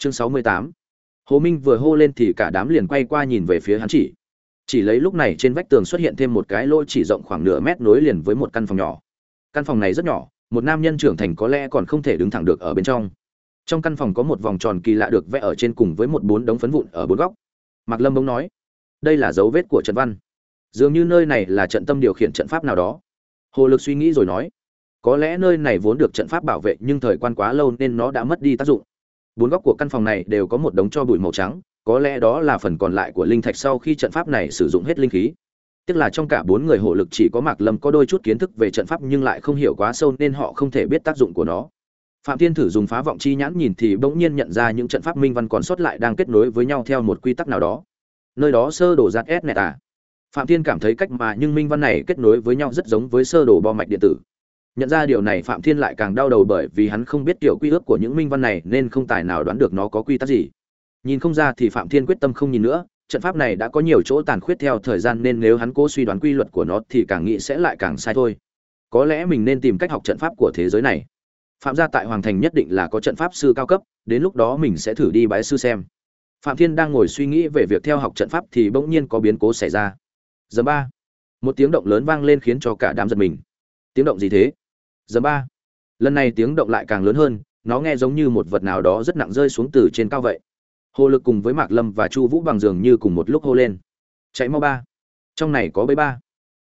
chương sáu mươi tám. Hồ minh vừa hô lên thì cả đám liền quay qua nhìn về phía hắn chỉ. Chỉ lấy lúc này trên vách tường xuất hiện thêm một cái lỗ chỉ rộng khoảng nửa mét nối liền với một căn phòng nhỏ. Căn phòng này rất nhỏ, một nam nhân trưởng thành có lẽ còn không thể đứng thẳng được ở bên trong. Trong căn phòng có một vòng tròn kỳ lạ được vẽ ở trên cùng với một bốn đống phấn vụn ở bốn góc. Mạc lâm bỗng nói, đây là dấu vết của trận văn. Dường như nơi này là trận tâm điều khiển trận pháp nào đó. Hồ lực suy nghĩ rồi nói, có lẽ nơi này vốn được trận pháp bảo vệ nhưng thời quan quá lâu nên nó đã mất đi tác dụng bốn góc của căn phòng này đều có một đống cho bụi màu trắng, có lẽ đó là phần còn lại của linh thạch sau khi trận pháp này sử dụng hết linh khí. Tức là trong cả bốn người hộ lực chỉ có mạc lâm có đôi chút kiến thức về trận pháp nhưng lại không hiểu quá sâu nên họ không thể biết tác dụng của nó. Phạm thiên thử dùng phá vọng chi nhãn nhìn thì bỗng nhiên nhận ra những trận pháp minh văn còn sót lại đang kết nối với nhau theo một quy tắc nào đó. Nơi đó sơ đồ giặt s nẹt à. Phạm thiên cảm thấy cách mà nhưng minh văn này kết nối với nhau rất giống với sơ đồ bo mạch điện tử nhận ra điều này phạm thiên lại càng đau đầu bởi vì hắn không biết kiểu quy ước của những minh văn này nên không tài nào đoán được nó có quy tắc gì. Nhìn không ra thì phạm thiên quyết tâm không nhìn nữa, trận pháp này đã có nhiều chỗ tàn khuyết theo thời gian nên nếu hắn cố suy đoán quy luật của nó thì càng nghĩ sẽ lại càng sai thôi. Có lẽ mình nên tìm cách học trận pháp của thế giới này. Phạm gia tại hoàng thành nhất định là có trận pháp sư cao cấp, đến lúc đó mình sẽ thử đi bái sư xem. Phạm thiên đang ngồi suy nghĩ về việc theo học trận pháp thì bỗng nhiên có biến cố xảy ra. Giờ ba. Một tiếng động lớn vang lên khiến cho cả đám giật mình. Tiếng động gì thế? Giờ ba. Lần này tiếng động lại càng lớn hơn, nó nghe giống như một vật nào đó rất nặng rơi xuống từ trên cao vậy. Hồ lực cùng với mạc lâm và chu vũ bằng giường như cùng một lúc hô lên. Chạy mau ba. Trong này có bấy ba.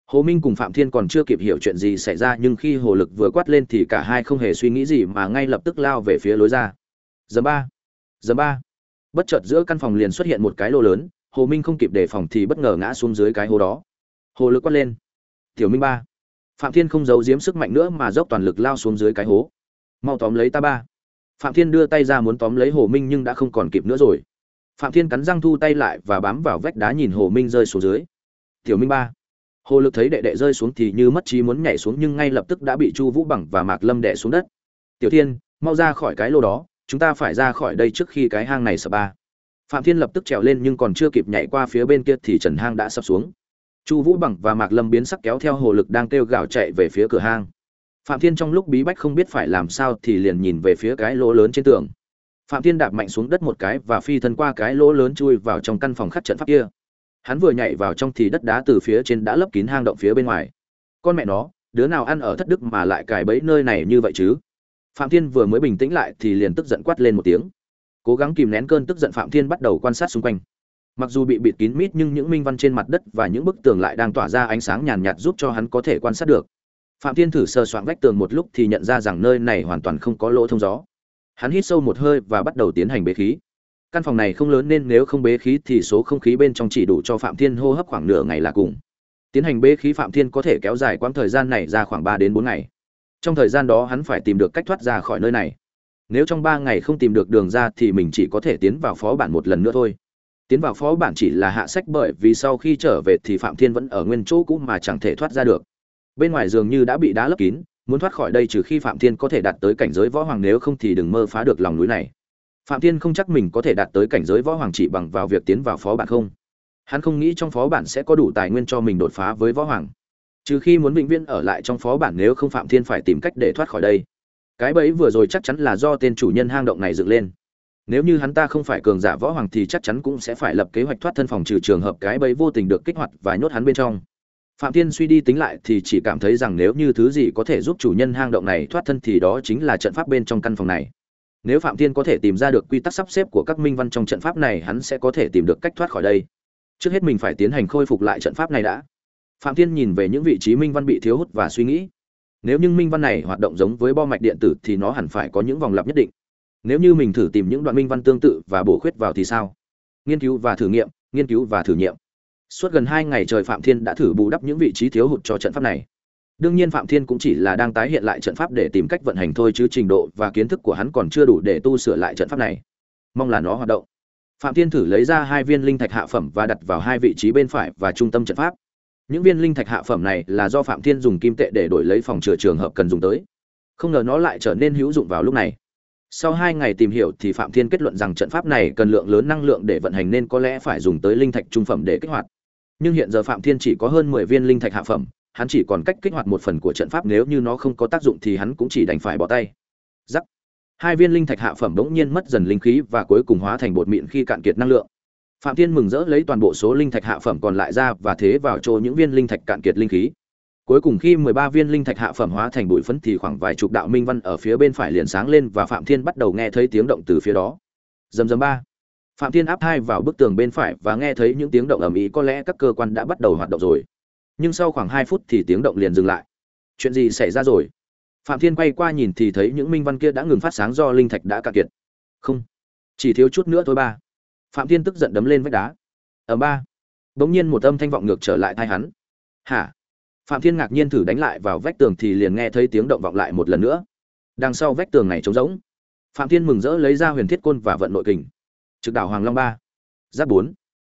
Hồ minh cùng phạm thiên còn chưa kịp hiểu chuyện gì xảy ra, nhưng khi hồ lực vừa quát lên thì cả hai không hề suy nghĩ gì mà ngay lập tức lao về phía lối ra. Giờ ba. Giờ ba. Bất chợt giữa căn phòng liền xuất hiện một cái lô lớn, hồ minh không kịp đề phòng thì bất ngờ ngã xuống dưới cái hố đó. Hồ lực quát lên. Tiểu minh ba phạm thiên không giấu giếm sức mạnh nữa mà dốc toàn lực lao xuống dưới cái hố. Mau tóm lấy ta ba. Phạm thiên đưa tay ra muốn tóm lấy hồ minh nhưng đã không còn kịp nữa rồi. Phạm thiên cắn răng thu tay lại và bám vào vách đá nhìn hồ minh rơi xuống dưới. Tiểu minh ba. Hồ lực thấy đệ đệ rơi xuống thì như mất trí muốn nhảy xuống nhưng ngay lập tức đã bị chu vũ bằng và mạc lâm đệ xuống đất. Tiểu thiên, mau ra khỏi cái lô đó, chúng ta phải ra khỏi đây trước khi cái hang này sập ba. Phạm thiên lập tức trèo lên nhưng còn chưa kịp nhảy qua phía bên kia thì trần hang đã sập xuống chu vũ bằng và mạc lâm biến sắc kéo theo hồ lực đang kêu gào chạy về phía cửa hang. Phạm thiên trong lúc bí bách không biết phải làm sao thì liền nhìn về phía cái lỗ lớn trên tường. Phạm thiên đạp mạnh xuống đất một cái và phi thân qua cái lỗ lớn chui vào trong căn phòng khắc trận pháp kia. Hắn vừa nhảy vào trong thì đất đá từ phía trên đã lấp kín hang động phía bên ngoài. Con mẹ nó, đứa nào ăn ở thất đức mà lại cài bẫy nơi này như vậy chứ? Phạm thiên vừa mới bình tĩnh lại thì liền tức giận quát lên một tiếng. Cố gắng kìm nén cơn tức giận, phạm thiên bắt đầu quan sát xung quanh mặc dù bị bịt kín mít nhưng những minh văn trên mặt đất và những bức tường lại đang tỏa ra ánh sáng nhàn nhạt giúp cho hắn có thể quan sát được. Phạm thiên thử sờ soạn vách tường một lúc thì nhận ra rằng nơi này hoàn toàn không có lỗ thông gió. Hắn hít sâu một hơi và bắt đầu tiến hành bế khí. Căn phòng này không lớn nên nếu không bế khí thì số không khí bên trong chỉ đủ cho phạm thiên hô hấp khoảng nửa ngày là cùng. Tiến hành bế khí phạm thiên có thể kéo dài quãng thời gian này ra khoảng ba đến bốn ngày. Trong thời gian đó hắn phải tìm được cách thoát ra khỏi nơi này. Nếu trong ba ngày không tìm được đường ra thì mình chỉ có thể tiến vào phó bản một lần nữa thôi tiến vào phó bản chỉ là hạ sách bởi vì sau khi trở về thì phạm thiên vẫn ở nguyên chỗ cũ mà chẳng thể thoát ra được. Bên ngoài dường như đã bị đá lấp kín, muốn thoát khỏi đây trừ khi phạm thiên có thể đạt tới cảnh giới võ hoàng, nếu không thì đừng mơ phá được lòng núi này. Phạm thiên không chắc mình có thể đạt tới cảnh giới võ hoàng chỉ bằng vào việc tiến vào phó bản không. Hắn không nghĩ trong phó bản sẽ có đủ tài nguyên cho mình đột phá với võ hoàng. Trừ khi muốn vĩnh viễn ở lại trong phó bản nếu không phạm thiên phải tìm cách để thoát khỏi đây. Cái bẫy vừa rồi chắc chắn là do tên chủ nhân hang động này dựng lên nếu như hắn ta không phải cường giả võ hoàng thì chắc chắn cũng sẽ phải lập kế hoạch thoát thân phòng trừ trường hợp cái bẫy vô tình được kích hoạt và nhốt hắn bên trong. Phạm thiên suy đi tính lại thì chỉ cảm thấy rằng nếu như thứ gì có thể giúp chủ nhân hang động này thoát thân thì đó chính là trận pháp bên trong căn phòng này. Nếu phạm thiên có thể tìm ra được quy tắc sắp xếp của các minh văn trong trận pháp này, hắn sẽ có thể tìm được cách thoát khỏi đây. Trước hết mình phải tiến hành khôi phục lại trận pháp này đã. Phạm thiên nhìn về những vị trí minh văn bị thiếu hút và suy nghĩ. Nếu như minh văn này hoạt động giống với bo mạch điện tử thì nó hẳn phải có những vòng lặp nhất định nếu như mình thử tìm những đoạn minh văn tương tự và bổ khuyết vào thì sao? Nghiên cứu và thử nghiệm, nghiên cứu và thử nghiệm. Suốt gần hai ngày trời phạm thiên đã thử bù đắp những vị trí thiếu hụt cho trận pháp này. Đương nhiên phạm thiên cũng chỉ là đang tái hiện lại trận pháp để tìm cách vận hành thôi chứ trình độ và kiến thức của hắn còn chưa đủ để tu sửa lại trận pháp này. Mong là nó hoạt động. Phạm thiên thử lấy ra hai viên linh thạch hạ phẩm và đặt vào hai vị trí bên phải và trung tâm trận pháp. Những viên linh thạch hạ phẩm này là do phạm thiên dùng kim tệ để đổi lấy phòng chữa trường hợp cần dùng tới. Không ngờ nó lại trở nên hữu dụng vào lúc này sau hai ngày tìm hiểu thì phạm thiên kết luận rằng trận pháp này cần lượng lớn năng lượng để vận hành nên có lẽ phải dùng tới linh thạch trung phẩm để kích hoạt. Nhưng hiện giờ phạm thiên chỉ có hơn mười viên linh thạch hạ phẩm, hắn chỉ còn cách kích hoạt một phần của trận pháp nếu như nó không có tác dụng thì hắn cũng chỉ đành phải bỏ tay. Giắc. Hai viên linh thạch hạ phẩm bỗng nhiên mất dần linh khí và cuối cùng hóa thành bột mịn khi cạn kiệt năng lượng. Phạm thiên mừng rỡ lấy toàn bộ số linh thạch hạ phẩm còn lại ra và thế vào chỗ những viên linh thạch cạn kiệt linh khí cuối cùng khi 13 viên linh thạch hạ phẩm hóa thành bụi phấn thì khoảng vài chục đạo minh văn ở phía bên phải liền sáng lên và phạm thiên bắt đầu nghe thấy tiếng động từ phía đó. Dầm dầm ba. Phạm thiên áp hai vào bức tường bên phải và nghe thấy những tiếng động ầm ĩ, có lẽ các cơ quan đã bắt đầu hoạt động rồi. Nhưng sau khoảng hai phút thì tiếng động liền dừng lại. Chuyện gì xảy ra rồi? Phạm thiên quay qua nhìn thì thấy những minh văn kia đã ngừng phát sáng do linh thạch đã cạn kiệt. Không, chỉ thiếu chút nữa thôi ba. Phạm thiên tức giận đấm lên vách đá. Ở ba. Bỗng nhiên một âm thanh vọng ngược trở lại tai hắn. Hả? Phạm thiên ngạc nhiên thử đánh lại vào vách tường thì liền nghe thấy tiếng động vọng lại một lần nữa. Đằng sau vách tường này trống rỗng. Phạm thiên mừng rỡ lấy ra huyền thiết côn và vận nội kình. Trực đảo hoàng long ba. Giáp bốn.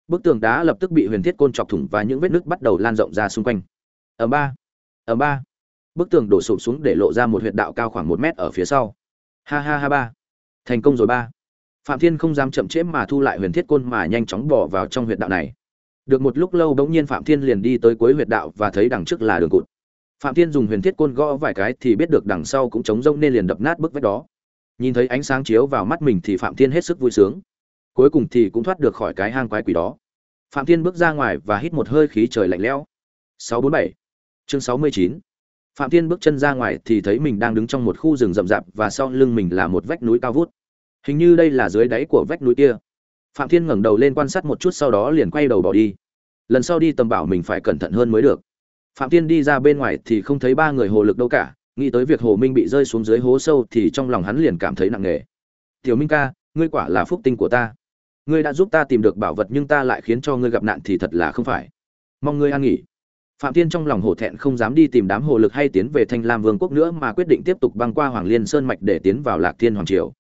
Bức tường đá lập tức bị huyền thiết côn chọc thủng và những vết nứt bắt đầu lan rộng ra xung quanh. Ở ba. Ở ba. Bức tường đổ sụp xuống để lộ ra một huyệt đạo cao khoảng một mét ở phía sau. Ha ha ha ba. Thành công rồi ba. Phạm thiên không dám chậm trễ mà thu lại huyền thiết côn mà nhanh chóng bỏ vào trong huyệt đạo này được một lúc lâu bỗng nhiên phạm thiên liền đi tới cuối huyệt đạo và thấy đằng trước là đường cụt. Phạm thiên dùng huyền thiết côn gõ vài cái thì biết được đằng sau cũng trống rông nên liền đập nát bức vách đó. Nhìn thấy ánh sáng chiếu vào mắt mình thì phạm thiên hết sức vui sướng. Cuối cùng thì cũng thoát được khỏi cái hang quái quỷ đó. Phạm thiên bước ra ngoài và hít một hơi khí trời lạnh lẽo. 647 chương 69 phạm thiên bước chân ra ngoài thì thấy mình đang đứng trong một khu rừng rậm rạp và sau lưng mình là một vách núi cao vút. Hình như đây là dưới đáy của vách núi kia phạm thiên ngẩng đầu lên quan sát một chút sau đó liền quay đầu bỏ đi. Lần sau đi tầm bảo mình phải cẩn thận hơn mới được. Phạm thiên đi ra bên ngoài thì không thấy ba người hồ lực đâu cả, nghĩ tới việc hồ minh bị rơi xuống dưới hố sâu thì trong lòng hắn liền cảm thấy nặng nề. Tiểu minh ca, ngươi quả là phúc tinh của ta. Ngươi đã giúp ta tìm được bảo vật nhưng ta lại khiến cho ngươi gặp nạn thì thật là không phải. Mong ngươi an nghỉ. Phạm thiên trong lòng hổ thẹn không dám đi tìm đám hồ lực hay tiến về thanh lam vương quốc nữa mà quyết định tiếp tục băng qua hoàng liên sơn mạch để tiến vào lạc thiên hoàng triều.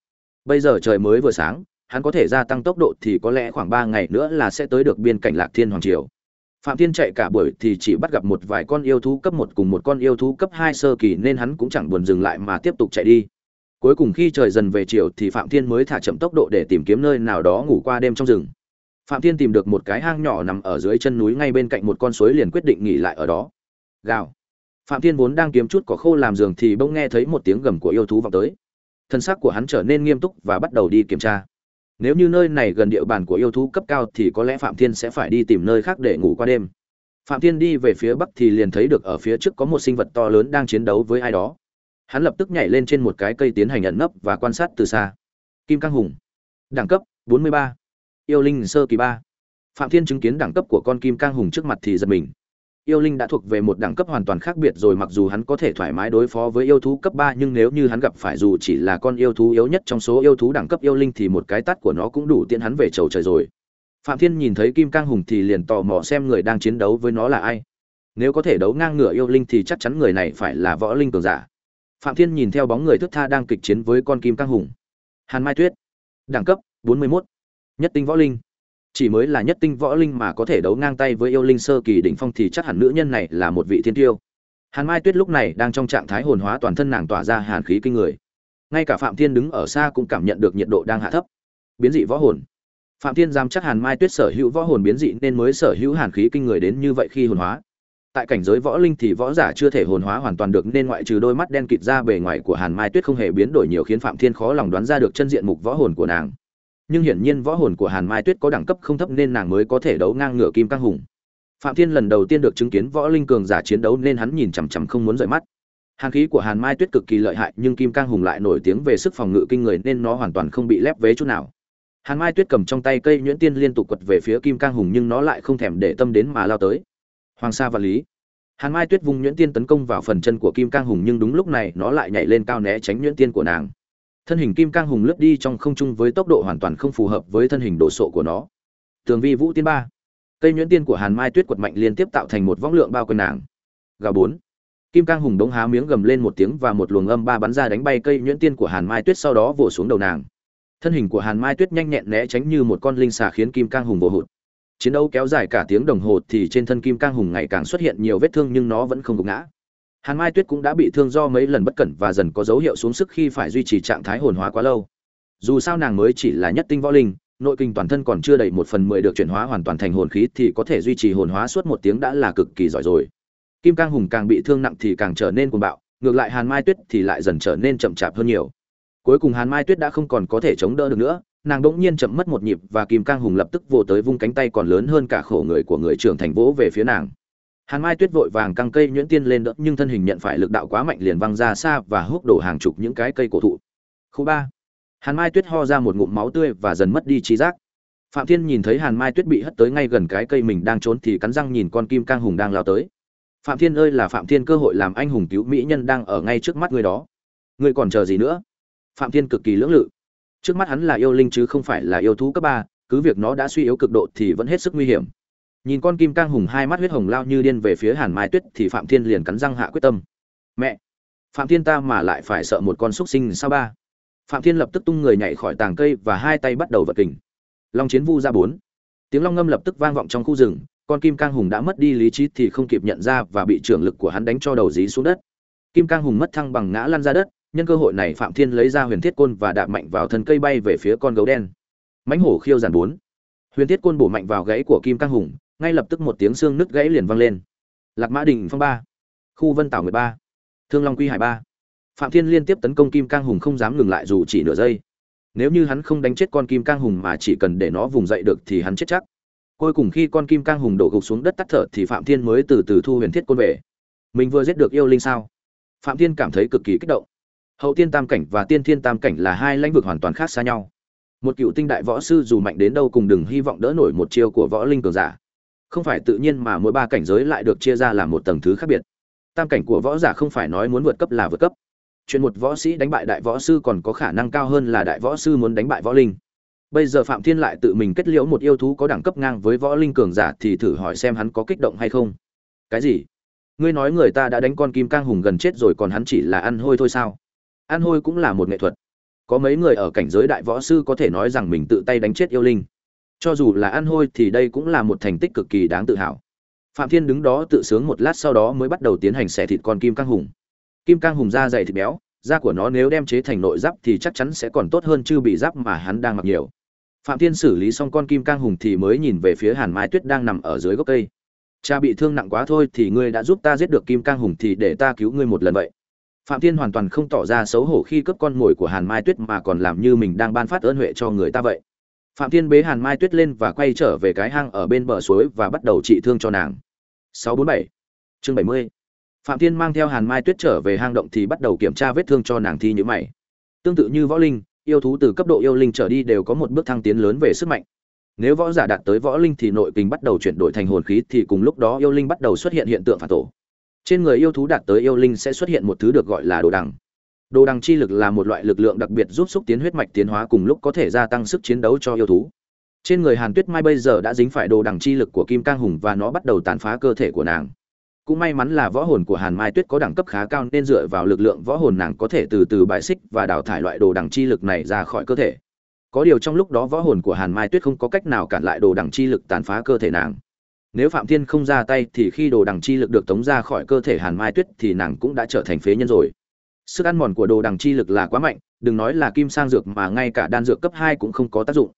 Bây giờ trời mới vừa sáng hắn có thể gia tăng tốc độ thì có lẽ khoảng ba ngày nữa là sẽ tới được biên cảnh lạc thiên hoàng triều. Phạm thiên chạy cả buổi thì chỉ bắt gặp một vài con yêu thú cấp một cùng một con yêu thú cấp hai sơ kỳ nên hắn cũng chẳng buồn dừng lại mà tiếp tục chạy đi. Cuối cùng khi trời dần về chiều thì phạm thiên mới thả chậm tốc độ để tìm kiếm nơi nào đó ngủ qua đêm trong rừng. Phạm thiên tìm được một cái hang nhỏ nằm ở dưới chân núi ngay bên cạnh một con suối liền quyết định nghỉ lại ở đó. Gào. Phạm thiên vốn đang kiếm chút cỏ khô làm giường thì bỗng nghe thấy một tiếng gầm của yêu thú vọng tới. Thân xác của hắn trở nên nghiêm túc và bắt đầu đi kiểm tra nếu như nơi này gần địa bàn của yêu thú cấp cao thì có lẽ phạm thiên sẽ phải đi tìm nơi khác để ngủ qua đêm. Phạm thiên đi về phía bắc thì liền thấy được ở phía trước có một sinh vật to lớn đang chiến đấu với ai đó. Hắn lập tức nhảy lên trên một cái cây tiến hành ẩn nấp và quan sát từ xa. Kim cang hùng. Đẳng cấp 43. yêu linh sơ kỳ ba. Phạm thiên chứng kiến đẳng cấp của con kim cang hùng trước mặt thì giật mình yêu linh đã thuộc về một đẳng cấp hoàn toàn khác biệt rồi, mặc dù hắn có thể thoải mái đối phó với yêu thú cấp ba, nhưng nếu như hắn gặp phải dù chỉ là con yêu thú yếu nhất trong số yêu thú đẳng cấp yêu linh thì một cái tắt của nó cũng đủ tiện hắn về chầu trời rồi. Phạm thiên nhìn thấy kim cang hùng thì liền tò mò xem người đang chiến đấu với nó là ai. Nếu có thể đấu ngang ngửa yêu linh thì chắc chắn người này phải là võ linh cường giả. Phạm thiên nhìn theo bóng người thức tha đang kịch chiến với con kim cang hùng. Hàn mai tuyết, đẳng cấp 41. nhất tinh võ linh chỉ mới là nhất tinh võ linh mà có thể đấu ngang tay với yêu linh sơ kỳ đỉnh phong thì chắc hẳn nữ nhân này là một vị thiên tiêu. Hàn mai tuyết lúc này đang trong trạng thái hồn hóa toàn thân nàng tỏa ra hàn khí kinh người. Ngay cả phạm thiên đứng ở xa cũng cảm nhận được nhiệt độ đang hạ thấp. Biến dị võ hồn. Phạm thiên dám chắc hàn mai tuyết sở hữu võ hồn biến dị nên mới sở hữu hàn khí kinh người đến như vậy khi hồn hóa. Tại cảnh giới võ linh thì võ giả chưa thể hồn hóa hoàn toàn được nên ngoại trừ đôi mắt đen kịt ra bề ngoài của hàn mai tuyết không hề biến đổi nhiều khiến phạm thiên khó lòng đoán ra được chân diện mục võ hồn của nàng nhưng hiển nhiên võ hồn của hàn mai tuyết có đẳng cấp không thấp nên nàng mới có thể đấu ngang ngửa kim cang hùng. Phạm thiên lần đầu tiên được chứng kiến võ linh cường giả chiến đấu nên hắn nhìn chằm chằm không muốn rời mắt. Hàn khí của hàn mai tuyết cực kỳ lợi hại, nhưng kim cang hùng lại nổi tiếng về sức phòng ngự kinh người nên nó hoàn toàn không bị lép vế chút nào. Hàn mai tuyết cầm trong tay cây nhuyễn tiên liên tục quật về phía kim cang hùng nhưng nó lại không thèm để tâm đến mà lao tới. Hoàng sa và lý. Hàn mai tuyết vung nhuyễn tiên tấn công vào phần chân của kim cang hùng nhưng đúng lúc này nó lại nhảy lên cao né tránh nhuyễn tiên của nàng thân hình kim cang hùng lướt đi trong không trung với tốc độ hoàn toàn không phù hợp với thân hình đồ sộ của nó. Tường vi vũ tiên ba. Cây nhuyễn tiên của hàn mai tuyết quật mạnh liên tiếp tạo thành một võng lượng bao quanh nàng. Gà bốn. Kim cang hùng đống há miếng gầm lên một tiếng và một luồng âm ba bắn ra đánh bay cây nhuyễn tiên của hàn mai tuyết sau đó vồ xuống đầu nàng. Thân hình của hàn mai tuyết nhanh nhẹn né tránh như một con linh xà khiến kim cang hùng vồ hụt. Chiến đấu kéo dài cả tiếng đồng hồ thì trên thân kim cang hùng ngày càng xuất hiện nhiều vết thương nhưng nó vẫn không gục ngã hàn mai tuyết cũng đã bị thương do mấy lần bất cẩn và dần có dấu hiệu xuống sức khi phải duy trì trạng thái hồn hóa quá lâu. Dù sao nàng mới chỉ là nhất tinh võ linh, nội kinh toàn thân còn chưa đầy một phần mười được chuyển hóa hoàn toàn thành hồn khí thì có thể duy trì hồn hóa suốt một tiếng đã là cực kỳ giỏi rồi. Kim cang hùng càng bị thương nặng thì càng trở nên cuồng bạo, ngược lại hàn mai tuyết thì lại dần trở nên chậm chạp hơn nhiều. Cuối cùng hàn mai tuyết đã không còn có thể chống đỡ được nữa, nàng đ ỗ n g nhiên chậm mất một nhịp và kim cang hùng lập tức vô tới vung cánh tay còn lớn hơn cả khổ người của người trưởng thành vỗ về phía nàng hàn mai tuyết vội vàng căng cây nhuyễn tiên lên đỡ, nhưng thân hình nhận phải lực đạo quá mạnh liền văng ra xa và húc đổ hàng chục những cái cây cổ thụ. Khu ba. Hàn mai tuyết ho ra một ngụm máu tươi và dần mất đi trí giác. Phạm thiên nhìn thấy hàn mai tuyết bị hất tới ngay gần cái cây mình đang trốn thì cắn răng nhìn con kim cang hùng đang lao tới. Phạm thiên ơi là phạm thiên, cơ hội làm anh hùng cứu mỹ nhân đang ở ngay trước mắt người đó. Người còn chờ gì nữa? Phạm thiên cực kỳ lưỡng lự. Trước mắt hắn là yêu linh chứ không phải là yêu thú cấp ba, cứ việc nó đã suy yếu cực độ thì vẫn hết sức nguy hiểm nhìn con kim cang hùng hai mắt huyết hồng lao như điên về phía hàn mai tuyết thì phạm thiên liền cắn răng hạ quyết tâm. Mẹ! Phạm thiên ta mà lại phải sợ một con xúc sinh sao ba? Phạm thiên lập tức tung người nhảy khỏi tàng cây và hai tay bắt đầu vật kình. Long chiến vu ra bốn. Tiếng long ngâm lập tức vang vọng trong khu rừng, con kim cang hùng đã mất đi lý trí thì không kịp nhận ra và bị trưởng lực của hắn đánh cho đầu dí xuống đất. Kim cang hùng mất thăng bằng ngã lăn ra đất, nhân cơ hội này phạm thiên lấy ra huyền thiết côn và đạp mạnh vào thân cây bay về phía con gấu đen. Mãnh hổ khiêu giản bốn. Huyền thiết côn bổ mạnh vào gãy của kim cang hùng ngay lập tức một tiếng xương nứt gãy liền vang lên. Lạc mã đình phong ba, khu vân tảo mười ba, thương long quy hải ba. Phạm thiên liên tiếp tấn công kim cang hùng không dám ngừng lại dù chỉ nửa giây. Nếu như hắn không đánh chết con kim cang hùng mà chỉ cần để nó vùng dậy được thì hắn chết chắc. Cuối cùng khi con kim cang hùng đổ gục xuống đất tắt thở thì phạm thiên mới từ từ thu huyền thiết côn về. Mình vừa giết được yêu linh sao? Phạm thiên cảm thấy cực kỳ kích động. Hậu tiên tam cảnh và tiên thiên tam cảnh là hai lãnh vực hoàn toàn khác xa nhau. Một cựu tinh đại võ sư dù mạnh đến đâu cùng đừng hy vọng đỡ nổi một chiêu của võ linh cường giả không phải tự nhiên mà mỗi ba cảnh giới lại được chia ra làm một tầng thứ khác biệt. Tam cảnh của võ giả không phải nói muốn vượt cấp là vượt cấp. Chuyện một võ sĩ đánh bại đại võ sư còn có khả năng cao hơn là đại võ sư muốn đánh bại võ linh. Bây giờ phạm thiên lại tự mình kết liễu một yêu thú có đẳng cấp ngang với võ linh cường giả thì thử hỏi xem hắn có kích động hay không. Cái gì? Ngươi nói người ta đã đánh con kim cang hùng gần chết rồi còn hắn chỉ là ăn hôi thôi sao? Ăn hôi cũng là một nghệ thuật. Có mấy người ở cảnh giới đại võ sư có thể nói rằng mình tự tay đánh chết yêu linh cho dù là ăn hôi thì đây cũng là một thành tích cực kỳ đáng tự hào. Phạm thiên đứng đó tự sướng một lát sau đó mới bắt đầu tiến hành xẻ thịt con kim cang hùng. Kim cang hùng da dày thịt béo, da của nó nếu đem chế thành nội giáp thì chắc chắn sẽ còn tốt hơn chứ bị giáp mà hắn đang mặc nhiều. Phạm thiên xử lý xong con kim cang hùng thì mới nhìn về phía hàn mai tuyết đang nằm ở dưới gốc cây. Cha bị thương nặng quá thôi thì ngươi đã giúp ta giết được kim cang hùng thì để ta cứu ngươi một lần vậy. Phạm thiên hoàn toàn không tỏ ra xấu hổ khi cướp con mồi của hàn mai tuyết mà còn làm như mình đang ban phát ơn huệ cho người ta vậy phạm thiên bế hàn mai tuyết lên và quay trở về cái hang ở bên bờ suối và bắt đầu trị thương cho nàng. 647 chương 70 phạm thiên mang theo hàn mai tuyết trở về hang động thì bắt đầu kiểm tra vết thương cho nàng thi như mày. Tương tự như võ linh, yêu thú từ cấp độ yêu linh trở đi đều có một bước thăng tiến lớn về sức mạnh. Nếu võ giả đạt tới võ linh thì nội kình bắt đầu chuyển đổi thành hồn khí thì cùng lúc đó yêu linh bắt đầu xuất hiện hiện tượng phản tổ. Trên người yêu thú đạt tới yêu linh sẽ xuất hiện một thứ được gọi là đồ đằng đồ đằng chi lực là một loại lực lượng đặc biệt giúp xúc tiến huyết mạch tiến hóa cùng lúc có thể gia tăng sức chiến đấu cho yêu thú. Trên người hàn tuyết mai bây giờ đã dính phải đồ đằng chi lực của kim cang hùng và nó bắt đầu tàn phá cơ thể của nàng. Cũng may mắn là võ hồn của hàn mai tuyết có đẳng cấp khá cao nên dựa vào lực lượng võ hồn nàng có thể từ từ bài xích và đào thải loại đồ đằng chi lực này ra khỏi cơ thể. Có điều trong lúc đó võ hồn của hàn mai tuyết không có cách nào cản lại đồ đằng chi lực tàn phá cơ thể nàng. Nếu phạm thiên không ra tay thì khi đồ đằng chi lực được tống ra khỏi cơ thể hàn mai tuyết thì nàng cũng đã trở thành phế nhân rồi sức ăn mòn của đồ đằng chi lực là quá mạnh đừng nói là kim sang dược mà ngay cả đan dược cấp hai cũng không có tác dụng.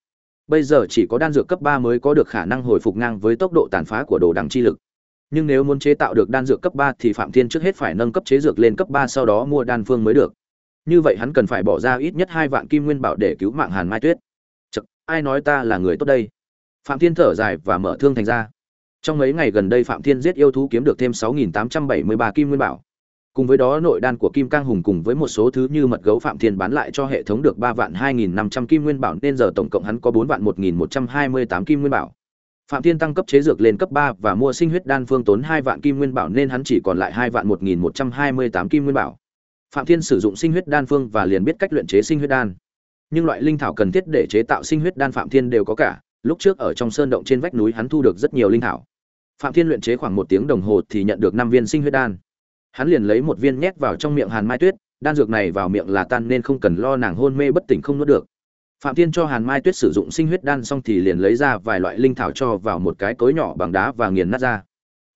Bây giờ chỉ có đan dược cấp ba mới có được khả năng hồi phục ngang với tốc độ tàn phá của đồ đằng chi lực. Nhưng nếu muốn chế tạo được đan dược cấp ba thì phạm thiên trước hết phải nâng cấp chế dược lên cấp ba sau đó mua đan phương mới được. Như vậy hắn cần phải bỏ ra ít nhất hai vạn kim nguyên bảo để cứu mạng hàn mai tuyết. Chật, ai nói ta là người tốt đây? Phạm thiên thở dài và mở thương thành ra. Trong mấy ngày gần đây phạm thiên giết yêu thú kiếm được thêm 6.873 kim nguyên bảo cùng với đó, nội đan của kim cang hùng cùng với một số thứ như mật gấu phạm thiên bán lại cho hệ thống được ba vạn 2.500 kim nguyên bảo, nên giờ tổng cộng hắn có bốn vạn 1.128 kim nguyên bảo. Phạm thiên tăng cấp chế dược lên cấp ba và mua sinh huyết đan phương tốn hai vạn kim nguyên bảo, nên hắn chỉ còn lại hai vạn 1.128 kim nguyên bảo. Phạm thiên sử dụng sinh huyết đan phương và liền biết cách luyện chế sinh huyết đan. Nhưng loại linh thảo cần thiết để chế tạo sinh huyết đan phạm thiên đều có cả, lúc trước ở trong sơn động trên vách núi hắn thu được rất nhiều linh thảo. Phạm thiên luyện chế khoảng một tiếng đồng hồ thì nhận được năm viên sinh huyết đan hắn liền lấy một viên nhét vào trong miệng hàn mai tuyết, đan dược này vào miệng là tan nên không cần lo nàng hôn mê bất tỉnh không nuốt được. Phạm thiên cho hàn mai tuyết sử dụng sinh huyết đan xong thì liền lấy ra vài loại linh thảo cho vào một cái cối nhỏ bằng đá và nghiền nát ra.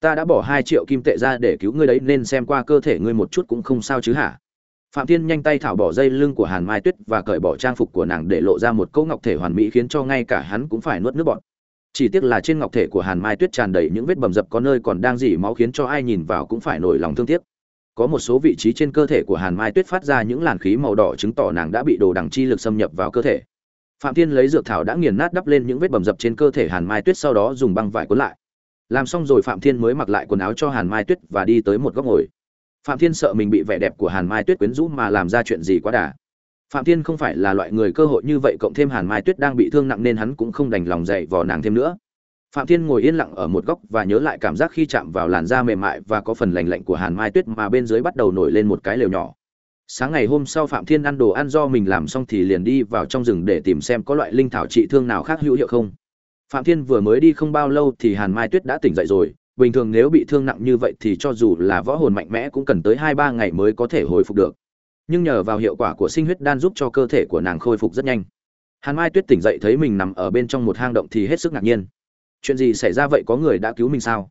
Ta đã bỏ hai triệu kim tệ ra để cứu ngươi đấy, nên xem qua cơ thể ngươi một chút cũng không sao chứ hả? Phạm thiên nhanh tay thảo bỏ dây lưng của hàn mai tuyết và cởi bỏ trang phục của nàng để lộ ra một cỗ ngọc thể hoàn mỹ khiến cho ngay cả hắn cũng phải nuốt nước bọt chỉ tiếc là trên ngọc thể của hàn mai tuyết tràn đầy những vết bầm dập có nơi còn đang dỉ máu khiến cho ai nhìn vào cũng phải nổi lòng thương tiếc. Có một số vị trí trên cơ thể của hàn mai tuyết phát ra những làn khí màu đỏ chứng tỏ nàng đã bị đồ đằng chi lực xâm nhập vào cơ thể. Phạm thiên lấy dược thảo đã nghiền nát đắp lên những vết bầm dập trên cơ thể hàn mai tuyết sau đó dùng băng vải cuốn lại. Làm xong rồi phạm thiên mới mặc lại quần áo cho hàn mai tuyết và đi tới một góc ngồi. Phạm thiên sợ mình bị vẻ đẹp của hàn mai tuyết quyến rũ mà làm ra chuyện gì quá đà phạm thiên không phải là loại người cơ hội như vậy, cộng thêm hàn mai tuyết đang bị thương nặng nên hắn cũng không đành lòng dậy vò nàng thêm nữa. Phạm thiên ngồi yên lặng ở một góc và nhớ lại cảm giác khi chạm vào làn da mềm mại và có phần lành lạnh của hàn mai tuyết mà bên dưới bắt đầu nổi lên một cái lều nhỏ. Sáng ngày hôm sau phạm thiên ăn đồ ăn do mình làm xong thì liền đi vào trong rừng để tìm xem có loại linh thảo trị thương nào khác hữu hiệu không. Phạm thiên vừa mới đi không bao lâu thì hàn mai tuyết đã tỉnh dậy rồi. Bình thường nếu bị thương nặng như vậy thì cho dù là võ hồn mạnh mẽ cũng cần tới hai ba ngày mới có thể hồi phục được nhưng nhờ vào hiệu quả của sinh huyết đan giúp cho cơ thể của nàng khôi phục rất nhanh. Hàn mai tuyết tỉnh dậy thấy mình nằm ở bên trong một hang động thì hết sức ngạc nhiên. Chuyện gì xảy ra vậy có người đã cứu mình sao?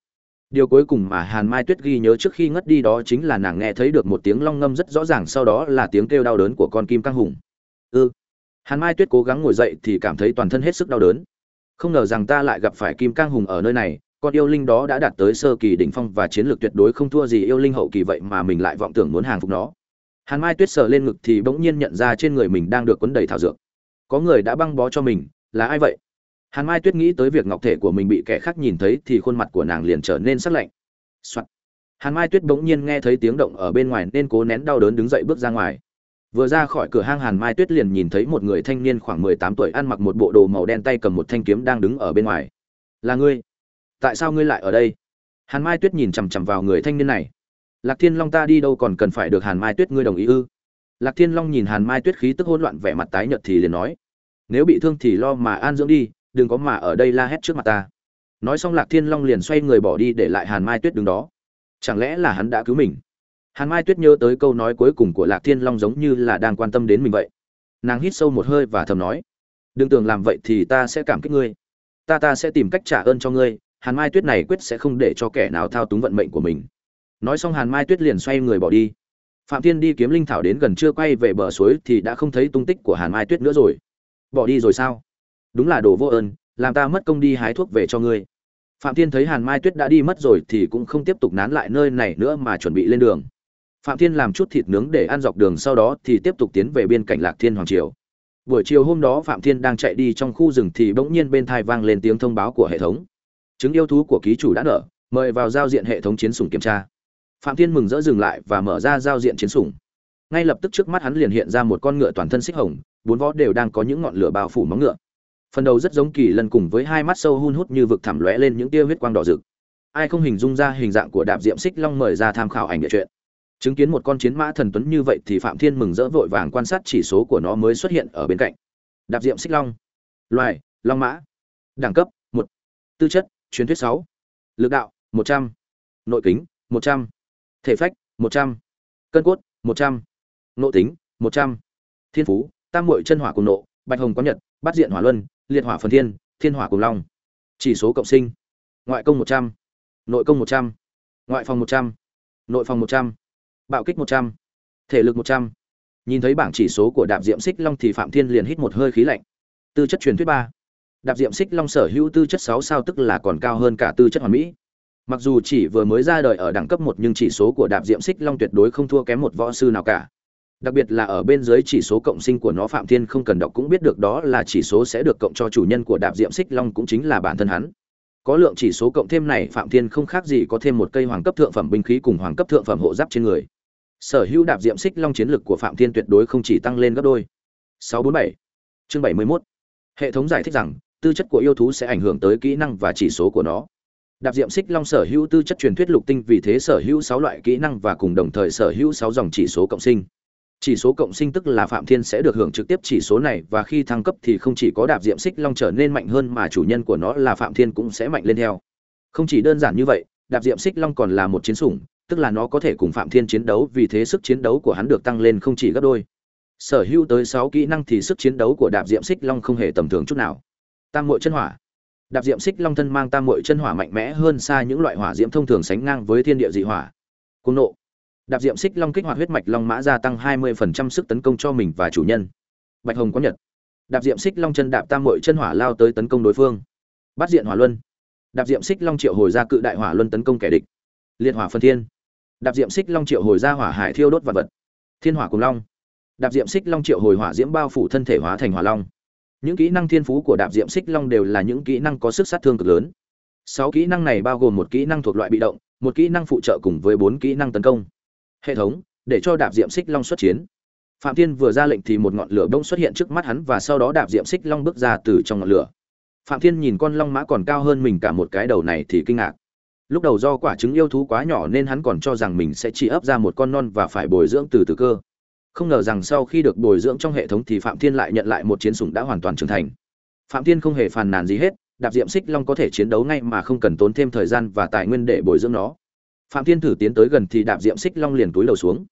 Điều cuối cùng mà hàn mai tuyết ghi nhớ trước khi ngất đi đó chính là nàng nghe thấy được một tiếng long ngâm rất rõ ràng sau đó là tiếng kêu đau đớn của con kim căng hùng. Ư ừ. hàn mai tuyết cố gắng ngồi dậy thì cảm thấy toàn thân hết sức đau đớn. Không ngờ rằng ta lại gặp phải kim cang hùng ở nơi này, con yêu linh đó đã đạt tới sơ kỳ đỉnh phong và chiến lược tuyệt đối không thua gì yêu linh hậu kỳ vậy mà mình lại vọng tưởng muốn hàng phục nó hàn mai tuyết sờ lên ngực thì bỗng nhiên nhận ra trên người mình đang được quấn đầy thảo dược. Có người đã băng bó cho mình, là ai vậy? Hàn mai tuyết nghĩ tới việc ngọc thể của mình bị kẻ khác nhìn thấy thì khuôn mặt của nàng liền trở nên sắc lạnh、Soạn. hàn mai tuyết bỗng nhiên nghe thấy tiếng động ở bên ngoài nên cố nén đau đớn đứng dậy bước ra ngoài. Vừa ra khỏi cửa hang, hàn mai tuyết liền nhìn thấy một người thanh niên khoảng mười tám tuổi ăn mặc một bộ đồ màu đen tay cầm một thanh kiếm đang đứng ở bên ngoài. Là ngươi? Tại sao ngươi lại ở đây? Hàn mai tuyết nhìn chằm chằm vào người thanh niên này lạc thiên long ta đi đâu còn cần phải được hàn mai tuyết ngươi đồng ý ư? Lạc thiên long nhìn hàn mai tuyết khí tức hỗn loạn vẻ mặt tái nhợt thì liền nói, nếu bị thương thì lo mà an dưỡng đi, đừng có mà ở đây la hét trước mặt ta. Nói xong lạc thiên long liền xoay người bỏ đi để lại hàn mai tuyết đứng đó. Chẳng lẽ là hắn đã cứu mình? Hàn mai tuyết nhớ tới câu nói cuối cùng của lạc thiên long giống như là đang quan tâm đến mình vậy. Nàng hít sâu một hơi và thầm nói, đừng tưởng làm vậy thì ta sẽ cảm kích ngươi. Ta ta sẽ tìm cách trả ơn cho ngươi. Hàn mai tuyết này quyết sẽ không để cho kẻ nào thao túng vận mệnh của mình nói xong hàn mai tuyết liền xoay người bỏ đi. Phạm thiên đi kiếm linh thảo đến gần chưa quay về bờ suối thì đã không thấy tung tích của hàn mai tuyết nữa rồi. Bỏ đi rồi sao? Đúng là đồ vô ơn, làm ta mất công đi hái thuốc về cho ngươi. Phạm thiên thấy hàn mai tuyết đã đi mất rồi thì cũng không tiếp tục nán lại nơi này nữa mà chuẩn bị lên đường. Phạm thiên làm chút thịt nướng để ăn dọc đường sau đó thì tiếp tục tiến về biên cảnh lạc thiên hoàng triều. Buổi chiều hôm đó phạm thiên đang chạy đi trong khu rừng thì bỗng nhiên bên thai vang lên tiếng thông báo của hệ thống. Chứng yêu thú của ký chủ đã nở, mời vào giao diện hệ thống chiến sủng kiểm tra phạm thiên mừng rỡ dừng lại và mở ra giao diện chiến sủng. Ngay lập tức trước mắt hắn liền hiện ra một con ngựa toàn thân xích hồng, bốn vó đều đang có những ngọn lửa bao phủ móng ngựa. Phần đầu rất giống kỳ lân cùng với hai mắt sâu hun hút như vực thẳm lóe lên những tia huyết quang đỏ rực. Ai không hình dung ra hình dạng của đạp diệm xích long mời ra tham khảo ảnh địa chuyện chứng kiến một con chiến mã thần tuấn như vậy thì phạm thiên mừng rỡ vội vàng quan sát chỉ số của nó mới xuất hiện ở bên cạnh. Đạp diệm xích long. Loài, long mã. Đẳng cấp, một. Tư chất, truyền thuyết sáu. Lực đạo, một trăm. Nội kính, một trăm thể phách, một trăm. Cân cốt, một trăm. Nộ tính, một trăm. Thiên phú, tam muội chân hỏa cùng nộ, bạch hồng có nhật, bát diện hỏa luân, liệt hỏa phần thiên thiên hỏa cùng long. Chỉ số cộng sinh. Ngoại công một trăm, nội công một trăm, ngoại phòng một trăm, nội phòng một trăm, bạo kích một trăm, thể lực một trăm. Nhìn thấy bảng chỉ số của đạp diệm xích long thì phạm thiên liền hít một hơi khí lạnh. Tư chất truyền thuyết ba. Đạp diệm xích long sở hữu tư chất sáu sao tức là còn cao hơn cả tư chất hoàn mỹ mặc dù chỉ vừa mới ra đời ở đẳng cấp một nhưng chỉ số của đạp diệm xích long tuyệt đối không thua kém một võ sư nào cả. Đặc biệt là ở bên dưới chỉ số cộng sinh của nó phạm thiên không cần đọc cũng biết được đó là chỉ số sẽ được cộng cho chủ nhân của đạp diệm xích long cũng chính là bản thân hắn. Có lượng chỉ số cộng thêm này, phạm thiên không khác gì có thêm một cây hoàng cấp thượng phẩm binh khí cùng hoàng cấp thượng phẩm hộ giáp trên người. Sở hữu đạp diệm xích long chiến lực của phạm thiên tuyệt đối không chỉ tăng lên gấp đôi. 647 chương 71 hệ thống giải thích rằng, tư chất của yêu thú sẽ ảnh hưởng tới kỹ năng và chỉ số của nó đạp diệm xích long sở hữu tư chất truyền thuyết lục tinh vì thế sở hữu sáu loại kỹ năng và cùng đồng thời sở hữu sáu dòng chỉ số cộng sinh. Chỉ số cộng sinh tức là phạm thiên sẽ được hưởng trực tiếp chỉ số này và khi thăng cấp thì không chỉ có đạp diệm xích long trở nên mạnh hơn mà chủ nhân của nó là phạm thiên cũng sẽ mạnh lên theo. Không chỉ đơn giản như vậy, đạp diệm xích long còn là một chiến sủng, tức là nó có thể cùng phạm thiên chiến đấu vì thế sức chiến đấu của hắn được tăng lên không chỉ gấp đôi. Sở hữu tới sáu kỹ năng thì sức chiến đấu của đạp diệm xích long không hề tầm thường chút nào. Tam muội chân hỏa đạp diệm xích long thân mang tam muội chân hỏa mạnh mẽ hơn xa những loại hỏa diễm thông thường sánh ngang với thiên địa dị hỏa. Cung nộ. Đạp diệm xích long kích hoạt huyết mạch long mã gia tăng 20% sức tấn công cho mình và chủ nhân. Bạch hồng có nhật. Đạp diệm xích long chân đạp tam muội chân hỏa lao tới tấn công đối phương. Bắt diện hỏa luân. Đạp diệm xích long triệu hồi ra cự đại hỏa luân tấn công kẻ địch. Liệt hỏa phân thiên. Đạp diệm xích long triệu hồi ra hỏa hải thiêu đốt vật vật. Thiên hỏa cùng long. Đạp diệm xích long triệu hồi hỏa diễm bao phủ thân thể hóa thành hỏa long những kỹ năng thiên phú của đạp diệm xích long đều là những kỹ năng có sức sát thương cực lớn. Sáu kỹ năng này bao gồm một kỹ năng thuộc loại bị động, một kỹ năng phụ trợ cùng với bốn kỹ năng tấn công. Hệ thống, để cho đạp diệm xích long xuất chiến. Phạm thiên vừa ra lệnh thì một ngọn lửa bỗng xuất hiện trước mắt hắn và sau đó đạp diệm xích long bước ra từ trong ngọn lửa. Phạm thiên nhìn con long mã còn cao hơn mình cả một cái đầu này thì kinh ngạc. Lúc đầu do quả trứng yêu thú quá nhỏ nên hắn còn cho rằng mình sẽ chỉ ấp ra một con non và phải bồi dưỡng từ từ cơ không ngờ rằng sau khi được bồi dưỡng trong hệ thống thì phạm thiên lại nhận lại một chiến sủng đã hoàn toàn trưởng thành. Phạm thiên không hề phàn nàn gì hết, đạp diệm xích long có thể chiến đấu ngay mà không cần tốn thêm thời gian và tài nguyên để bồi dưỡng nó. Phạm thiên thử tiến tới gần thì đạp diệm xích long liền túi đầu xuống.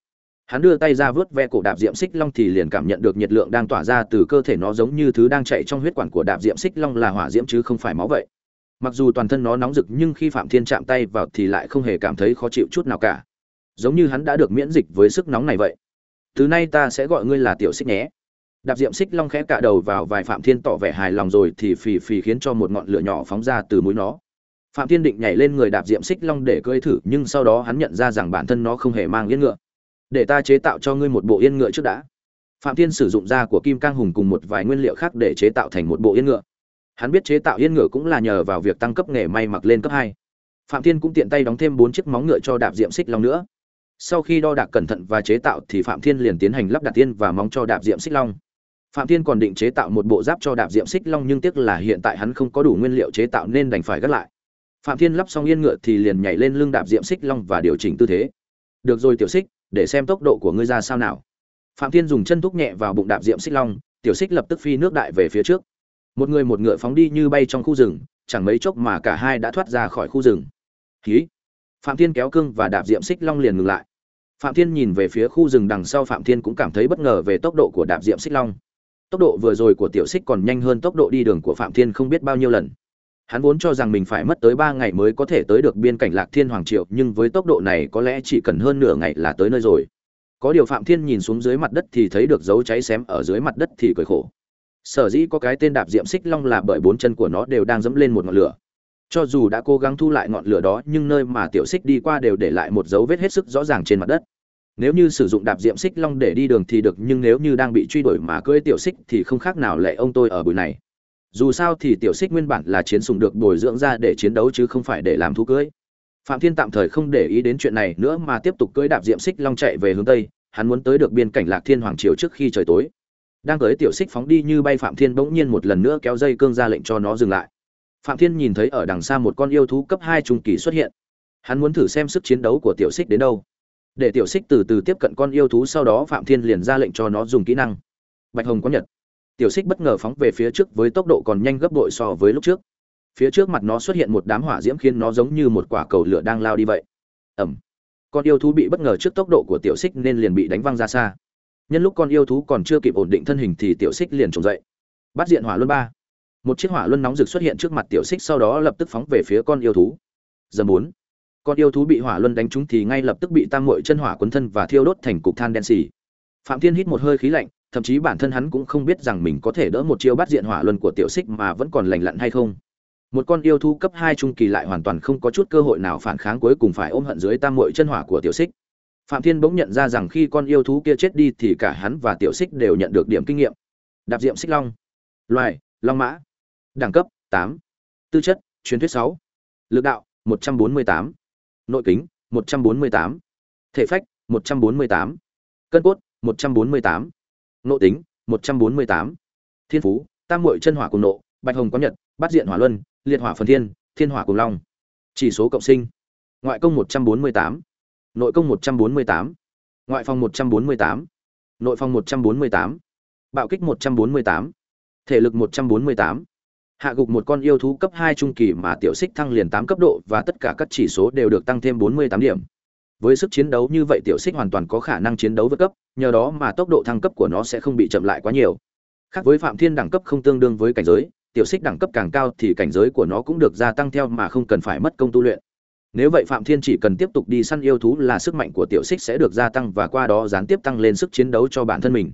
Hắn đưa tay ra vớt ve cổ đạp diệm xích long thì liền cảm nhận được nhiệt lượng đang tỏa ra từ cơ thể nó giống như thứ đang chạy trong huyết quản của đạp diệm xích long là hỏa diễm chứ không phải máu vậy. Mặc dù toàn thân nó nóng rực nhưng khi phạm thiên chạm tay vào thì lại không hề cảm thấy khó chịu chút nào cả. Giống như hắn đã được miễn dịch với sức nóng này vậy từ nay ta sẽ gọi ngươi là tiểu xích nhé. Đạp diệm xích long khẽ cạ đầu vào vài phạm thiên tỏ vẻ hài lòng rồi thì phì phì khiến cho một ngọn lửa nhỏ phóng ra từ mũi nó. Phạm thiên định nhảy lên người đạp diệm xích long để cưỡi thử, nhưng sau đó hắn nhận ra rằng bản thân nó không hề mang yên ngựa. Để ta chế tạo cho ngươi một bộ yên ngựa trước đã. Phạm thiên sử dụng da của kim cang hùng cùng một vài nguyên liệu khác để chế tạo thành một bộ yên ngựa. Hắn biết chế tạo yên ngựa cũng là nhờ vào việc tăng cấp nghề may mặc lên cấp hai. Phạm thiên cũng tiện tay đóng thêm bốn chiếc móng ngựa cho đạp diệm xích long nữa sau khi đo đạc cẩn thận và chế tạo thì phạm thiên liền tiến hành lắp đặt tiên và móng cho đạp diệm xích long. Phạm thiên còn định chế tạo một bộ giáp cho đạp diệm xích long nhưng tiếc là hiện tại hắn không có đủ nguyên liệu chế tạo nên đành phải gác lại. Phạm thiên lắp xong yên ngựa thì liền nhảy lên lưng đạp diệm xích long và điều chỉnh tư thế. Được rồi, tiểu xích, để xem tốc độ của ngươi ra sao nào. Phạm thiên dùng chân thúc nhẹ vào bụng đạp diệm xích long, tiểu xích lập tức phi nước đại về phía trước. Một người một ngựa phóng đi như bay trong khu rừng, chẳng mấy chốc mà cả hai đã thoát ra khỏi khu rừng. Ký phạm thiên kéo cương và đạp diệm xích long liền ngừng lại phạm thiên nhìn về phía khu rừng đằng sau, phạm thiên cũng cảm thấy bất ngờ về tốc độ của đạp diệm xích long. Tốc độ vừa rồi của tiểu xích còn nhanh hơn tốc độ đi đường của phạm thiên không biết bao nhiêu lần. Hắn vốn cho rằng mình phải mất tới ba ngày mới có thể tới được biên cảnh lạc thiên hoàng triệu nhưng với tốc độ này có lẽ chỉ cần hơn nửa ngày là tới nơi rồi. Có điều phạm thiên nhìn xuống dưới mặt đất thì thấy được dấu cháy xém, ở dưới mặt đất thì cười khổ. Sở dĩ có cái tên đạp diệm xích long là bởi bốn chân của nó đều đang dẫm lên một ngọn lửa cho dù đã cố gắng thu lại ngọn lửa đó, nhưng nơi mà tiểu xích đi qua đều để lại một dấu vết hết sức rõ ràng trên mặt đất. Nếu như sử dụng đạp diệm xích long để đi đường thì được, nhưng nếu như đang bị truy đuổi mà cưỡi tiểu xích thì không khác nào lệ ông tôi ở buổi này. Dù sao thì tiểu xích nguyên bản là chiến sùng được bồi dưỡng ra để chiến đấu chứ không phải để làm thú cưỡi. Phạm thiên tạm thời không để ý đến chuyện này nữa mà tiếp tục cưỡi đạp diệm xích long chạy về hướng tây. Hắn muốn tới được biên cảnh lạc thiên hoàng triều trước khi trời tối. Đang cưỡi tiểu xích phóng đi như bay phạm thiên bỗng nhiên một lần nữa kéo dây cương ra lệnh cho nó dừng lại phạm thiên nhìn thấy ở đằng xa một con yêu thú cấp hai trung kỳ xuất hiện. Hắn muốn thử xem sức chiến đấu của tiểu xích đến đâu. Để tiểu xích từ từ tiếp cận con yêu thú sau đó phạm thiên liền ra lệnh cho nó dùng kỹ năng. Bạch hồng có nhật. Tiểu xích bất ngờ phóng về phía trước với tốc độ còn nhanh gấp bội so với lúc trước. Phía trước mặt nó xuất hiện một đám hỏa diễm khiến nó giống như một quả cầu lửa đang lao đi vậy. Ẩm. Con yêu thú bị bất ngờ trước tốc độ của tiểu xích nên liền bị đánh văng ra xa. Nhân lúc con yêu thú còn chưa kịp ổn định thân hình thì tiểu xích liền trồng dậy. Bắt diện hỏa luân ba một chiếc hỏa luân nóng rực xuất hiện trước mặt tiểu xích, sau đó lập tức phóng về phía con yêu thú. Dầm bốn, con yêu thú bị hỏa luân đánh trúng thì ngay lập tức bị tam mội chân hỏa cuốn thân và thiêu đốt thành cục than đen xì. Phạm thiên hít một hơi khí lạnh, thậm chí bản thân hắn cũng không biết rằng mình có thể đỡ một chiêu bắt diện hỏa luân của tiểu xích mà vẫn còn lành lặn hay không. Một con yêu thú cấp hai trung kỳ lại hoàn toàn không có chút cơ hội nào phản kháng cuối cùng phải ôm hận dưới tam mội chân hỏa của tiểu xích. Phạm thiên bỗng nhận ra rằng khi con yêu thú kia chết đi thì cả hắn và tiểu xích đều nhận được điểm kinh nghiệm. Đạp diệm xích long. Loài, long mã đẳng cấp 8. tư chất truyền thuyết 6. lực đạo một trăm bốn mươi tám nội kính 148, thể phách 148, cân cốt 148, nội tính 148, thiên phú tam muội chân hỏa cùng nộ bạch hồng có nhật bát diện hỏa luân liệt hỏa phần thiên thiên hỏa cùng long chỉ số cộng sinh ngoại công 148, nội công 148, ngoại phòng 148, nội phòng 148, bạo kích 148, thể lực 148, hạ gục một con yêu thú cấp 2 trung kỳ mà tiểu xích thăng liền 8 cấp độ và tất cả các chỉ số đều được tăng thêm bốn mươi tám điểm. Với sức chiến đấu như vậy tiểu xích hoàn toàn có khả năng chiến đấu vượt cấp, nhờ đó mà tốc độ thăng cấp của nó sẽ không bị chậm lại quá nhiều. Khác với phạm thiên đẳng cấp không tương đương với cảnh giới, tiểu xích đẳng cấp càng cao thì cảnh giới của nó cũng được gia tăng theo mà không cần phải mất công tu luyện. Nếu vậy phạm thiên chỉ cần tiếp tục đi săn yêu thú là sức mạnh của tiểu xích sẽ được gia tăng và qua đó gián tiếp tăng lên sức chiến đấu cho bản thân mình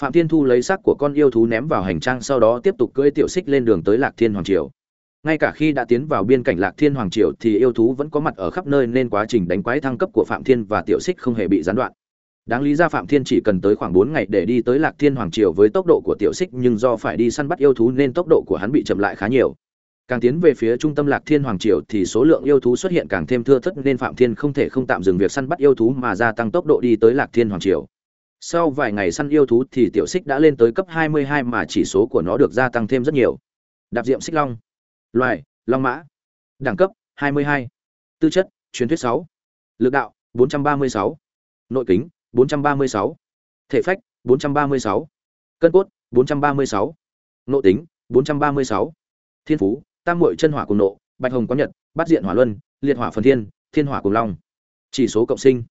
phạm thiên thu lấy xác của con yêu thú ném vào hành trang sau đó tiếp tục cưỡi tiểu xích lên đường tới lạc thiên hoàng triều. Ngay cả khi đã tiến vào biên cảnh lạc thiên hoàng triều thì yêu thú vẫn có mặt ở khắp nơi nên quá trình đánh quái thăng cấp của phạm thiên và tiểu xích không hề bị gián đoạn. Đáng lý ra phạm thiên chỉ cần tới khoảng bốn ngày để đi tới lạc thiên hoàng triều với tốc độ của tiểu xích nhưng do phải đi săn bắt yêu thú nên tốc độ của hắn bị chậm lại khá nhiều. Càng tiến về phía trung tâm lạc thiên hoàng triều thì số lượng yêu thú xuất hiện càng thêm thưa thất nên phạm thiên không thể không tạm dừng việc săn bắt yêu thú mà gia tăng tốc độ đi tới lạc thiên hoàng triều sau vài ngày săn yêu thú thì tiểu xích đã lên tới cấp 22 mà chỉ số của nó được gia tăng thêm rất nhiều đạp diệm xích long loài, long mã đẳng cấp 22. tư chất, truyền thuyết 6. lực đạo 436. nội kính 436. thể phách 436. cân cốt 436. nội tính 436. thiên phú, tam muội chân hỏa cùng nộ, bạch hồng quán nhật, bát diện hỏa luân, liệt hỏa phần thiên thiên hỏa cùng long chỉ số cộng sinh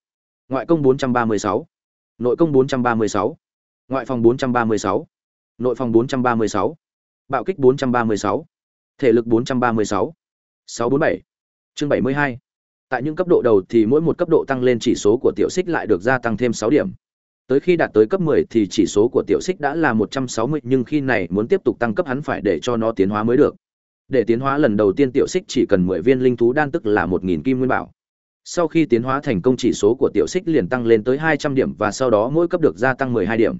ngoại công 436 nội công 436. ngoại phòng 436. nội phòng 436. bạo kích 436. thể lực 436. 647. chương 72. tại những cấp độ đầu thì mỗi một cấp độ tăng lên chỉ số của tiểu xích lại được gia tăng thêm 6 điểm tới khi đạt tới cấp 10 thì chỉ số của tiểu xích đã là 160 nhưng khi này muốn tiếp tục tăng cấp hắn phải để cho nó tiến hóa mới được để tiến hóa lần đầu tiên tiểu xích chỉ cần 10 viên linh thú đan tức là 1000 kim nguyên bảo. Sau khi tiến hóa thành công chỉ số của tiểu xích liền tăng lên tới 200 điểm và sau đó mỗi cấp được gia tăng 12 điểm.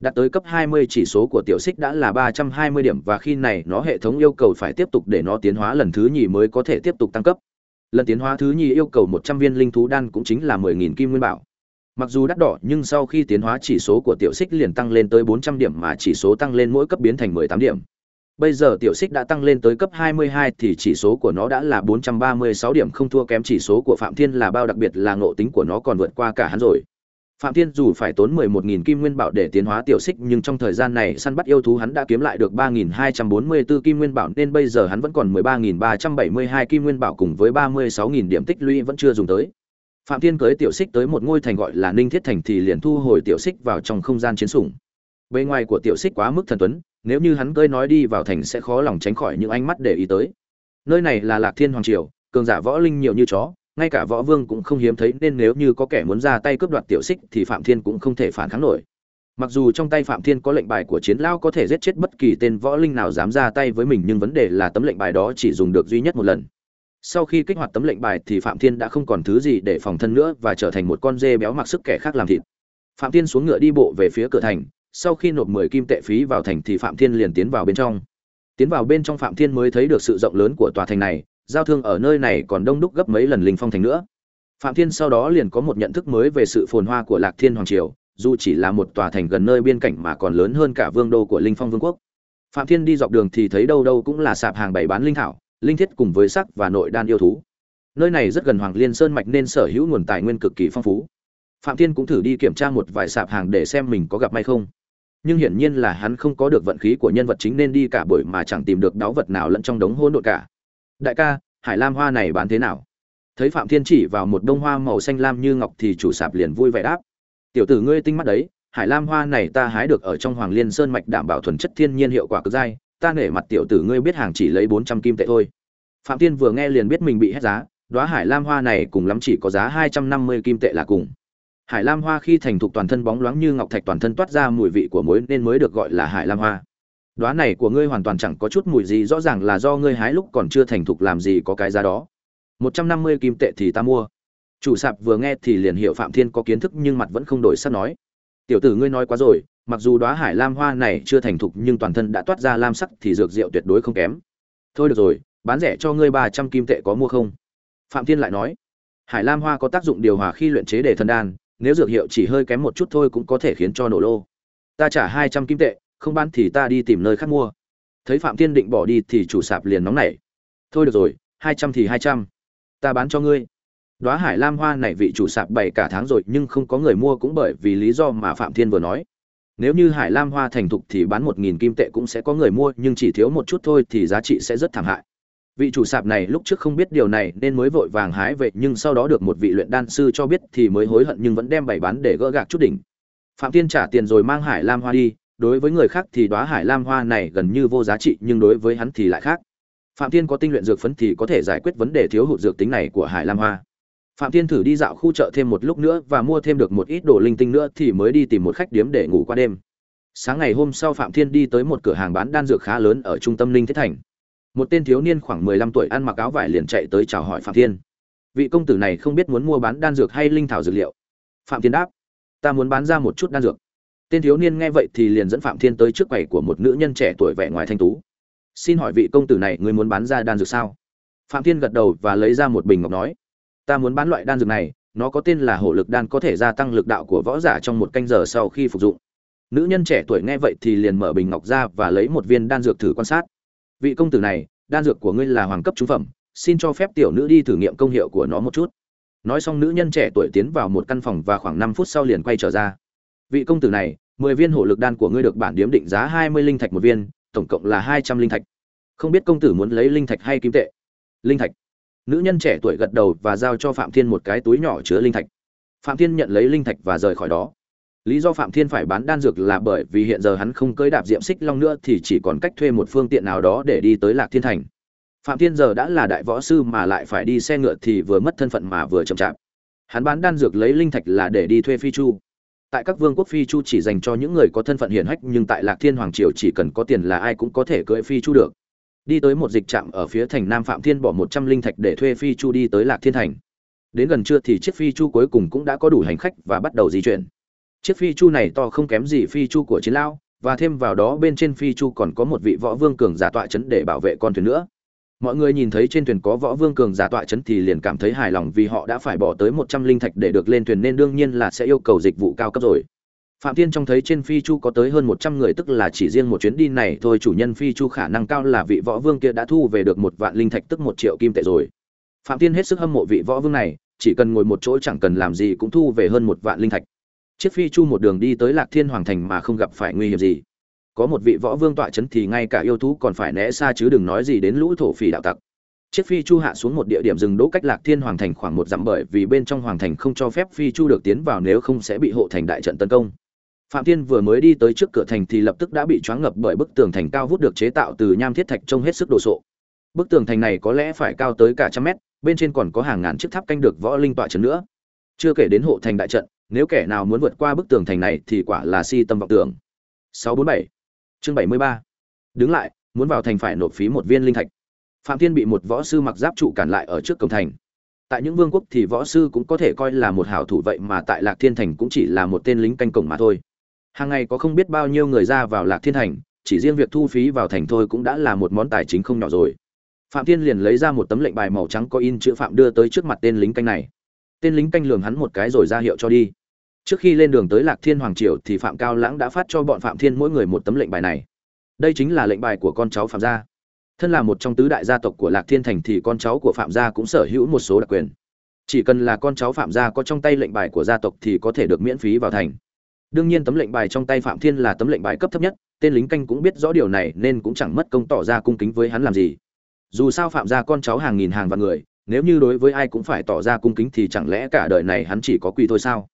Đạt tới cấp 20 chỉ số của tiểu xích đã là 320 điểm và khi này nó hệ thống yêu cầu phải tiếp tục để nó tiến hóa lần thứ nhì mới có thể tiếp tục tăng cấp. Lần tiến hóa thứ nhì yêu cầu 100 viên linh thú đan cũng chính là 10000 kim nguyên bảo. Mặc dù đắt đỏ nhưng sau khi tiến hóa chỉ số của tiểu xích liền tăng lên tới 400 điểm mà chỉ số tăng lên mỗi cấp biến thành 18 điểm. Bây giờ tiểu xích đã tăng lên tới cấp 22 thì chỉ số của nó đã là 436 điểm không thua kém chỉ số của Phạm Thiên là bao đặc biệt là ngộ tính của nó còn vượt qua cả hắn rồi. Phạm Thiên dù phải tốn 11.000 kim nguyên bảo để tiến hóa tiểu xích nhưng trong thời gian này săn bắt yêu thú hắn đã kiếm lại được 3.244 kim nguyên bảo nên bây giờ hắn vẫn còn 13.372 kim nguyên bảo cùng với 36.000 điểm tích lũy vẫn chưa dùng tới. Phạm Thiên cưới tiểu xích tới một ngôi thành gọi là Ninh Thiết Thành thì liền thu hồi tiểu xích vào trong không gian chiến sủng. Bên ngoài của tiểu xích quá mức thần tuấn, nếu như hắn cơi nói đi vào thành sẽ khó lòng tránh khỏi những ánh mắt để ý tới. Nơi này là lạc thiên hoàng triều, cường giả võ linh nhiều như chó, ngay cả võ vương cũng không hiếm thấy nên nếu như có kẻ muốn ra tay cướp đoạt tiểu xích thì phạm thiên cũng không thể phản kháng nổi. Mặc dù trong tay phạm thiên có lệnh bài của chiến lao có thể giết chết bất kỳ tên võ linh nào dám ra tay với mình, nhưng vấn đề là tấm lệnh bài đó chỉ dùng được duy nhất một lần. Sau khi kích hoạt tấm lệnh bài thì phạm thiên đã không còn thứ gì để phòng thân nữa và trở thành một con dê béo mặc sức kẻ khác làm thịt. Phạm thiên xuống ngựa đi bộ về phía cửa thành sau khi nộp 10 kim tệ phí vào thành thì Phạm Thiên liền tiến vào bên trong. Tiến vào bên trong Phạm Thiên mới thấy được sự rộng lớn của tòa thành này, giao thương ở nơi này còn đông đúc gấp mấy lần linh phong thành nữa. Phạm Thiên sau đó liền có một nhận thức mới về sự phồn hoa của Lạc Thiên hoàng triều, dù chỉ là một tòa thành gần nơi biên cảnh mà còn lớn hơn cả vương đô của Linh Phong Vương quốc. Phạm Thiên đi dọc đường thì thấy đâu đâu cũng là sạp hàng bày bán linh thảo, linh thiết cùng với sắc và nội đan yêu thú. Nơi này rất gần Hoàng Liên Sơn mạch nên sở hữu nguồn tài nguyên cực kỳ phong phú. Phạm Thiên cũng thử đi kiểm tra một vài sạp hàng để xem mình có gặp may không nhưng hiển nhiên là hắn không có được vận khí của nhân vật chính nên đi cả buổi mà chẳng tìm được đáo vật nào lẫn trong đống hỗn độn cả. Đại ca, hải lam hoa này bán thế nào? Thấy Phạm Thiên chỉ vào một đông hoa màu xanh lam như ngọc thì chủ sạp liền vui vẻ đáp: "Tiểu tử ngươi tinh mắt đấy, hải lam hoa này ta hái được ở trong Hoàng Liên Sơn mạch đảm bảo thuần chất thiên nhiên hiệu quả cực dai, ta nể mặt tiểu tử ngươi biết hàng chỉ lấy 400 kim tệ thôi." Phạm Thiên vừa nghe liền biết mình bị hết giá, đóa hải lam hoa này cùng lắm chỉ có giá 250 kim tệ là cùng hải lam hoa khi thành thục toàn thân bóng loáng như ngọc thạch toàn thân toát ra mùi vị của muối nên mới được gọi là hải lam hoa. Đoá này của ngươi hoàn toàn chẳng có chút mùi gì, rõ ràng là do ngươi hái lúc còn chưa thành thục làm gì có cái giá đó. Một trăm năm mươi kim tệ thì ta mua. Chủ sạp vừa nghe thì liền hiểu phạm thiên có kiến thức nhưng mặt vẫn không đổi sắp nói. Tiểu tử ngươi nói quá rồi, mặc dù đoá hải lam hoa này chưa thành thục nhưng toàn thân đã toát ra lam sắc thì dược rượu tuyệt đối không kém. Thôi được rồi, bán rẻ cho ngươi ba trăm kim tệ có mua không? Phạm thiên lại nói. Hải lam hoa có tác dụng điều hòa khi luyện chế để thần đan nếu dược hiệu chỉ hơi kém một chút thôi cũng có thể khiến cho nổ lô. Ta trả hai trăm kim tệ, không bán thì ta đi tìm nơi khác mua. Thấy phạm thiên định bỏ đi thì chủ sạp liền nóng nảy. Thôi được rồi, hai trăm thì hai trăm. Ta bán cho ngươi. Đóa hải lam hoa này vị chủ sạp bày cả tháng rồi nhưng không có người mua cũng bởi vì lý do mà phạm thiên vừa nói. Nếu như hải lam hoa thành thục thì bán một nghìn kim tệ cũng sẽ có người mua nhưng chỉ thiếu một chút thôi thì giá trị sẽ rất thảm hại vị chủ sạp này lúc trước không biết điều này nên mới vội vàng hái về, nhưng sau đó được một vị luyện đan sư cho biết thì mới hối hận nhưng vẫn đem bày bán để gỡ gạc chút đỉnh. Phạm tiên trả tiền rồi mang hải lam hoa đi, đối với người khác thì đoá hải lam hoa này gần như vô giá trị, nhưng đối với hắn thì lại khác. Phạm tiên có tinh luyện dược phấn thì có thể giải quyết vấn đề thiếu hụt dược tính này của hải lam hoa. Phạm tiên thử đi dạo khu chợ thêm một lúc nữa và mua thêm được một ít đồ linh tinh nữa thì mới đi tìm một khách điếm để ngủ qua đêm. Sáng ngày hôm sau phạm thiên đi tới một cửa hàng bán đan dược khá lớn ở trung tâm linh Thế thành một tên thiếu niên khoảng mười lăm tuổi ăn mặc áo vải liền chạy tới chào hỏi phạm thiên. Vị công tử này không biết muốn mua bán đan dược hay linh thảo dược liệu. Phạm thiên đáp, ta muốn bán ra một chút đan dược. Tên thiếu niên nghe vậy thì liền dẫn phạm thiên tới trước quầy của một nữ nhân trẻ tuổi vẻ ngoài thanh tú. Xin hỏi vị công tử này người muốn bán ra đan dược sao? Phạm thiên gật đầu và lấy ra một bình ngọc nói, ta muốn bán loại đan dược này, nó có tên là hổ lực đan có thể gia tăng lực đạo của võ giả trong một canh giờ sau khi phục dụng. Nữ nhân trẻ tuổi nghe vậy thì liền mở bình ngọc ra và lấy một viên đan dược thử quan sát vị công tử này, đan dược của ngươi là hoàng cấp trúng phẩm, xin cho phép tiểu nữ đi thử nghiệm công hiệu của nó một chút. Nói xong nữ nhân trẻ tuổi tiến vào một căn phòng và khoảng năm phút sau liền quay trở ra. Vị công tử này, mười viên hổ lực đan của ngươi được bản điếm định giá hai mươi linh thạch một viên, tổng cộng là hai trăm linh thạch. Không biết công tử muốn lấy linh thạch hay kim tệ? Linh thạch. Nữ nhân trẻ tuổi gật đầu và giao cho phạm thiên một cái túi nhỏ chứa linh thạch. Phạm thiên nhận lấy linh thạch và rời khỏi đó lý do phạm thiên phải bán đan dược là bởi vì hiện giờ hắn không cưỡi đạp diệm xích long nữa thì chỉ còn cách thuê một phương tiện nào đó để đi tới lạc thiên thành. Phạm thiên giờ đã là đại võ sư mà lại phải đi xe ngựa thì vừa mất thân phận mà vừa chậm chạp. Hắn bán đan dược lấy linh thạch là để đi thuê phi chu. Tại các vương quốc phi chu chỉ dành cho những người có thân phận hiển hách, nhưng tại lạc thiên hoàng triều chỉ cần có tiền là ai cũng có thể cưỡi phi chu được. Đi tới một dịch trạm ở phía thành nam phạm thiên bỏ một trăm linh thạch để thuê phi chu đi tới lạc thiên thành. Đến gần trưa thì chiếc phi chu cuối cùng cũng đã có đủ hành khách và bắt đầu di chuyển chiếc phi chu này to không kém gì phi chu của chiến lao và thêm vào đó bên trên phi chu còn có một vị võ vương cường giả tọa chấn để bảo vệ con thuyền nữa. Mọi người nhìn thấy trên thuyền có võ vương cường giả tọa chấn thì liền cảm thấy hài lòng vì họ đã phải bỏ tới một trăm linh thạch để được lên thuyền nên đương nhiên là sẽ yêu cầu dịch vụ cao cấp rồi. Phạm thiên trông thấy trên phi chu có tới hơn một trăm người tức là chỉ riêng một chuyến đi này thôi, chủ nhân phi chu khả năng cao là vị võ vương kia đã thu về được một vạn linh thạch tức một triệu kim tệ rồi. Phạm thiên hết sức hâm mộ vị võ vương này, chỉ cần ngồi một chỗ chẳng cần làm gì cũng thu về hơn một vạn linh thạch chiếc phi chu một đường đi tới lạc thiên hoàng thành mà không gặp phải nguy hiểm gì. Có một vị võ vương tọa chấn thì ngay cả yêu thú còn phải né xa chứ đừng nói gì đến lũ thổ phỉ đạo tặc. Chiếc phi chu hạ xuống một địa điểm dừng đỗ cách lạc thiên hoàng thành khoảng một dặm bởi vì bên trong hoàng thành không cho phép phi chu được tiến vào nếu không sẽ bị hộ thành đại trận tấn công. Phạm thiên vừa mới đi tới trước cửa thành thì lập tức đã bị choáng ngập bởi bức tường thành cao vút được chế tạo từ nham thiết thạch trông hết sức đồ sộ. Bức tường thành này có lẽ phải cao tới cả trăm mét, bên trên còn có hàng ngàn chiếc tháp canh được võ linh tọa trấn nữa. Chưa kể đến hộ thành đại trận nếu kẻ nào muốn vượt qua bức tường thành này thì quả là si tâm vọng tưởng. 647 chương 73 đứng lại, muốn vào thành phải nộp phí một viên linh thạch. Phạm thiên bị một võ sư mặc giáp trụ cản lại ở trước cổng thành. Tại những vương quốc thì võ sư cũng có thể coi là một hảo thủ vậy mà tại lạc thiên thành cũng chỉ là một tên lính canh cổng mà thôi. Hàng ngày có không biết bao nhiêu người ra vào lạc thiên thành, chỉ riêng việc thu phí vào thành thôi cũng đã là một món tài chính không nhỏ rồi. Phạm thiên liền lấy ra một tấm lệnh bài màu trắng có in chữ phạm đưa tới trước mặt tên lính canh này. Tên lính canh lường hắn một cái rồi ra hiệu cho đi trước khi lên đường tới lạc thiên hoàng triều thì phạm cao lãng đã phát cho bọn phạm thiên mỗi người một tấm lệnh bài này. Đây chính là lệnh bài của con cháu phạm gia. Thân là một trong tứ đại gia tộc của lạc thiên thành thì con cháu của phạm gia cũng sở hữu một số đặc quyền. Chỉ cần là con cháu phạm gia có trong tay lệnh bài của gia tộc thì có thể được miễn phí vào thành. Đương nhiên tấm lệnh bài trong tay phạm thiên là tấm lệnh bài cấp thấp nhất, tên lính canh cũng biết rõ điều này nên cũng chẳng mất công tỏ ra cung kính với hắn làm gì. Dù sao phạm gia con cháu hàng nghìn hàng vạn người, nếu như đối với ai cũng phải tỏ ra cung kính thì chẳng lẽ cả đời này hắn chỉ có quỳ thôi sao?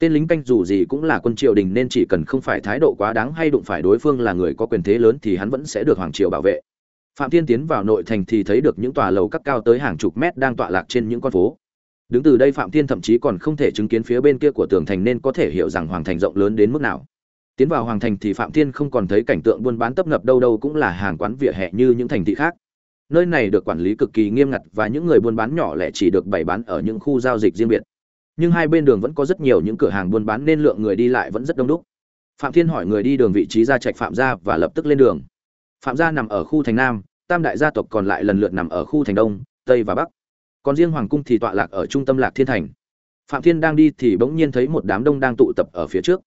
Tên lính canh dù gì cũng là quân triều đình nên chỉ cần không phải thái độ quá đáng hay đụng phải đối phương là người có quyền thế lớn thì hắn vẫn sẽ được hoàng triều bảo vệ. Phạm thiên tiến vào nội thành thì thấy được những tòa lầu các cao tới hàng chục mét đang tọa lạc trên những con phố. Đứng từ đây phạm thiên thậm chí còn không thể chứng kiến phía bên kia của tường thành nên có thể hiểu rằng hoàng thành rộng lớn đến mức nào. Tiến vào hoàng thành thì phạm thiên không còn thấy cảnh tượng buôn bán tấp nập đâu đâu cũng là hàng quán vỉa hè như những thành thị khác. Nơi này được quản lý cực kỳ nghiêm ngặt và những người buôn bán nhỏ lẻ chỉ được bày bán ở những khu giao dịch riêng biệt nhưng hai bên đường vẫn có rất nhiều những cửa hàng buôn bán nên lượng người đi lại vẫn rất đông đúc. Phạm thiên hỏi người đi đường vị trí ra trạch phạm gia và lập tức lên đường. Phạm gia nằm ở khu thành nam, tam đại gia tộc còn lại lần lượt nằm ở khu thành đông, tây và bắc. Còn riêng hoàng cung thì tọa lạc ở trung tâm lạc thiên thành. Phạm thiên đang đi thì bỗng nhiên thấy một đám đông đang tụ tập ở phía trước.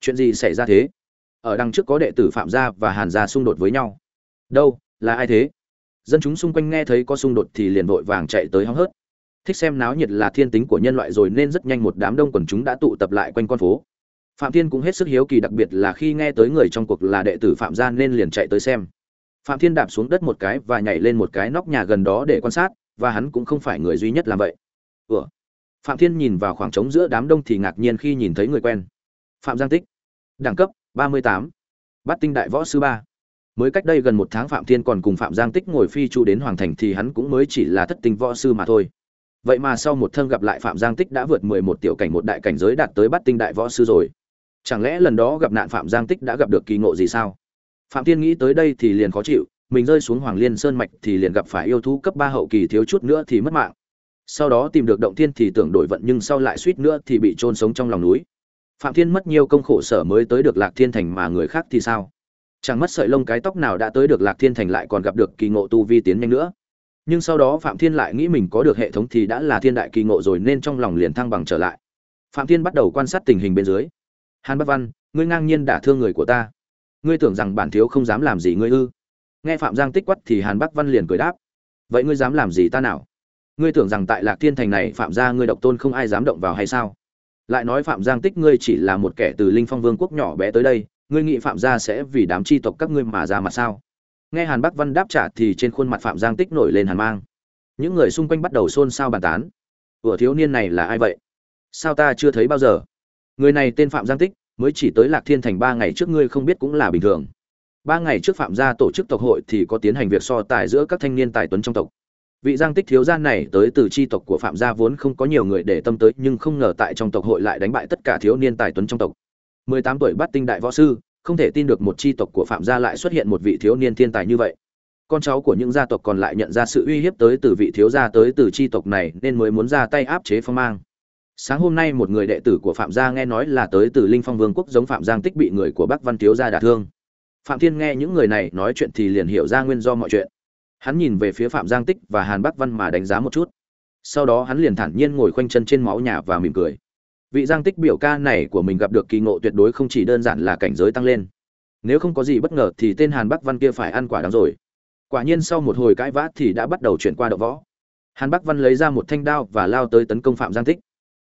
Chuyện gì xảy ra thế? Ở đằng trước có đệ tử phạm gia và hàn gia xung đột với nhau. Đâu, là ai thế? Dân chúng xung quanh nghe thấy có xung đột thì liền vội vàng chạy tới hóng hớt thích xem náo nhiệt là thiên tính của nhân loại rồi nên rất nhanh một đám đông quần chúng đã tụ tập lại quanh con phố. Phạm thiên cũng hết sức hiếu kỳ đặc biệt là khi nghe tới người trong cuộc là đệ tử phạm gia nên liền chạy tới xem. Phạm thiên đạp xuống đất một cái và nhảy lên một cái nóc nhà gần đó để quan sát, và hắn cũng không phải người duy nhất làm vậy. Ủa? Phạm thiên nhìn vào khoảng trống giữa đám đông thì ngạc nhiên khi nhìn thấy người quen. Phạm giang tích. Đẳng cấp 38. bát tinh đại võ sư ba. Mới cách đây gần một tháng phạm thiên còn cùng phạm giang tích ngồi phi chu đến hoàng thành thì hắn cũng mới chỉ là thất tinh võ sư mà thôi vậy mà sau một thân gặp lại phạm giang tích đã vượt mười một tiểu cảnh một đại cảnh giới đạt tới bát tinh đại võ sư rồi. Chẳng lẽ lần đó gặp nạn phạm giang tích đã gặp được kỳ ngộ gì sao? Phạm thiên nghĩ tới đây thì liền khó chịu, mình rơi xuống hoàng liên sơn mạch thì liền gặp phải yêu thú cấp ba hậu kỳ thiếu chút nữa thì mất mạng. Sau đó tìm được động thiên thì tưởng đổi vận nhưng sau lại suýt nữa thì bị trôn sống trong lòng núi. Phạm thiên mất nhiều công khổ sở mới tới được lạc thiên thành mà người khác thì sao? Chẳng mất sợi lông cái tóc nào đã tới được lạc thiên thành lại còn gặp được kỳ ngộ tu vi tiến nhanh nữa nhưng sau đó phạm thiên lại nghĩ mình có được hệ thống thì đã là thiên đại kỳ ngộ rồi nên trong lòng liền thăng bằng trở lại. Phạm thiên bắt đầu quan sát tình hình bên dưới. Hàn bắc văn, ngươi ngang nhiên đả thương người của ta. Ngươi tưởng rằng bản thiếu không dám làm gì ngươi ư? Nghe phạm giang tích quát thì hàn bắc văn liền cười đáp. Vậy ngươi dám làm gì ta nào? Ngươi tưởng rằng tại lạc thiên thành này phạm gia ngươi độc tôn không ai dám động vào hay sao? Lại nói phạm giang tích ngươi chỉ là một kẻ từ linh phong vương quốc nhỏ bé tới đây, ngươi nghĩ phạm gia sẽ vì đám tri tộc các ngươi mà ra mặt sao? Nghe hàn bắc văn đáp trả thì trên khuôn mặt phạm giang tích nổi lên hàn mang. Những người xung quanh bắt đầu xôn xao bàn tán. Ủa, thiếu niên này là ai vậy? Sao ta chưa thấy bao giờ? Người này tên phạm giang tích, mới chỉ tới lạc thiên thành ba ngày trước ngươi không biết cũng là bình thường. Ba ngày trước phạm gia tổ chức tộc hội thì có tiến hành việc so tài giữa các thanh niên tài tuấn trong tộc. Vị giang tích thiếu gia này tới từ chi tộc của phạm gia vốn không có nhiều người để tâm tới, nhưng không ngờ tại trong tộc hội lại đánh bại tất cả thiếu niên tài tuấn trong tộc. Mười tám tuổi bắt tinh đại võ sư không thể tin được một chi tộc của phạm gia lại xuất hiện một vị thiếu niên thiên tài như vậy. Con cháu của những gia tộc còn lại nhận ra sự uy hiếp tới từ vị thiếu gia tới từ chi tộc này nên mới muốn ra tay áp chế phong mang. Sáng hôm nay một người đệ tử của phạm gia nghe nói là tới từ linh phong vương quốc giống phạm giang tích bị người của bắc văn thiếu gia đả thương. Phạm thiên nghe những người này nói chuyện thì liền hiểu ra nguyên do mọi chuyện. Hắn nhìn về phía phạm giang tích và hàn bắc văn mà đánh giá một chút. Sau đó hắn liền thản nhiên ngồi khoanh chân trên máu nhà và mỉm cười vị giang tích biểu ca này của mình gặp được kỳ ngộ tuyệt đối không chỉ đơn giản là cảnh giới tăng lên. Nếu không có gì bất ngờ thì tên hàn bắc văn kia phải ăn quả đắng rồi. Quả nhiên sau một hồi cãi vã thì đã bắt đầu chuyển qua đậu võ. Hàn bắc văn lấy ra một thanh đao và lao tới tấn công phạm giang tích.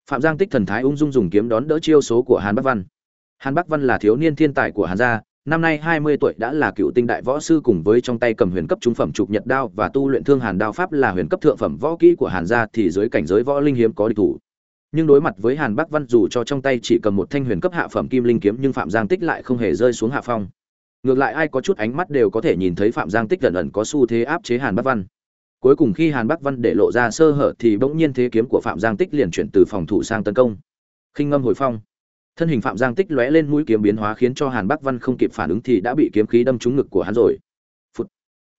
Phạm giang tích thần thái ung dung dùng kiếm đón đỡ chiêu số của hàn bắc văn. Hàn bắc văn là thiếu niên thiên tài của hàn gia, năm nay hai mươi tuổi đã là cựu tinh đại võ sư cùng với trong tay cầm huyền cấp trung phẩm trục nhật đao và tu luyện thương hàn đao pháp là huyền cấp thượng phẩm võ kỹ của hàn gia thì dưới cảnh giới võ linh hiếm có địch thủ nhưng đối mặt với hàn bắc văn dù cho trong tay chỉ cầm một thanh huyền cấp hạ phẩm kim linh kiếm nhưng phạm giang tích lại không hề rơi xuống hạ phong. Ngược lại ai có chút ánh mắt đều có thể nhìn thấy phạm giang tích gần ẩn có xu thế áp chế hàn bắc văn. Cuối cùng khi hàn bắc văn để lộ ra sơ hở thì bỗng nhiên thế kiếm của phạm giang tích liền chuyển từ phòng thủ sang tấn công. Khinh ngâm hồi phong. Thân hình phạm giang tích lóe lên mũi kiếm biến hóa khiến cho hàn bắc văn không kịp phản ứng thì đã bị kiếm khí đâm trúng ngực của hắn rồi. Phụt.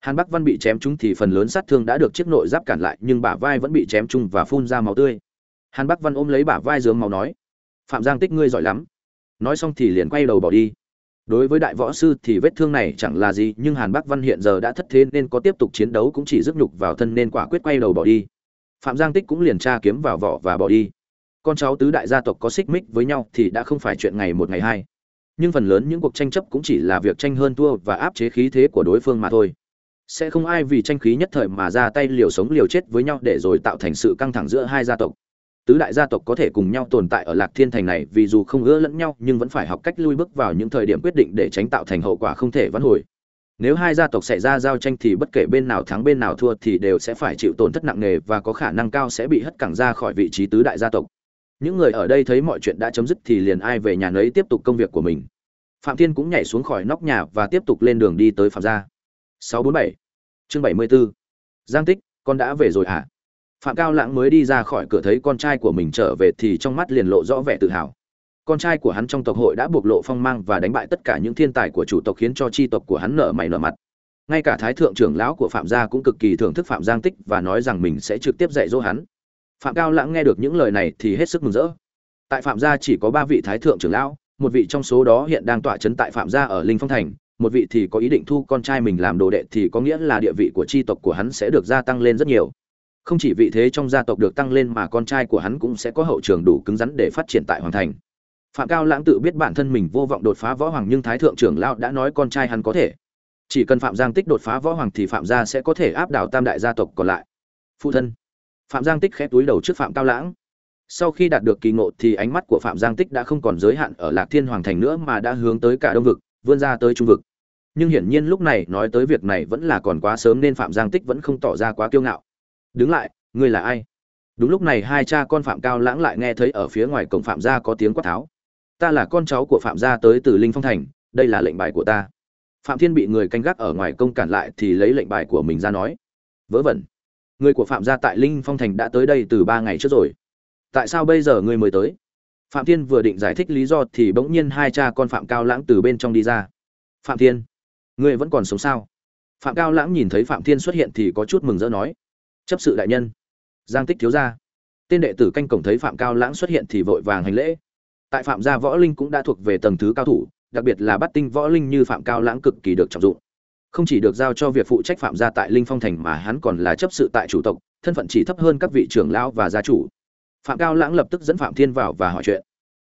hàn bắc văn bị chém trúng thì phần lớn sát thương đã được chiếc nội giáp cản lại nhưng bả vai vẫn bị chém trúng và phun ra máu tươi hàn bắc văn ôm lấy bả vai dướng màu nói, phạm giang tích ngươi giỏi lắm. Nói xong thì liền quay đầu bỏ đi. Đối với đại võ sư thì vết thương này chẳng là gì, nhưng hàn bắc văn hiện giờ đã thất thế nên có tiếp tục chiến đấu cũng chỉ rước nhục vào thân nên quả quyết quay đầu bỏ đi. Phạm giang tích cũng liền tra kiếm vào vỏ và bỏ đi. Con cháu tứ đại gia tộc có xích mích với nhau thì đã không phải chuyện ngày một ngày hai. Nhưng phần lớn những cuộc tranh chấp cũng chỉ là việc tranh hơn thua và áp chế khí thế của đối phương mà thôi. Sẽ không ai vì tranh khí nhất thời mà ra tay liều sống liều chết với nhau để rồi tạo thành sự căng thẳng giữa hai gia tộc tứ đại gia tộc có thể cùng nhau tồn tại ở lạc thiên thành này, vì dù không ưa lẫn nhau, nhưng vẫn phải học cách lui bước vào những thời điểm quyết định để tránh tạo thành hậu quả không thể vãn hồi. Nếu hai gia tộc xảy ra giao tranh thì bất kể bên nào thắng bên nào thua thì đều sẽ phải chịu tổn thất nặng nề và có khả năng cao sẽ bị hất cẳng ra khỏi vị trí tứ đại gia tộc. Những người ở đây thấy mọi chuyện đã chấm dứt thì liền ai về nhà nấy tiếp tục công việc của mình. Phạm thiên cũng nhảy xuống khỏi nóc nhà và tiếp tục lên đường đi tới phạm gia. 647 chương 74 giang tích, con đã về rồi hả? Phạm cao lãng mới đi ra khỏi cửa thấy con trai của mình trở về thì trong mắt liền lộ rõ vẻ tự hào. Con trai của hắn trong tộc hội đã bộc lộ phong mang và đánh bại tất cả những thiên tài của chủ tộc khiến cho chi tộc của hắn nở mày nở mặt. Ngay cả thái thượng trưởng lão của phạm gia cũng cực kỳ thưởng thức phạm giang tích và nói rằng mình sẽ trực tiếp dạy dỗ hắn. Phạm cao lãng nghe được những lời này thì hết sức mừng rỡ. Tại phạm gia chỉ có ba vị thái thượng trưởng lão, một vị trong số đó hiện đang tọa chấn tại phạm gia ở linh phong thành, một vị thì có ý định thu con trai mình làm đồ đệ thì có nghĩa là địa vị của tri tộc của hắn sẽ được gia tăng lên rất nhiều không chỉ vị thế trong gia tộc được tăng lên mà con trai của hắn cũng sẽ có hậu trường đủ cứng rắn để phát triển tại hoàng thành. Phạm cao lãng tự biết bản thân mình vô vọng đột phá võ hoàng nhưng thái thượng trưởng lão đã nói con trai hắn có thể. Chỉ cần phạm giang tích đột phá võ hoàng thì phạm gia sẽ có thể áp đảo tam đại gia tộc còn lại. Phụ thân. Phạm giang tích khẽ túi đầu trước phạm cao lãng. Sau khi đạt được kỳ ngộ thì ánh mắt của phạm giang tích đã không còn giới hạn ở lạc thiên hoàng thành nữa mà đã hướng tới cả đông vực, vươn ra tới trung vực. Nhưng hiển nhiên lúc này nói tới việc này vẫn là còn quá sớm nên phạm giang tích vẫn không tỏ ra quá kiêu ngạo đứng lại, ngươi là ai? Đúng lúc này hai cha con phạm cao lãng lại nghe thấy ở phía ngoài cổng phạm gia có tiếng quát tháo. Ta là con cháu của phạm gia tới từ linh phong thành, đây là lệnh bài của ta. Phạm thiên bị người canh gác ở ngoài công cản lại thì lấy lệnh bài của mình ra nói. Vớ vẩn. Người của phạm gia tại linh phong thành đã tới đây từ ba ngày trước rồi. Tại sao bây giờ ngươi mới tới? Phạm thiên vừa định giải thích lý do thì bỗng nhiên hai cha con phạm cao lãng từ bên trong đi ra. Phạm thiên, ngươi vẫn còn sống sao? Phạm cao lãng nhìn thấy phạm thiên xuất hiện thì có chút mừng rỡ nói chấp sự đại nhân. Giang tích thiếu gia. Tên đệ tử canh cổng thấy phạm cao lãng xuất hiện thì vội vàng hành lễ. Tại phạm gia võ linh cũng đã thuộc về tầng thứ cao thủ, đặc biệt là bắt tinh võ linh như phạm cao lãng cực kỳ được trọng dụng. Không chỉ được giao cho việc phụ trách phạm gia tại linh phong thành mà hắn còn là chấp sự tại chủ tộc, thân phận chỉ thấp hơn các vị trưởng lão và gia chủ. Phạm cao lãng lập tức dẫn phạm thiên vào và hỏi chuyện.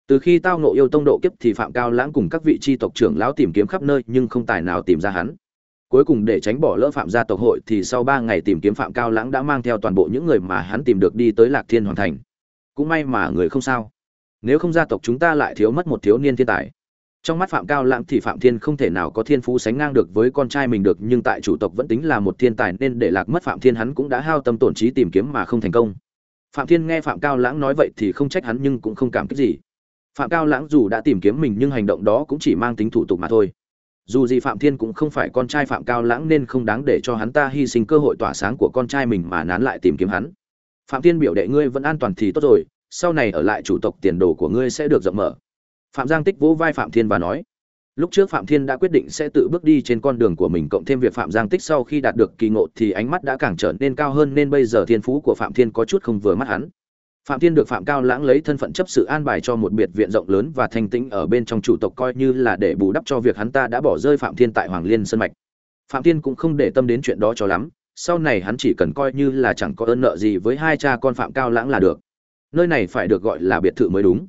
Từ khi tao nộ yêu tông độ kiếp thì phạm cao lãng cùng các vị tri tộc trưởng lão tìm kiếm khắp nơi nhưng không tài nào tìm ra hắn cuối cùng để tránh bỏ lỡ phạm gia tộc hội thì sau ba ngày tìm kiếm phạm cao lãng đã mang theo toàn bộ những người mà hắn tìm được đi tới lạc thiên hoàn thành. Cũng may mà người không sao. Nếu không gia tộc chúng ta lại thiếu mất một thiếu niên thiên tài. Trong mắt phạm cao lãng thì phạm thiên không thể nào có thiên phú sánh ngang được với con trai mình được, nhưng tại chủ tộc vẫn tính là một thiên tài nên để lạc mất phạm thiên hắn cũng đã hao tâm tổn trí tìm kiếm mà không thành công. Phạm thiên nghe phạm cao lãng nói vậy thì không trách hắn nhưng cũng không cảm kích gì. Phạm cao lãng dù đã tìm kiếm mình nhưng hành động đó cũng chỉ mang tính thủ tục mà thôi dù gì phạm thiên cũng không phải con trai phạm cao lãng nên không đáng để cho hắn ta hy sinh cơ hội tỏa sáng của con trai mình mà nán lại tìm kiếm hắn. Phạm thiên biểu đệ ngươi vẫn an toàn thì tốt rồi, sau này ở lại chủ tộc tiền đồ của ngươi sẽ được rộng mở. Phạm giang tích vỗ vai phạm thiên và nói, lúc trước phạm thiên đã quyết định sẽ tự bước đi trên con đường của mình cộng thêm việc phạm giang tích sau khi đạt được kỳ ngộ thì ánh mắt đã càng trở nên cao hơn nên bây giờ thiên phú của phạm thiên có chút không vừa mắt hắn phạm thiên được phạm cao lãng lấy thân phận chấp sự an bài cho một biệt viện rộng lớn và thanh tĩnh ở bên trong chủ tộc coi như là để bù đắp cho việc hắn ta đã bỏ rơi phạm thiên tại hoàng liên sơn mạch. Phạm thiên cũng không để tâm đến chuyện đó cho lắm, sau này hắn chỉ cần coi như là chẳng có ơn nợ gì với hai cha con phạm cao lãng là được. Nơi này phải được gọi là biệt thự mới đúng.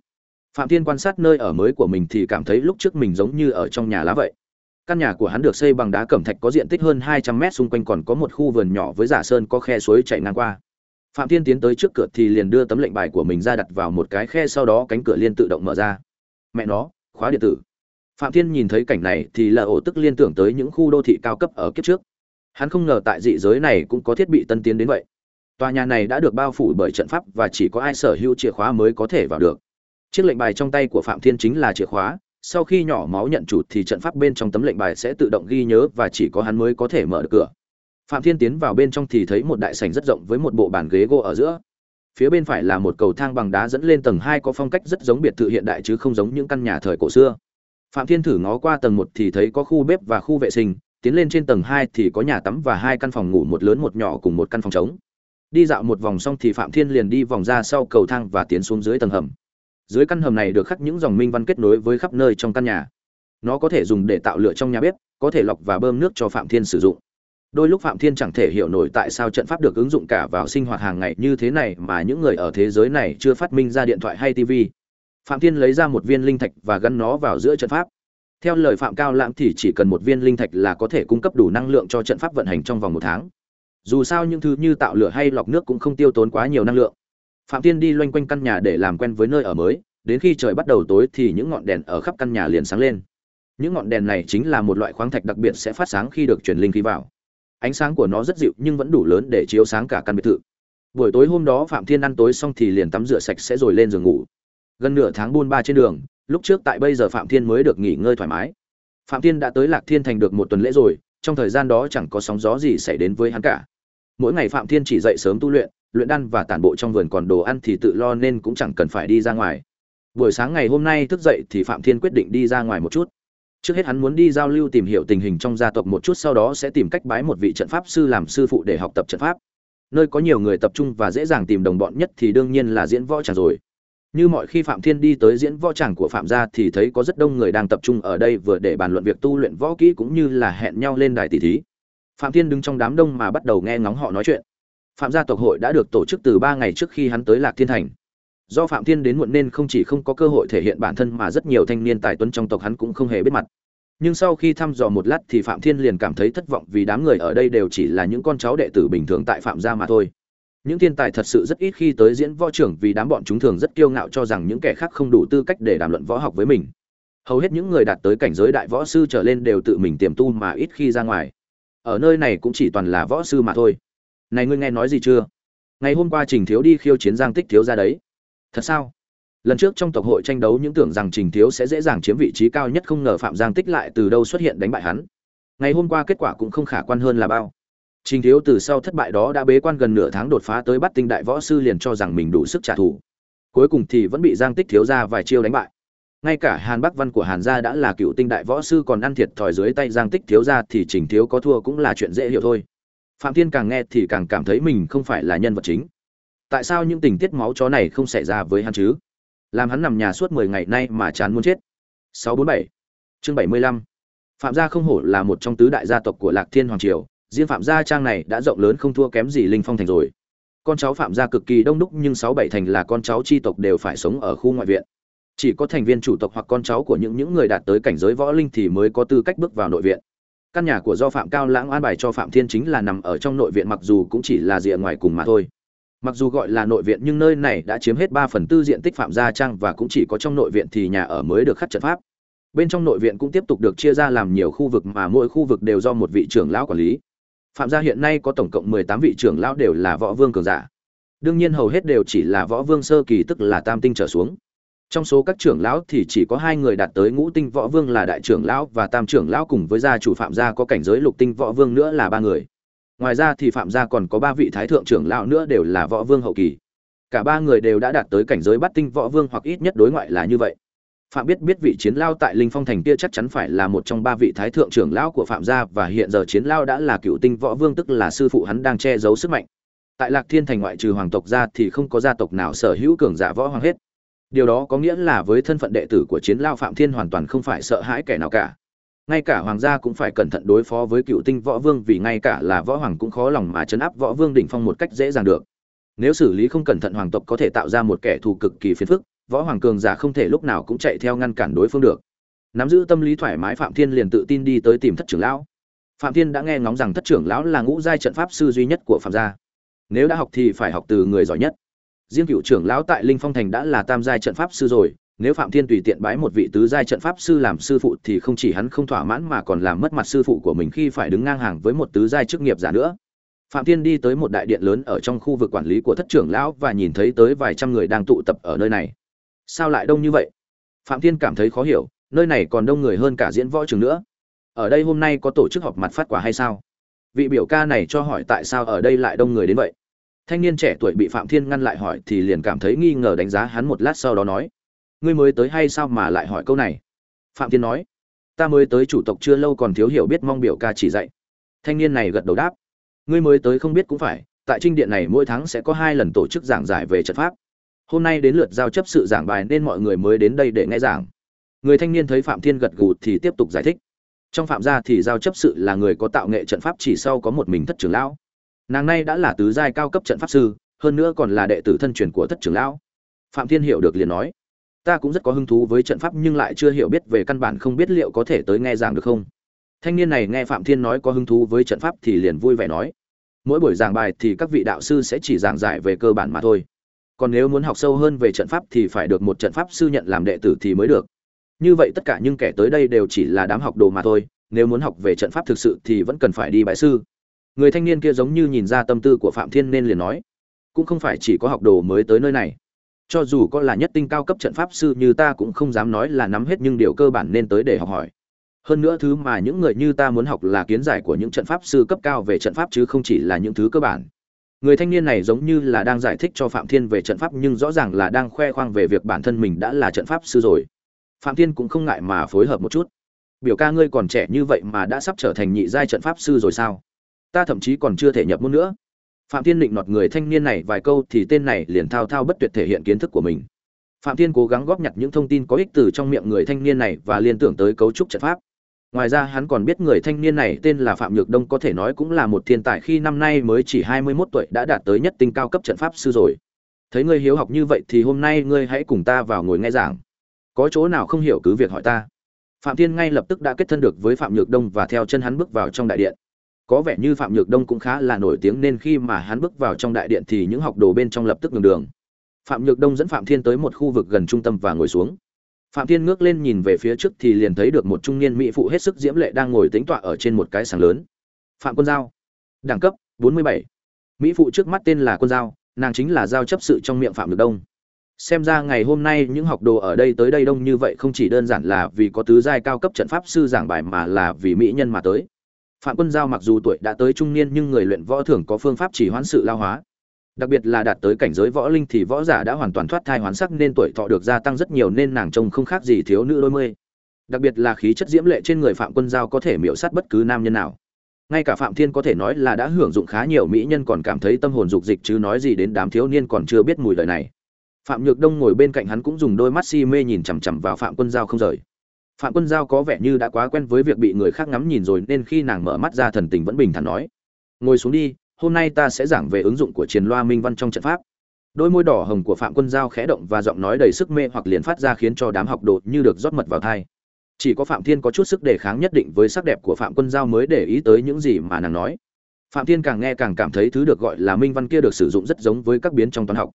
Phạm thiên quan sát nơi ở mới của mình thì cảm thấy lúc trước mình giống như ở trong nhà lá vậy. Căn nhà của hắn được xây bằng đá cẩm thạch có diện tích hơn hai trăm mét xung quanh còn có một khu vườn nhỏ với giả sơn có khe suối chảy ngang qua phạm thiên tiến tới trước cửa thì liền đưa tấm lệnh bài của mình ra đặt vào một cái khe sau đó cánh cửa liên tự động mở ra. Mẹ nó, khóa điện tử. Phạm thiên nhìn thấy cảnh này thì là ổ tức liên tưởng tới những khu đô thị cao cấp ở kiếp trước. Hắn không ngờ tại dị giới này cũng có thiết bị tân tiến đến vậy. Tòa nhà này đã được bao phủ bởi trận pháp và chỉ có ai sở hữu chìa khóa mới có thể vào được. Chiếc lệnh bài trong tay của phạm thiên chính là chìa khóa, sau khi nhỏ máu nhận chủ thì trận pháp bên trong tấm lệnh bài sẽ tự động ghi nhớ và chỉ có hắn mới có thể mở được cửa phạm thiên tiến vào bên trong thì thấy một đại sảnh rất rộng với một bộ bàn ghế gỗ ở giữa. Phía bên phải là một cầu thang bằng đá dẫn lên tầng hai có phong cách rất giống biệt thự hiện đại chứ không giống những căn nhà thời cổ xưa. Phạm thiên thử ngó qua tầng một thì thấy có khu bếp và khu vệ sinh, tiến lên trên tầng hai thì có nhà tắm và hai căn phòng ngủ, một lớn một nhỏ cùng một căn phòng trống. Đi dạo một vòng xong thì phạm thiên liền đi vòng ra sau cầu thang và tiến xuống dưới tầng hầm. Dưới căn hầm này được khắc những dòng minh văn kết nối với khắp nơi trong căn nhà. Nó có thể dùng để tạo lửa trong nhà bếp, có thể lọc và bơm nước cho phạm thiên sử dụng đôi lúc phạm thiên chẳng thể hiểu nổi tại sao trận pháp được ứng dụng cả vào sinh hoạt hàng ngày như thế này mà những người ở thế giới này chưa phát minh ra điện thoại hay tv phạm thiên lấy ra một viên linh thạch và gắn nó vào giữa trận pháp. Theo lời phạm cao lãng thì chỉ cần một viên linh thạch là có thể cung cấp đủ năng lượng cho trận pháp vận hành trong vòng một tháng. Dù sao những thứ như tạo lửa hay lọc nước cũng không tiêu tốn quá nhiều năng lượng. Phạm thiên đi loanh quanh căn nhà để làm quen với nơi ở mới, đến khi trời bắt đầu tối thì những ngọn đèn ở khắp căn nhà liền sáng lên. Những ngọn đèn này chính là một loại khoáng thạch đặc biệt sẽ phát sáng khi được truyền linh khí vào ánh sáng của nó rất dịu nhưng vẫn đủ lớn để chiếu sáng cả căn biệt thự. Buổi tối hôm đó phạm thiên ăn tối xong thì liền tắm rửa sạch sẽ rồi lên giường ngủ. Gần nửa tháng buôn ba trên đường, lúc trước tại bây giờ phạm thiên mới được nghỉ ngơi thoải mái. Phạm thiên đã tới lạc thiên thành được một tuần lễ rồi, trong thời gian đó chẳng có sóng gió gì xảy đến với hắn cả. Mỗi ngày phạm thiên chỉ dậy sớm tu luyện luyện đan và tản bộ trong vườn còn đồ ăn thì tự lo nên cũng chẳng cần phải đi ra ngoài. Buổi sáng ngày hôm nay thức dậy thì phạm thiên quyết định đi ra ngoài một chút trước hết hắn muốn đi giao lưu tìm hiểu tình hình trong gia tộc một chút, sau đó sẽ tìm cách bái một vị trận pháp sư làm sư phụ để học tập trận pháp. Nơi có nhiều người tập trung và dễ dàng tìm đồng bọn nhất thì đương nhiên là diễn võ tràng rồi. Như mọi khi phạm thiên đi tới diễn võ tràng của phạm gia thì thấy có rất đông người đang tập trung ở đây vừa để bàn luận việc tu luyện võ kỹ cũng như là hẹn nhau lên đài tỷ thí. Phạm thiên đứng trong đám đông mà bắt đầu nghe ngóng họ nói chuyện. Phạm gia tộc hội đã được tổ chức từ ba ngày trước khi hắn tới lạc thiên thành do phạm thiên đến muộn nên không chỉ không có cơ hội thể hiện bản thân mà rất nhiều thanh niên tài tuấn trong tộc hắn cũng không hề biết mặt. Nhưng sau khi thăm dò một lát thì phạm thiên liền cảm thấy thất vọng vì đám người ở đây đều chỉ là những con cháu đệ tử bình thường tại phạm gia mà thôi. Những thiên tài thật sự rất ít khi tới diễn võ trưởng vì đám bọn chúng thường rất kiêu ngạo cho rằng những kẻ khác không đủ tư cách để đàm luận võ học với mình. Hầu hết những người đạt tới cảnh giới đại võ sư trở lên đều tự mình tiềm tu mà ít khi ra ngoài. Ở nơi này cũng chỉ toàn là võ sư mà thôi. Này ngươi nghe nói gì chưa? Ngày hôm qua trình thiếu đi khiêu chiến giang tích thiếu ra đấy thật sao? Lần trước trong tộc hội tranh đấu những tưởng rằng trình thiếu sẽ dễ dàng chiếm vị trí cao nhất không ngờ phạm giang tích lại từ đâu xuất hiện đánh bại hắn. Ngày hôm qua kết quả cũng không khả quan hơn là bao. Trình thiếu từ sau thất bại đó đã bế quan gần nửa tháng đột phá tới bắt tinh đại võ sư liền cho rằng mình đủ sức trả thù. Cuối cùng thì vẫn bị giang tích thiếu ra vài chiêu đánh bại. Ngay cả hàn bắc văn của hàn gia đã là cựu tinh đại võ sư còn ăn thiệt thòi dưới tay giang tích thiếu gia thì trình thiếu có thua cũng là chuyện dễ hiểu thôi. Phạm thiên càng nghe thì càng cảm thấy mình không phải là nhân vật chính tại sao những tình tiết máu chó này không xảy ra với hắn chứ? Làm hắn nằm nhà suốt mười ngày nay mà chán muốn chết. 647 chương 75 phạm gia không hổ là một trong tứ đại gia tộc của lạc thiên hoàng triều, riêng phạm gia trang này đã rộng lớn không thua kém gì linh phong thành rồi. Con cháu phạm gia cực kỳ đông đúc nhưng sáu bảy thành là con cháu tri tộc đều phải sống ở khu ngoại viện. Chỉ có thành viên chủ tộc hoặc con cháu của những những người đạt tới cảnh giới võ linh thì mới có tư cách bước vào nội viện. Căn nhà của do phạm cao lãng an bài cho phạm thiên chính là nằm ở trong nội viện mặc dù cũng chỉ là rìa ngoài cùng mà thôi mặc dù gọi là nội viện nhưng nơi này đã chiếm hết ba phần tư diện tích phạm gia trang và cũng chỉ có trong nội viện thì nhà ở mới được khắc trận pháp. Bên trong nội viện cũng tiếp tục được chia ra làm nhiều khu vực mà mỗi khu vực đều do một vị trưởng lão quản lý. Phạm gia hiện nay có tổng cộng mười tám vị trưởng lão đều là võ vương cường giả. Đương nhiên hầu hết đều chỉ là võ vương sơ kỳ tức là tam tinh trở xuống. Trong số các trưởng lão thì chỉ có hai người đạt tới ngũ tinh võ vương là đại trưởng lão và tam trưởng lão cùng với gia chủ phạm gia có cảnh giới lục tinh võ vương nữa là ba người ngoài ra thì phạm gia còn có ba vị thái thượng trưởng lão nữa đều là võ vương hậu kỳ. Cả ba người đều đã đạt tới cảnh giới bắt tinh võ vương hoặc ít nhất đối ngoại là như vậy. Phạm biết biết vị chiến lao tại linh phong thành kia chắc chắn phải là một trong ba vị thái thượng trưởng lão của phạm gia và hiện giờ chiến lao đã là cựu tinh võ vương tức là sư phụ hắn đang che giấu sức mạnh. Tại lạc thiên thành ngoại trừ hoàng tộc ra thì không có gia tộc nào sở hữu cường giả võ hoàng hết. Điều đó có nghĩa là với thân phận đệ tử của chiến lao phạm thiên hoàn toàn không phải sợ hãi kẻ nào cả ngay cả hoàng gia cũng phải cẩn thận đối phó với cựu tinh võ vương vì ngay cả là võ hoàng cũng khó lòng mà chấn áp võ vương đỉnh phong một cách dễ dàng được. Nếu xử lý không cẩn thận hoàng tộc có thể tạo ra một kẻ thù cực kỳ phiền phức, võ hoàng cường giả không thể lúc nào cũng chạy theo ngăn cản đối phương được. Nắm giữ tâm lý thoải mái phạm thiên liền tự tin đi tới tìm thất trưởng lão. Phạm thiên đã nghe ngóng rằng thất trưởng lão là ngũ giai trận pháp sư duy nhất của phạm gia. Nếu đã học thì phải học từ người giỏi nhất. Riêng cựu trưởng lão tại linh phong thành đã là tam giai trận pháp sư rồi nếu phạm thiên tùy tiện bái một vị tứ giai trận pháp sư làm sư phụ thì không chỉ hắn không thỏa mãn mà còn làm mất mặt sư phụ của mình khi phải đứng ngang hàng với một tứ giai chức nghiệp giả nữa. Phạm thiên đi tới một đại điện lớn ở trong khu vực quản lý của thất trưởng lão và nhìn thấy tới vài trăm người đang tụ tập ở nơi này. Sao lại đông như vậy? Phạm thiên cảm thấy khó hiểu, nơi này còn đông người hơn cả diễn võ trường nữa. Ở đây hôm nay có tổ chức họp mặt phát quả hay sao? Vị biểu ca này cho hỏi tại sao ở đây lại đông người đến vậy. Thanh niên trẻ tuổi bị phạm thiên ngăn lại hỏi thì liền cảm thấy nghi ngờ đánh giá hắn một lát sau đó nói ngươi mới tới hay sao mà lại hỏi câu này? Phạm thiên nói, ta mới tới chủ tộc chưa lâu còn thiếu hiểu biết mong biểu ca chỉ dạy. Thanh niên này gật đầu đáp, ngươi mới tới không biết cũng phải, tại trinh điện này mỗi tháng sẽ có hai lần tổ chức giảng giải về trận pháp. Hôm nay đến lượt giao chấp sự giảng bài nên mọi người mới đến đây để nghe giảng. Người thanh niên thấy phạm thiên gật gù thì tiếp tục giải thích. Trong phạm gia thì giao chấp sự là người có tạo nghệ trận pháp chỉ sau có một mình thất trưởng lão. Nàng nay đã là tứ giai cao cấp trận pháp sư, hơn nữa còn là đệ tử thân truyền của thất trưởng lão. Phạm thiên hiểu được liền nói ta cũng rất có hứng thú với trận pháp nhưng lại chưa hiểu biết về căn bản không biết liệu có thể tới nghe giảng được không. Thanh niên này nghe phạm thiên nói có hứng thú với trận pháp thì liền vui vẻ nói. Mỗi buổi giảng bài thì các vị đạo sư sẽ chỉ giảng giải về cơ bản mà thôi. Còn nếu muốn học sâu hơn về trận pháp thì phải được một trận pháp sư nhận làm đệ tử thì mới được. Như vậy tất cả những kẻ tới đây đều chỉ là đám học đồ mà thôi, nếu muốn học về trận pháp thực sự thì vẫn cần phải đi bãi sư. Người thanh niên kia giống như nhìn ra tâm tư của phạm thiên nên liền nói, cũng không phải chỉ có học đồ mới tới nơi này cho dù có là nhất tinh cao cấp trận pháp sư như ta cũng không dám nói là nắm hết nhưng điều cơ bản nên tới để học hỏi. Hơn nữa thứ mà những người như ta muốn học là kiến giải của những trận pháp sư cấp cao về trận pháp chứ không chỉ là những thứ cơ bản. Người thanh niên này giống như là đang giải thích cho phạm thiên về trận pháp nhưng rõ ràng là đang khoe khoang về việc bản thân mình đã là trận pháp sư rồi. Phạm thiên cũng không ngại mà phối hợp một chút. Biểu ca ngươi còn trẻ như vậy mà đã sắp trở thành nhị giai trận pháp sư rồi sao? Ta thậm chí còn chưa thể nhập môn nữa phạm thiên định nọt người thanh niên này vài câu thì tên này liền thao thao bất tuyệt thể hiện kiến thức của mình. Phạm thiên cố gắng góp nhặt những thông tin có ích từ trong miệng người thanh niên này và liên tưởng tới cấu trúc trận pháp. Ngoài ra hắn còn biết người thanh niên này tên là phạm nhược đông có thể nói cũng là một thiên tài khi năm nay mới chỉ hai mươi 21 tuổi đã đạt tới nhất tinh cao cấp trận pháp sư rồi. Thấy ngươi hiếu học như vậy thì hôm nay ngươi hãy cùng ta vào ngồi nghe giảng. Có chỗ nào không hiểu cứ việc hỏi ta. Phạm thiên ngay lập tức đã kết thân được với phạm nhược đông và theo chân hắn bước vào trong đại điện có vẻ như phạm nhược đông cũng khá là nổi tiếng nên khi mà hắn bước vào trong đại điện thì những học đồ bên trong lập tức ngừng đường. Phạm nhược đông dẫn phạm thiên tới một khu vực gần trung tâm và ngồi xuống. Phạm thiên ngước lên nhìn về phía trước thì liền thấy được một trung niên mỹ phụ hết sức diễm lệ đang ngồi tính tọa ở trên một cái sàng lớn. Phạm quân giao, đẳng cấp 47. mỹ phụ trước mắt tên là quân giao, nàng chính là giao chấp sự trong miệng phạm nhược đông. Xem ra ngày hôm nay những học đồ ở đây tới đây đông như vậy không chỉ đơn giản là vì có tứ giai cao cấp trận pháp sư giảng bài mà là vì mỹ nhân mà tới phạm quân giao mặc dù tuổi đã tới trung niên nhưng người luyện võ thường có phương pháp chỉ hoãn sự lao hóa. Đặc biệt là đạt tới cảnh giới võ linh thì võ giả đã hoàn toàn thoát thai hoán sắc nên tuổi thọ được gia tăng rất nhiều nên nàng trông không khác gì thiếu nữ đôi mươi. Đặc biệt là khí chất diễm lệ trên người phạm quân giao có thể miễu sát bất cứ nam nhân nào. Ngay cả phạm thiên có thể nói là đã hưởng dụng khá nhiều mỹ nhân còn cảm thấy tâm hồn dục dịch chứ nói gì đến đám thiếu niên còn chưa biết mùi lời này. Phạm nhược đông ngồi bên cạnh hắn cũng dùng đôi mắt si mê nhìn chằm chằm vào phạm quân giao không rời phạm quân giao có vẻ như đã quá quen với việc bị người khác ngắm nhìn rồi nên khi nàng mở mắt ra thần tình vẫn bình thản nói, ngồi xuống đi, hôm nay ta sẽ giảng về ứng dụng của triền loa minh văn trong trận pháp. Đôi môi đỏ hồng của phạm quân giao khẽ động và giọng nói đầy sức mê hoặc liền phát ra khiến cho đám học đồ như được rót mật vào thai. Chỉ có phạm thiên có chút sức đề kháng nhất định với sắc đẹp của phạm quân giao mới để ý tới những gì mà nàng nói. Phạm thiên càng nghe càng cảm thấy thứ được gọi là minh văn kia được sử dụng rất giống với các biến trong toán học.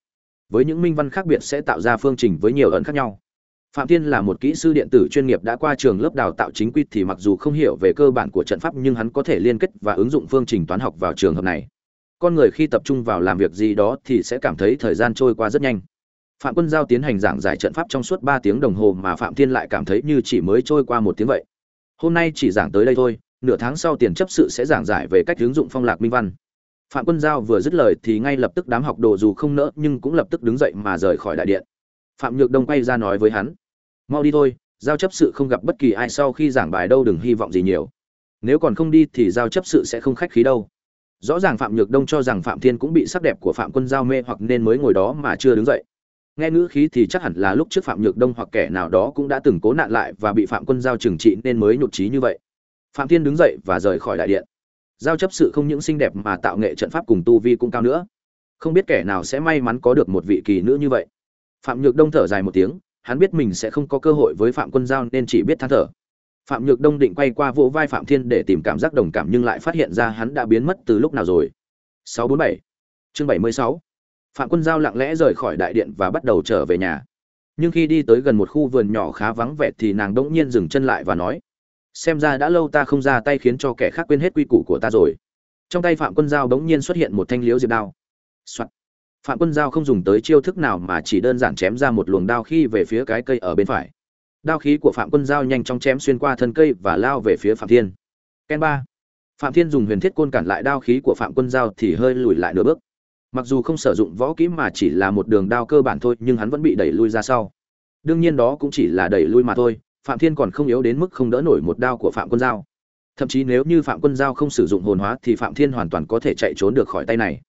Với những minh văn khác biệt sẽ tạo ra phương trình với nhiều ẩn khác nhau phạm thiên là một kỹ sư điện tử chuyên nghiệp đã qua trường lớp đào tạo chính quy thì mặc dù không hiểu về cơ bản của trận pháp nhưng hắn có thể liên kết và ứng dụng phương trình toán học vào trường hợp này. Con người khi tập trung vào làm việc gì đó thì sẽ cảm thấy thời gian trôi qua rất nhanh. Phạm quân giao tiến hành giảng giải trận pháp trong suốt ba tiếng đồng hồ mà phạm thiên lại cảm thấy như chỉ mới trôi qua một tiếng vậy. Hôm nay chỉ giảng tới đây thôi, nửa tháng sau tiền chấp sự sẽ giảng giải về cách ứng dụng phong lạc minh văn. Phạm quân giao vừa dứt lời thì ngay lập tức đám học đồ dù không nỡ nhưng cũng lập tức đứng dậy mà rời khỏi đại điện phạm nhược đông quay ra nói với hắn. Mau đi thôi, giao chấp sự không gặp bất kỳ ai sau khi giảng bài đâu đừng hy vọng gì nhiều. Nếu còn không đi thì giao chấp sự sẽ không khách khí đâu. Rõ ràng phạm nhược đông cho rằng phạm thiên cũng bị sắc đẹp của phạm quân giao mê hoặc nên mới ngồi đó mà chưa đứng dậy. Nghe ngữ khí thì chắc hẳn là lúc trước phạm nhược đông hoặc kẻ nào đó cũng đã từng cố nạn lại và bị phạm quân giao trừng trị nên mới nhụt trí như vậy. Phạm thiên đứng dậy và rời khỏi đại điện. Giao chấp sự không những xinh đẹp mà tạo nghệ trận pháp cùng tu vi cũng cao nữa. Không biết kẻ nào sẽ may mắn có được một vị kỳ nữ như vậy phạm nhược đông thở dài một tiếng, hắn biết mình sẽ không có cơ hội với phạm quân giao nên chỉ biết than thở. Phạm nhược đông định quay qua vỗ vai phạm thiên để tìm cảm giác đồng cảm nhưng lại phát hiện ra hắn đã biến mất từ lúc nào rồi. 647 chương 76 phạm quân giao lặng lẽ rời khỏi đại điện và bắt đầu trở về nhà. Nhưng khi đi tới gần một khu vườn nhỏ khá vắng vẻ thì nàng đỗng nhiên dừng chân lại và nói, xem ra đã lâu ta không ra tay khiến cho kẻ khác quên hết quy củ của ta rồi. Trong tay phạm quân giao đống nhiên xuất hiện một thanh liễu diệp đao、Soạn phạm quân giao không dùng tới chiêu thức nào mà chỉ đơn giản chém ra một luồng đao khi về phía cái cây ở bên phải. Đao khí của phạm quân giao nhanh chóng chém xuyên qua thân cây và lao về phía phạm thiên. Ken ba. Phạm thiên dùng huyền thiết côn cản lại đao khí của phạm quân giao thì hơi lùi lại nửa bước. Mặc dù không sử dụng võ kỹ mà chỉ là một đường đao cơ bản thôi, nhưng hắn vẫn bị đẩy lui ra sau. Đương nhiên đó cũng chỉ là đẩy lui mà thôi, phạm thiên còn không yếu đến mức không đỡ nổi một đao của phạm quân giao. Thậm chí nếu như phạm quân giao không sử dụng hồn hóa thì phạm thiên hoàn toàn có thể chạy trốn được khỏi tay này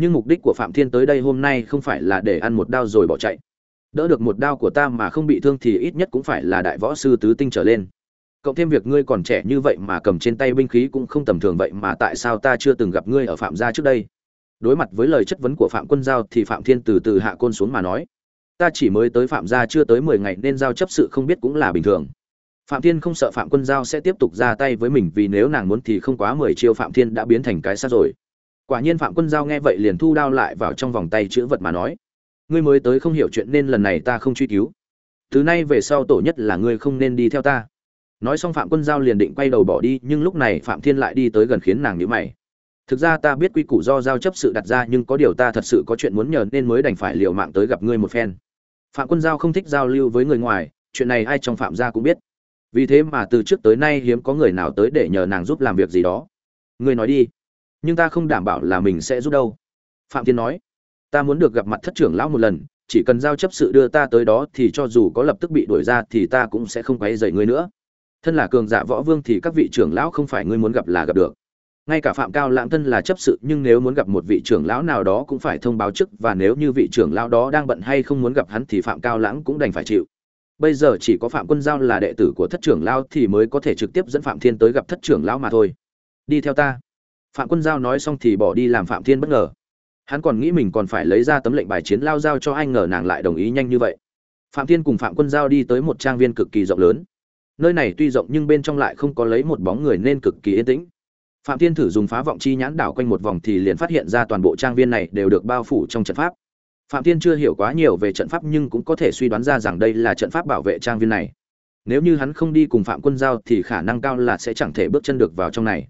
nhưng mục đích của phạm thiên tới đây hôm nay không phải là để ăn một đao rồi bỏ chạy. Đỡ được một đao của ta mà không bị thương thì ít nhất cũng phải là đại võ sư tứ tinh trở lên. Cộng thêm việc ngươi còn trẻ như vậy mà cầm trên tay binh khí cũng không tầm thường vậy mà tại sao ta chưa từng gặp ngươi ở phạm gia trước đây? Đối mặt với lời chất vấn của phạm quân giao thì phạm thiên từ từ hạ côn xuống mà nói, ta chỉ mới tới phạm gia chưa tới mười ngày nên giao chấp sự không biết cũng là bình thường. Phạm thiên không sợ phạm quân giao sẽ tiếp tục ra tay với mình vì nếu nàng muốn thì không quá mười chiêu phạm thiên đã biến thành cái sát rồi quả nhiên phạm quân giao nghe vậy liền thu đao lại vào trong vòng tay chữ vật mà nói. Ngươi mới tới không hiểu chuyện nên lần này ta không truy cứu. Từ nay về sau tổ nhất là ngươi không nên đi theo ta. Nói xong phạm quân giao liền định quay đầu bỏ đi, nhưng lúc này phạm thiên lại đi tới gần khiến nàng nhíu mày. Thực ra ta biết quy củ do giao chấp sự đặt ra, nhưng có điều ta thật sự có chuyện muốn nhờ nên mới đành phải liều mạng tới gặp ngươi một phen. Phạm quân giao không thích giao lưu với người ngoài, chuyện này ai trong phạm gia cũng biết. Vì thế mà từ trước tới nay hiếm có người nào tới để nhờ nàng giúp làm việc gì đó. Ngươi nói đi nhưng ta không đảm bảo là mình sẽ giúp đâu. Phạm thiên nói, ta muốn được gặp mặt thất trưởng lão một lần, chỉ cần giao chấp sự đưa ta tới đó thì cho dù có lập tức bị đuổi ra thì ta cũng sẽ không quấy dậy ngươi nữa. Thân là cường giả võ vương thì các vị trưởng lão không phải ngươi muốn gặp là gặp được. Ngay cả phạm cao lãng thân là chấp sự, nhưng nếu muốn gặp một vị trưởng lão nào đó cũng phải thông báo trước, và nếu như vị trưởng lão đó đang bận hay không muốn gặp hắn thì phạm cao lãng cũng đành phải chịu. Bây giờ chỉ có phạm quân giao là đệ tử của thất trưởng lão thì mới có thể trực tiếp dẫn phạm thiên tới gặp thất trưởng lão mà thôi. Đi theo ta phạm quân giao nói xong thì bỏ đi làm phạm thiên bất ngờ. Hắn còn nghĩ mình còn phải lấy ra tấm lệnh bài chiến lao giao cho anh ngờ nàng lại đồng ý nhanh như vậy. Phạm thiên cùng phạm quân giao đi tới một trang viên cực kỳ rộng lớn. Nơi này tuy rộng nhưng bên trong lại không có lấy một bóng người nên cực kỳ yên tĩnh. Phạm thiên thử dùng phá vọng chi nhãn đảo quanh một vòng thì liền phát hiện ra toàn bộ trang viên này đều được bao phủ trong trận pháp. Phạm thiên chưa hiểu quá nhiều về trận pháp nhưng cũng có thể suy đoán ra rằng đây là trận pháp bảo vệ trang viên này. Nếu như hắn không đi cùng phạm quân giao thì khả năng cao là sẽ chẳng thể bước chân được vào trong này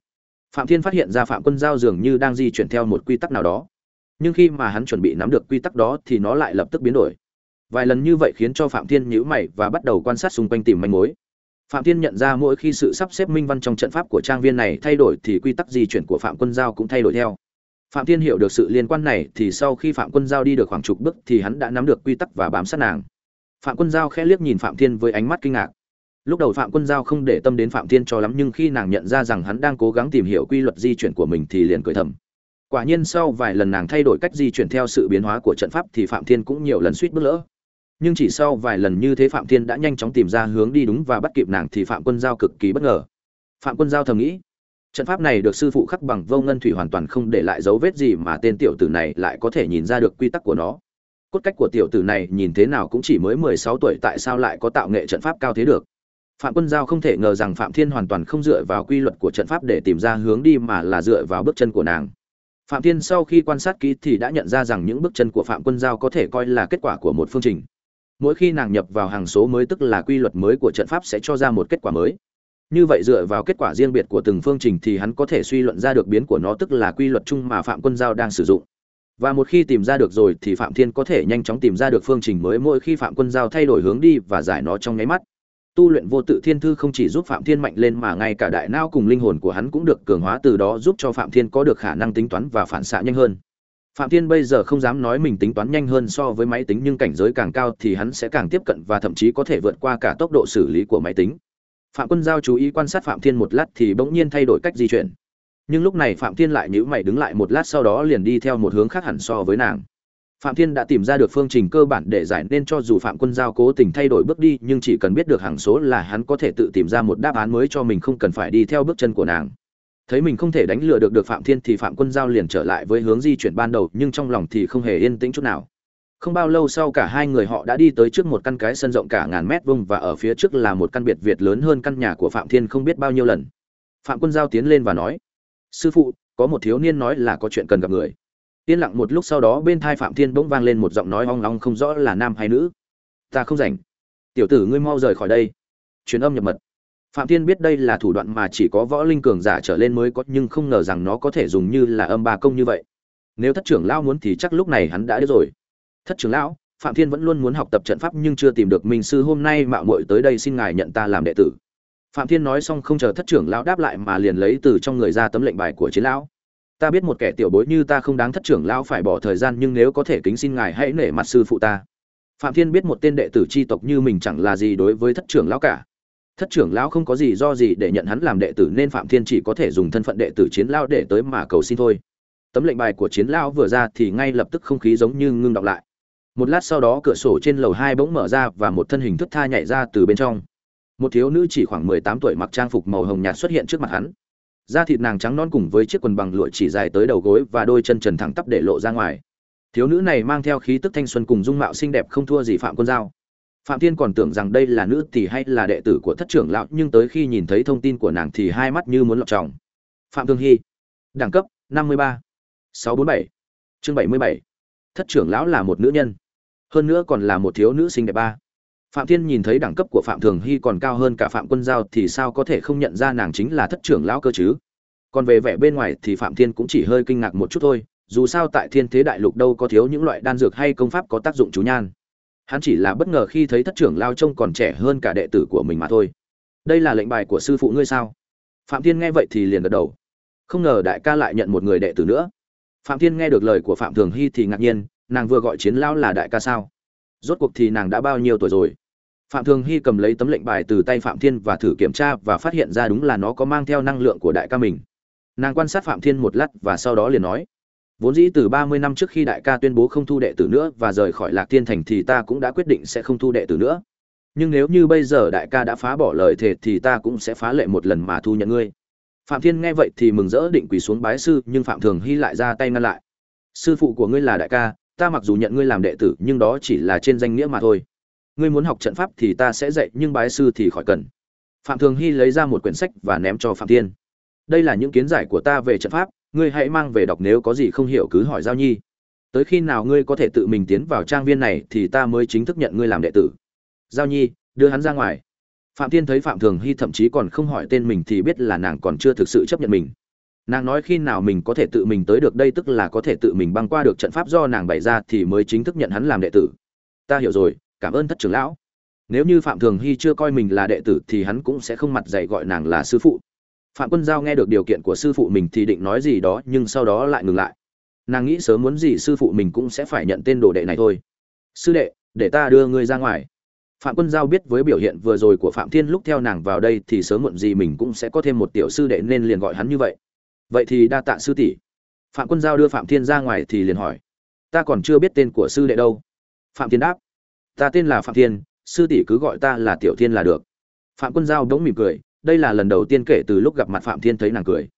phạm thiên phát hiện ra phạm quân giao dường như đang di chuyển theo một quy tắc nào đó. Nhưng khi mà hắn chuẩn bị nắm được quy tắc đó thì nó lại lập tức biến đổi. Vài lần như vậy khiến cho phạm thiên nhíu mày và bắt đầu quan sát xung quanh tìm manh mối. Phạm thiên nhận ra mỗi khi sự sắp xếp minh văn trong trận pháp của trang viên này thay đổi thì quy tắc di chuyển của phạm quân giao cũng thay đổi theo. Phạm thiên hiểu được sự liên quan này thì sau khi phạm quân giao đi được khoảng chục bước thì hắn đã nắm được quy tắc và bám sát nàng. Phạm quân giao khẽ liếc nhìn phạm thiên với ánh mắt kinh ngạc lúc đầu phạm quân giao không để tâm đến phạm thiên cho lắm, nhưng khi nàng nhận ra rằng hắn đang cố gắng tìm hiểu quy luật di chuyển của mình thì liền cười thầm. Quả nhiên sau vài lần nàng thay đổi cách di chuyển theo sự biến hóa của trận pháp thì phạm thiên cũng nhiều lần suýt bước lỡ. Nhưng chỉ sau vài lần như thế phạm thiên đã nhanh chóng tìm ra hướng đi đúng và bắt kịp nàng thì phạm quân giao cực kỳ bất ngờ. Phạm quân giao thầm nghĩ, trận pháp này được sư phụ khắc bằng vô ngân thủy hoàn toàn không để lại dấu vết gì mà tên tiểu tử này lại có thể nhìn ra được quy tắc của nó. Cốt cách của tiểu tử này nhìn thế nào cũng chỉ mới mười sáu tuổi, tại sao lại có tạo nghệ trận pháp cao thế được? Phạm quân giao không thể ngờ rằng phạm thiên hoàn toàn không dựa vào quy luật của trận pháp để tìm ra hướng đi mà là dựa vào bước chân của nàng. Phạm thiên sau khi quan sát kỹ thì đã nhận ra rằng những bước chân của phạm quân giao có thể coi là kết quả của một phương trình. Mỗi khi nàng nhập vào hàng số mới tức là quy luật mới của trận pháp sẽ cho ra một kết quả mới. Như vậy dựa vào kết quả riêng biệt của từng phương trình thì hắn có thể suy luận ra được biến của nó tức là quy luật chung mà phạm quân giao đang sử dụng. Và một khi tìm ra được rồi thì phạm thiên có thể nhanh chóng tìm ra được phương trình mới mỗi khi phạm quân giao thay đổi hướng đi và giải nó trong nháy mắt tu luyện vô tự thiên thư không chỉ giúp phạm thiên mạnh lên mà ngay cả đại não cùng linh hồn của hắn cũng được cường hóa từ đó giúp cho phạm thiên có được khả năng tính toán và phản xạ nhanh hơn. Phạm thiên bây giờ không dám nói mình tính toán nhanh hơn so với máy tính nhưng cảnh giới càng cao thì hắn sẽ càng tiếp cận và thậm chí có thể vượt qua cả tốc độ xử lý của máy tính. Phạm quân giao chú ý quan sát phạm thiên một lát thì bỗng nhiên thay đổi cách di chuyển. Nhưng lúc này phạm thiên lại nhữ mày đứng lại một lát sau đó liền đi theo một hướng khác hẳn so với nàng phạm thiên đã tìm ra được phương trình cơ bản để giải nên cho dù phạm quân giao cố tình thay đổi bước đi, nhưng chỉ cần biết được hàng số là hắn có thể tự tìm ra một đáp án mới cho mình không cần phải đi theo bước chân của nàng. Thấy mình không thể đánh lừa được được phạm thiên thì phạm quân giao liền trở lại với hướng di chuyển ban đầu, nhưng trong lòng thì không hề yên tĩnh chút nào. Không bao lâu sau cả hai người họ đã đi tới trước một căn cái sân rộng cả ngàn mét vuông và ở phía trước là một căn biệt việt lớn hơn căn nhà của phạm thiên không biết bao nhiêu lần. Phạm quân giao tiến lên và nói, sư phụ, có một thiếu niên nói là có chuyện cần gặp người yên lặng một lúc sau đó bên thai phạm thiên bỗng vang lên một giọng nói hoang long không rõ là nam hay nữ. Ta không rảnh. Tiểu tử ngươi mau rời khỏi đây. Truyền âm nhập mật. Phạm thiên biết đây là thủ đoạn mà chỉ có võ linh cường giả trở lên mới có, nhưng không ngờ rằng nó có thể dùng như là âm ba công như vậy. Nếu thất trưởng lão muốn thì chắc lúc này hắn đã đến rồi. Thất trưởng lão, phạm thiên vẫn luôn muốn học tập trận pháp nhưng chưa tìm được minh sư, hôm nay mạo muội tới đây xin ngài nhận ta làm đệ tử. Phạm thiên nói xong không chờ thất trưởng lão đáp lại mà liền lấy từ trong người ra tấm lệnh bài của chiến lão ta biết một kẻ tiểu bối như ta không đáng thất trưởng lão phải bỏ thời gian, nhưng nếu có thể kính xin ngài hãy nể mặt sư phụ ta. Phạm thiên biết một tên đệ tử chi tộc như mình chẳng là gì đối với thất trưởng lão cả. Thất trưởng lão không có gì do gì để nhận hắn làm đệ tử, nên phạm thiên chỉ có thể dùng thân phận đệ tử chiến lão để tới mà cầu xin thôi. Tấm lệnh bài của chiến lão vừa ra thì ngay lập tức không khí giống như ngưng đọng lại. Một lát sau đó, cửa sổ trên lầu hai bỗng mở ra và một thân hình thức tha nhảy ra từ bên trong. Một thiếu nữ chỉ khoảng mười tám tuổi mặc trang phục màu hồng nhạt xuất hiện trước mặt hắn da thịt nàng trắng non cùng với chiếc quần bằng lụa chỉ dài tới đầu gối và đôi chân trần thẳng tắp để lộ ra ngoài thiếu nữ này mang theo khí tức thanh xuân cùng dung mạo xinh đẹp không thua gì phạm quân giao phạm thiên còn tưởng rằng đây là nữ tỷ hay là đệ tử của thất trưởng lão, nhưng tới khi nhìn thấy thông tin của nàng thì hai mắt như muốn lọt tròng phạm thương hy, đẳng cấp 53. 647. chương 77. thất trưởng lão là một nữ nhân, hơn nữa còn là một thiếu nữ xinh đẹp ba phạm thiên nhìn thấy đẳng cấp của phạm thường hy còn cao hơn cả phạm quân giao thì sao có thể không nhận ra nàng chính là thất trưởng lão cơ chứ? Còn về vẻ bên ngoài thì phạm thiên cũng chỉ hơi kinh ngạc một chút thôi, dù sao tại thiên thế đại lục đâu có thiếu những loại đan dược hay công pháp có tác dụng chú nhan. Hắn chỉ là bất ngờ khi thấy thất trưởng lao trông còn trẻ hơn cả đệ tử của mình mà thôi. Đây là lệnh bài của sư phụ ngươi sao? Phạm thiên nghe vậy thì liền gật đầu. Không ngờ đại ca lại nhận một người đệ tử nữa. Phạm thiên nghe được lời của phạm thường hy thì ngạc nhiên, nàng vừa gọi chiến lão là đại ca sao? Rốt cuộc thì nàng đã bao nhiêu tuổi rồi? Phạm thường hy cầm lấy tấm lệnh bài từ tay phạm thiên và thử kiểm tra và phát hiện ra đúng là nó có mang theo năng lượng của đại ca mình. Nàng quan sát phạm thiên một lát và sau đó liền nói, vốn dĩ từ ba mươi năm trước khi đại ca tuyên bố không thu đệ tử nữa và rời khỏi lạc thiên thành thì ta cũng đã quyết định sẽ không thu đệ tử nữa. Nhưng nếu như bây giờ đại ca đã phá bỏ lời thề thì ta cũng sẽ phá lệ một lần mà thu nhận ngươi. Phạm thiên nghe vậy thì mừng rỡ định quỳ xuống bái sư, nhưng phạm thường hy lại ra tay ngăn lại, sư phụ của ngươi là đại ca, ta mặc dù nhận ngươi làm đệ tử nhưng đó chỉ là trên danh nghĩa mà thôi ngươi muốn học trận pháp thì ta sẽ dạy, nhưng bái sư thì khỏi cần. Phạm thường hy lấy ra một quyển sách và ném cho phạm thiên. Đây là những kiến giải của ta về trận pháp, ngươi hãy mang về đọc nếu có gì không hiểu cứ hỏi giao nhi. Tới khi nào ngươi có thể tự mình tiến vào trang viên này thì ta mới chính thức nhận ngươi làm đệ tử. Giao nhi, đưa hắn ra ngoài. Phạm thiên thấy phạm thường hy thậm chí còn không hỏi tên mình thì biết là nàng còn chưa thực sự chấp nhận mình. Nàng nói khi nào mình có thể tự mình tới được đây tức là có thể tự mình băng qua được trận pháp do nàng bày ra thì mới chính thức nhận hắn làm đệ tử. Ta hiểu rồi cảm ơn thất trưởng lão. Nếu như phạm thường hy chưa coi mình là đệ tử thì hắn cũng sẽ không mặt dạy gọi nàng là sư phụ. Phạm quân giao nghe được điều kiện của sư phụ mình thì định nói gì đó, nhưng sau đó lại ngừng lại. Nàng nghĩ sớm muốn gì sư phụ mình cũng sẽ phải nhận tên đồ đệ này thôi. Sư đệ, để ta đưa ngươi ra ngoài. Phạm quân giao biết với biểu hiện vừa rồi của phạm thiên lúc theo nàng vào đây thì sớm muộn gì mình cũng sẽ có thêm một tiểu sư đệ nên liền gọi hắn như vậy. Vậy thì đa tạ sư tỷ. Phạm quân giao đưa phạm thiên ra ngoài thì liền hỏi, ta còn chưa biết tên của sư đệ đâu. Phạm thiên đáp ta tên là phạm thiên, sư tỷ cứ gọi ta là tiểu thiên là được. Phạm quân giao đống mỉm cười, đây là lần đầu tiên kể từ lúc gặp mặt phạm thiên thấy nàng cười.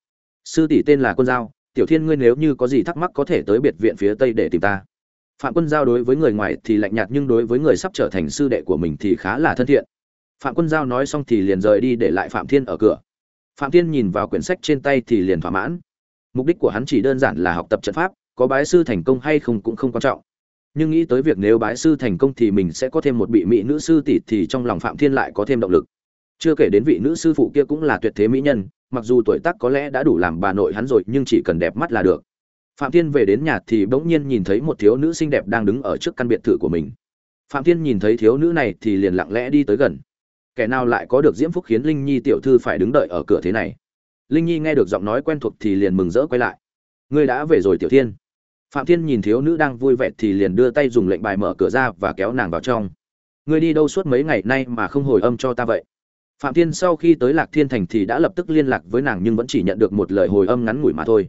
Sư tỷ tên là quân giao, tiểu thiên ngươi nếu như có gì thắc mắc có thể tới biệt viện phía tây để tìm ta. Phạm quân giao đối với người ngoài thì lạnh nhạt nhưng đối với người sắp trở thành sư đệ của mình thì khá là thân thiện. Phạm quân giao nói xong thì liền rời đi để lại phạm thiên ở cửa. Phạm thiên nhìn vào quyển sách trên tay thì liền thỏa mãn. Mục đích của hắn chỉ đơn giản là học tập trận pháp, có bái sư thành công hay không cũng không quan trọng nhưng nghĩ tới việc nếu bái sư thành công thì mình sẽ có thêm một vị mỹ nữ sư tỷ thì trong lòng phạm thiên lại có thêm động lực. Chưa kể đến vị nữ sư phụ kia cũng là tuyệt thế mỹ nhân, mặc dù tuổi tác có lẽ đã đủ làm bà nội hắn rồi nhưng chỉ cần đẹp mắt là được. Phạm thiên về đến nhà thì bỗng nhiên nhìn thấy một thiếu nữ xinh đẹp đang đứng ở trước căn biệt thự của mình. Phạm thiên nhìn thấy thiếu nữ này thì liền lặng lẽ đi tới gần. Kẻ nào lại có được diễm phúc khiến linh nhi tiểu thư phải đứng đợi ở cửa thế này? Linh nhi nghe được giọng nói quen thuộc thì liền mừng rỡ quay lại. Ngươi đã về rồi, tiểu thiên phạm thiên nhìn thiếu nữ đang vui vẻ thì liền đưa tay dùng lệnh bài mở cửa ra và kéo nàng vào trong. Ngươi đi đâu suốt mấy ngày nay mà không hồi âm cho ta vậy? Phạm thiên sau khi tới lạc thiên thành thì đã lập tức liên lạc với nàng nhưng vẫn chỉ nhận được một lời hồi âm ngắn ngủi mà thôi.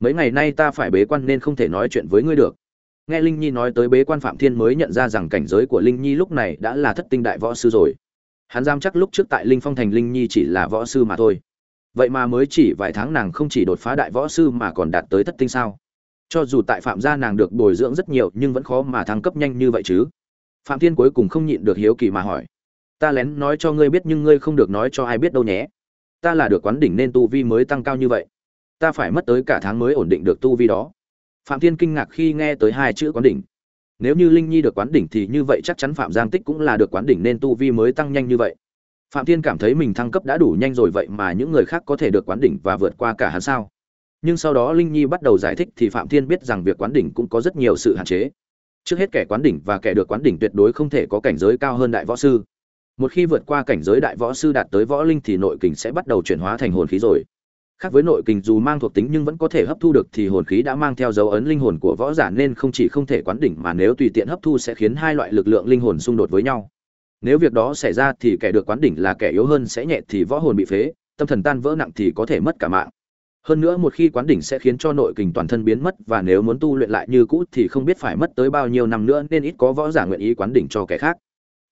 Mấy ngày nay ta phải bế quan nên không thể nói chuyện với ngươi được. Nghe linh nhi nói tới bế quan phạm thiên mới nhận ra rằng cảnh giới của linh nhi lúc này đã là thất tinh đại võ sư rồi. Hắn giam chắc lúc trước tại linh phong thành linh nhi chỉ là võ sư mà thôi. Vậy mà mới chỉ vài tháng nàng không chỉ đột phá đại võ sư mà còn đạt tới thất tinh sao? Cho dù tại phạm gia nàng được bồi dưỡng rất nhiều, nhưng vẫn khó mà thăng cấp nhanh như vậy chứ. Phạm thiên cuối cùng không nhịn được hiếu kỳ mà hỏi. Ta lén nói cho ngươi biết nhưng ngươi không được nói cho ai biết đâu nhé. Ta là được quán đỉnh nên tu vi mới tăng cao như vậy. Ta phải mất tới cả tháng mới ổn định được tu vi đó. Phạm thiên kinh ngạc khi nghe tới hai chữ quán đỉnh. Nếu như linh nhi được quán đỉnh thì như vậy chắc chắn phạm giang tích cũng là được quán đỉnh nên tu vi mới tăng nhanh như vậy. Phạm thiên cảm thấy mình thăng cấp đã đủ nhanh rồi vậy mà những người khác có thể được quán đỉnh và vượt qua cả hắn sao? Nhưng sau đó linh nhi bắt đầu giải thích thì phạm thiên biết rằng việc quán đỉnh cũng có rất nhiều sự hạn chế. Trước hết kẻ quán đỉnh và kẻ được quán đỉnh tuyệt đối không thể có cảnh giới cao hơn đại võ sư. Một khi vượt qua cảnh giới đại võ sư đạt tới võ linh thì nội kình sẽ bắt đầu chuyển hóa thành hồn khí rồi. Khác với nội kình dù mang thuộc tính nhưng vẫn có thể hấp thu được thì hồn khí đã mang theo dấu ấn linh hồn của võ giả nên không chỉ không thể quán đỉnh mà nếu tùy tiện hấp thu sẽ khiến hai loại lực lượng linh hồn xung đột với nhau. Nếu việc đó xảy ra thì kẻ được quán đỉnh là kẻ yếu hơn sẽ nhẹ thì võ hồn bị phế, tâm thần tan vỡ nặng thì có thể mất cả mạng hơn nữa một khi quán đỉnh sẽ khiến cho nội kình toàn thân biến mất và nếu muốn tu luyện lại như cũ thì không biết phải mất tới bao nhiêu năm nữa nên ít có võ giả nguyện ý quán đỉnh cho kẻ khác.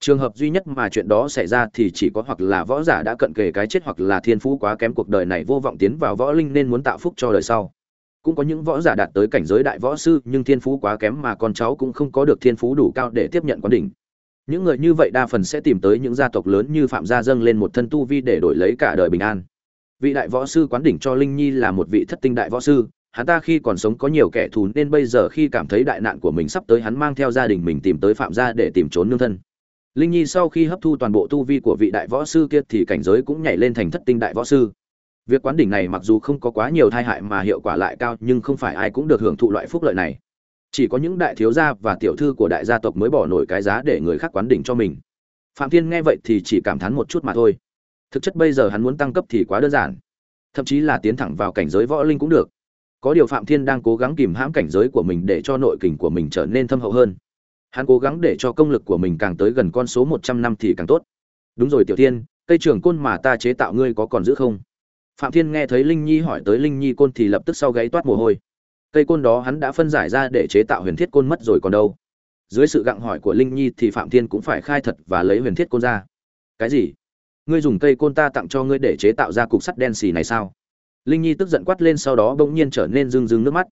Trường hợp duy nhất mà chuyện đó xảy ra thì chỉ có hoặc là võ giả đã cận kề cái chết hoặc là thiên phú quá kém cuộc đời này vô vọng tiến vào võ linh nên muốn tạo phúc cho đời sau. Cũng có những võ giả đạt tới cảnh giới đại võ sư nhưng thiên phú quá kém mà con cháu cũng không có được thiên phú đủ cao để tiếp nhận quán đỉnh. Những người như vậy đa phần sẽ tìm tới những gia tộc lớn như phạm gia dâng lên một thân tu vi để đổi lấy cả đời bình an vị đại võ sư quán đỉnh cho linh nhi là một vị thất tinh đại võ sư, hắn ta khi còn sống có nhiều kẻ thù nên bây giờ khi cảm thấy đại nạn của mình sắp tới hắn mang theo gia đình mình tìm tới phạm gia để tìm trốn nương thân. Linh nhi sau khi hấp thu toàn bộ tu vi của vị đại võ sư kia thì cảnh giới cũng nhảy lên thành thất tinh đại võ sư. Việc quán đỉnh này mặc dù không có quá nhiều tai hại mà hiệu quả lại cao, nhưng không phải ai cũng được hưởng thụ loại phúc lợi này. Chỉ có những đại thiếu gia và tiểu thư của đại gia tộc mới bỏ nổi cái giá để người khác quán đỉnh cho mình. Phạm thiên nghe vậy thì chỉ cảm thán một chút mà thôi thực chất bây giờ hắn muốn tăng cấp thì quá đơn giản. Thậm chí là tiến thẳng vào cảnh giới võ linh cũng được. Có điều phạm thiên đang cố gắng kìm hãm cảnh giới của mình để cho nội kình của mình trở nên thâm hậu hơn. Hắn cố gắng để cho công lực của mình càng tới gần con số một trăm năm thì càng tốt. Đúng rồi, tiểu tiên cây trường côn mà ta chế tạo ngươi có còn giữ không? Phạm thiên nghe thấy linh nhi hỏi tới linh nhi côn thì lập tức sau gáy toát mồ hôi. Cây côn đó hắn đã phân giải ra để chế tạo huyền thiết côn mất rồi còn đâu. Dưới sự gặng hỏi của linh nhi thì phạm thiên cũng phải khai thật và lấy huyền thiết côn ra. Cái gì? Ngươi dùng cây côn ta tặng cho ngươi để chế tạo ra cục sắt đen xì này sao? Linh nhi tức giận quát lên sau đó bỗng nhiên trở nên rưng rưng nước mắt.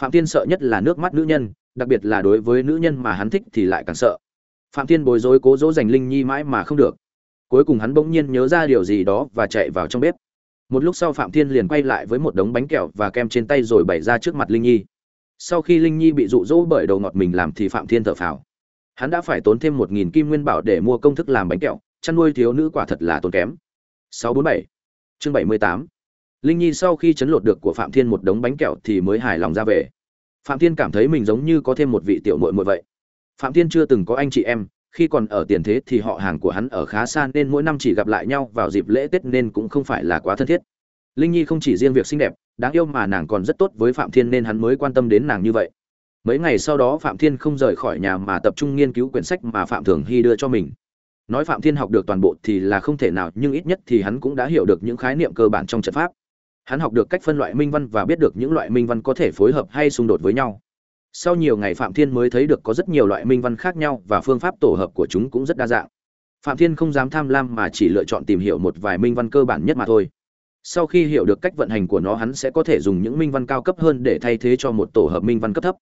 Phạm thiên sợ nhất là nước mắt nữ nhân, đặc biệt là đối với nữ nhân mà hắn thích thì lại càng sợ. Phạm thiên bối rối cố dỗ dành linh nhi mãi mà không được. Cuối cùng hắn bỗng nhiên nhớ ra điều gì đó và chạy vào trong bếp. Một lúc sau phạm thiên liền quay lại với một đống bánh kẹo và kem trên tay rồi bày ra trước mặt linh nhi. Sau khi linh nhi bị rụ rỗ bởi đầu ngọt mình làm thì phạm thiên thở phào. Hắn đã phải tốn thêm một nghìn kim nguyên bảo để mua công thức làm bánh kẹo chăn nuôi thiếu nữ quả thật là tốn kém. 647 chương 78 linh nhi sau khi chấn lột được của phạm thiên một đống bánh kẹo thì mới hài lòng ra về. Phạm thiên cảm thấy mình giống như có thêm một vị tiểu muội muội vậy. Phạm thiên chưa từng có anh chị em, khi còn ở tiền thế thì họ hàng của hắn ở khá xa nên mỗi năm chỉ gặp lại nhau vào dịp lễ tết nên cũng không phải là quá thân thiết. Linh nhi không chỉ riêng việc xinh đẹp, đáng yêu mà nàng còn rất tốt với phạm thiên nên hắn mới quan tâm đến nàng như vậy. Mấy ngày sau đó phạm thiên không rời khỏi nhà mà tập trung nghiên cứu quyển sách mà phạm thường hy đưa cho mình nói phạm thiên học được toàn bộ thì là không thể nào, nhưng ít nhất thì hắn cũng đã hiểu được những khái niệm cơ bản trong trận pháp. Hắn học được cách phân loại minh văn và biết được những loại minh văn có thể phối hợp hay xung đột với nhau. Sau nhiều ngày phạm thiên mới thấy được có rất nhiều loại minh văn khác nhau và phương pháp tổ hợp của chúng cũng rất đa dạng. Phạm thiên không dám tham lam mà chỉ lựa chọn tìm hiểu một vài minh văn cơ bản nhất mà thôi. Sau khi hiểu được cách vận hành của nó, hắn sẽ có thể dùng những minh văn cao cấp hơn để thay thế cho một tổ hợp minh văn cấp thấp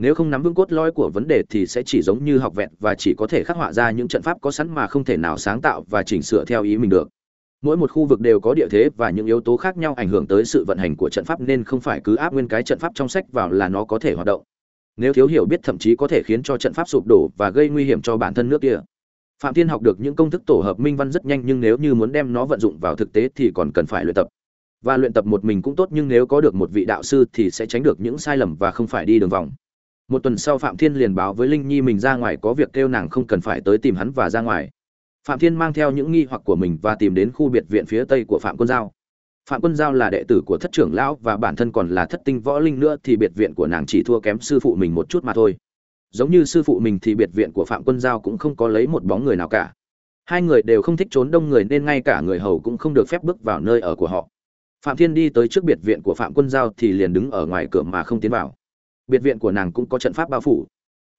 nếu không nắm vững cốt lõi của vấn đề thì sẽ chỉ giống như học vẹn và chỉ có thể khắc họa ra những trận pháp có sẵn mà không thể nào sáng tạo và chỉnh sửa theo ý mình được. Mỗi một khu vực đều có địa thế và những yếu tố khác nhau ảnh hưởng tới sự vận hành của trận pháp nên không phải cứ áp nguyên cái trận pháp trong sách vào là nó có thể hoạt động. Nếu thiếu hiểu biết thậm chí có thể khiến cho trận pháp sụp đổ và gây nguy hiểm cho bản thân nước kia. Phạm thiên học được những công thức tổ hợp minh văn rất nhanh nhưng nếu như muốn đem nó vận dụng vào thực tế thì còn cần phải luyện tập. Và luyện tập một mình cũng tốt nhưng nếu có được một vị đạo sư thì sẽ tránh được những sai lầm và không phải đi đường vòng một tuần sau phạm thiên liền báo với linh nhi mình ra ngoài có việc kêu nàng không cần phải tới tìm hắn và ra ngoài. Phạm thiên mang theo những nghi hoặc của mình và tìm đến khu biệt viện phía tây của phạm quân giao. Phạm quân giao là đệ tử của thất trưởng lão và bản thân còn là thất tinh võ linh nữa thì biệt viện của nàng chỉ thua kém sư phụ mình một chút mà thôi. Giống như sư phụ mình thì biệt viện của phạm quân giao cũng không có lấy một bóng người nào cả. Hai người đều không thích trốn đông người nên ngay cả người hầu cũng không được phép bước vào nơi ở của họ. Phạm thiên đi tới trước biệt viện của phạm quân giao thì liền đứng ở ngoài cửa mà không tiến vào biệt viện của nàng cũng có trận pháp bao phủ.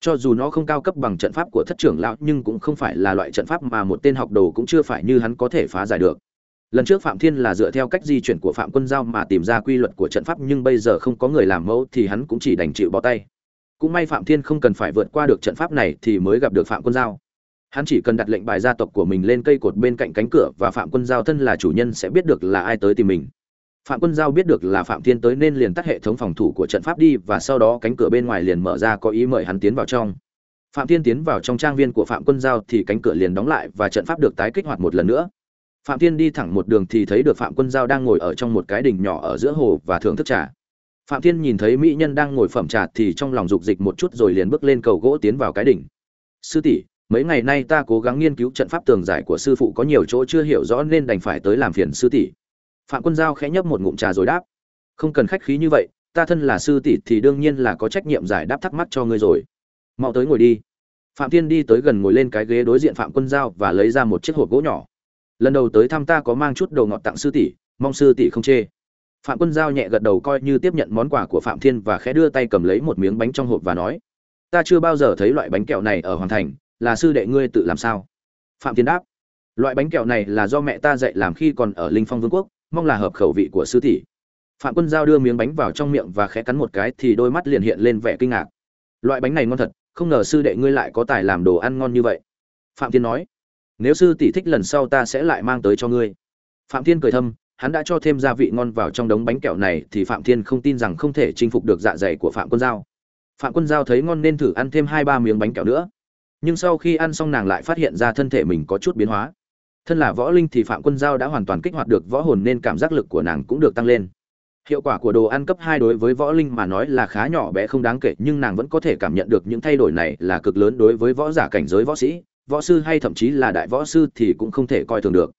Cho dù nó không cao cấp bằng trận pháp của thất trưởng lão, nhưng cũng không phải là loại trận pháp mà một tên học đồ cũng chưa phải như hắn có thể phá giải được. Lần trước phạm thiên là dựa theo cách di chuyển của phạm quân giao mà tìm ra quy luật của trận pháp, nhưng bây giờ không có người làm mẫu thì hắn cũng chỉ đành chịu bó tay. Cũng may phạm thiên không cần phải vượt qua được trận pháp này thì mới gặp được phạm quân giao. Hắn chỉ cần đặt lệnh bài gia tộc của mình lên cây cột bên cạnh cánh cửa và phạm quân giao thân là chủ nhân sẽ biết được là ai tới tìm mình phạm quân giao biết được là phạm thiên tới nên liền tắt hệ thống phòng thủ của trận pháp đi và sau đó cánh cửa bên ngoài liền mở ra có ý mời hắn tiến vào trong. Phạm thiên tiến vào trong trang viên của phạm quân giao thì cánh cửa liền đóng lại và trận pháp được tái kích hoạt một lần nữa. Phạm thiên đi thẳng một đường thì thấy được phạm quân giao đang ngồi ở trong một cái đỉnh nhỏ ở giữa hồ và thưởng thức trà. Phạm thiên nhìn thấy mỹ nhân đang ngồi phẩm trà thì trong lòng dục dịch một chút rồi liền bước lên cầu gỗ tiến vào cái đỉnh. Sư tỷ, mấy ngày nay ta cố gắng nghiên cứu trận pháp tường giải của sư phụ có nhiều chỗ chưa hiểu rõ nên đành phải tới làm phiền sư tỷ phạm quân giao khẽ nhấp một ngụm trà rồi đáp, không cần khách khí như vậy, ta thân là sư tỷ thì đương nhiên là có trách nhiệm giải đáp thắc mắc cho ngươi rồi. Mau tới ngồi đi. Phạm thiên đi tới gần ngồi lên cái ghế đối diện phạm quân giao và lấy ra một chiếc hộp gỗ nhỏ. Lần đầu tới thăm ta có mang chút đồ ngọt tặng sư tỷ, mong sư tỷ không chê. Phạm quân giao nhẹ gật đầu coi như tiếp nhận món quà của phạm thiên và khẽ đưa tay cầm lấy một miếng bánh trong hộp và nói, ta chưa bao giờ thấy loại bánh kẹo này ở hoàng thành, là sư đệ ngươi tự làm sao? Phạm thiên đáp, loại bánh kẹo này là do mẹ ta dạy làm khi còn ở linh phong vương quốc mong là hợp khẩu vị của sư tỷ. Phạm quân giao đưa miếng bánh vào trong miệng và khẽ cắn một cái thì đôi mắt liền hiện lên vẻ kinh ngạc. Loại bánh này ngon thật, không ngờ sư đệ ngươi lại có tài làm đồ ăn ngon như vậy. Phạm thiên nói, nếu sư tỷ thích lần sau ta sẽ lại mang tới cho ngươi. Phạm thiên cười thầm hắn đã cho thêm gia vị ngon vào trong đống bánh kẹo này thì phạm thiên không tin rằng không thể chinh phục được dạ dày của phạm quân giao. Phạm quân giao thấy ngon nên thử ăn thêm hai ba miếng bánh kẹo nữa. Nhưng sau khi ăn xong nàng lại phát hiện ra thân thể mình có chút biến hóa thân là võ linh thì phạm quân giao đã hoàn toàn kích hoạt được võ hồn nên cảm giác lực của nàng cũng được tăng lên. Hiệu quả của đồ ăn cấp hai đối với võ linh mà nói là khá nhỏ bé không đáng kể, nhưng nàng vẫn có thể cảm nhận được những thay đổi này là cực lớn đối với võ giả cảnh giới võ sĩ, võ sư hay thậm chí là đại võ sư thì cũng không thể coi thường được.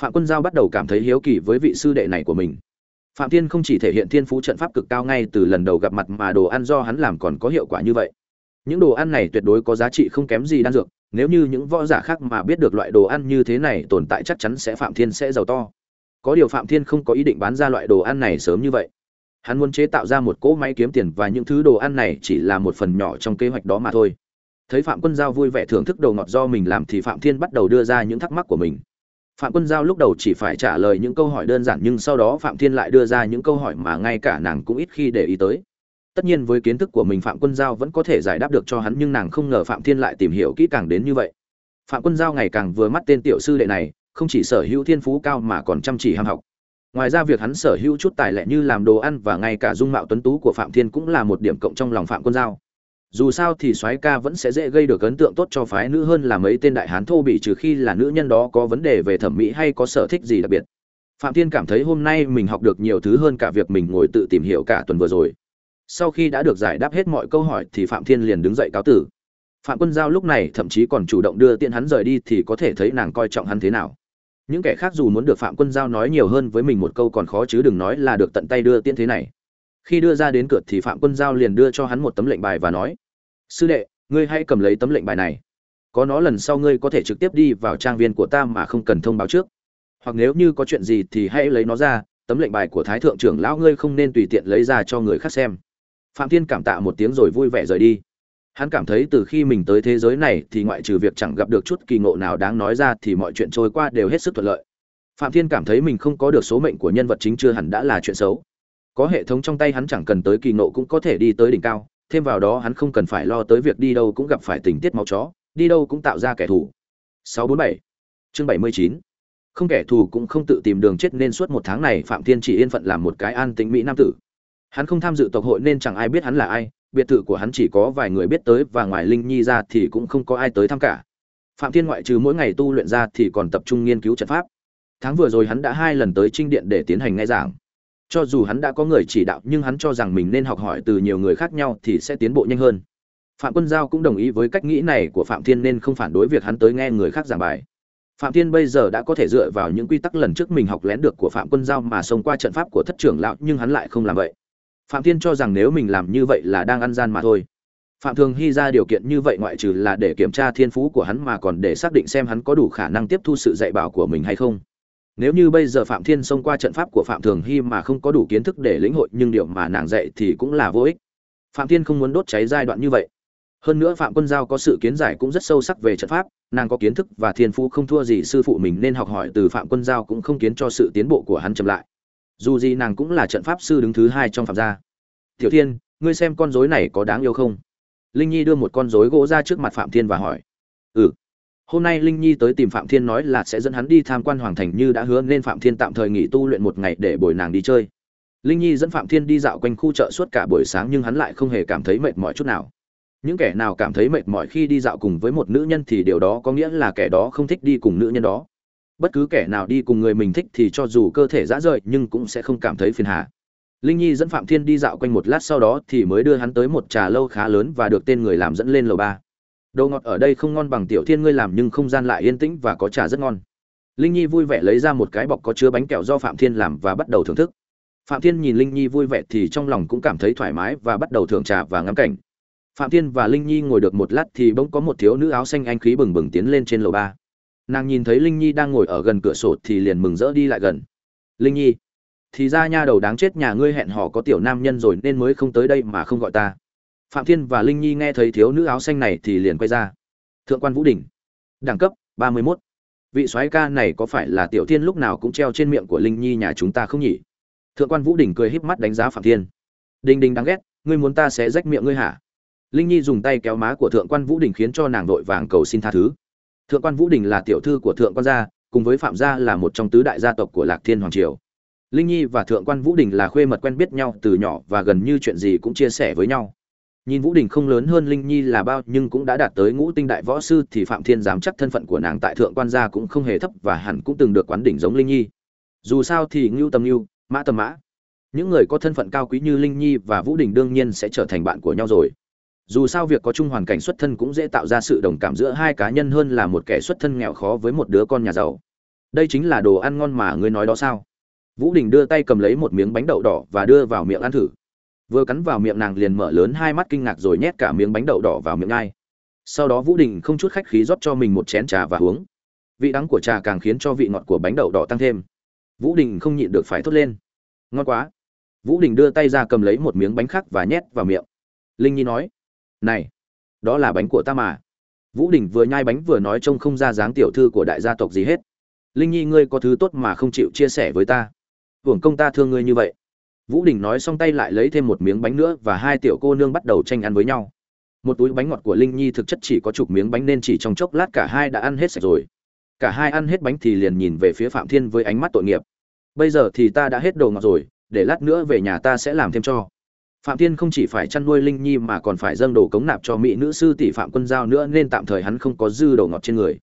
Phạm quân giao bắt đầu cảm thấy hiếu kỳ với vị sư đệ này của mình. Phạm thiên không chỉ thể hiện thiên phú trận pháp cực cao ngay từ lần đầu gặp mặt mà đồ ăn do hắn làm còn có hiệu quả như vậy. Những đồ ăn này tuyệt đối có giá trị không kém gì đan dược nếu như những võ giả khác mà biết được loại đồ ăn như thế này tồn tại chắc chắn sẽ phạm thiên sẽ giàu to. Có điều phạm thiên không có ý định bán ra loại đồ ăn này sớm như vậy. Hắn muốn chế tạo ra một cỗ máy kiếm tiền và những thứ đồ ăn này chỉ là một phần nhỏ trong kế hoạch đó mà thôi. Thấy phạm quân giao vui vẻ thưởng thức đồ ngọt do mình làm thì phạm thiên bắt đầu đưa ra những thắc mắc của mình. Phạm quân giao lúc đầu chỉ phải trả lời những câu hỏi đơn giản nhưng sau đó phạm thiên lại đưa ra những câu hỏi mà ngay cả nàng cũng ít khi để ý tới tất nhiên với kiến thức của mình phạm quân giao vẫn có thể giải đáp được cho hắn, nhưng nàng không ngờ phạm thiên lại tìm hiểu kỹ càng đến như vậy. Phạm quân giao ngày càng vừa mắt tên tiểu sư đệ này, không chỉ sở hữu thiên phú cao mà còn chăm chỉ ham học. Ngoài ra việc hắn sở hữu chút tài lệ như làm đồ ăn và ngay cả dung mạo tuấn tú của phạm thiên cũng là một điểm cộng trong lòng phạm quân giao. Dù sao thì soái ca vẫn sẽ dễ gây được ấn tượng tốt cho phái nữ hơn là mấy tên đại hán thô bị trừ khi là nữ nhân đó có vấn đề về thẩm mỹ hay có sở thích gì đặc biệt. Phạm thiên cảm thấy hôm nay mình học được nhiều thứ hơn cả việc mình ngồi tự tìm hiểu cả tuần vừa rồi sau khi đã được giải đáp hết mọi câu hỏi thì phạm thiên liền đứng dậy cáo tử. Phạm quân giao lúc này thậm chí còn chủ động đưa tiện hắn rời đi thì có thể thấy nàng coi trọng hắn thế nào. Những kẻ khác dù muốn được phạm quân giao nói nhiều hơn với mình một câu còn khó chứ đừng nói là được tận tay đưa tiện thế này. Khi đưa ra đến cửa thì phạm quân giao liền đưa cho hắn một tấm lệnh bài và nói, sư đệ, ngươi hãy cầm lấy tấm lệnh bài này. Có nó lần sau ngươi có thể trực tiếp đi vào trang viên của ta mà không cần thông báo trước. Hoặc nếu như có chuyện gì thì hãy lấy nó ra, tấm lệnh bài của thái thượng trưởng lão ngươi không nên tùy tiện lấy ra cho người khác xem phạm thiên cảm tạ một tiếng rồi vui vẻ rời đi. Hắn cảm thấy từ khi mình tới thế giới này thì ngoại trừ việc chẳng gặp được chút kỳ ngộ nào đáng nói ra thì mọi chuyện trôi qua đều hết sức thuận lợi. Phạm thiên cảm thấy mình không có được số mệnh của nhân vật chính chưa hẳn đã là chuyện xấu. Có hệ thống trong tay hắn chẳng cần tới kỳ ngộ cũng có thể đi tới đỉnh cao, thêm vào đó hắn không cần phải lo tới việc đi đâu cũng gặp phải tình tiết máu chó, đi đâu cũng tạo ra kẻ thù. 647 chương 79 không kẻ thù cũng không tự tìm đường chết nên suốt một tháng này phạm thiên chỉ yên phận làm một cái an tĩnh mỹ nam tử hắn không tham dự tộc hội nên chẳng ai biết hắn là ai, biệt thự của hắn chỉ có vài người biết tới và ngoài linh nhi ra thì cũng không có ai tới thăm cả. Phạm thiên ngoại trừ mỗi ngày tu luyện ra thì còn tập trung nghiên cứu trận pháp. Tháng vừa rồi hắn đã hai lần tới trinh điện để tiến hành nghe giảng. Cho dù hắn đã có người chỉ đạo, nhưng hắn cho rằng mình nên học hỏi từ nhiều người khác nhau thì sẽ tiến bộ nhanh hơn. Phạm quân giao cũng đồng ý với cách nghĩ này của phạm thiên nên không phản đối việc hắn tới nghe người khác giảng bài. Phạm thiên bây giờ đã có thể dựa vào những quy tắc lần trước mình học lén được của phạm quân giao mà xông qua trận pháp của thất trưởng lão, nhưng hắn lại không làm vậy phạm thiên cho rằng nếu mình làm như vậy là đang ăn gian mà thôi. Phạm thường hy ra điều kiện như vậy ngoại trừ là để kiểm tra thiên phú của hắn mà còn để xác định xem hắn có đủ khả năng tiếp thu sự dạy bảo của mình hay không. Nếu như bây giờ phạm thiên xông qua trận pháp của phạm thường hy mà không có đủ kiến thức để lĩnh hội nhưng điều mà nàng dạy thì cũng là vô ích. Phạm thiên không muốn đốt cháy giai đoạn như vậy. Hơn nữa phạm quân giao có sự kiến giải cũng rất sâu sắc về trận pháp, nàng có kiến thức và thiên phú không thua gì sư phụ mình nên học hỏi từ phạm quân giao cũng không kiến cho sự tiến bộ của hắn chậm lại dù gì nàng cũng là trận pháp sư đứng thứ hai trong phạm gia. Tiểu thiên, ngươi xem con rối này có đáng yêu không? Linh nhi đưa một con rối gỗ ra trước mặt phạm thiên và hỏi. Ừ. Hôm nay linh nhi tới tìm phạm thiên nói là sẽ dẫn hắn đi tham quan hoàng thành như đã hứa nên phạm thiên tạm thời nghỉ tu luyện một ngày để bồi nàng đi chơi. Linh nhi dẫn phạm thiên đi dạo quanh khu chợ suốt cả buổi sáng nhưng hắn lại không hề cảm thấy mệt mỏi chút nào. Những kẻ nào cảm thấy mệt mỏi khi đi dạo cùng với một nữ nhân thì điều đó có nghĩa là kẻ đó không thích đi cùng nữ nhân đó bất cứ kẻ nào đi cùng người mình thích thì cho dù cơ thể dã rời nhưng cũng sẽ không cảm thấy phiền hà. Linh nhi dẫn phạm thiên đi dạo quanh một lát sau đó thì mới đưa hắn tới một trà lâu khá lớn và được tên người làm dẫn lên lầu ba. Đồ ngọt ở đây không ngon bằng tiểu thiên ngươi làm nhưng không gian lại yên tĩnh và có trà rất ngon. Linh nhi vui vẻ lấy ra một cái bọc có chứa bánh kẹo do phạm thiên làm và bắt đầu thưởng thức. Phạm thiên nhìn linh nhi vui vẻ thì trong lòng cũng cảm thấy thoải mái và bắt đầu thưởng trà và ngắm cảnh. Phạm thiên và linh nhi ngồi được một lát thì bỗng có một thiếu nữ áo xanh anh khí bừng bừng tiến lên trên lầu ba nàng nhìn thấy linh nhi đang ngồi ở gần cửa sổ thì liền mừng rỡ đi lại gần. Linh nhi, thì ra nha đầu đáng chết nhà ngươi hẹn hò có tiểu nam nhân rồi nên mới không tới đây mà không gọi ta. Phạm thiên và linh nhi nghe thấy thiếu nữ áo xanh này thì liền quay ra. Thượng quan vũ đình, đẳng cấp ba mươi 31. vị soái ca này có phải là tiểu thiên lúc nào cũng treo trên miệng của linh nhi nhà chúng ta không nhỉ? Thượng quan vũ đình cười híp mắt đánh giá phạm thiên. Đình đình đáng ghét, ngươi muốn ta sẽ rách miệng ngươi hả? Linh nhi dùng tay kéo má của thượng quan vũ đình khiến cho nàng vội vàng cầu xin tha thứ thượng quan vũ đình là tiểu thư của thượng quan gia, cùng với phạm gia là một trong tứ đại gia tộc của lạc thiên hoàng triều. Linh nhi và thượng quan vũ đình là khuê mật quen biết nhau từ nhỏ và gần như chuyện gì cũng chia sẻ với nhau. Nhìn vũ đình không lớn hơn linh nhi là bao, nhưng cũng đã đạt tới ngũ tinh đại võ sư thì phạm thiên dám chắc thân phận của nàng tại thượng quan gia cũng không hề thấp và hẳn cũng từng được quán đỉnh giống linh nhi. Dù sao thì ngưu tầm ngưu, mã tầm mã, những người có thân phận cao quý như linh nhi và vũ đình đương nhiên sẽ trở thành bạn của nhau rồi dù sao việc có chung hoàn cảnh xuất thân cũng dễ tạo ra sự đồng cảm giữa hai cá nhân hơn là một kẻ xuất thân nghèo khó với một đứa con nhà giàu. Đây chính là đồ ăn ngon mà ngươi nói đó sao? Vũ đình đưa tay cầm lấy một miếng bánh đậu đỏ và đưa vào miệng ăn thử. Vừa cắn vào miệng nàng liền mở lớn hai mắt kinh ngạc rồi nhét cả miếng bánh đậu đỏ vào miệng ai. Sau đó vũ đình không chút khách khí rót cho mình một chén trà và uống. Vị đắng của trà càng khiến cho vị ngọt của bánh đậu đỏ tăng thêm. Vũ đình không nhịn được phải thốt lên. Ngon quá. Vũ đình đưa tay ra cầm lấy một miếng bánh khác và nhét vào miệng. Linh nhi nói này, đó là bánh của ta mà. Vũ đình vừa nhai bánh vừa nói trông không ra dáng tiểu thư của đại gia tộc gì hết. Linh nhi ngươi có thứ tốt mà không chịu chia sẻ với ta. Hưởng công ta thương ngươi như vậy. Vũ đình nói xong tay lại lấy thêm một miếng bánh nữa và hai tiểu cô nương bắt đầu tranh ăn với nhau. Một túi bánh ngọt của linh nhi thực chất chỉ có chục miếng bánh nên chỉ trong chốc lát cả hai đã ăn hết sạch rồi. Cả hai ăn hết bánh thì liền nhìn về phía phạm thiên với ánh mắt tội nghiệp. Bây giờ thì ta đã hết đồ ngọt rồi, để lát nữa về nhà ta sẽ làm thêm cho phạm thiên không chỉ phải chăn nuôi linh nhi mà còn phải dâng đồ cống nạp cho mỹ nữ sư tỷ phạm quân giao nữa nên tạm thời hắn không có dư đồ ngọt trên người.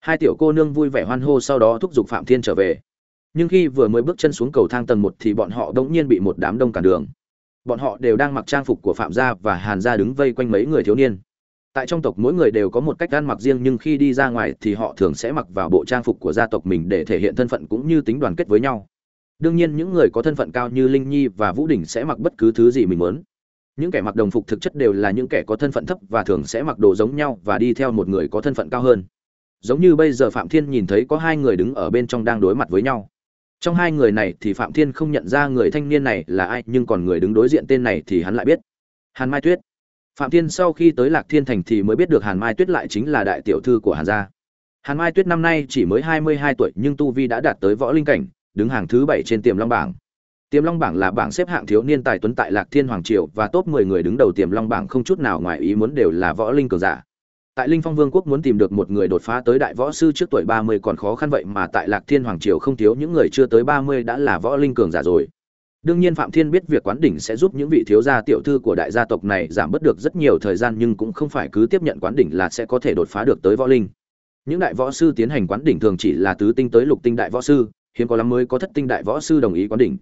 Hai tiểu cô nương vui vẻ hoan hô sau đó thúc giục phạm thiên trở về. Nhưng khi vừa mới bước chân xuống cầu thang tầng một thì bọn họ đống nhiên bị một đám đông cản đường. Bọn họ đều đang mặc trang phục của phạm gia và hàn gia đứng vây quanh mấy người thiếu niên. Tại trong tộc mỗi người đều có một cách ăn mặc riêng nhưng khi đi ra ngoài thì họ thường sẽ mặc vào bộ trang phục của gia tộc mình để thể hiện thân phận cũng như tính đoàn kết với nhau đương nhiên những người có thân phận cao như linh nhi và vũ đình sẽ mặc bất cứ thứ gì mình muốn. Những kẻ mặc đồng phục thực chất đều là những kẻ có thân phận thấp và thường sẽ mặc đồ giống nhau và đi theo một người có thân phận cao hơn. Giống như bây giờ phạm thiên nhìn thấy có hai người đứng ở bên trong đang đối mặt với nhau. Trong hai người này thì phạm thiên không nhận ra người thanh niên này là ai, nhưng còn người đứng đối diện tên này thì hắn lại biết. Hàn mai tuyết. Phạm thiên sau khi tới lạc thiên thành thì mới biết được hàn mai tuyết lại chính là đại tiểu thư của hàn gia. Hàn mai tuyết năm nay chỉ mới hai mươi hai tuổi, nhưng tu vi đã đạt tới võ linh cảnh đứng hàng thứ bảy trên tiềm long bảng. Tiềm long bảng là bảng xếp hạng thiếu niên tài tuấn tại lạc thiên hoàng triều và top mười người đứng đầu tiềm long bảng không chút nào ngoài ý muốn đều là võ linh cường giả. Tại linh phong vương quốc muốn tìm được một người đột phá tới đại võ sư trước tuổi ba mươi còn khó khăn vậy mà tại lạc thiên hoàng triều không thiếu những người chưa tới ba mươi đã là võ linh cường giả rồi. Đương nhiên phạm thiên biết việc quán đỉnh sẽ giúp những vị thiếu gia tiểu thư của đại gia tộc này giảm bớt được rất nhiều thời gian nhưng cũng không phải cứ tiếp nhận quán đỉnh là sẽ có thể đột phá được tới võ linh. Những đại võ sư tiến hành quán đỉnh thường chỉ là tứ tinh tới lục tinh đại võ sư hiếm có lắm mới có thất tinh đại võ sư đồng ý quán đỉnh.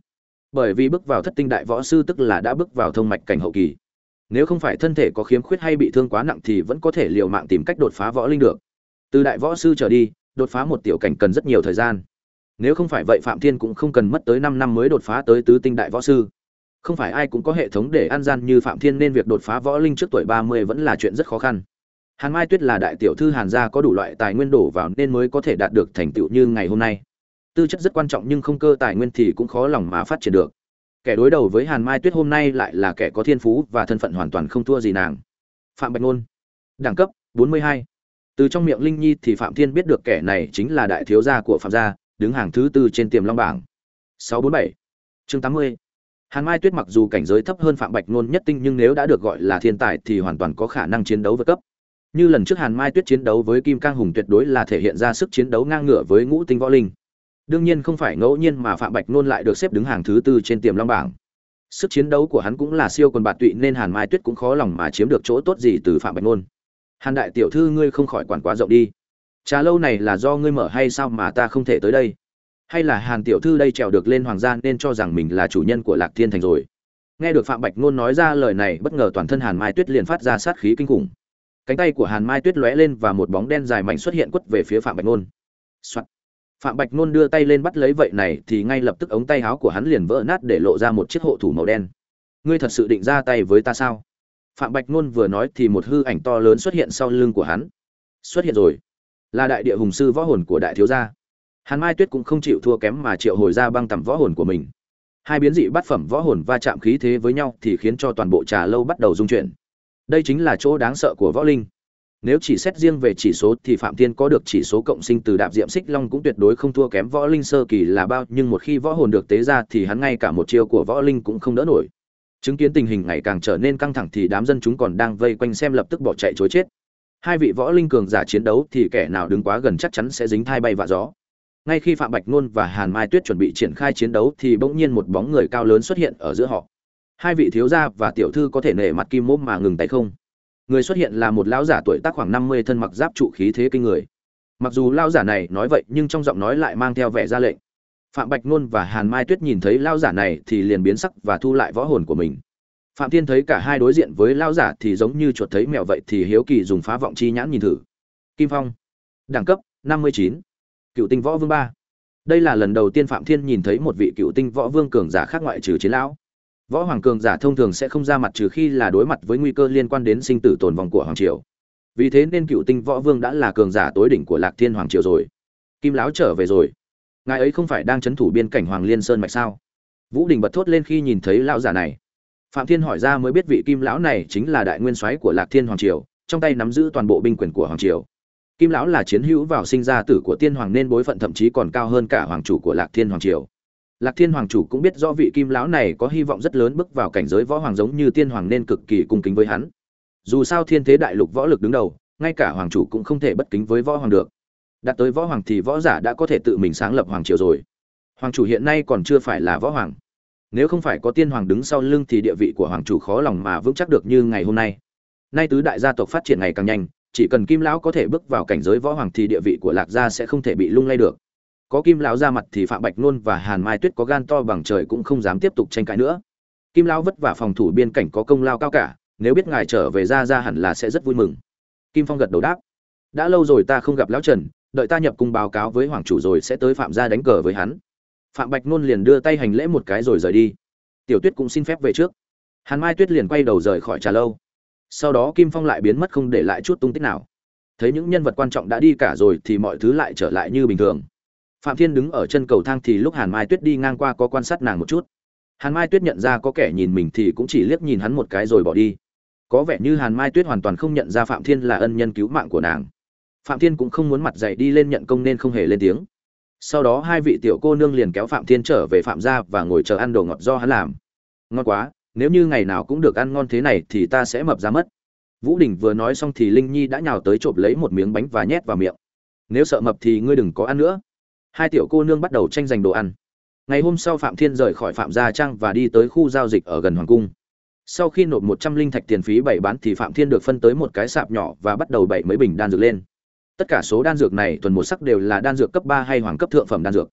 Bởi vì bước vào thất tinh đại võ sư tức là đã bước vào thông mạch cảnh hậu kỳ. Nếu không phải thân thể có khiếm khuyết hay bị thương quá nặng thì vẫn có thể liều mạng tìm cách đột phá võ linh được. Từ đại võ sư trở đi, đột phá một tiểu cảnh cần rất nhiều thời gian. Nếu không phải vậy phạm thiên cũng không cần mất tới năm năm mới đột phá tới tứ tinh đại võ sư. Không phải ai cũng có hệ thống để ăn gian như phạm thiên nên việc đột phá võ linh trước tuổi ba mươi vẫn là chuyện rất khó khăn. Hàn mai tuyết là đại tiểu thư hàn gia có đủ loại tài nguyên đổ vào nên mới có thể đạt được thành tựu như ngày hôm nay tư chất rất quan trọng nhưng không cơ tài nguyên thì cũng khó lòng mà phát triển được kẻ đối đầu với hàn mai tuyết hôm nay lại là kẻ có thiên phú và thân phận hoàn toàn không thua gì nàng phạm bạch ngôn, đẳng cấp 42. từ trong miệng linh nhi thì phạm thiên biết được kẻ này chính là đại thiếu gia của phạm gia, đứng hàng thứ tư trên tiềm long bảng 647. chương 80. hàn mai tuyết mặc dù cảnh giới thấp hơn phạm bạch ngôn nhất tinh nhưng nếu đã được gọi là thiên tài thì hoàn toàn có khả năng chiến đấu vượt cấp như lần trước hàn mai tuyết chiến đấu với kim cang hùng tuyệt đối là thể hiện ra sức chiến đấu ngang ngửa với ngũ tinh võ linh đương nhiên không phải ngẫu nhiên mà phạm bạch nôn lại được xếp đứng hàng thứ tư trên tiềm long bảng. Sức chiến đấu của hắn cũng là siêu quần bạt tụy nên hàn mai tuyết cũng khó lòng mà chiếm được chỗ tốt gì từ phạm bạch nôn. Hàn đại tiểu thư ngươi không khỏi quản quá rộng đi. Trà lâu này là do ngươi mở hay sao mà ta không thể tới đây? Hay là hàn tiểu thư đây trèo được lên hoàng gia nên cho rằng mình là chủ nhân của lạc thiên thành rồi? Nghe được phạm bạch nôn nói ra lời này, bất ngờ toàn thân hàn mai tuyết liền phát ra sát khí kinh khủng. Cánh tay của hàn mai tuyết lóe lên và một bóng đen dài mạnh xuất hiện quất về phía phạm bạch nôn、Soạn phạm bạch nôn đưa tay lên bắt lấy vậy này thì ngay lập tức ống tay áo của hắn liền vỡ nát để lộ ra một chiếc hộ thủ màu đen. Ngươi thật sự định ra tay với ta sao? Phạm bạch nôn vừa nói thì một hư ảnh to lớn xuất hiện sau lưng của hắn. Xuất hiện rồi. Là đại địa hùng sư võ hồn của đại thiếu gia. Hàn mai tuyết cũng không chịu thua kém mà triệu hồi ra băng tầm võ hồn của mình. Hai biến dị bát phẩm võ hồn va chạm khí thế với nhau thì khiến cho toàn bộ trà lâu bắt đầu dung chuyển. Đây chính là chỗ đáng sợ của võ linh nếu chỉ xét riêng về chỉ số thì Phạm Thiên có được chỉ số cộng sinh từ đạp diệm xích long cũng tuyệt đối không thua kém võ linh sơ kỳ là bao, nhưng một khi võ hồn được tế ra thì hắn ngay cả một chiêu của võ linh cũng không đỡ nổi. Chứng kiến tình hình ngày càng trở nên căng thẳng thì đám dân chúng còn đang vây quanh xem lập tức bỏ chạy chối chết. Hai vị võ linh cường giả chiến đấu thì kẻ nào đứng quá gần chắc chắn sẽ dính thai bay và gió. Ngay khi Phạm Bạch Nôn và Hàn Mai Tuyết chuẩn bị triển khai chiến đấu thì bỗng nhiên một bóng người cao lớn xuất hiện ở giữa họ. Hai vị thiếu gia và tiểu thư có thể nể mặt kim mốm mà ngừng tay không? Người xuất hiện là một lão giả tuổi tác khoảng năm mươi thân mặc giáp trụ khí thế kinh người. Mặc dù lão giả này nói vậy, nhưng trong giọng nói lại mang theo vẻ ra lệnh. Phạm bạch nôn và hàn mai tuyết nhìn thấy lão giả này thì liền biến sắc và thu lại võ hồn của mình. Phạm thiên thấy cả hai đối diện với lão giả thì giống như chuột thấy mèo vậy thì hiếu kỳ dùng phá vọng chi nhãn nhìn thử. Kim phong. Đẳng cấp, năm mươi chín. Cựu tinh võ vương ba. Đây là lần đầu tiên phạm thiên nhìn thấy một vị cựu tinh võ vương cường giả khác ngoại trừ chiến lão võ hoàng cường giả thông thường sẽ không ra mặt trừ khi là đối mặt với nguy cơ liên quan đến sinh tử tồn vong của hoàng triều. Vì thế nên cựu tinh võ vương đã là cường giả tối đỉnh của lạc thiên hoàng triều rồi. Kim lão trở về rồi. Ngài ấy không phải đang c h ấ n thủ biên cảnh hoàng liên sơn mạch sao? Vũ đình bật thốt lên khi nhìn thấy lão giả này. Phạm thiên hỏi ra mới biết vị kim lão này chính là đại nguyên soái của lạc thiên hoàng triều, trong tay nắm giữ toàn bộ binh quyền của hoàng triều. Kim lão là chiến hữu vào sinh ra tử của tiên hoàng nên bối phận thậm chí còn cao hơn cả hoàng chủ của lạc thiên hoàng triều lạc thiên hoàng chủ cũng biết do vị kim lão này có hy vọng rất lớn bước vào cảnh giới võ hoàng giống như tiên hoàng nên cực kỳ cung kính với hắn. Dù sao thiên thế đại lục võ lực đứng đầu, ngay cả hoàng chủ cũng không thể bất kính với võ hoàng được. Đạt tới võ hoàng thì võ giả đã có thể tự mình sáng lập hoàng triều rồi. Hoàng chủ hiện nay còn chưa phải là võ hoàng. Nếu không phải có tiên hoàng đứng sau lưng thì địa vị của hoàng chủ khó lòng mà vững chắc được như ngày hôm nay. Nay tứ đại gia tộc phát triển ngày càng nhanh, chỉ cần kim lão có thể bước vào cảnh giới võ hoàng thì địa vị của lạc gia sẽ không thể bị lung lay được có kim lão ra mặt thì phạm bạch nôn và hàn mai tuyết có gan to bằng trời cũng không dám tiếp tục tranh cãi nữa. Kim lão vất vả phòng thủ biên cảnh có công lao cao cả, nếu biết ngài trở về ra ra hẳn là sẽ rất vui mừng. Kim phong gật đầu đáp. Đã lâu rồi ta không gặp lão trần, đợi ta nhập cung báo cáo với hoàng chủ rồi sẽ tới phạm gia đánh cờ với hắn. Phạm bạch nôn liền đưa tay hành lễ một cái rồi rời đi. Tiểu tuyết cũng xin phép về trước. Hàn mai tuyết liền quay đầu rời khỏi trà lâu. Sau đó kim phong lại biến mất không để lại chút tung tích nào. Thấy những nhân vật quan trọng đã đi cả rồi thì mọi thứ lại trở lại như bình thường phạm thiên đứng ở chân cầu thang thì lúc hàn mai tuyết đi ngang qua có quan sát nàng một chút. Hàn mai tuyết nhận ra có kẻ nhìn mình thì cũng chỉ liếc nhìn hắn một cái rồi bỏ đi. Có vẻ như hàn mai tuyết hoàn toàn không nhận ra phạm thiên là ân nhân cứu mạng của nàng. Phạm thiên cũng không muốn mặt dậy đi lên nhận công nên không hề lên tiếng. Sau đó hai vị tiểu cô nương liền kéo phạm thiên trở về phạm gia và ngồi chờ ăn đồ ngọt do hắn làm. Ngon quá, nếu như ngày nào cũng được ăn ngon thế này thì ta sẽ mập ra mất. Vũ đình vừa nói xong thì linh nhi đã nhào tới trộm lấy một miếng bánh và nhét vào miệng. Nếu sợ mập thì ngươi đừng có ăn nữa hai tiểu cô nương bắt đầu tranh giành đồ ăn. Ngày hôm sau phạm thiên rời khỏi phạm gia trang và đi tới khu giao dịch ở gần hoàng cung. Sau khi nộp một trăm linh thạch tiền phí bảy bán thì phạm thiên được phân tới một cái sạp nhỏ và bắt đầu bày mấy bình đan dược lên. Tất cả số đan dược này tuần một sắc đều là đan dược cấp ba hay hoàng cấp thượng phẩm đan dược.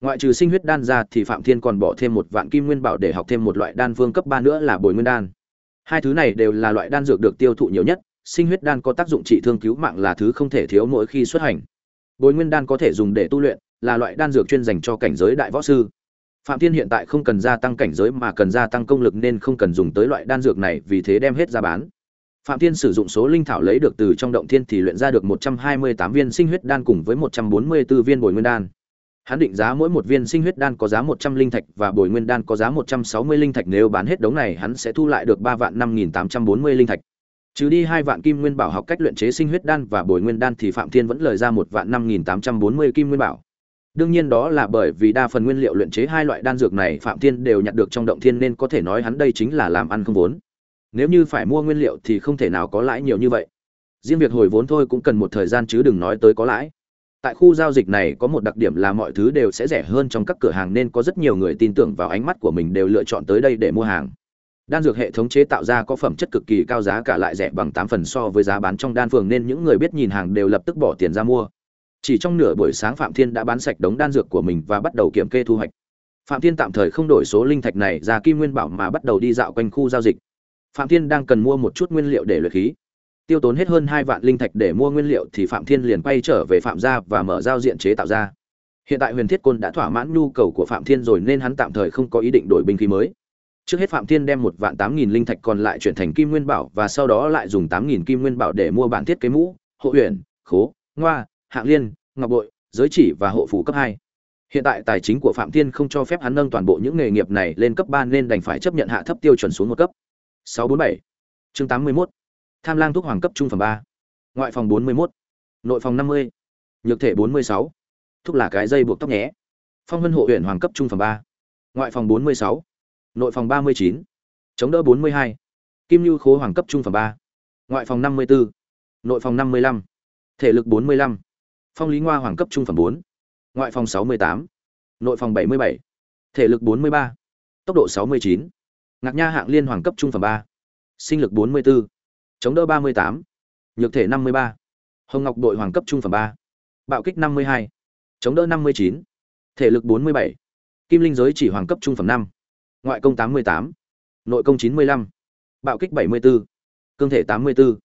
Ngoại trừ sinh huyết đan ra thì phạm thiên còn bỏ thêm một vạn kim nguyên bảo để học thêm một loại đan phương cấp ba nữa là bồi nguyên đan. Hai thứ này đều là loại đan dược được tiêu thụ nhiều nhất, sinh huyết đan có tác dụng trị thương cứu mạng là thứ không thể thiếu mỗi khi xuất hành. Bồi nguyên đan có thể dùng để tu luyện là loại đan dược chuyên dành cho cảnh giới đại võ sư. Phạm thiên hiện tại không cần gia tăng cảnh giới mà cần gia tăng công lực nên không cần dùng tới loại đan dược này vì thế đem hết ra bán. Phạm thiên sử dụng số linh thảo lấy được từ trong động thiên thì luyện ra được 128 viên sinh huyết đan cùng với 144 viên bồi nguyên đan. Hắn định giá mỗi một viên sinh huyết đan có giá 100 linh thạch và bồi nguyên đan có giá 160 linh thạch. Nếu bán hết đống này, hắn sẽ thu lại được 3 vạn 5840 linh thạch. Trừ đi hai vạn kim nguyên bảo học cách luyện chế sinh huyết đan và bồi nguyên đan thì phạm thiên vẫn lời ra một vạn 5840 kim nguyên bảo. Đương nhiên đó là bởi vì đa phần nguyên liệu luyện chế hai loại đan dược này Phạm Thiên đều nhặt được trong động thiên nên có thể nói hắn đây chính là làm ăn không vốn. Nếu như phải mua nguyên liệu thì không thể nào có lãi nhiều như vậy. Riêng việc hồi vốn thôi cũng cần một thời gian chứ đừng nói tới có lãi. Tại khu giao dịch này có một đặc điểm là mọi thứ đều sẽ rẻ hơn trong các cửa hàng nên có rất nhiều người tin tưởng vào ánh mắt của mình đều lựa chọn tới đây để mua hàng. Đan dược hệ thống chế tạo ra có phẩm chất cực kỳ cao giá cả lại rẻ bằng 8 phần so với giá bán trong đan phường nên những người biết nhìn hàng đều lập tức bỏ tiền ra mua chỉ trong nửa buổi sáng phạm thiên đã bán sạch đống đan dược của mình và bắt đầu kiểm kê thu hoạch. Phạm thiên tạm thời không đổi số linh thạch này ra kim nguyên bảo mà bắt đầu đi dạo quanh khu giao dịch. Phạm thiên đang cần mua một chút nguyên liệu để luyện khí. Tiêu tốn hết hơn hai vạn linh thạch để mua nguyên liệu thì phạm thiên liền quay trở về phạm gia và mở giao diện chế tạo ra. Hiện tại huyền thiết côn đã thỏa mãn nhu cầu của phạm thiên rồi nên hắn tạm thời không có ý định đổi binh khí mới. Trước hết phạm thiên đem một vạn tám nghìn linh thạch còn lại chuyển thành kim nguyên bảo và sau đó lại dùng tám nghìn kim nguyên bảo để mua bản thiết kế mũ, hộ huyền khố, ngoa hạng liên, ngọc bội, giới chỉ và hộ phủ cấp hai. Hiện tại tài chính của phạm thiên không cho phép hắn nâng toàn bộ những nghề nghiệp này lên cấp ba nên đành phải chấp nhận hạ thấp tiêu chuẩn xuống một cấp. 647 chương 81 tham lang thuốc hoàng cấp trung phẩm ba. Ngoại phòng 41 nội phòng 50 nhược thể 46 thuốc là cái dây buộc tóc nhé. Phong vân hộ huyện hoàng cấp trung phẩm ba. Ngoại phòng 46 nội phòng 39 chống đỡ 42 kim lưu khố hoàng cấp trung phẩm ba. Ngoại phòng 54 nội phòng 55 thể lực 45 phong lý ngoa hoàng cấp trung phẩm bốn, ngoại phòng sáu mươi tám, nội phòng bảy mươi bảy, thể lực bốn mươi ba, tốc độ sáu mươi chín, ngạc nha hạng liên hoàng cấp trung phẩm ba, sinh lực bốn mươi bốn chống đỡ ba mươi tám, nhược thể năm mươi ba, hồng ngọc đội hoàng cấp trung phẩm ba, bạo kích năm mươi hai, chống đỡ năm mươi chín, thể lực bốn mươi bảy, kim linh giới chỉ hoàng cấp trung phẩm năm, ngoại công tám mươi tám, nội công chín mươi lăm, bạo kích bảy mươi bốn cương thể tám mươi bốn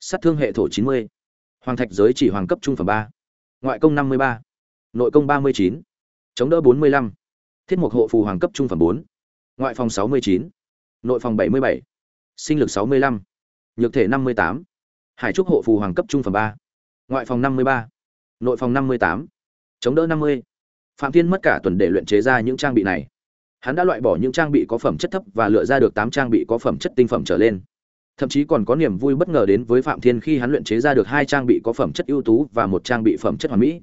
sát thương hệ thổ chín mươi, hoàng thạch giới chỉ hoàng cấp trung phẩm ba ngoại công năm mươi ba, nội công ba mươi chín, chống đỡ bốn mươi lăm, thiết mục hộ phù hoàng cấp trung phẩm bốn, ngoại phòng sáu mươi chín, nội phòng bảy mươi bảy, sinh lực sáu mươi lăm, nhược thể năm mươi tám, hải trúc hộ phù hoàng cấp trung phẩm ba, ngoại phòng năm mươi ba, nội phòng năm mươi tám, chống đỡ năm mươi. Phạm thiên mất cả tuần để luyện chế ra những trang bị này. Hắn đã loại bỏ những trang bị có phẩm chất thấp và lựa ra được tám trang bị có phẩm chất tinh phẩm trở lên thậm chí còn có niềm vui bất ngờ đến với phạm thiên khi hắn luyện chế ra được hai trang bị có phẩm chất ưu tú và một trang bị phẩm chất hoàn mỹ.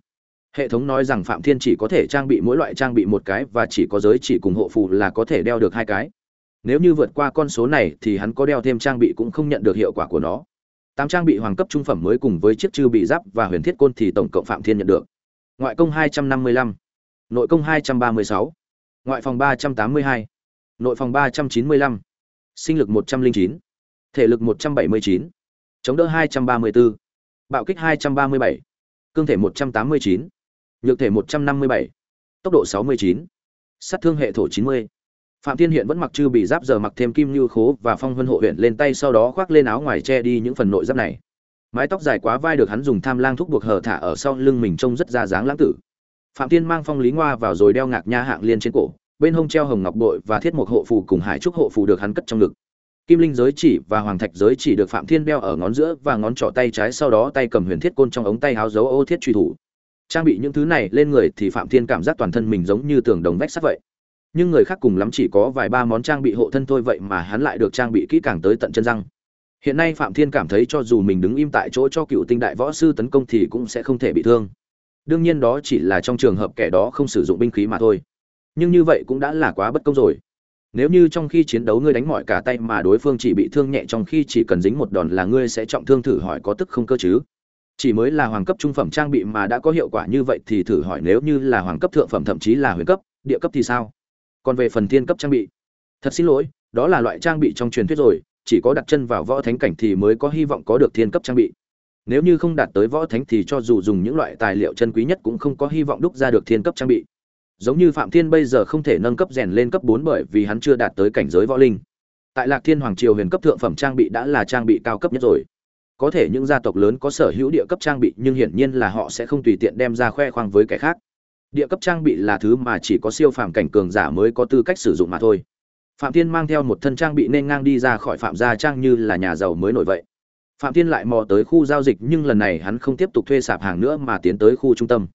Hệ thống nói rằng phạm thiên chỉ có thể trang bị mỗi loại trang bị một cái và chỉ có giới chỉ cùng hộ phù là có thể đeo được hai cái. Nếu như vượt qua con số này thì hắn có đeo thêm trang bị cũng không nhận được hiệu quả của nó. Tám trang bị hoàng cấp trung phẩm mới cùng với chiếc chư bị giáp và huyền thiết côn thì tổng cộng phạm thiên nhận được. Ngoại công 255, nội công 236, ngoại phòng 382, nội phòng 395, sinh lực 109, thể lực 179, chống đỡ 234, bạo kích 237, cương thể 189, nhược thể 157, tốc độ 69, sát thương hệ thổ 90. Phạm Thiên hiện vẫn mặc chư bị giáp giờ mặc thêm kim như khố và phong vân hộ huyện lên tay sau đó khoác lên áo ngoài che đi những phần nội giáp này. mái tóc dài quá vai được hắn dùng tham lang thúc buộc hở thả ở sau lưng mình trông rất ra dáng lãng tử phạm Thiên mang phong lý ngoa vào rồi đeo ngạc nha hạng liên trên cổ bên hông treo hồng ngọc bội và thiết mục hộ phù cùng hải trúc hộ phù được hắn cất trong ngực kim linh giới chỉ và hoàng thạch giới chỉ được phạm thiên đeo ở ngón giữa và ngón trỏ tay trái, sau đó tay cầm huyền thiết côn trong ống tay háo dấu ô thiết truy thủ. Trang bị những thứ này lên người thì phạm thiên cảm giác toàn thân mình giống như tường đồng vách sắt vậy. Nhưng người khác cùng lắm chỉ có vài ba món trang bị hộ thân thôi vậy mà hắn lại được trang bị kỹ càng tới tận chân răng. Hiện nay phạm thiên cảm thấy cho dù mình đứng im tại chỗ cho cựu tinh đại võ sư tấn công thì cũng sẽ không thể bị thương. Đương nhiên đó chỉ là trong trường hợp kẻ đó không sử dụng binh khí mà thôi. Nhưng như vậy cũng đã là quá bất công rồi nếu như trong khi chiến đấu ngươi đánh mọi cả tay mà đối phương chỉ bị thương nhẹ trong khi chỉ cần dính một đòn là ngươi sẽ trọng thương thử hỏi có tức không cơ chứ? Chỉ mới là hoàng cấp trung phẩm trang bị mà đã có hiệu quả như vậy thì thử hỏi nếu như là hoàng cấp thượng phẩm thậm chí là huyền cấp, địa cấp thì sao? Còn về phần thiên cấp trang bị, thật xin lỗi, đó là loại trang bị trong truyền thuyết rồi, chỉ có đặt chân vào võ thánh cảnh thì mới có hy vọng có được thiên cấp trang bị. Nếu như không đạt tới võ thánh thì cho dù dùng những loại tài liệu chân quý nhất cũng không có hy vọng đúc ra được thiên cấp trang bị giống như phạm thiên bây giờ không thể nâng cấp rèn lên cấp bốn bởi vì hắn chưa đạt tới cảnh giới võ linh. Tại lạc thiên hoàng triều huyền cấp thượng phẩm trang bị đã là trang bị cao cấp nhất rồi. Có thể những gia tộc lớn có sở hữu địa cấp trang bị, nhưng hiển nhiên là họ sẽ không tùy tiện đem ra khoe khoang với kẻ khác. Địa cấp trang bị là thứ mà chỉ có siêu phàm cảnh cường giả mới có tư cách sử dụng mà thôi. Phạm thiên mang theo một thân trang bị nên ngang đi ra khỏi phạm gia trang như là nhà giàu mới nổi vậy. Phạm thiên lại mò tới khu giao dịch, nhưng lần này hắn không tiếp tục thuê sạp hàng nữa mà tiến tới khu trung tâm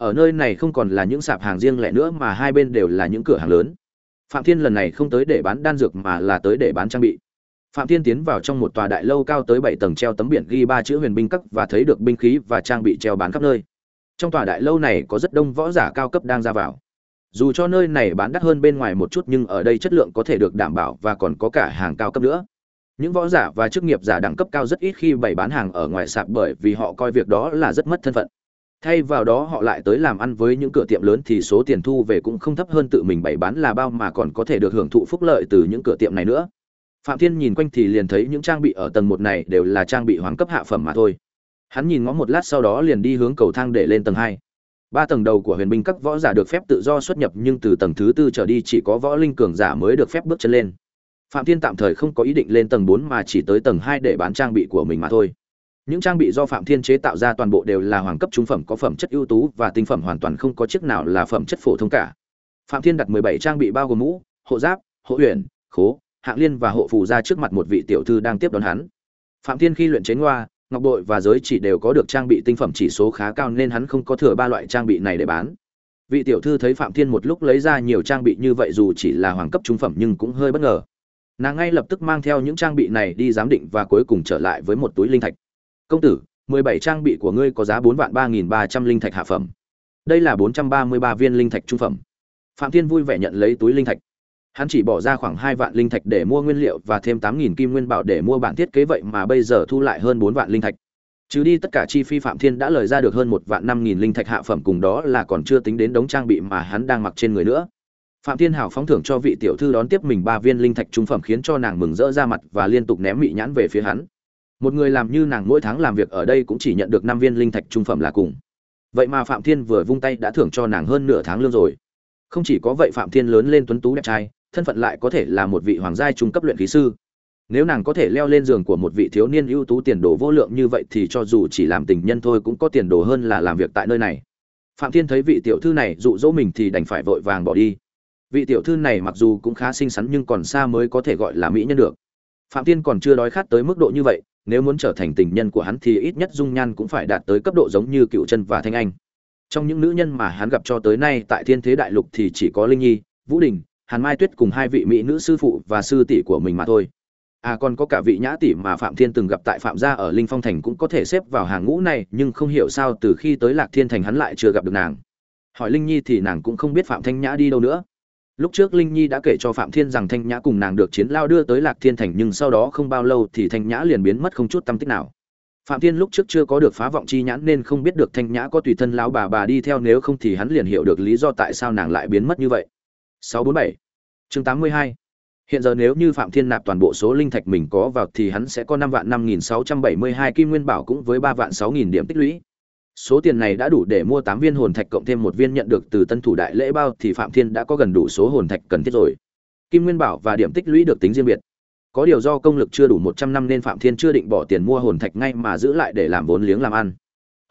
ở nơi này không còn là những sạp hàng riêng lẻ nữa mà hai bên đều là những cửa hàng lớn. Phạm thiên lần này không tới để bán đan dược mà là tới để bán trang bị. Phạm thiên tiến vào trong một tòa đại lâu cao tới bảy tầng treo tấm biển ghi ba chữ huyền binh cấp và thấy được binh khí và trang bị treo bán khắp nơi. Trong tòa đại lâu này có rất đông võ giả cao cấp đang ra vào. Dù cho nơi này bán đắt hơn bên ngoài một chút nhưng ở đây chất lượng có thể được đảm bảo và còn có cả hàng cao cấp nữa. Những võ giả và chức nghiệp giả đẳng cấp cao rất ít khi bày bán hàng ở ngoài sạp bởi vì họ coi việc đó là rất mất thân phận thay vào đó họ lại tới làm ăn với những cửa tiệm lớn thì số tiền thu về cũng không thấp hơn tự mình bày bán là bao mà còn có thể được hưởng thụ phúc lợi từ những cửa tiệm này nữa. Phạm thiên nhìn quanh thì liền thấy những trang bị ở tầng một này đều là trang bị hoàng cấp hạ phẩm mà thôi. Hắn nhìn ngó một lát sau đó liền đi hướng cầu thang để lên tầng hai. Ba tầng đầu của huyền binh các võ giả được phép tự do xuất nhập nhưng từ tầng thứ tư trở đi chỉ có võ linh cường giả mới được phép bước chân lên. Phạm thiên tạm thời không có ý định lên tầng bốn mà chỉ tới tầng hai để bán trang bị của mình mà thôi những trang bị do phạm thiên chế tạo ra toàn bộ đều là hoàng cấp trung phẩm, có phẩm chất ưu tú và tinh phẩm hoàn toàn không có chiếc nào là phẩm chất phổ thông cả. Phạm thiên đặt 17 trang bị bao gồm mũ, hộ giáp, hộ huyền khố, hạng liên và hộ phù ra trước mặt một vị tiểu thư đang tiếp đón hắn. Phạm thiên khi luyện chế ngoa, ngọc bội và giới chỉ đều có được trang bị tinh phẩm chỉ số khá cao nên hắn không có thừa ba loại trang bị này để bán. Vị tiểu thư thấy phạm thiên một lúc lấy ra nhiều trang bị như vậy dù chỉ là hoàng cấp trung phẩm nhưng cũng hơi bất ngờ. Nàng ngay lập tức mang theo những trang bị này đi giám định và cuối cùng trở lại với một túi linh thạch công tử, mười bảy trang bị của ngươi có giá bốn vạn ba nghìn ba trăm linh thạch hạ phẩm. Đây là bốn trăm ba mươi ba viên linh thạch trung phẩm. Phạm thiên vui vẻ nhận lấy túi linh thạch. Hắn chỉ bỏ ra khoảng hai vạn linh thạch để mua nguyên liệu và thêm tám nghìn kim nguyên bảo để mua bản thiết kế vậy mà bây giờ thu lại hơn bốn vạn linh thạch. Trừ đi tất cả chi phí, phạm thiên đã lời ra được hơn một vạn năm nghìn linh thạch hạ phẩm cùng đó là còn chưa tính đến đống trang bị mà hắn đang mặc trên người nữa. Phạm thiên hảo phóng thưởng cho vị tiểu thư đón tiếp mình ba viên linh thạch trung phẩm khiến cho nàng mừng rỡ ra mặt và liên tục ném mị nhãn về phía hắn một người làm như nàng mỗi tháng làm việc ở đây cũng chỉ nhận được năm viên linh thạch trung phẩm là cùng. Vậy mà phạm thiên vừa vung tay đã thưởng cho nàng hơn nửa tháng lương rồi. Không chỉ có vậy phạm thiên lớn lên tuấn tú đẹp trai, thân phận lại có thể là một vị hoàng gia trung cấp luyện khí sư. Nếu nàng có thể leo lên giường của một vị thiếu niên ưu tú tiền đồ vô lượng như vậy thì cho dù chỉ làm tình nhân thôi cũng có tiền đồ hơn là làm việc tại nơi này. Phạm thiên thấy vị tiểu thư này dụ dỗ mình thì đành phải vội vàng bỏ đi. Vị tiểu thư này mặc dù cũng khá xinh xắn nhưng còn xa mới có thể gọi là mỹ nhân được. Phạm thiên còn chưa đói khát tới mức độ như vậy nếu muốn trở thành tình nhân của hắn thì ít nhất dung nhan cũng phải đạt tới cấp độ giống như cựu chân và thanh anh. Trong những nữ nhân mà hắn gặp cho tới nay tại thiên thế đại lục thì chỉ có linh nhi, vũ đình, hàn mai tuyết cùng hai vị mỹ nữ sư phụ và sư tỷ của mình mà thôi. À còn có cả vị nhã tỷ mà phạm thiên từng gặp tại phạm gia ở linh phong thành cũng có thể xếp vào hàng ngũ này, nhưng không hiểu sao từ khi tới lạc thiên thành hắn lại chưa gặp được nàng. Hỏi linh nhi thì nàng cũng không biết phạm thanh nhã đi đâu nữa lúc trước linh nhi đã kể cho phạm thiên rằng thanh nhã cùng nàng được chiến lao đưa tới lạc thiên thành nhưng sau đó không bao lâu thì thanh nhã liền biến mất không chút tâm tích nào. Phạm thiên lúc trước chưa có được phá vọng chi nhãn nên không biết được thanh nhã có tùy thân lão bà bà đi theo nếu không thì hắn liền hiểu được lý do tại sao nàng lại biến mất như vậy. 647 chương 82 hiện giờ nếu như phạm thiên nạp toàn bộ số linh thạch mình có vào thì hắn sẽ có năm vạn năm nghìn sáu trăm bảy mươi hai kim nguyên bảo cũng với ba vạn sáu nghìn điểm tích lũy. Số tiền này đã đủ để mua 8 viên hồn thạch cộng thêm một viên nhận được từ Tân thủ đại lễ bao thì Phạm Thiên đã có gần đủ số hồn thạch cần thiết rồi. Kim Nguyên Bảo và điểm tích lũy được tính riêng biệt. có điều do công lực chưa đủ một trăm năm nên phạm thiên chưa định bỏ tiền mua hồn thạch ngay mà giữ lại để làm vốn liếng làm ăn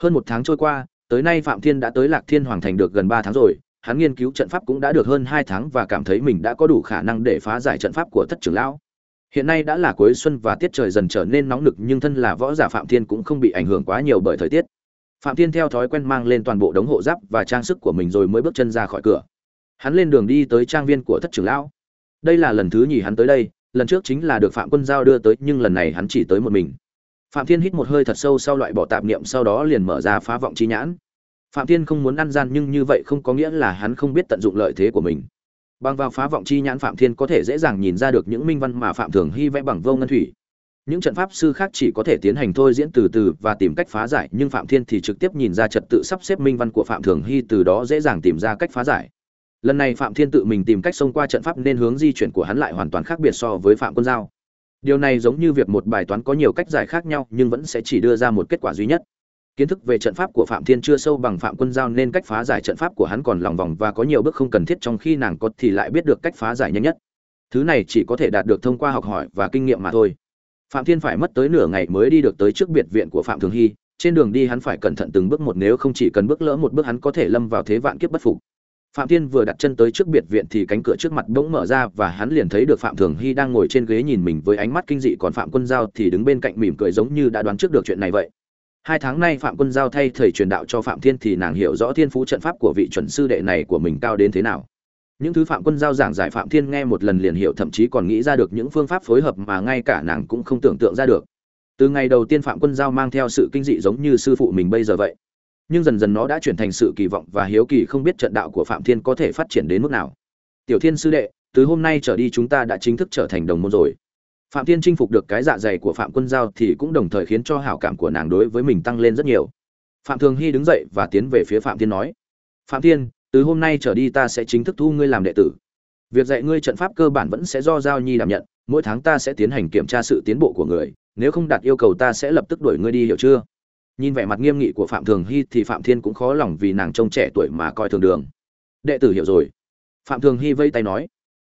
hơn một tháng trôi qua, tới nay phạm thiên đã tới lạc thiên hoàng thành được gần ba tháng rồi hắn nghiên cứu trận pháp cũng đã được hơn hai tháng và cảm thấy mình đã có đủ khả năng để phá giải trận pháp của thất trưởng lão hiện nay đã là cuối xuân và tiết trời dần trở nên nóng nực nhưng thân là võ giả phạm thiên cũng không bị ảnh hưởng quá nhiều bởi thời tiết phạm thiên theo thói quen mang lên toàn bộ đống hộ giáp và trang sức của mình rồi mới bước chân ra khỏi cửa. Hắn lên đường đi tới trang viên của thất trưởng lão. Đây là lần thứ nhì hắn tới đây, lần trước chính là được phạm quân giao đưa tới, nhưng lần này hắn chỉ tới một mình. Phạm thiên hít một hơi thật sâu sau loại bỏ tạp niệm sau đó liền mở ra phá vọng chi nhãn. Phạm thiên không muốn ăn gian nhưng như vậy không có nghĩa là hắn không biết tận dụng lợi thế của mình. Bằng vào phá vọng chi nhãn phạm thiên có thể dễ dàng nhìn ra được những minh văn mà phạm thường hy vẽ bằng vô ngân thủy những trận pháp sư khác chỉ có thể tiến hành thôi diễn từ từ và tìm cách phá giải, nhưng phạm thiên thì trực tiếp nhìn ra trật tự sắp xếp minh văn của phạm thường hy, từ đó dễ dàng tìm ra cách phá giải. Lần này phạm thiên tự mình tìm cách xông qua trận pháp nên hướng di chuyển của hắn lại hoàn toàn khác biệt so với phạm quân giao. Điều này giống như việc một bài toán có nhiều cách giải khác nhau, nhưng vẫn sẽ chỉ đưa ra một kết quả duy nhất. Kiến thức về trận pháp của phạm thiên chưa sâu bằng phạm quân giao nên cách phá giải trận pháp của hắn còn lòng vòng và có nhiều bước không cần thiết trong khi nàng có thì lại biết được cách phá giải nhanh nhất. Thứ này chỉ có thể đạt được thông qua học hỏi và kinh nghiệm mà thôi phạm thiên phải mất tới nửa ngày mới đi được tới trước biệt viện của phạm thường hy, trên đường đi hắn phải cẩn thận từng bước một nếu không chỉ cần bước lỡ một bước hắn có thể lâm vào thế vạn kiếp bất phục. Phạm thiên vừa đặt chân tới trước biệt viện thì cánh cửa trước mặt bỗng mở ra và hắn liền thấy được phạm thường hy đang ngồi trên ghế nhìn mình với ánh mắt kinh dị còn phạm quân giao thì đứng bên cạnh mỉm cười giống như đã đoán trước được chuyện này vậy. Hai tháng nay phạm quân giao thay thầy truyền đạo cho phạm thiên thì nàng hiểu rõ thiên phú trận pháp của vị chuẩn sư đệ này của mình cao đến thế nào những thứ phạm quân giao giảng giải phạm thiên nghe một lần liền hiểu, thậm chí còn nghĩ ra được những phương pháp phối hợp mà ngay cả nàng cũng không tưởng tượng ra được. Từ ngày đầu tiên phạm quân giao mang theo sự kinh dị giống như sư phụ mình bây giờ vậy. Nhưng dần dần nó đã chuyển thành sự kỳ vọng và hiếu kỳ không biết trận đạo của phạm thiên có thể phát triển đến mức nào. Tiểu thiên sư đệ, từ hôm nay trở đi chúng ta đã chính thức trở thành đồng môn rồi. Phạm thiên chinh phục được cái dạ dày của phạm quân giao thì cũng đồng thời khiến cho hảo cảm của nàng đối với mình tăng lên rất nhiều. Phạm thường hy đứng dậy và tiến về phía phạm thiên nói, phạm thiên từ hôm nay trở đi ta sẽ chính thức thu ngươi làm đệ tử. Việc dạy ngươi trận pháp cơ bản vẫn sẽ do giao nhi đảm nhận, mỗi tháng ta sẽ tiến hành kiểm tra sự tiến bộ của người, nếu không đạt yêu cầu ta sẽ lập tức đuổi ngươi đi, hiểu chưa? Nhìn vẻ mặt nghiêm nghị của phạm thường hy thì phạm thiên cũng khó lòng vì nàng trông trẻ tuổi mà coi thường đường. Đệ tử hiểu rồi. Phạm thường hy vây tay nói,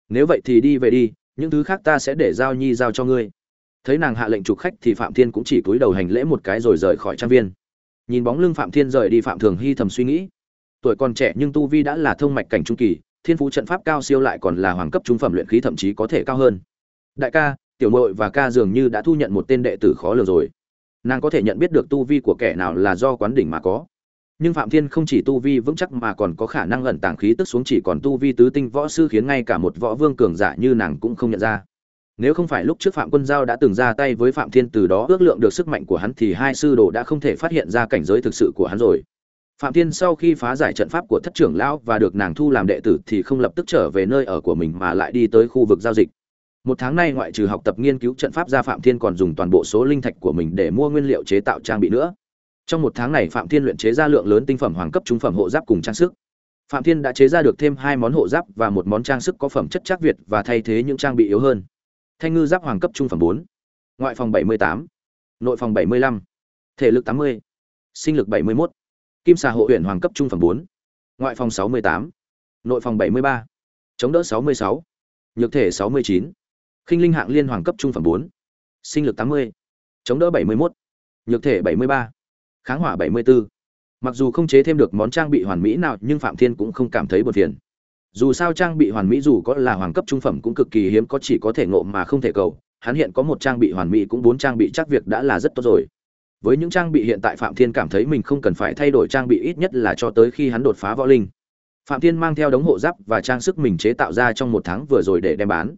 nếu vậy thì đi về đi, những thứ khác ta sẽ để giao nhi giao cho ngươi. Thấy nàng hạ lệnh trục khách thì phạm thiên cũng chỉ cúi đầu hành lễ một cái rồi rời khỏi trang viên. Nhìn bóng lưng phạm thiên rời đi, phạm thường hy thầm suy nghĩ tuổi còn trẻ nhưng tu vi đã là thông mạch cảnh trung kỳ, thiên phú trận pháp cao siêu lại còn là hoàng cấp trung phẩm luyện khí thậm chí có thể cao hơn. Đại ca, tiểu mội và ca dường như đã thu nhận một tên đệ tử khó lường rồi. Nàng có thể nhận biết được tu vi của kẻ nào là do quán đỉnh mà có. Nhưng phạm thiên không chỉ tu vi vững chắc mà còn có khả năng ẩn tàng khí tức xuống chỉ còn tu vi tứ tinh võ sư khiến ngay cả một võ vương cường giả như nàng cũng không nhận ra. Nếu không phải lúc trước phạm quân giao đã từng ra tay với phạm thiên từ đó ước lượng được sức mạnh của hắn thì hai sư đồ đã không thể phát hiện ra cảnh giới thực sự của hắn rồi phạm thiên sau khi phá giải trận pháp của thất trưởng lão và được nàng thu làm đệ tử thì không lập tức trở về nơi ở của mình mà lại đi tới khu vực giao dịch. Một tháng nay ngoại trừ học tập nghiên cứu trận pháp ra phạm thiên còn dùng toàn bộ số linh thạch của mình để mua nguyên liệu chế tạo trang bị nữa. Trong một tháng này phạm thiên luyện chế ra lượng lớn tinh phẩm hoàng cấp trung phẩm hộ giáp cùng trang sức. Phạm thiên đã chế ra được thêm hai món hộ giáp và một món trang sức có phẩm chất chắc việt và thay thế những trang bị yếu hơn. Thanh ngư giáp hoàng cấp trung phẩm bốn, ngoại phòng bảy mươi tám, nội phòng bảy mươi lăm, thể lực tám mươi, sinh lực bảy mươi một kim xà hộ huyện hoàng cấp trung phẩm bốn ngoại phòng sáu mươi tám nội phòng bảy mươi ba chống đỡ sáu mươi sáu nhược thể sáu mươi chín khinh linh hạng liên hoàng cấp trung phẩm bốn sinh lực tám mươi chống đỡ bảy mươi một nhược thể bảy mươi ba kháng hỏa 74. Mặc dù không chế thêm được món trang bị hoàn mỹ nào, nhưng Phạm Thiên cũng không cảm thấy buồn phiền. Dù sao trang bị hoàn mỹ dù có là hoàng cấp trung phẩm cũng cực kỳ hiếm có chỉ có thể ngộ mà không thể cầu, hắn hiện có một trang bị hoàn mỹ cũng bốn trang bị chắc việc đã là rất tốt rồi. Với những trang bị hiện tại Phạm Thiên cảm thấy mình không cần phải thay đổi trang bị ít nhất là cho tới khi hắn đột phá võ linh. Phạm Thiên mang theo đống hộ giáp và trang sức mình chế tạo ra trong một tháng vừa rồi để đem bán.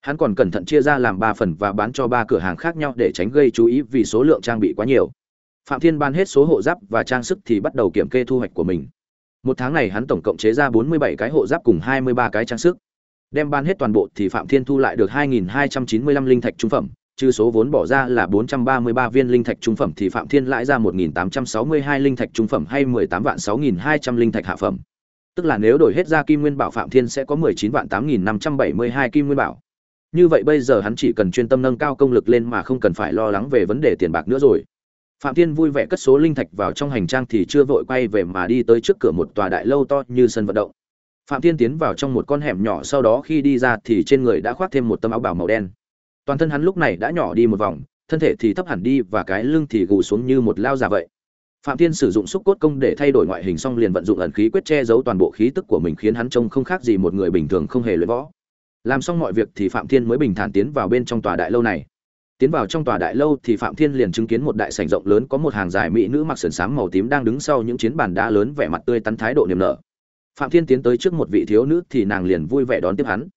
Hắn còn cẩn thận chia ra làm ba phần và bán cho ba cửa hàng khác nhau để tránh gây chú ý vì số lượng trang bị quá nhiều phạm thiên bán hết số hộ giáp và trang sức thì bắt đầu kiểm kê thu hoạch của mình một tháng này hắn tổng cộng chế ra 47 cái hộ giáp cùng 23 cái trang sức đem bán hết toàn bộ thì phạm thiên thu lại được 2.295 linh thạch trung phẩm trừ số vốn bỏ ra là 433 viên linh thạch trung phẩm thì phạm thiên lãi ra 1.862 linh thạch trung phẩm hay 18 vạn 6.200 linh thạch hạ phẩm. Tức là nếu đổi hết ra kim nguyên bảo, phạm thiên sẽ có 19 vạn 8.572 kim nguyên bảo. Như vậy bây giờ hắn chỉ cần chuyên tâm nâng cao công lực lên mà không cần phải lo lắng về vấn đề tiền bạc nữa rồi. Phạm thiên vui vẻ cất số linh thạch vào trong hành trang thì chưa vội quay về mà đi tới trước cửa một tòa đại lâu to như sân vận động. Phạm thiên tiến vào trong một con hẻm nhỏ, sau đó khi đi ra thì trên người đã khoác thêm một tấm áo bào màu đen toàn thân hắn lúc này đã nhỏ đi một vòng, thân thể thì thấp hẳn đi và cái lưng thì gù xuống như một lao già vậy. Phạm thiên sử dụng xúc cốt công để thay đổi ngoại hình xong liền vận dụng ẩn khí quyết che giấu toàn bộ khí tức của mình khiến hắn trông không khác gì một người bình thường không hề luyện võ. Làm xong mọi việc thì phạm thiên mới bình thản tiến vào bên trong tòa đại lâu này. Tiến vào trong tòa đại lâu thì phạm thiên liền chứng kiến một đại sảnh rộng lớn có một hàng dài mỹ nữ mặc sườn xám màu tím đang đứng sau những chiến bàn đá lớn vẻ mặt tươi tắn thái độ niềm nở. Phạm thiên tiến tới trước một vị thiếu nữ thì nàng liền vui vẻ đón tiếp hắn.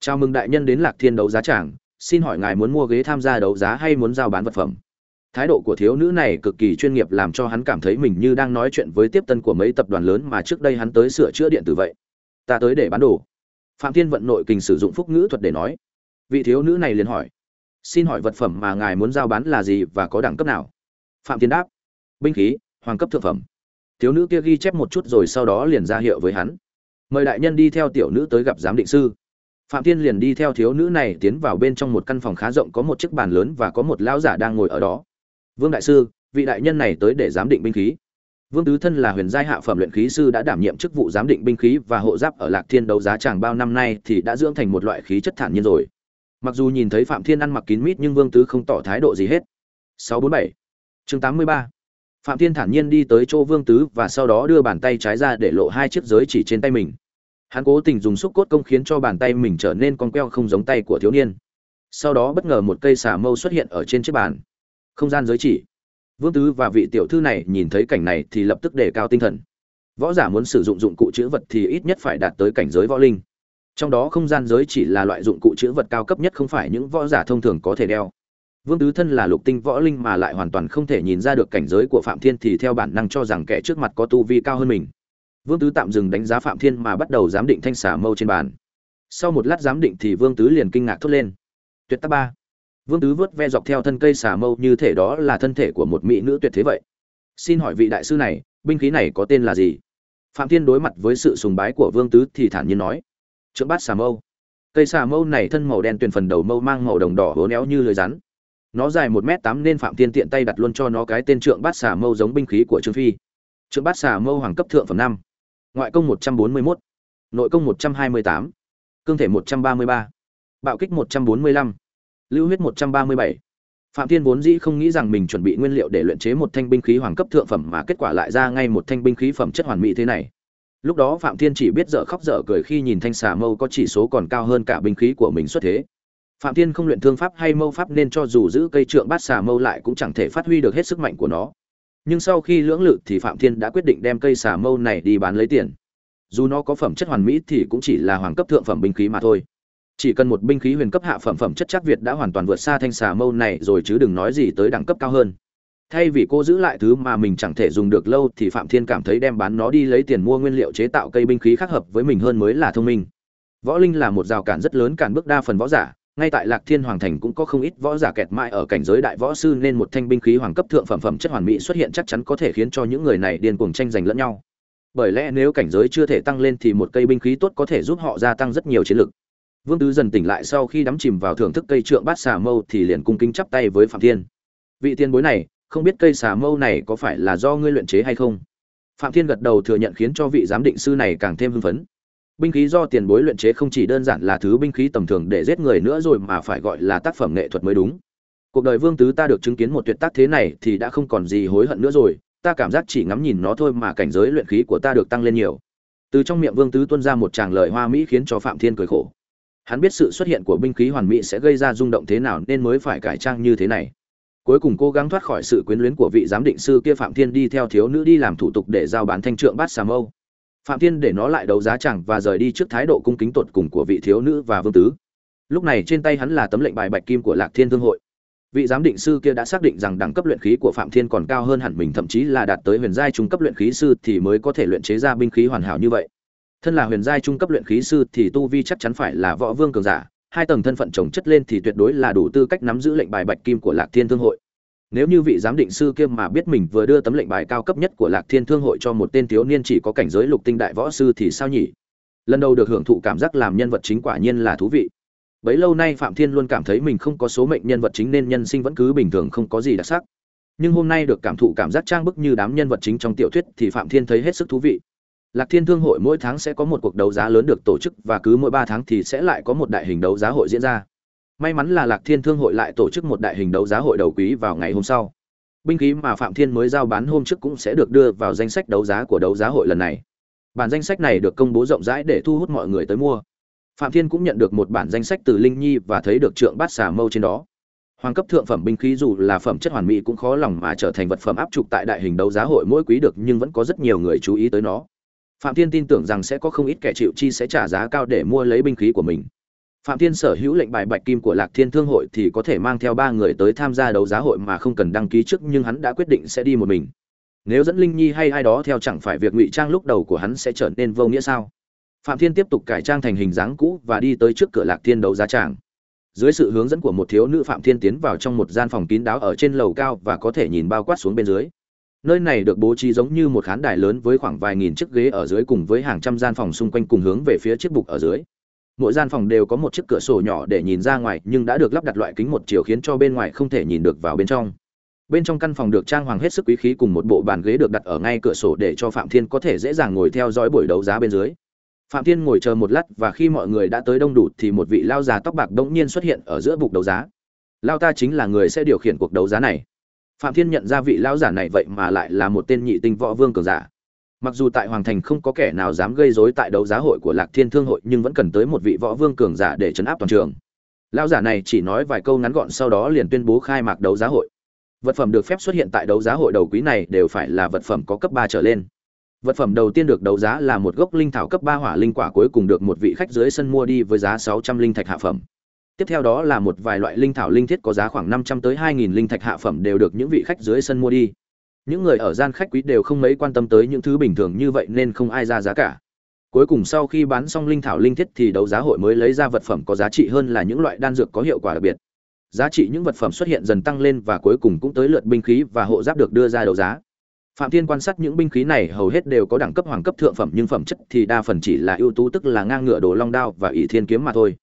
Chào mừng đại nhân đến lạc thiên đấu giá tràng xin hỏi ngài muốn mua ghế tham gia đấu giá hay muốn giao bán vật phẩm? Thái độ của thiếu nữ này cực kỳ chuyên nghiệp làm cho hắn cảm thấy mình như đang nói chuyện với tiếp tân của mấy tập đoàn lớn mà trước đây hắn tới sửa chữa điện tử vậy. Ta tới để bán đồ. Phạm thiên vận nội kình sử dụng phúc ngữ thuật để nói. Vị thiếu nữ này liền hỏi. Xin hỏi vật phẩm mà ngài muốn giao bán là gì và có đẳng cấp nào? Phạm thiên đáp. Binh khí, hoàng cấp thượng phẩm. Thiếu nữ kia ghi chép một chút rồi sau đó liền ra hiệu với hắn. Mời đại nhân đi theo tiểu nữ tới gặp giám định sư phạm thiên liền đi theo thiếu nữ này tiến vào bên trong một căn phòng khá rộng, có một chiếc bàn lớn và có một lão giả đang ngồi ở đó. Vương đại sư, vị đại nhân này tới để giám định binh khí. Vương tứ thân là huyền giai hạ phẩm luyện khí sư đã đảm nhiệm chức vụ giám định binh khí và hộ giáp ở lạc thiên đấu giá tràng bao năm nay thì đã dưỡng thành một loại khí chất thản nhiên rồi. Mặc dù nhìn thấy phạm thiên ăn mặc kín mít nhưng vương tứ không tỏ thái độ gì hết. 647 chương 83 phạm thiên thản nhiên đi tới chỗ vương tứ và sau đó đưa bàn tay trái ra để lộ hai chiếc giới chỉ trên tay mình hắn cố tình dùng xúc cốt công khiến cho bàn tay mình trở nên con queo không giống tay của thiếu niên. Sau đó bất ngờ một cây xà mâu xuất hiện ở trên chiếc bàn. Không gian giới chỉ. Vương tứ và vị tiểu thư này nhìn thấy cảnh này thì lập tức đề cao tinh thần. Võ giả muốn sử dụng dụng cụ chữ vật thì ít nhất phải đạt tới cảnh giới võ linh. Trong đó không gian giới chỉ là loại dụng cụ chữ vật cao cấp nhất không phải những võ giả thông thường có thể đeo. Vương tứ thân là lục tinh võ linh mà lại hoàn toàn không thể nhìn ra được cảnh giới của phạm thiên thì theo bản năng cho rằng kẻ trước mặt có tu vi cao hơn mình vương tứ tạm dừng đánh giá phạm thiên mà bắt đầu giám định thanh xà mâu trên bàn. Sau một lát giám định thì vương tứ liền kinh ngạc thốt lên. Tuyệt tác ba. Vương tứ vớt ve dọc theo thân cây xà mâu như thể đó là thân thể của một mỹ nữ tuyệt thế vậy. Xin hỏi vị đại sư này, binh khí này có tên là gì? Phạm thiên đối mặt với sự sùng bái của vương tứ thì thản nhiên nói. Trượng bát xà mâu. Cây xà mâu này thân màu đen tuyền phần đầu mâu mang màu đồng đỏ hố néo như lưới rắn. Nó dài một m tám nên phạm thiên tiện tay đặt luôn cho nó cái tên trượng bát xà mâu giống binh khí của trương phi. Trượng bát xà mâu hoàng cấp thượng phẩm năm ngoại công một trăm bốn mươi 141, nội công một trăm hai mươi tám. Cương thể một trăm ba mươi ba. Bạo kích một trăm bốn mươi lăm. Lưu huyết một trăm ba mươi bảy. Phạm thiên vốn dĩ không nghĩ rằng mình chuẩn bị nguyên liệu để luyện chế một thanh binh khí hoàng cấp thượng phẩm mà kết quả lại ra ngay một thanh binh khí phẩm chất hoàn mỹ thế này. Lúc đó phạm thiên chỉ biết dở khóc dở cười khi nhìn thanh xà mâu có chỉ số còn cao hơn cả binh khí của mình xuất thế. Phạm thiên không luyện thương pháp hay mâu pháp nên cho dù giữ cây trượng bát xà mâu lại cũng chẳng thể phát huy được hết sức mạnh của nó nhưng sau khi lưỡng lự thì phạm thiên đã quyết định đem cây xà mâu này đi bán lấy tiền. Dù nó có phẩm chất hoàn mỹ thì cũng chỉ là hoàng cấp thượng phẩm binh khí mà thôi. Chỉ cần một binh khí huyền cấp hạ phẩm phẩm chất chắc việt đã hoàn toàn vượt xa thanh xà mâu này rồi chứ đừng nói gì tới đẳng cấp cao hơn. Thay vì cô giữ lại thứ mà mình chẳng thể dùng được lâu thì phạm thiên cảm thấy đem bán nó đi lấy tiền mua nguyên liệu chế tạo cây binh khí khác hợp với mình hơn mới là thông minh. Võ linh là một rào cản rất lớn cản bước đa phần võ giả ngay tại lạc thiên hoàng thành cũng có không ít võ giả kẹt mãi ở cảnh giới đại võ sư nên một thanh binh khí hoàng cấp thượng phẩm phẩm chất hoàn mỹ xuất hiện chắc chắn có thể khiến cho những người này điên cuồng tranh giành lẫn nhau. Bởi lẽ nếu cảnh giới chưa thể tăng lên thì một cây binh khí tốt có thể giúp họ gia tăng rất nhiều chiến lực. Vương tứ dần tỉnh lại sau khi đắm chìm vào thưởng thức cây trượng bát xà mâu thì liền cung kính chắp tay với phạm thiên. Vị tiền bối này, không biết cây xà mâu này có phải là do ngươi luyện chế hay không? Phạm thiên gật đầu thừa nhận khiến cho vị giám định sư này càng thêm hưng phấn binh khí do tiền bối luyện chế không chỉ đơn giản là thứ binh khí tầm thường để giết người nữa rồi mà phải gọi là tác phẩm nghệ thuật mới đúng. Cuộc đời vương tứ ta được chứng kiến một tuyệt tác thế này thì đã không còn gì hối hận nữa rồi, ta cảm giác chỉ ngắm nhìn nó thôi mà cảnh giới luyện khí của ta được tăng lên nhiều. Từ trong miệng vương tứ tuôn ra một tràng lời hoa mỹ khiến cho phạm thiên cười khổ. Hắn biết sự xuất hiện của binh khí hoàn mỹ sẽ gây ra rung động thế nào nên mới phải cải trang như thế này. Cuối cùng cố gắng thoát khỏi sự quyến luyến của vị giám định sư kia, phạm thiên đi theo thiếu nữ đi làm thủ tục để giao bán thanh trượng bát xà mâu phạm thiên để nó lại đấu giá chẳng và rời đi trước thái độ cung kính tột cùng của vị thiếu nữ và vương tứ. Lúc này trên tay hắn là tấm lệnh bài bạch kim của lạc thiên thương hội. Vị giám định sư kia đã xác định rằng đẳng cấp luyện khí của phạm thiên còn cao hơn hẳn mình, thậm chí là đạt tới huyền giai trung cấp luyện khí sư thì mới có thể luyện chế ra binh khí hoàn hảo như vậy. Thân là huyền giai trung cấp luyện khí sư thì tu vi chắc chắn phải là võ vương cường giả, hai tầng thân phận chồng chất lên thì tuyệt đối là đủ tư cách nắm giữ lệnh bài bạch kim của lạc thiên thương hội nếu như vị giám định sư kia mà biết mình vừa đưa tấm lệnh bài cao cấp nhất của lạc thiên thương hội cho một tên thiếu niên chỉ có cảnh giới lục tinh đại võ sư thì sao nhỉ? Lần đầu được hưởng thụ cảm giác làm nhân vật chính quả nhiên là thú vị. Bấy lâu nay phạm thiên luôn cảm thấy mình không có số mệnh nhân vật chính nên nhân sinh vẫn cứ bình thường không có gì đặc sắc. Nhưng hôm nay được cảm thụ cảm giác trang bức như đám nhân vật chính trong tiểu thuyết thì phạm thiên thấy hết sức thú vị. Lạc thiên thương hội mỗi tháng sẽ có một cuộc đấu giá lớn được tổ chức và cứ mỗi ba tháng thì sẽ lại có một đại hình đấu giá hội diễn ra may mắn là lạc thiên thương hội lại tổ chức một đại hình đấu giá hội đầu quý vào ngày hôm sau. Binh khí mà phạm thiên mới giao bán hôm trước cũng sẽ được đưa vào danh sách đấu giá của đấu giá hội lần này. Bản danh sách này được công bố rộng rãi để thu hút mọi người tới mua. Phạm thiên cũng nhận được một bản danh sách từ linh nhi và thấy được trượng bát xà mâu trên đó. Hoàng cấp thượng phẩm binh khí dù là phẩm chất hoàn mỹ cũng khó lòng mà trở thành vật phẩm áp trục tại đại hình đấu giá hội mỗi quý được nhưng vẫn có rất nhiều người chú ý tới nó. Phạm thiên tin tưởng rằng sẽ có không ít kẻ chịu chi sẽ trả giá cao để mua lấy binh khí của mình phạm thiên sở hữu lệnh bài bạch kim của lạc thiên thương hội thì có thể mang theo ba người tới tham gia đấu giá hội mà không cần đăng ký trước, nhưng hắn đã quyết định sẽ đi một mình. Nếu dẫn linh nhi hay ai đó theo chẳng phải việc ngụy trang lúc đầu của hắn sẽ trở nên vô nghĩa sao? Phạm thiên tiếp tục cải trang thành hình dáng cũ và đi tới trước cửa lạc thiên đấu giá tràng. Dưới sự hướng dẫn của một thiếu nữ phạm thiên tiến vào trong một gian phòng kín đáo ở trên lầu cao và có thể nhìn bao quát xuống bên dưới. Nơi này được bố trí giống như một khán đài lớn với khoảng vài nghìn chiếc ghế ở dưới cùng với hàng trăm gian phòng xung quanh cùng hướng về phía chiếc bục ở dưới mỗi gian phòng đều có một chiếc cửa sổ nhỏ để nhìn ra ngoài, nhưng đã được lắp đặt loại kính một chiều khiến cho bên ngoài không thể nhìn được vào bên trong. Bên trong căn phòng được trang hoàng hết sức quý khí cùng một bộ bàn ghế được đặt ở ngay cửa sổ để cho phạm thiên có thể dễ dàng ngồi theo dõi buổi đấu giá bên dưới. Phạm thiên ngồi chờ một lát và khi mọi người đã tới đông đủ thì một vị lao già tóc bạc đông nhiên xuất hiện ở giữa bục đấu giá. Lao ta chính là người sẽ điều khiển cuộc đấu giá này. Phạm thiên nhận ra vị lao giả này vậy mà lại là một tên nhị tinh võ vương cường giả mặc dù tại hoàng thành không có kẻ nào dám gây rối tại đấu giá hội của lạc thiên thương hội, nhưng vẫn cần tới một vị võ vương cường giả để chấn áp toàn trường. Lao giả này chỉ nói vài câu ngắn gọn sau đó liền tuyên bố khai mạc đấu giá hội. Vật phẩm được phép xuất hiện tại đấu giá hội đầu quý này đều phải là vật phẩm có cấp ba trở lên. Vật phẩm đầu tiên được đấu giá là một gốc linh thảo cấp ba hỏa linh quả cuối cùng được một vị khách dưới sân mua đi với giá sáu trăm linh thạch hạ phẩm. Tiếp theo đó là một vài loại linh thảo linh thiết có giá khoảng năm trăm tới hai nghìn linh thạch hạ phẩm đều được những vị khách dưới sân mua đi những người ở gian khách quý đều không mấy quan tâm tới những thứ bình thường như vậy nên không ai ra giá cả. Cuối cùng sau khi bán xong linh thảo linh thiết thì đấu giá hội mới lấy ra vật phẩm có giá trị hơn là những loại đan dược có hiệu quả đặc biệt. Giá trị những vật phẩm xuất hiện dần tăng lên và cuối cùng cũng tới lượt binh khí và hộ giáp được đưa ra đấu giá. Phạm thiên quan sát những binh khí này hầu hết đều có đẳng cấp hoàng cấp thượng phẩm nhưng phẩm chất thì đa phần chỉ là ưu tú tức là ngang ngựa đồ long đao và ỷ thiên kiếm mà thôi.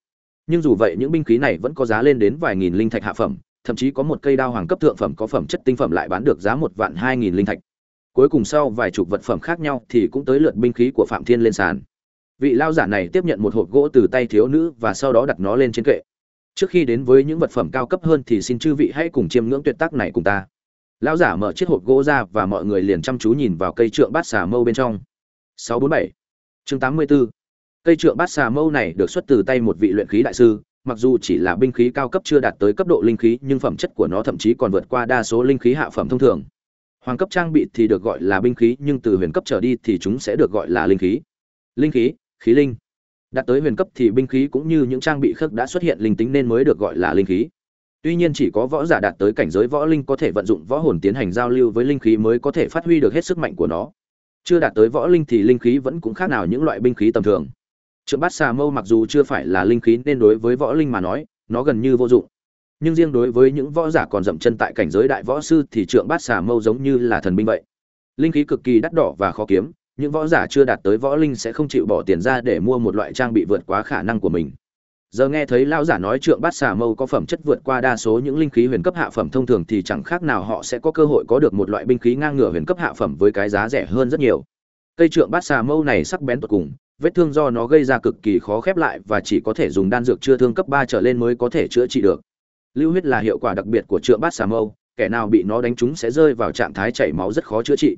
Nhưng dù vậy những binh khí này vẫn có giá lên đến vài nghìn linh thạch hạ phẩm thậm chí có một cây đao hoàng cấp thượng phẩm có phẩm chất tinh phẩm lại bán được giá một vạn hai nghìn linh thạch. Cuối cùng sau vài chục vật phẩm khác nhau thì cũng tới lượt binh khí của phạm thiên lên sàn. Vị lao giả này tiếp nhận một hộp gỗ từ tay thiếu nữ và sau đó đặt nó lên trên kệ. Trước khi đến với những vật phẩm cao cấp hơn thì xin chư vị hãy cùng chiêm ngưỡng tuyệt tác này cùng ta. Lão giả mở chiếc hộp gỗ ra và mọi người liền chăm chú nhìn vào cây trượng bát xà mâu bên trong. 647 chương 84 cây trượng bát xà mâu này được xuất từ tay một vị luyện khí đại sư mặc dù chỉ là binh khí cao cấp chưa đạt tới cấp độ linh khí, nhưng phẩm chất của nó thậm chí còn vượt qua đa số linh khí hạ phẩm thông thường. Hoàng cấp trang bị thì được gọi là binh khí, nhưng từ huyền cấp trở đi thì chúng sẽ được gọi là linh khí. Linh khí khí linh. Đạt tới huyền cấp thì binh khí cũng như những trang bị khác đã xuất hiện linh tính nên mới được gọi là linh khí. Tuy nhiên chỉ có võ giả đạt tới cảnh giới võ linh có thể vận dụng võ hồn tiến hành giao lưu với linh khí mới có thể phát huy được hết sức mạnh của nó. Chưa đạt tới võ linh thì linh khí vẫn cũng khác nào những loại binh khí tầm thường trượng bát xà mâu mặc dù chưa phải là linh khí nên đối với võ linh mà nói, nó gần như vô dụng. Nhưng riêng đối với những võ giả còn dậm chân tại cảnh giới đại võ sư thì trượng bát xà mâu giống như là thần binh vậy. Linh khí cực kỳ đắt đỏ và khó kiếm, những võ giả chưa đạt tới võ linh sẽ không chịu bỏ tiền ra để mua một loại trang bị vượt quá khả năng của mình. Giờ nghe thấy lão giả nói trượng bát xà mâu có phẩm chất vượt qua đa số những linh khí huyền cấp hạ phẩm thông thường thì chẳng khác nào họ sẽ có cơ hội có được một loại binh khí ngang ngửa huyền cấp hạ phẩm với cái giá rẻ hơn rất nhiều. Cây trượng bát xà mâu này sắc bén tột cùng vết thương do nó gây ra cực kỳ khó khép lại và chỉ có thể dùng đan dược chưa thương cấp ba trở lên mới có thể chữa trị được. Lưu huyết là hiệu quả đặc biệt của trượng bát xà mâu, kẻ nào bị nó đánh trúng sẽ rơi vào trạng thái chảy máu rất khó chữa trị.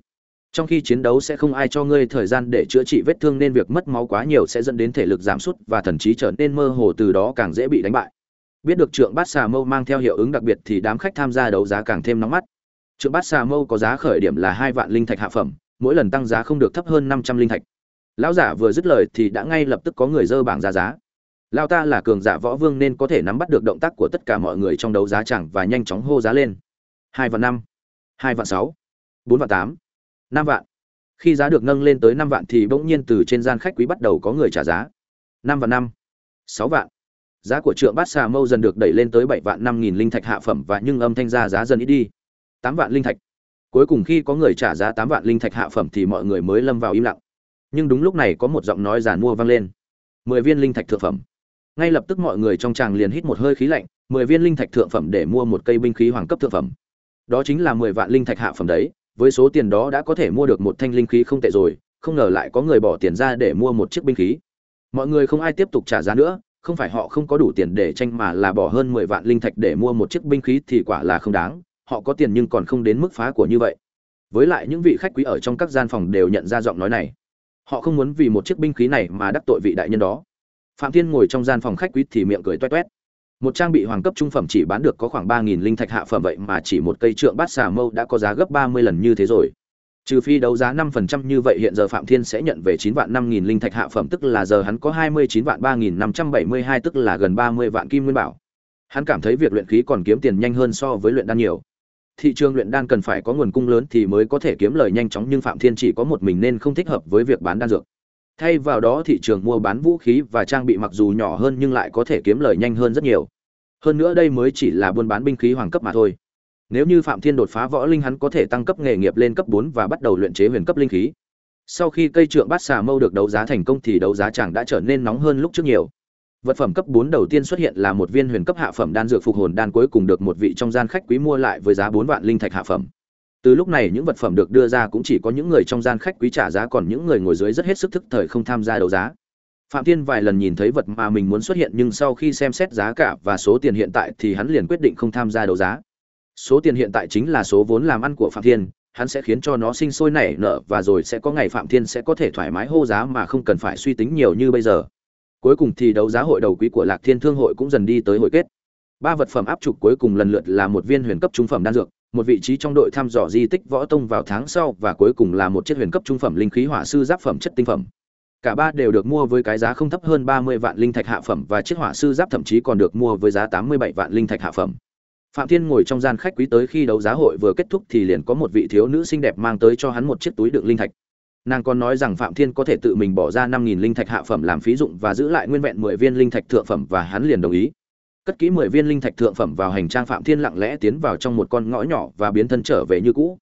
Trong khi chiến đấu sẽ không ai cho ngươi thời gian để chữa trị vết thương nên việc mất máu quá nhiều sẽ dẫn đến thể lực giảm sút và thần trí trở nên mơ hồ từ đó càng dễ bị đánh bại. Biết được trượng bát xà mâu mang theo hiệu ứng đặc biệt thì đám khách tham gia đấu giá càng thêm nóng mắt. Trượng bát xà mâu có giá khởi điểm là hai vạn linh thạch hạ phẩm, mỗi lần tăng giá không được thấp hơn năm trăm linh thạch lão giả vừa dứt lời thì đã ngay lập tức có người dơ bảng ra giá. Lao ta là cường giả võ vương nên có thể nắm bắt được động tác của tất cả mọi người trong đấu giá chẳng và nhanh chóng hô giá lên. Hai vạn năm, hai vạn sáu, bốn vạn tám, năm vạn. Khi giá được nâng lên tới năm vạn thì bỗng nhiên từ trên gian khách quý bắt đầu có người trả giá. Năm vạn năm, sáu vạn. Giá của trượng bát xà mâu dần được đẩy lên tới bảy vạn năm nghìn linh thạch hạ phẩm và nhưng âm thanh ra giá dần ít đi. Tám vạn linh thạch. Cuối cùng khi có người trả giá tám vạn linh thạch hạ phẩm thì mọi người mới lâm vào im lặng nhưng đúng lúc này có một giọng nói giàn mua vang lên. Mười viên linh thạch thượng phẩm. Ngay lập tức mọi người trong tràng liền hít một hơi khí lạnh, mười viên linh thạch thượng phẩm để mua một cây binh khí hoàng cấp thượng phẩm. Đó chính là mười vạn linh thạch hạ phẩm đấy, với số tiền đó đã có thể mua được một thanh linh khí không tệ rồi, không ngờ lại có người bỏ tiền ra để mua một chiếc binh khí. Mọi người không ai tiếp tục trả giá nữa, không phải họ không có đủ tiền để tranh mà là bỏ hơn mười vạn linh thạch để mua một chiếc binh khí thì quả là không đáng, họ có tiền nhưng còn không đến mức phá của như vậy. Với lại những vị khách quý ở trong các gian phòng đều nhận ra giọng nói này họ không muốn vì một chiếc binh khí này mà đắc tội vị đại nhân đó. Phạm thiên ngồi trong gian phòng khách quý thì miệng cười toét toét. Một trang bị hoàng cấp trung phẩm chỉ bán được có khoảng ba nghìn linh thạch hạ phẩm vậy mà chỉ một cây trượng bát xà mâu đã có giá gấp ba mươi lần như thế rồi. Trừ phi đấu giá năm phần trăm như vậy hiện giờ phạm thiên sẽ nhận về chín vạn năm nghìn linh thạch hạ phẩm, tức là giờ hắn có hai mươi chín vạn ba nghìn năm trăm bảy mươi hai, tức là gần ba mươi vạn kim nguyên bảo. Hắn cảm thấy việc luyện khí còn kiếm tiền nhanh hơn so với luyện đan nhiều thị trường luyện đan cần phải có nguồn cung lớn thì mới có thể kiếm lời nhanh chóng, nhưng phạm thiên chỉ có một mình nên không thích hợp với việc bán đan dược. Thay vào đó thị trường mua bán vũ khí và trang bị mặc dù nhỏ hơn nhưng lại có thể kiếm lời nhanh hơn rất nhiều. Hơn nữa đây mới chỉ là buôn bán binh khí hoàng cấp mà thôi. Nếu như phạm thiên đột phá võ linh, hắn có thể tăng cấp nghề nghiệp lên cấp bốn và bắt đầu luyện chế huyền cấp linh khí. Sau khi cây trượng bát xà mâu được đấu giá thành công thì đấu giá chẳng đã trở nên nóng hơn lúc trước nhiều vật phẩm cấp 4 đầu tiên xuất hiện là một viên huyền cấp hạ phẩm đan dược phục hồn đan cuối cùng được một vị trong gian khách quý mua lại với giá 4 vạn linh thạch hạ phẩm. Từ lúc này những vật phẩm được đưa ra cũng chỉ có những người trong gian khách quý trả giá, còn những người ngồi dưới rất hết sức thức thời không tham gia đấu giá. Phạm thiên vài lần nhìn thấy vật mà mình muốn xuất hiện, nhưng sau khi xem xét giá cả và số tiền hiện tại thì hắn liền quyết định không tham gia đấu giá. Số tiền hiện tại chính là số vốn làm ăn của phạm thiên, hắn sẽ khiến cho nó sinh sôi nảy nở và rồi sẽ có ngày phạm thiên sẽ có thể thoải mái hô giá mà không cần phải suy tính nhiều như bây giờ cuối cùng thì đấu giá hội đầu quý của lạc thiên thương hội cũng dần đi tới hội kết. Ba vật phẩm áp trục cuối cùng lần lượt là một viên huyền cấp trung phẩm đan dược, một vị trí trong đội thăm dò di tích võ tông vào tháng sau và cuối cùng là một chiếc huyền cấp trung phẩm linh khí hỏa sư giáp phẩm chất tinh phẩm. Cả ba đều được mua với cái giá không thấp hơn ba mươi vạn linh thạch hạ phẩm và chiếc hỏa sư giáp thậm chí còn được mua với giá tám mươi bảy vạn linh thạch hạ phẩm. Phạm thiên ngồi trong gian khách quý tới khi đấu giá hội vừa kết thúc thì liền có một vị thiếu nữ xinh đẹp mang tới cho hắn một chiếc túi đựng linh thạch nàng còn nói rằng phạm thiên có thể tự mình bỏ ra năm nghìn linh thạch hạ phẩm làm phí dụng và giữ lại nguyên vẹn mười viên linh thạch thượng phẩm và hắn liền đồng ý. Cất kỹ mười viên linh thạch thượng phẩm vào hành trang phạm thiên lặng lẽ tiến vào trong một con ngõ nhỏ và biến thân trở về như cũ.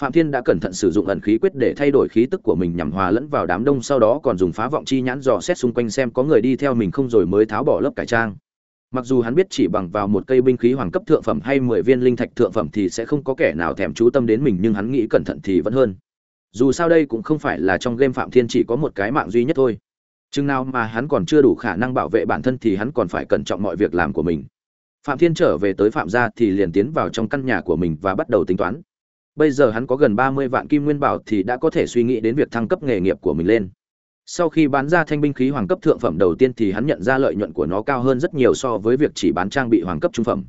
Phạm thiên đã cẩn thận sử dụng ẩn khí quyết để thay đổi khí tức của mình nhằm hòa lẫn vào đám đông, sau đó còn dùng phá vọng chi nhãn dò xét xung quanh xem có người đi theo mình không rồi mới tháo bỏ lớp cải trang. Mặc dù hắn biết chỉ bằng vào một cây binh khí hoàng cấp thượng phẩm hay mười viên linh thạch thượng phẩm thì sẽ không có kẻ nào thèm chú tâm đến mình, nhưng hắn nghĩ cẩn thận thì vẫn hơn dù sao đây cũng không phải là trong game phạm thiên chỉ có một cái mạng duy nhất thôi. Chừng nào mà hắn còn chưa đủ khả năng bảo vệ bản thân thì hắn còn phải cẩn trọng mọi việc làm của mình. Phạm thiên trở về tới phạm gia thì liền tiến vào trong căn nhà của mình và bắt đầu tính toán. Bây giờ hắn có gần ba mươi vạn kim nguyên bảo thì đã có thể suy nghĩ đến việc thăng cấp nghề nghiệp của mình lên. Sau khi bán ra thanh binh khí hoàng cấp thượng phẩm đầu tiên thì hắn nhận ra lợi nhuận của nó cao hơn rất nhiều so với việc chỉ bán trang bị hoàng cấp trung phẩm.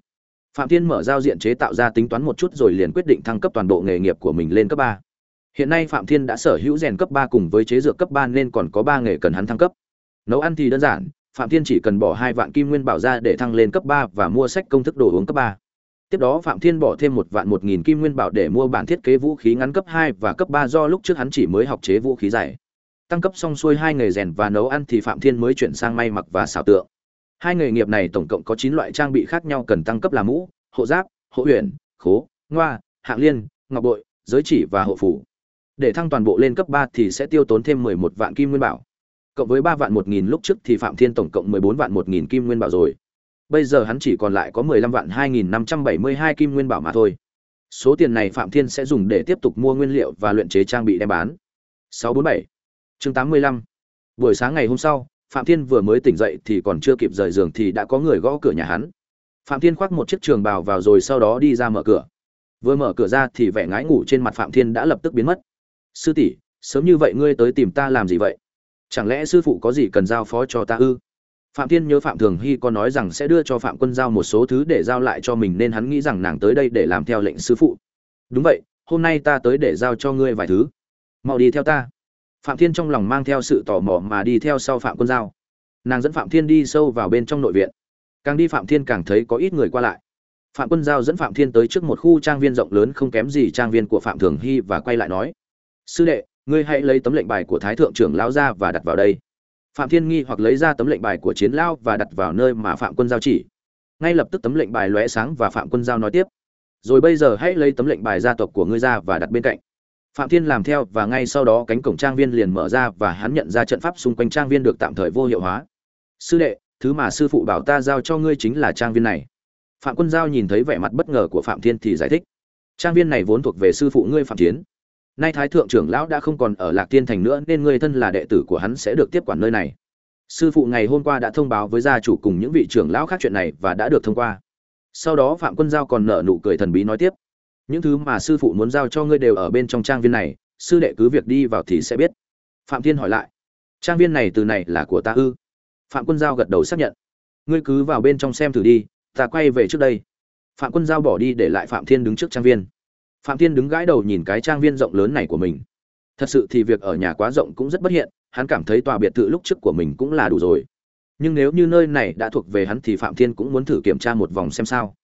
Phạm thiên mở giao diện chế tạo ra tính toán một chút rồi liền quyết định thăng cấp toàn bộ nghề nghiệp của mình lên cấp ba hiện nay phạm thiên đã sở hữu rèn cấp ba cùng với chế dược cấp ba nên còn có ba nghề cần hắn thăng cấp. Nấu ăn thì đơn giản, phạm thiên chỉ cần bỏ hai vạn kim nguyên bảo ra để thăng lên cấp ba và mua sách công thức đồ uống cấp ba. Tiếp đó phạm thiên bỏ thêm một vạn một nghìn kim nguyên bảo để mua bản thiết kế vũ khí ngắn cấp hai và cấp ba do lúc trước hắn chỉ mới học chế vũ khí dài tăng cấp xong xuôi hai nghề rèn và nấu ăn thì phạm thiên mới chuyển sang may mặc và xảo tượng. Hai nghề nghiệp này tổng cộng có chín loại trang bị khác nhau cần tăng cấp là mũ, hộ giáp, hộ huyền khố, ngoa, hạng liên, ngọc bội, giới chỉ và hộ phủ để thăng toàn bộ lên cấp ba thì sẽ tiêu tốn thêm mười một vạn kim nguyên bảo. Cộng với ba vạn một nghìn lúc trước thì phạm thiên tổng cộng mười bốn vạn một nghìn kim nguyên bảo rồi. Bây giờ hắn chỉ còn lại có mười lăm vạn hai nghìn năm trăm bảy mươi hai kim nguyên bảo mà thôi. Số tiền này phạm thiên sẽ dùng để tiếp tục mua nguyên liệu và luyện chế trang bị đem bán. sáu bốn bảy. Chương tám mươi lăm. Buổi sáng ngày hôm sau, phạm thiên vừa mới tỉnh dậy thì còn chưa kịp rời giường thì đã có người gõ cửa nhà hắn. Phạm thiên khoác một chiếc trường bào vào rồi sau đó đi ra mở cửa. Vừa mở cửa ra thì vẻ ngái ngủ trên mặt phạm thiên đã lập tức biến mất sư tỷ, sớm như vậy ngươi tới tìm ta làm gì vậy? Chẳng lẽ sư phụ có gì cần giao phó cho ta ư? Phạm thiên nhớ phạm thường hy có nói rằng sẽ đưa cho phạm quân giao một số thứ để giao lại cho mình nên hắn nghĩ rằng nàng tới đây để làm theo lệnh sư phụ. Đúng vậy, hôm nay ta tới để giao cho ngươi vài thứ. Mau đi theo ta. Phạm thiên trong lòng mang theo sự tò mò mà đi theo sau phạm quân giao. Nàng dẫn phạm thiên đi sâu vào bên trong nội viện. Càng đi phạm thiên càng thấy có ít người qua lại. Phạm quân giao dẫn phạm thiên tới trước một khu trang viên rộng lớn không kém gì trang viên của phạm thường hy và quay lại nói sư đệ, ngươi hãy lấy tấm lệnh bài của thái thượng trưởng lão ra và đặt vào đây. Phạm thiên nghi hoặc lấy ra tấm lệnh bài của chiến lão và đặt vào nơi mà phạm quân giao chỉ. Ngay lập tức tấm lệnh bài lóe sáng và phạm quân giao nói tiếp. Rồi bây giờ hãy lấy tấm lệnh bài gia tộc của ngươi ra và đặt bên cạnh. Phạm thiên làm theo và ngay sau đó cánh cổng trang viên liền mở ra và hắn nhận ra trận pháp xung quanh trang viên được tạm thời vô hiệu hóa. Sư đệ, thứ mà sư phụ bảo ta giao cho ngươi chính là trang viên này. Phạm quân giao nhìn thấy vẻ mặt bất ngờ của phạm thiên thì giải thích. Trang viên này vốn thuộc về sư phụ ngươi phạm chiến nay thái thượng trưởng lão đã không còn ở lạc tiên thành nữa, nên người thân là đệ tử của hắn sẽ được tiếp quản nơi này. Sư phụ ngày hôm qua đã thông báo với gia chủ cùng những vị trưởng lão khác chuyện này và đã được thông qua. Sau đó phạm quân giao còn nở nụ cười thần bí nói tiếp. Những thứ mà sư phụ muốn giao cho ngươi đều ở bên trong trang viên này, sư đệ cứ việc đi vào thì sẽ biết. Phạm thiên hỏi lại. Trang viên này từ này là của ta ư? Phạm quân giao gật đầu xác nhận. Ngươi cứ vào bên trong xem thử đi, ta quay về trước đây. Phạm quân giao bỏ đi để lại phạm thiên đứng trước trang viên phạm thiên đứng gãi đầu nhìn cái trang viên rộng lớn này của mình. Thật sự thì việc ở nhà quá rộng cũng rất bất hiện, hắn cảm thấy tòa biệt thự lúc trước của mình cũng là đủ rồi. Nhưng nếu như nơi này đã thuộc về hắn thì phạm thiên cũng muốn thử kiểm tra một vòng xem sao.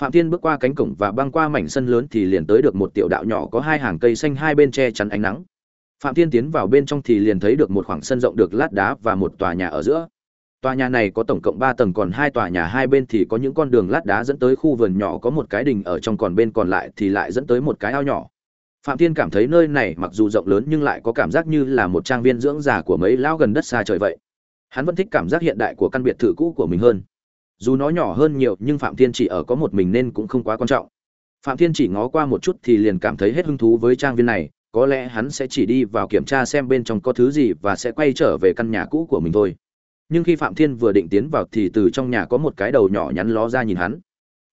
Phạm thiên bước qua cánh cổng và băng qua mảnh sân lớn thì liền tới được một tiểu đạo nhỏ có hai hàng cây xanh hai bên che chắn ánh nắng. Phạm thiên tiến vào bên trong thì liền thấy được một khoảng sân rộng được lát đá và một tòa nhà ở giữa tòa nhà này có tổng cộng ba tầng, còn hai tòa nhà hai bên thì có những con đường lát đá dẫn tới khu vườn nhỏ, có một cái đình ở trong còn bên còn lại thì lại dẫn tới một cái ao nhỏ. Phạm thiên cảm thấy nơi này mặc dù rộng lớn nhưng lại có cảm giác như là một trang viên dưỡng già của mấy lão gần đất xa trời vậy. Hắn vẫn thích cảm giác hiện đại của căn biệt thự cũ của mình hơn. Dù nó nhỏ hơn nhiều nhưng phạm thiên chỉ ở có một mình nên cũng không quá quan trọng. Phạm thiên chỉ ngó qua một chút thì liền cảm thấy hết hứng thú với trang viên này, có lẽ hắn sẽ chỉ đi vào kiểm tra xem bên trong có thứ gì và sẽ quay trở về căn nhà cũ của mình thôi nhưng khi phạm thiên vừa định tiến vào thì từ trong nhà có một cái đầu nhỏ nhắn ló ra nhìn hắn.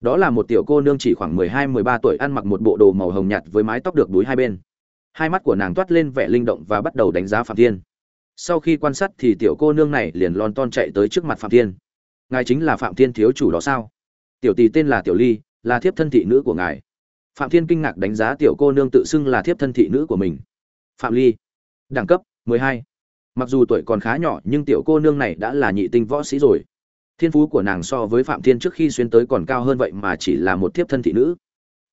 Đó là một tiểu cô nương chỉ khoảng mười hai, mười ba tuổi, ăn mặc một bộ đồ màu hồng nhạt với mái tóc được đuối hai bên. Hai mắt của nàng toát lên vẻ linh động và bắt đầu đánh giá phạm thiên. Sau khi quan sát thì tiểu cô nương này liền lon ton chạy tới trước mặt phạm thiên. Ngài chính là phạm thiên thiếu chủ đó sao? Tiểu tỷ tên là tiểu ly, là thiếp thân thị nữ của ngài. Phạm thiên kinh ngạc đánh giá tiểu cô nương tự xưng là thiếp thân thị nữ của mình. Phạm ly, đẳng cấp 12 mặc dù tuổi còn khá nhỏ nhưng tiểu cô nương này đã là nhị tinh võ sĩ rồi. Thiên phú của nàng so với phạm thiên trước khi xuyên tới còn cao hơn vậy mà chỉ là một thiếp thân thị nữ.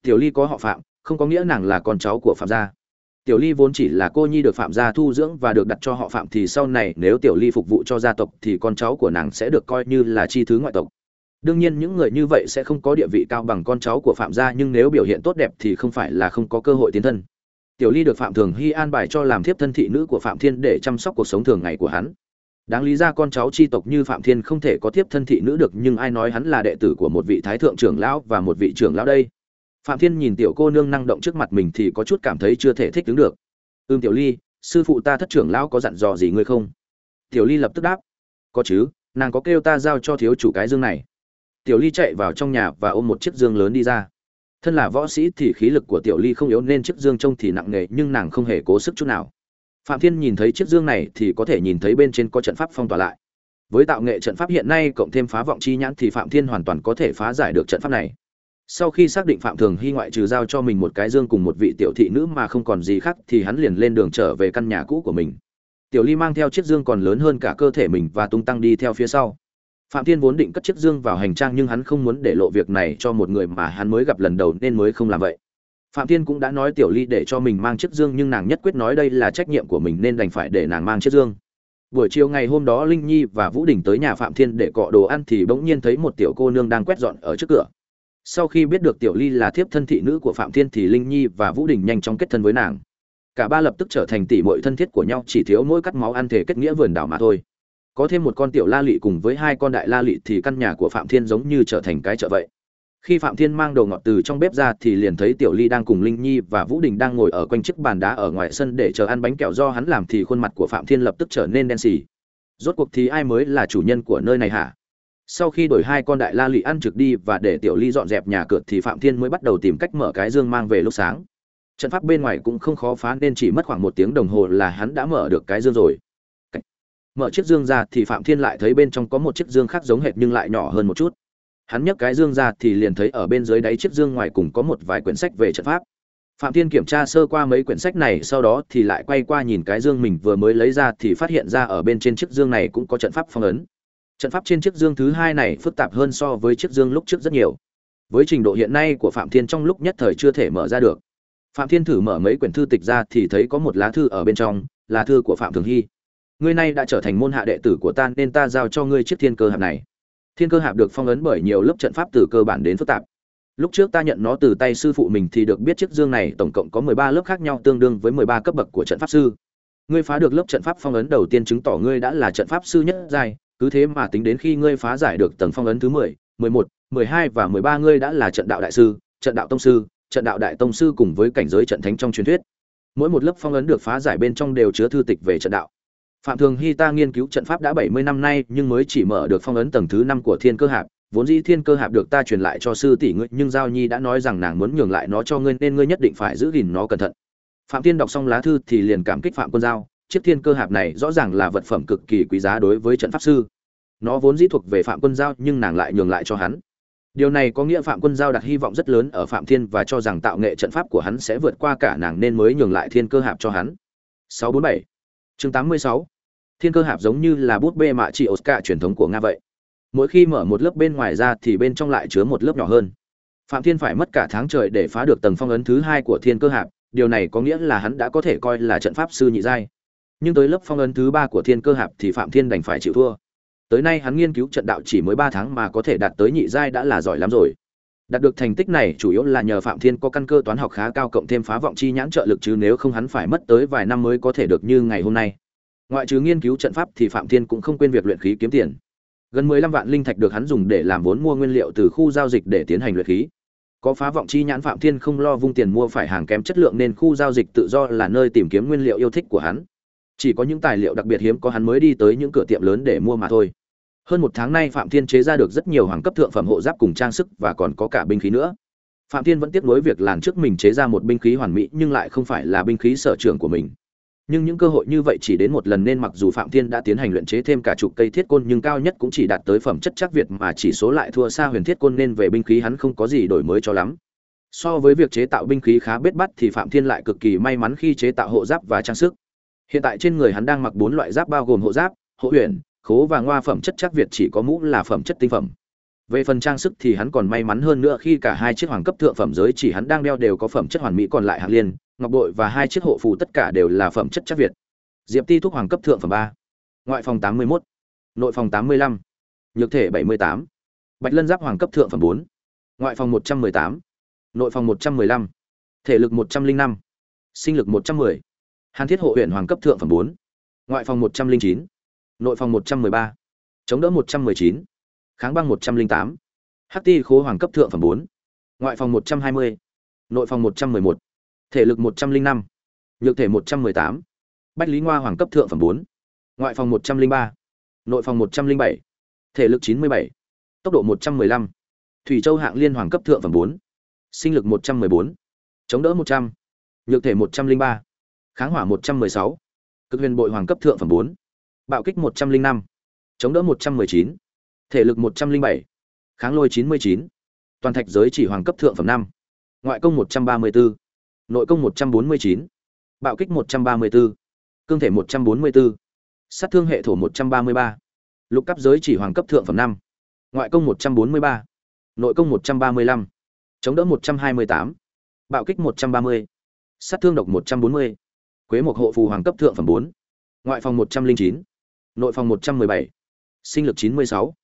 Tiểu ly có họ phạm, không có nghĩa nàng là con cháu của phạm gia. Tiểu ly vốn chỉ là cô nhi được phạm gia thu dưỡng và được đặt cho họ phạm thì sau này nếu tiểu ly phục vụ cho gia tộc thì con cháu của nàng sẽ được coi như là chi thứ ngoại tộc. Đương nhiên những người như vậy sẽ không có địa vị cao bằng con cháu của phạm gia nhưng nếu biểu hiện tốt đẹp thì không phải là không có cơ hội tiến thân tiểu ly được phạm thường hy an bài cho làm thiếp thân thị nữ của phạm thiên để chăm sóc cuộc sống thường ngày của hắn. Đáng lý ra con cháu tri tộc như phạm thiên không thể có thiếp thân thị nữ được, nhưng ai nói hắn là đệ tử của một vị thái thượng trưởng lão và một vị trưởng lão đây? Phạm thiên nhìn tiểu cô nương năng động trước mặt mình thì có chút cảm thấy chưa thể thích ứng được. Ưm tiểu ly, sư phụ ta thất trưởng lão có dặn dò gì ngươi không? Tiểu ly lập tức đáp. Có chứ, nàng có kêu ta giao cho thiếu chủ cái dương này. Tiểu ly chạy vào trong nhà và ôm một chiếc dương lớn đi ra thân là võ sĩ thì khí lực của tiểu ly không yếu nên chiếc dương trông thì nặng nề, nhưng nàng không hề cố sức chút nào. Phạm thiên nhìn thấy chiếc dương này thì có thể nhìn thấy bên trên có trận pháp phong tỏa lại. Với tạo nghệ trận pháp hiện nay cộng thêm phá vọng chi nhãn thì phạm thiên hoàn toàn có thể phá giải được trận pháp này. Sau khi xác định phạm thường hy ngoại trừ giao cho mình một cái dương cùng một vị tiểu thị nữ mà không còn gì khác thì hắn liền lên đường trở về căn nhà cũ của mình. Tiểu ly mang theo chiếc dương còn lớn hơn cả cơ thể mình và tung tăng đi theo phía sau phạm thiên vốn định cất chiếc dương vào hành trang nhưng hắn không muốn để lộ việc này cho một người mà hắn mới gặp lần đầu nên mới không làm vậy. Phạm thiên cũng đã nói tiểu ly để cho mình mang chiếc dương nhưng nàng nhất quyết nói đây là trách nhiệm của mình nên đành phải để nàng mang chiếc dương. Buổi chiều ngày hôm đó linh nhi và vũ đình tới nhà phạm thiên để cọ đồ ăn thì bỗng nhiên thấy một tiểu cô nương đang quét dọn ở trước cửa. Sau khi biết được tiểu ly là thiếp thân thị nữ của phạm thiên thì linh nhi và vũ đình nhanh chóng kết thân với nàng. Cả ba lập tức trở thành tỷ muội thân thiết của nhau, chỉ thiếu mỗi cắt máu ăn thể kết nghĩa vườn đảo mà thôi có thêm một con tiểu la lị cùng với hai con đại la lị thì căn nhà của phạm thiên giống như trở thành cái chợ vậy. Khi phạm thiên mang đồ ngọt từ trong bếp ra thì liền thấy tiểu ly đang cùng linh nhi và vũ đình đang ngồi ở quanh chiếc bàn đá ở ngoài sân để chờ ăn bánh kẹo. Do hắn làm thì khuôn mặt của phạm thiên lập tức trở nên đen xì. Rốt cuộc thì ai mới là chủ nhân của nơi này hả? Sau khi đổi hai con đại la lị ăn trực đi và để tiểu ly dọn dẹp nhà cửa thì phạm thiên mới bắt đầu tìm cách mở cái dương mang về lúc sáng. Trận pháp bên ngoài cũng không khó phá nên chỉ mất khoảng một tiếng đồng hồ là hắn đã mở được cái dương rồi mở chiếc dương ra thì phạm thiên lại thấy bên trong có một chiếc dương khác giống hệt nhưng lại nhỏ hơn một chút. Hắn nhấc cái dương ra thì liền thấy ở bên dưới đáy chiếc dương ngoài cùng có một vài quyển sách về trận pháp. Phạm thiên kiểm tra sơ qua mấy quyển sách này, sau đó thì lại quay qua nhìn cái dương mình vừa mới lấy ra thì phát hiện ra ở bên trên chiếc dương này cũng có trận pháp phong ấn. Trận pháp trên chiếc dương thứ hai này phức tạp hơn so với chiếc dương lúc trước rất nhiều. Với trình độ hiện nay của phạm thiên trong lúc nhất thời chưa thể mở ra được. Phạm thiên thử mở mấy quyển thư tịch ra thì thấy có một lá thư ở bên trong, là thư của phạm thường hy ngươi nay đã trở thành môn hạ đệ tử của ta nên ta giao cho ngươi chiếc thiên cơ hạp này. Thiên cơ hạp được phong ấn bởi nhiều lớp trận pháp từ cơ bản đến phức tạp. Lúc trước ta nhận nó từ tay sư phụ mình thì được biết chiếc dương này tổng cộng có mười ba lớp khác nhau tương đương với mười ba cấp bậc của trận pháp sư. Ngươi phá được lớp trận pháp phong ấn đầu tiên chứng tỏ ngươi đã là trận pháp sư nhất giai, cứ thế mà tính đến khi ngươi phá giải được tầng phong ấn thứ mười mười một, mười hai và mười ba ngươi đã là trận đạo đại sư, trận đạo tông sư, trận đạo đại tông sư cùng với cảnh giới trận thánh trong truyền thuyết. Mỗi một lớp phong ấn được phá giải bên trong đều chứa thư tịch về trận đạo phạm thường hy ta nghiên cứu trận pháp đã bảy mươi năm nay, nhưng mới chỉ mở được phong ấn tầng thứ năm của thiên cơ hạp. Vốn dĩ thiên cơ hạp được ta truyền lại cho sư tỷ ngươi, nhưng giao nhi đã nói rằng nàng muốn nhường lại nó cho ngươi, nên ngươi nhất định phải giữ gìn nó cẩn thận. Phạm tiên đọc xong lá thư thì liền cảm kích phạm quân giao. Chiếc thiên cơ hạp này rõ ràng là vật phẩm cực kỳ quý giá đối với trận pháp sư. Nó vốn dĩ thuộc về phạm quân giao, nhưng nàng lại nhường lại cho hắn. Điều này có nghĩa phạm quân giao đặt hy vọng rất lớn ở phạm thiên và cho rằng tạo nghệ trận pháp của hắn sẽ vượt qua cả nàng nên mới nhường lại thiên cơ hạp cho hắn. 647 chương 86 thiên cơ hạp giống như là bút bê mạ chị oscar truyền thống của nga vậy. Mỗi khi mở một lớp bên ngoài ra thì bên trong lại chứa một lớp nhỏ hơn. Phạm thiên phải mất cả tháng trời để phá được tầng phong ấn thứ hai của thiên cơ hạp, điều này có nghĩa là hắn đã có thể coi là trận pháp sư nhị giai. Nhưng tới lớp phong ấn thứ ba của thiên cơ hạp thì phạm thiên đành phải chịu thua. Tới nay hắn nghiên cứu trận đạo chỉ mới ba tháng mà có thể đạt tới nhị giai đã là giỏi lắm rồi. Đạt được thành tích này chủ yếu là nhờ phạm thiên có căn cơ toán học khá cao cộng thêm phá vọng chi nhãn trợ lực chứ nếu không hắn phải mất tới vài năm mới có thể được như ngày hôm nay ngoại trừ nghiên cứu trận pháp thì phạm thiên cũng không quên việc luyện khí kiếm tiền. Gần mười lăm vạn linh thạch được hắn dùng để làm vốn mua nguyên liệu từ khu giao dịch để tiến hành luyện khí. Có phá vọng chi nhãn phạm thiên không lo vung tiền mua phải hàng kém chất lượng nên khu giao dịch tự do là nơi tìm kiếm nguyên liệu yêu thích của hắn. Chỉ có những tài liệu đặc biệt hiếm có hắn mới đi tới những cửa tiệm lớn để mua mà thôi. Hơn một tháng nay phạm thiên chế ra được rất nhiều hoàng cấp thượng phẩm hộ giáp cùng trang sức và còn có cả binh khí nữa. Phạm thiên vẫn tiếc nuối việc làn trước mình chế ra một binh khí hoàn mỹ nhưng lại không phải là binh khí sở trường của mình nhưng những cơ hội như vậy chỉ đến một lần nên mặc dù phạm thiên đã tiến hành luyện chế thêm cả chục cây thiết côn nhưng cao nhất cũng chỉ đạt tới phẩm chất chắc việt mà chỉ số lại thua xa huyền thiết côn nên về binh khí hắn không có gì đổi mới cho lắm. So với việc chế tạo binh khí khá bết bắt thì phạm thiên lại cực kỳ may mắn khi chế tạo hộ giáp và trang sức. Hiện tại trên người hắn đang mặc bốn loại giáp bao gồm hộ giáp, hộ huyền khố và ngoa phẩm chất chắc việt chỉ có mũ là phẩm chất tinh phẩm. Về phần trang sức thì hắn còn may mắn hơn nữa khi cả hai chiếc hoàng cấp thượng phẩm giới chỉ hắn đang đeo đều có phẩm chất hoàn mỹ còn lại hạng liên ngọc bội và hai chiếc hộ phù tất cả đều là phẩm chất chắc việt diệp ti thuốc hoàng cấp thượng phẩm ba ngoại phòng tám mươi một, nội phòng tám mươi lăm nhược thể bảy mươi tám bạch lân giáp hoàng cấp thượng phẩm bốn ngoại phòng một trăm mười tám nội phòng một trăm mười lăm thể lực một trăm linh năm sinh lực một trăm mười hàn thiết hộ huyện hoàng cấp thượng phẩm bốn ngoại phòng một trăm linh chín nội phòng một trăm mười ba chống đỡ một trăm mười chín kháng băng một trăm linh tám ht ti khố hoàng cấp thượng phẩm bốn ngoại phòng một trăm hai mươi nội phòng một trăm mười một thể lực một trăm linh năm nhược thể một trăm mười tám bách lý ngoa hoàng cấp thượng phẩm bốn ngoại phòng một trăm linh ba nội phòng một trăm linh bảy thể lực chín mươi bảy tốc độ một trăm mười lăm thủy châu hạng liên hoàng cấp thượng phẩm bốn sinh lực một trăm mười bốn chống đỡ một trăm nhược thể một trăm linh ba kháng hỏa một trăm mười sáu cực huyền bội hoàng cấp thượng phẩm bốn bạo kích một trăm linh năm chống đỡ một trăm mười chín thể lực một trăm linh bảy kháng lôi chín mươi chín toàn thạch giới chỉ hoàng cấp thượng phẩm năm ngoại công một trăm ba mươi bốn nội công 149, bạo kích 134, cương thể 144, sát thương hệ thổ 133, lục cấp giới chỉ hoàng cấp thượng phẩm 5, ngoại công 143, nội công 135, chống đỡ 128, bạo kích 130, sát thương độc 140, quế một hộ phù hoàng cấp thượng phẩm 4, ngoại phòng 109, nội phòng 117, sinh lực 96,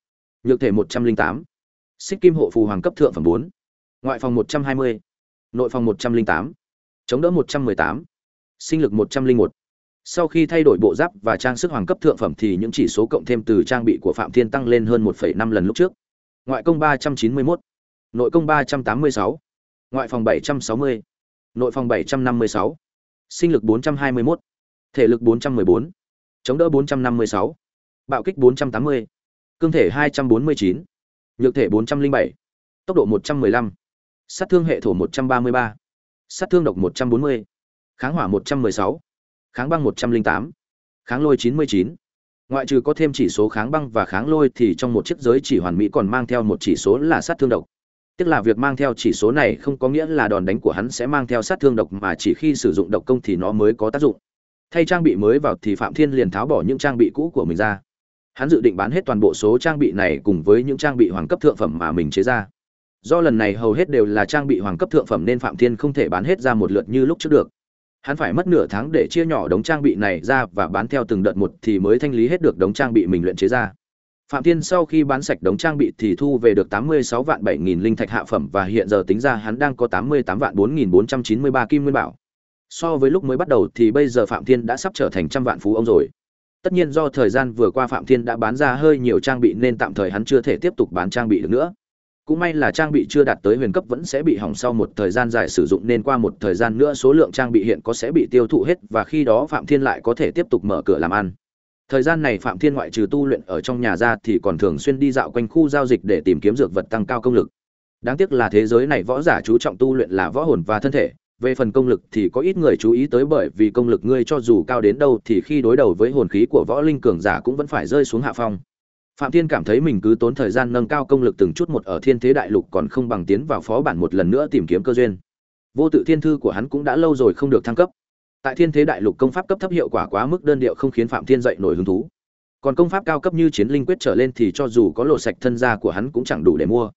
nhược thể 108, xích kim hộ phù hoàng cấp thượng phẩm 4, ngoại phòng 120, nội phòng 108, chống đỡ một trăm mười tám, sinh lực một trăm linh một. Sau khi thay đổi bộ giáp và trang sức hoàng cấp thượng phẩm thì những chỉ số cộng thêm từ trang bị của phạm thiên tăng lên hơn một năm lần lúc trước. Ngoại công ba trăm chín mươi mốt, nội công ba trăm tám mươi sáu, ngoại phòng bảy trăm sáu mươi, nội phòng bảy trăm năm mươi sáu, sinh lực bốn trăm hai mươi mốt, thể lực bốn trăm mười bốn, chống đỡ bốn trăm năm mươi sáu, bạo kích bốn trăm tám mươi, cương thể hai trăm bốn mươi chín, nhược thể bốn trăm linh bảy, tốc độ một trăm mười lăm, sát thương hệ thổ một trăm ba mươi ba sát thương độc một trăm bốn mươi, kháng hỏa một trăm mười sáu, kháng băng một trăm linh tám, kháng lôi chín mươi chín. Ngoại trừ có thêm chỉ số kháng băng và kháng lôi thì trong một chiếc giới chỉ hoàn mỹ còn mang theo một chỉ số là sát thương độc. Tức là việc mang theo chỉ số này không có nghĩa là đòn đánh của hắn sẽ mang theo sát thương độc mà chỉ khi sử dụng độc công thì nó mới có tác dụng. Thay trang bị mới vào thì phạm thiên liền tháo bỏ những trang bị cũ của mình ra. Hắn dự định bán hết toàn bộ số trang bị này cùng với những trang bị hoàng cấp thượng phẩm mà mình chế ra do lần này hầu hết đều là trang bị hoàng cấp thượng phẩm nên phạm thiên không thể bán hết ra một lượt như lúc trước được. Hắn phải mất nửa tháng để chia nhỏ đống trang bị này ra và bán theo từng đợt một thì mới thanh lý hết được đống trang bị mình luyện chế ra. Phạm thiên sau khi bán sạch đống trang bị thì thu về được 86 vạn 7 nghìn linh thạch hạ phẩm và hiện giờ tính ra hắn đang có 88 vạn 4 nghìn 493 kim nguyên bảo. So với lúc mới bắt đầu thì bây giờ phạm thiên đã sắp trở thành trăm vạn phú ông rồi. Tất nhiên do thời gian vừa qua phạm thiên đã bán ra hơi nhiều trang bị nên tạm thời hắn chưa thể tiếp tục bán trang bị được nữa cũng may là trang bị chưa đạt tới huyền cấp vẫn sẽ bị hỏng sau một thời gian dài sử dụng nên qua một thời gian nữa số lượng trang bị hiện có sẽ bị tiêu thụ hết và khi đó phạm thiên lại có thể tiếp tục mở cửa làm ăn. Thời gian này phạm thiên ngoại trừ tu luyện ở trong nhà ra thì còn thường xuyên đi dạo quanh khu giao dịch để tìm kiếm dược vật tăng cao công lực. Đáng tiếc là thế giới này võ giả chú trọng tu luyện là võ hồn và thân thể, về phần công lực thì có ít người chú ý tới bởi vì công lực ngươi cho dù cao đến đâu thì khi đối đầu với hồn khí của võ linh cường giả cũng vẫn phải rơi xuống hạ phong phạm thiên cảm thấy mình cứ tốn thời gian nâng cao công lực từng chút một ở thiên thế đại lục còn không bằng tiến vào phó bản một lần nữa tìm kiếm cơ duyên. Vô tự thiên thư của hắn cũng đã lâu rồi không được thăng cấp. Tại thiên thế đại lục công pháp cấp thấp hiệu quả quá mức đơn điệu không khiến phạm thiên dậy nổi hứng thú. Còn công pháp cao cấp như chiến linh quyết trở lên thì cho dù có lộ sạch thân gia của hắn cũng chẳng đủ để mua.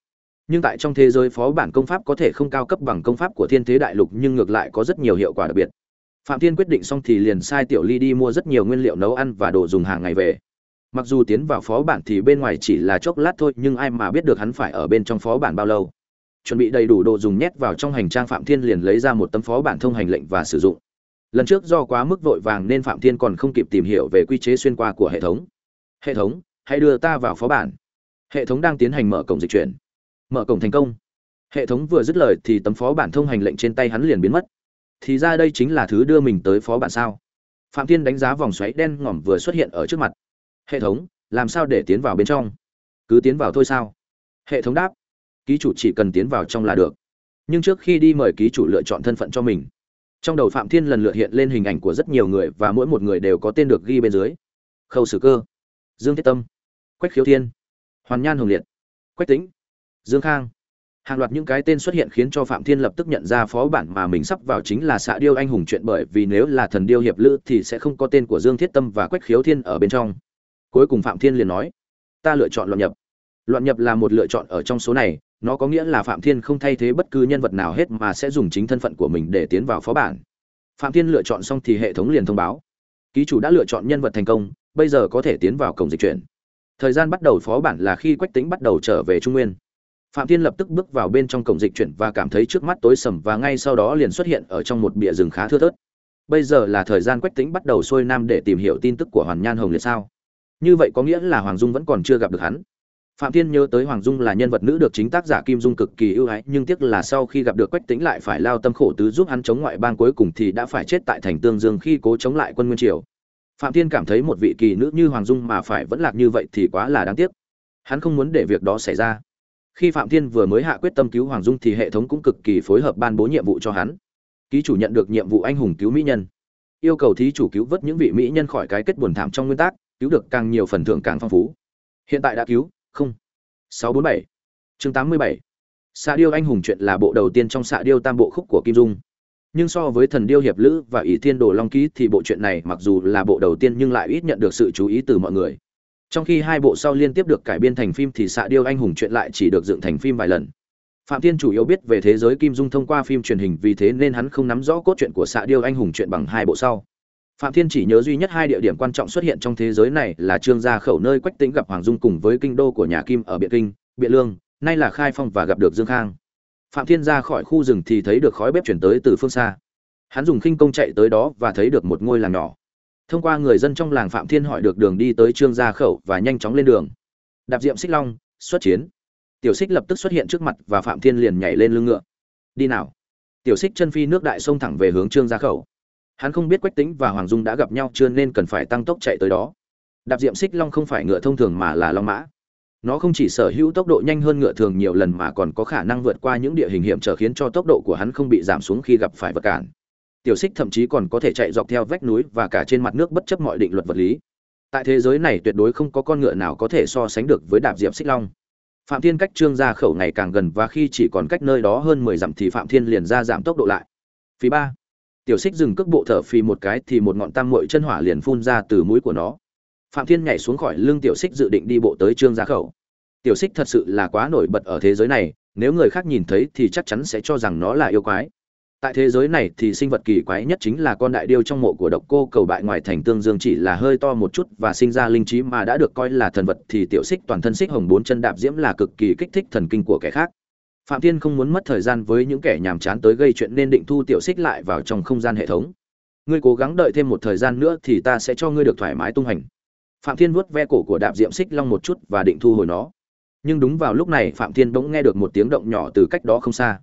Nhưng tại trong thế giới phó bản công pháp có thể không cao cấp bằng công pháp của thiên thế đại lục nhưng ngược lại có rất nhiều hiệu quả đặc biệt. Phạm thiên quyết định xong thì liền sai tiểu ly đi mua rất nhiều nguyên liệu nấu ăn và đồ dùng hàng ngày về mặc dù tiến vào phó bản thì bên ngoài chỉ là chốc lát thôi, nhưng ai mà biết được hắn phải ở bên trong phó bản bao lâu. Chuẩn bị đầy đủ đồ dùng nhét vào trong hành trang phạm thiên liền lấy ra một tấm phó bản thông hành lệnh và sử dụng. Lần trước do quá mức vội vàng nên phạm thiên còn không kịp tìm hiểu về quy chế xuyên qua của hệ thống. Hệ thống, hãy đưa ta vào phó bản. Hệ thống đang tiến hành mở cổng dịch chuyển. Mở cổng thành công. Hệ thống vừa dứt lời thì tấm phó bản thông hành lệnh trên tay hắn liền biến mất. Thì ra đây chính là thứ đưa mình tới phó bản sao? Phạm thiên đánh giá vòng xoáy đen ngòm vừa xuất hiện ở trước mặt hệ thống, làm sao để tiến vào bên trong? Cứ tiến vào thôi sao? Hệ thống đáp, ký chủ chỉ cần tiến vào trong là được. Nhưng trước khi đi mời ký chủ lựa chọn thân phận cho mình. Trong đầu phạm thiên lần lượt hiện lên hình ảnh của rất nhiều người và mỗi một người đều có tên được ghi bên dưới. Khâu sử cơ, dương thiết tâm, quách khiếu thiên, hoàn nhan hồng liệt, quách tĩnh, dương khang. Hàng loạt những cái tên xuất hiện khiến cho phạm thiên lập tức nhận ra phó bản mà mình sắp vào chính là xạ điêu anh hùng chuyện bởi vì nếu là thần điêu hiệp lữ thì sẽ không có tên của dương thiết tâm và quách khiếu thiên ở bên trong cuối cùng phạm thiên liền nói, ta lựa chọn loạn nhập. Loạn nhập là một lựa chọn ở trong số này, nó có nghĩa là phạm thiên không thay thế bất cứ nhân vật nào hết mà sẽ dùng chính thân phận của mình để tiến vào phó bản. Phạm thiên lựa chọn xong thì hệ thống liền thông báo, ký chủ đã lựa chọn nhân vật thành công, bây giờ có thể tiến vào cổng dịch chuyển. Thời gian bắt đầu phó bản là khi quách tính bắt đầu trở về trung nguyên. Phạm thiên lập tức bước vào bên trong cổng dịch chuyển và cảm thấy trước mắt tối sầm và ngay sau đó liền xuất hiện ở trong một bìa rừng khá thưa thớt. Bây giờ là thời gian quách tính bắt đầu xuôi nam để tìm hiểu tin tức của hoàn nhan hồng liệt sao? Như vậy có nghĩa là hoàng dung vẫn còn chưa gặp được hắn. Phạm thiên nhớ tới hoàng dung là nhân vật nữ được chính tác giả kim dung cực kỳ ưu ái, nhưng tiếc là sau khi gặp được quách Tĩnh lại phải lao tâm khổ tứ giúp hắn chống ngoại bang cuối cùng thì đã phải chết tại thành tương dương khi cố chống lại quân nguyên triều. Phạm thiên cảm thấy một vị kỳ nữ như hoàng dung mà phải vẫn lạc như vậy thì quá là đáng tiếc. Hắn không muốn để việc đó xảy ra. Khi phạm thiên vừa mới hạ quyết tâm cứu hoàng dung thì hệ thống cũng cực kỳ phối hợp ban bố nhiệm vụ cho hắn. Ký chủ nhận được nhiệm vụ anh hùng cứu mỹ nhân. Yêu cầu thí chủ cứu vớt những vị mỹ nhân khỏi cái kết buồn thảm trong nguyên tắc cứu được càng nhiều phần thưởng càng phong phú. Hiện tại đã cứu, không, sáu bốn bảy, chương tám mươi bảy. Xạ điêu anh hùng chuyện là bộ đầu tiên trong xạ điêu tam bộ khúc của kim dung. Nhưng so với thần điêu hiệp lữ và ỷ thiên đồ long ký thì bộ truyện này mặc dù là bộ đầu tiên nhưng lại ít nhận được sự chú ý từ mọi người. Trong khi hai bộ sau liên tiếp được cải biên thành phim thì xạ điêu anh hùng chuyện lại chỉ được dựng thành phim vài lần. Phạm thiên chủ yếu biết về thế giới kim dung thông qua phim truyền hình vì thế nên hắn không nắm rõ cốt truyện của xạ điêu anh hùng chuyện bằng hai bộ sau phạm thiên chỉ nhớ duy nhất hai địa điểm quan trọng xuất hiện trong thế giới này là trương gia khẩu nơi quách tĩnh gặp hoàng dung cùng với kinh đô của nhà kim ở biện kinh, biện lương, nay là khai phong và gặp được dương khang. Phạm thiên ra khỏi khu rừng thì thấy được khói bếp chuyển tới từ phương xa. Hắn dùng khinh công chạy tới đó và thấy được một ngôi làng nhỏ. Thông qua người dân trong làng phạm thiên hỏi được đường đi tới trương gia khẩu và nhanh chóng lên đường. Đạp diệm xích long, xuất chiến. Tiểu xích lập tức xuất hiện trước mặt và phạm thiên liền nhảy lên lưng ngựa. Đi nào. Tiểu xích chân phi nước đại sông thẳng về hướng trương gia khẩu hắn không biết quách tính và hoàng dung đã gặp nhau chưa nên cần phải tăng tốc chạy tới đó. Đạp diệm xích long không phải ngựa thông thường mà là long mã. Nó không chỉ sở hữu tốc độ nhanh hơn ngựa thường nhiều lần mà còn có khả năng vượt qua những địa hình hiểm trở khiến cho tốc độ của hắn không bị giảm xuống khi gặp phải vật cản. Tiểu xích thậm chí còn có thể chạy dọc theo vách núi và cả trên mặt nước bất chấp mọi định luật vật lý. Tại thế giới này tuyệt đối không có con ngựa nào có thể so sánh được với đạp diệm xích long. Phạm thiên cách trương ra khẩu ngày càng gần và khi chỉ còn cách nơi đó hơn mười dặm thì phạm thiên liền ra giảm tốc độ lại. Phí ba tiểu xích dừng cước bộ thở phì một cái thì một ngọn tam mội chân hỏa liền phun ra từ mũi của nó. Phạm thiên nhảy xuống khỏi lưng tiểu xích dự định đi bộ tới trương gia khẩu. Tiểu xích thật sự là quá nổi bật ở thế giới này, nếu người khác nhìn thấy thì chắc chắn sẽ cho rằng nó là yêu quái. Tại thế giới này thì sinh vật kỳ quái nhất chính là con đại điêu trong mộ của độc cô cầu bại ngoài thành tương dương chỉ là hơi to một chút và sinh ra linh trí mà đã được coi là thần vật thì tiểu xích toàn thân xích hồng bốn chân đạp diễm là cực kỳ kích thích thần kinh của kẻ khác phạm thiên không muốn mất thời gian với những kẻ nhàm chán tới gây chuyện nên định thu tiểu xích lại vào trong không gian hệ thống. Ngươi cố gắng đợi thêm một thời gian nữa thì ta sẽ cho ngươi được thoải mái tung hành. Phạm thiên vuốt ve cổ của đạp diệm xích long một chút và định thu hồi nó. Nhưng đúng vào lúc này, phạm thiên bỗng nghe được một tiếng động nhỏ từ cách đó không xa.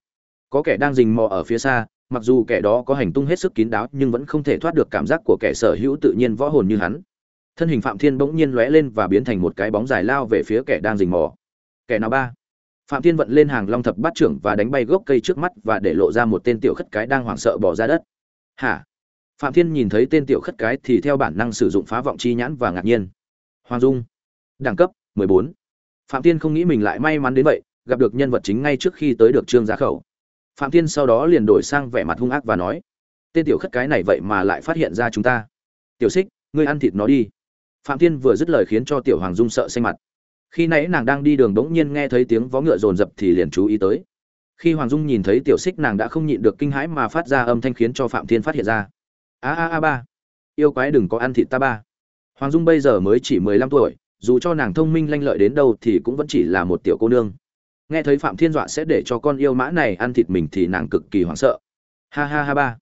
Có kẻ đang rình mò ở phía xa, mặc dù kẻ đó có hành tung hết sức kín đáo nhưng vẫn không thể thoát được cảm giác của kẻ sở hữu tự nhiên võ hồn như hắn. Thân hình phạm thiên bỗng nhiên lóe lên và biến thành một cái bóng dài lao về phía kẻ đang rình mò. Kẻ nào ba? Phạm thiên vận lên hàng long thập bát trưởng và đánh bay gốc cây trước mắt và để lộ ra một tên tiểu khất cái đang hoảng sợ bỏ ra đất. Hả? Phạm thiên nhìn thấy tên tiểu khất cái thì theo bản năng sử dụng phá vọng chi nhãn và ngạc nhiên. Hoàng dung. Đẳng cấp 14. phạm thiên không nghĩ mình lại may mắn đến vậy, gặp được nhân vật chính ngay trước khi tới được trương gia khẩu. Phạm thiên sau đó liền đổi sang vẻ mặt hung ác và nói, tên tiểu khất cái này vậy mà lại phát hiện ra chúng ta. Tiểu xích ngươi ăn thịt nó đi. Phạm thiên vừa dứt lời khiến cho tiểu hoàng dung sợ xanh mặt khi nãy nàng đang đi đường bỗng nhiên nghe thấy tiếng vó ngựa rồn rập thì liền chú ý tới. Khi hoàng dung nhìn thấy tiểu xích nàng đã không nhịn được kinh hãi mà phát ra âm thanh khiến cho phạm thiên phát hiện ra. A a a ba. Yêu quái đừng có ăn thịt ta ba. Hoàng dung bây giờ mới chỉ mười lăm tuổi, dù cho nàng thông minh lanh lợi đến đâu thì cũng vẫn chỉ là một tiểu cô nương. Nghe thấy phạm thiên dọa sẽ để cho con yêu mã này ăn thịt mình thì nàng cực kỳ hoảng sợ. Ha ha ha ba.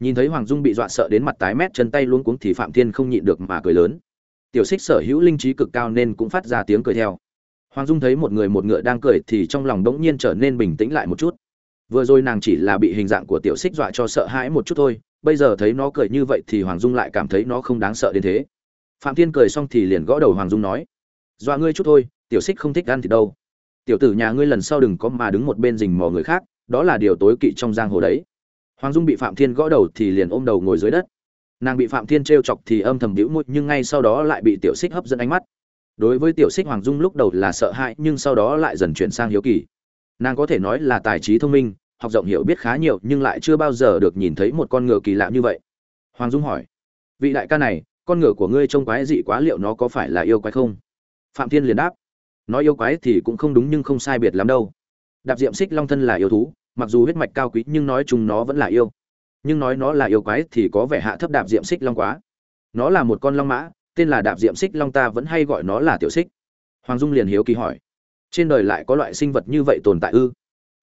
Nhìn thấy hoàng dung bị dọa sợ đến mặt tái mét, chân tay luống cuống thì phạm thiên không nhịn được mà cười lớn tiểu xích sở hữu linh trí cực cao nên cũng phát ra tiếng cười theo. Hoàng dung thấy một người một ngựa đang cười thì trong lòng đống nhiên trở nên bình tĩnh lại một chút. Vừa rồi nàng chỉ là bị hình dạng của tiểu xích dọa cho sợ hãi một chút thôi, bây giờ thấy nó cười như vậy thì hoàng dung lại cảm thấy nó không đáng sợ đến thế. Phạm thiên cười xong thì liền gõ đầu hoàng dung nói, dọa ngươi chút thôi, tiểu xích không thích ăn thì đâu. Tiểu tử nhà ngươi lần sau đừng có mà đứng một bên rình mò người khác, đó là điều tối kỵ trong giang hồ đấy. Hoàng dung bị phạm thiên gõ đầu thì liền ôm đầu ngồi dưới đất nàng bị phạm thiên t chọc thì âm thầm đĩu môi, nhưng ngay sau đó lại bị tiểu xích hấp dẫn ánh mắt. Đối với tiểu xích hoàng dung lúc đầu là sợ hãi, nhưng sau đó lại dần chuyển sang hiếu kỳ. Nàng có thể nói là tài trí thông minh, học rộng hiểu biết khá nhiều, nhưng lại chưa bao giờ được nhìn thấy một con ngựa kỳ lạ như vậy. Hoàng dung hỏi, vị đại ca này, con ngựa của ngươi trông quái dị quá, liệu nó có phải là yêu quái không? Phạm thiên liền đáp, nói yêu quái thì cũng không đúng, nhưng không sai biệt lắm đâu. Đạp diệm xích long thân là yêu thú, mặc dù huyết mạch cao quý, nhưng nói chung nó vẫn là yêu nhưng nói nó là yêu quái thì có vẻ hạ thấp đạp diệm xích long quá. Nó là một con long mã, tên là đạp diệm xích long ta vẫn hay gọi nó là tiểu xích. Hoàng dung liền hiếu kỳ hỏi, trên đời lại có loại sinh vật như vậy tồn tại ư?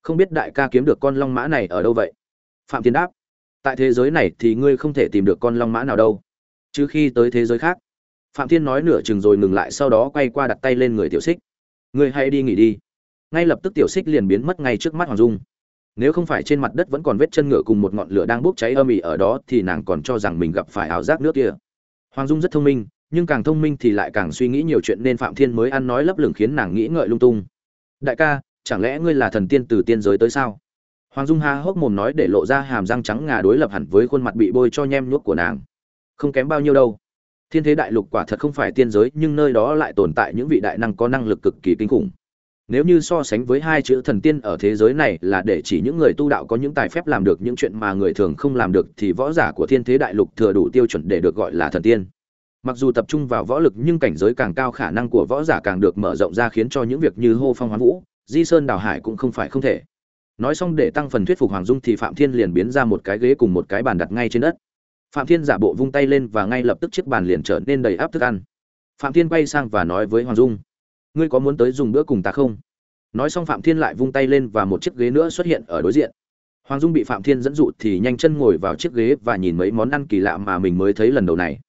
Không biết đại ca kiếm được con long mã này ở đâu vậy? Phạm tiến đáp, tại thế giới này thì ngươi không thể tìm được con long mã nào đâu. Chứ khi tới thế giới khác, phạm thiên nói nửa chừng rồi ngừng lại sau đó quay qua đặt tay lên người tiểu xích. Ngươi hãy đi nghỉ đi. Ngay lập tức tiểu xích liền biến mất ngay trước mắt hoàng dung nếu không phải trên mặt đất vẫn còn vết chân ngựa cùng một ngọn lửa đang bốc cháy âm ỉ ở đó, thì nàng còn cho rằng mình gặp phải ảo giác nước kia. Hoàng dung rất thông minh, nhưng càng thông minh thì lại càng suy nghĩ nhiều chuyện nên phạm thiên mới ăn nói lấp lửng khiến nàng nghĩ ngợi lung tung. Đại ca, chẳng lẽ ngươi là thần tiên từ tiên giới tới sao? Hoàng dung ha hốc mồm nói để lộ ra hàm răng trắng ngà đối lập hẳn với khuôn mặt bị bôi cho nhem nhuốc của nàng. Không kém bao nhiêu đâu. Thiên thế đại lục quả thật không phải tiên giới, nhưng nơi đó lại tồn tại những vị đại năng có năng lực cực kỳ kinh khủng nếu như so sánh với hai chữ thần tiên ở thế giới này là để chỉ những người tu đạo có những tài phép làm được những chuyện mà người thường không làm được, thì võ giả của thiên thế đại lục thừa đủ tiêu chuẩn để được gọi là thần tiên. Mặc dù tập trung vào võ lực nhưng cảnh giới càng cao khả năng của võ giả càng được mở rộng ra khiến cho những việc như hô phong hoán vũ, di sơn đào hải cũng không phải không thể. Nói xong để tăng phần thuyết phục hoàng dung thì phạm thiên liền biến ra một cái ghế cùng một cái bàn đặt ngay trên đất. Phạm thiên giả bộ vung tay lên và ngay lập tức chiếc bàn liền trở nên đầy áp thức ăn. Phạm thiên quay sang và nói với hoàng dung ngươi có muốn tới dùng bữa cùng ta không? Nói xong phạm thiên lại vung tay lên và một chiếc ghế nữa xuất hiện ở đối diện. Hoàng dung bị phạm thiên dẫn dụ thì nhanh chân ngồi vào chiếc ghế và nhìn mấy món ăn kỳ lạ mà mình mới thấy lần đầu này.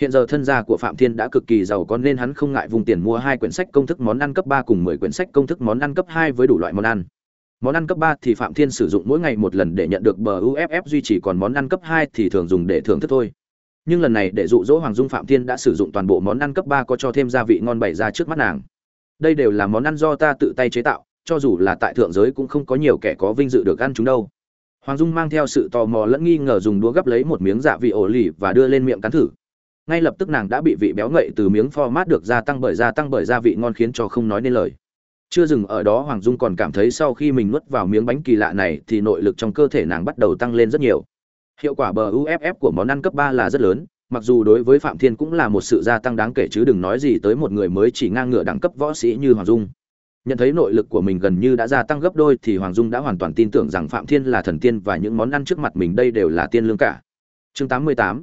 Hiện giờ thân gia của phạm thiên đã cực kỳ giàu có nên hắn không ngại vùng tiền mua hai quyển sách công thức món ăn cấp ba cùng mười quyển sách công thức món ăn cấp hai với đủ loại món ăn. Món ăn cấp ba thì phạm thiên sử dụng mỗi ngày một lần để nhận được bờ uff duy trì còn món ăn cấp hai thì thường dùng để thưởng thức thôi. Nhưng lần này để dụ dỗ hoàng dung, phạm thiên đã sử dụng toàn bộ món ăn cấp ba có cho thêm gia vị ngon bày ra trước mắt nàng đây đều là món ăn do ta tự tay chế tạo, cho dù là tại thượng giới cũng không có nhiều kẻ có vinh dự được ăn chúng đâu. Hoàng dung mang theo sự tò mò lẫn nghi ngờ dùng đũa gấp lấy một miếng dạ vị ổ lì và đưa lên miệng cắn thử. Ngay lập tức nàng đã bị vị béo ngậy từ miếng format được gia tăng bởi gia tăng bởi gia vị ngon khiến cho không nói nên lời. Chưa dừng ở đó, hoàng dung còn cảm thấy sau khi mình nuốt vào miếng bánh kỳ lạ này thì nội lực trong cơ thể nàng bắt đầu tăng lên rất nhiều. Hiệu quả bờ uff của món ăn cấp ba là rất lớn mặc dù đối với phạm thiên cũng là một sự gia tăng đáng kể chứ đừng nói gì tới một người mới chỉ ngang ngửa đẳng cấp võ sĩ như hoàng dung. Nhận thấy nội lực của mình gần như đã gia tăng gấp đôi thì hoàng dung đã hoàn toàn tin tưởng rằng phạm thiên là thần tiên và những món ăn trước mặt mình đây đều là tiên lương cả. Chương 88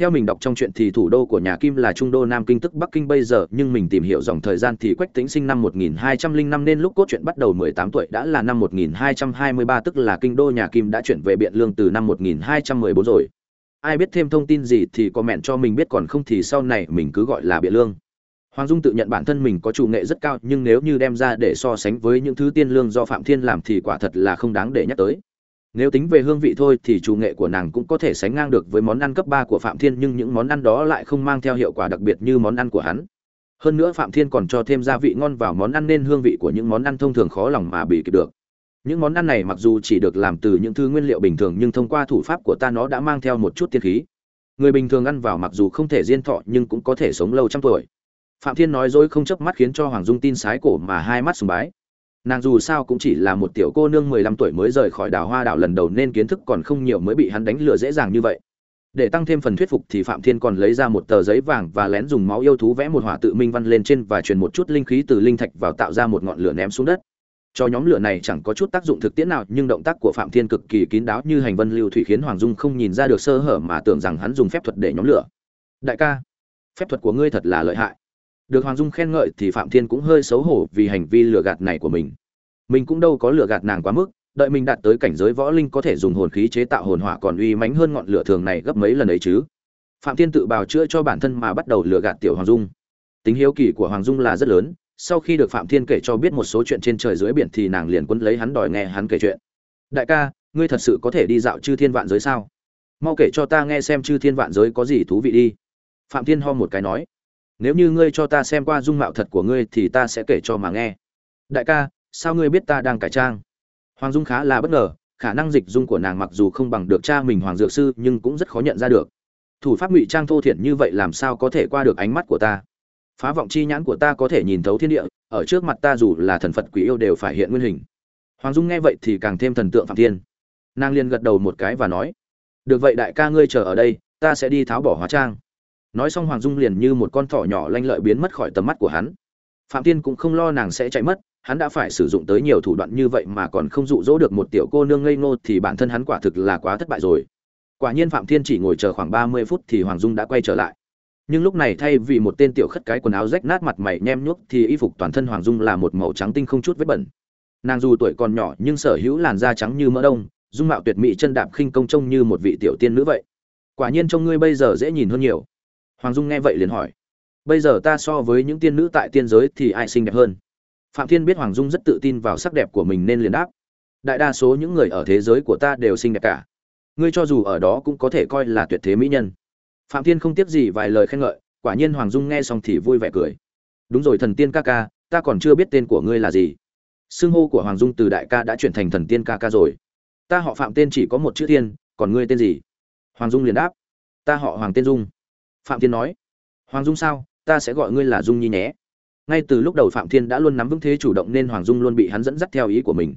theo mình đọc trong chuyện thì thủ đô của nhà Kim là trung đô Nam Kinh tức Bắc Kinh bây giờ, nhưng mình tìm hiểu dòng thời gian thì Quách Tĩnh sinh năm 1205 nên lúc cốt truyện bắt đầu 18 tuổi đã là năm 1223 tức là kinh đô nhà Kim đã chuyển về Biện Lương từ năm 1214 rồi. Ai biết thêm thông tin gì thì có mẹn cho mình biết còn không thì sau này mình cứ gọi là Biện Lương. Hoàng Dung tự nhận bản thân mình có chủ nghệ rất cao, nhưng nếu như đem ra để so sánh với những thứ tiên lương do Phạm Thiên làm thì quả thật là không đáng để nhắc tới. nếu tính về hương vị thôi thì chủ nghệ của nàng cũng có thể sánh ngang được với món ăn cấp ba của phạm thiên nhưng những món ăn đó lại không mang theo hiệu quả đặc biệt như món ăn của hắn hơn nữa phạm thiên còn cho thêm gia vị ngon vào món ăn nên hương vị của những món ăn thông thường khó lòng mà bị kịp được những món ăn này mặc dù chỉ được làm từ những thứ nguyên liệu bình thường, nhưng thông qua thủ pháp của ta nó đã mang theo một chút tiên khí. Người bình thường ăn vào mặc dù không thể diên thọ, nhưng cũng có thể sống lâu trăm tuổi. Phạm thiên nói dối không chớp mắt khiến cho hoàng dung tin sái cổ mà hai mắt sùng bái. Nàng dù sao cũng chỉ là một tiểu cô nương mười lăm tuổi mới rời khỏi đảo hoa đảo lần đầu nên kiến thức còn không nhiều mới bị hắn đánh lừa dễ dàng như vậy. Để tăng thêm phần thuyết phục thì phạm thiên còn lấy ra một tờ giấy vàng và lén dùng máu yêu thú vẽ một hỏa tự minh văn lên trên và truyền một chút linh khí từ linh thạch vào tạo ra một ngọn lửa ném xuống đất cho nhóm lửa này chẳng có chút tác dụng thực tiễn nào, nhưng động tác của phạm thiên cực kỳ kín đáo như hành vân lưu thủy khiến hoàng dung không nhìn ra được sơ hở mà tưởng rằng hắn dùng phép thuật để nhóm lửa. Đại ca, phép thuật của ngươi thật là lợi hại. Được hoàng dung khen ngợi thì phạm thiên cũng hơi xấu hổ vì hành vi lừa gạt này của mình. Mình cũng đâu có lừa gạt nàng quá mức, đợi mình đạt tới cảnh giới võ linh có thể dùng hồn khí chế tạo hồn hỏa còn uy mãnh hơn ngọn lửa thường này gấp mấy lần ấy chứ. Phạm thiên tự bào chữa cho bản thân mà bắt đầu lừa gạt tiểu hoàng dung. Tính hiếu kỳ của hoàng dung là rất lớn sau khi được phạm thiên kể cho biết một số chuyện trên trời dưới biển thì nàng liền quấn lấy hắn đòi nghe hắn kể chuyện. Đại ca, ngươi thật sự có thể đi dạo chư thiên vạn giới sao? Mau kể cho ta nghe xem chư thiên vạn giới có gì thú vị đi. Phạm thiên ho một cái nói, nếu như ngươi cho ta xem qua dung mạo thật của ngươi thì ta sẽ kể cho mà nghe. Đại ca, sao ngươi biết ta đang cải trang? Hoàng dung khá là bất ngờ, khả năng dịch dung của nàng mặc dù không bằng được cha mình hoàng dược sư nhưng cũng rất khó nhận ra được. Thủ pháp ngụy trang thô thiển như vậy làm sao có thể qua được ánh mắt của ta? Phá vọng chi nhãn của ta có thể nhìn thấu thiên địa, ở trước mặt ta dù là thần phật quỷ yêu đều phải hiện nguyên hình. Hoàng dung nghe vậy thì càng thêm thần tượng phạm thiên. Nàng liền gật đầu một cái và nói, được vậy đại ca ngươi chờ ở đây, ta sẽ đi tháo bỏ hóa trang. Nói xong hoàng dung liền như một con thỏ nhỏ lanh lợi biến mất khỏi tầm mắt của hắn. Phạm thiên cũng không lo nàng sẽ chạy mất, hắn đã phải sử dụng tới nhiều thủ đoạn như vậy mà còn không dụ dỗ được một tiểu cô nương ngây ngô thì bản thân hắn quả thực là quá thất bại rồi. Quả nhiên phạm thiên chỉ ngồi chờ khoảng ba mươi phút thì hoàng dung đã quay trở lại nhưng lúc này thay vì một tên tiểu khất cái quần áo rách nát mặt mày nhem nhuốc thì y phục toàn thân hoàng dung là một màu trắng tinh không chút vết bẩn. Nàng dù tuổi còn nhỏ nhưng sở hữu làn da trắng như mỡ đông, dung mạo tuyệt mỹ chân đạp khinh công trông như một vị tiểu tiên nữ vậy. Quả nhiên trông ngươi bây giờ dễ nhìn hơn nhiều. Hoàng dung nghe vậy liền hỏi. Bây giờ ta so với những tiên nữ tại tiên giới thì ai xinh đẹp hơn? Phạm thiên biết hoàng dung rất tự tin vào sắc đẹp của mình nên liền đáp. Đại đa số những người ở thế giới của ta đều xinh đẹp cả. Ngươi cho dù ở đó cũng có thể coi là tuyệt thế mỹ nhân phạm thiên không tiếc gì vài lời khen ngợi, quả nhiên hoàng dung nghe xong thì vui vẻ cười. Đúng rồi thần tiên ca ca, ta còn chưa biết tên của ngươi là gì. Xưng hô của hoàng dung từ đại ca đã chuyển thành thần tiên ca ca rồi. Ta họ phạm tên chỉ có một chữ tiên còn ngươi tên gì? Hoàng dung liền đáp. Ta họ hoàng tên dung. Phạm thiên nói. Hoàng dung sao? Ta sẽ gọi ngươi là dung nhi nhé. Ngay từ lúc đầu phạm thiên đã luôn nắm vững thế chủ động nên hoàng dung luôn bị hắn dẫn dắt theo ý của mình.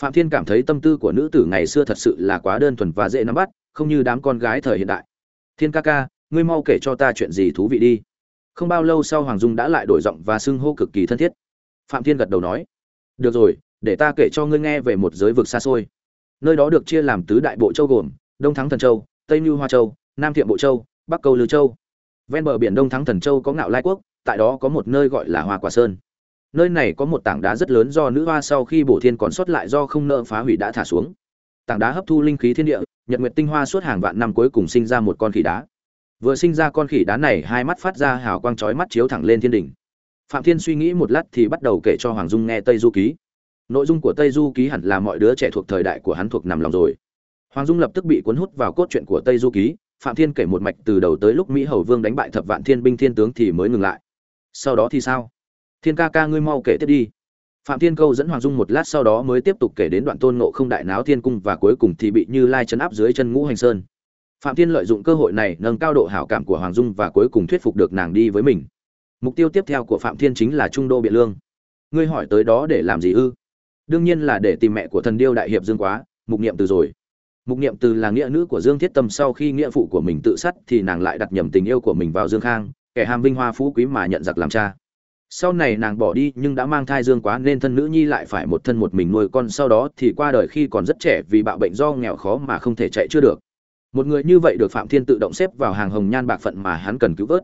Phạm thiên cảm thấy tâm tư của nữ tử ngày xưa thật sự là quá đơn thuần và dễ nắm bắt, không như đám con gái thời hiện đại thiên ca ca, ngươi mau kể cho ta chuyện gì thú vị đi. Không bao lâu sau hoàng dung đã lại đổi giọng và xưng hô cực kỳ thân thiết. Phạm thiên gật đầu nói, được rồi, để ta kể cho ngươi nghe về một giới vực xa xôi. Nơi đó được chia làm tứ đại bộ châu gồm, đông thắng thần châu, tây như hoa châu, nam thiệm bộ châu, bắc câu lư châu. Ven bờ biển đông thắng thần châu có ngạo lai quốc, tại đó có một nơi gọi là hoa quả sơn. Nơi này có một tảng đá rất lớn do nữ hoa sau khi bổ thiên còn sót lại do không nợ phá hủy đã thả xuống. Tảng đá hấp thu linh khí thiên địa nhật nguyệt tinh hoa suốt hàng vạn năm cuối cùng sinh ra một con khỉ đá. Vừa sinh ra con khỉ đá này, hai mắt phát ra hào quang chói mắt chiếu thẳng lên thiên đỉnh. Phạm thiên suy nghĩ một lát thì bắt đầu kể cho hoàng dung nghe tây du ký. Nội dung của tây du ký hẳn là mọi đứa trẻ thuộc thời đại của hắn thuộc nằm lòng rồi. Hoàng dung lập tức bị cuốn hút vào cốt truyện của tây du ký. Phạm thiên kể một mạch từ đầu tới lúc mỹ hầu vương đánh bại thập vạn thiên binh thiên tướng thì mới ngừng lại. Sau đó thì sao? Thiên ca ca ngươi mau kể tiếp đi phạm thiên câu dẫn hoàng dung một lát sau đó mới tiếp tục kể đến đoạn tôn ngộ không đại náo thiên cung và cuối cùng thì bị như lai chấn áp dưới chân ngũ hành sơn. Phạm thiên lợi dụng cơ hội này nâng cao độ hảo cảm của hoàng dung và cuối cùng thuyết phục được nàng đi với mình. Mục tiêu tiếp theo của phạm thiên chính là trung đô biện lương. Ngươi hỏi tới đó để làm gì ư? Đương nhiên là để tìm mẹ của thần điêu đại hiệp dương quá, mục niệm từ rồi. Mục niệm từ là nghĩa nữ của dương thiết tâm sau khi nghĩa phụ của mình tự sát thì nàng lại đặt nhầm tình yêu của mình vào dương khang, kẻ ham vinh hoa phú quý mà nhận giặc làm cha sau này nàng bỏ đi nhưng đã mang thai dương quá nên thân nữ nhi lại phải một thân một mình nuôi con, sau đó thì qua đời khi còn rất trẻ vì bạo bệnh do nghèo khó mà không thể chạy chưa được. Một người như vậy được phạm thiên tự động xếp vào hàng hồng nhan bạc phận mà hắn cần cứu vớt.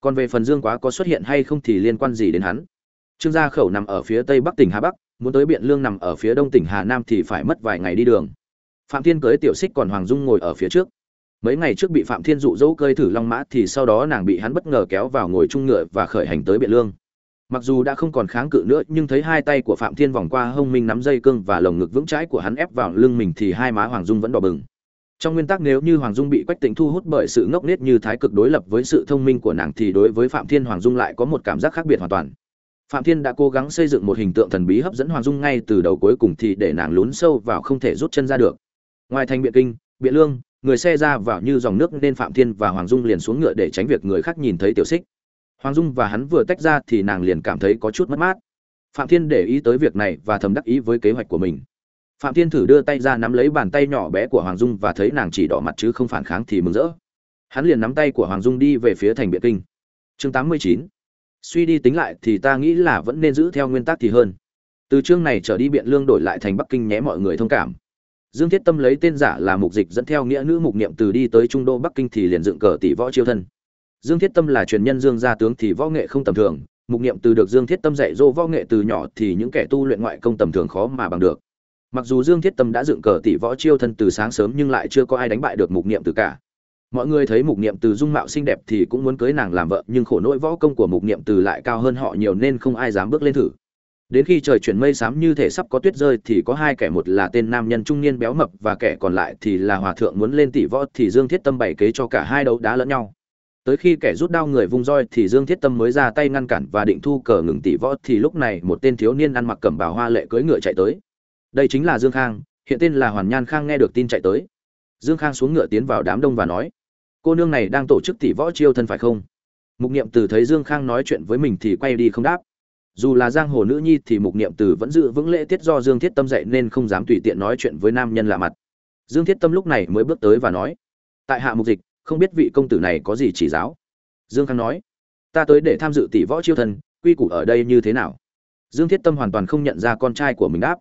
Còn về phần dương quá có xuất hiện hay không thì liên quan gì đến hắn? Trương gia khẩu nằm ở phía tây bắc tỉnh hà bắc, muốn tới biện lương nằm ở phía đông tỉnh hà nam thì phải mất vài ngày đi đường. Phạm thiên cưới tiểu xích còn hoàng dung ngồi ở phía trước. Mấy ngày trước bị phạm thiên dụ dỗ cơi thử long mã thì sau đó nàng bị hắn bất ngờ kéo vào ngồi chung ngựa và khởi hành tới biện lương mặc dù đã không còn kháng cự nữa, nhưng thấy hai tay của phạm thiên vòng qua hông minh nắm dây cương và lồng ngực vững chãi của hắn ép vào lưng mình thì hai má hoàng dung vẫn đỏ bừng. Trong nguyên tắc nếu như hoàng dung bị quách tịnh thu hút bởi sự ngốc nghếch như thái cực đối lập với sự thông minh của nàng thì đối với phạm thiên hoàng dung lại có một cảm giác khác biệt hoàn toàn. Phạm thiên đã cố gắng xây dựng một hình tượng thần bí hấp dẫn hoàng dung ngay từ đầu cuối cùng thì để nàng lún sâu vào không thể rút chân ra được. Ngoài thành biện kinh, biện lương, người xe ra vào như dòng nước nên phạm thiên và hoàng dung liền xuống ngựa để tránh việc người khác nhìn thấy tiểu xích hoàng dung và hắn vừa tách ra thì nàng liền cảm thấy có chút mất mát. Phạm thiên để ý tới việc này và thầm đắc ý với kế hoạch của mình. Phạm thiên thử đưa tay ra nắm lấy bàn tay nhỏ bé của hoàng dung và thấy nàng chỉ đỏ mặt chứ không phản kháng thì mừng rỡ. Hắn liền nắm tay của hoàng dung đi về phía thành biện kinh. Chương 89. suy đi tính lại thì ta nghĩ là vẫn nên giữ theo nguyên tắc thì hơn. Từ chương này trở đi biện lương đổi lại thành bắc kinh nhé mọi người thông cảm. Dương thiết tâm lấy tên giả là mục dịch dẫn theo nghĩa nữ mục niệm từ đi tới trung đô bắc kinh thì liền dựng cờ tỷ võ chiêu thân dương thiết tâm là truyền nhân dương gia tướng thì võ nghệ không tầm thường, mục niệm từ được dương thiết tâm dạy dỗ võ nghệ từ nhỏ thì những kẻ tu luyện ngoại công tầm thường khó mà bằng được. Mặc dù dương thiết tâm đã dựng cờ tỷ võ chiêu thân từ sáng sớm nhưng lại chưa có ai đánh bại được mục niệm từ cả. Mọi người thấy mục niệm từ dung mạo xinh đẹp thì cũng muốn cưới nàng làm vợ, nhưng khổ nỗi võ công của mục niệm từ lại cao hơn họ nhiều nên không ai dám bước lên thử. Đến khi trời chuyển mây xám như thể sắp có tuyết rơi thì có hai kẻ, một là tên nam nhân trung niên béo mập và kẻ còn lại thì là hòa thượng muốn lên tỷ võ thì dương thiết tâm bày kế cho cả hai đấu đá lẫn nhau tới khi kẻ rút đao người vung roi thì dương thiết tâm mới ra tay ngăn cản và định thu cờ ngừng tỷ võ, thì lúc này một tên thiếu niên ăn mặc cẩm bào hoa lệ cưỡi ngựa chạy tới. Đây chính là dương khang, hiện tên là hoàn nhan khang nghe được tin chạy tới. Dương khang xuống ngựa tiến vào đám đông và nói, cô nương này đang tổ chức tỷ võ chiêu thân phải không? Mục niệm từ thấy dương khang nói chuyện với mình thì quay đi không đáp. Dù là giang hồ nữ nhi thì mục niệm từ vẫn giữ vững lễ tiết do dương thiết tâm dạy nên không dám tùy tiện nói chuyện với nam nhân lạ mặt. Dương thiết tâm lúc này mới bước tới và nói, tại hạ mục dịch không biết vị công tử này có gì chỉ giáo. Dương khang nói, ta tới để tham dự tỷ võ chiêu thân quy củ ở đây như thế nào? Dương thiết tâm hoàn toàn không nhận ra con trai của mình đáp.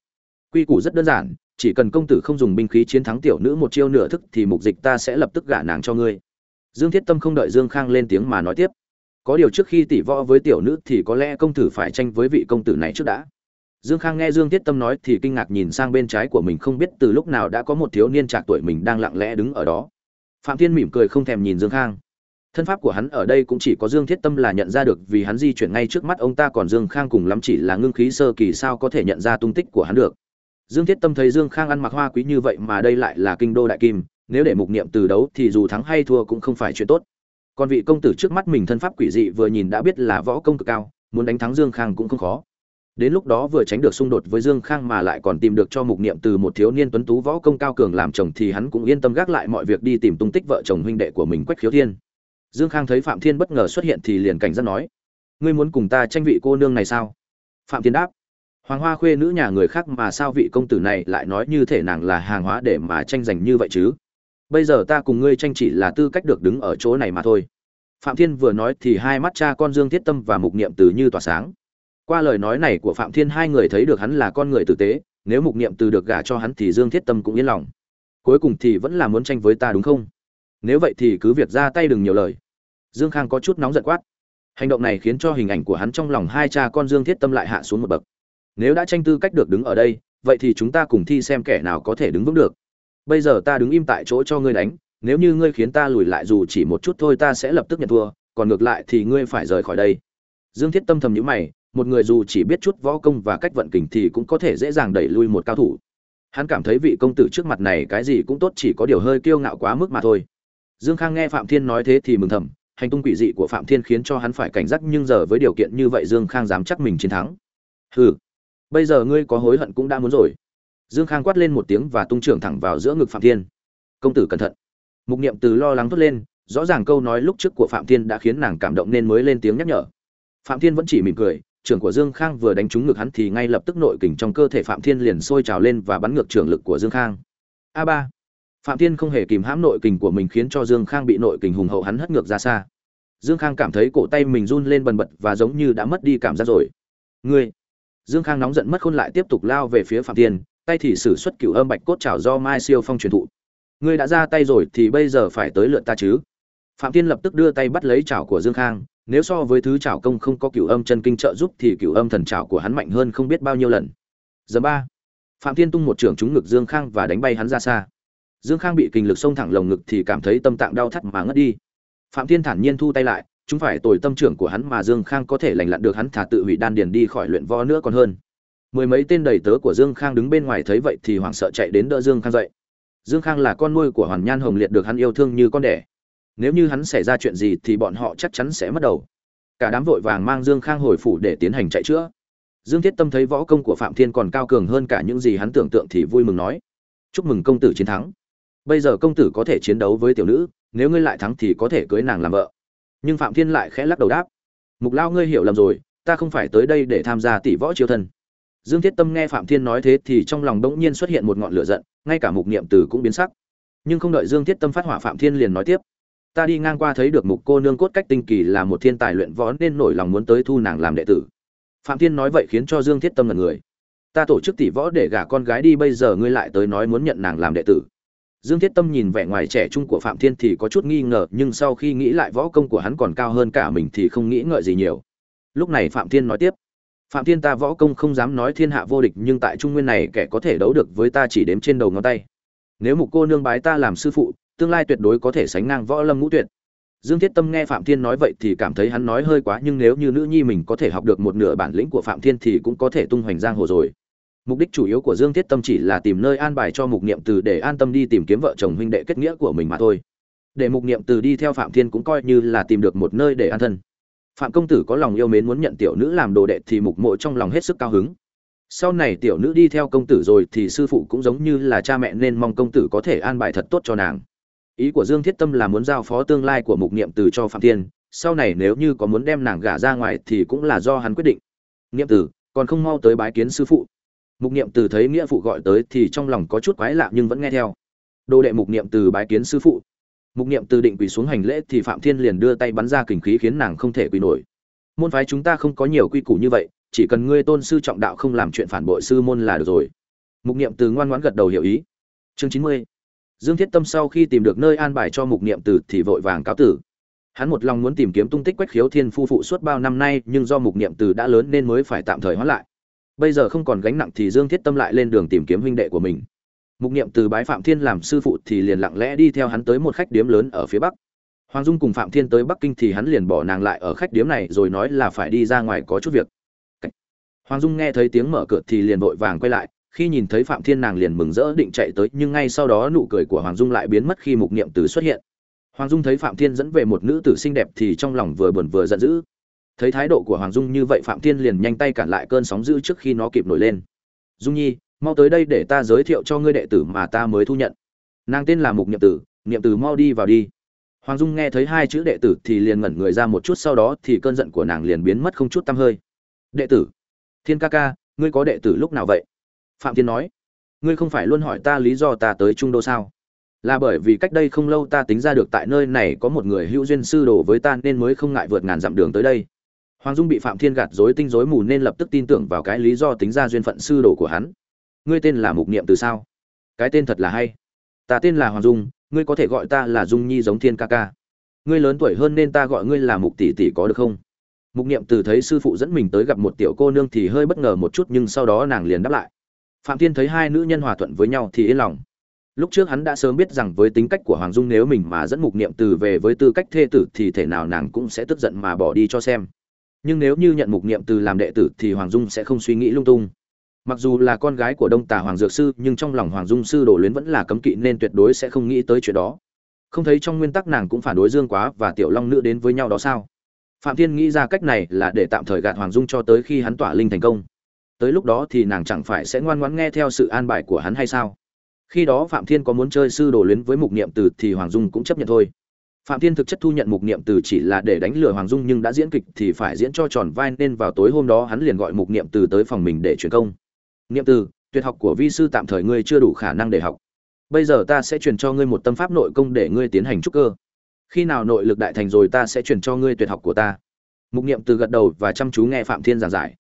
Quy củ rất đơn giản, chỉ cần công tử không dùng binh khí chiến thắng tiểu nữ một chiêu nửa thức thì mục dịch ta sẽ lập tức gả nàng cho ngươi. Dương thiết tâm không đợi dương khang lên tiếng mà nói tiếp, có điều trước khi tỷ võ với tiểu nữ thì có lẽ công tử phải tranh với vị công tử này trước đã. Dương khang nghe dương thiết tâm nói thì kinh ngạc nhìn sang bên trái của mình không biết từ lúc nào đã có một thiếu niên trạc tuổi mình đang lặng lẽ đứng ở đó phạm thiên mỉm cười không thèm nhìn dương khang. Thân pháp của hắn ở đây cũng chỉ có dương thiết tâm là nhận ra được vì hắn di chuyển ngay trước mắt ông ta, còn dương khang cùng lắm chỉ là ngưng khí sơ kỳ sao có thể nhận ra tung tích của hắn được. Dương thiết tâm thấy dương khang ăn mặc hoa quý như vậy mà đây lại là kinh đô đại kim, nếu để mục niệm từ đấu thì dù thắng hay thua cũng không phải chuyện tốt. Còn vị công tử trước mắt mình thân pháp quỷ dị vừa nhìn đã biết là võ công cực cao, muốn đánh thắng dương khang cũng không khó đến lúc đó vừa tránh được xung đột với dương khang mà lại còn tìm được cho mục niệm từ một thiếu niên tuấn tú võ công cao cường làm chồng thì hắn cũng yên tâm gác lại mọi việc đi tìm tung tích vợ chồng huynh đệ của mình quách khiếu thiên. Dương khang thấy phạm thiên bất ngờ xuất hiện thì liền cảnh giác nói, ngươi muốn cùng ta tranh vị cô nương này sao? Phạm thiên đáp, hoàng hoa khuê nữ nhà người khác mà sao vị công tử này lại nói như thể nàng là hàng hóa để mà tranh giành như vậy chứ? Bây giờ ta cùng ngươi tranh chỉ là tư cách được đứng ở chỗ này mà thôi. Phạm thiên vừa nói thì hai mắt cha con dương thiết tâm và mục niệm từ như tỏa sáng qua lời nói này của phạm thiên, hai người thấy được hắn là con người tử tế, nếu mục niệm từ được gả cho hắn thì dương thiết tâm cũng yên lòng. Cuối cùng thì vẫn là muốn tranh với ta đúng không? Nếu vậy thì cứ việc ra tay đừng nhiều lời. Dương khang có chút nóng giận quát. Hành động này khiến cho hình ảnh của hắn trong lòng hai cha con dương thiết tâm lại hạ xuống một bậc. Nếu đã tranh tư cách được đứng ở đây, vậy thì chúng ta cùng thi xem kẻ nào có thể đứng vững được. Bây giờ ta đứng im tại chỗ cho ngươi đánh, nếu như ngươi khiến ta lùi lại dù chỉ một chút thôi ta sẽ lập tức nhận thua, còn ngược lại thì ngươi phải rời khỏi đây. Dương thiết tâm thầm nhữ mày một người dù chỉ biết chút võ công và cách vận kình thì cũng có thể dễ dàng đẩy lui một cao thủ. Hắn cảm thấy vị công tử trước mặt này cái gì cũng tốt chỉ có điều hơi kiêu ngạo quá mức mà thôi. Dương khang nghe phạm thiên nói thế thì mừng thầm, hành tung quỷ dị của phạm thiên khiến cho hắn phải cảnh giác nhưng giờ với điều kiện như vậy dương khang dám chắc mình chiến thắng. Hừ, bây giờ ngươi có hối hận cũng đã muốn rồi. Dương khang quát lên một tiếng và tung trưởng thẳng vào giữa ngực phạm thiên. Công tử cẩn thận. Mục niệm từ lo lắng thốt lên, rõ ràng câu nói lúc trước của phạm thiên đã khiến nàng cảm động nên mới lên tiếng nhắc nhở. Phạm thiên vẫn chỉ mỉm cười trưởng của dương khang vừa đánh trúng ngực hắn thì ngay lập tức nội kình trong cơ thể phạm thiên liền sôi trào lên và bắn ngược trưởng lực của dương khang. A ba. Phạm thiên không hề kìm hãm nội kình của mình khiến cho dương khang bị nội kình hùng hậu hắn hất ngược ra xa. Dương khang cảm thấy cổ tay mình run lên bần bật và giống như đã mất đi cảm giác rồi. Ngươi. Dương khang nóng giận mất khôn lại tiếp tục lao về phía phạm thiên, tay thì sử xuất cửu âm bạch cốt chảo do mai siêu phong truyền thụ. Ngươi đã ra tay rồi thì bây giờ phải tới lượt ta chứ? Phạm thiên lập tức đưa tay bắt lấy chảo của dương khang nếu so với thứ chảo công không có cửu âm chân kinh trợ giúp thì cửu âm thần chảo của hắn mạnh hơn không biết bao nhiêu lần giờ ba phạm thiên tung một trường trúng ngực dương khang và đánh bay hắn ra xa dương khang bị kình lực xông thẳng lồng ngực thì cảm thấy tâm tạng đau thắt mà ngất đi phạm thiên thản nhiên thu tay lại, chúng phải tồi tâm trưởng của hắn mà Dương Khang có thể lành lặn được hắn thả tự hủy đan điền đi khỏi luyện võ nữa còn hơn. Mười mấy tên đầy tớ của Dương Khang đứng bên ngoài thấy vậy thì hoảng sợ chạy đến đỡ Dương Khang dậy. Dương Khang là con nuôi của Hoàn Nhan Hồng Liệt được hắn yêu thương như con đẻ. Nếu như hắn xảy ra chuyện gì thì bọn họ chắc chắn sẽ mất đầu. Cả đám vội vàng mang Dương Khang hồi phủ để tiến hành chạy chữa. Dương Thiết Tâm thấy võ công của Phạm Thiên còn cao cường hơn cả những gì hắn tưởng tượng thì vui mừng nói: "Chúc mừng công tử chiến thắng. Bây giờ công tử có thể chiến đấu với tiểu nữ, nếu ngươi lại thắng thì có thể cưới nàng làm vợ." Nhưng Phạm Thiên lại khẽ lắc đầu đáp: "Mục lao ngươi hiểu lầm rồi, ta không phải tới đây để tham gia tỷ võ chiêu thân." Dương Thiết Tâm nghe Phạm Thiên nói thế thì trong lòng bỗng nhiên xuất hiện một ngọn lửa giận, ngay cả mục niệm từ cũng biến sắc. Nhưng không đợi Dương Thiết Tâm phát hỏa Phạm Thiên liền nói tiếp: "Ta đi ngang qua thấy được mục cô nương cốt cách tinh kỳ là một thiên tài luyện võ nên nổi lòng muốn tới thu nàng làm đệ tử." Phạm Thiên nói vậy khiến cho Dương Thiết Tâm ngẩn người. "Ta tổ chức tỷ võ để gả con gái đi bây giờ ngươi lại tới nói muốn nhận nàng làm đệ tử." Dương Thiết Tâm nhìn vẻ ngoài trẻ trung của Phạm Thiên thì có chút nghi ngờ, nhưng sau khi nghĩ lại võ công của hắn còn cao hơn cả mình thì không nghĩ ngợi gì nhiều. Lúc này Phạm Thiên nói tiếp: phạm thiên ta võ công không dám nói thiên hạ vô địch nhưng tại trung nguyên này kẻ có thể đấu được với ta chỉ đếm trên đầu ngón tay nếu mục cô nương bái ta làm sư phụ tương lai tuyệt đối có thể sánh ngang võ lâm ngũ tuyệt. Dương thiết tâm nghe phạm thiên nói vậy thì cảm thấy hắn nói hơi quá, nhưng nếu như nữ nhi mình có thể học được một nửa bản lĩnh của phạm thiên thì cũng có thể tung hoành giang hồ rồi. Mục đích chủ yếu của dương thiết tâm chỉ là tìm nơi an bài cho mục niệm từ để an tâm đi tìm kiếm vợ chồng huynh đệ kết nghĩa của mình mà thôi. Để mục niệm từ đi theo phạm thiên cũng coi như là tìm được một nơi để an thân. Phạm công tử có lòng yêu mến muốn nhận tiểu nữ làm đồ đệ thì mục mộ trong lòng hết sức cao hứng. Sau này tiểu nữ đi theo công tử rồi thì sư phụ cũng giống như là cha mẹ nên mong công tử có thể an bài thật tốt cho nàng ý của dương thiết tâm là muốn giao phó tương lai của mục niệm từ cho phạm thiên, sau này nếu như có muốn đem nàng gả ra ngoài thì cũng là do hắn quyết định. Niệm tử còn không mau tới bái kiến sư phụ. Mục niệm từ thấy nghĩa phụ gọi tới thì trong lòng có chút quái lạ nhưng vẫn nghe theo. Đồ đệ mục niệm từ bái kiến sư phụ. Mục niệm từ định quỳ xuống hành lễ thì phạm thiên liền đưa tay bắn ra kình khí khiến nàng không thể quỳ nổi. Môn phái chúng ta không có nhiều quy củ như vậy, chỉ cần ngươi tôn sư trọng đạo không làm chuyện phản bội sư môn là được rồi. Mục niệm từ ngoan ngoãn gật đầu hiểu ý. Chương chín mươi dương thiết tâm sau khi tìm được nơi an bài cho mục niệm từ thì vội vàng cáo tử. Hắn một lòng muốn tìm kiếm tung tích quách khiếu thiên phu phụ suốt bao năm nay, nhưng do mục niệm từ đã lớn nên mới phải tạm thời hoãn lại. Bây giờ không còn gánh nặng thì dương thiết tâm lại lên đường tìm kiếm huynh đệ của mình. Mục niệm từ bái phạm thiên làm sư phụ thì liền lặng lẽ đi theo hắn tới một khách điếm lớn ở phía bắc. Hoàng dung cùng phạm thiên tới bắc kinh thì hắn liền bỏ nàng lại ở khách điếm này rồi nói là phải đi ra ngoài có chút việc. Hoàng dung nghe thấy tiếng mở cửa thì liền vội vàng quay lại khi nhìn thấy phạm thiên nàng liền mừng rỡ định chạy tới, nhưng ngay sau đó nụ cười của hoàng dung lại biến mất khi mục niệm từ xuất hiện. Hoàng dung thấy phạm thiên dẫn về một nữ tử xinh đẹp thì trong lòng vừa buồn vừa giận dữ. Thấy thái độ của hoàng dung như vậy, phạm thiên liền nhanh tay cản lại cơn sóng dữ trước khi nó kịp nổi lên. Dung nhi, mau tới đây để ta giới thiệu cho ngươi đệ tử mà ta mới thu nhận. Nàng tên là mục niệm tử niệm tử mau đi vào đi. Hoàng dung nghe thấy hai chữ đệ tử thì liền ngẩn người ra một chút, sau đó thì cơn giận của nàng liền biến mất không chút tăm hơi. Đệ tử, thiên ca ca, ngươi có đệ tử lúc nào vậy? Phạm thiên nói, ngươi không phải luôn hỏi ta lý do ta tới trung đô sao? Là bởi vì cách đây không lâu ta tính ra được tại nơi này có một người hữu duyên sư đồ với ta nên mới không ngại vượt ngàn dặm đường tới đây. Hoàng dung bị phạm thiên gạt dối tinh dối mù nên lập tức tin tưởng vào cái lý do tính ra duyên phận sư đồ của hắn. Ngươi tên là mục niệm từ sao? Cái tên thật là hay. Ta tên là hoàng dung, ngươi có thể gọi ta là dung nhi giống thiên ca ca. Ngươi lớn tuổi hơn nên ta gọi ngươi là mục tỷ tỷ có được không? Mục niệm từ thấy sư phụ dẫn mình tới gặp một tiểu cô nương thì hơi bất ngờ một chút nhưng sau đó nàng liền đáp lại phạm thiên thấy hai nữ nhân hòa thuận với nhau thì yên lòng. Lúc trước hắn đã sớm biết rằng với tính cách của hoàng dung nếu mình mà dẫn mục niệm từ về với tư cách thê tử thì thể nào nàng cũng sẽ tức giận mà bỏ đi cho xem. Nhưng nếu như nhận mục niệm từ làm đệ tử thì hoàng dung sẽ không suy nghĩ lung tung. Mặc dù là con gái của đông tà hoàng dược sư, nhưng trong lòng hoàng dung sư đồ luyến vẫn là cấm kỵ nên tuyệt đối sẽ không nghĩ tới chuyện đó. Không thấy trong nguyên tắc nàng cũng phản đối dương quá và tiểu long nữ đến với nhau đó sao? Phạm thiên nghĩ ra cách này là để tạm thời gạt hoàng dung cho tới khi hắn tỏa linh thành công tới lúc đó thì nàng chẳng phải sẽ ngoan ngoãn nghe theo sự an bài của hắn hay sao khi đó phạm thiên có muốn chơi sư đồ luyến với mục niệm từ thì hoàng dung cũng chấp nhận thôi phạm thiên thực chất thu nhận mục niệm từ chỉ là để đánh lừa hoàng dung nhưng đã diễn kịch thì phải diễn cho tròn vai nên vào tối hôm đó hắn liền gọi mục niệm từ tới phòng mình để truyền công Niệm từ, tuyệt học của vi sư tạm thời ngươi chưa đủ khả năng để học. Bây giờ ta sẽ truyền cho ngươi một tâm pháp nội công để ngươi tiến hành trúc cơ. Khi nào nội lực đại thành rồi ta sẽ truyền cho ngươi tuyệt học của ta. Mục Niệm từ gật đầu và chăm chú nghe Phạm Thiên giảng giải.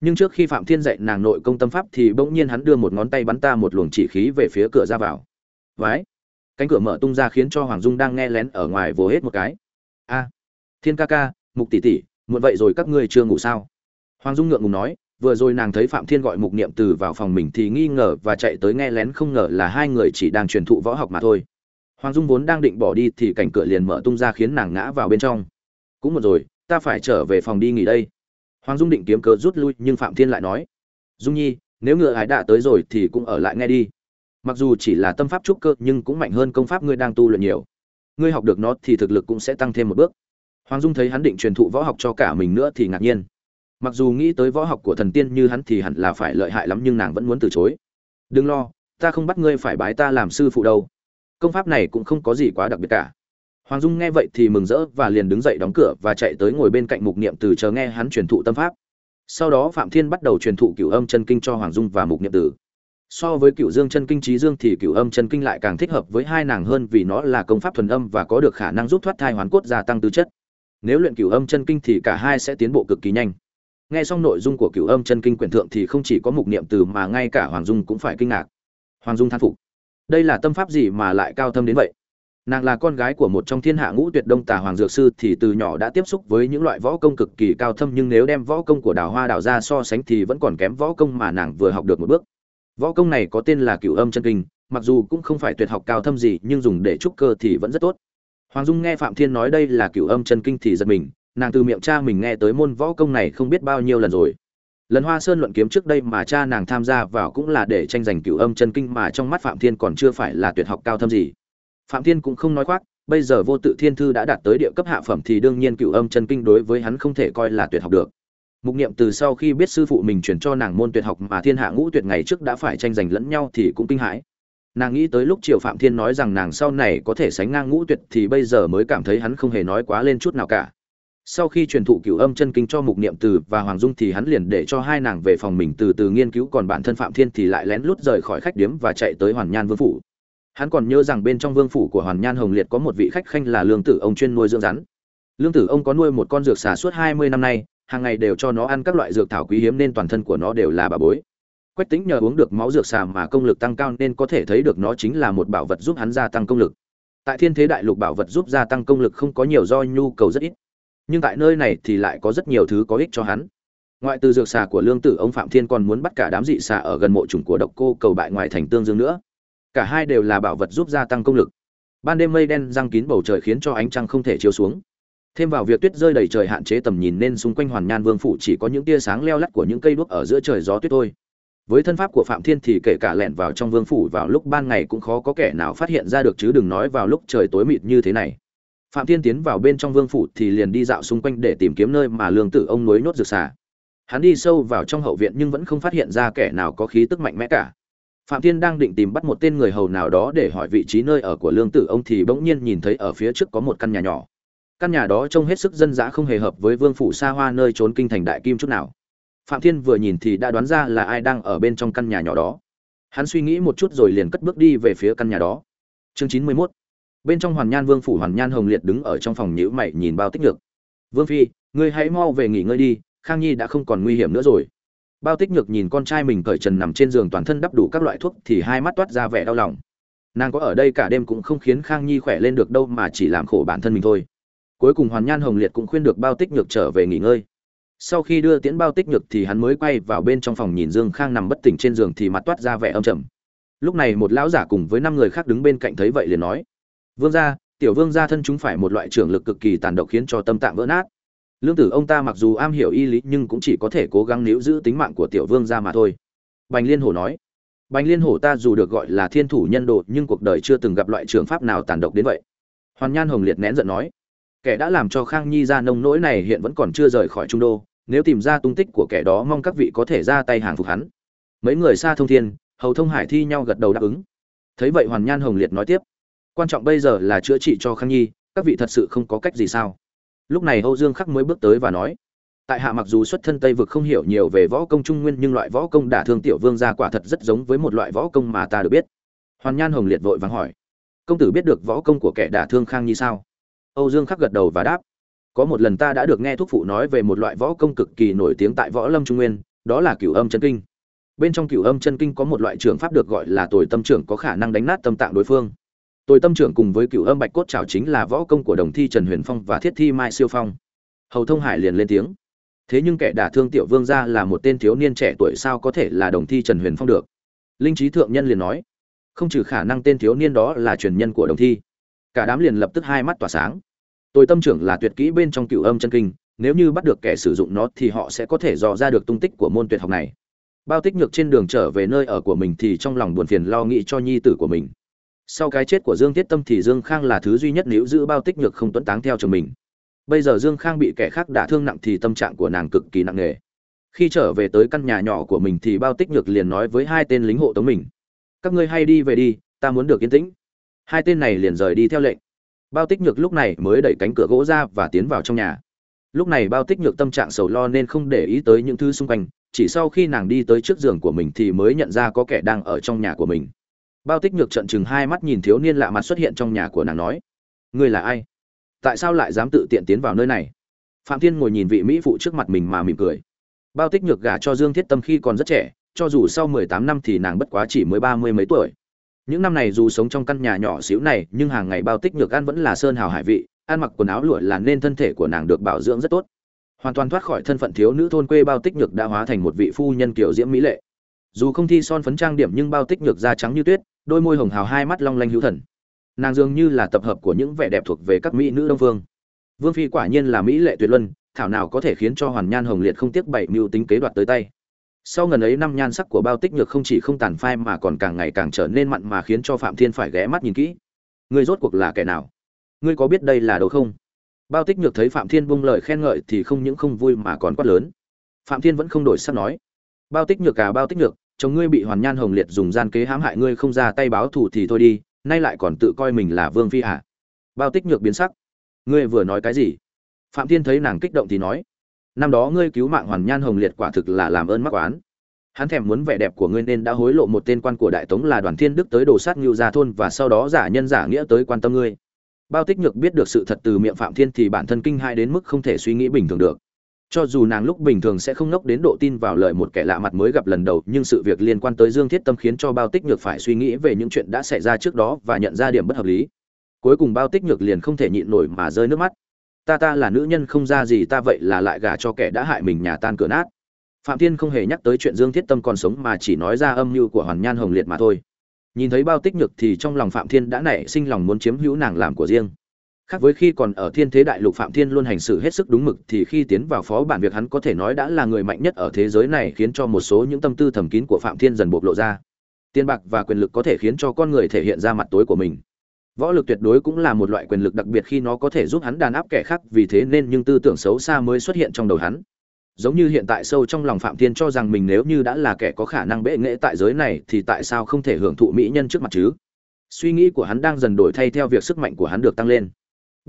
Nhưng trước khi Phạm Thiên dạy nàng nội công tâm pháp thì bỗng nhiên hắn đưa một ngón tay bắn ta một luồng chỉ khí về phía cửa ra vào. Vái! Cánh cửa mở tung ra khiến cho Hoàng Dung đang nghe lén ở ngoài vồ hết một cái. A, Thiên ca ca, Mục tỷ tỷ, muộn vậy rồi các ngươi chưa ngủ sao? Hoàng Dung ngượng ngùng nói, vừa rồi nàng thấy phạm thiên gọi mục niệm từ vào phòng mình thì nghi ngờ và chạy tới nghe lén không ngờ là hai người chỉ đang truyền thụ võ học mà thôi hoàng dung vốn đang định bỏ đi thì cảnh cửa liền mở tung ra khiến nàng ngã vào bên trong cũng một rồi ta phải trở về phòng đi nghỉ đây hoàng dung định kiếm cớ rút lui, nhưng phạm thiên lại nói, dung nhi, nếu ngựa ái đã tới rồi thì cũng ở lại nghe đi. Mặc dù chỉ là tâm pháp trúc cơ, nhưng cũng mạnh hơn công pháp ngươi đang tu luyện nhiều. Ngươi học được nó thì thực lực cũng sẽ tăng thêm một bước. Hoàng dung thấy hắn định truyền thụ võ học cho cả mình nữa thì ngạc nhiên. Mặc dù nghĩ tới võ học của thần tiên như hắn thì hẳn là phải lợi hại lắm, nhưng nàng vẫn muốn từ chối. Đừng lo, ta không bắt ngươi phải bái ta làm sư phụ đâu. Công pháp này cũng không có gì quá đặc biệt cả hoàng dung nghe vậy thì mừng rỡ và liền đứng dậy đóng cửa và chạy tới ngồi bên cạnh mục niệm từ chờ nghe hắn truyền thụ tâm pháp. Sau đó phạm thiên bắt đầu truyền thụ cửu âm chân kinh cho hoàng dung và mục niệm tử so với cửu dương chân kinh trí dương thì cửu âm chân kinh lại càng thích hợp với hai nàng hơn vì nó là công pháp thuần âm và có được khả năng giúp thoát thai hoán cốt gia tăng tư chất. Nếu luyện cửu âm chân kinh thì cả hai sẽ tiến bộ cực kỳ nhanh. Nghe xong nội dung của cửu âm chân kinh quyển thượng thì không chỉ có mục niệm từ mà ngay cả hoàng dung cũng phải kinh ngạc. Hoàng dung thán phục. Đây là tâm pháp gì mà lại cao thâm đến vậy? Nàng là con gái của một trong thiên hạ ngũ tuyệt đông tà hoàng dược sư thì từ nhỏ đã tiếp xúc với những loại võ công cực kỳ cao thâm, nhưng nếu đem võ công của đào hoa đào ra so sánh thì vẫn còn kém võ công mà nàng vừa học được một bước. Võ công này có tên là cửu âm chân kinh, mặc dù cũng không phải tuyệt học cao thâm gì, nhưng dùng để trúc cơ thì vẫn rất tốt. Hoàng dung nghe phạm thiên nói đây là cửu âm chân kinh thì giật mình, nàng từ miệng cha mình nghe tới môn võ công này không biết bao nhiêu lần rồi. Lần hoa sơn luận kiếm trước đây mà cha nàng tham gia vào cũng là để tranh giành cửu âm chân kinh mà trong mắt phạm thiên còn chưa phải là tuyệt học cao thâm gì phạm thiên cũng không nói khoác, bây giờ vô tự thiên thư đã đạt tới địa cấp hạ phẩm thì đương nhiên cựu âm chân kinh đối với hắn không thể coi là tuyệt học được. Mục niệm từ sau khi biết sư phụ mình chuyển cho nàng môn tuyệt học mà thiên hạ ngũ tuyệt ngày trước đã phải tranh giành lẫn nhau thì cũng kinh hãi. Nàng nghĩ tới lúc triều phạm thiên nói rằng nàng sau này có thể sánh ngang ngũ tuyệt thì bây giờ mới cảm thấy hắn không hề nói quá lên chút nào cả. Sau khi truyền thụ cửu âm chân kinh cho mục niệm từ và hoàng dung thì hắn liền để cho hai nàng về phòng mình từ từ nghiên cứu còn bản thân phạm thiên thì lại lén lút rời khỏi khách điếm và chạy tới hoàn nhan vương phủ hắn còn nhớ rằng bên trong vương phủ của hoàn nhan hồng liệt có một vị khách khanh là lương tử ông chuyên nuôi dưỡng rắn. Lương tử ông có nuôi một con dược xà suốt hai mươi năm nay, hàng ngày đều cho nó ăn các loại dược thảo quý hiếm nên toàn thân của nó đều là bà bối. Quách tính nhờ uống được máu dược xà mà công lực tăng cao nên có thể thấy được nó chính là một bảo vật giúp hắn gia tăng công lực. Tại thiên thế đại lục bảo vật giúp gia tăng công lực không có nhiều do nhu cầu rất ít. Nhưng tại nơi này thì lại có rất nhiều thứ có ích cho hắn. Ngoại từ dược xà của lương tử ông phạm thiên còn muốn bắt cả đám dị xà ở gần mộ trùng của độc cô cầu bại ngoài thành tương dương nữa cả hai đều là bảo vật giúp gia tăng công lực. Ban đêm mây đen răng kín bầu trời khiến cho ánh trăng không thể chiếu xuống. Thêm vào việc tuyết rơi đầy trời hạn chế tầm nhìn nên xung quanh hoàn nhan vương phủ chỉ có những tia sáng leo lắt của những cây đuốc ở giữa trời gió tuyết thôi. Với thân pháp của phạm thiên thì kể cả lẻn vào trong vương phủ vào lúc ban ngày cũng khó có kẻ nào phát hiện ra được chứ đừng nói vào lúc trời tối mịt như thế này. Phạm thiên tiến vào bên trong vương phủ thì liền đi dạo xung quanh để tìm kiếm nơi mà lương tử ông nối nốt rực xả. hắn đi sâu vào trong hậu viện nhưng vẫn không phát hiện ra kẻ nào có khí tức mạnh mẽ cả phạm thiên đang định tìm bắt một tên người hầu nào đó để hỏi vị trí nơi ở của lương tử, ông thì bỗng nhiên nhìn thấy ở phía trước có một căn nhà nhỏ. Căn nhà đó trông hết sức dân dã không hề hợp với vương phủ xa hoa nơi trốn kinh thành đại kim chút nào. Phạm thiên vừa nhìn thì đã đoán ra là ai đang ở bên trong căn nhà nhỏ đó. Hắn suy nghĩ một chút rồi liền cất bước đi về phía căn nhà đó. Chương chín mươi 91 bên trong hoàn nhan vương phủ, hoàn nhan hồng liệt đứng ở trong phòng nhữ mày nhìn bao tích nhược. Vương phi, ngươi hãy mau về nghỉ ngơi đi, khang nhi đã không còn nguy hiểm nữa rồi bao tích nhược nhìn con trai mình cởi trần nằm trên giường toàn thân đắp đủ các loại thuốc thì hai mắt toát ra vẻ đau lòng. Nàng có ở đây cả đêm cũng không khiến khang nhi khỏe lên được đâu mà chỉ làm khổ bản thân mình thôi. Cuối cùng hoàn nhan hồng liệt cũng khuyên được bao tích nhược trở về nghỉ ngơi. Sau khi đưa tiễn bao tích nhược thì hắn mới quay vào bên trong phòng nhìn dương khang nằm bất tỉnh trên giường thì mặt toát ra vẻ âm trầm. Lúc này một lão giả cùng với năm người khác đứng bên cạnh thấy vậy liền nói, vương gia, tiểu vương gia thân chúng phải một loại trưởng lực cực kỳ tàn độc khiến cho tâm tạng vỡ nát lương tử ông ta mặc dù am hiểu y lý nhưng cũng chỉ có thể cố gắng níu giữ tính mạng của tiểu vương gia mà thôi. Bành liên hổ nói, bành liên hổ ta dù được gọi là thiên thủ nhân đồ nhưng cuộc đời chưa từng gặp loại trường pháp nào tàn độc đến vậy. Hoàn nhan hồng liệt nén giận nói, kẻ đã làm cho khang nhi ra nông nỗi này hiện vẫn còn chưa rời khỏi trung đô, nếu tìm ra tung tích của kẻ đó mong các vị có thể ra tay hàng phục hắn. Mấy người xa thông thiên, hầu thông hải thi nhau gật đầu đáp ứng. Thấy vậy hoàn nhan hồng liệt nói tiếp, quan trọng bây giờ là chữa trị cho khang nhi, các vị thật sự không có cách gì sao? Lúc này âu dương khắc mới bước tới và nói, tại hạ mặc dù xuất thân tây vực không hiểu nhiều về võ công trung nguyên, nhưng loại võ công đả thương tiểu vương gia quả thật rất giống với một loại võ công mà ta được biết. Hoàn nhan hồng liệt vội vàng hỏi, công tử biết được võ công của kẻ đả thương khang nhi sao? Âu dương khắc gật đầu và đáp, có một lần ta đã được nghe thuốc phụ nói về một loại võ công cực kỳ nổi tiếng tại võ lâm trung nguyên, đó là cửu âm chân kinh. Bên trong cửu âm chân kinh có một loại trường pháp được gọi là tồi tâm trưởng có khả năng đánh nát tâm tạng đối phương. Tôi tâm trưởng cùng với cựu âm bạch cốt trào chính là võ công của đồng thi Trần Huyền Phong và thiết thi Mai Siêu Phong. Hầu Thông Hải liền lên tiếng. Thế nhưng kẻ đả thương tiểu vương gia là một tên thiếu niên trẻ tuổi sao có thể là đồng thi Trần Huyền Phong được? Linh trí thượng nhân liền nói, không trừ khả năng tên thiếu niên đó là truyền nhân của đồng thi. Cả đám liền lập tức hai mắt tỏa sáng. tôi tâm trưởng là tuyệt kỹ bên trong cựu âm chân kinh nếu như bắt được kẻ sử dụng nó thì họ sẽ có thể dò ra được tung tích của môn tuyệt học này bao tích nhược trên đường trở về nơi ở của mình thì trong lòng buồn phiền lo nghĩ cho nhi tử của mình sau cái chết của dương tiết tâm thì dương khang là thứ duy nhất nếu giữ bao tích nhược không tuấn táng theo chồng mình. Bây giờ dương khang bị kẻ khác đả thương nặng thì tâm trạng của nàng cực kỳ nặng nề. Khi trở về tới căn nhà nhỏ của mình thì bao tích nhược liền nói với hai tên lính hộ tống mình, các ngươi hay đi về đi, ta muốn được yên tĩnh. Hai tên này liền rời đi theo lệnh. Bao tích nhược lúc này mới đẩy cánh cửa gỗ ra và tiến vào trong nhà. Lúc này bao tích nhược tâm trạng sầu lo nên không để ý tới những thứ xung quanh, chỉ sau khi nàng đi tới trước giường của mình thì mới nhận ra có kẻ đang ở trong nhà của mình bao tích nhược trận chừng hai mắt nhìn thiếu niên lạ mặt xuất hiện trong nhà của nàng nói, ngươi là ai? Tại sao lại dám tự tiện tiến vào nơi này? Phạm thiên ngồi nhìn vị mỹ phụ trước mặt mình mà mỉm cười. Bao tích nhược gả cho dương thiết tâm khi còn rất trẻ, cho dù sau mười tám năm thì nàng bất quá chỉ mới ba mươi mấy tuổi. Những năm này dù sống trong căn nhà nhỏ xíu này, nhưng hàng ngày bao tích nhược ăn vẫn là sơn hào hải vị, ăn mặc quần áo lụa là nên thân thể của nàng được bảo dưỡng rất tốt. Hoàn toàn thoát khỏi thân phận thiếu nữ thôn quê, bao tích nhược đã hóa thành một vị phu nhân kiểu diễm mỹ lệ. Dù không thi son phấn trang điểm nhưng bao tích nhược da trắng như tuyết đôi môi hồng hào hai mắt long lanh hữu thần. Nàng dường như là tập hợp của những vẻ đẹp thuộc về các mỹ nữ đông phương. Vương phi quả nhiên là mỹ lệ tuyệt luân, thảo nào có thể khiến cho hoàn nhan hồng liệt không tiếc bảy mưu tính kế đoạt tới tay. Sau ngần ấy năm nhan sắc của bao tích nhược không chỉ không tàn phai mà còn càng ngày càng trở nên mặn mà khiến cho phạm thiên phải ghé mắt nhìn kỹ. Ngươi rốt cuộc là kẻ nào? Ngươi có biết đây là đâu không? Bao tích nhược thấy phạm thiên bung lời khen ngợi thì không những không vui mà còn quát lớn. Phạm thiên vẫn không đổi sắc nói. Bao tích nhược cả bao tích nhược chồng ngươi bị hoàn nhan hồng liệt dùng gian kế hãm hại ngươi không ra tay báo thù thì thôi đi, nay lại còn tự coi mình là vương phi hả? Bao tích nhược biến sắc. Ngươi vừa nói cái gì? Phạm thiên thấy nàng kích động thì nói. Năm đó ngươi cứu mạng hoàn nhan hồng liệt quả thực là làm ơn mắc oán. Hắn thèm muốn vẻ đẹp của ngươi nên đã hối lộ một tên quan của đại tống là đoàn thiên đức tới đồ sát ngưu gia thôn và sau đó giả nhân giả nghĩa tới quan tâm ngươi. Bao tích nhược biết được sự thật từ miệng phạm thiên thì bản thân kinh hai đến mức không thể suy nghĩ bình thường được cho dù nàng lúc bình thường sẽ không ngốc đến độ tin vào lời một kẻ lạ mặt mới gặp lần đầu, nhưng sự việc liên quan tới dương thiết tâm khiến cho bao tích nhược phải suy nghĩ về những chuyện đã xảy ra trước đó và nhận ra điểm bất hợp lý. Cuối cùng bao tích nhược liền không thể nhịn nổi mà rơi nước mắt. Ta ta là nữ nhân không ra gì, ta vậy là lại gả cho kẻ đã hại mình nhà tan cửa nát. Phạm thiên không hề nhắc tới chuyện dương thiết tâm còn sống mà chỉ nói ra âm mưu của hoàn nhan hồng liệt mà thôi. Nhìn thấy bao tích nhược thì trong lòng phạm thiên đã nảy sinh lòng muốn chiếm hữu nàng làm của riêng khác với khi còn ở thiên thế đại lục phạm thiên luôn hành xử hết sức đúng mực, thì khi tiến vào phó bản việc hắn có thể nói đã là người mạnh nhất ở thế giới này khiến cho một số những tâm tư thầm kín của phạm thiên dần bộc lộ ra. Tiền bạc và quyền lực có thể khiến cho con người thể hiện ra mặt tối của mình. Võ lực tuyệt đối cũng là một loại quyền lực đặc biệt khi nó có thể giúp hắn đàn áp kẻ khác, vì thế nên những tư tưởng xấu xa mới xuất hiện trong đầu hắn. Giống như hiện tại sâu trong lòng phạm thiên cho rằng mình nếu như đã là kẻ có khả năng bệ nghệ tại giới này, thì tại sao không thể hưởng thụ mỹ nhân trước mặt chứ? Suy nghĩ của hắn đang dần đổi thay theo việc sức mạnh của hắn được tăng lên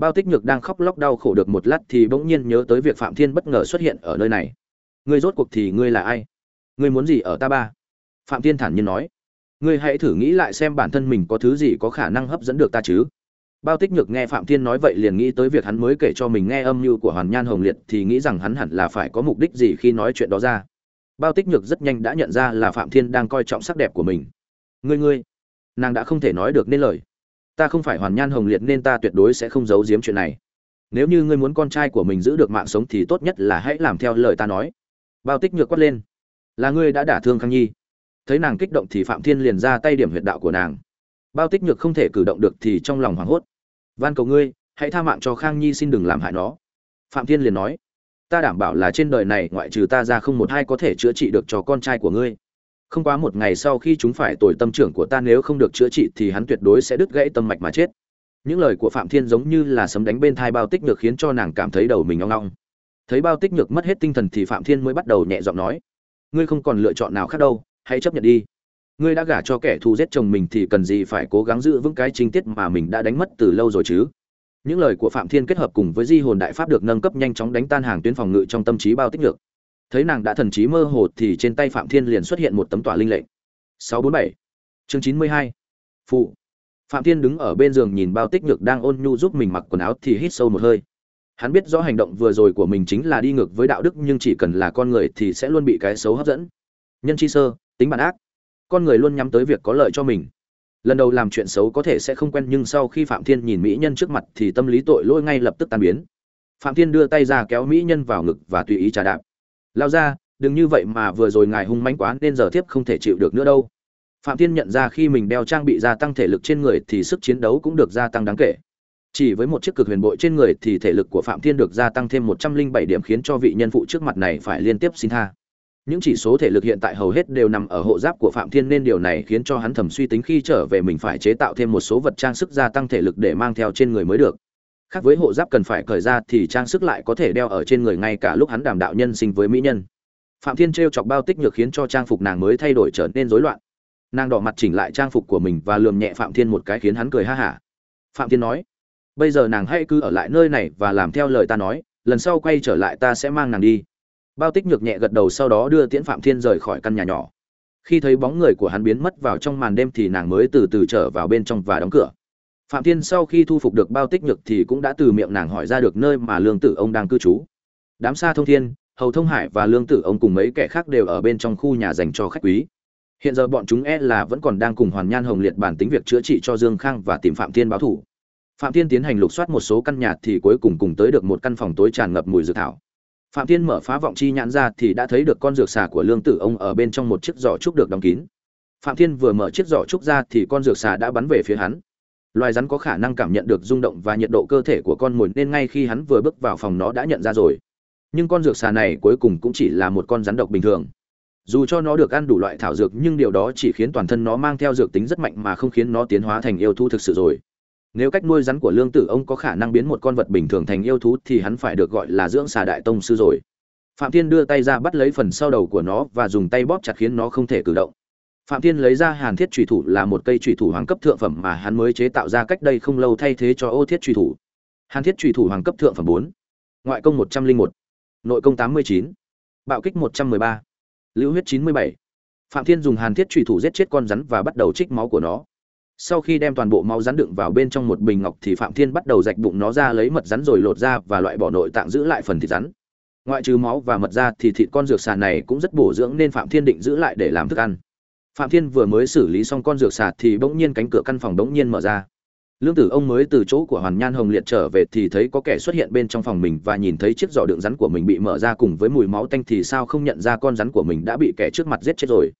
bao tích nhược đang khóc lóc đau khổ được một lát thì bỗng nhiên nhớ tới việc phạm thiên bất ngờ xuất hiện ở nơi này. Ngươi rốt cuộc thì ngươi là ai? Ngươi muốn gì ở ta ba? Phạm thiên thản nhiên nói. Ngươi hãy thử nghĩ lại xem bản thân mình có thứ gì có khả năng hấp dẫn được ta chứ? Bao tích nhược nghe phạm thiên nói vậy liền nghĩ tới việc hắn mới kể cho mình nghe âm mưu của hoàn nhan hồng liệt thì nghĩ rằng hắn hẳn là phải có mục đích gì khi nói chuyện đó ra. Bao tích nhược rất nhanh đã nhận ra là phạm thiên đang coi trọng sắc đẹp của mình. Ngươi ngươi, nàng đã không thể nói được nên lời ta không phải hoàn nhan hồng liệt nên ta tuyệt đối sẽ không giấu giếm chuyện này. Nếu như ngươi muốn con trai của mình giữ được mạng sống thì tốt nhất là hãy làm theo lời ta nói. Bao tích nhược quát lên. Là ngươi đã đả thương khang nhi. Thấy nàng kích động thì phạm thiên liền ra tay điểm huyệt đạo của nàng. Bao tích nhược không thể cử động được thì trong lòng hoảng hốt. Van cầu ngươi, hãy tha mạng cho khang nhi xin đừng làm hại nó. Phạm thiên liền nói. Ta đảm bảo là trên đời này ngoại trừ ta ra không một ai có thể chữa trị được cho con trai của ngươi không quá một ngày sau khi chúng phải tồi tâm trưởng của ta nếu không được chữa trị thì hắn tuyệt đối sẽ đứt gãy tâm mạch mà chết. Những lời của phạm thiên giống như là sấm đánh bên thai bao tích nhược khiến cho nàng cảm thấy đầu mình ngong ngong. Thấy bao tích nhược mất hết tinh thần thì phạm thiên mới bắt đầu nhẹ giọng nói, ngươi không còn lựa chọn nào khác đâu, hãy chấp nhận đi. Ngươi đã gả cho kẻ thù giết chồng mình thì cần gì phải cố gắng giữ vững cái chính tiết mà mình đã đánh mất từ lâu rồi chứ? Những lời của phạm thiên kết hợp cùng với di hồn đại pháp được nâng cấp nhanh chóng đánh tan hàng tuyến phòng ngự trong tâm trí bao tích nhược thấy nàng đã thần trí mơ hồ thì trên tay phạm thiên liền xuất hiện một tấm tỏa linh lệnh. 647 chương 92 phụ. Phạm thiên đứng ở bên giường nhìn bao tích nhược đang ôn nhu giúp mình mặc quần áo thì hít sâu một hơi. Hắn biết rõ hành động vừa rồi của mình chính là đi ngược với đạo đức nhưng chỉ cần là con người thì sẽ luôn bị cái xấu hấp dẫn. Nhân chi sơ, tính bản ác. Con người luôn nhắm tới việc có lợi cho mình. Lần đầu làm chuyện xấu có thể sẽ không quen nhưng sau khi phạm thiên nhìn mỹ nhân trước mặt thì tâm lý tội lỗi ngay lập tức tan biến. Phạm thiên đưa tay ra kéo mỹ nhân vào ngực và tùy ý trà đạp lao ra, đừng như vậy mà vừa rồi ngài hung mãnh quá nên giờ tiếp không thể chịu được nữa đâu. Phạm thiên nhận ra khi mình đeo trang bị gia tăng thể lực trên người thì sức chiến đấu cũng được gia tăng đáng kể. Chỉ với một chiếc cực huyền bội trên người thì thể lực của phạm thiên được gia tăng thêm một trăm linh bảy điểm khiến cho vị nhân phụ trước mặt này phải liên tiếp xin tha. Những chỉ số thể lực hiện tại hầu hết đều nằm ở hộ giáp của phạm thiên nên điều này khiến cho hắn thầm suy tính khi trở về mình phải chế tạo thêm một số vật trang sức gia tăng thể lực để mang theo trên người mới được khác với hộ giáp cần phải cởi ra thì trang sức lại có thể đeo ở trên người ngay cả lúc hắn đàm đạo nhân sinh với mỹ nhân. Phạm thiên t chọc bao tích nhược khiến cho trang phục nàng mới thay đổi trở nên rối loạn. Nàng đỏ mặt chỉnh lại trang phục của mình và lườm nhẹ phạm thiên một cái khiến hắn cười ha hả. Phạm thiên nói, bây giờ nàng hãy cứ ở lại nơi này và làm theo lời ta nói, lần sau quay trở lại ta sẽ mang nàng đi. Bao tích nhược nhẹ gật đầu sau đó đưa tiễn phạm thiên rời khỏi căn nhà nhỏ. Khi thấy bóng người của hắn biến mất vào trong màn đêm thì nàng mới từ từ trở vào bên trong và đóng cửa phạm thiên sau khi thu phục được bao tích nhược thì cũng đã từ miệng nàng hỏi ra được nơi mà lương tử ông đang cư trú. Đám xa thông thiên, hầu thông hải và lương tử ông cùng mấy kẻ khác đều ở bên trong khu nhà dành cho khách quý. Hiện giờ bọn chúng e là vẫn còn đang cùng hoàn nhan hồng liệt bàn tính việc chữa trị cho dương khang và tìm phạm thiên báo thủ. Phạm thiên tiến hành lục soát một số căn nhà thì cuối cùng cùng tới được một căn phòng tối tràn ngập mùi dược thảo. Phạm thiên mở phá vọng chi nhãn ra thì đã thấy được con dược xà của lương tử ông ở bên trong một chiếc giỏ trúc được đóng kín. Phạm thiên vừa mở chiếc giỏ trúc ra thì con dược xà đã bắn về phía hắn loài rắn có khả năng cảm nhận được rung động và nhiệt độ cơ thể của con mồi nên ngay khi hắn vừa bước vào phòng nó đã nhận ra rồi. Nhưng con dược xà này cuối cùng cũng chỉ là một con rắn độc bình thường. Dù cho nó được ăn đủ loại thảo dược nhưng điều đó chỉ khiến toàn thân nó mang theo dược tính rất mạnh mà không khiến nó tiến hóa thành yêu thú thực sự rồi. Nếu cách nuôi rắn của lương tử ông có khả năng biến một con vật bình thường thành yêu thú thì hắn phải được gọi là dưỡng xà đại tông sư rồi. Phạm thiên đưa tay ra bắt lấy phần sau đầu của nó và dùng tay bóp chặt khiến nó không thể cử động phạm thiên lấy ra hàn thiết trùy thủ là một cây trùy thủ hoàng cấp thượng phẩm mà hắn mới chế tạo ra cách đây không lâu thay thế cho ô thiết trùy thủ. Hàn thiết trùy thủ hoàng cấp thượng phẩm bốn, ngoại công một trăm linh một, nội công tám mươi chín, bạo kích một trăm mười ba, lưu huyết chín mươi bảy. Phạm thiên dùng hàn thiết trùy thủ giết chết con rắn và bắt đầu trích máu của nó. Sau khi đem toàn bộ máu rắn đựng vào bên trong một bình ngọc thì phạm thiên bắt đầu rạch bụng nó ra lấy mật rắn rồi lột ra và loại bỏ nội tạng giữ lại phần thịt rắn. Ngoại trừ máu và mật ra thì thịt con dược xà này cũng rất bổ dưỡng nên phạm thiên định giữ lại để làm thức ăn phạm thiên vừa mới xử lý xong con dược sạt thì bỗng nhiên cánh cửa căn phòng bỗng nhiên mở ra. Lương tử ông mới từ chỗ của hoàn nhan hồng liệt trở về thì thấy có kẻ xuất hiện bên trong phòng mình và nhìn thấy chiếc giỏ đựng rắn của mình bị mở ra cùng với mùi máu tanh thì sao không nhận ra con rắn của mình đã bị kẻ trước mặt giết chết rồi.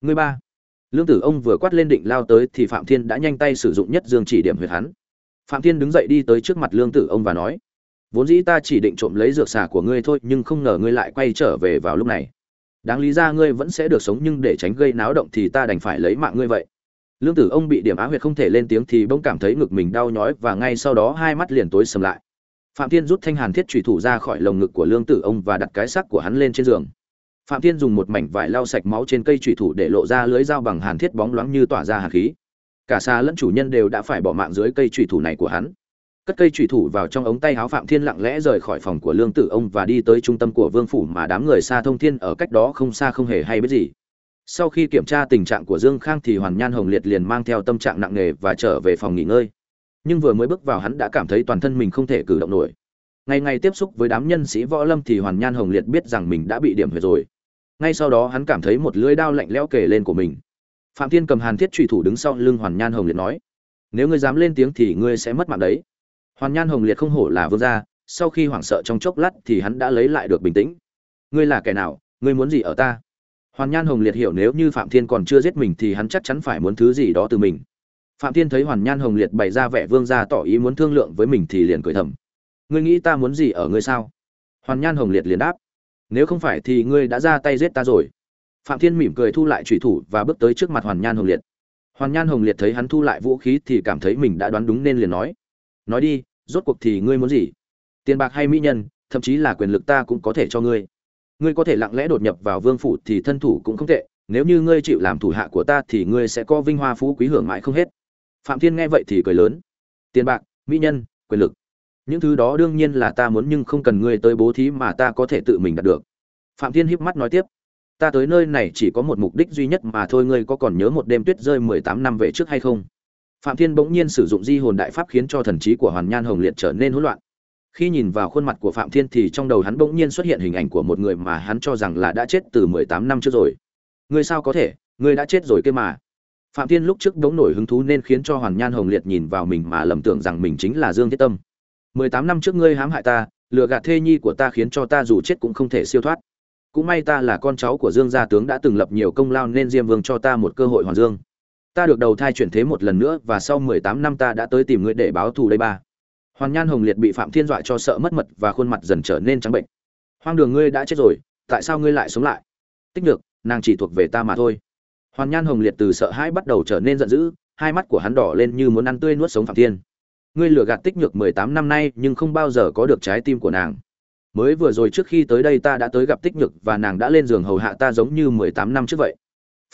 Người ba. Lương tử ông vừa quát lên định lao tới thì phạm thiên đã nhanh tay sử dụng nhất dương chỉ điểm huyệt hắn. Phạm thiên đứng dậy đi tới trước mặt lương tử ông và nói, vốn dĩ ta chỉ định trộm lấy dược xà của ngươi thôi, nhưng không ngờ ngươi lại quay trở về vào lúc này đáng lý ra ngươi vẫn sẽ được sống nhưng để tránh gây náo động thì ta đành phải lấy mạng ngươi vậy. Lương tử ông bị điểm á huyệt không thể lên tiếng thì bỗng cảm thấy ngực mình đau nhói và ngay sau đó hai mắt liền tối sầm lại. Phạm thiên rút thanh hàn thiết trùy thủ ra khỏi lồng ngực của lương tử ông và đặt cái xác của hắn lên trên giường. Phạm thiên dùng một mảnh vải lau sạch máu trên cây trùy thủ để lộ ra lưới dao bằng hàn thiết bóng loáng như tỏa ra hạt khí. Cả xa lẫn chủ nhân đều đã phải bỏ mạng dưới cây trùy thủ này của hắn cất cây trùy thủ vào trong ống tay áo phạm thiên lặng lẽ rời khỏi phòng của lương tử ông và đi tới trung tâm của vương phủ mà đám người xa thông thiên ở cách đó không xa không hề hay biết gì. Sau khi kiểm tra tình trạng của dương khang thì hoàn nhan hồng liệt liền mang theo tâm trạng nặng nề và trở về phòng nghỉ ngơi. Nhưng vừa mới bước vào hắn đã cảm thấy toàn thân mình không thể cử động nổi. Ngày ngày tiếp xúc với đám nhân sĩ võ lâm thì hoàn nhan hồng liệt biết rằng mình đã bị điểm huyệt rồi. Ngay sau đó hắn cảm thấy một lưỡi đao lạnh lẽo kề lên của mình. Phạm thiên cầm hàn thiết trùy thủ đứng sau lưng hoàn nhan hồng liệt nói, nếu ngươi dám lên tiếng thì ngươi sẽ mất mạng đấy hoàn nhan hồng liệt không hổ là vương gia, sau khi hoảng sợ trong chốc lát thì hắn đã lấy lại được bình tĩnh. Ngươi là kẻ nào? Ngươi muốn gì ở ta? Hoàn nhan hồng liệt hiểu nếu như phạm thiên còn chưa giết mình thì hắn chắc chắn phải muốn thứ gì đó từ mình. Phạm thiên thấy hoàn nhan hồng liệt bày ra vẻ vương gia tỏ ý muốn thương lượng với mình thì liền cười thầm. Ngươi nghĩ ta muốn gì ở ngươi sao? Hoàn nhan hồng liệt liền đáp. Nếu không phải thì ngươi đã ra tay giết ta rồi. Phạm thiên mỉm cười thu lại trùy thủ và bước tới trước mặt hoàn nhan hồng liệt. Hoàn nhan hồng liệt thấy hắn thu lại vũ khí thì cảm thấy mình đã đoán đúng nên liền nói. Nói đi rốt cuộc thì ngươi muốn gì? Tiền bạc hay mỹ nhân, thậm chí là quyền lực ta cũng có thể cho ngươi. Ngươi có thể lặng lẽ đột nhập vào vương phủ thì thân thủ cũng không tệ, nếu như ngươi chịu làm thủ hạ của ta thì ngươi sẽ có vinh hoa phú quý hưởng mãi không hết. Phạm thiên nghe vậy thì cười lớn. Tiền bạc, mỹ nhân, quyền lực. Những thứ đó đương nhiên là ta muốn nhưng không cần ngươi tới bố thí mà ta có thể tự mình đạt được. Phạm thiên híp mắt nói tiếp. Ta tới nơi này chỉ có một mục đích duy nhất mà thôi, ngươi có còn nhớ một đêm tuyết rơi mười tám năm về trước hay không? Phạm thiên bỗng nhiên sử dụng di hồn đại pháp khiến cho thần trí của hoàn nhan hồng liệt trở nên hỗn loạn. Khi nhìn vào khuôn mặt của phạm thiên thì trong đầu hắn bỗng nhiên xuất hiện hình ảnh của một người mà hắn cho rằng là đã chết từ mười tám năm trước rồi. Ngươi sao có thể? Ngươi đã chết rồi kia mà. Phạm thiên lúc trước đống nổi hứng thú nên khiến cho hoàn nhan hồng liệt nhìn vào mình mà lầm tưởng rằng mình chính là dương thiết tâm. mười tám năm trước ngươi hãm hại ta, lừa gạt thê nhi của ta khiến cho ta dù chết cũng không thể siêu thoát. Cũng may ta là con cháu của dương gia tướng đã từng lập nhiều công lao nên diêm vương cho ta một cơ hội hoàn dương ta được đầu thai chuyển thế một lần nữa và sau mười tám năm ta đã tới tìm ngươi để báo thù đây ba. Hoàn nhan hồng liệt bị phạm thiên dọa cho sợ mất mật và khuôn mặt dần trở nên trắng bệnh. Hoang đường ngươi đã chết rồi, tại sao ngươi lại sống lại? Tích được nàng chỉ thuộc về ta mà thôi. Hoàn nhan hồng liệt từ sợ hãi bắt đầu trở nên giận dữ, hai mắt của hắn đỏ lên như muốn ăn tươi nuốt sống phạm thiên. Ngươi lừa gạt tích nhược mười tám năm nay nhưng không bao giờ có được trái tim của nàng. Mới vừa rồi trước khi tới đây ta đã tới gặp tích nhược và nàng đã lên giường hầu hạ ta giống như mười tám năm trước vậy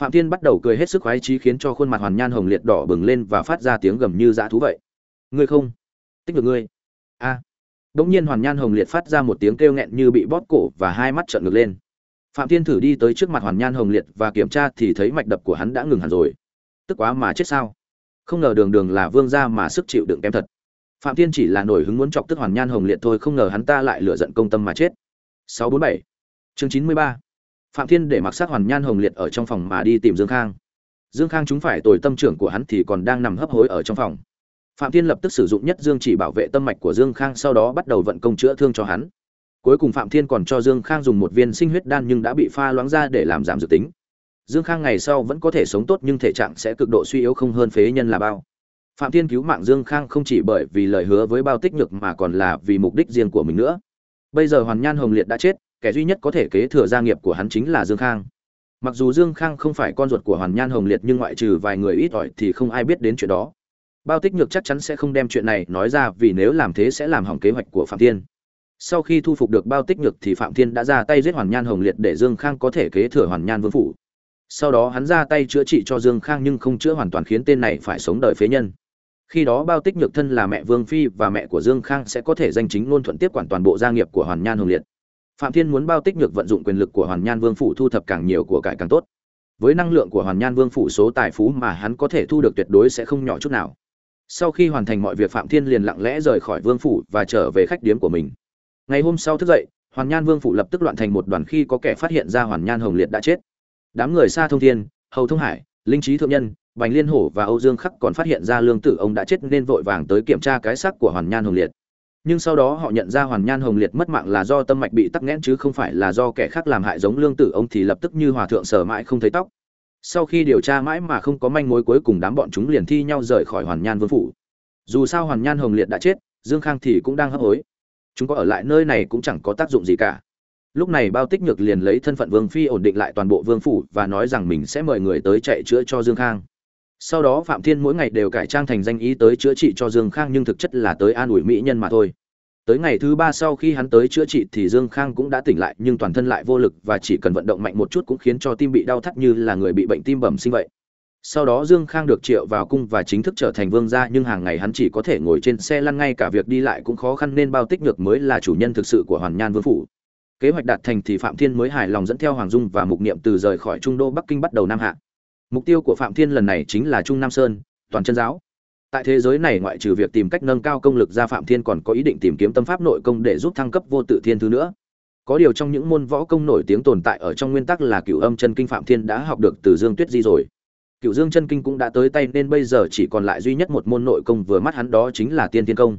phạm thiên bắt đầu cười hết sức khoái trí khiến cho khuôn mặt hoàn nhan hồng liệt đỏ bừng lên và phát ra tiếng gầm như dã thú vậy. Ngươi không? Tích được ngươi. A. À. đống nhiên hoàn nhan hồng liệt phát ra một tiếng kêu nghẹn như bị bóp cổ và hai mắt trợn ngược lên. Phạm thiên thử đi tới trước mặt hoàn nhan hồng liệt và kiểm tra thì thấy mạch đập của hắn đã ngừng hẳn rồi. Tức quá mà chết sao? Không ngờ đường đường là vương gia mà sức chịu đựng kém thật. Phạm thiên chỉ là nổi hứng muốn chọc tức hoàn nhan hồng liệt thôi, không ngờ hắn ta lại lựa giận công tâm mà chết. 647 chương 93 phạm thiên để mặc sát hoàn nhan hồng liệt ở trong phòng mà đi tìm dương khang. Dương khang chúng phải tồi tâm trưởng của hắn thì còn đang nằm hấp hối ở trong phòng. Phạm thiên lập tức sử dụng nhất dương chỉ bảo vệ tâm mạch của dương khang sau đó bắt đầu vận công chữa thương cho hắn. Cuối cùng phạm thiên còn cho dương khang dùng một viên sinh huyết đan nhưng đã bị pha loãng ra để làm giảm dự tính. Dương khang ngày sau vẫn có thể sống tốt nhưng thể trạng sẽ cực độ suy yếu không hơn phế nhân là bao. Phạm thiên cứu mạng dương khang không chỉ bởi vì lời hứa với bao tích nhược mà còn là vì mục đích riêng của mình nữa. Bây giờ hoàn nhan hồng liệt đã chết kẻ duy nhất có thể kế thừa gia nghiệp của hắn chính là dương khang. Mặc dù dương khang không phải con ruột của hoàn nhan hồng liệt nhưng ngoại trừ vài người ít ỏi thì không ai biết đến chuyện đó. Bao tích nhược chắc chắn sẽ không đem chuyện này nói ra vì nếu làm thế sẽ làm hỏng kế hoạch của phạm thiên. Sau khi thu phục được bao tích nhược thì phạm thiên đã ra tay giết hoàn nhan hồng liệt để dương khang có thể kế thừa hoàn nhan vương phủ. Sau đó hắn ra tay chữa trị cho dương khang nhưng không chữa hoàn toàn khiến tên này phải sống đời phế nhân. Khi đó bao tích nhược thân là mẹ vương phi và mẹ của dương khang sẽ có thể danh chính ngôn thuận tiếp quản toàn bộ gia nghiệp của hoàn nhan hồng liệt phạm thiên muốn bao tích nhược vận dụng quyền lực của hoàn nhan vương phủ thu thập càng nhiều của cải càng tốt. Với năng lượng của hoàn nhan vương phủ, số tài phú mà hắn có thể thu được tuyệt đối sẽ không nhỏ chút nào. Sau khi hoàn thành mọi việc, phạm thiên liền lặng lẽ rời khỏi vương phủ và trở về khách điếm của mình. Ngày hôm sau thức dậy, hoàn nhan vương phủ lập tức loạn thành một đoàn khi có kẻ phát hiện ra hoàn nhan hồng liệt đã chết. Đám người xa thông thiên, hầu thông hải, linh trí thượng nhân, Bành Liên Hổ và Âu Dương Khắc còn phát hiện ra lương tử ông đã chết nên vội vàng tới kiểm tra cái xác của Hoàn Nhan Hồng Liệt. Nhưng sau đó họ nhận ra Hoàn Nhan Hồng Liệt mất mạng là do tâm mạch bị tắc nghẽn chứ không phải là do kẻ khác làm hại giống lương tử ông thì lập tức như hòa thượng sở mãi không thấy tóc. Sau khi điều tra mãi mà không có manh mối cuối cùng đám bọn chúng liền thi nhau rời khỏi Hoàn Nhan Vương phủ. Dù sao Hoàn Nhan Hồng Liệt đã chết, Dương Khang thì cũng đang hấp hối. Chúng có ở lại nơi này cũng chẳng có tác dụng gì cả. Lúc này Bao Tích Nhược liền lấy thân phận Vương phi ổn định lại toàn bộ vương phủ và nói rằng mình sẽ mời người tới chạy chữa cho Dương Khang sau đó phạm thiên mỗi ngày đều cải trang thành danh ý tới chữa trị cho dương khang nhưng thực chất là tới an ủi mỹ nhân mà thôi. Tới ngày thứ ba sau khi hắn tới chữa trị thì dương khang cũng đã tỉnh lại nhưng toàn thân lại vô lực và chỉ cần vận động mạnh một chút cũng khiến cho tim bị đau thắt như là người bị bệnh tim bẩm sinh vậy. Sau đó dương khang được triệu vào cung và chính thức trở thành vương gia nhưng hàng ngày hắn chỉ có thể ngồi trên xe lăn ngay cả việc đi lại cũng khó khăn nên bao tích nhược mới là chủ nhân thực sự của hoàn nhan vương phủ. Kế hoạch đạt thành thì phạm thiên mới hài lòng dẫn theo hoàng dung và mục niệm từ rời khỏi trung đô bắc kinh bắt đầu nam hạ mục tiêu của phạm thiên lần này chính là trung nam sơn, toàn chân giáo. Tại thế giới này ngoại trừ việc tìm cách nâng cao công lực ra phạm thiên còn có ý định tìm kiếm tâm pháp nội công để giúp thăng cấp vô tự thiên thứ nữa. Có điều trong những môn võ công nổi tiếng tồn tại ở trong nguyên tắc là cửu âm chân kinh phạm thiên đã học được từ dương tuyết di rồi. Cửu dương chân kinh cũng đã tới tay nên bây giờ chỉ còn lại duy nhất một môn nội công vừa mắt hắn đó chính là tiên thiên công.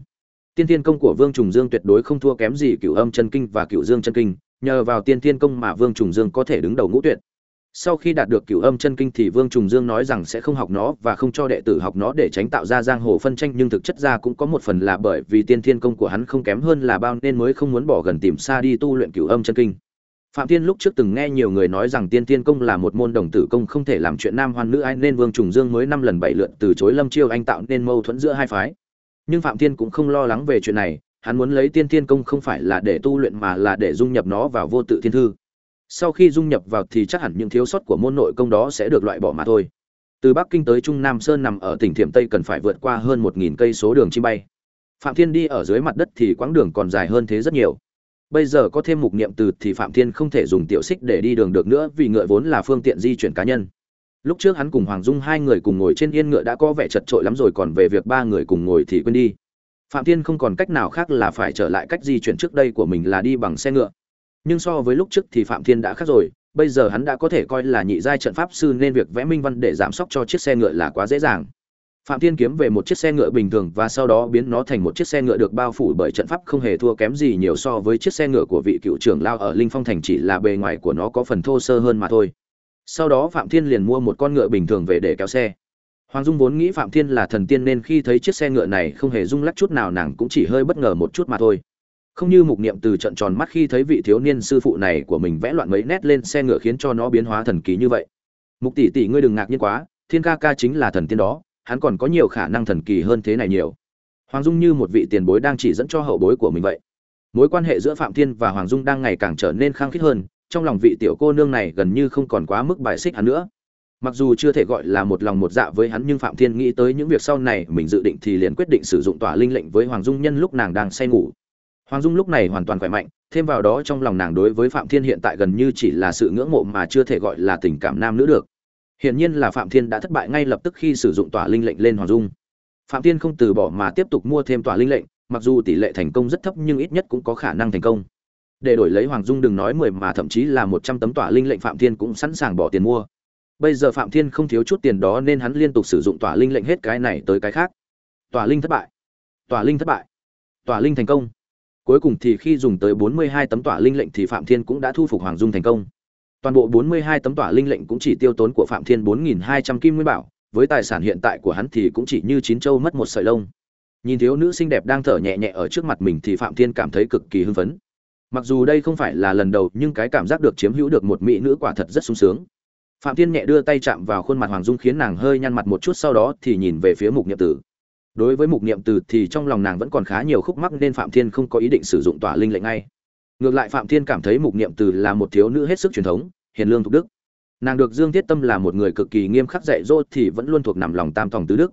Tiên thiên công của vương trùng dương tuyệt đối không thua kém gì cửu âm chân kinh và cửu dương chân kinh, nhờ vào tiên thiên công mà vương trùng dương có thể đứng đầu ngũ tuyệt sau khi đạt được cửu âm chân kinh thì vương trùng dương nói rằng sẽ không học nó và không cho đệ tử học nó để tránh tạo ra giang hồ phân tranh, nhưng thực chất ra cũng có một phần là bởi vì tiên thiên công của hắn không kém hơn là bao nên mới không muốn bỏ gần tìm xa đi tu luyện cửu âm chân kinh. Phạm thiên lúc trước từng nghe nhiều người nói rằng tiên thiên công là một môn đồng tử công không thể làm chuyện nam hoan nữ ai nên vương trùng dương mới năm lần bảy lượt từ chối lâm chiêu anh tạo nên mâu thuẫn giữa hai phái. Nhưng phạm thiên cũng không lo lắng về chuyện này, hắn muốn lấy tiên thiên công không phải là để tu luyện mà là để dung nhập nó vào vô tự thiên thư sau khi dung nhập vào thì chắc hẳn những thiếu sót của môn nội công đó sẽ được loại bỏ mà thôi. Từ bắc kinh tới trung nam sơn nằm ở tỉnh thiểm tây cần phải vượt qua hơn một nghìn cây số đường chim bay. Phạm thiên đi ở dưới mặt đất thì quãng đường còn dài hơn thế rất nhiều. Bây giờ có thêm mục niệm từ thì phạm thiên không thể dùng tiểu xích để đi đường được nữa vì ngựa vốn là phương tiện di chuyển cá nhân. Lúc trước hắn cùng hoàng dung hai người cùng ngồi trên yên ngựa đã có vẻ chật trội lắm rồi còn về việc ba người cùng ngồi thì quên đi. Phạm thiên không còn cách nào khác là phải trở lại cách di chuyển trước đây của mình là đi bằng xe ngựa nhưng so với lúc trước thì phạm thiên đã khác rồi, bây giờ hắn đã có thể coi là nhị giai trận pháp sư nên việc vẽ minh văn để giảm sốc cho chiếc xe ngựa là quá dễ dàng. Phạm thiên kiếm về một chiếc xe ngựa bình thường và sau đó biến nó thành một chiếc xe ngựa được bao phủ bởi trận pháp không hề thua kém gì nhiều so với chiếc xe ngựa của vị cựu trưởng lao ở linh phong thành chỉ là bề ngoài của nó có phần thô sơ hơn mà thôi. Sau đó phạm thiên liền mua một con ngựa bình thường về để kéo xe. Hoàng Dung vốn nghĩ Phạm Thiên là thần tiên nên khi thấy chiếc xe ngựa này không hề rung lắc chút nào nàng cũng chỉ hơi bất ngờ một chút mà thôi. Không như mục niệm từ trận tròn mắt khi thấy vị thiếu niên sư phụ này của mình vẽ loạn mấy nét lên xe ngựa khiến cho nó biến hóa thần kỳ như vậy. Mục tỷ tỷ ngươi đừng ngạc nhiên quá, Thiên ca ca chính là thần tiên đó, hắn còn có nhiều khả năng thần kỳ hơn thế này nhiều. Hoàng Dung như một vị tiền bối đang chỉ dẫn cho hậu bối của mình vậy. Mối quan hệ giữa Phạm Thiên và Hoàng Dung đang ngày càng trở nên khăng khít hơn, trong lòng vị tiểu cô nương này gần như không còn quá mức bài xích hắn nữa mặc dù chưa thể gọi là một lòng một dạ với hắn nhưng phạm thiên nghĩ tới những việc sau này mình dự định thì liền quyết định sử dụng tỏa linh lệnh với hoàng dung nhân lúc nàng đang say ngủ hoàng dung lúc này hoàn toàn khỏe mạnh, thêm vào đó trong lòng nàng đối với phạm thiên hiện tại gần như chỉ là sự ngưỡng mộ mà chưa thể gọi là tình cảm nam nữ được. Hiển nhiên là phạm thiên đã thất bại ngay lập tức khi sử dụng tỏa linh lệnh lên hoàng dung. Phạm thiên không từ bỏ mà tiếp tục mua thêm tỏa linh lệnh, mặc dù tỷ lệ thành công rất thấp nhưng ít nhất cũng có khả năng thành công. Để đổi lấy hoàng dung đừng nói mười mà thậm chí là một trăm tấm tỏa linh lệnh phạm thiên cũng sẵn sàng bỏ tiền mua. Bây giờ phạm thiên không thiếu chút tiền đó nên hắn liên tục sử dụng tỏa linh lệnh hết cái này tới cái khác. Tỏa linh thất bại. Tỏa linh thất bại. Tỏa linh thành công cuối cùng thì khi dùng tới 42 tấm tỏa linh lệnh thì phạm thiên cũng đã thu phục hoàng dung thành công. Toàn bộ 42 tấm tỏa linh lệnh cũng chỉ tiêu tốn của phạm thiên 4.200 kim nguyên bảo, với tài sản hiện tại của hắn thì cũng chỉ như chín châu mất một sợi lông. Nhìn thiếu nữ xinh đẹp đang thở nhẹ nhẹ ở trước mặt mình thì phạm thiên cảm thấy cực kỳ hưng phấn. Mặc dù đây không phải là lần đầu, nhưng cái cảm giác được chiếm hữu được một mỹ nữ quả thật rất sung sướng. Phạm thiên nhẹ đưa tay chạm vào khuôn mặt hoàng dung khiến nàng hơi nhăn mặt một chút, sau đó thì nhìn về phía mục niệm tử đối với mục niệm tử thì trong lòng nàng vẫn còn khá nhiều khúc mắc nên phạm thiên không có ý định sử dụng tỏa linh lệnh ngay. Ngược lại phạm thiên cảm thấy mục niệm tử là một thiếu nữ hết sức truyền thống, hiền lương thục đức. Nàng được dương thiết tâm là một người cực kỳ nghiêm khắc dạy dỗ thì vẫn luôn thuộc nằm lòng tam tòng tứ đức.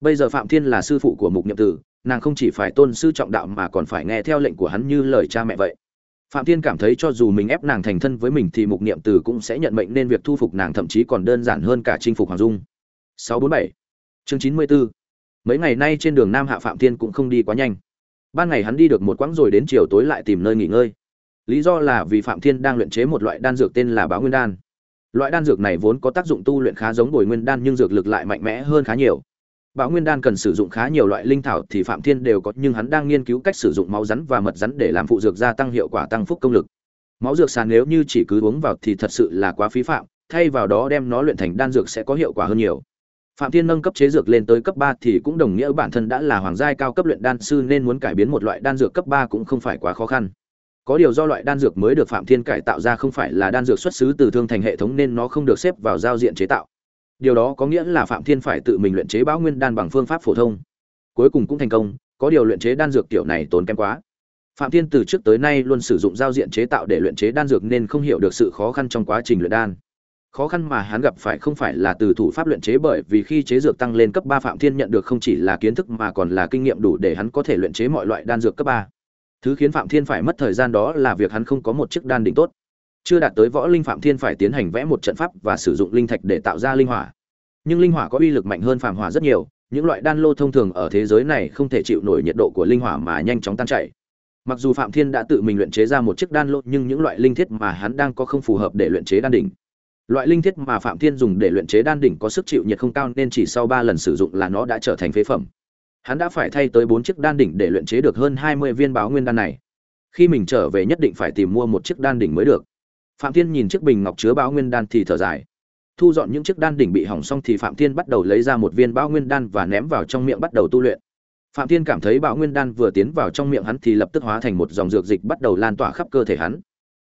Bây giờ phạm thiên là sư phụ của mục niệm tử nàng không chỉ phải tôn sư trọng đạo mà còn phải nghe theo lệnh của hắn như lời cha mẹ vậy. Phạm thiên cảm thấy cho dù mình ép nàng thành thân với mình thì mục niệm từ cũng sẽ nhận mệnh nên việc thu phục nàng thậm chí còn đơn giản hơn cả chinh phục hoàng dung. 647 chương 94 mấy ngày nay trên đường nam hạ phạm thiên cũng không đi quá nhanh ban ngày hắn đi được một quãng rồi đến chiều tối lại tìm nơi nghỉ ngơi lý do là vì phạm thiên đang luyện chế một loại đan dược tên là báo nguyên đan loại đan dược này vốn có tác dụng tu luyện khá giống bồi nguyên đan nhưng dược lực lại mạnh mẽ hơn khá nhiều Bảo Nguyên đan cần sử dụng khá nhiều loại linh thảo thì Phạm Thiên đều có, nhưng hắn đang nghiên cứu cách sử dụng máu rắn và mật rắn để làm phụ dược gia tăng hiệu quả tăng phúc công lực. Máu dược sàn nếu như chỉ cứ uống vào thì thật sự là quá phí phạm, thay vào đó đem nó luyện thành đan dược sẽ có hiệu quả hơn nhiều. Phạm Thiên nâng cấp chế dược lên tới cấp ba thì cũng đồng nghĩa bản thân đã là hoàng giai cao cấp luyện đan sư nên muốn cải biến một loại đan dược cấp ba cũng không phải quá khó khăn. Có điều do loại đan dược mới được Phạm Thiên cải tạo ra không phải là đan dược xuất xứ từ thương thành hệ thống nên nó không được xếp vào giao diện chế tạo. Điều đó có nghĩa là phạm thiên phải tự mình luyện chế bão nguyên đan bằng phương pháp phổ thông. Cuối cùng cũng thành công, có điều luyện chế đan dược kiểu này tốn kém quá. Phạm thiên từ trước tới nay luôn sử dụng giao diện chế tạo để luyện chế đan dược nên không hiểu được sự khó khăn trong quá trình luyện đan khó khăn mà hắn gặp phải không phải là từ thủ pháp luyện chế bởi vì khi chế dược tăng lên cấp ba phạm thiên nhận được không chỉ là kiến thức mà còn là kinh nghiệm đủ để hắn có thể luyện chế mọi loại đan dược cấp ba. Thứ khiến phạm thiên phải mất thời gian đó là việc hắn không có một chiếc đan đỉnh tốt. Chưa đạt tới võ linh, phạm thiên phải tiến hành vẽ một trận pháp và sử dụng linh thạch để tạo ra linh hỏa. Nhưng linh hỏa có uy lực mạnh hơn phàm hỏa rất nhiều, những loại đan lô thông thường ở thế giới này không thể chịu nổi nhiệt độ của linh hỏa mà nhanh chóng tan chảy. Mặc dù phạm thiên đã tự mình luyện chế ra một chiếc đan lô, nhưng những loại linh thiết mà hắn đang có không phù hợp để luyện chế đan đỉnh loại linh thiết mà phạm thiên dùng để luyện chế đan đỉnh có sức chịu nhiệt không cao nên chỉ sau ba lần sử dụng là nó đã trở thành phế phẩm. Hắn đã phải thay tới bốn chiếc đan đỉnh để luyện chế được hơn hai mươi viên báo nguyên đan này. Khi mình trở về nhất định phải tìm mua một chiếc đan đỉnh mới được. Phạm thiên nhìn chiếc bình ngọc chứa báo nguyên đan thì thở dài. Thu dọn những chiếc đan đỉnh bị hỏng xong thì phạm thiên bắt đầu lấy ra một viên bão nguyên đan và ném vào trong miệng bắt đầu tu luyện. Phạm thiên cảm thấy bão nguyên đan vừa tiến vào trong miệng hắn thì lập tức hóa thành một dòng dược dịch bắt đầu lan tỏa khắp cơ thể hắn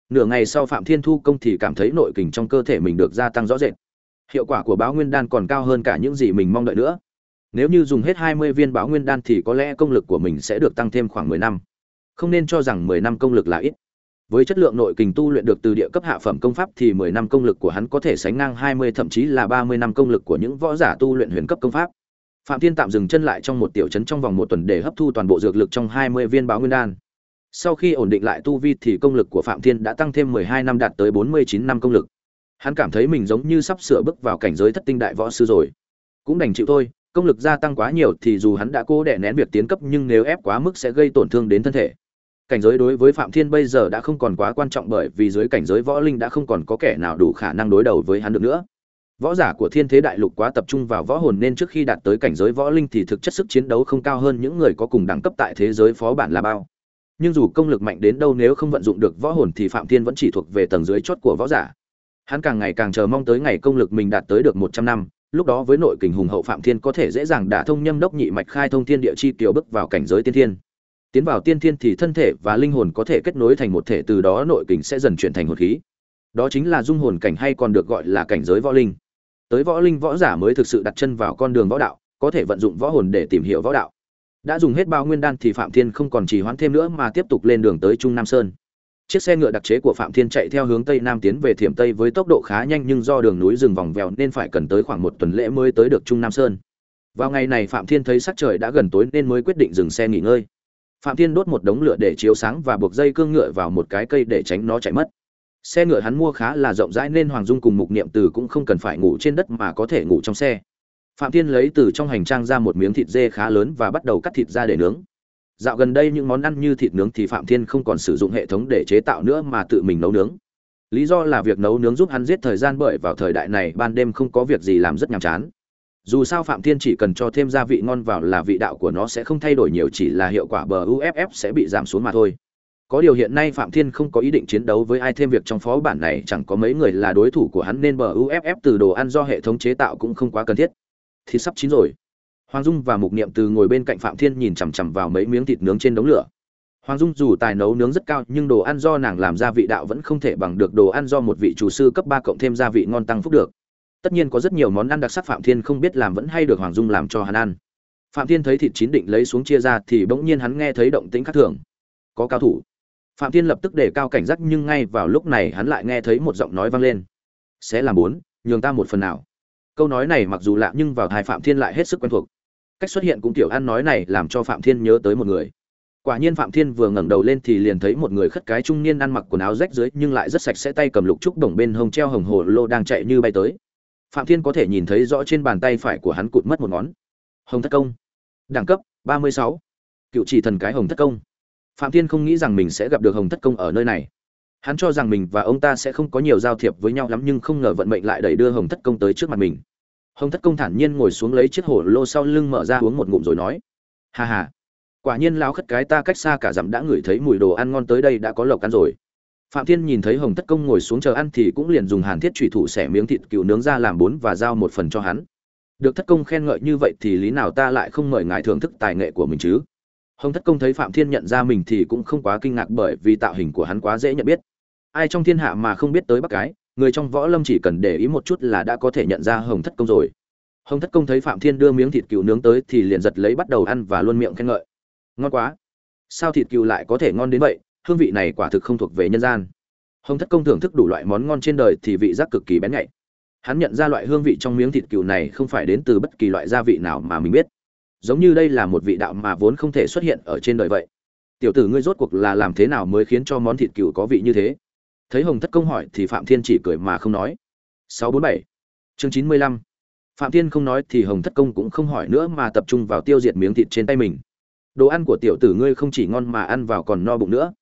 nửa ngày sau phạm thiên thu công thì cảm thấy nội kình trong cơ thể mình được gia tăng rõ rệt hiệu quả của bão nguyên đan còn cao hơn cả những gì mình mong đợi nữa nếu như dùng hết 20 viên bão nguyên đan thì có lẽ công lực của mình sẽ được tăng thêm khoảng 10 năm không nên cho rằng 10 năm công lực là ít với chất lượng nội kình tu luyện được từ địa cấp hạ phẩm công pháp thì 10 năm công lực của hắn có thể sánh ngang 20 thậm chí là 30 năm công lực của những võ giả tu luyện huyền cấp công pháp. Phạm Thiên tạm dừng chân lại trong một tiểu trấn trong vòng một tuần để hấp thu toàn bộ dược lực trong 20 viên báo nguyên đan. Sau khi ổn định lại tu vi thì công lực của Phạm Thiên đã tăng thêm 12 năm đạt tới 49 năm công lực. Hắn cảm thấy mình giống như sắp sửa bước vào cảnh giới thất tinh đại võ sư rồi. Cũng đành chịu thôi, công lực gia tăng quá nhiều thì dù hắn đã cố đè nén việc tiến cấp nhưng nếu ép quá mức sẽ gây tổn thương đến thân thể cảnh giới đối với phạm thiên bây giờ đã không còn quá quan trọng bởi vì dưới cảnh giới võ linh đã không còn có kẻ nào đủ khả năng đối đầu với hắn được nữa võ giả của thiên thế đại lục quá tập trung vào võ hồn nên trước khi đạt tới cảnh giới võ linh thì thực chất sức chiến đấu không cao hơn những người có cùng đẳng cấp tại thế giới phó bản là bao nhưng dù công lực mạnh đến đâu nếu không vận dụng được võ hồn thì phạm thiên vẫn chỉ thuộc về tầng dưới chót của võ giả. Hắn càng ngày càng chờ mong tới ngày công lực mình đạt tới được một trăm năm, lúc đó với nội kình hùng hậu phạm thiên có thể dễ dàng đả thông nhâm đốc nhị mạch khai thông thiên địa chi kiều bước vào cảnh giới tiên thiên. Tiến vào tiên thiên thì thân thể và linh hồn có thể kết nối thành một thể từ đó nội kình sẽ dần chuyển thành hồn khí. Đó chính là dung hồn cảnh hay còn được gọi là cảnh giới võ linh. Tới võ linh võ giả mới thực sự đặt chân vào con đường võ đạo, có thể vận dụng võ hồn để tìm hiểu võ đạo đã dùng hết bao nguyên đan thì phạm thiên không còn trì hoãn thêm nữa mà tiếp tục lên đường tới trung nam sơn. Chiếc xe ngựa đặc chế của phạm thiên chạy theo hướng tây nam tiến về thiểm tây với tốc độ khá nhanh nhưng do đường núi rừng vòng vèo nên phải cần tới khoảng một tuần lễ mới tới được trung nam sơn. Vào ngày này phạm thiên thấy sắc trời đã gần tối nên mới quyết định dừng xe nghỉ ngơi. Phạm thiên đốt một đống lửa để chiếu sáng và buộc dây cương ngựa vào một cái cây để tránh nó chạy mất. Xe ngựa hắn mua khá là rộng rãi nên hoàng dung cùng mục niệm từ cũng không cần phải ngủ trên đất mà có thể ngủ trong xe phạm thiên lấy từ trong hành trang ra một miếng thịt dê khá lớn và bắt đầu cắt thịt ra để nướng. Dạo gần đây những món ăn như thịt nướng thì phạm thiên không còn sử dụng hệ thống để chế tạo nữa mà tự mình nấu nướng. Lý do là việc nấu nướng giúp hắn giết thời gian bởi vào thời đại này ban đêm không có việc gì làm rất nhàm chán. Dù sao phạm thiên chỉ cần cho thêm gia vị ngon vào là vị đạo của nó sẽ không thay đổi nhiều, chỉ là hiệu quả bờ uff sẽ bị giảm xuống mà thôi. Có điều hiện nay phạm thiên không có ý định chiến đấu với ai thêm việc trong phó bản này, chẳng có mấy người là đối thủ của hắn nên bờ uff từ đồ ăn do hệ thống chế tạo cũng không quá cần thiết thì sắp chín rồi. Hoàng dung và mục niệm từ ngồi bên cạnh phạm thiên nhìn chằm chằm vào mấy miếng thịt nướng trên đống lửa. Hoàng dung dù tài nấu nướng rất cao, nhưng đồ ăn do nàng làm gia vị đạo vẫn không thể bằng được đồ ăn do một vị chủ sư cấp ba cộng thêm gia vị ngon tăng phúc được. Tất nhiên có rất nhiều món ăn đặc sắc phạm thiên không biết làm vẫn hay được hoàng dung làm cho hắn ăn. Phạm thiên thấy thịt chín định lấy xuống chia ra thì bỗng nhiên hắn nghe thấy động tĩnh khác thường. Có cao thủ. Phạm thiên lập tức để cao cảnh giác nhưng ngay vào lúc này hắn lại nghe thấy một giọng nói vang lên. Sẽ làm bốn, nhường ta một phần nào câu nói này mặc dù lạ nhưng vào thai phạm thiên lại hết sức quen thuộc. Cách xuất hiện cũng kiểu ăn nói này làm cho phạm thiên nhớ tới một người. Quả nhiên phạm thiên vừa ngẩng đầu lên thì liền thấy một người khất cái trung niên ăn mặc quần áo rách dưới nhưng lại rất sạch sẽ tay cầm lục trúc đồng bên hông treo hồng hồ lô đang chạy như bay tới. Phạm thiên có thể nhìn thấy rõ trên bàn tay phải của hắn cụt mất một ngón. Hồng thất công. Đẳng cấp 36. cựu chỉ thần cái hồng thất công. Phạm thiên không nghĩ rằng mình sẽ gặp được hồng thất công ở nơi này hắn cho rằng mình và ông ta sẽ không có nhiều giao thiệp với nhau lắm nhưng không ngờ vận mệnh lại đẩy đưa hồng thất công tới trước mặt mình. Hồng thất công thản nhiên ngồi xuống lấy chiếc hổ lô sau lưng mở ra uống một ngụm rồi nói hà hà quả nhiên lao khất cái ta cách xa cả dặm đã ngửi thấy mùi đồ ăn ngon tới đây đã có lộc ăn rồi. Phạm thiên nhìn thấy hồng thất công ngồi xuống chờ ăn thì cũng liền dùng hàn thiết thủy thủ xẻ miếng thịt cừu nướng ra làm bốn và giao một phần cho hắn. Được thất công khen ngợi như vậy thì lý nào ta lại không mời ngài thưởng thức tài nghệ của mình chứ? Hồng thất công thấy phạm thiên nhận ra mình thì cũng không quá kinh ngạc bởi vì tạo hình của hắn quá dễ nhận biết ai trong thiên hạ mà không biết tới bác cái, người trong võ lâm chỉ cần để ý một chút là đã có thể nhận ra hồng thất công rồi. Hồng thất công thấy phạm thiên đưa miếng thịt cừu nướng tới thì liền giật lấy bắt đầu ăn và luôn miệng khen ngợi. Ngon quá. Sao thịt cừu lại có thể ngon đến vậy? Hương vị này quả thực không thuộc về nhân gian. Hồng thất công thưởng thức đủ loại món ngon trên đời thì vị giác cực kỳ bén nhạy. Hắn nhận ra loại hương vị trong miếng thịt cừu này không phải đến từ bất kỳ loại gia vị nào mà mình biết. Giống như đây là một vị đạo mà vốn không thể xuất hiện ở trên đời vậy. Tiểu tử ngươi rốt cuộc là làm thế nào mới khiến cho món thịt cừu có vị như thế? Thấy hồng thất công hỏi thì phạm thiên chỉ cười mà không nói. 647 chương 95 phạm thiên không nói thì hồng thất công cũng không hỏi nữa mà tập trung vào tiêu diệt miếng thịt trên tay mình. Đồ ăn của tiểu tử ngươi không chỉ ngon mà ăn vào còn no bụng nữa.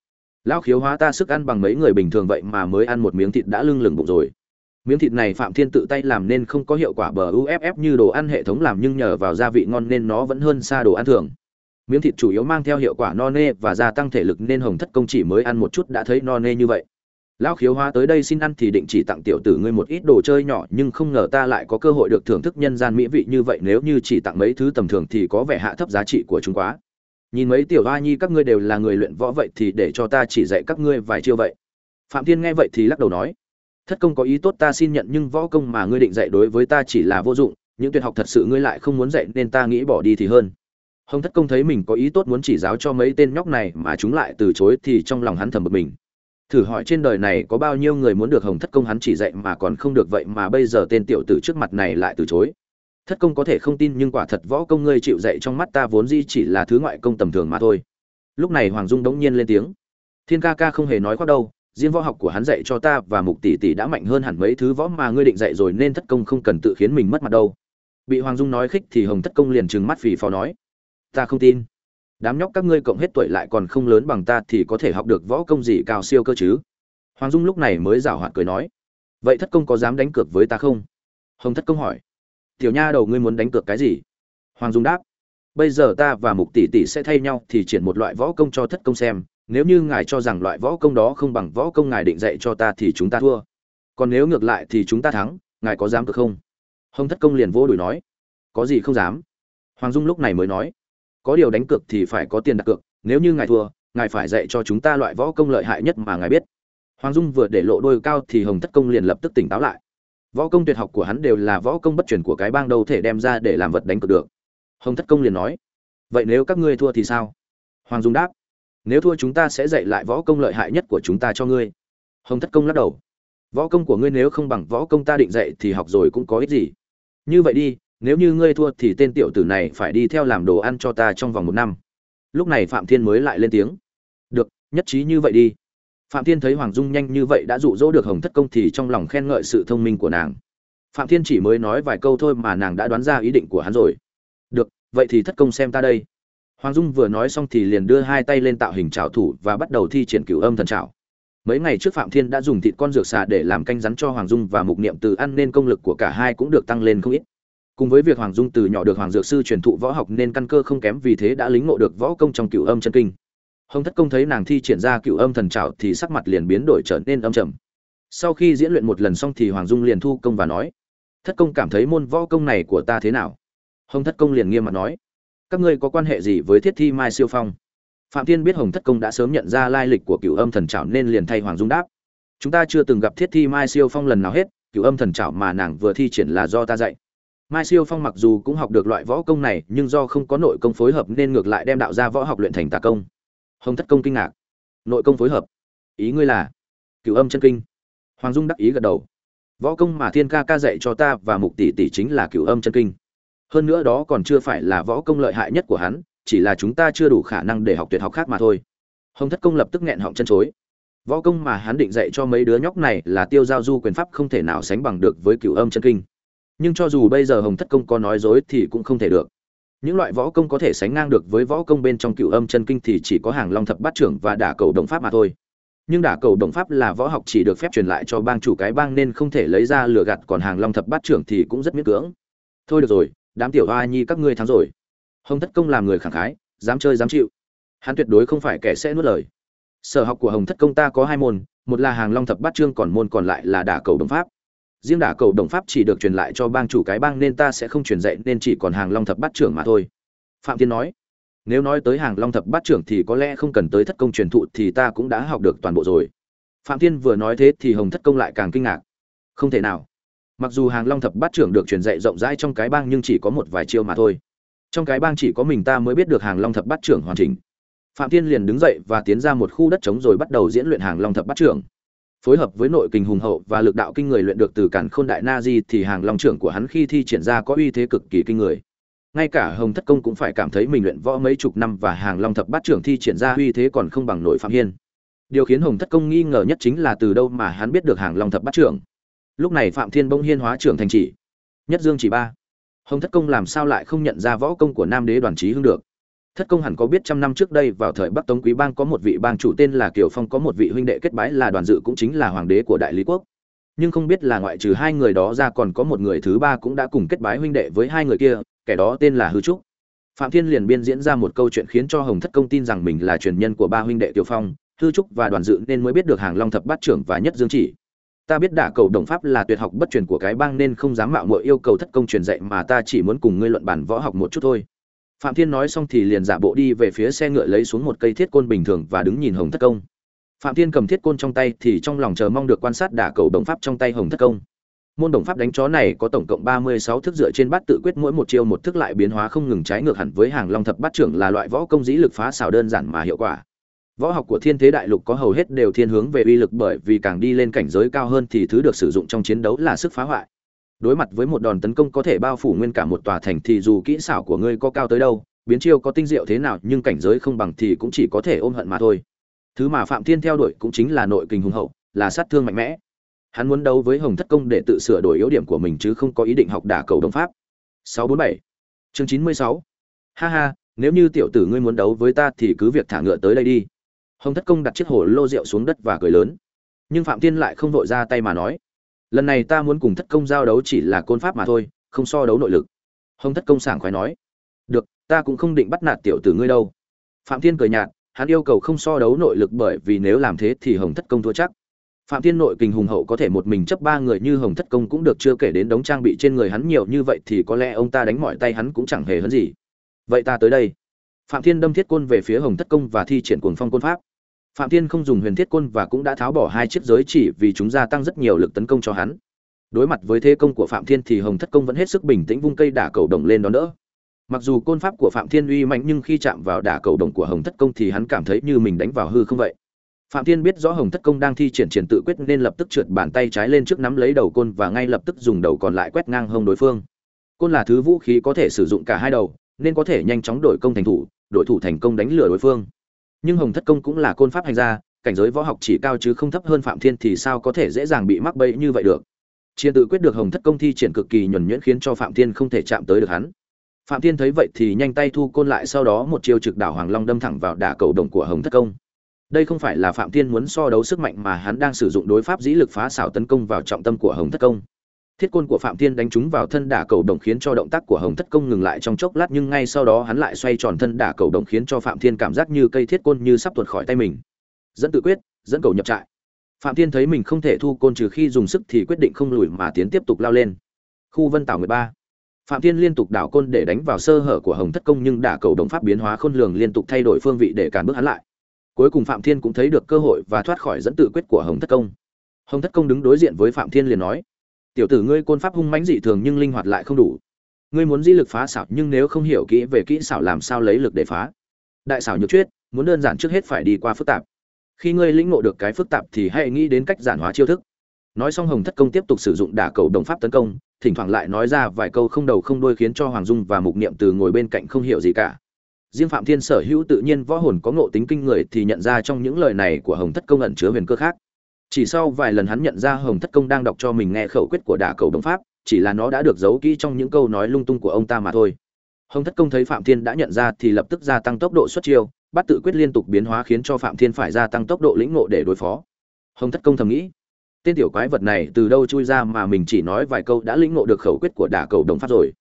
Lão khiếu hóa ta sức ăn bằng mấy người bình thường vậy mà mới ăn một miếng thịt đã lưng lửng bụng rồi. Miếng thịt này phạm thiên tự tay làm nên không có hiệu quả bờ uff như đồ ăn hệ thống làm nhưng nhờ vào gia vị ngon nên nó vẫn hơn xa đồ ăn thường. Miếng thịt chủ yếu mang theo hiệu quả no nê và gia tăng thể lực nên hồng thất công chỉ mới ăn một chút đã thấy no nê như vậy lão khiếu hóa tới đây xin ăn thì định chỉ tặng tiểu tử ngươi một ít đồ chơi nhỏ, nhưng không ngờ ta lại có cơ hội được thưởng thức nhân gian mỹ vị như vậy, nếu như chỉ tặng mấy thứ tầm thường thì có vẻ hạ thấp giá trị của chúng quá. Nhìn mấy tiểu hoa nhi, các ngươi đều là người luyện võ vậy thì để cho ta chỉ dạy các ngươi vài chiêu vậy. Phạm thiên nghe vậy thì lắc đầu nói, thất công có ý tốt ta xin nhận, nhưng võ công mà ngươi định dạy đối với ta chỉ là vô dụng, những tuyệt học thật sự ngươi lại không muốn dạy nên ta nghĩ bỏ đi thì hơn. Hồng thất công thấy mình có ý tốt muốn chỉ giáo cho mấy tên nhóc này mà chúng lại từ chối thì trong lòng hắn thầm bực mình thử hỏi trên đời này có bao nhiêu người muốn được hồng thất công hắn chỉ dạy mà còn không được vậy mà bây giờ tên tiểu tử trước mặt này lại từ chối. Thất công có thể không tin nhưng quả thật võ công ngươi chịu dạy trong mắt ta vốn di chỉ là thứ ngoại công tầm thường mà thôi. Lúc này hoàng dung đống nhiên lên tiếng. Thiên ca ca không hề nói khoác đâu, riêng võ học của hắn dạy cho ta và mục tỷ tỷ đã mạnh hơn hẳn mấy thứ võ mà ngươi định dạy rồi nên thất công không cần tự khiến mình mất mặt đâu. Bị hoàng dung nói khích thì hồng thất công liền trừng mắt vì phò nói. Ta không tin đám nhóc các ngươi cộng hết tuổi lại còn không lớn bằng ta thì có thể học được võ công gì cao siêu cơ chứ? Hoàng dung lúc này mới giảo hoạt cười nói. Vậy thất công có dám đánh cược với ta không? Hồng thất công hỏi. Tiểu nha đầu ngươi muốn đánh cược cái gì? Hoàng dung đáp. Bây giờ ta và mục tỷ tỷ sẽ thay nhau thì triển một loại võ công cho thất công xem. Nếu như ngài cho rằng loại võ công đó không bằng võ công ngài định dạy cho ta thì chúng ta thua. Còn nếu ngược lại thì chúng ta thắng, ngài có dám cược không? Hồng thất công liền vỗ đùi nói. Có gì không dám? Hoàng dung lúc này mới nói có điều đánh cược thì phải có tiền đặt cược, nếu như ngài thua, ngài phải dạy cho chúng ta loại võ công lợi hại nhất mà ngài biết. Hoàng dung vừa để lộ đôi cao thì hồng thất công liền lập tức tỉnh táo lại. Võ công tuyệt học của hắn đều là võ công bất truyền của cái bang đâu thể đem ra để làm vật đánh cược được. Hồng thất công liền nói, vậy nếu các ngươi thua thì sao? Hoàng dung đáp, nếu thua chúng ta sẽ dạy lại võ công lợi hại nhất của chúng ta cho ngươi. Hồng thất công lắc đầu, võ công của ngươi nếu không bằng võ công ta định dạy thì học rồi cũng có ích gì? Như vậy đi nếu như ngươi thua thì tên tiểu tử này phải đi theo làm đồ ăn cho ta trong vòng một năm. Lúc này phạm thiên mới lại lên tiếng. Được, nhất trí như vậy đi. Phạm thiên thấy hoàng dung nhanh như vậy đã dụ dỗ được hồng thất công thì trong lòng khen ngợi sự thông minh của nàng. Phạm thiên chỉ mới nói vài câu thôi mà nàng đã đoán ra ý định của hắn rồi. Được, vậy thì thất công xem ta đây. Hoàng dung vừa nói xong thì liền đưa hai tay lên tạo hình trào thủ và bắt đầu thi triển cửu âm thần trào mấy ngày trước phạm thiên đã dùng thịt con dược xà để làm canh rắn cho hoàng dung và mục niệm từ ăn nên công lực của cả hai cũng được tăng lên không ít cùng với việc hoàng dung từ nhỏ được hoàng dược sư truyền thụ võ học nên căn cơ không kém vì thế đã lính ngộ được võ công trong cựu âm chân kinh. Hồng thất công thấy nàng thi triển ra cựu âm thần trào thì sắc mặt liền biến đổi trở nên âm trầm. Sau khi diễn luyện một lần xong thì hoàng dung liền thu công và nói, thất công cảm thấy môn võ công này của ta thế nào? Hồng thất công liền nghiêm mặt nói, các ngươi có quan hệ gì với thiết thi mai siêu phong? Phạm thiên biết hồng thất công đã sớm nhận ra lai lịch của cựu âm thần trào nên liền thay hoàng dung đáp, chúng ta chưa từng gặp thiết thi mai siêu phong lần nào hết cựu âm thần trảo mà nàng vừa thi triển là do ta dạy mai siêu phong mặc dù cũng học được loại võ công này, nhưng do không có nội công phối hợp nên ngược lại đem đạo ra võ học luyện thành tà công. Hồng thất công kinh ngạc. Nội công phối hợp? Ý ngươi là? Cửu âm chân kinh. Hoàng dung đắc ý gật đầu. Võ công mà thiên ca ca dạy cho ta và mục tỷ tỷ chính là cửu âm chân kinh. Hơn nữa đó còn chưa phải là võ công lợi hại nhất của hắn, chỉ là chúng ta chưa đủ khả năng để học tuyệt học khác mà thôi. Hồng thất công lập tức nghẹn họng chân chối. Võ công mà hắn định dạy cho mấy đứa nhóc này là tiêu giao du quyền pháp không thể nào sánh bằng được với cửu âm chân kinh nhưng cho dù bây giờ hồng thất công có nói dối thì cũng không thể được. Những loại võ công có thể sánh ngang được với võ công bên trong Cựu âm chân kinh thì chỉ có hàng long thập bát trưởng và đả cầu đồng pháp mà thôi. Nhưng đả cầu đồng pháp là võ học chỉ được phép truyền lại cho bang chủ cái bang nên không thể lấy ra lừa gạt, còn hàng long thập bát trưởng thì cũng rất miễn cưỡng. Thôi được rồi, đám tiểu hoa nhi các ngươi thắng rồi. Hồng thất công làm người khẳng khái, dám chơi dám chịu. Hắn tuyệt đối không phải kẻ sẽ nuốt lời. Sở học của hồng thất công ta có hai môn, một là hàng long thập bát trương, còn môn còn lại là đả cầu đồng pháp riêng đả cầu đồng pháp chỉ được truyền lại cho bang chủ cái bang nên ta sẽ không truyền dạy nên chỉ còn hàng long thập bát trưởng mà thôi. Phạm tiên nói, nếu nói tới hàng long thập bát trưởng thì có lẽ không cần tới thất công truyền thụ thì ta cũng đã học được toàn bộ rồi. Phạm tiên vừa nói thế thì hồng thất công lại càng kinh ngạc. Không thể nào. Mặc dù hàng long thập bát trưởng được truyền dạy rộng rãi trong cái bang nhưng chỉ có một vài chiêu mà thôi. Trong cái bang chỉ có mình ta mới biết được hàng long thập bát trưởng hoàn chỉnh. Phạm tiên liền đứng dậy và tiến ra một khu đất trống rồi bắt đầu diễn luyện hàng long thập bát trưởng phối hợp với nội kình hùng hậu và lực đạo kinh người luyện được từ cản khôn đại na di thì hàng long trưởng của hắn khi thi triển ra có uy thế cực kỳ kinh người. Ngay cả hồng thất công cũng phải cảm thấy mình luyện võ mấy chục năm và hàng long thập bát trưởng thi triển ra uy thế còn không bằng nội phạm hiên. Điều khiến hồng thất công nghi ngờ nhất chính là từ đâu mà hắn biết được hàng long thập bát trưởng. Lúc này phạm thiên bỗng hiên hóa trưởng thành chỉ. Nhất dương chỉ ba. Hồng thất công làm sao lại không nhận ra võ công của nam đế đoàn trí hưng được? Thất công hẳn có biết trăm năm trước đây vào thời bắc tống quý bang có một vị bang chủ tên là kiều phong, có một vị huynh đệ kết bái là đoàn dự cũng chính là hoàng đế của đại lý quốc. Nhưng không biết là ngoại trừ hai người đó ra còn có một người thứ ba cũng đã cùng kết bái huynh đệ với hai người kia, kẻ đó tên là hư trúc. Phạm thiên liền biên diễn ra một câu chuyện khiến cho hồng thất công tin rằng mình là truyền nhân của ba huynh đệ kiều phong, hư trúc và đoàn dự nên mới biết được hàng long thập bát trưởng và nhất dương chỉ. Ta biết đả cầu đồng pháp là tuyệt học bất truyền của cái bang nên không dám mạo muội yêu cầu thất công truyền dạy mà ta chỉ muốn cùng ngươi luận bàn võ học một chút thôi phạm thiên nói xong thì liền giả bộ đi về phía xe ngựa lấy xuống một cây thiết côn bình thường và đứng nhìn hồng thất công. Phạm thiên cầm thiết côn trong tay thì trong lòng chờ mong được quan sát đả cầu đồng pháp trong tay hồng thất công. Môn đồng pháp đánh chó này có tổng cộng ba mươi sáu thức dựa trên bát tự quyết, mỗi một chiêu một thức lại biến hóa không ngừng trái ngược hẳn với hàng long thập bát trưởng là loại võ công dĩ lực phá xảo đơn giản mà hiệu quả. Võ học của thiên thế đại lục có hầu hết đều thiên hướng về uy lực bởi vì càng đi lên cảnh giới cao hơn thì thứ được sử dụng trong chiến đấu là sức phá hoại đối mặt với một đòn tấn công có thể bao phủ nguyên cả một tòa thành thì dù kỹ xảo của ngươi có cao tới đâu, biến chiêu có tinh diệu thế nào nhưng cảnh giới không bằng thì cũng chỉ có thể ôm hận mà thôi. Thứ mà phạm thiên theo đuổi cũng chính là nội kình hùng hậu, là sát thương mạnh mẽ. Hắn muốn đấu với hồng thất công để tự sửa đổi yếu điểm của mình chứ không có ý định học đả cầu đồng pháp. 647 chương 96 ha ha, nếu như tiểu tử ngươi muốn đấu với ta thì cứ việc thả ngựa tới đây đi. Hồng thất công đặt chiếc hồ lô rượu xuống đất và cười lớn. Nhưng phạm Thiên lại không vội ra tay mà nói lần này ta muốn cùng thất công giao đấu chỉ là côn pháp mà thôi, không so đấu nội lực. Hồng thất công sảng khoái nói. Được, ta cũng không định bắt nạt tiểu tử ngươi đâu. Phạm thiên cười nhạt, hắn yêu cầu không so đấu nội lực bởi vì nếu làm thế thì hồng thất công thua chắc. Phạm thiên nội kình hùng hậu có thể một mình chấp ba người như hồng thất công cũng được chưa kể đến đống trang bị trên người hắn nhiều như vậy thì có lẽ ông ta đánh mọi tay hắn cũng chẳng hề hấn gì. Vậy ta tới đây. Phạm thiên đâm thiết côn về phía hồng thất công và thi triển cuồng phong côn pháp phạm thiên không dùng huyền thiết côn và cũng đã tháo bỏ hai chiếc giới chỉ vì chúng gia tăng rất nhiều lực tấn công cho hắn. Đối mặt với thế công của phạm thiên thì hồng thất công vẫn hết sức bình tĩnh vung cây đả cầu đồng lên đón đỡ. Mặc dù côn pháp của phạm thiên uy mạnh nhưng khi chạm vào đả cầu đồng của hồng thất công thì hắn cảm thấy như mình đánh vào hư không vậy. Phạm thiên biết rõ hồng thất công đang thi triển triển tự quyết nên lập tức trượt bàn tay trái lên trước nắm lấy đầu côn và ngay lập tức dùng đầu còn lại quét ngang hông đối phương. Côn là thứ vũ khí có thể sử dụng cả hai đầu, nên có thể nhanh chóng đổi công thành thủ, đổi thủ thành công đánh lừa đối phương nhưng hồng thất công cũng là côn pháp hành gia, cảnh giới võ học chỉ cao chứ không thấp hơn phạm thiên thì sao có thể dễ dàng bị mắc bẫy như vậy được? Chiến tự quyết được hồng thất công thi triển cực kỳ nhuẩn nhuyễn khiến cho phạm thiên không thể chạm tới được hắn. Phạm thiên thấy vậy thì nhanh tay thu côn lại sau đó một chiêu trực đảo hoàng long đâm thẳng vào đả cầu đồng của hồng thất công. Đây không phải là phạm thiên muốn so đấu sức mạnh mà hắn đang sử dụng đối pháp dĩ lực phá xảo tấn công vào trọng tâm của hồng thất công thiết côn của phạm thiên đánh trúng vào thân đả cầu đồng khiến cho động tác của hồng thất công ngừng lại trong chốc lát, nhưng ngay sau đó hắn lại xoay tròn thân đả cầu đồng khiến cho phạm thiên cảm giác như cây thiết côn như sắp tuột khỏi tay mình. Dẫn tự quyết, dẫn cầu nhập trại. Phạm thiên thấy mình không thể thu côn trừ khi dùng sức thì quyết định không lùi mà tiến tiếp tục lao lên. Khu vân tảo 13 phạm thiên liên tục đảo côn để đánh vào sơ hở của hồng thất công, nhưng đả cầu đồng pháp biến hóa khôn lường liên tục thay đổi phương vị để cản bước hắn lại. Cuối cùng phạm thiên cũng thấy được cơ hội và thoát khỏi dẫn tự quyết của hồng thất công. Hồng thất công đứng đối diện với phạm thiên liền nói tiểu tử ngươi côn pháp hung mãnh dị thường nhưng linh hoạt lại không đủ. Ngươi muốn di lực phá xảo nhưng nếu không hiểu kỹ về kỹ xảo làm sao lấy lực để phá. Đại xảo nhược chuyết muốn đơn giản trước hết phải đi qua phức tạp. Khi ngươi lĩnh ngộ được cái phức tạp thì hãy nghĩ đến cách giản hóa chiêu thức. Nói xong hồng thất công tiếp tục sử dụng đả cầu đồng pháp tấn công, thỉnh thoảng lại nói ra vài câu không đầu không đuôi khiến cho hoàng dung và mục niệm từ ngồi bên cạnh không hiểu gì cả. Riêng phạm thiên sở hữu tự nhiên võ hồn có ngộ tính kinh người thì nhận ra trong những lời này của hồng thất công ẩn chứa huyền cơ khác chỉ sau vài lần hắn nhận ra hồng thất công đang đọc cho mình nghe khẩu quyết của đả cầu đồng pháp, chỉ là nó đã được giấu kỹ trong những câu nói lung tung của ông ta mà thôi. Hồng thất công thấy phạm thiên đã nhận ra thì lập tức gia tăng tốc độ xuất chiêu, bắt tự quyết liên tục biến hóa khiến cho phạm thiên phải gia tăng tốc độ lĩnh ngộ để đối phó. Hồng thất công thầm nghĩ, tên tiểu quái vật này từ đâu chui ra mà mình chỉ nói vài câu đã lĩnh ngộ được khẩu quyết của đả cầu đồng pháp rồi.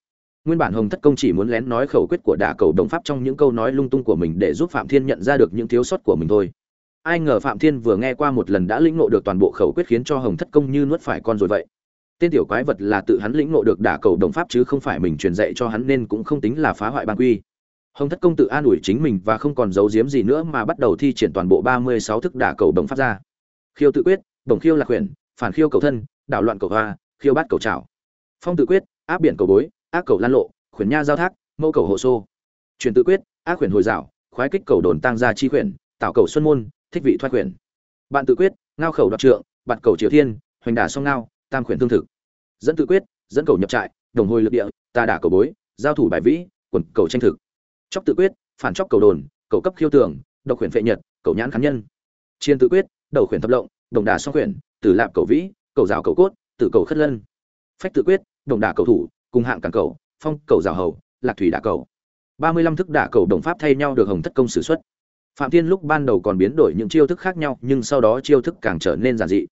Nguyên bản hồng thất công chỉ muốn lén nói khẩu quyết của đả cầu đồng pháp trong những câu nói lung tung của mình để giúp phạm thiên nhận ra được những thiếu sót của mình thôi ai ngờ phạm thiên vừa nghe qua một lần đã lĩnh ngộ được toàn bộ khẩu quyết khiến cho hồng thất công như nuốt phải con rồi vậy. Tên tiểu quái vật là tự hắn lĩnh ngộ được đả cầu đồng pháp chứ không phải mình truyền dạy cho hắn nên cũng không tính là phá hoại ban quy. Hồng thất công tự an ủi chính mình và không còn giấu giếm gì nữa mà bắt đầu thi triển toàn bộ ba mươi sáu thức đả cầu đồng pháp ra. Khiêu tự quyết đồng khiêu lạc quyển phản khiêu cầu thân đảo loạn cầu hoa khiêu bát cầu trảo, phong tự quyết áp biển cầu bối ác cầu lan lộ khuyển nha giao thác mẫu cầu hộ xô. Truyền tự quyết ác khuyển hồi dạo khoái kích cầu đồn tăng gia chi khuyển tạo cầu xuân môn thích vị thoát quyền bạn tự quyết, ngao khẩu đoạt trượng, bạt cầu triều thiên, hoành đả song ngao, tam khuyển thương thực. Dẫn tự quyết, dẫn cầu nhập trại, đồng hồi lực địa tà đả cầu bối, giao thủ bài vĩ, quần cầu tranh thực. Chóc tự quyết, phản chóc cầu đồn, cầu cấp khiêu tường, độc khuyển phệ nhật, cầu nhãn khán nhân. Chiên tự quyết, đầu khuyển thập lộng, đồng đà song khuyển, tử lạp cầu vĩ, cầu rào cầu cốt, tử cầu khất lân. Phách tự quyết, đồng đà cầu thủ, cùng hạng cản cầu, phong cầu rào hầu, lạc thủy đả cầu. Ba mươi lăm thức đả cầu đồng pháp thay nhau được hồng thất công sử xuất phạm thiên lúc ban đầu còn biến đổi những chiêu thức khác nhau, nhưng sau đó chiêu thức càng trở nên giản dị.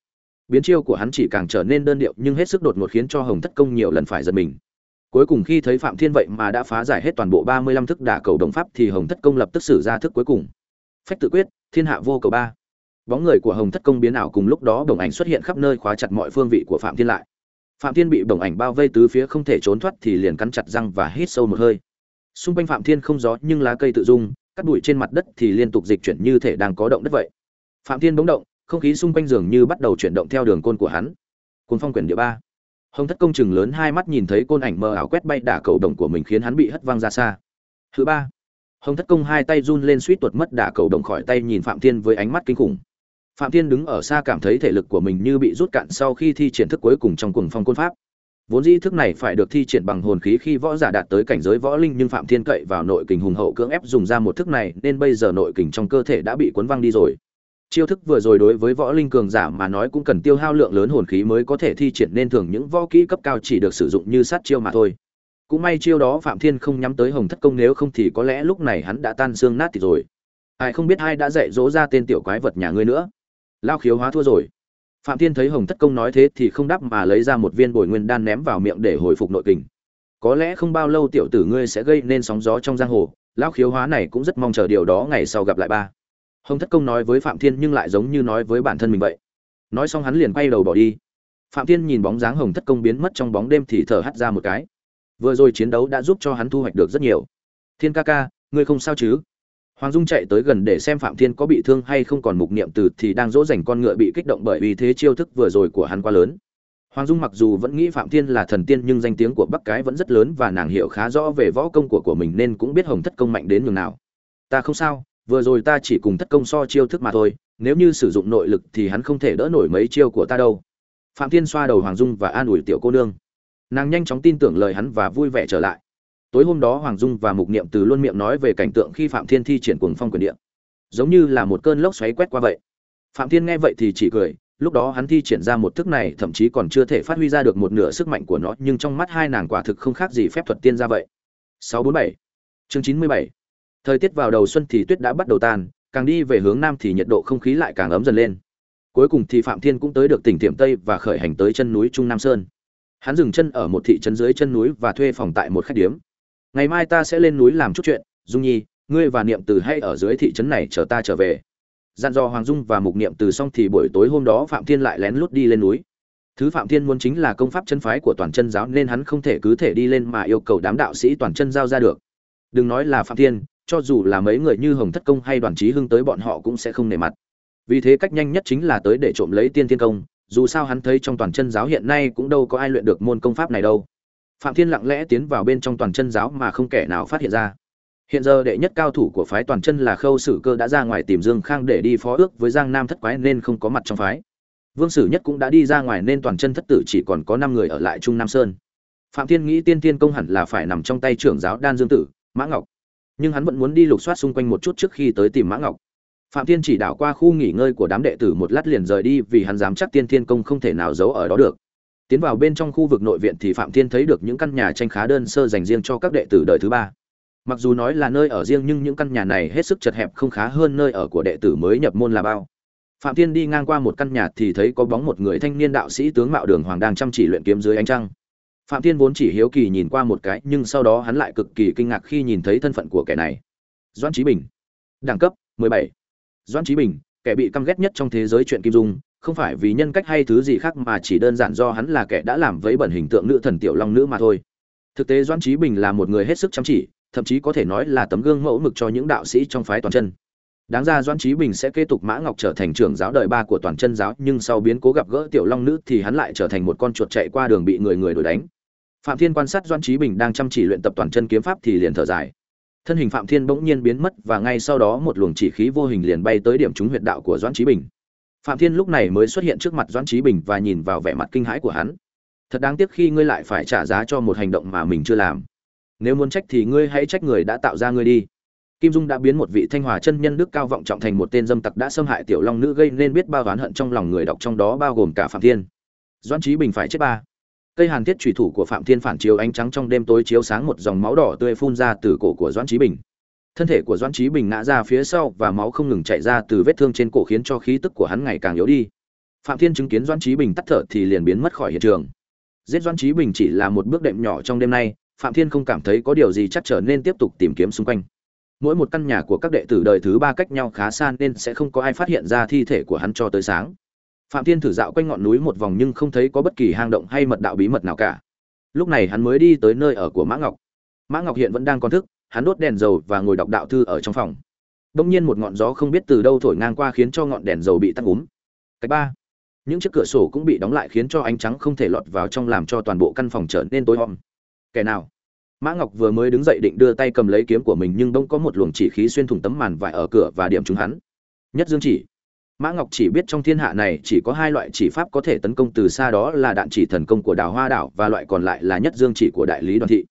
Biến chiêu của hắn chỉ càng trở nên đơn điệu, nhưng hết sức đột ngột khiến cho hồng thất công nhiều lần phải giật mình. Cuối cùng khi thấy phạm thiên vậy mà đã phá giải hết toàn bộ ba mươi lăm thức đả cầu đồng pháp thì hồng thất công lập tức sử ra thức cuối cùng. Phách tự quyết, thiên hạ vô cầu ba. Bóng người của hồng thất công biến ảo cùng lúc đó đồng ảnh xuất hiện khắp nơi khóa chặt mọi phương vị của phạm thiên lại. Phạm thiên bị đồng ảnh bao vây tứ phía không thể trốn thoát thì liền cắn chặt răng và hít sâu một hơi. Xung quanh phạm thiên không gió nhưng lá cây tự dung cắt bụi trên mặt đất thì liên tục dịch chuyển như thể đang có động đất vậy. Phạm thiên bỗng động, không khí xung quanh dường như bắt đầu chuyển động theo đường côn của hắn. Côn phong quyển địa ba. Hồng thất công chừng lớn hai mắt nhìn thấy côn ảnh mờ ảo quét bay đả cầu đồng của mình khiến hắn bị hất văng ra xa. Thứ ba. Hồng thất công hai tay run lên suýt tuột mất đả cầu đồng khỏi tay nhìn phạm thiên với ánh mắt kinh khủng. Phạm thiên đứng ở xa cảm thấy thể lực của mình như bị rút cạn sau khi thi triển thức cuối cùng trong cuồng phong côn pháp vốn dĩ thức này phải được thi triển bằng hồn khí khi võ giả đạt tới cảnh giới võ linh nhưng phạm thiên cậy vào nội kình hùng hậu cưỡng ép dùng ra một thức này, nên bây giờ nội kình trong cơ thể đã bị cuốn văng đi rồi. Chiêu thức vừa rồi đối với võ linh cường giả mà nói cũng cần tiêu hao lượng lớn hồn khí mới có thể thi triển, nên thường những võ kỹ cấp cao chỉ được sử dụng như sát chiêu mà thôi. Cũng may chiêu đó phạm thiên không nhắm tới hồng thất công, nếu không thì có lẽ lúc này hắn đã tan xương nát thì rồi. Ai không biết ai đã dạy dỗ ra tên tiểu quái vật nhà ngươi nữa. Lao khiếu hóa thua rồi phạm thiên thấy hồng thất công nói thế thì không đáp mà lấy ra một viên bồi nguyên đan ném vào miệng để hồi phục nội kình. Có lẽ không bao lâu tiểu tử ngươi sẽ gây nên sóng gió trong giang hồ, Lão khiếu hóa này cũng rất mong chờ điều đó ngày sau gặp lại ba. Hồng thất công nói với phạm thiên nhưng lại giống như nói với bản thân mình vậy. Nói xong hắn liền quay đầu bỏ đi. Phạm thiên nhìn bóng dáng hồng thất công biến mất trong bóng đêm thì thở hắt ra một cái. Vừa rồi chiến đấu đã giúp cho hắn thu hoạch được rất nhiều. Thiên ca ca, ngươi không sao chứ? Hoàng dung chạy tới gần để xem phạm thiên có bị thương hay không còn mục niệm từ thì đang dỗ dành con ngựa bị kích động bởi vì thế chiêu thức vừa rồi của hắn quá lớn. Hoàng dung mặc dù vẫn nghĩ phạm thiên là thần tiên nhưng danh tiếng của bắc cái vẫn rất lớn và nàng hiểu khá rõ về võ công của của mình nên cũng biết hồng thất công mạnh đến nhường nào. Ta không sao, vừa rồi ta chỉ cùng thất công so chiêu thức mà thôi, nếu như sử dụng nội lực thì hắn không thể đỡ nổi mấy chiêu của ta đâu. Phạm thiên xoa đầu hoàng dung và an ủi tiểu cô nương. Nàng nhanh chóng tin tưởng lời hắn và vui vẻ trở lại tối hôm đó hoàng dung và mục niệm từ luôn miệng nói về cảnh tượng khi phạm thiên thi triển cuồng phong quyền điện giống như là một cơn lốc xoáy quét qua vậy. Phạm thiên nghe vậy thì chỉ cười, lúc đó hắn thi triển ra một thức này thậm chí còn chưa thể phát huy ra được một nửa sức mạnh của nó, nhưng trong mắt hai nàng quả thực không khác gì phép thuật tiên ra vậy. 647 chương 97 thời tiết vào đầu xuân thì tuyết đã bắt đầu tan, càng đi về hướng nam thì nhiệt độ không khí lại càng ấm dần lên. Cuối cùng thì phạm thiên cũng tới được tỉnh tiệm tây và khởi hành tới chân núi trung nam sơn. Hắn dừng chân ở một thị trấn dưới chân núi và thuê phòng tại một khách điếm ngày mai ta sẽ lên núi làm chút chuyện, dung nhi, ngươi và niệm từ hay ở dưới thị trấn này chờ ta trở về. Dặn dò hoàng dung và mục niệm từ xong thì buổi tối hôm đó phạm thiên lại lén lút đi lên núi. Thứ phạm thiên muốn chính là công pháp chân phái của toàn chân giáo nên hắn không thể cứ thể đi lên mà yêu cầu đám đạo sĩ toàn chân giao ra được. Đừng nói là phạm thiên, cho dù là mấy người như hồng thất công hay đoàn trí hưng tới bọn họ cũng sẽ không nề mặt. Vì thế cách nhanh nhất chính là tới để trộm lấy tiên thiên công, dù sao hắn thấy trong toàn chân giáo hiện nay cũng đâu có ai luyện được môn công pháp này đâu phạm thiên lặng lẽ tiến vào bên trong toàn chân giáo mà không kẻ nào phát hiện ra. Hiện giờ đệ nhất cao thủ của phái toàn chân là khâu sử cơ đã ra ngoài tìm dương khang để đi phó ước với giang nam thất quái nên không có mặt trong phái. Vương sử nhất cũng đã đi ra ngoài nên toàn chân thất tử chỉ còn có năm người ở lại trung nam sơn. Phạm thiên nghĩ tiên tiên công hẳn là phải nằm trong tay trưởng giáo đan dương tử, mã ngọc. Nhưng hắn vẫn muốn đi lục soát xung quanh một chút trước khi tới tìm mã ngọc. Phạm thiên chỉ đảo qua khu nghỉ ngơi của đám đệ tử một lát liền rời đi vì hắn dám chắc tiên thiên công không thể nào giấu ở đó được tiến vào bên trong khu vực nội viện thì phạm thiên thấy được những căn nhà tranh khá đơn sơ dành riêng cho các đệ tử đời thứ ba. Mặc dù nói là nơi ở riêng nhưng những căn nhà này hết sức chật hẹp không khá hơn nơi ở của đệ tử mới nhập môn là bao. Phạm thiên đi ngang qua một căn nhà thì thấy có bóng một người thanh niên đạo sĩ tướng mạo đường hoàng đang chăm chỉ luyện kiếm dưới ánh trăng. Phạm thiên vốn chỉ hiếu kỳ nhìn qua một cái, nhưng sau đó hắn lại cực kỳ kinh ngạc khi nhìn thấy thân phận của kẻ này. Doãn trí bình. Đẳng cấp 17. doãn trí bình, kẻ bị căm ghét nhất trong thế giới chuyện kim dung không phải vì nhân cách hay thứ gì khác mà chỉ đơn giản do hắn là kẻ đã làm vấy bẩn hình tượng nữ thần tiểu long nữ mà thôi. Thực tế doãn trí bình là một người hết sức chăm chỉ, thậm chí có thể nói là tấm gương mẫu mực cho những đạo sĩ trong phái toàn chân. Đáng ra doãn trí bình sẽ kế tục mã ngọc trở thành trưởng giáo đời ba của toàn chân giáo, nhưng sau biến cố gặp gỡ tiểu long nữ thì hắn lại trở thành một con chuột chạy qua đường bị người người đuổi đánh. Phạm thiên quan sát doãn trí bình đang chăm chỉ luyện tập toàn chân kiếm pháp thì liền thở dài. Thân hình phạm thiên bỗng nhiên biến mất và ngay sau đó một luồng chỉ khí vô hình liền bay tới điểm trúng huyệt đạo của doãn trí bình phạm thiên lúc này mới xuất hiện trước mặt doãn trí bình và nhìn vào vẻ mặt kinh hãi của hắn. Thật đáng tiếc khi ngươi lại phải trả giá cho một hành động mà mình chưa làm. Nếu muốn trách thì ngươi hãy trách người đã tạo ra ngươi đi. Kim dung đã biến một vị thanh hòa chân nhân đức cao vọng trọng thành một tên dâm tặc đã xâm hại tiểu long nữ gây nên biết bao oán hận trong lòng người đọc trong đó bao gồm cả phạm thiên. Doãn trí bình phải chết ba. Cây hàn thiết thủy thủ của phạm thiên phản chiếu ánh trắng trong đêm tối chiếu sáng một dòng máu đỏ tươi phun ra từ cổ của doãn trí bình thân thể của doãn trí bình ngã ra phía sau và máu không ngừng chảy ra từ vết thương trên cổ khiến cho khí tức của hắn ngày càng yếu đi. Phạm thiên chứng kiến doãn trí bình tắt thở thì liền biến mất khỏi hiện trường. Giết doãn trí bình chỉ là một bước đệm nhỏ trong đêm nay, phạm thiên không cảm thấy có điều gì chắc trở nên tiếp tục tìm kiếm xung quanh. Mỗi một căn nhà của các đệ tử đời thứ ba cách nhau khá xa nên sẽ không có ai phát hiện ra thi thể của hắn cho tới sáng. Phạm thiên thử dạo quanh ngọn núi một vòng nhưng không thấy có bất kỳ hang động hay mật đạo bí mật nào cả. Lúc này hắn mới đi tới nơi ở của mã ngọc. Mã ngọc hiện vẫn đang còn thức hắn đốt đèn dầu và ngồi đọc đạo thư ở trong phòng. Đông nhiên một ngọn gió không biết từ đâu thổi ngang qua khiến cho ngọn đèn dầu bị tắt úm. Cách ba. Những chiếc cửa sổ cũng bị đóng lại khiến cho ánh trắng không thể lọt vào trong làm cho toàn bộ căn phòng trở nên tối om. Kẻ nào? Mã ngọc vừa mới đứng dậy định đưa tay cầm lấy kiếm của mình nhưng đông có một luồng chỉ khí xuyên thủng tấm màn vải ở cửa và điểm trúng hắn. Nhất dương chỉ. Mã ngọc chỉ biết trong thiên hạ này chỉ có hai loại chỉ pháp có thể tấn công từ xa đó là đạn chỉ thần công của đào hoa đảo và loại còn lại là nhất dương chỉ của đại lý đoàn thị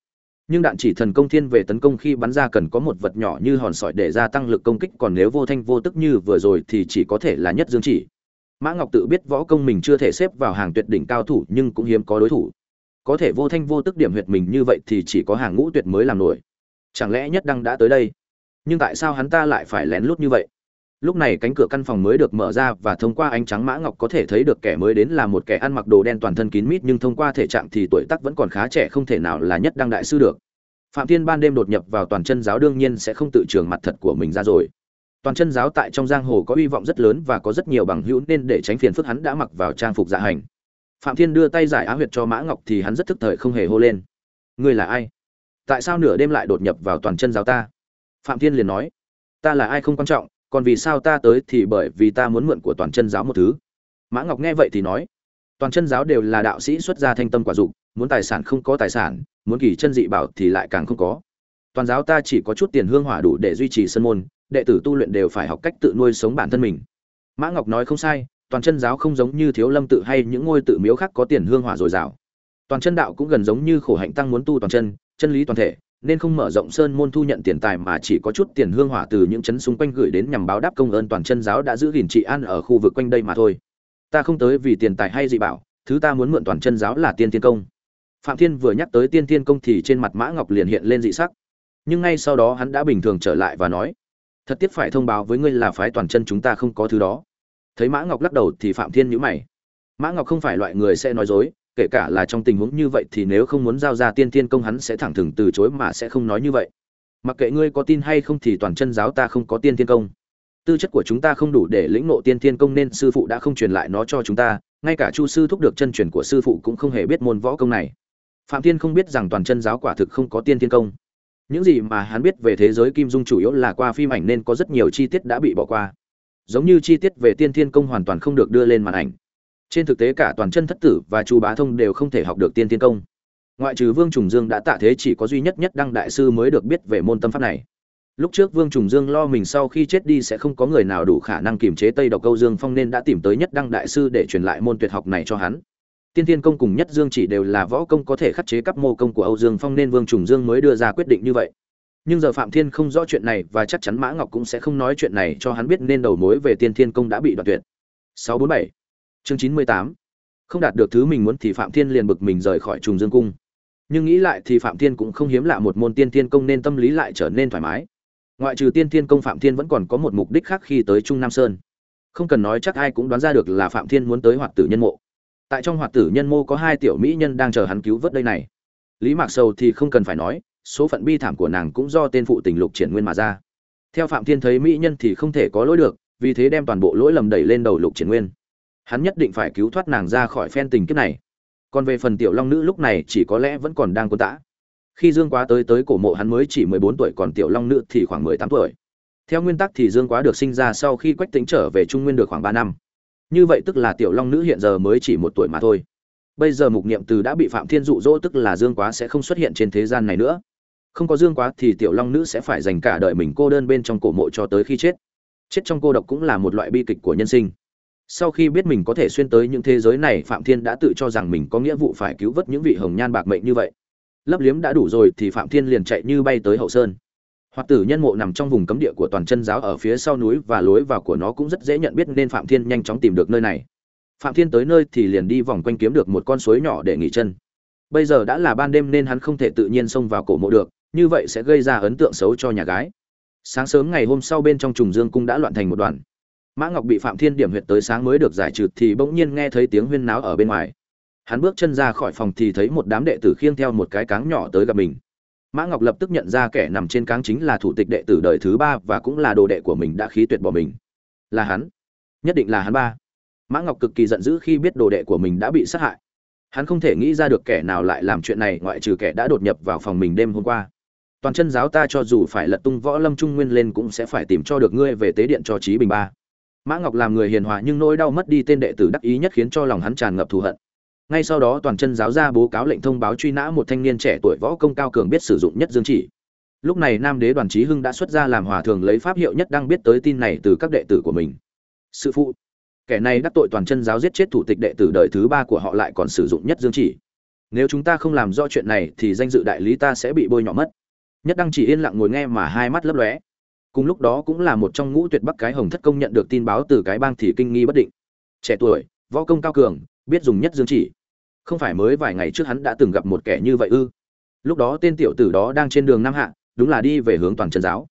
nhưng đạn chỉ thần công thiên về tấn công khi bắn ra cần có một vật nhỏ như hòn sỏi để gia tăng lực công kích, còn nếu vô thanh vô tức như vừa rồi thì chỉ có thể là nhất dương chỉ. Mã ngọc tự biết võ công mình chưa thể xếp vào hàng tuyệt đỉnh cao thủ nhưng cũng hiếm có đối thủ. Có thể vô thanh vô tức điểm huyệt mình như vậy thì chỉ có hàng ngũ tuyệt mới làm nổi. Chẳng lẽ nhất đăng đã tới đây? Nhưng tại sao hắn ta lại phải lén lút như vậy? Lúc này cánh cửa căn phòng mới được mở ra và thông qua ánh trắng mã ngọc có thể thấy được kẻ mới đến là một kẻ ăn mặc đồ đen toàn thân kín mít nhưng thông qua thể trạng thì tuổi tác vẫn còn khá trẻ không thể nào là nhất đăng đại sư được. Phạm thiên ban đêm đột nhập vào toàn chân giáo đương nhiên sẽ không tự trường mặt thật của mình ra rồi. Toàn chân giáo tại trong giang hồ có hy vọng rất lớn và có rất nhiều bằng hữu nên để tránh phiền phức hắn đã mặc vào trang phục dạ hành. Phạm thiên đưa tay giải á huyệt cho mã ngọc thì hắn rất thức thời không hề hô lên. Ngươi là ai? Tại sao nửa đêm lại đột nhập vào toàn chân giáo ta? Phạm thiên liền nói. Ta là ai không quan trọng còn vì sao ta tới thì bởi vì ta muốn mượn của toàn chân giáo một thứ. Mã ngọc nghe vậy thì nói, toàn chân giáo đều là đạo sĩ xuất gia thanh tâm quả dục, muốn tài sản không có tài sản, muốn kỳ chân dị bảo thì lại càng không có. Toàn giáo ta chỉ có chút tiền hương hỏa đủ để duy trì sân môn, đệ tử tu luyện đều phải học cách tự nuôi sống bản thân mình. Mã ngọc nói không sai, toàn chân giáo không giống như thiếu lâm tự hay những ngôi tự miếu khác có tiền hương hỏa dồi dào. Toàn chân đạo cũng gần giống như khổ hạnh tăng muốn tu toàn chân chân lý toàn thể nên không mở rộng sơn môn thu nhận tiền tài mà chỉ có chút tiền hương hỏa từ những chấn xung quanh gửi đến nhằm báo đáp công ơn toàn chân giáo đã giữ gìn trị an ở khu vực quanh đây mà thôi. Ta không tới vì tiền tài hay dị bảo, thứ ta muốn mượn toàn chân giáo là tiên thiên công. Phạm thiên vừa nhắc tới tiên thiên công thì trên mặt mã ngọc liền hiện lên dị sắc. Nhưng ngay sau đó hắn đã bình thường trở lại và nói, thật tiếc phải thông báo với ngươi là phái toàn chân chúng ta không có thứ đó. Thấy mã ngọc lắc đầu thì phạm thiên nhíu mày. Mã ngọc không phải loại người sẽ nói dối kể cả là trong tình huống như vậy thì nếu không muốn giao ra tiên thiên công hắn sẽ thẳng thừng từ chối mà sẽ không nói như vậy. Mặc kệ ngươi có tin hay không thì toàn chân giáo ta không có tiên thiên công. Tư chất của chúng ta không đủ để lĩnh ngộ tiên thiên công nên sư phụ đã không truyền lại nó cho chúng ta, ngay cả chu sư thúc được chân truyền của sư phụ cũng không hề biết môn võ công này. Phạm thiên không biết rằng toàn chân giáo quả thực không có tiên thiên công. Những gì mà hắn biết về thế giới kim dung chủ yếu là qua phim ảnh nên có rất nhiều chi tiết đã bị bỏ qua. Giống như chi tiết về tiên thiên công hoàn toàn không được đưa lên màn ảnh trên thực tế cả toàn chân thất tử và chu bá thông đều không thể học được tiên thiên công. Ngoại trừ vương trùng dương đã tạ thế chỉ có duy nhất nhất đăng đại sư mới được biết về môn tâm pháp này. Lúc trước vương trùng dương lo mình sau khi chết đi sẽ không có người nào đủ khả năng kiềm chế tây độc câu dương phong nên đã tìm tới nhất đăng đại sư để truyền lại môn tuyệt học này cho hắn. Tiên thiên công cùng nhất dương chỉ đều là võ công có thể khắc chế các mô công của âu dương phong nên vương trùng dương mới đưa ra quyết định như vậy. Nhưng giờ phạm thiên không rõ chuyện này và chắc chắn mã ngọc cũng sẽ không nói chuyện này cho hắn biết nên đầu mối về tiên thiên công đã bị đoạt tuyệt. 647 chương 98 không đạt được thứ mình muốn thì phạm thiên liền bực mình rời khỏi trùng dương cung. Nhưng nghĩ lại thì phạm thiên cũng không hiếm lạ một môn tiên thiên công nên tâm lý lại trở nên thoải mái. Ngoại trừ tiên thiên công phạm thiên vẫn còn có một mục đích khác khi tới trung nam sơn. Không cần nói chắc ai cũng đoán ra được là phạm thiên muốn tới hoạt tử nhân mộ. Tại trong hoạt tử nhân mô có hai tiểu mỹ nhân đang chờ hắn cứu vớt đây này. Lý mạc sầu thì không cần phải nói, số phận bi thảm của nàng cũng do tên phụ tình lục triển nguyên mà ra. Theo phạm thiên thấy mỹ nhân thì không thể có lỗi được, vì thế đem toàn bộ lỗi lầm đẩy lên đầu lục triển nguyên hắn nhất định phải cứu thoát nàng ra khỏi phen tình kiếp này. Còn về phần tiểu long nữ lúc này chỉ có lẽ vẫn còn đang quân tã. Khi dương quá tới tới cổ mộ hắn mới chỉ mười bốn tuổi, còn tiểu long nữ thì khoảng mười tám tuổi. Theo nguyên tắc thì dương quá được sinh ra sau khi quách tính trở về trung nguyên được khoảng ba năm. Như vậy tức là tiểu long nữ hiện giờ mới chỉ một tuổi mà thôi. Bây giờ mục niệm từ đã bị phạm thiên dụ dỗ tức là dương quá sẽ không xuất hiện trên thế gian này nữa. Không có dương quá thì tiểu long nữ sẽ phải dành cả đời mình cô đơn bên trong cổ mộ cho tới khi chết. Chết trong cô độc cũng là một loại bi kịch của nhân sinh sau khi biết mình có thể xuyên tới những thế giới này, phạm thiên đã tự cho rằng mình có nghĩa vụ phải cứu vớt những vị hồng nhan bạc mệnh như vậy. Lấp liếm đã đủ rồi thì phạm thiên liền chạy như bay tới hậu sơn. Hoặc tử nhân mộ nằm trong vùng cấm địa của toàn chân giáo ở phía sau núi và lối vào của nó cũng rất dễ nhận biết nên phạm thiên nhanh chóng tìm được nơi này. Phạm thiên tới nơi thì liền đi vòng quanh kiếm được một con suối nhỏ để nghỉ chân. Bây giờ đã là ban đêm nên hắn không thể tự nhiên xông vào cổ mộ được, như vậy sẽ gây ra ấn tượng xấu cho nhà gái. Sáng sớm ngày hôm sau bên trong trùng dương cung đã loạn thành một đoàn mã ngọc bị phạm thiên điểm huyệt tới sáng mới được giải trừ thì bỗng nhiên nghe thấy tiếng huyên náo ở bên ngoài. Hắn bước chân ra khỏi phòng thì thấy một đám đệ tử khiêng theo một cái cáng nhỏ tới gặp mình. Mã ngọc lập tức nhận ra kẻ nằm trên cáng chính là thủ tịch đệ tử đời thứ ba và cũng là đồ đệ của mình đã khí tuyệt bỏ mình. Là hắn. Nhất định là hắn ba. Mã ngọc cực kỳ giận dữ khi biết đồ đệ của mình đã bị sát hại. Hắn không thể nghĩ ra được kẻ nào lại làm chuyện này ngoại trừ kẻ đã đột nhập vào phòng mình đêm hôm qua. Toàn chân giáo ta cho dù phải lật tung võ lâm trung nguyên lên cũng sẽ phải tìm cho được ngươi về tế điện cho trí bình ba mã ngọc làm người hiền hòa nhưng nỗi đau mất đi tên đệ tử đắc ý nhất khiến cho lòng hắn tràn ngập thù hận. Ngay sau đó toàn chân giáo ra bố cáo lệnh thông báo truy nã một thanh niên trẻ tuổi võ công cao cường biết sử dụng nhất dương chỉ. Lúc này nam đế đoàn trí hưng đã xuất ra làm hòa thường lấy pháp hiệu nhất đang biết tới tin này từ các đệ tử của mình. Sư phụ, kẻ này đắc tội toàn chân giáo giết chết thủ tịch đệ tử đời thứ ba của họ lại còn sử dụng nhất dương chỉ. Nếu chúng ta không làm rõ chuyện này thì danh dự đại lý ta sẽ bị bôi nhọ mất. Nhất đăng chỉ yên lặng ngồi nghe mà hai mắt lấp lóe cùng lúc đó cũng là một trong ngũ tuyệt bắc cái hồng thất công nhận được tin báo từ cái bang thì kinh nghi bất định. Trẻ tuổi, võ công cao cường, biết dùng nhất dương chỉ. Không phải mới vài ngày trước hắn đã từng gặp một kẻ như vậy ư? Lúc đó tên tiểu tử đó đang trên đường nam hạ, đúng là đi về hướng toàn chân giáo.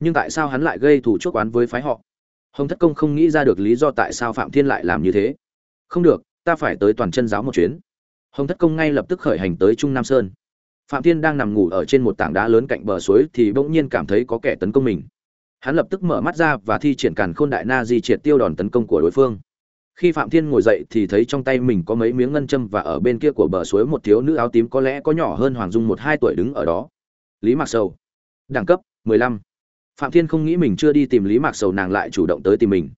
Nhưng tại sao hắn lại gây thủ chuốc oán với phái họ? Hồng thất công không nghĩ ra được lý do tại sao phạm thiên lại làm như thế. Không được, ta phải tới toàn chân giáo một chuyến. Hồng thất công ngay lập tức khởi hành tới trung nam sơn. Phạm thiên đang nằm ngủ ở trên một tảng đá lớn cạnh bờ suối thì bỗng nhiên cảm thấy có kẻ tấn công mình hắn lập tức mở mắt ra và thi triển càn khôn đại na di triệt tiêu đòn tấn công của đối phương. Khi phạm thiên ngồi dậy thì thấy trong tay mình có mấy miếng ngân châm và ở bên kia của bờ suối một thiếu nữ áo tím có lẽ có nhỏ hơn hoàng dung một hai tuổi đứng ở đó. Lý mạc sầu. Đẳng cấp 15. phạm thiên không nghĩ mình chưa đi tìm lý mạc sầu, nàng lại chủ động tới tìm mình.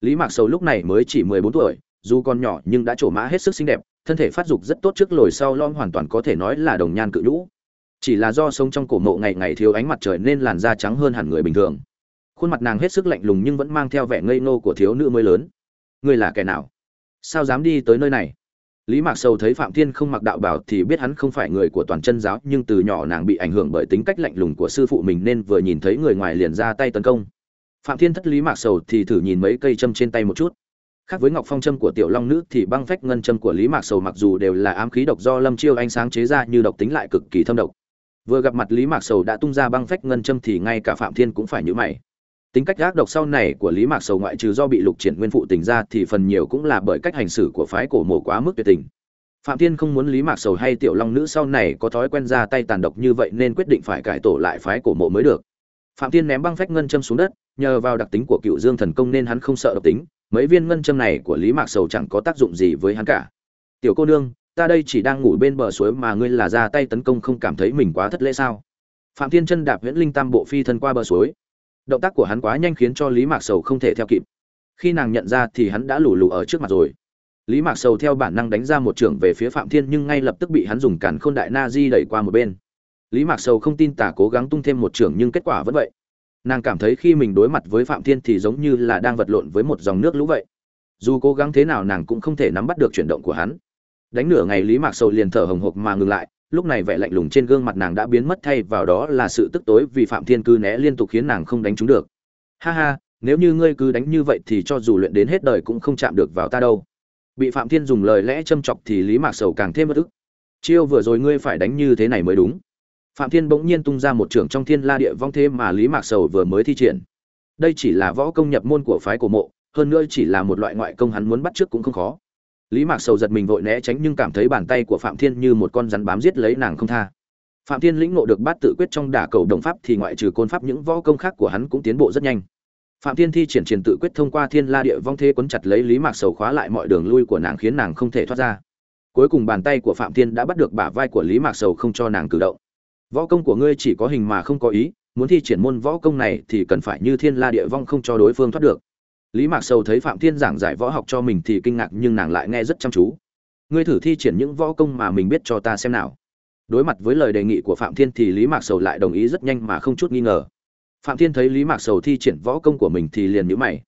Lý mạc sầu lúc này mới chỉ 14 tuổi, dù còn nhỏ nhưng đã trổ mã hết sức xinh đẹp, thân thể phát dục rất tốt trước lồi sau lom hoàn toàn có thể nói là đồng nhan cự nhũ. Chỉ là do sống trong cổ mộ ngày ngày thiếu ánh mặt trời nên làn da trắng hơn hẳn người bình thường khuôn mặt nàng hết sức lạnh lùng nhưng vẫn mang theo vẻ ngây ngô của thiếu nữ mới lớn. Ngươi là kẻ nào? Sao dám đi tới nơi này? Lý mạc sầu thấy phạm thiên không mặc đạo bảo thì biết hắn không phải người của toàn chân giáo, nhưng từ nhỏ nàng bị ảnh hưởng bởi tính cách lạnh lùng của sư phụ mình nên vừa nhìn thấy người ngoài liền ra tay tấn công. Phạm thiên thất lý mạc sầu thì thử nhìn mấy cây châm trên tay một chút. Khác với ngọc phong châm của tiểu long nữ thì băng phách ngân châm của lý mạc sầu mặc dù đều là ám khí độc do lâm chiêu ánh sáng chế ra như độc tính lại cực kỳ thâm độc. Vừa gặp mặt lý mạc sầu đã tung ra băng phách ngân châm thì ngay cả phạm thiên cũng phải nhữ mày tính cách gác độc sau này của lý mạc sầu ngoại trừ do bị lục triển nguyên phụ tình ra thì phần nhiều cũng là bởi cách hành xử của phái cổ mộ quá mức tuyệt tình. Phạm thiên không muốn lý mạc sầu hay tiểu long nữ sau này có thói quen ra tay tàn độc như vậy nên quyết định phải cải tổ lại phái cổ mộ mới được. Phạm thiên ném băng phách ngân châm xuống đất, nhờ vào đặc tính của cựu dương thần công nên hắn không sợ độc tính, mấy viên ngân châm này của lý mạc sầu chẳng có tác dụng gì với hắn cả. Tiểu cô nương, ta đây chỉ đang ngủ bên bờ suối mà ngươi là ra tay tấn công không cảm thấy mình quá thất lễ sao? Phạm thiên chân đạp nguyễn linh tam bộ phi thân qua bờ suối động tác của hắn quá nhanh khiến cho lý mạc sầu không thể theo kịp. Khi nàng nhận ra thì hắn đã lù lù ở trước mặt rồi. Lý mạc sầu theo bản năng đánh ra một trưởng về phía phạm thiên nhưng ngay lập tức bị hắn dùng cản khôn đại na di đẩy qua một bên. Lý mạc sầu không tin tả cố gắng tung thêm một trưởng nhưng kết quả vẫn vậy. Nàng cảm thấy khi mình đối mặt với phạm thiên thì giống như là đang vật lộn với một dòng nước lũ vậy. Dù cố gắng thế nào nàng cũng không thể nắm bắt được chuyển động của hắn. Đánh nửa ngày lý mạc sầu liền thở hồng hộc mà ngừng lại lúc này vẻ lạnh lùng trên gương mặt nàng đã biến mất, thay vào đó là sự tức tối vì phạm thiên cư né liên tục khiến nàng không đánh trúng được. Ha ha, nếu như ngươi cứ đánh như vậy thì cho dù luyện đến hết đời cũng không chạm được vào ta đâu. Bị phạm thiên dùng lời lẽ châm chọc thì lý mạc sầu càng thêm bất ức. Chiêu vừa rồi ngươi phải đánh như thế này mới đúng. Phạm thiên bỗng nhiên tung ra một trưởng trong thiên la địa vong thế mà lý mạc sầu vừa mới thi triển. Đây chỉ là võ công nhập môn của phái cổ mộ, hơn nữa chỉ là một loại ngoại công hắn muốn bắt trước cũng không khó lý mạc sầu giật mình vội né tránh nhưng cảm thấy bàn tay của phạm thiên như một con rắn bám giết lấy nàng không tha. Phạm thiên lĩnh ngộ được bát tự quyết trong đả cầu đồng pháp thì ngoại trừ côn pháp những võ công khác của hắn cũng tiến bộ rất nhanh. Phạm thiên thi triển triển tự quyết thông qua thiên la địa vong thế quấn chặt lấy lý mạc sầu khóa lại mọi đường lui của nàng khiến nàng không thể thoát ra. Cuối cùng bàn tay của phạm thiên đã bắt được bả vai của lý mạc sầu không cho nàng cử động. Võ công của ngươi chỉ có hình mà không có ý, muốn thi triển môn võ công này thì cần phải như thiên la địa vong không cho đối phương thoát được lý mạc sầu thấy phạm thiên giảng giải võ học cho mình thì kinh ngạc nhưng nàng lại nghe rất chăm chú. Ngươi thử thi triển những võ công mà mình biết cho ta xem nào. Đối mặt với lời đề nghị của phạm thiên thì lý mạc sầu lại đồng ý rất nhanh mà không chút nghi ngờ. Phạm thiên thấy lý mạc sầu thi triển võ công của mình thì liền nhíu mày.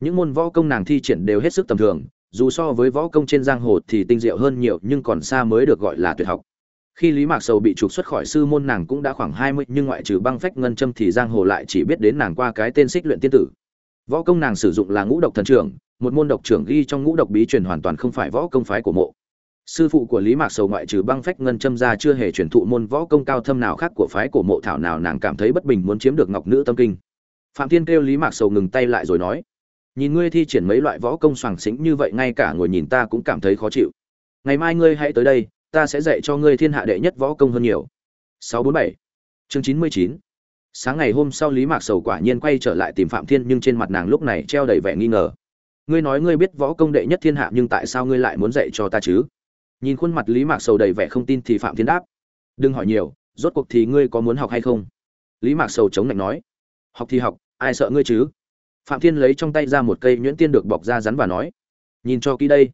Những môn võ công nàng thi triển đều hết sức tầm thường, dù so với võ công trên giang hồ thì tinh diệu hơn nhiều nhưng còn xa mới được gọi là tuyệt học. Khi lý mạc sầu bị trục xuất khỏi sư môn nàng cũng đã khoảng hai mươi, nhưng ngoại trừ băng phách ngân châm thì giang hồ lại chỉ biết đến nàng qua cái tên xích luyện tiên tử võ công nàng sử dụng là ngũ độc thần trưởng, một môn độc trưởng ghi trong ngũ độc bí truyền hoàn toàn không phải võ công phái của mộ. Sư phụ của lý mạc sầu ngoại trừ băng phách ngân châm ra chưa hề truyền thụ môn võ công cao thâm nào khác của phái cổ mộ thảo nào nàng cảm thấy bất bình muốn chiếm được ngọc nữ tâm kinh. Phạm thiên kêu lý mạc sầu ngừng tay lại rồi nói, nhìn ngươi thi triển mấy loại võ công soàng xính như vậy ngay cả ngồi nhìn ta cũng cảm thấy khó chịu. Ngày mai ngươi hãy tới đây, ta sẽ dạy cho ngươi thiên hạ đệ nhất võ công hơn nhiều. 647 chương 99 sáng ngày hôm sau lý mạc sầu quả nhiên quay trở lại tìm phạm thiên nhưng trên mặt nàng lúc này treo đầy vẻ nghi ngờ. Ngươi nói ngươi biết võ công đệ nhất thiên hạ nhưng tại sao ngươi lại muốn dạy cho ta chứ? Nhìn khuôn mặt lý mạc sầu đầy vẻ không tin thì phạm thiên đáp. Đừng hỏi nhiều, rốt cuộc thì ngươi có muốn học hay không? Lý mạc sầu chống lạnh nói. Học thì học, ai sợ ngươi chứ? Phạm thiên lấy trong tay ra một cây nhuyễn tiên được bọc ra rắn và nói. Nhìn cho kỹ đây.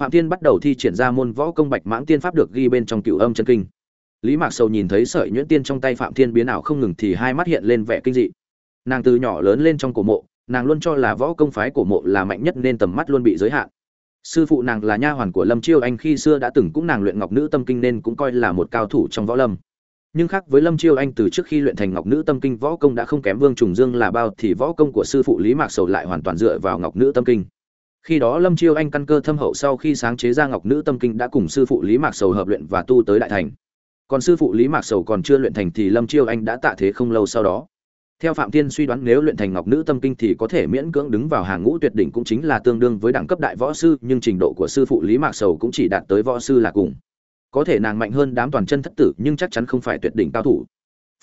Phạm thiên bắt đầu thi triển ra môn võ công bạch mãng tiên pháp được ghi bên trong cựu âm chân kinh lý mạc sầu nhìn thấy sợi nhuyễn tiên trong tay phạm thiên biến ảo không ngừng thì hai mắt hiện lên vẻ kinh dị. Nàng từ nhỏ lớn lên trong cổ mộ, nàng luôn cho là võ công phái cổ mộ là mạnh nhất nên tầm mắt luôn bị giới hạn. Sư phụ nàng là nha hoàn của lâm chiêu anh khi xưa đã từng cũng nàng luyện ngọc nữ tâm kinh nên cũng coi là một cao thủ trong võ lâm. Nhưng khác với lâm chiêu anh từ trước khi luyện thành ngọc nữ tâm kinh võ công đã không kém vương trùng dương là bao thì võ công của sư phụ lý mạc sầu lại hoàn toàn dựa vào ngọc nữ tâm kinh. Khi đó lâm chiêu anh căn cơ thâm hậu sau khi sáng chế ra ngọc nữ tâm kinh đã cùng sư phụ lý mạc sầu hợp luyện và tu tới đại thành còn sư phụ lý mạc sầu còn chưa luyện thành thì lâm chiêu anh đã tạ thế không lâu sau đó. Theo phạm thiên suy đoán nếu luyện thành ngọc nữ tâm kinh thì có thể miễn cưỡng đứng vào hàng ngũ tuyệt đỉnh cũng chính là tương đương với đẳng cấp đại võ sư, nhưng trình độ của sư phụ lý mạc sầu cũng chỉ đạt tới võ sư là cùng. Có thể nàng mạnh hơn đám toàn chân thất tử, nhưng chắc chắn không phải tuyệt đỉnh cao thủ.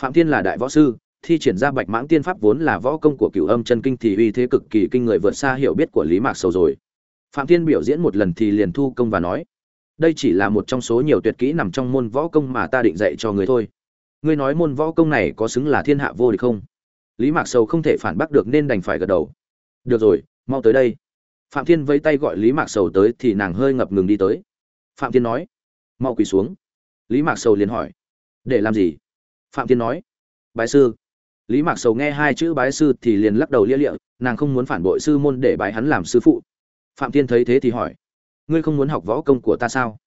Phạm thiên là đại võ sư, thi triển ra bạch mãng tiên pháp vốn là võ công của cựu âm chân kinh thì uy thế cực kỳ kinh người vượt xa hiểu biết của lý mạc sầu rồi. Phạm thiên biểu diễn một lần thì liền thu công và nói đây chỉ là một trong số nhiều tuyệt kỹ nằm trong môn võ công mà ta định dạy cho người thôi. Ngươi nói môn võ công này có xứng là thiên hạ vô địch không? Lý mạc sầu không thể phản bác được nên đành phải gật đầu. Được rồi, mau tới đây. Phạm thiên vẫy tay gọi lý mạc sầu tới thì nàng hơi ngập ngừng đi tới. Phạm thiên nói, mau quỳ xuống. Lý mạc sầu liền hỏi, để làm gì? Phạm thiên nói, bái sư. Lý mạc sầu nghe hai chữ bái sư thì liền lắc đầu lia lịa, nàng không muốn phản bội sư môn để bái hắn làm sư phụ. Phạm thiên thấy thế thì hỏi ngươi không muốn học võ công của ta sao?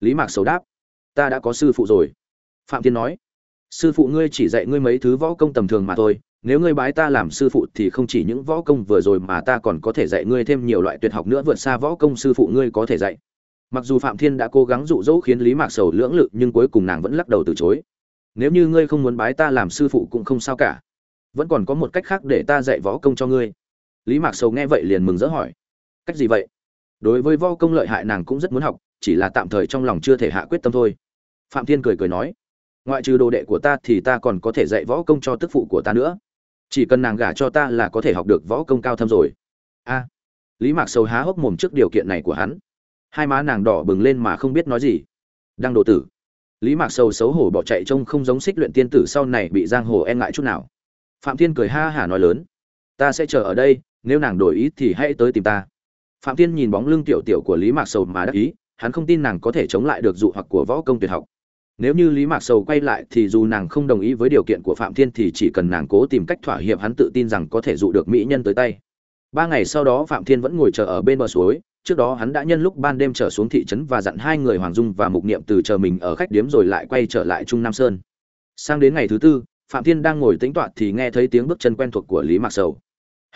Lý mạc sầu đáp, ta đã có sư phụ rồi. Phạm thiên nói, sư phụ ngươi chỉ dạy ngươi mấy thứ võ công tầm thường mà thôi, nếu ngươi bái ta làm sư phụ thì không chỉ những võ công vừa rồi mà ta còn có thể dạy ngươi thêm nhiều loại tuyệt học nữa vượt xa võ công sư phụ ngươi có thể dạy. Mặc dù phạm thiên đã cố gắng dụ dỗ khiến lý mạc sầu lưỡng lự, nhưng cuối cùng nàng vẫn lắc đầu từ chối. Nếu như ngươi không muốn bái ta làm sư phụ cũng không sao cả. Vẫn còn có một cách khác để ta dạy võ công cho ngươi. Lý mạc sầu nghe vậy liền mừng rỡ hỏi, cách gì vậy? Đối với võ công lợi hại nàng cũng rất muốn học, chỉ là tạm thời trong lòng chưa thể hạ quyết tâm thôi. Phạm thiên cười cười nói, ngoại trừ đồ đệ của ta thì ta còn có thể dạy võ công cho tức phụ của ta nữa. Chỉ cần nàng gả cho ta là có thể học được võ công cao thâm rồi. A. À, Lý mạc sầu há hốc mồm trước điều kiện này của hắn. Hai má nàng đỏ bừng lên mà không biết nói gì. Đang đồ tử. Lý mạc sầu xấu hổ bỏ chạy trông không giống xích luyện tiên tử sau này bị giang hồ e ngại chút nào. Phạm thiên cười ha hả nói lớn, ta sẽ chờ ở đây, nếu nàng đổi ý thì hãy tới tìm ta phạm thiên nhìn bóng lưng tiểu tiểu của lý mạc sầu mà đắc ý, hắn không tin nàng có thể chống lại được dụ hoặc của võ công tuyệt học. Nếu như lý mạc sầu quay lại thì dù nàng không đồng ý với điều kiện của phạm thiên thì chỉ cần nàng cố tìm cách thỏa hiệp hắn tự tin rằng có thể dụ được mỹ nhân tới tay. Ba ngày sau đó phạm thiên vẫn ngồi chờ ở bên bờ suối, trước đó hắn đã nhân lúc ban đêm trở xuống thị trấn và dặn hai người hoàng dung và mục niệm từ chờ mình ở khách điếm rồi lại quay trở lại trung nam sơn. Sang đến ngày thứ tư, phạm thiên đang ngồi tĩnh toạ thì nghe thấy tiếng bước chân quen thuộc của lý mạc sầu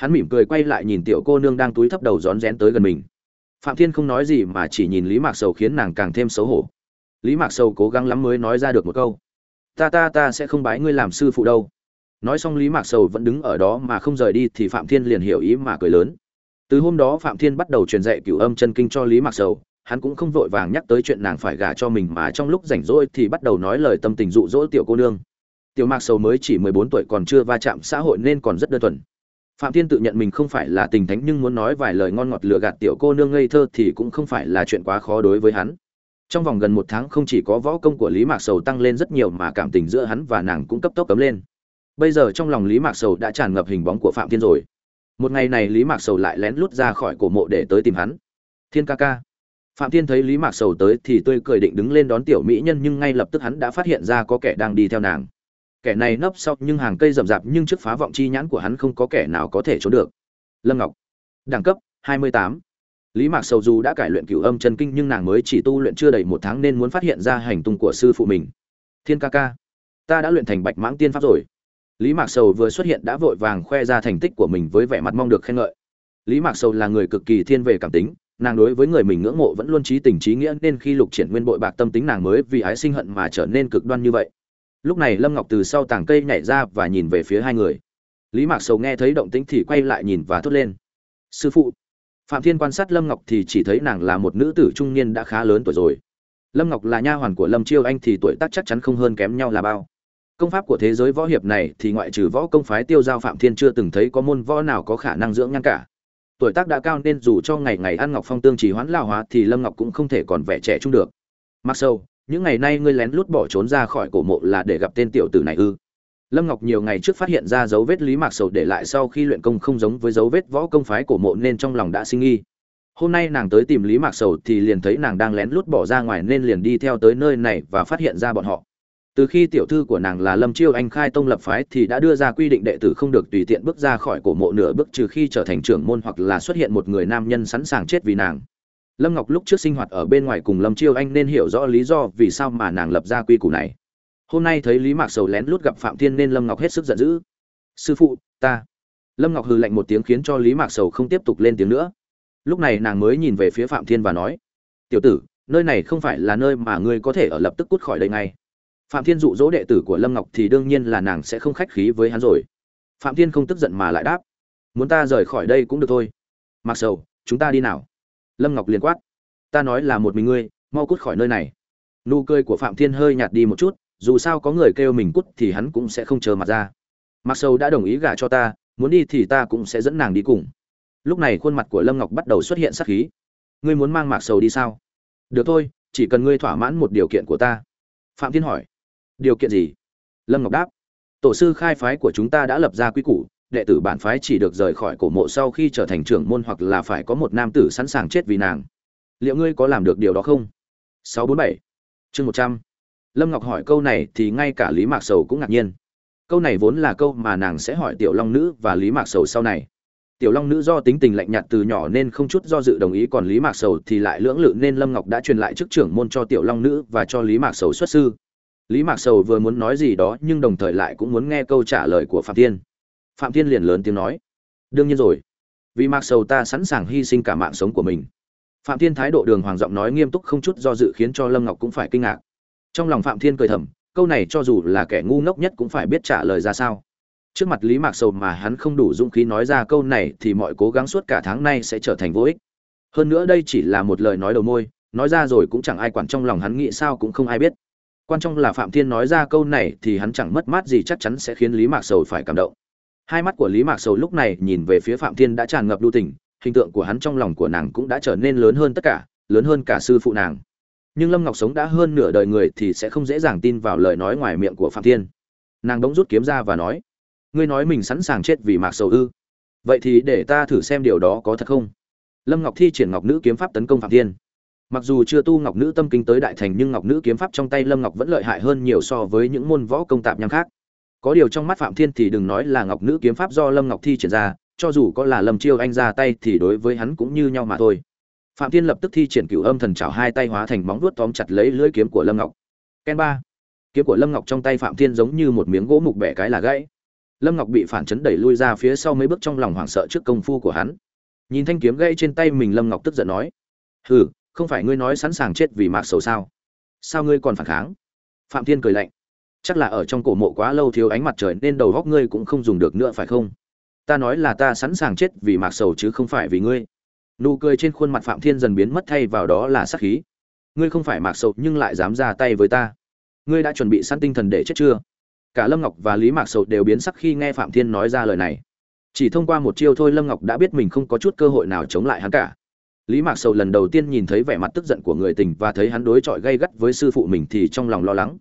hắn mỉm cười quay lại nhìn tiểu cô nương đang túi thấp đầu rón rén tới gần mình. Phạm thiên không nói gì mà chỉ nhìn lý mạc sầu khiến nàng càng thêm xấu hổ. Lý mạc sầu cố gắng lắm mới nói ra được một câu. Ta ta ta sẽ không bái ngươi làm sư phụ đâu. Nói xong lý mạc sầu vẫn đứng ở đó mà không rời đi thì phạm thiên liền hiểu ý mà cười lớn. Từ hôm đó phạm thiên bắt đầu truyền dạy cửu âm chân kinh cho lý mạc sầu, hắn cũng không vội vàng nhắc tới chuyện nàng phải gả cho mình mà trong lúc rảnh rỗi thì bắt đầu nói lời tâm tình dụ dỗ tiểu cô nương. Tiểu mạc sầu mới chỉ mười bốn tuổi còn chưa va chạm xã hội nên còn rất đơn thuần phạm thiên tự nhận mình không phải là tình thánh nhưng muốn nói vài lời ngon ngọt lừa gạt tiểu cô nương ngây thơ thì cũng không phải là chuyện quá khó đối với hắn. Trong vòng gần một tháng không chỉ có võ công của lý mạc sầu tăng lên rất nhiều mà cảm tình giữa hắn và nàng cũng cấp tốc cấm lên. Bây giờ trong lòng lý mạc sầu đã tràn ngập hình bóng của phạm thiên rồi. Một ngày này lý mạc sầu lại lén lút ra khỏi cổ mộ để tới tìm hắn. Thiên ca ca. Phạm thiên thấy lý mạc sầu tới thì tươi cười định đứng lên đón tiểu mỹ nhân nhưng ngay lập tức hắn đã phát hiện ra có kẻ đang đi theo nàng kẻ này nấp sau nhưng hàng cây rậm rạp nhưng trước phá vọng chi nhãn của hắn không có kẻ nào có thể trốn được. Lâm ngọc. Đẳng cấp 28. lý mạc sầu dù đã cải luyện cửu âm chân kinh nhưng nàng mới chỉ tu luyện chưa đầy một tháng nên muốn phát hiện ra hành tung của sư phụ mình. Thiên ca ca. Ta đã luyện thành bạch mãng tiên pháp rồi. Lý mạc sầu vừa xuất hiện đã vội vàng khoe ra thành tích của mình với vẻ mặt mong được khen ngợi. Lý mạc sầu là người cực kỳ thiên về cảm tính, nàng đối với người mình ngưỡng mộ vẫn luôn trí tình trí nghĩa nên khi lục triển nguyên bội bạc tâm tính nàng mới vì ái sinh hận mà trở nên cực đoan như vậy lúc này lâm ngọc từ sau tảng cây nhảy ra và nhìn về phía hai người. Lý mạc sầu nghe thấy động tĩnh thì quay lại nhìn và thốt lên. Sư phụ. Phạm thiên quan sát lâm ngọc thì chỉ thấy nàng là một nữ tử trung niên đã khá lớn tuổi rồi. Lâm ngọc là nha hoàn của lâm chiêu anh thì tuổi tác chắc chắn không hơn kém nhau là bao. Công pháp của thế giới võ hiệp này thì ngoại trừ võ công phái tiêu giao phạm thiên chưa từng thấy có môn võ nào có khả năng dưỡng ngăn cả. Tuổi tác đã cao nên dù cho ngày ngày ăn ngọc phong tương trì hoãn lao hóa thì lâm ngọc cũng không thể còn vẻ trẻ trung được. Mặc sâu những ngày nay ngươi lén lút bỏ trốn ra khỏi cổ mộ là để gặp tên tiểu tử này ư? Lâm ngọc nhiều ngày trước phát hiện ra dấu vết lý mạc sầu để lại sau khi luyện công không giống với dấu vết võ công phái cổ mộ nên trong lòng đã sinh nghi. Hôm nay nàng tới tìm lý mạc sầu thì liền thấy nàng đang lén lút bỏ ra ngoài nên liền đi theo tới nơi này và phát hiện ra bọn họ. Từ khi tiểu thư của nàng là lâm chiêu anh khai tông lập phái thì đã đưa ra quy định đệ tử không được tùy tiện bước ra khỏi cổ mộ nửa bước trừ khi trở thành trưởng môn hoặc là xuất hiện một người nam nhân sẵn sàng chết vì nàng lâm ngọc lúc trước sinh hoạt ở bên ngoài cùng lâm chiêu anh nên hiểu rõ lý do vì sao mà nàng lập ra quy củ này. Hôm nay thấy lý mạc sầu lén lút gặp phạm thiên nên lâm ngọc hết sức giận dữ. Sư phụ, ta. Lâm ngọc hừ lạnh một tiếng khiến cho lý mạc sầu không tiếp tục lên tiếng nữa. Lúc này nàng mới nhìn về phía phạm thiên và nói, tiểu tử, nơi này không phải là nơi mà ngươi có thể ở lập tức cút khỏi đây ngay. Phạm thiên dụ dỗ đệ tử của lâm ngọc thì đương nhiên là nàng sẽ không khách khí với hắn rồi. Phạm thiên không tức giận mà lại đáp, muốn ta rời khỏi đây cũng được thôi. Mặc sầu, chúng ta đi nào lâm ngọc liền quát, ta nói là một mình ngươi, mau cút khỏi nơi này. Nụ cười của phạm thiên hơi nhạt đi một chút, dù sao có người kêu mình cút thì hắn cũng sẽ không chờ mặt ra. Mặc sầu đã đồng ý gả cho ta, muốn đi thì ta cũng sẽ dẫn nàng đi cùng. Lúc này khuôn mặt của lâm ngọc bắt đầu xuất hiện sắc khí. Ngươi muốn mang mạc sầu đi sao? Được thôi, chỉ cần ngươi thỏa mãn một điều kiện của ta. Phạm thiên hỏi. Điều kiện gì? Lâm ngọc đáp. Tổ sư khai phái của chúng ta đã lập ra quy củ đệ tử bản phái chỉ được rời khỏi cổ mộ sau khi trở thành trưởng môn hoặc là phải có một nam tử sẵn sàng chết vì nàng. Liệu ngươi có làm được điều đó không? 647 chương 100 lâm ngọc hỏi câu này thì ngay cả lý mạc sầu cũng ngạc nhiên. Câu này vốn là câu mà nàng sẽ hỏi tiểu long nữ và lý mạc sầu sau này. Tiểu long nữ do tính tình lạnh nhạt từ nhỏ nên không chút do dự đồng ý, còn lý mạc sầu thì lại lưỡng lự nên lâm ngọc đã truyền lại chức trưởng môn cho tiểu long nữ và cho lý mạc sầu xuất sư. Lý mạc sầu vừa muốn nói gì đó nhưng đồng thời lại cũng muốn nghe câu trả lời của phạm thiên phạm thiên liền lớn tiếng nói. Đương nhiên rồi. Vì mạc sầu ta sẵn sàng hy sinh cả mạng sống của mình. Phạm thiên thái độ đường hoàng giọng nói nghiêm túc không chút do dự khiến cho lâm ngọc cũng phải kinh ngạc. Trong lòng phạm thiên cười thầm, câu này cho dù là kẻ ngu ngốc nhất cũng phải biết trả lời ra sao. Trước mặt lý mạc sầu mà hắn không đủ dũng khí nói ra câu này thì mọi cố gắng suốt cả tháng nay sẽ trở thành vô ích. Hơn nữa đây chỉ là một lời nói đầu môi, nói ra rồi cũng chẳng ai quản trong lòng hắn nghĩ sao cũng không ai biết. Quan trọng là phạm thiên nói ra câu này thì hắn chẳng mất mát gì chắc chắn sẽ khiến lý mạc sầu phải cảm động hai mắt của lý mạc sầu lúc này nhìn về phía phạm thiên đã tràn ngập lưu tình, hình tượng của hắn trong lòng của nàng cũng đã trở nên lớn hơn tất cả, lớn hơn cả sư phụ nàng. Nhưng lâm ngọc sống đã hơn nửa đời người thì sẽ không dễ dàng tin vào lời nói ngoài miệng của phạm thiên. Nàng bỗng rút kiếm ra và nói, ngươi nói mình sẵn sàng chết vì mạc sầu ư? Vậy thì để ta thử xem điều đó có thật không? Lâm ngọc thi triển ngọc nữ kiếm pháp tấn công phạm thiên. Mặc dù chưa tu ngọc nữ tâm kinh tới đại thành nhưng ngọc nữ kiếm pháp trong tay lâm ngọc vẫn lợi hại hơn nhiều so với những môn võ công tạp nham khác có điều trong mắt phạm thiên thì đừng nói là ngọc nữ kiếm pháp do lâm ngọc thi triển ra, cho dù có là lâm chiêu anh ra tay thì đối với hắn cũng như nhau mà thôi. Phạm thiên lập tức thi triển cửu âm thần chảo hai tay hóa thành móng vuốt tóm chặt lấy lưỡi kiếm của lâm ngọc. Ken ba. Kiếm của lâm ngọc trong tay phạm thiên giống như một miếng gỗ mục bẻ cái là gãy. Lâm ngọc bị phản chấn đẩy lui ra phía sau mấy bước trong lòng hoảng sợ trước công phu của hắn. Nhìn thanh kiếm gãy trên tay mình, lâm ngọc tức giận nói, hừ, không phải ngươi nói sẵn sàng chết vì mạc sầu sao? Sao ngươi còn phản kháng? Phạm thiên cười lạnh chắc là ở trong cổ mộ quá lâu thiếu ánh mặt trời nên đầu góc ngươi cũng không dùng được nữa phải không? Ta nói là ta sẵn sàng chết vì mạc sầu chứ không phải vì ngươi. Nụ cười trên khuôn mặt phạm thiên dần biến mất thay vào đó là sắc khí. Ngươi không phải mạc sầu nhưng lại dám ra tay với ta. Ngươi đã chuẩn bị sẵn tinh thần để chết chưa? Cả lâm ngọc và lý mạc sầu đều biến sắc khi nghe phạm thiên nói ra lời này. Chỉ thông qua một chiêu thôi lâm ngọc đã biết mình không có chút cơ hội nào chống lại hắn cả. Lý mạc sầu lần đầu tiên nhìn thấy vẻ mặt tức giận của người tình và thấy hắn đối chọi gay gắt với sư phụ mình thì trong lòng lo lắng.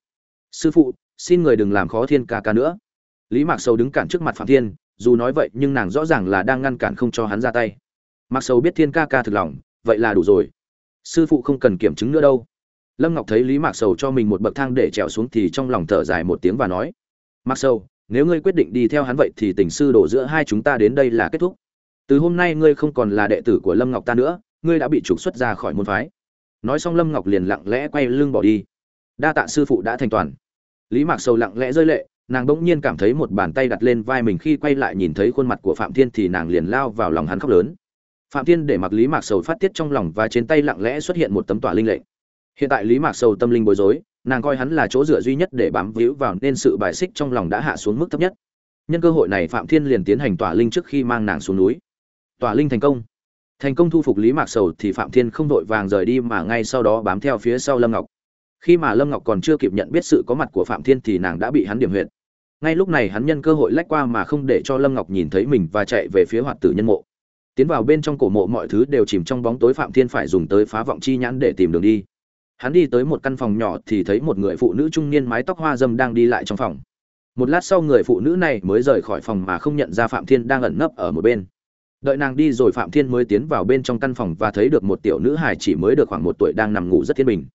Sư phụ xin người đừng làm khó thiên ca ca nữa. Lý mạc sầu đứng cản trước mặt phạm thiên, dù nói vậy, nhưng nàng rõ ràng là đang ngăn cản không cho hắn ra tay. Mặc sầu biết thiên ca ca thực lòng, vậy là đủ rồi. Sư phụ không cần kiểm chứng nữa đâu. Lâm ngọc thấy lý mạc sầu cho mình một bậc thang để trèo xuống thì trong lòng thở dài một tiếng và nói Mặc sầu, nếu ngươi quyết định đi theo hắn vậy thì tình sư đổ giữa hai chúng ta đến đây là kết thúc. Từ hôm nay ngươi không còn là đệ tử của lâm ngọc ta nữa, ngươi đã bị trục xuất ra khỏi môn phái. Nói xong lâm ngọc liền lặng lẽ quay lưng bỏ đi. Đa tạ sư phụ đã thành toàn lý mạc sầu lặng lẽ rơi lệ, nàng bỗng nhiên cảm thấy một bàn tay đặt lên vai mình khi quay lại nhìn thấy khuôn mặt của phạm thiên thì nàng liền lao vào lòng hắn khóc lớn. Phạm thiên để mặc lý mạc sầu phát tiết trong lòng và trên tay lặng lẽ xuất hiện một tấm tỏa linh lệnh hiện tại lý mạc sầu tâm linh bối rối, nàng coi hắn là chỗ dựa duy nhất để bám víu vào nên sự bài xích trong lòng đã hạ xuống mức thấp nhất. Nhân cơ hội này phạm thiên liền tiến hành tỏa linh trước khi mang nàng xuống núi. Tỏa linh thành công. Thành công thu phục lý mạc sầu thì phạm thiên không vội vàng rời đi mà ngay sau đó bám theo phía sau lâm ngọc khi mà lâm ngọc còn chưa kịp nhận biết sự có mặt của phạm thiên thì nàng đã bị hắn điểm huyệt. Ngay lúc này hắn nhân cơ hội lách qua mà không để cho lâm ngọc nhìn thấy mình và chạy về phía hoạt tử nhân mộ. Tiến vào bên trong cổ mộ mọi thứ đều chìm trong bóng tối phạm thiên phải dùng tới phá vọng chi nhãn để tìm đường đi. Hắn đi tới một căn phòng nhỏ thì thấy một người phụ nữ trung niên mái tóc hoa dâm đang đi lại trong phòng. Một lát sau người phụ nữ này mới rời khỏi phòng mà không nhận ra phạm thiên đang ẩn nấp ở một bên. Đợi nàng đi rồi phạm thiên mới tiến vào bên trong căn phòng và thấy được một tiểu nữ hài chỉ mới được khoảng một tuổi đang nằm ngủ rất thiên bình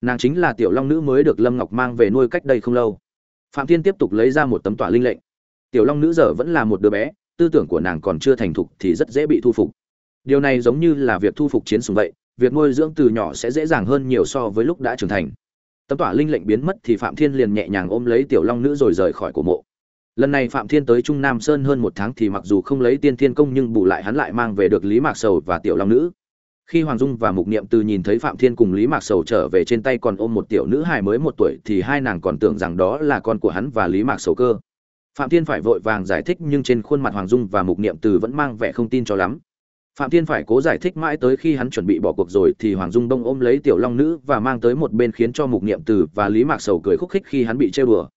nàng chính là tiểu long nữ mới được lâm ngọc mang về nuôi cách đây không lâu. Phạm thiên tiếp tục lấy ra một tấm tỏa linh lệnh. Tiểu long nữ giờ vẫn là một đứa bé, tư tưởng của nàng còn chưa thành thục thì rất dễ bị thu phục. Điều này giống như là việc thu phục chiến sùng vậy, việc nuôi dưỡng từ nhỏ sẽ dễ dàng hơn nhiều so với lúc đã trưởng thành. Tấm tỏa linh lệnh biến mất thì phạm thiên liền nhẹ nhàng ôm lấy tiểu long nữ rồi rời khỏi cổ mộ. Lần này phạm thiên tới trung nam sơn hơn một tháng thì mặc dù không lấy tiên thiên công nhưng bù lại hắn lại mang về được lý mạc sầu và tiểu long nữ khi hoàng dung và mục niệm từ nhìn thấy phạm thiên cùng lý mạc sầu trở về trên tay còn ôm một tiểu nữ hài mới một tuổi thì hai nàng còn tưởng rằng đó là con của hắn và lý mạc sầu cơ. Phạm thiên phải vội vàng giải thích nhưng trên khuôn mặt hoàng dung và mục niệm từ vẫn mang vẻ không tin cho lắm. Phạm thiên phải cố giải thích mãi tới khi hắn chuẩn bị bỏ cuộc rồi thì hoàng dung đông ôm lấy tiểu long nữ và mang tới một bên khiến cho mục niệm từ và lý mạc sầu cười khúc khích khi hắn bị trêu đùa.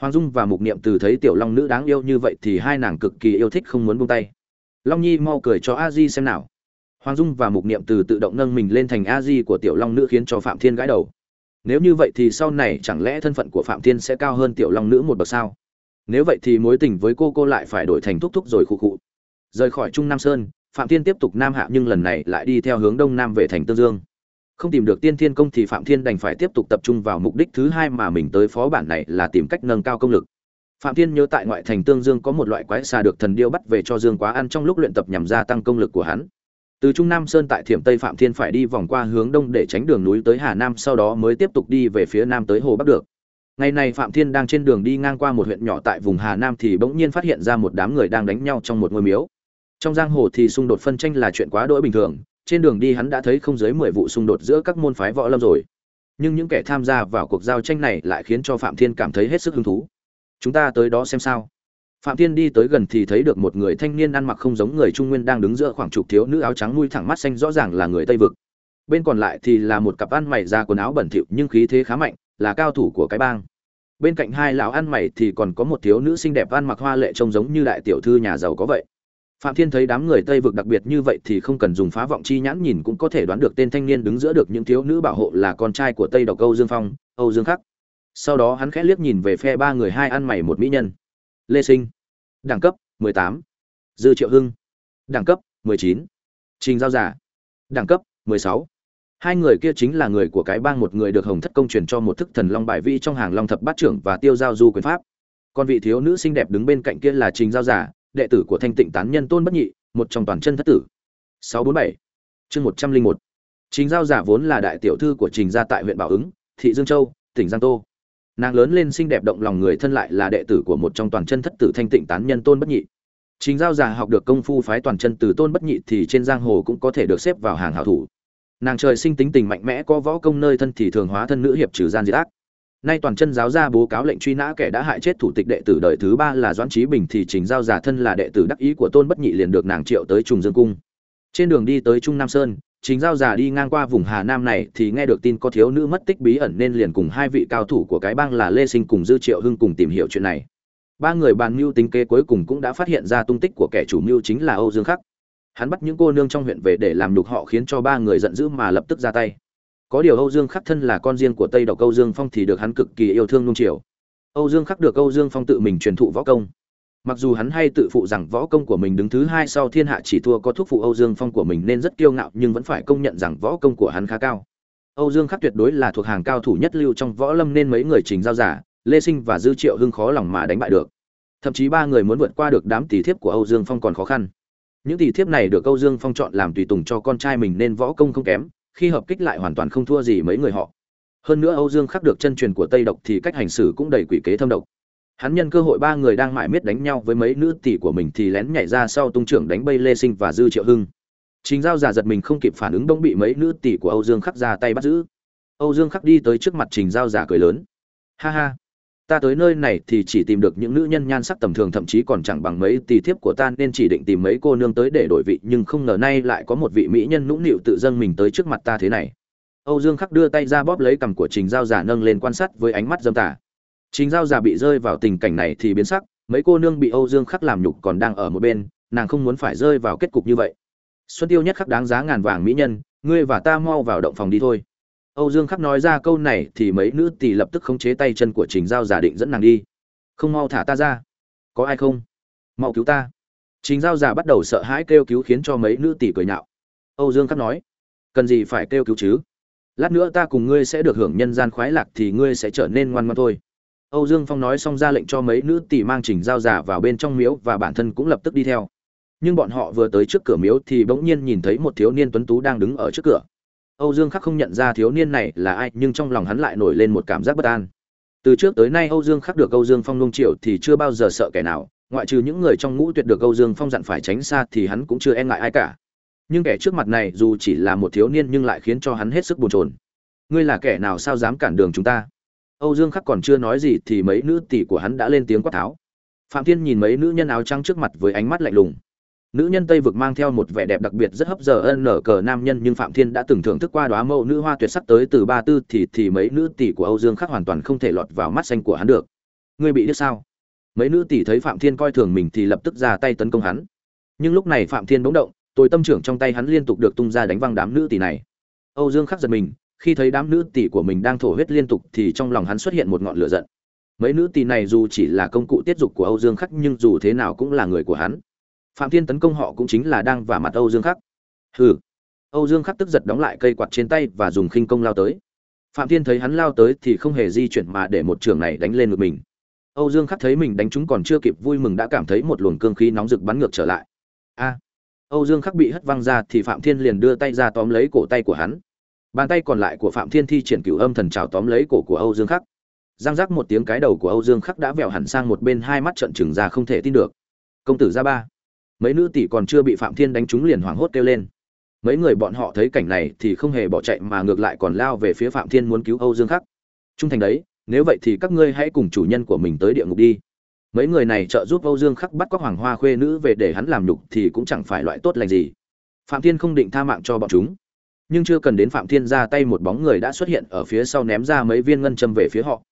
Hoàng dung và mục niệm từ thấy tiểu long nữ đáng yêu như vậy thì hai nàng cực kỳ yêu thích không muốn buông tay. Long nhi mau cười cho a di xem nào hoàng dung và mục niệm từ tự động nâng mình lên thành a di của tiểu long nữ khiến cho phạm thiên gãi đầu. Nếu như vậy thì sau này chẳng lẽ thân phận của phạm thiên sẽ cao hơn tiểu long nữ một bậc sao? Nếu vậy thì mối tình với cô cô lại phải đổi thành thúc thúc rồi khụ khụ. Rời khỏi trung nam sơn, phạm thiên tiếp tục nam hạ nhưng lần này lại đi theo hướng đông nam về thành tương dương. Không tìm được tiên thiên công thì phạm thiên đành phải tiếp tục tập trung vào mục đích thứ hai mà mình tới phó bản này là tìm cách nâng cao công lực. Phạm thiên nhớ tại ngoại thành tương dương có một loại quái xà được thần điêu bắt về cho dương quá ăn trong lúc luyện tập nhằm gia tăng công lực của hắn từ trung nam sơn tại thiểm tây phạm thiên phải đi vòng qua hướng đông để tránh đường núi tới hà nam, sau đó mới tiếp tục đi về phía nam tới hồ bắc được. Ngày này phạm thiên đang trên đường đi ngang qua một huyện nhỏ tại vùng hà nam thì bỗng nhiên phát hiện ra một đám người đang đánh nhau trong một ngôi miếu. Trong giang hồ thì xung đột phân tranh là chuyện quá đỗi bình thường, trên đường đi hắn đã thấy không dưới mười vụ xung đột giữa các môn phái võ lâm rồi. Nhưng những kẻ tham gia vào cuộc giao tranh này lại khiến cho phạm thiên cảm thấy hết sức hứng thú. Chúng ta tới đó xem sao phạm thiên đi tới gần thì thấy được một người thanh niên ăn mặc không giống người trung nguyên đang đứng giữa khoảng chục thiếu nữ áo trắng nuôi thẳng mắt xanh rõ ràng là người tây vực. Bên còn lại thì là một cặp ăn mày da quần áo bẩn thỉu nhưng khí thế khá mạnh, là cao thủ của cái bang. Bên cạnh hai lão ăn mày thì còn có một thiếu nữ xinh đẹp ăn mặc hoa lệ trông giống như đại tiểu thư nhà giàu có vậy. Phạm thiên thấy đám người tây vực đặc biệt như vậy thì không cần dùng phá vọng chi nhãn nhìn cũng có thể đoán được tên thanh niên đứng giữa được những thiếu nữ bảo hộ là con trai của tây độc âu dương phong, âu dương khắc. Sau đó hắn khẽ liếc nhìn về phe ba người hai ăn mày một mỹ nhân lê sinh đẳng cấp 18. dư triệu hưng đẳng cấp 19. trình giao giả đẳng cấp 16. hai người kia chính là người của cái bang một người được hồng thất công truyền cho một thức thần long bài vi trong hàng long thập bát trưởng và tiêu giao du quyền pháp còn vị thiếu nữ xinh đẹp đứng bên cạnh kia là trình giao giả đệ tử của thanh tịnh tán nhân tôn bất nhị, một trong toàn chân thất tử 647. chương 101. trình giao giả vốn là đại tiểu thư của trình gia tại huyện bảo ứng, thị dương châu, tỉnh giang tô nàng lớn lên xinh đẹp động lòng người thân lại là đệ tử của một trong toàn chân thất tử thanh tịnh tán nhân tôn bất nhị. Chính giao già học được công phu phái toàn chân từ tôn bất nhị thì trên giang hồ cũng có thể được xếp vào hàng hảo thủ. Nàng trời sinh tính tình mạnh mẽ, có võ công nơi thân thì thường hóa thân nữ hiệp trừ gian diệt ác. Nay toàn chân giáo ra bố cáo lệnh truy nã kẻ đã hại chết thủ tịch đệ tử đời thứ ba là doãn trí bình thì Chính giao giả thân là đệ tử đắc ý của tôn bất nhị liền được nàng triệu tới trùng dương cung. Trên đường đi tới trung nam sơn chính giao già đi ngang qua vùng Hà Nam này thì nghe được tin có thiếu nữ mất tích bí ẩn nên liền cùng hai vị cao thủ của cái bang là Lê Sinh cùng Dư Triệu Hưng cùng tìm hiểu chuyện này. Ba người bàn mưu tính kế cuối cùng cũng đã phát hiện ra tung tích của kẻ chủ mưu chính là Âu Dương Khắc. Hắn bắt những cô nương trong huyện về để làm nhục họ khiến cho ba người giận dữ mà lập tức ra tay. Có điều Âu Dương Khắc thân là con riêng của Tây Độc Âu Dương Phong thì được hắn cực kỳ yêu thương nung chiều. Âu Dương Khắc được Âu Dương Phong tự mình truyền thụ võ công Mặc dù hắn hay tự phụ rằng võ công của mình đứng thứ hai sau thiên hạ chỉ thua có thuốc phụ Âu Dương Phong của mình nên rất kiêu ngạo nhưng vẫn phải công nhận rằng võ công của hắn khá cao. Âu Dương Khắc tuyệt đối là thuộc hàng cao thủ nhất lưu trong võ lâm nên mấy người trình giao giả, Lê Sinh và Dư Triệu Hưng khó lòng mà đánh bại được. Thậm chí ba người muốn vượt qua được đám tỷ thiếp của Âu Dương Phong còn khó khăn. Những tỷ thiếp này được Âu Dương Phong chọn làm tùy tùng cho con trai mình nên võ công không kém, khi hợp kích lại hoàn toàn không thua gì mấy người họ. Hơn nữa Âu Dương Khắc được chân truyền của Tây độc thì cách hành xử cũng đầy quỷ kế thâm độc hắn nhân cơ hội ba người đang mải miết đánh nhau với mấy nữ tỷ của mình thì lén nhảy ra sau tung trưởng đánh bay lê sinh và dư triệu hưng. Chính giao giả giật mình không kịp phản ứng đông bị mấy nữ tỷ của âu dương khắc ra tay bắt giữ. Âu dương khắc đi tới trước mặt trình giao giả cười lớn. Ha ha, ta tới nơi này thì chỉ tìm được những nữ nhân nhan sắc tầm thường, thậm chí còn chẳng bằng mấy tỷ thiếp của ta nên chỉ định tìm mấy cô nương tới để đổi vị, nhưng không ngờ nay lại có một vị mỹ nhân nũng nịu tự dâng mình tới trước mặt ta thế này. Âu dương khắc đưa tay ra bóp lấy cằm của trình giao giả nâng lên quan sát với ánh mắt dâm tả Trình Giao già bị rơi vào tình cảnh này thì biến sắc, mấy cô nương bị Âu Dương Khắc làm nhục còn đang ở một bên, nàng không muốn phải rơi vào kết cục như vậy. Xuân Tiêu nhất khắc đáng giá ngàn vàng mỹ nhân, ngươi và ta mau vào động phòng đi thôi. Âu Dương Khắc nói ra câu này thì mấy nữ tỷ lập tức khống chế tay chân của Trình Giao giả định dẫn nàng đi. Không mau thả ta ra. Có ai không? Mau cứu ta. Trình Giao giả bắt đầu sợ hãi kêu cứu khiến cho mấy nữ tỷ cười nhạo. Âu Dương Khắc nói, cần gì phải kêu cứu chứ? Lát nữa ta cùng ngươi sẽ được hưởng nhân gian khoái lạc thì ngươi sẽ trở nên ngoan ngoãn thôi. Âu Dương Phong nói xong ra lệnh cho mấy nữ tỷ mang trình giao giả vào bên trong miếu và bản thân cũng lập tức đi theo. Nhưng bọn họ vừa tới trước cửa miếu thì bỗng nhiên nhìn thấy một thiếu niên tuấn tú đang đứng ở trước cửa. Âu Dương Khắc không nhận ra thiếu niên này là ai, nhưng trong lòng hắn lại nổi lên một cảm giác bất an. Từ trước tới nay Âu Dương Khắc được Âu Dương Phong nung chiều thì chưa bao giờ sợ kẻ nào, ngoại trừ những người trong ngũ tuyệt được Âu Dương Phong dặn phải tránh xa thì hắn cũng chưa e ngại ai cả. Nhưng kẻ trước mặt này dù chỉ là một thiếu niên nhưng lại khiến cho hắn hết sức buồn chồn. Ngươi là kẻ nào sao dám cản đường chúng ta? Âu Dương Khắc còn chưa nói gì thì mấy nữ tỷ của hắn đã lên tiếng quát tháo. Phạm Thiên nhìn mấy nữ nhân áo trắng trước mặt với ánh mắt lạnh lùng. Nữ nhân Tây vực mang theo một vẻ đẹp đặc biệt rất hấp dẫn nở cờ nam nhân nhưng Phạm Thiên đã từng thưởng thức qua đóa mẫu nữ hoa tuyệt sắc tới từ ba tư thì thì mấy nữ tỷ của Âu Dương Khắc hoàn toàn không thể lọt vào mắt xanh của hắn được. ngươi bị điếc sao mấy nữ tỷ thấy phạm thiên coi thường mình thì lập tức ra tay tấn công hắn nhưng lúc này phạm thiên bỗng động tôi tâm trưởng trong tay hắn liên tục được tung ra đánh văng đám nữ tỷ này âu dương khắc giật mình khi thấy đám nữ tỷ của mình đang thổ huyết liên tục thì trong lòng hắn xuất hiện một ngọn lửa giận. Mấy nữ tỷ này dù chỉ là công cụ tiết dục của âu dương khắc nhưng dù thế nào cũng là người của hắn. Phạm thiên tấn công họ cũng chính là đang vả mặt âu dương khắc. Hừ. Âu dương khắc tức giật đóng lại cây quạt trên tay và dùng khinh công lao tới. Phạm thiên thấy hắn lao tới thì không hề di chuyển mà để một trường này đánh lên ngực mình. Âu dương khắc thấy mình đánh chúng còn chưa kịp vui mừng đã cảm thấy một luồng cương khí nóng rực bắn ngược trở lại. A. Âu dương khắc bị hất văng ra thì phạm thiên liền đưa tay ra tóm lấy cổ tay của hắn bàn tay còn lại của phạm thiên thi triển cửu âm thần trào tóm lấy cổ của âu dương khắc. Giang giác một tiếng cái đầu của âu dương khắc đã vẹo hẳn sang một bên, hai mắt trợn trừng ra không thể tin được. Công tử ra ba. Mấy nữ tỷ còn chưa bị phạm thiên đánh trúng liền hoảng hốt kêu lên. Mấy người bọn họ thấy cảnh này thì không hề bỏ chạy mà ngược lại còn lao về phía phạm thiên muốn cứu âu dương khắc. Trung thành đấy, nếu vậy thì các ngươi hãy cùng chủ nhân của mình tới địa ngục đi. Mấy người này trợ giúp âu dương khắc bắt các hoàng hoa khuê nữ về để hắn làm nhục thì cũng chẳng phải loại tốt lành gì. Phạm thiên không định tha mạng cho bọn chúng nhưng chưa cần đến phạm thiên ra tay một bóng người đã xuất hiện ở phía sau ném ra mấy viên ngân châm về phía họ.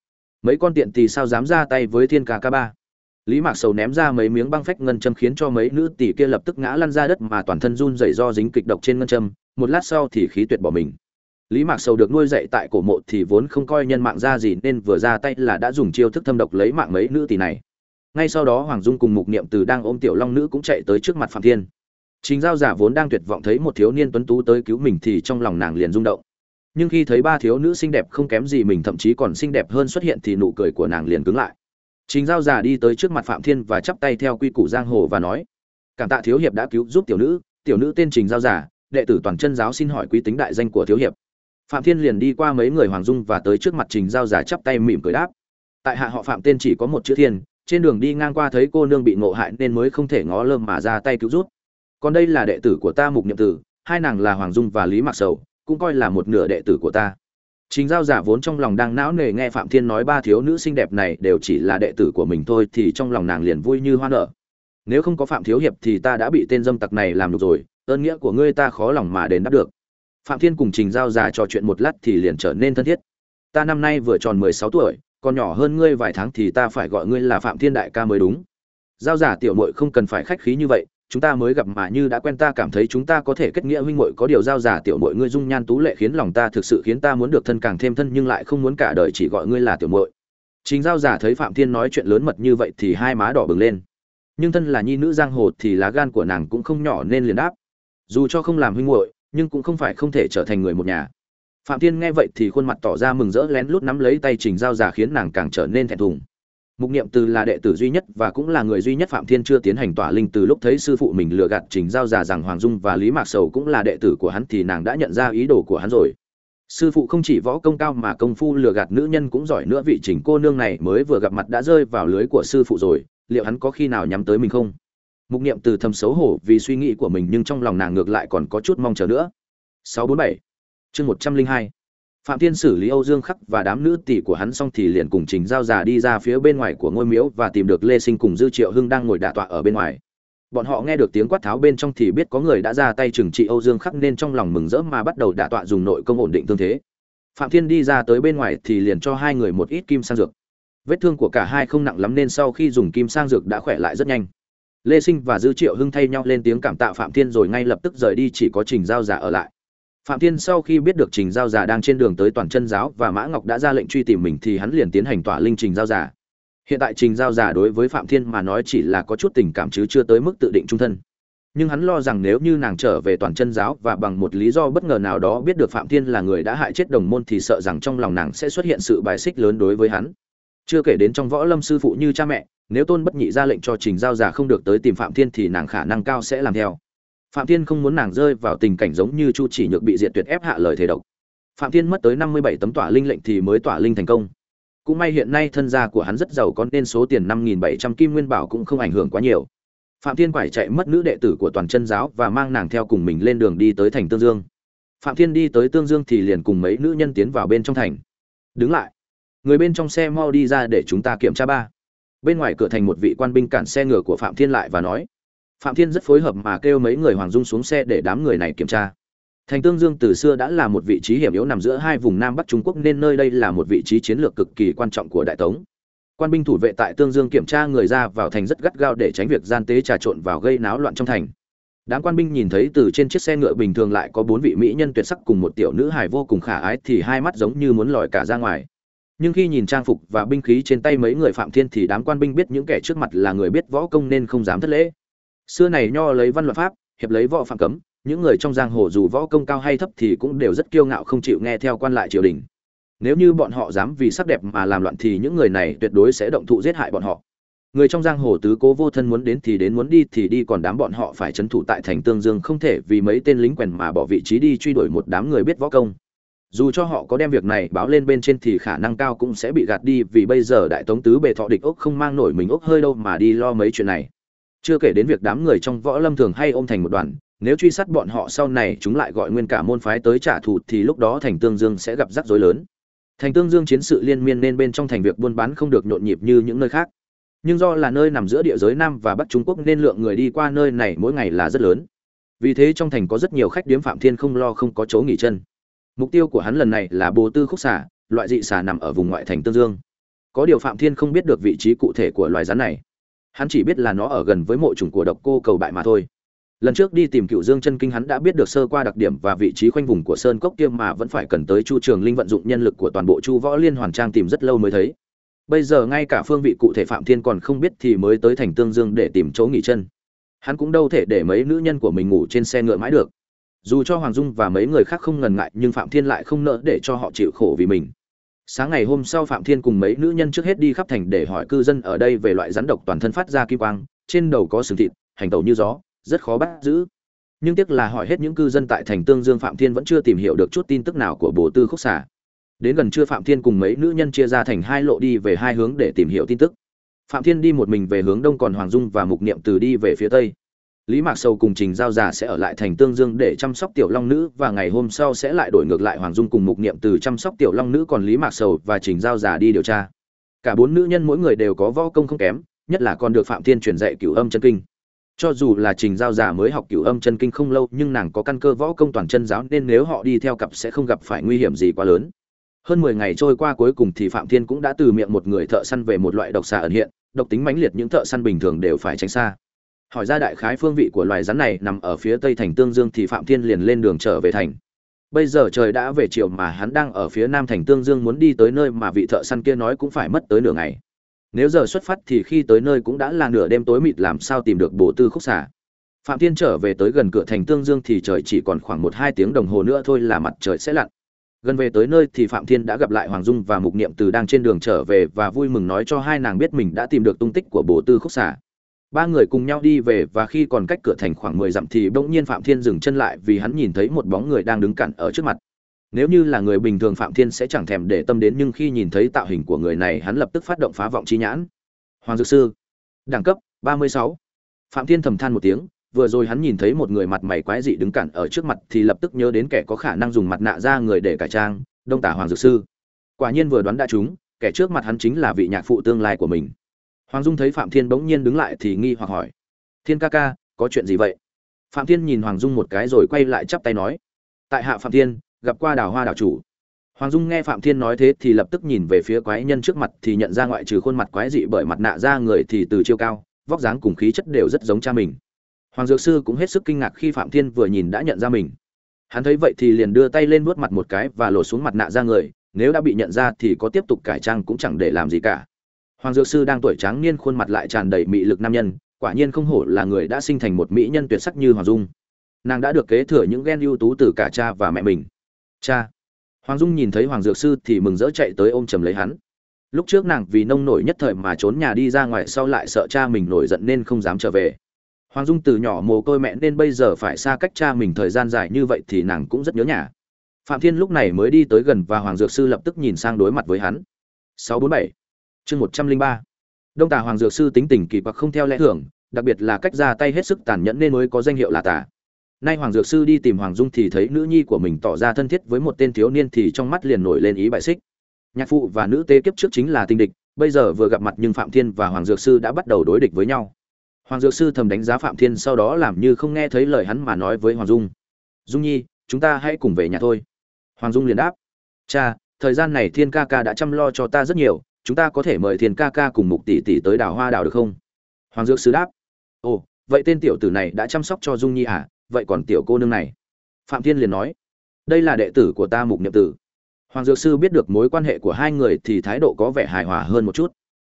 Mấy con tiện tỳ sao dám ra tay với thiên ca ca ba? Lý mạc sầu ném ra mấy miếng băng phách ngân châm khiến cho mấy nữ tỷ kia lập tức ngã lăn ra đất mà toàn thân run rẩy do dính kịch độc trên ngân châm, một lát sau thì khí tuyệt bỏ mình. Lý mạc sầu được nuôi dạy tại cổ mộ thì vốn không coi nhân mạng ra gì nên vừa ra tay là đã dùng chiêu thức thâm độc lấy mạng mấy nữ tỷ này. Ngay sau đó hoàng dung cùng mục niệm từ đang ôm tiểu long nữ cũng chạy tới trước mặt phạm thiên chính giao giả vốn đang tuyệt vọng thấy một thiếu niên tuấn tú tới cứu mình thì trong lòng nàng liền rung động nhưng khi thấy ba thiếu nữ xinh đẹp không kém gì mình thậm chí còn xinh đẹp hơn xuất hiện thì nụ cười của nàng liền cứng lại Trình Giao giả đi tới trước mặt Phạm Thiên và chắp tay theo quy củ giang hồ và nói: "Cảm tạ thiếu hiệp đã cứu giúp tiểu nữ, tiểu nữ tên Trình Giao giả, đệ tử toàn chân giáo xin hỏi quý tính đại danh của thiếu hiệp." Phạm Thiên liền đi qua mấy người hoàng dung và tới trước mặt Trình Giao giả chắp tay mỉm cười đáp: "Tại hạ họ Phạm tên chỉ có một chữ Thiên, trên đường đi ngang qua thấy cô nương bị ngộ hại nên mới không thể ngó lơ mà ra tay cứu giúp. Còn đây là đệ tử của ta Mục Niệm Tử, hai nàng là Hoàng Dung và Lý Mạc Sầu, cũng coi là một nửa đệ tử của ta." Trình Giao giả vốn trong lòng đang não nề nghe Phạm Thiên nói ba thiếu nữ xinh đẹp này đều chỉ là đệ tử của mình thôi thì trong lòng nàng liền vui như hoa nở. Nếu không có Phạm thiếu hiệp thì ta đã bị tên dâm tặc này làm được rồi, ơn nghĩa của ngươi ta khó lòng mà đền đáp được. Phạm Thiên cùng Trình Giao giả trò chuyện một lát thì liền trở nên thân thiết. Ta năm nay vừa tròn 16 tuổi, còn nhỏ hơn ngươi vài tháng thì ta phải gọi ngươi là Phạm Thiên đại ca mới đúng. Giao giả tiểu muội không cần phải khách khí như vậy, chúng ta mới gặp mà như đã quen ta cảm thấy chúng ta có thể kết nghĩa huynh muội có điều giao giả tiểu muội ngươi dung nhan tú lệ khiến lòng ta thực sự khiến ta muốn được thân càng thêm thân nhưng lại không muốn cả đời chỉ gọi ngươi là tiểu muội. Chính giao giả thấy Phạm Thiên nói chuyện lớn mật như vậy thì hai má đỏ bừng lên. Nhưng thân là nhi nữ giang hồ thì lá gan của nàng cũng không nhỏ nên liền đáp. Dù cho không làm huynh muội, nhưng cũng không phải không thể trở thành người một nhà. Phạm Thiên nghe vậy thì khuôn mặt tỏ ra mừng rỡ lén lút nắm lấy tay Trình Giao giả khiến nàng càng trở nên thẹn thùng mục niệm từ là đệ tử duy nhất và cũng là người duy nhất phạm thiên chưa tiến hành tỏa linh từ lúc thấy sư phụ mình lừa gạt trình giao già rằng hoàng dung và lý mạc sầu cũng là đệ tử của hắn thì nàng đã nhận ra ý đồ của hắn rồi. Sư phụ không chỉ võ công cao mà công phu lừa gạt nữ nhân cũng giỏi nữa, vị trình cô nương này mới vừa gặp mặt đã rơi vào lưới của sư phụ rồi, liệu hắn có khi nào nhắm tới mình không? Mục niệm từ thầm xấu hổ vì suy nghĩ của mình nhưng trong lòng nàng ngược lại còn có chút mong chờ nữa. 647 chương 102 phạm thiên xử lý âu dương khắc và đám nữ tỷ của hắn xong thì liền cùng trình giao già đi ra phía bên ngoài của ngôi miếu và tìm được lê sinh cùng dư triệu hưng đang ngồi đả tọa ở bên ngoài. Bọn họ nghe được tiếng quát tháo bên trong thì biết có người đã ra tay trừng trị âu dương khắc nên trong lòng mừng rỡ mà bắt đầu đả tọa dùng nội công ổn định thương thế. Phạm thiên đi ra tới bên ngoài thì liền cho hai người một ít kim sang dược. Vết thương của cả hai không nặng lắm nên sau khi dùng kim sang dược đã khỏe lại rất nhanh. Lê sinh và dư triệu hưng thay nhau lên tiếng cảm tạ phạm thiên rồi ngay lập tức rời đi chỉ có trình giao giả ở lại phạm thiên sau khi biết được trình giao giả đang trên đường tới toàn chân giáo và mã ngọc đã ra lệnh truy tìm mình thì hắn liền tiến hành tỏa linh trình giao giả hiện tại trình giao giả đối với phạm thiên mà nói chỉ là có chút tình cảm chứ chưa tới mức tự định trung thân. Nhưng hắn lo rằng nếu như nàng trở về toàn chân giáo và bằng một lý do bất ngờ nào đó biết được phạm thiên là người đã hại chết đồng môn thì sợ rằng trong lòng nàng sẽ xuất hiện sự bài xích lớn đối với hắn. Chưa kể đến trong võ lâm sư phụ như cha mẹ, nếu tôn bất nhị ra lệnh cho trình giao giả không được tới tìm phạm thiên thì nàng khả năng cao sẽ làm theo phạm thiên không muốn nàng rơi vào tình cảnh giống như chu chỉ nhược bị diệt tuyệt ép hạ lời thề độc. Phạm thiên mất tới năm mươi bảy tấm tỏa linh lệnh thì mới tỏa linh thành công. Cũng may hiện nay thân gia của hắn rất giàu có nên số tiền năm nghìn bảy trăm kim nguyên bảo cũng không ảnh hưởng quá nhiều. Phạm thiên phải chạy mất nữ đệ tử của toàn chân giáo và mang nàng theo cùng mình lên đường đi tới thành tương dương. Phạm thiên đi tới tương dương thì liền cùng mấy nữ nhân tiến vào bên trong thành. Đứng lại. Người bên trong xe mau đi ra để chúng ta kiểm tra ba. Bên ngoài cửa thành một vị quan binh cản xe ngựa của phạm thiên lại và nói phạm thiên rất phối hợp mà kêu mấy người hoàng dung xuống xe để đám người này kiểm tra. Thành tương dương từ xưa đã là một vị trí hiểm yếu nằm giữa hai vùng nam bắc trung quốc nên nơi đây là một vị trí chiến lược cực kỳ quan trọng của đại tống. Quan binh thủ vệ tại tương dương kiểm tra người ra vào thành rất gắt gao để tránh việc gian tế trà trộn vào gây náo loạn trong thành. Đám quan binh nhìn thấy từ trên chiếc xe ngựa bình thường lại có bốn vị mỹ nhân tuyệt sắc cùng một tiểu nữ hài vô cùng khả ái thì hai mắt giống như muốn lòi cả ra ngoài. Nhưng khi nhìn trang phục và binh khí trên tay mấy người phạm thiên thì đám quan binh biết những kẻ trước mặt là người biết võ công nên không dám thất lễ xưa này nho lấy văn luật pháp, hiệp lấy võ phạm cấm, những người trong giang hồ dù võ công cao hay thấp thì cũng đều rất kiêu ngạo không chịu nghe theo quan lại triều đình. Nếu như bọn họ dám vì sắc đẹp mà làm loạn thì những người này tuyệt đối sẽ động thụ giết hại bọn họ. Người trong giang hồ tứ cố vô thân muốn đến thì đến muốn đi thì đi, còn đám bọn họ phải trấn thủ tại thành tương dương không thể vì mấy tên lính quèn mà bỏ vị trí đi truy đuổi một đám người biết võ công. Dù cho họ có đem việc này báo lên bên trên thì khả năng cao cũng sẽ bị gạt đi, vì bây giờ đại tống tứ bề thọ địch ốc không mang nổi mình ốc hơi đâu mà đi lo mấy chuyện này chưa kể đến việc đám người trong võ lâm thường hay ôm thành một đoàn, nếu truy sát bọn họ sau này chúng lại gọi nguyên cả môn phái tới trả thù thì lúc đó thành tương dương sẽ gặp rắc rối lớn. Thành tương dương chiến sự liên miên nên bên trong thành việc buôn bán không được nhộn nhịp như những nơi khác. Nhưng do là nơi nằm giữa địa giới nam và bắc trung quốc nên lượng người đi qua nơi này mỗi ngày là rất lớn. Vì thế trong thành có rất nhiều khách điếm phạm thiên không lo không có chỗ nghỉ chân. Mục tiêu của hắn lần này là bồ tư khúc xả loại dị xả nằm ở vùng ngoại thành tương dương. Có điều phạm thiên không biết được vị trí cụ thể của loài rắn này hắn chỉ biết là nó ở gần với mộ trùng của độc cô cầu bại mà thôi. Lần trước đi tìm cựu dương chân kinh hắn đã biết được sơ qua đặc điểm và vị trí khoanh vùng của sơn cốc kia mà vẫn phải cần tới chu trường linh vận dụng nhân lực của toàn bộ chu võ liên hoàn trang tìm rất lâu mới thấy. Bây giờ ngay cả phương vị cụ thể phạm thiên còn không biết thì mới tới thành tương dương để tìm chỗ nghỉ chân. Hắn cũng đâu thể để mấy nữ nhân của mình ngủ trên xe ngựa mãi được. Dù cho hoàng dung và mấy người khác không ngần ngại nhưng phạm thiên lại không nỡ để cho họ chịu khổ vì mình sáng ngày hôm sau phạm thiên cùng mấy nữ nhân trước hết đi khắp thành để hỏi cư dân ở đây về loại rắn độc toàn thân phát ra kim quang, trên đầu có sừng thịt, hành tẩu như gió, rất khó bắt giữ. Nhưng tiếc là hỏi hết những cư dân tại thành tương dương phạm thiên vẫn chưa tìm hiểu được chút tin tức nào của bồ tư khúc xả đến gần trưa phạm thiên cùng mấy nữ nhân chia ra thành hai lộ đi về hai hướng để tìm hiểu tin tức. Phạm thiên đi một mình về hướng đông còn hoàng dung và mục niệm từ đi về phía tây lý mạc sầu cùng trình giao Giả sẽ ở lại thành tương dương để chăm sóc tiểu long nữ và ngày hôm sau sẽ lại đổi ngược lại hoàng dung cùng mục niệm từ chăm sóc tiểu long nữ còn lý mạc sầu và trình giao Giả đi điều tra. Cả bốn nữ nhân mỗi người đều có võ công không kém, nhất là còn được phạm thiên truyền dạy cửu âm chân kinh. Cho dù là trình giao Giả mới học cửu âm chân kinh không lâu, nhưng nàng có căn cơ võ công toàn chân giáo nên nếu họ đi theo cặp sẽ không gặp phải nguy hiểm gì quá lớn. Hơn mười ngày trôi qua cuối cùng thì phạm thiên cũng đã từ miệng một người thợ săn về một loại độc xà ẩn hiện, độc tính mãnh liệt những thợ săn bình thường đều phải tránh xa hỏi ra đại khái phương vị của loài rắn này nằm ở phía tây thành tương dương thì phạm thiên liền lên đường trở về thành. Bây giờ trời đã về chiều mà hắn đang ở phía nam thành tương dương muốn đi tới nơi mà vị thợ săn kia nói cũng phải mất tới nửa ngày. Nếu giờ xuất phát thì khi tới nơi cũng đã là nửa đêm tối mịt làm sao tìm được bồ tư khúc xả. Phạm thiên trở về tới gần cửa thành tương dương thì trời chỉ còn khoảng một hai tiếng đồng hồ nữa thôi là mặt trời sẽ lặn. Gần về tới nơi thì phạm thiên đã gặp lại hoàng dung và mục niệm từ đang trên đường trở về và vui mừng nói cho hai nàng biết mình đã tìm được tung tích của bồ tư khúc xả ba người cùng nhau đi về và khi còn cách cửa thành khoảng mười dặm thì bỗng nhiên phạm thiên dừng chân lại vì hắn nhìn thấy một bóng người đang đứng cản ở trước mặt. Nếu như là người bình thường phạm thiên sẽ chẳng thèm để tâm đến nhưng khi nhìn thấy tạo hình của người này hắn lập tức phát động phá vọng chi nhãn. Hoàng dược sư. Đẳng cấp, ba mươi sáu. Phạm thiên thầm than một tiếng, vừa rồi hắn nhìn thấy một người mặt mày quái dị đứng cản ở trước mặt thì lập tức nhớ đến kẻ có khả năng dùng mặt nạ ra người để cải trang, đông tả hoàng dược sư. Quả nhiên vừa đoán đã trúng, kẻ trước mặt hắn chính là vị nhạc phụ tương lai của mình hoàng dung thấy phạm thiên bỗng nhiên đứng lại thì nghi hoặc hỏi, thiên ca ca, có chuyện gì vậy? Phạm thiên nhìn hoàng dung một cái rồi quay lại chắp tay nói, tại hạ phạm thiên, gặp qua đào hoa đảo chủ. Hoàng dung nghe phạm thiên nói thế thì lập tức nhìn về phía quái nhân trước mặt thì nhận ra ngoại trừ khuôn mặt quái dị bởi mặt nạ ra người thì từ chiêu cao, vóc dáng cùng khí chất đều rất giống cha mình. Hoàng dược sư cũng hết sức kinh ngạc khi phạm thiên vừa nhìn đã nhận ra mình. Hắn thấy vậy thì liền đưa tay lên vuốt mặt một cái và lột xuống mặt nạ ra người, nếu đã bị nhận ra thì có tiếp tục cải trang cũng chẳng để làm gì cả hoàng dược sư đang tuổi tráng niên khuôn mặt lại tràn đầy mị lực nam nhân, quả nhiên không hổ là người đã sinh thành một mỹ nhân tuyệt sắc như hoàng dung. Nàng đã được kế thừa những gen ưu tú từ cả cha và mẹ mình. Cha. Hoàng dung nhìn thấy hoàng dược sư thì mừng rỡ chạy tới ôm chầm lấy hắn. Lúc trước nàng vì nông nổi nhất thời mà trốn nhà đi ra ngoài sau lại sợ cha mình nổi giận nên không dám trở về. Hoàng dung từ nhỏ mồ côi mẹ nên bây giờ phải xa cách cha mình thời gian dài như vậy thì nàng cũng rất nhớ nhà. Phạm thiên lúc này mới đi tới gần và hoàng dược sư lập tức nhìn sang đối mặt với hắn. 647 chương 103 đông tà hoàng dược sư tính tình kỳ bạc không theo lẽ thường, đặc biệt là cách ra tay hết sức tàn nhẫn nên mới có danh hiệu là tà. Nay hoàng dược sư đi tìm hoàng dung thì thấy nữ nhi của mình tỏ ra thân thiết với một tên thiếu niên thì trong mắt liền nổi lên ý bại xích. Nhạc phụ và nữ tế kiếp trước chính là tình địch, bây giờ vừa gặp mặt nhưng phạm thiên và hoàng dược sư đã bắt đầu đối địch với nhau. Hoàng dược sư thầm đánh giá phạm thiên sau đó làm như không nghe thấy lời hắn mà nói với hoàng dung. Dung nhi, chúng ta hãy cùng về nhà thôi. Hoàng dung liền đáp, cha, thời gian này thiên ca ca đã chăm lo cho ta rất nhiều chúng ta có thể mời thiên ca ca cùng mục tỷ tỷ tới đào hoa đào được không? Hoàng dược sư đáp. Ồ, vậy tên tiểu tử này đã chăm sóc cho dung nhi à? Vậy còn tiểu cô nương này? Phạm thiên liền nói. Đây là đệ tử của ta mục niệm tử. Hoàng dược sư biết được mối quan hệ của hai người thì thái độ có vẻ hài hòa hơn một chút.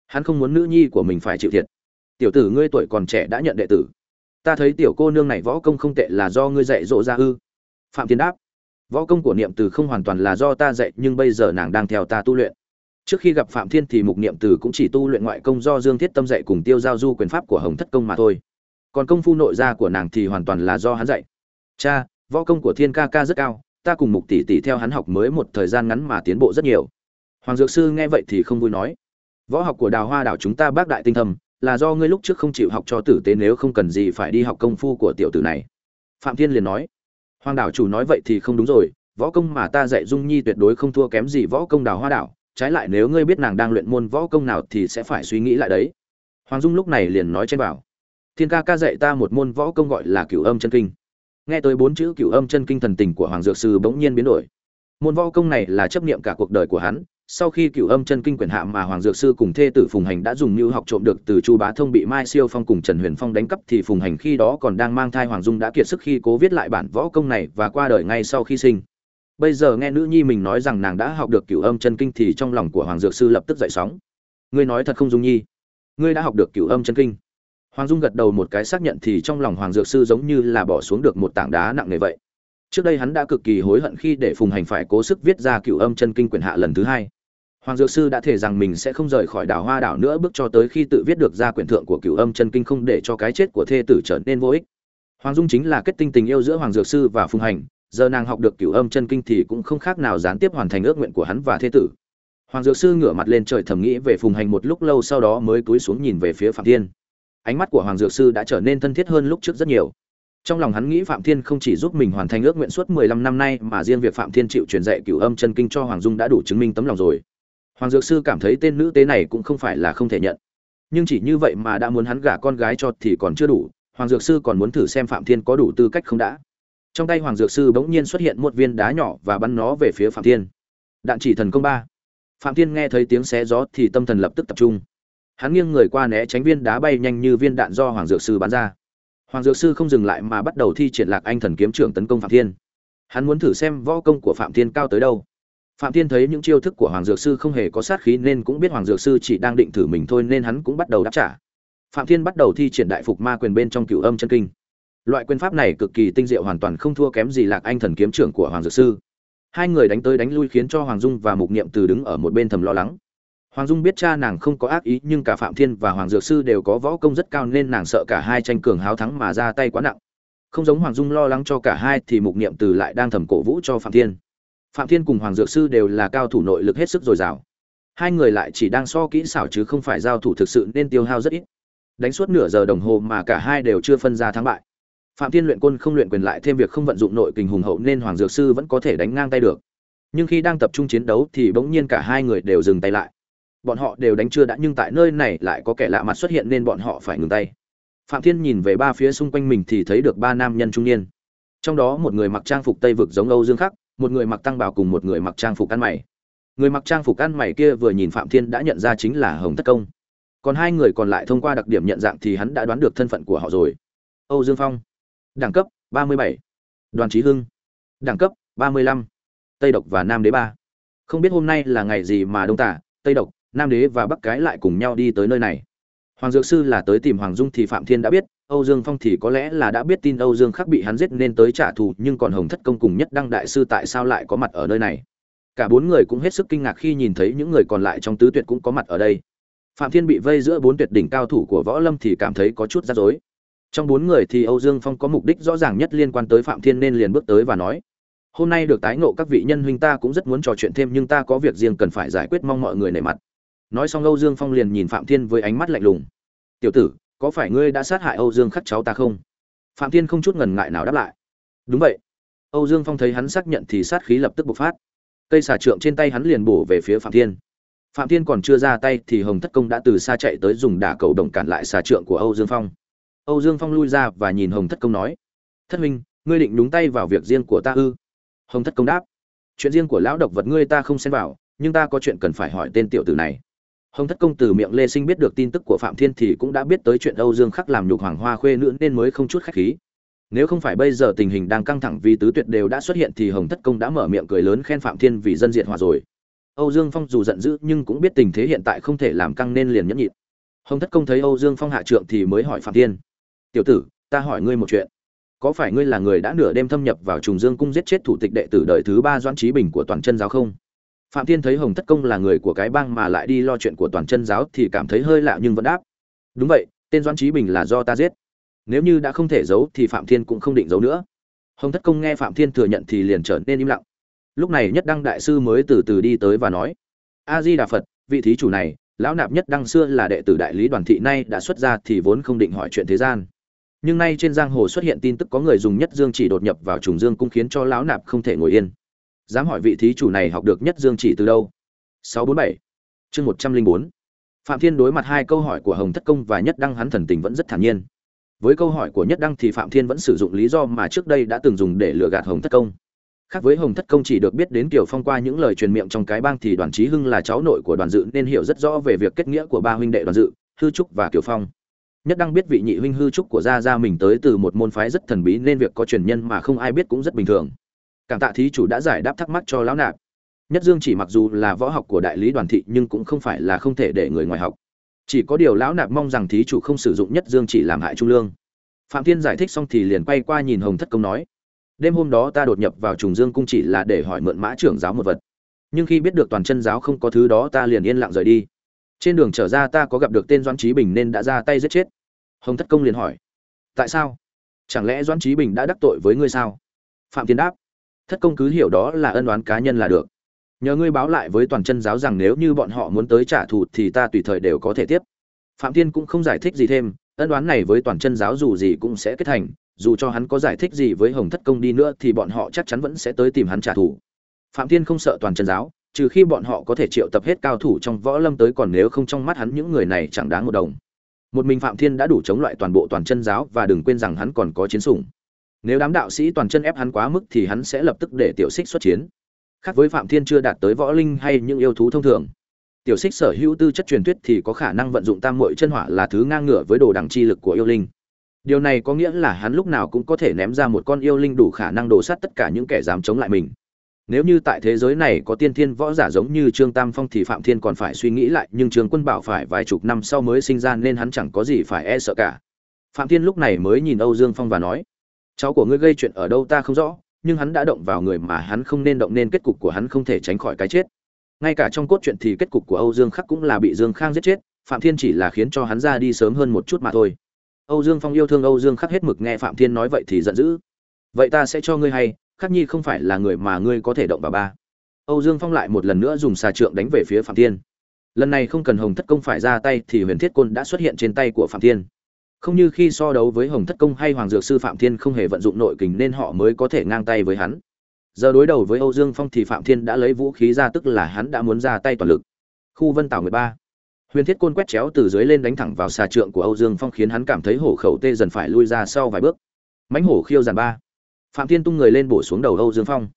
Hắn không muốn nữ nhi của mình phải chịu thiệt. Tiểu tử ngươi tuổi còn trẻ đã nhận đệ tử. Ta thấy tiểu cô nương này võ công không tệ là do ngươi dạy dỗ ra ư? Phạm thiên đáp. Võ công của niệm từ không hoàn toàn là do ta dạy, nhưng bây giờ nàng đang theo ta tu luyện trước khi gặp phạm thiên thì mục niệm từ cũng chỉ tu luyện ngoại công do dương thiết tâm dạy cùng tiêu giao du quyền pháp của hồng thất công mà thôi. Còn công phu nội gia của nàng thì hoàn toàn là do hắn dạy. Cha, võ công của thiên ca ca rất cao, ta cùng mục tỷ tỷ theo hắn học mới một thời gian ngắn mà tiến bộ rất nhiều. Hoàng dược sư nghe vậy thì không vui nói. Võ học của đào hoa đảo chúng ta bác đại tinh thầm, là do ngươi lúc trước không chịu học cho tử tế nếu không cần gì phải đi học công phu của tiểu tử này. Phạm thiên liền nói. Hoàng đảo chủ nói vậy thì không đúng rồi, võ công mà ta dạy dung nhi tuyệt đối không thua kém gì võ công đào hoa đảo trái lại nếu ngươi biết nàng đang luyện môn võ công nào thì sẽ phải suy nghĩ lại đấy. Hoàng dung lúc này liền nói trên bảo, thiên ca ca dạy ta một môn võ công gọi là cửu âm chân kinh. Nghe tới bốn chữ cửu âm chân kinh thần tình của hoàng dược sư bỗng nhiên biến đổi. Môn võ công này là chấp niệm cả cuộc đời của hắn, sau khi cửu âm chân kinh quyền hạ mà hoàng dược sư cùng thê tử phùng hành đã dùng như học trộm được từ chu bá thông bị mai siêu phong cùng trần huyền phong đánh cắp thì phùng hành khi đó còn đang mang thai hoàng dung đã kiệt sức khi cố viết lại bản võ công này và qua đời ngay sau khi sinh bây giờ nghe nữ nhi mình nói rằng nàng đã học được cửu âm chân kinh thì trong lòng của hoàng dược sư lập tức dậy sóng. Ngươi nói thật không dung nhi? Ngươi đã học được cửu âm chân kinh. Hoàng dung gật đầu một cái xác nhận thì trong lòng hoàng dược sư giống như là bỏ xuống được một tảng đá nặng nề vậy. Trước đây hắn đã cực kỳ hối hận khi để phùng hành phải cố sức viết ra cửu âm chân kinh quyển hạ lần thứ hai. Hoàng dược sư đã thể rằng mình sẽ không rời khỏi đảo hoa đảo nữa bước cho tới khi tự viết được ra quyển thượng của cửu âm chân kinh không để cho cái chết của thê tử trở nên vô ích. Hoàng dung chính là kết tinh tình yêu giữa hoàng dược sư và phùng hành giờ nàng học được cửu âm chân kinh thì cũng không khác nào gián tiếp hoàn thành ước nguyện của hắn và thế tử. Hoàng dược sư ngửa mặt lên trời thầm nghĩ về phùng hành một lúc lâu sau đó mới cúi xuống nhìn về phía phạm thiên. Ánh mắt của hoàng dược sư đã trở nên thân thiết hơn lúc trước rất nhiều. Trong lòng hắn nghĩ phạm thiên không chỉ giúp mình hoàn thành ước nguyện suốt mười lăm năm nay mà riêng việc phạm thiên chịu truyền dạy cửu âm chân kinh cho hoàng dung đã đủ chứng minh tấm lòng rồi. Hoàng dược sư cảm thấy tên nữ tế này cũng không phải là không thể nhận. Nhưng chỉ như vậy mà đã muốn hắn gả con gái cho thì còn chưa đủ. Hoàng dược sư còn muốn thử xem phạm thiên có đủ tư cách không đã trong tay hoàng dược sư bỗng nhiên xuất hiện một viên đá nhỏ và bắn nó về phía phạm thiên. Đạn chỉ thần công ba. Phạm thiên nghe thấy tiếng xé gió thì tâm thần lập tức tập trung. Hắn nghiêng người qua né tránh viên đá bay nhanh như viên đạn do hoàng dược sư bắn ra. Hoàng dược sư không dừng lại mà bắt đầu thi triển lạc anh thần kiếm trưởng tấn công phạm thiên. Hắn muốn thử xem võ công của phạm thiên cao tới đâu. Phạm thiên thấy những chiêu thức của hoàng dược sư không hề có sát khí nên cũng biết hoàng dược sư chỉ đang định thử mình thôi nên hắn cũng bắt đầu đáp trả. Phạm thiên bắt đầu thi triển đại phục ma quyền bên trong cửu âm chân kinh loại quyền pháp này cực kỳ tinh diệu, hoàn toàn không thua kém gì lạc anh thần kiếm trưởng của hoàng dược sư. Hai người đánh tới đánh lui khiến cho hoàng dung và mục niệm từ đứng ở một bên thầm lo lắng. Hoàng dung biết cha nàng không có ác ý, nhưng cả phạm thiên và hoàng dược sư đều có võ công rất cao nên nàng sợ cả hai tranh cường háo thắng mà ra tay quá nặng. Không giống hoàng dung lo lắng cho cả hai thì mục niệm từ lại đang thầm cổ vũ cho phạm thiên. Phạm thiên cùng hoàng dược sư đều là cao thủ nội lực hết sức dồi dào. Hai người lại chỉ đang so kỹ xảo chứ không phải giao thủ thực sự nên tiêu hao rất ít. Đánh suốt nửa giờ đồng hồ mà cả hai đều chưa phân ra thắng bại phạm thiên luyện côn không luyện quyền lại thêm việc không vận dụng nội kình hùng hậu nên hoàng dược sư vẫn có thể đánh ngang tay được. Nhưng khi đang tập trung chiến đấu thì bỗng nhiên cả hai người đều dừng tay lại. Bọn họ đều đánh chưa đã nhưng tại nơi này lại có kẻ lạ mặt xuất hiện nên bọn họ phải ngừng tay. Phạm thiên nhìn về ba phía xung quanh mình thì thấy được ba nam nhân trung niên. Trong đó một người mặc trang phục tây vực giống âu dương khắc, một người mặc tăng bào cùng một người mặc trang phục ăn mày. Người mặc trang phục ăn mày kia vừa nhìn phạm thiên đã nhận ra chính là hồng thất công. Còn hai người còn lại thông qua đặc điểm nhận dạng thì hắn đã đoán được thân phận của họ rồi. Âu dương phong đẳng cấp 37. đoàn trí hưng. Đẳng cấp 35. tây độc và nam đế ba. Không biết hôm nay là ngày gì mà đông tả, tây độc, nam đế và bắc cái lại cùng nhau đi tới nơi này. Hoàng dược sư là tới tìm hoàng dung thì phạm thiên đã biết, âu dương phong thì có lẽ là đã biết tin âu dương khắc bị hắn giết nên tới trả thù, nhưng còn hồng thất công cùng nhất đăng đại sư tại sao lại có mặt ở nơi này? Cả bốn người cũng hết sức kinh ngạc khi nhìn thấy những người còn lại trong tứ tuyệt cũng có mặt ở đây. Phạm thiên bị vây giữa bốn tuyệt đỉnh cao thủ của võ lâm thì cảm thấy có chút rắc rối trong bốn người thì âu dương phong có mục đích rõ ràng nhất liên quan tới phạm thiên nên liền bước tới và nói, hôm nay được tái ngộ các vị nhân huynh ta cũng rất muốn trò chuyện thêm nhưng ta có việc riêng cần phải giải quyết mong mọi người nể mặt. Nói xong âu dương phong liền nhìn phạm thiên với ánh mắt lạnh lùng. Tiểu tử, có phải ngươi đã sát hại âu dương khắc cháu ta không? Phạm thiên không chút ngần ngại nào đáp lại. Đúng vậy. Âu dương phong thấy hắn xác nhận thì sát khí lập tức bộc phát. Cây xà trượng trên tay hắn liền bổ về phía phạm thiên. Phạm thiên còn chưa ra tay thì hồng thất công đã từ xa chạy tới dùng đả cầu động cản lại xà trượng của âu dương phong âu dương phong lui ra và nhìn hồng thất công nói, thất minh ngươi định đúng tay vào việc riêng của ta ư? Hồng thất công đáp, chuyện riêng của lão độc vật ngươi ta không xen vào, nhưng ta có chuyện cần phải hỏi tên tiểu tử này. Hồng thất công từ miệng lê sinh biết được tin tức của phạm thiên thì cũng đã biết tới chuyện âu dương khắc làm nhục hoàng hoa khuê nữa nên mới không chút khách khí. Nếu không phải bây giờ tình hình đang căng thẳng vì tứ tuyệt đều đã xuất hiện thì hồng thất công đã mở miệng cười lớn khen phạm thiên vì dân diện hòa rồi. Âu dương phong dù giận dữ nhưng cũng biết tình thế hiện tại không thể làm căng nên liền nhẫn nhịn. Hồng thất công thấy âu dương phong hạ trượng thì mới hỏi phạm thiên tiểu tử, ta hỏi ngươi một chuyện. Có phải ngươi là người đã nửa đêm thâm nhập vào trùng dương cung giết chết thủ tịch đệ tử đời thứ ba doãn trí bình của toàn chân giáo không? Phạm thiên thấy hồng thất công là người của cái bang mà lại đi lo chuyện của toàn chân giáo thì cảm thấy hơi lạ nhưng vẫn đáp. Đúng vậy, tên doãn trí bình là do ta giết. Nếu như đã không thể giấu thì phạm thiên cũng không định giấu nữa. Hồng thất công nghe phạm thiên thừa nhận thì liền trở nên im lặng. Lúc này nhất đăng đại sư mới từ từ đi tới và nói, a di đà phật, vị thí chủ này, lão nạp nhất đăng xưa là đệ tử đại lý đoàn thị nay đã xuất ra thì vốn không định hỏi chuyện thế gian nhưng nay trên giang hồ xuất hiện tin tức có người dùng nhất dương chỉ đột nhập vào trùng dương cũng khiến cho lão nạp không thể ngồi yên. Dám hỏi vị thí chủ này học được nhất dương chỉ từ đâu? 647 chương 104 phạm thiên đối mặt hai câu hỏi của hồng thất công và nhất đăng hắn thần tình vẫn rất thản nhiên. Với câu hỏi của nhất đăng thì phạm thiên vẫn sử dụng lý do mà trước đây đã từng dùng để lừa gạt hồng thất công. Khác với hồng thất công chỉ được biết đến kiều phong qua những lời truyền miệng trong cái bang thì đoàn trí hưng là cháu nội của đoàn dự nên hiểu rất rõ về việc kết nghĩa của ba huynh đệ đoàn dự, hư trúc và kiều phong nhất đang biết vị nhị huynh hư trúc của gia gia mình tới từ một môn phái rất thần bí nên việc có truyền nhân mà không ai biết cũng rất bình thường. Cảm tạ thí chủ đã giải đáp thắc mắc cho lão nạp. Nhất dương chỉ mặc dù là võ học của đại lý đoàn thị nhưng cũng không phải là không thể để người ngoài học. Chỉ có điều lão nạp mong rằng thí chủ không sử dụng nhất dương chỉ làm hại trung lương. Phạm thiên giải thích xong thì liền quay qua nhìn hồng thất công nói, đêm hôm đó ta đột nhập vào trùng dương cung chỉ là để hỏi mượn mã trưởng giáo một vật. Nhưng khi biết được toàn chân giáo không có thứ đó ta liền yên lặng rời đi trên đường trở ra ta có gặp được tên doãn trí bình nên đã ra tay giết chết. Hồng thất công liền hỏi, tại sao? Chẳng lẽ doãn trí bình đã đắc tội với ngươi sao? Phạm tiến đáp, thất công cứ hiểu đó là ân oán cá nhân là được. Nhờ ngươi báo lại với toàn chân giáo rằng nếu như bọn họ muốn tới trả thù thì ta tùy thời đều có thể tiếp. Phạm tiên cũng không giải thích gì thêm, ân đoán này với toàn chân giáo dù gì cũng sẽ kết thành, dù cho hắn có giải thích gì với hồng thất công đi nữa thì bọn họ chắc chắn vẫn sẽ tới tìm hắn trả thù. Phạm tiên không sợ toàn chân giáo trừ khi bọn họ có thể triệu tập hết cao thủ trong võ lâm tới còn nếu không trong mắt hắn những người này chẳng đáng một đồng. Một mình phạm thiên đã đủ chống lại toàn bộ toàn chân giáo và đừng quên rằng hắn còn có chiến sủng. Nếu đám đạo sĩ toàn chân ép hắn quá mức thì hắn sẽ lập tức để tiểu xích xuất chiến. Khác với phạm thiên chưa đạt tới võ linh hay những yêu thú thông thường. Tiểu xích sở hữu tư chất truyền thuyết thì có khả năng vận dụng tam muội chân hỏa là thứ ngang ngửa với đồ đẳng chi lực của yêu linh. Điều này có nghĩa là hắn lúc nào cũng có thể ném ra một con yêu linh đủ khả năng đổ sát tất cả những kẻ dám chống lại mình nếu như tại thế giới này có tiên thiên võ giả giống như trương tam phong thì phạm thiên còn phải suy nghĩ lại, nhưng trương quân bảo phải vài chục năm sau mới sinh ra nên hắn chẳng có gì phải e sợ cả. Phạm thiên lúc này mới nhìn âu dương phong và nói, cháu của ngươi gây chuyện ở đâu ta không rõ, nhưng hắn đã động vào người mà hắn không nên động nên kết cục của hắn không thể tránh khỏi cái chết. Ngay cả trong cốt truyện thì kết cục của âu dương khắc cũng là bị dương khang giết chết, phạm thiên chỉ là khiến cho hắn ra đi sớm hơn một chút mà thôi. Âu dương phong yêu thương âu dương khắc hết mực nghe phạm thiên nói vậy thì giận dữ. Vậy ta sẽ cho ngươi hay khắc nhi không phải là người mà ngươi có thể động vào ba. Âu dương phong lại một lần nữa dùng xà trượng đánh về phía phạm thiên. Lần này không cần hồng thất công phải ra tay thì huyền thiết côn đã xuất hiện trên tay của phạm thiên. Không như khi so đấu với hồng thất công hay hoàng dược sư phạm thiên không hề vận dụng nội kình nên họ mới có thể ngang tay với hắn. Giờ đối đầu với âu dương phong thì phạm thiên đã lấy vũ khí ra tức là hắn đã muốn ra tay toàn lực. Khu vân tảo mười ba. Huyền thiết côn quét chéo từ dưới lên đánh thẳng vào xà trượng của âu dương phong khiến hắn cảm thấy hổ khẩu tê dần phải lui ra sau vài bước. Mãnh hổ khiêu giàn ba phạm thiên tung người lên bổ xuống đầu âu dương phong.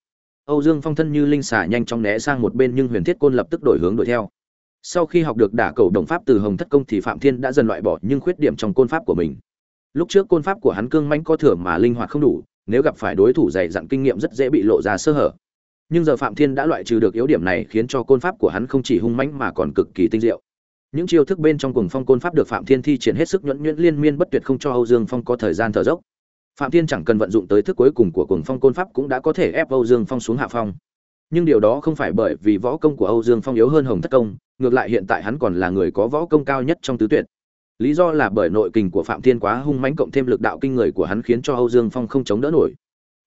Âu dương phong thân như linh xà nhanh chóng né sang một bên nhưng huyền thiết côn lập tức đổi hướng đuổi theo. Sau khi học được đả cầu đồng pháp từ hồng thất công thì phạm thiên đã dần loại bỏ những khuyết điểm trong côn pháp của mình. Lúc trước côn pháp của hắn cương mãnh có thừa mà linh hoạt không đủ, nếu gặp phải đối thủ dày dặn kinh nghiệm rất dễ bị lộ ra sơ hở. Nhưng giờ phạm thiên đã loại trừ được yếu điểm này khiến cho côn pháp của hắn không chỉ hung mãnh mà còn cực kỳ tinh diệu. Những chiêu thức bên trong cùng phong côn pháp được phạm thiên thi triển hết sức nhuẫn nhuyễn liên miên bất tuyệt không cho âu dương phong có thời gian thở dốc phạm thiên chẳng cần vận dụng tới thức cuối cùng của cuồng phong côn pháp cũng đã có thể ép âu dương phong xuống hạ phong. Nhưng điều đó không phải bởi vì võ công của âu dương phong yếu hơn hồng thất công, ngược lại hiện tại hắn còn là người có võ công cao nhất trong tứ tuyệt. Lý do là bởi nội kình của phạm thiên quá hung mãnh cộng thêm lực đạo kinh người của hắn khiến cho âu dương phong không chống đỡ nổi.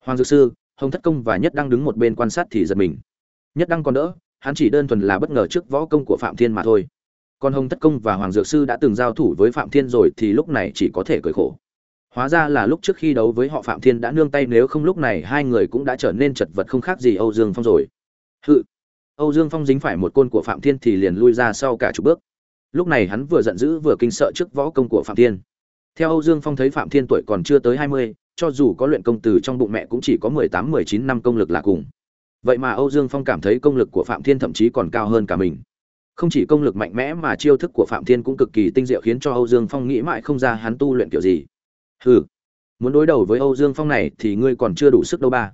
Hoàng dược sư, hồng thất công và nhất đang đứng một bên quan sát thì giật mình. Nhất đăng còn đỡ, hắn chỉ đơn thuần là bất ngờ trước võ công của phạm thiên mà thôi. Còn hồng thất công và hoàng dược sư đã từng giao thủ với phạm thiên rồi thì lúc này chỉ có thể cười khổ hóa ra là lúc trước khi đấu với họ phạm thiên đã nương tay nếu không lúc này hai người cũng đã trở nên chật vật không khác gì âu dương phong rồi. Hự! Âu dương phong dính phải một côn của phạm thiên thì liền lui ra sau cả chục bước. Lúc này hắn vừa giận dữ vừa kinh sợ trước võ công của phạm thiên. Theo âu dương phong thấy phạm thiên tuổi còn chưa tới hai mươi, cho dù có luyện công từ trong bụng mẹ cũng chỉ có mười tám, mười chín năm công lực là cùng. Vậy mà âu dương phong cảm thấy công lực của phạm thiên thậm chí còn cao hơn cả mình. Không chỉ công lực mạnh mẽ mà chiêu thức của phạm thiên cũng cực kỳ tinh diệu khiến cho âu dương phong nghĩ mãi không ra hắn tu luyện kiểu gì hừ, muốn đối đầu với âu dương phong này thì ngươi còn chưa đủ sức đâu ba.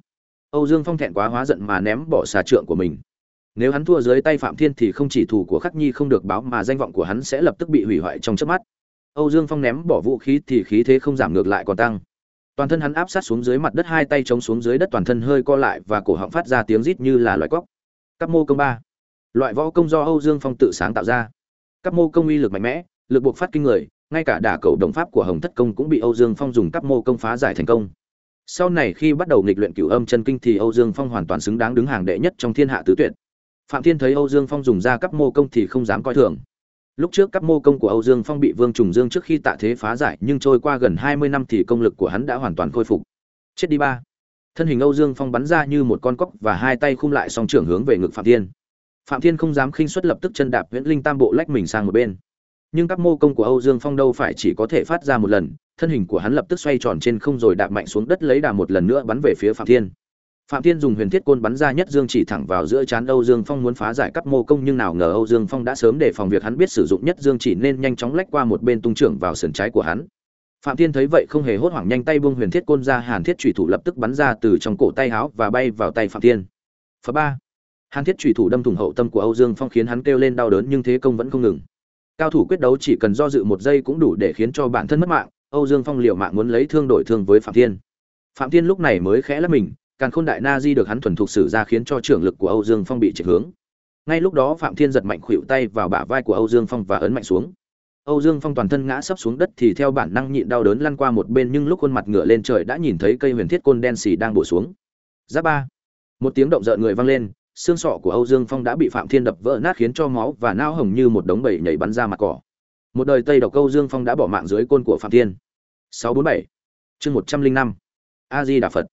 Âu dương phong thẹn quá hóa giận mà ném bỏ xà trượng của mình. Nếu hắn thua dưới tay phạm thiên thì không chỉ thủ của khắc nhi không được báo mà danh vọng của hắn sẽ lập tức bị hủy hoại trong chớp mắt. Âu dương phong ném bỏ vũ khí thì khí thế không giảm ngược lại còn tăng. Toàn thân hắn áp sát xuống dưới mặt đất, hai tay chống xuống dưới đất, toàn thân hơi co lại và cổ họng phát ra tiếng rít như là loại cóc. Các mô công ba. Loại võ công do âu dương phong tự sáng tạo ra. Các mô công uy lực mạnh mẽ, lực buộc phát kinh người ngay cả đả cầu đồng pháp của hồng thất công cũng bị âu dương phong dùng các mô công phá giải thành công. Sau này khi bắt đầu nghịch luyện cửu âm chân kinh thì âu dương phong hoàn toàn xứng đáng đứng hàng đệ nhất trong thiên hạ tứ tuyệt. Phạm thiên thấy âu dương phong dùng ra các mô công thì không dám coi thường. Lúc trước các mô công của âu dương phong bị vương trùng dương trước khi tạ thế phá giải, nhưng trôi qua gần hai mươi năm thì công lực của hắn đã hoàn toàn khôi phục. Chết đi ba. Thân hình âu dương phong bắn ra như một con cóc và hai tay khung lại song trưởng hướng về ngực phạm thiên. Phạm thiên không dám khinh suất lập tức chân đạp viễn linh tam bộ lách mình sang một bên nhưng các mô công của âu dương phong đâu phải chỉ có thể phát ra một lần, thân hình của hắn lập tức xoay tròn trên không rồi đạp mạnh xuống đất lấy đà một lần nữa bắn về phía phạm thiên. Phạm thiên dùng huyền thiết côn bắn ra nhất dương chỉ thẳng vào giữa trán âu dương phong muốn phá giải các mô công, nhưng nào ngờ âu dương phong đã sớm đề phòng việc hắn biết sử dụng nhất dương chỉ nên nhanh chóng lách qua một bên tung trưởng vào sườn trái của hắn. Phạm thiên thấy vậy không hề hốt hoảng, nhanh tay buông huyền thiết côn ra, hàn thiết chủy thủ lập tức bắn ra từ trong cổ tay háo và bay vào tay phạm thiên. Phá ba. Hàn thiết chủy thủ đâm thủng hậu tâm của âu dương phong khiến hắn kêu lên đau đớn, nhưng thế công vẫn không ngừng cao thủ quyết đấu chỉ cần do dự một giây cũng đủ để khiến cho bản thân mất mạng, âu dương phong liều mạng muốn lấy thương đổi thương với phạm thiên. Phạm thiên lúc này mới khẽ lấp mình, càng khôn đại na di được hắn thuần thục sử ra khiến cho trưởng lực của âu dương phong bị trệch hướng. Ngay lúc đó phạm thiên giật mạnh khuỵu tay vào bả vai của âu dương phong và ấn mạnh xuống. Âu dương phong toàn thân ngã sấp xuống đất thì theo bản năng nhịn đau đớn lăn qua một bên nhưng lúc khuôn mặt ngửa lên trời đã nhìn thấy cây huyền thiết côn đen xì đang bổ xuống. Giáp ba. Một tiếng động rợn người vang lên xương sọ của âu dương phong đã bị phạm thiên đập vỡ nát khiến cho máu và não hồng như một đống bầy nhảy bắn ra mặt cỏ. Một đời tây độc âu dương phong đã bỏ mạng dưới côn của phạm thiên. 647 chương 105 a di đà phật.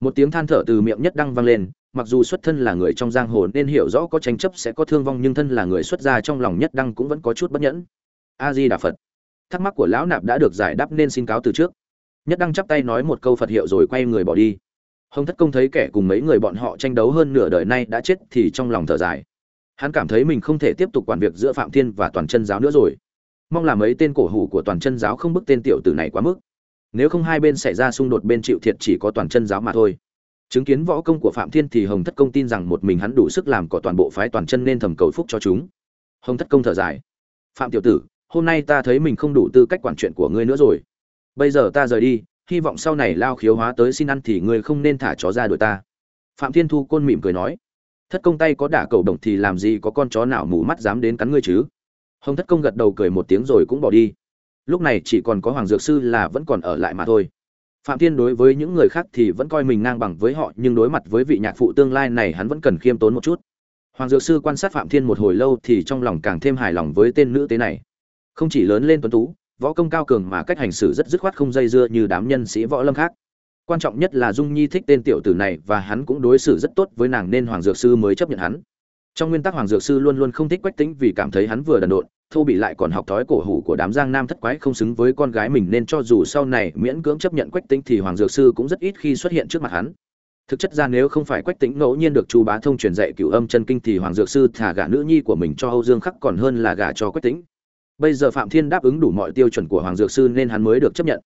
Một tiếng than thở từ miệng nhất đăng vang lên, mặc dù xuất thân là người trong giang hồ nên hiểu rõ có tranh chấp sẽ có thương vong nhưng thân là người xuất gia trong lòng nhất đăng cũng vẫn có chút bất nhẫn. A di đà phật. Thắc mắc của lão nạp đã được giải đáp nên xin cáo từ trước. Nhất đăng chắp tay nói một câu phật hiệu rồi quay người bỏ đi hồng thất công thấy kẻ cùng mấy người bọn họ tranh đấu hơn nửa đời nay đã chết thì trong lòng thở dài. Hắn cảm thấy mình không thể tiếp tục quản việc giữa phạm thiên và toàn chân giáo nữa rồi. Mong là mấy tên cổ hủ của toàn chân giáo không bức tên tiểu tử này quá mức. Nếu không hai bên xảy ra xung đột bên chịu thiệt chỉ có toàn chân giáo mà thôi. Chứng kiến võ công của phạm thiên thì hồng thất công tin rằng một mình hắn đủ sức làm cỏ toàn bộ phái toàn chân nên thầm cầu phúc cho chúng. Hồng thất công thở dài. Phạm tiểu tử, hôm nay ta thấy mình không đủ tư cách quản chuyện của ngươi nữa rồi. Bây giờ ta rời đi hy vọng sau này lao khiếu hóa tới xin ăn thì ngươi không nên thả chó ra đuổi ta. Phạm thiên thu côn mỉm cười nói, thất công tay có đả cầu đồng thì làm gì có con chó nào mù mắt dám đến cắn ngươi chứ? Hồng thất công gật đầu cười một tiếng rồi cũng bỏ đi. Lúc này chỉ còn có hoàng dược sư là vẫn còn ở lại mà thôi. Phạm thiên đối với những người khác thì vẫn coi mình ngang bằng với họ, nhưng đối mặt với vị nhạc phụ tương lai này hắn vẫn cần khiêm tốn một chút. Hoàng dược sư quan sát phạm thiên một hồi lâu thì trong lòng càng thêm hài lòng với tên nữ tế này. Không chỉ lớn lên tuấn tú võ công cao cường mà cách hành xử rất dứt khoát không dây dưa như đám nhân sĩ võ lâm khác. Quan trọng nhất là dung nhi thích tên tiểu tử này và hắn cũng đối xử rất tốt với nàng nên hoàng dược sư mới chấp nhận hắn. Trong nguyên tắc hoàng dược sư luôn luôn không thích quách tính vì cảm thấy hắn vừa đần độn, thô bị lại còn học thói cổ hủ của đám giang nam thất quái không xứng với con gái mình nên cho dù sau này miễn cưỡng chấp nhận quách tính thì hoàng dược sư cũng rất ít khi xuất hiện trước mặt hắn. Thực chất ra nếu không phải quách tính ngẫu nhiên được chu bá thông truyền dạy cửu âm chân kinh thì hoàng dược sư thả gả nữ nhi của mình cho âu dương khắc còn hơn là gả cho quách tính bây giờ phạm thiên đáp ứng đủ mọi tiêu chuẩn của hoàng dược sư nên hắn mới được chấp nhận.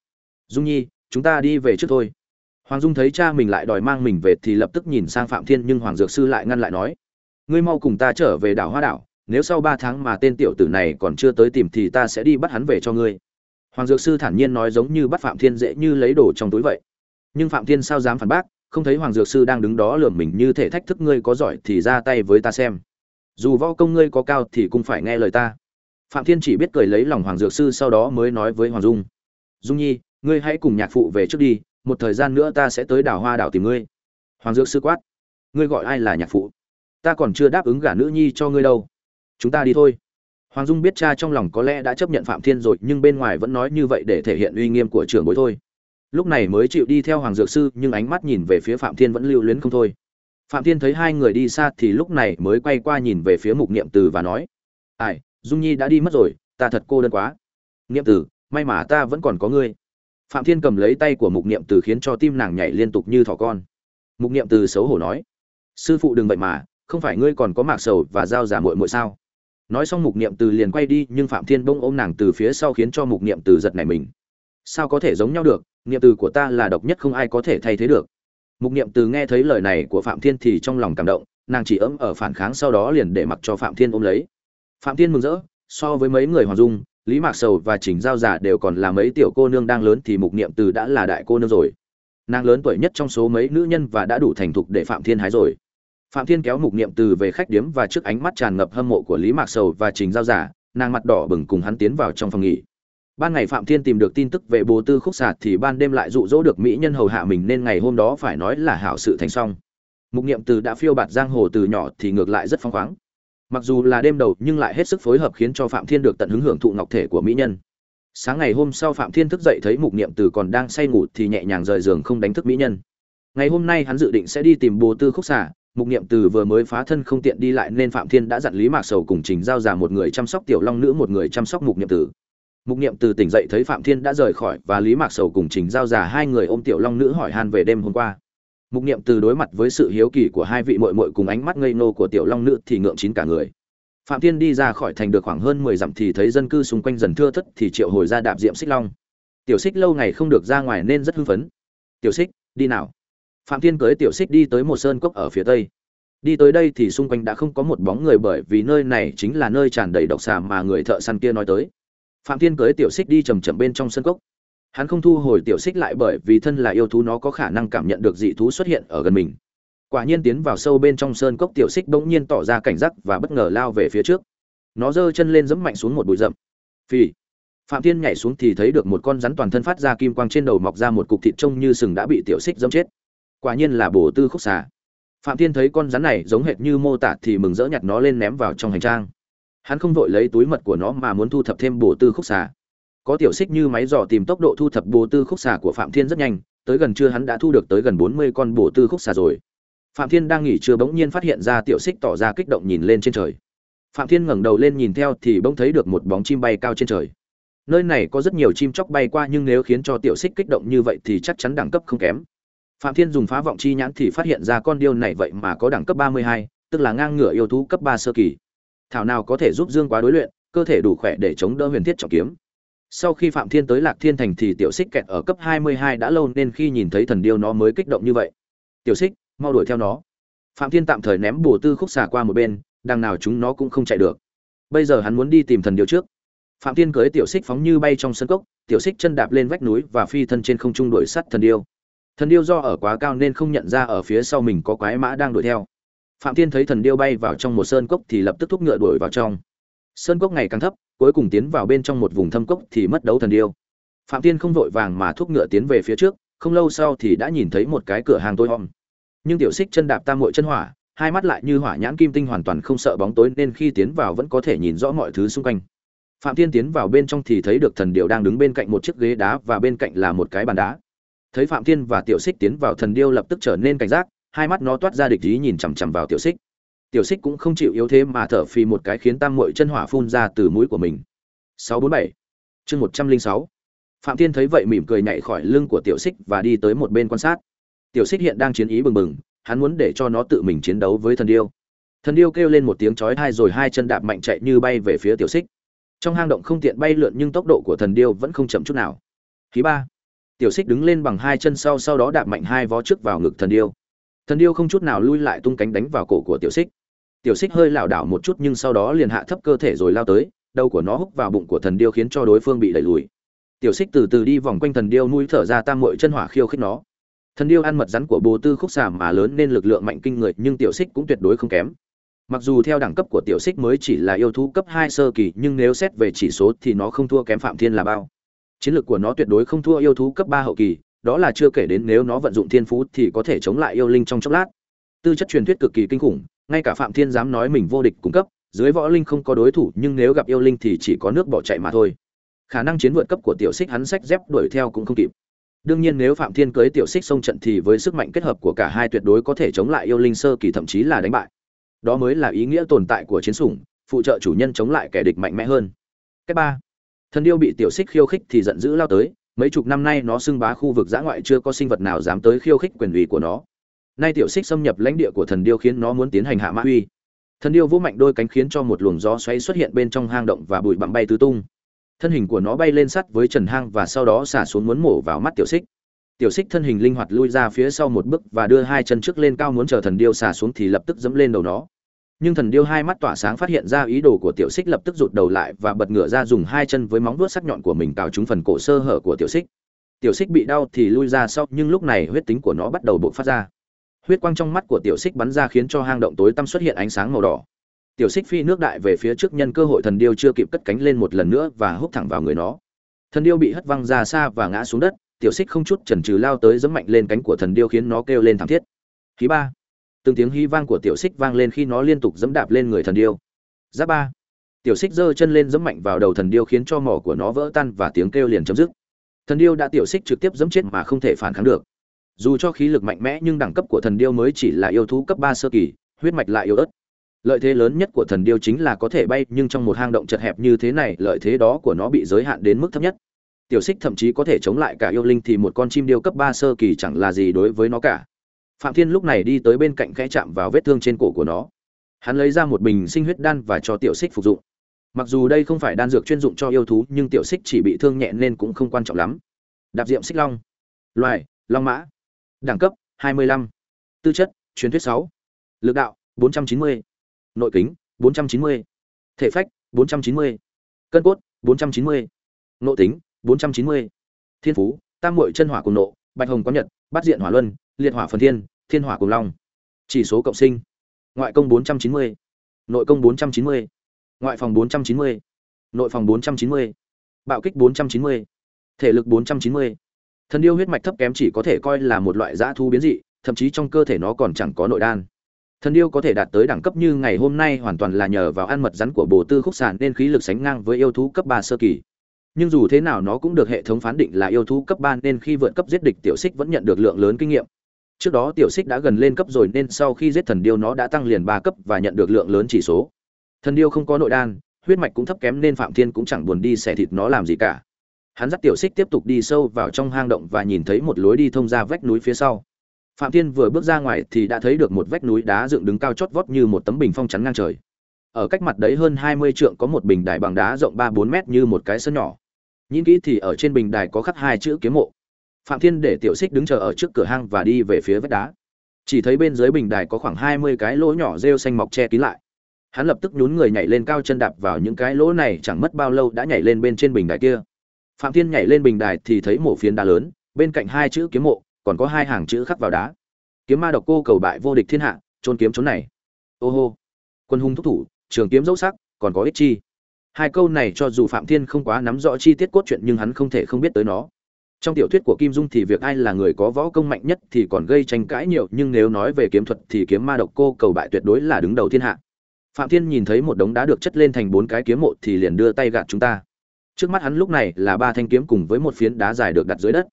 Dung nhi, chúng ta đi về trước thôi. Hoàng dung thấy cha mình lại đòi mang mình về thì lập tức nhìn sang phạm thiên nhưng hoàng dược sư lại ngăn lại nói, ngươi mau cùng ta trở về đảo hoa đảo, nếu sau ba tháng mà tên tiểu tử này còn chưa tới tìm thì ta sẽ đi bắt hắn về cho ngươi. Hoàng dược sư thản nhiên nói giống như bắt phạm thiên dễ như lấy đồ trong túi vậy. Nhưng phạm thiên sao dám phản bác, không thấy hoàng dược sư đang đứng đó lườm mình như thể thách thức ngươi có giỏi thì ra tay với ta xem. Dù võ công ngươi có cao thì cũng phải nghe lời ta phạm thiên chỉ biết cười lấy lòng hoàng dược sư sau đó mới nói với hoàng dung. Dung nhi, ngươi hãy cùng nhạc phụ về trước đi, một thời gian nữa ta sẽ tới đảo hoa đảo tìm ngươi. Hoàng dược sư quát. Ngươi gọi ai là nhạc phụ? Ta còn chưa đáp ứng gả nữ nhi cho ngươi đâu. Chúng ta đi thôi. Hoàng dung biết cha trong lòng có lẽ đã chấp nhận phạm thiên rồi, nhưng bên ngoài vẫn nói như vậy để thể hiện uy nghiêm của trưởng bối thôi. Lúc này mới chịu đi theo hoàng dược sư, nhưng ánh mắt nhìn về phía phạm thiên vẫn lưu luyến không thôi. Phạm thiên thấy hai người đi xa thì lúc này mới quay qua nhìn về phía mục niệm từ và nói, ai dung nhi đã đi mất rồi ta thật cô đơn quá. Niệm Tử, may mà ta vẫn còn có ngươi. Phạm thiên cầm lấy tay của mục niệm từ khiến cho tim nàng nhảy liên tục như thỏ con. Mục niệm từ xấu hổ nói sư phụ đừng vậy mà không phải ngươi còn có mạc sầu và dao giả muội muội sao? Nói xong mục niệm từ liền quay đi nhưng phạm thiên bỗng ôm nàng từ phía sau khiến cho mục niệm từ giật nảy mình. Sao có thể giống nhau được? Niệm từ của ta là độc nhất không ai có thể thay thế được. Mục niệm từ nghe thấy lời này của phạm thiên thì trong lòng cảm động nàng chỉ ấm ở phản kháng sau đó liền để mặc cho phạm thiên ôm lấy phạm thiên mừng rỡ, so với mấy người hoàng dung, lý mạc sầu và trình giao giả đều còn là mấy tiểu cô nương đang lớn thì mục niệm từ đã là đại cô nương rồi. Nàng lớn tuổi nhất trong số mấy nữ nhân và đã đủ thành thục để phạm thiên hái rồi. Phạm thiên kéo mục niệm từ về khách điếm và trước ánh mắt tràn ngập hâm mộ của lý mạc sầu và trình giao giả, nàng mặt đỏ bừng cùng hắn tiến vào trong phòng nghỉ. Ban ngày phạm thiên tìm được tin tức về bồ tư khúc sạt thì ban đêm lại dụ dỗ được mỹ nhân hầu hạ mình nên ngày hôm đó phải nói là hảo sự thành xong. Mục niệm từ đã phiêu bạt giang hồ từ nhỏ thì ngược lại rất phóng khoáng mặc dù là đêm đầu, nhưng lại hết sức phối hợp khiến cho phạm thiên được tận hứng hưởng thụ ngọc thể của mỹ nhân. Sáng ngày hôm sau, phạm thiên thức dậy thấy mục niệm từ còn đang say ngủ thì nhẹ nhàng rời giường không đánh thức mỹ nhân. Ngày hôm nay hắn dự định sẽ đi tìm bồ tư khúc xả mục niệm từ vừa mới phá thân không tiện đi lại nên phạm thiên đã dặn lý mạc sầu cùng trình giao già một người chăm sóc tiểu long nữ, một người chăm sóc mục niệm từ mục niệm từ tỉnh dậy thấy phạm thiên đã rời khỏi và lý mạc sầu cùng trình giao già hai người ôm tiểu long nữ hỏi han về đêm hôm qua mục niệm từ đối mặt với sự hiếu kỳ của hai vị mội mội cùng ánh mắt ngây nô của tiểu long nữ thì ngượng chín cả người. Phạm thiên đi ra khỏi thành được khoảng hơn mười dặm thì thấy dân cư xung quanh dần thưa thất thì triệu hồi ra đạp diệm xích long. Tiểu xích lâu ngày không được ra ngoài nên rất hưng phấn. Tiểu xích, đi nào. Phạm thiên cưới tiểu xích đi tới một sơn cốc ở phía tây. Đi tới đây thì xung quanh đã không có một bóng người bởi vì nơi này chính là nơi tràn đầy độc xà mà người thợ săn kia nói tới. Phạm thiên cưới tiểu xích đi chầm chậm bên trong sân cốc hắn không thu hồi tiểu xích lại bởi vì thân là yêu thú nó có khả năng cảm nhận được dị thú xuất hiện ở gần mình. Quả nhiên tiến vào sâu bên trong sơn cốc tiểu xích bỗng nhiên tỏ ra cảnh giác và bất ngờ lao về phía trước. Nó giơ chân lên giẫm mạnh xuống một bụi rậm. Phì. Phạm thiên nhảy xuống thì thấy được một con rắn toàn thân phát ra kim quang trên đầu mọc ra một cục thịt trông như sừng đã bị tiểu xích giẫm chết. Quả nhiên là bổ tư khúc xà. Phạm thiên thấy con rắn này giống hệt như mô tả thì mừng rỡ nhặt nó lên ném vào trong hành trang. Hắn không vội lấy túi mật của nó mà muốn thu thập thêm bổ tư khúc xà có tiểu xích như máy dò tìm tốc độ thu thập bổ tư khúc xà của phạm thiên rất nhanh tới gần trưa hắn đã thu được tới gần bốn mươi con bổ tư khúc xà rồi. Phạm thiên đang nghỉ trưa bỗng nhiên phát hiện ra tiểu xích tỏ ra kích động nhìn lên trên trời. Phạm thiên ngẩng đầu lên nhìn theo thì bỗng thấy được một bóng chim bay cao trên trời. Nơi này có rất nhiều chim chóc bay qua nhưng nếu khiến cho tiểu xích kích động như vậy thì chắc chắn đẳng cấp không kém. Phạm thiên dùng phá vọng chi nhãn thì phát hiện ra con điêu này vậy mà có đẳng cấp ba mươi hai, tức là ngang ngửa yêu thú cấp ba sơ kỳ. Thảo nào có thể giúp dương quá đối luyện cơ thể đủ khỏe để chống đỡ huyền thiết trọng kiếm sau khi phạm thiên tới lạc thiên thành thì tiểu xích kẹt ở cấp hai mươi hai đã lâu nên khi nhìn thấy thần điêu nó mới kích động như vậy. Tiểu xích, mau đuổi theo nó. Phạm thiên tạm thời ném bùa tư khúc xà qua một bên, đằng nào chúng nó cũng không chạy được. Bây giờ hắn muốn đi tìm thần điêu trước. Phạm thiên cưới tiểu xích phóng như bay trong sân cốc, tiểu xích chân đạp lên vách núi và phi thân trên không trung đuổi sắt thần điêu. Thần điêu do ở quá cao nên không nhận ra ở phía sau mình có quái mã đang đuổi theo. Phạm thiên thấy thần điêu bay vào trong một sơn cốc thì lập tức thúc ngựa đuổi vào trong. Sơn cốc ngày càng thấp cuối cùng tiến vào bên trong một vùng thâm cốc thì mất đấu thần điêu. Phạm thiên không vội vàng mà thúc ngựa tiến về phía trước, không lâu sau thì đã nhìn thấy một cái cửa hàng tối om. Nhưng tiểu xích chân đạp tam muội chân hỏa, hai mắt lại như hỏa nhãn kim tinh hoàn toàn không sợ bóng tối nên khi tiến vào vẫn có thể nhìn rõ mọi thứ xung quanh. Phạm thiên tiến vào bên trong thì thấy được thần điêu đang đứng bên cạnh một chiếc ghế đá và bên cạnh là một cái bàn đá. Thấy phạm thiên và tiểu xích tiến vào, thần điêu lập tức trở nên cảnh giác, hai mắt nó toát ra địch ý nhìn chằm chằm vào tiểu xích tiểu xích cũng không chịu yếu thế mà thở phì một cái khiến tam mội chân hỏa phun ra từ mũi của mình. 647 chương 106 phạm thiên thấy vậy mỉm cười nhảy khỏi lưng của tiểu xích và đi tới một bên quan sát. Tiểu xích hiện đang chiến ý bừng bừng, hắn muốn để cho nó tự mình chiến đấu với thần điêu. Thần điêu kêu lên một tiếng chói tai rồi hai chân đạp mạnh chạy như bay về phía tiểu xích trong hang động không tiện bay lượn nhưng tốc độ của thần điêu vẫn không chậm chút nào. Thứ ba. Tiểu xích đứng lên bằng hai chân sau sau đó đạp mạnh hai vó trước vào ngực thần điêu. Thần điêu không chút nào lui lại tung cánh đánh vào cổ của tiểu xích tiểu xích hơi lảo đảo một chút nhưng sau đó liền hạ thấp cơ thể rồi lao tới, đầu của nó húc vào bụng của thần điêu khiến cho đối phương bị đẩy lùi. Tiểu xích từ từ đi vòng quanh thần điêu nuôi thở ra tam mội chân hỏa khiêu khích nó. Thần điêu ăn mật rắn của bồ tư khúc xà mà lớn nên lực lượng mạnh kinh người, nhưng tiểu xích cũng tuyệt đối không kém. Mặc dù theo đẳng cấp của tiểu xích mới chỉ là yêu thú cấp hai sơ kỳ, nhưng nếu xét về chỉ số thì nó không thua kém phạm thiên là bao. Chiến lược của nó tuyệt đối không thua yêu thú cấp ba hậu kỳ, đó là chưa kể đến nếu nó vận dụng thiên phú thì có thể chống lại yêu linh trong chốc lát. Tư chất truyền thuyết cực kỳ kinh khủng ngay cả phạm thiên dám nói mình vô địch cung cấp, dưới võ linh không có đối thủ, nhưng nếu gặp yêu linh thì chỉ có nước bỏ chạy mà thôi. Khả năng chiến vượt cấp của tiểu xích hắn sách dép đuổi theo cũng không kịp. Đương nhiên nếu phạm thiên cưới tiểu xích xông trận thì với sức mạnh kết hợp của cả hai tuyệt đối có thể chống lại yêu linh sơ kỳ thậm chí là đánh bại. Đó mới là ý nghĩa tồn tại của chiến sủng, phụ trợ chủ nhân chống lại kẻ địch mạnh mẽ hơn. Cách ba. Thần điêu bị tiểu xích khiêu khích thì giận dữ lao tới, mấy chục năm nay nó xưng bá khu vực giã ngoại chưa có sinh vật nào dám tới khiêu khích quyền ủy của nó nay tiểu xích xâm nhập lãnh địa của thần điêu khiến nó muốn tiến hành hạ mã uy. Thần điêu vỗ mạnh đôi cánh khiến cho một luồng gió xoáy xuất hiện bên trong hang động và bụi bặm bay tứ tung. Thân hình của nó bay lên sắt với trần hang và sau đó xả xuống muốn mổ vào mắt tiểu xích. Tiểu xích thân hình linh hoạt lui ra phía sau một bước và đưa hai chân trước lên cao muốn chờ thần điêu xả xuống thì lập tức dẫm lên đầu nó. Nhưng thần điêu hai mắt tỏa sáng phát hiện ra ý đồ của tiểu xích lập tức rụt đầu lại và bật ngửa ra dùng hai chân với móng vuốt sắc nhọn của mình cào trúng phần cổ sơ hở của tiểu xích. Tiểu xích bị đau thì lui ra sau nhưng lúc này huyết tính của nó bắt đầu bộc phát ra huyết quang trong mắt của tiểu xích bắn ra khiến cho hang động tối tăm xuất hiện ánh sáng màu đỏ. Tiểu xích phi nước đại về phía trước nhân cơ hội thần điêu chưa kịp cất cánh lên một lần nữa và húc thẳng vào người nó. Thần điêu bị hất văng ra xa và ngã xuống đất, tiểu xích không chút chần chừ lao tới giẫm mạnh lên cánh của thần điêu khiến nó kêu lên thảm thiết. Khí ba. Từng tiếng hí vang của tiểu xích vang lên khi nó liên tục giẫm đạp lên người thần điêu. Giáp ba. Tiểu xích giơ chân lên giẫm mạnh vào đầu thần điêu khiến cho mỏ của nó vỡ tan và tiếng kêu liền chấm dứt. Thần điêu đã tiểu xích trực tiếp giẫm chết mà không thể phản kháng được dù cho khí lực mạnh mẽ nhưng đẳng cấp của thần điêu mới chỉ là yêu thú cấp ba sơ kỳ, huyết mạch lại yếu ớt. Lợi thế lớn nhất của thần điêu chính là có thể bay, nhưng trong một hang động chật hẹp như thế này, lợi thế đó của nó bị giới hạn đến mức thấp nhất. Tiểu xích thậm chí có thể chống lại cả yêu linh thì một con chim điêu cấp ba sơ kỳ chẳng là gì đối với nó cả. Phạm thiên lúc này đi tới bên cạnh khẽ chạm vào vết thương trên cổ của nó. Hắn lấy ra một bình sinh huyết đan và cho tiểu xích phục dụng. Mặc dù đây không phải đan dược chuyên dụng cho yêu thú, nhưng tiểu xích chỉ bị thương nhẹ nên cũng không quan trọng lắm. Đạp diệm xích long. Loài, long mã đẳng cấp 25. tư chất truyền thuyết 6. lực đạo 490. nội kính 490. thể phách 490. cân cốt 490. nội tính 490. thiên phú tam muội chân hỏa cùng nộ bạch hồng có nhật bát diện hỏa luân liệt hỏa phần thiên thiên hỏa cùng long chỉ số cộng sinh ngoại công 490. nội công 490. ngoại phòng 490. nội phòng 490. bạo kích 490. thể lực 490 thần điêu huyết mạch thấp kém chỉ có thể coi là một loại dã thu biến dị, thậm chí trong cơ thể nó còn chẳng có nội đan. Thần điêu có thể đạt tới đẳng cấp như ngày hôm nay hoàn toàn là nhờ vào ăn mật rắn của bồ tư khúc sản nên khí lực sánh ngang với yêu thú cấp ba sơ kỳ. Nhưng dù thế nào nó cũng được hệ thống phán định là yêu thú cấp ba nên khi vượt cấp giết địch tiểu xích vẫn nhận được lượng lớn kinh nghiệm. Trước đó tiểu xích đã gần lên cấp rồi nên sau khi giết thần điêu nó đã tăng liền ba cấp và nhận được lượng lớn chỉ số. Thần điêu không có nội đan, huyết mạch cũng thấp kém nên phạm thiên cũng chẳng buồn đi xẻ thịt nó làm gì cả hắn dắt tiểu xích tiếp tục đi sâu vào trong hang động và nhìn thấy một lối đi thông ra vách núi phía sau. Phạm thiên vừa bước ra ngoài thì đã thấy được một vách núi đá dựng đứng cao chót vót như một tấm bình phong chắn ngang trời. Ở cách mặt đấy hơn hai mươi trượng có một bình đài bằng đá rộng ba bốn mét như một cái sân nhỏ. Nhìn kỹ thì ở trên bình đài có khắc hai chữ kiếm mộ. Phạm thiên để tiểu xích đứng chờ ở trước cửa hang và đi về phía vách đá. Chỉ thấy bên dưới bình đài có khoảng hai mươi cái lỗ nhỏ rêu xanh mọc che kín lại. Hắn lập tức nhún người nhảy lên cao chân đạp vào những cái lỗ này chẳng mất bao lâu đã nhảy lên bên trên bình đài kia phạm thiên nhảy lên bình đài thì thấy mộ phiến đá lớn, bên cạnh hai chữ kiếm mộ, còn có hai hàng chữ khắc vào đá. Kiếm ma độc cô cầu bại vô địch thiên hạ trôn kiếm trốn này. Ô hô. Quân hung thúc thủ, trường kiếm dấu sắc, còn có ích chi. Hai câu này cho dù phạm thiên không quá nắm rõ chi tiết cốt truyện nhưng hắn không thể không biết tới nó. Trong tiểu thuyết của kim dung thì việc ai là người có võ công mạnh nhất thì còn gây tranh cãi nhiều, nhưng nếu nói về kiếm thuật thì kiếm ma độc cô cầu bại tuyệt đối là đứng đầu thiên hạ. Phạm thiên nhìn thấy một đống đá được chất lên thành bốn cái kiếm mộ thì liền đưa tay gạt chúng ta trước mắt hắn lúc này là ba thanh kiếm cùng với một phiến đá dài được đặt dưới đất.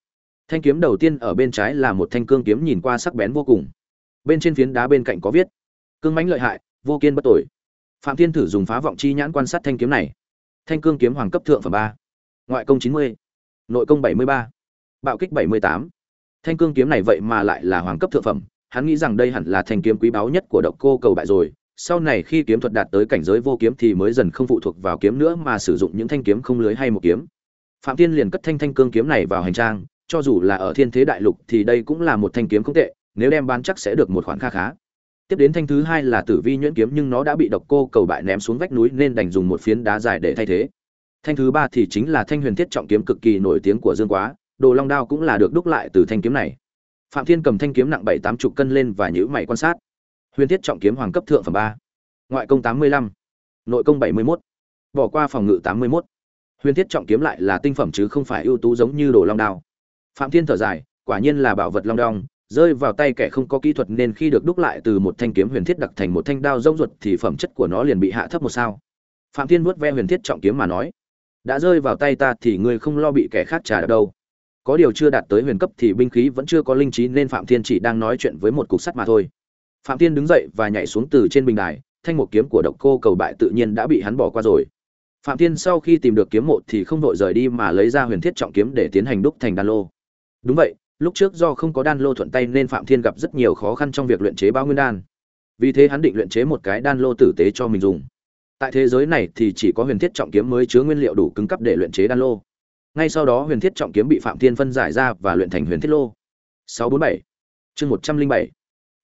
Thanh kiếm đầu tiên ở bên trái là một thanh cương kiếm nhìn qua sắc bén vô cùng. Bên trên phiến đá bên cạnh có viết, cương mãnh lợi hại, vô kiên bất tội. Phạm thiên thử dùng phá vọng chi nhãn quan sát thanh kiếm này. Thanh cương kiếm hoàng cấp thượng phẩm ba, ngoại công chín mươi, nội công bảy mươi ba, bạo kích bảy mươi tám. Thanh cương kiếm này vậy mà lại là hoàng cấp thượng phẩm. Hắn nghĩ rằng đây hẳn là thanh kiếm quý báu nhất của độc cô cầu bại rồi sau này khi kiếm thuật đạt tới cảnh giới vô kiếm thì mới dần không phụ thuộc vào kiếm nữa mà sử dụng những thanh kiếm không lưới hay một kiếm. Phạm tiên liền cất thanh thanh cương kiếm này vào hành trang, cho dù là ở thiên thế đại lục thì đây cũng là một thanh kiếm không tệ, nếu đem bán chắc sẽ được một khoản kha khá. Tiếp đến thanh thứ hai là tử vi nhuyễn kiếm nhưng nó đã bị độc cô cầu bại ném xuống vách núi nên đành dùng một phiến đá dài để thay thế. Thanh thứ ba thì chính là thanh huyền thiết trọng kiếm cực kỳ nổi tiếng của dương quá, đồ long đao cũng là được đúc lại từ thanh kiếm này. Phạm thiên cầm thanh kiếm nặng bảy tám chục cân lên và nhíu mày quan sát huyền thiết trọng kiếm hoàng cấp thượng phẩm ba. Ngoại công tám mươi lăm. Nội công bảy mươi mốt. Bỏ qua phòng ngự tám mươi mốt. Huyền thiết trọng kiếm lại là tinh phẩm chứ không phải ưu tú giống như đồ long đao. Phạm thiên thở dài, quả nhiên là bảo vật long đong, rơi vào tay kẻ không có kỹ thuật nên khi được đúc lại từ một thanh kiếm huyền thiết đặc thành một thanh đao rông ruột thì phẩm chất của nó liền bị hạ thấp một sao. Phạm thiên vuốt ve huyền thiết trọng kiếm mà nói, đã rơi vào tay ta thì ngươi không lo bị kẻ khác trả đâu. Có điều chưa đạt tới huyền cấp thì binh khí vẫn chưa có linh trí nên phạm thiên chỉ đang nói chuyện với một cục sắt mà thôi phạm thiên đứng dậy và nhảy xuống từ trên bình đài, thanh một kiếm của độc cô cầu bại tự nhiên đã bị hắn bỏ qua rồi. Phạm thiên sau khi tìm được kiếm mộ thì không vội rời đi mà lấy ra huyền thiết trọng kiếm để tiến hành đúc thành đan lô. Đúng vậy, lúc trước do không có đan lô thuận tay nên phạm thiên gặp rất nhiều khó khăn trong việc luyện chế bao nguyên đan. Vì thế hắn định luyện chế một cái đan lô tử tế cho mình dùng. Tại thế giới này thì chỉ có huyền thiết trọng kiếm mới chứa nguyên liệu đủ cứng cấp để luyện chế đan lô. Ngay sau đó huyền thiết trọng kiếm bị phạm thiên phân giải ra và luyện thành huyền thiết lô. 647 chương 107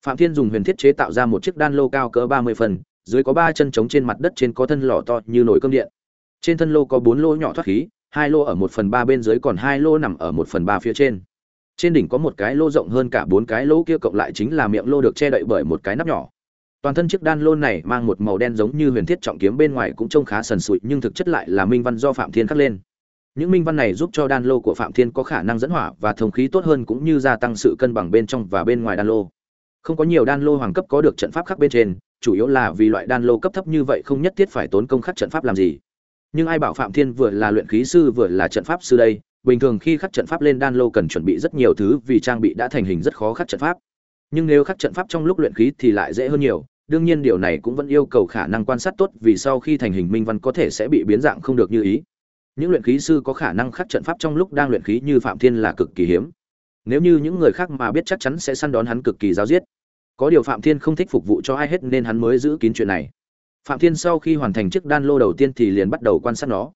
phạm thiên dùng huyền thiết chế tạo ra một chiếc đan lô cao cỡ 30 phần, dưới có ba chân trống trên mặt đất trên có thân lò to như nồi cơm điện. Trên thân lô có bốn lô nhỏ thoát khí, hai lô ở một phần ba bên dưới còn hai lô nằm ở một phần ba phía trên. Trên đỉnh có một cái lô rộng hơn cả bốn cái lỗ kia cộng lại chính là miệng lô được che đậy bởi một cái nắp nhỏ. Toàn thân chiếc đan lô này mang một màu đen giống như huyền thiết trọng kiếm bên ngoài cũng trông khá sần sụi nhưng thực chất lại là minh văn do phạm thiên khắc lên. Những minh văn này giúp cho đan lô của phạm thiên có khả năng dẫn hỏa và thông khí tốt hơn cũng như gia tăng sự cân bằng bên trong và bên ngoài đan lô không có nhiều đan lô hoàng cấp có được trận pháp khác bên trên, chủ yếu là vì loại đan lô cấp thấp như vậy không nhất thiết phải tốn công khắc trận pháp làm gì. Nhưng ai bảo phạm thiên vừa là luyện khí sư vừa là trận pháp sư đây, bình thường khi khắc trận pháp lên đan lô cần chuẩn bị rất nhiều thứ vì trang bị đã thành hình rất khó khắc trận pháp. Nhưng nếu khắc trận pháp trong lúc luyện khí thì lại dễ hơn nhiều, đương nhiên điều này cũng vẫn yêu cầu khả năng quan sát tốt vì sau khi thành hình minh văn có thể sẽ bị biến dạng không được như ý. Những luyện khí sư có khả năng khắc trận pháp trong lúc đang luyện khí như phạm thiên là cực kỳ hiếm nếu như những người khác mà biết chắc chắn sẽ săn đón hắn cực kỳ giáo diết có điều phạm thiên không thích phục vụ cho ai hết nên hắn mới giữ kín chuyện này. Phạm thiên sau khi hoàn thành chiếc đan lô đầu tiên thì liền bắt đầu quan sát nó.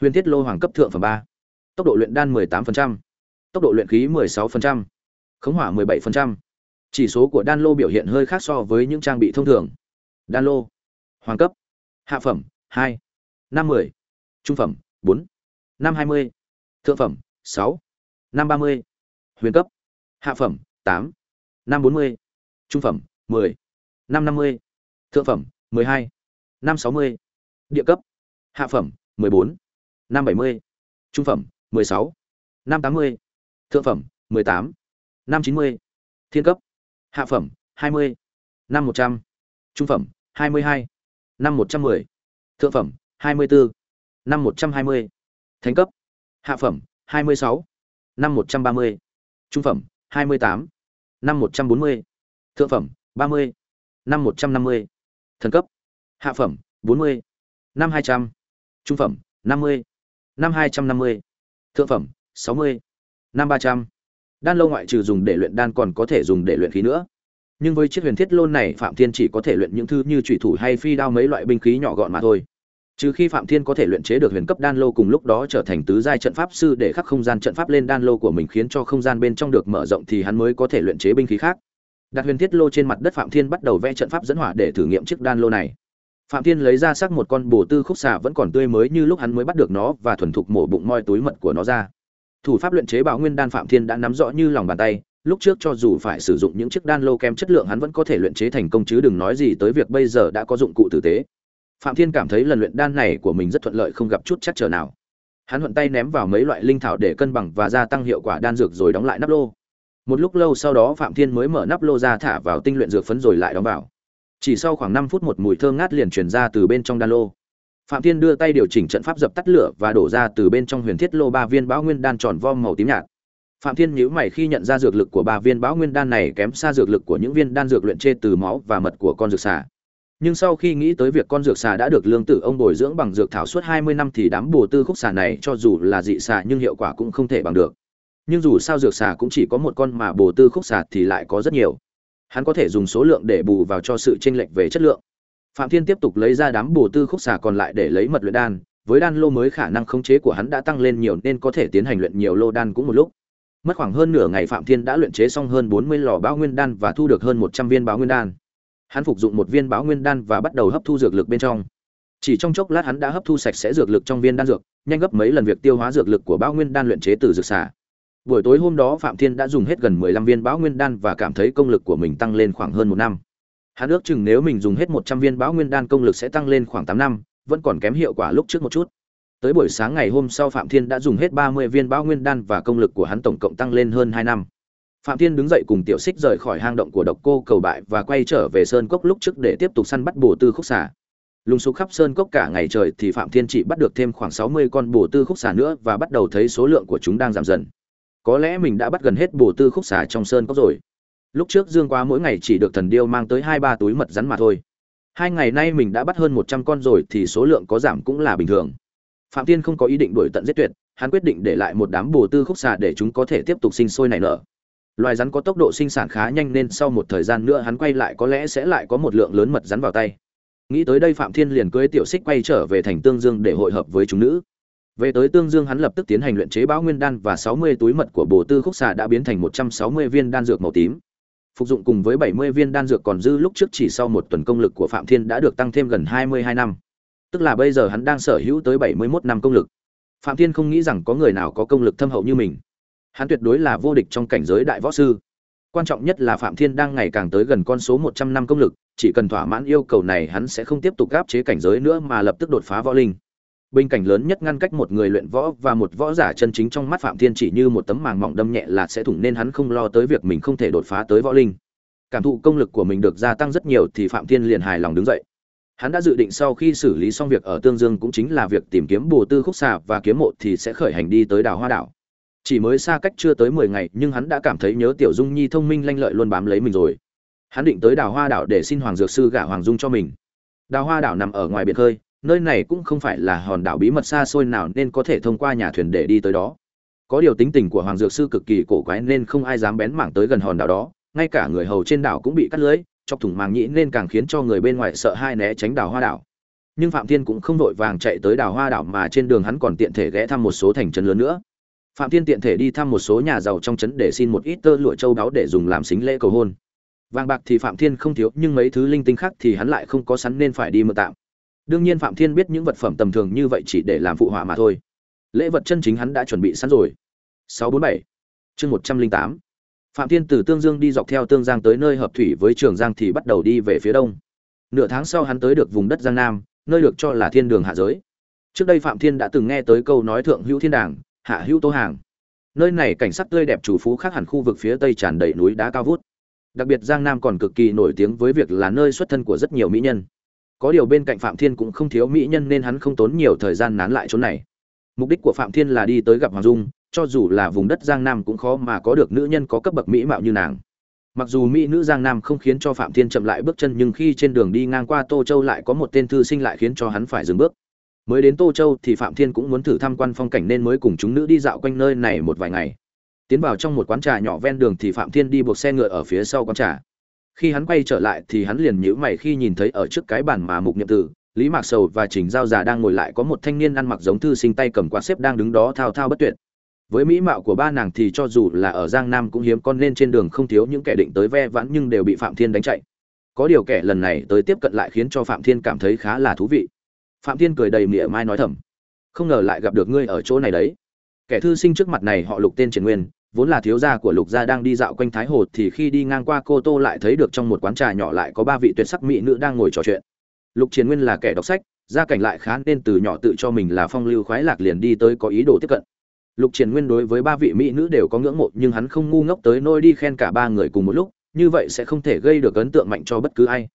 Huyền thiết lô hoàng cấp thượng phẩm ba. Tốc độ luyện đan 18%, tốc độ luyện khí 16%, khống hỏa 17%. Chỉ số của đan lô biểu hiện hơi khác so với những trang bị thông thường. Đan lô, hoàng cấp, hạ phẩm 2, 50, trung phẩm 4, 520, thượng phẩm 6, 530, huyền cấp. Hạ phẩm, tám. Năm bốn mươi. Trung phẩm, mười. Năm năm mươi. Thượng phẩm, mười hai. Năm sáu mươi. Địa cấp. Hạ phẩm, mười bốn. Năm bảy mươi. Trung phẩm, mười sáu. Năm tám mươi. Thượng phẩm, mười tám. Năm chín mươi. Thiên cấp. Hạ phẩm, hai mươi. Năm một trăm. Trung phẩm, hai mươi hai. Năm một trăm mười. Thượng phẩm, hai mươi bốn. Năm một trăm hai mươi. Thánh cấp. Hạ phẩm, hai mươi sáu. Năm một trăm ba mươi trung phẩm 28, năm 140, thượng phẩm 30, năm 150, thần cấp, hạ phẩm 40, năm 200, trung phẩm 50, năm 250, thượng phẩm 60, năm 300. Đan lô ngoại trừ dùng để luyện đan còn có thể dùng để luyện khí nữa. Nhưng với chiếc huyền thiết lôn này, Phạm Thiên chỉ có thể luyện những thứ như chủy thủ hay phi đao mấy loại binh khí nhỏ gọn mà thôi. Trừ khi Phạm Thiên có thể luyện chế được huyền cấp đan lô cùng lúc đó trở thành tứ giai trận pháp sư để khắc không gian trận pháp lên đan lô của mình khiến cho không gian bên trong được mở rộng thì hắn mới có thể luyện chế binh khí khác. Đặt huyền thiết lô trên mặt đất Phạm Thiên bắt đầu vẽ trận pháp dẫn hỏa để thử nghiệm chiếc đan lô này. Phạm Thiên lấy ra xác một con bồ tư khúc xà vẫn còn tươi mới như lúc hắn mới bắt được nó và thuần thục mổ bụng moi túi mật của nó ra. Thủ pháp luyện chế bảo nguyên đan Phạm Thiên đã nắm rõ như lòng bàn tay, lúc trước cho dù phải sử dụng những chiếc đan lô kém chất lượng hắn vẫn có thể luyện chế thành công chứ đừng nói gì tới việc bây giờ đã có dụng cụ tử tế. Phạm Thiên cảm thấy lần luyện đan này của mình rất thuận lợi không gặp chút chắc trở nào. Hắn thuận tay ném vào mấy loại linh thảo để cân bằng và gia tăng hiệu quả đan dược rồi đóng lại nắp lô. Một lúc lâu sau đó Phạm Thiên mới mở nắp lô ra thả vào tinh luyện dược phấn rồi lại đóng vào chỉ sau khoảng năm phút một mùi thơm ngát liền truyền ra từ bên trong đan lô phạm thiên đưa tay điều chỉnh trận pháp dập tắt lửa và đổ ra từ bên trong huyền thiết lô ba viên bão nguyên đan tròn vo màu tím nhạt phạm thiên nhíu mày khi nhận ra dược lực của ba viên bão nguyên đan này kém xa dược lực của những viên đan dược luyện chê từ máu và mật của con dược xà nhưng sau khi nghĩ tới việc con dược xà đã được lương tử ông bồi dưỡng bằng dược thảo suốt 20 năm thì đám bồ tư khúc xà này cho dù là dị xà nhưng hiệu quả cũng không thể bằng được nhưng dù sao dược xà cũng chỉ có một con mà bồ tư khúc xà thì lại có rất nhiều hắn có thể dùng số lượng để bù vào cho sự chênh lệch về chất lượng. Phạm Thiên tiếp tục lấy ra đám bồ tư khúc xà còn lại để lấy mật luyện đan, với đan lô mới khả năng khống chế của hắn đã tăng lên nhiều nên có thể tiến hành luyện nhiều lô đan cũng một lúc. Mất khoảng hơn nửa ngày Phạm Thiên đã luyện chế xong hơn 40 lò báo nguyên đan và thu được hơn 100 viên báo nguyên đan. Hắn phục dụng một viên báo nguyên đan và bắt đầu hấp thu dược lực bên trong. Chỉ trong chốc lát hắn đã hấp thu sạch sẽ dược lực trong viên đan dược, nhanh gấp mấy lần việc tiêu hóa dược lực của báo nguyên đan luyện chế từ dược xà. Buổi tối hôm đó Phạm Thiên đã dùng hết gần 15 viên báo Nguyên đan và cảm thấy công lực của mình tăng lên khoảng hơn một năm. Hắn ước chừng nếu mình dùng hết 100 viên báo Nguyên đan công lực sẽ tăng lên khoảng 8 năm, vẫn còn kém hiệu quả lúc trước một chút. Tới buổi sáng ngày hôm sau Phạm Thiên đã dùng hết 30 viên báo Nguyên đan và công lực của hắn tổng cộng tăng lên hơn 2 năm. Phạm Thiên đứng dậy cùng Tiểu Xích rời khỏi hang động của Độc Cô Cầu Bại và quay trở về sơn cốc lúc trước để tiếp tục săn bắt bổ tư khúc xà. Lùng xuống khắp sơn cốc cả ngày trời thì Phạm Thiên chỉ bắt được thêm khoảng 60 con bổ tư khúc xà nữa và bắt đầu thấy số lượng của chúng đang giảm dần. Có lẽ mình đã bắt gần hết bổ tư khúc xà trong sơn cốc rồi. Lúc trước dương quá mỗi ngày chỉ được thần điêu mang tới hai ba túi mật rắn mà thôi. Hai ngày nay mình đã bắt hơn một trăm con rồi thì số lượng có giảm cũng là bình thường. Phạm Thiên không có ý định đuổi tận giết tuyệt, hắn quyết định để lại một đám bồ tư khúc xà để chúng có thể tiếp tục sinh sôi nảy nở loài rắn có tốc độ sinh sản khá nhanh nên sau một thời gian nữa hắn quay lại có lẽ sẽ lại có một lượng lớn mật rắn vào tay. Nghĩ tới đây phạm thiên liền cưới tiểu xích quay trở về thành tương dương để hội hợp với chúng nữ. Về tới tương dương hắn lập tức tiến hành luyện chế bão nguyên đan và 60 túi mật của bồ tư khúc xà đã biến thành 160 viên đan dược màu tím. Phục dụng cùng với 70 viên đan dược còn dư lúc trước chỉ sau một tuần công lực của phạm thiên đã được tăng thêm gần 22 năm. Tức là bây giờ hắn đang sở hữu tới 71 năm công lực. Phạm thiên không nghĩ rằng có người nào có công lực thâm hậu như mình hắn tuyệt đối là vô địch trong cảnh giới đại võ sư. Quan trọng nhất là phạm thiên đang ngày càng tới gần con số 100 năm công lực, chỉ cần thỏa mãn yêu cầu này hắn sẽ không tiếp tục gáp chế cảnh giới nữa mà lập tức đột phá võ linh. Bình cảnh lớn nhất ngăn cách một người luyện võ và một võ giả chân chính trong mắt phạm thiên chỉ như một tấm màng mỏng đâm nhẹ là sẽ thủng nên hắn không lo tới việc mình không thể đột phá tới võ linh. Cảm thụ công lực của mình được gia tăng rất nhiều thì phạm thiên liền hài lòng đứng dậy. Hắn đã dự định sau khi xử lý xong việc ở tương dương cũng chính là việc tìm kiếm bồ tư khúc xạ và kiếm mộ thì sẽ khởi hành đi tới đảo hoa đảo chỉ mới xa cách chưa tới mười ngày, nhưng hắn đã cảm thấy nhớ tiểu dung nhi thông minh lanh lợi luôn bám lấy mình rồi. Hắn định tới Đào hoa đảo để xin hoàng dược sư gả hoàng dung cho mình. Đào hoa đảo nằm ở ngoài biển khơi, nơi này cũng không phải là hòn đảo bí mật xa xôi nào nên có thể thông qua nhà thuyền để đi tới đó. Có điều tính tình của hoàng dược sư cực kỳ cổ quái nên không ai dám bén mảng tới gần hòn đảo đó, ngay cả người hầu trên đảo cũng bị cắt lưới, chọc thủng màng nhĩ nên càng khiến cho người bên ngoài sợ hai né tránh đảo hoa đảo. Nhưng phạm thiên cũng không vội vàng chạy tới đảo hoa đảo mà trên đường hắn còn tiện thể ghé thăm một số thành trấn lớn nữa phạm thiên tiện thể đi thăm một số nhà giàu trong trấn để xin một ít tơ lụa châu báu để dùng làm xính lễ cầu hôn. Vàng bạc thì phạm thiên không thiếu, nhưng mấy thứ linh tinh khác thì hắn lại không có sẵn nên phải đi mượn tạm. Đương nhiên phạm thiên biết những vật phẩm tầm thường như vậy chỉ để làm phụ họa mà thôi. Lễ vật chân chính hắn đã chuẩn bị sẵn rồi. 647 chương 108 phạm thiên từ tương dương đi dọc theo tương giang tới nơi hợp thủy với trường giang thì bắt đầu đi về phía đông. Nửa tháng sau hắn tới được vùng đất giang nam, nơi được cho là thiên đường hạ giới. Trước đây phạm thiên đã từng nghe tới câu nói thượng hữu thiên đàng hạ hữu tô hàng. Nơi này cảnh sắc tươi đẹp chủ phú khác hẳn khu vực phía tây tràn đầy núi đá cao vút. Đặc biệt giang nam còn cực kỳ nổi tiếng với việc là nơi xuất thân của rất nhiều mỹ nhân. Có điều bên cạnh phạm thiên cũng không thiếu mỹ nhân nên hắn không tốn nhiều thời gian nán lại chỗ này. Mục đích của phạm thiên là đi tới gặp hoàng dung, cho dù là vùng đất giang nam cũng khó mà có được nữ nhân có cấp bậc mỹ mạo như nàng. Mặc dù mỹ nữ giang nam không khiến cho phạm thiên chậm lại bước chân, nhưng khi trên đường đi ngang qua tô châu lại có một tên thư sinh lại khiến cho hắn phải dừng bước mới đến tô châu thì phạm thiên cũng muốn thử tham quan phong cảnh nên mới cùng chúng nữ đi dạo quanh nơi này một vài ngày. Tiến vào trong một quán trà nhỏ ven đường thì phạm thiên đi buộc xe ngựa ở phía sau quán trà. Khi hắn quay trở lại thì hắn liền nhíu mày khi nhìn thấy ở trước cái bàn mà mục nhiệm tử, lý mạc sầu và trình giao già đang ngồi lại có một thanh niên ăn mặc giống thư sinh tay cầm quạt xếp đang đứng đó thao thao bất tuyệt. Với mỹ mạo của ba nàng thì cho dù là ở giang nam cũng hiếm, con nên trên đường không thiếu những kẻ định tới ve vãn nhưng đều bị phạm thiên đánh chạy. Có điều kẻ lần này tới tiếp cận lại khiến cho phạm thiên cảm thấy khá là thú vị phạm thiên cười đầy mỉa mai nói thầm, không ngờ lại gặp được ngươi ở chỗ này đấy. Kẻ thư sinh trước mặt này họ lục tên triển nguyên, vốn là thiếu gia của lục gia đang đi dạo quanh thái hồ thì khi đi ngang qua cô tô lại thấy được trong một quán trà nhỏ lại có ba vị tuyệt sắc mỹ nữ đang ngồi trò chuyện. Lục triển nguyên là kẻ đọc sách, gia cảnh lại khá nên từ nhỏ tự cho mình là phong lưu khoái lạc liền đi tới có ý đồ tiếp cận. Lục triển nguyên đối với ba vị mỹ nữ đều có ngưỡng mộ, nhưng hắn không ngu ngốc tới nôi đi khen cả ba người cùng một lúc, như vậy sẽ không thể gây được ấn tượng mạnh cho bất cứ ai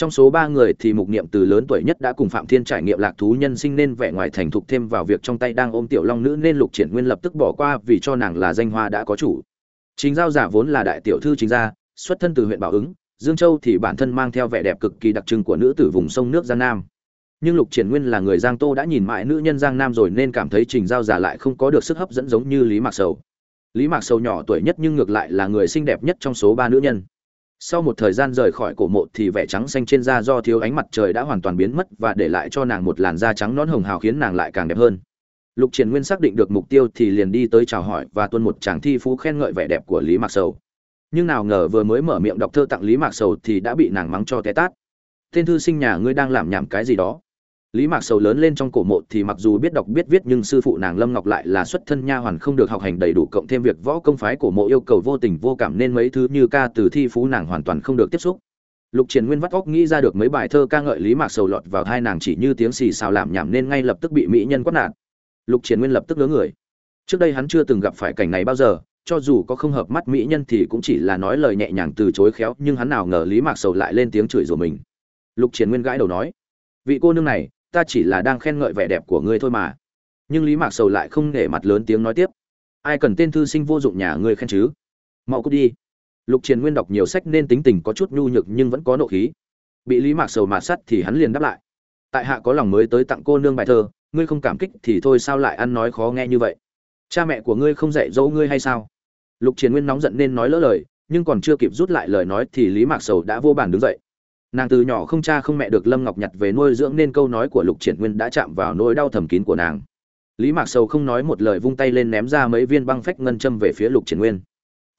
trong số ba người thì mục niệm từ lớn tuổi nhất đã cùng phạm thiên trải nghiệm lạc thú nhân sinh nên vẻ ngoài thành thục thêm vào việc trong tay đang ôm tiểu long nữ nên lục triển nguyên lập tức bỏ qua vì cho nàng là danh hoa đã có chủ. Chính giao giả vốn là đại tiểu thư chính gia, xuất thân từ huyện bảo ứng, dương châu thì bản thân mang theo vẻ đẹp cực kỳ đặc trưng của nữ tử vùng sông nước giang nam. Nhưng lục triển nguyên là người giang tô đã nhìn mãi nữ nhân giang nam rồi nên cảm thấy trình giao giả lại không có được sức hấp dẫn giống như lý mạc sầu. Lý mạc sầu nhỏ tuổi nhất nhưng ngược lại là người xinh đẹp nhất trong số ba nữ nhân sau một thời gian rời khỏi cổ mộ thì vẻ trắng xanh trên da do thiếu ánh mặt trời đã hoàn toàn biến mất và để lại cho nàng một làn da trắng nón hồng hào khiến nàng lại càng đẹp hơn. Lục triển nguyên xác định được mục tiêu thì liền đi tới chào hỏi và tuân một chàng thi phú khen ngợi vẻ đẹp của lý mạc sầu. Nhưng nào ngờ vừa mới mở miệng đọc thơ tặng lý mạc sầu thì đã bị nàng mắng cho té tát. Tên thư sinh nhà ngươi đang làm nhảm cái gì đó? Lý mạc sầu lớn lên trong cổ mộ thì mặc dù biết đọc biết viết nhưng sư phụ nàng lâm ngọc lại là xuất thân nha hoàn không được học hành đầy đủ cộng thêm việc võ công phái cổ mộ yêu cầu vô tình vô cảm nên mấy thứ như ca từ thi phú nàng hoàn toàn không được tiếp xúc. Lục triển nguyên vắt óc nghĩ ra được mấy bài thơ ca ngợi lý mạc sầu lọt vào hai nàng chỉ như tiếng xì xào làm nhảm nên ngay lập tức bị mỹ nhân quát nạt. Lục triển nguyên lập tức ngớ người. Trước đây hắn chưa từng gặp phải cảnh này bao giờ, cho dù có không hợp mắt mỹ nhân thì cũng chỉ là nói lời nhẹ nhàng từ chối khéo, nhưng hắn nào ngờ lý mạc sầu lại lên tiếng chửi rủa mình. Lục triển nguyên gãi đầu nói, vị cô nương này ta chỉ là đang khen ngợi vẻ đẹp của ngươi thôi mà. Nhưng lý mạc sầu lại không để mặt lớn tiếng nói tiếp. Ai cần tên thư sinh vô dụng nhà ngươi khen chứ? Mau cút đi. Lục triền nguyên đọc nhiều sách nên tính tình có chút nhu nhược nhưng vẫn có nộ khí. Bị lý mạc sầu mạt sắt thì hắn liền đáp lại. Tại hạ có lòng mới tới tặng cô nương bài thơ, ngươi không cảm kích thì thôi sao lại ăn nói khó nghe như vậy? Cha mẹ của ngươi không dạy dỗ ngươi hay sao? Lục triền nguyên nóng giận nên nói lỡ lời, nhưng còn chưa kịp rút lại lời nói thì lý mạc sầu đã vô bản đứng dậy nàng từ nhỏ không cha không mẹ được lâm ngọc nhặt về nuôi dưỡng nên câu nói của lục triển nguyên đã chạm vào nỗi đau thầm kín của nàng. Lý mạc sầu không nói một lời vung tay lên ném ra mấy viên băng phách ngân châm về phía lục triển nguyên.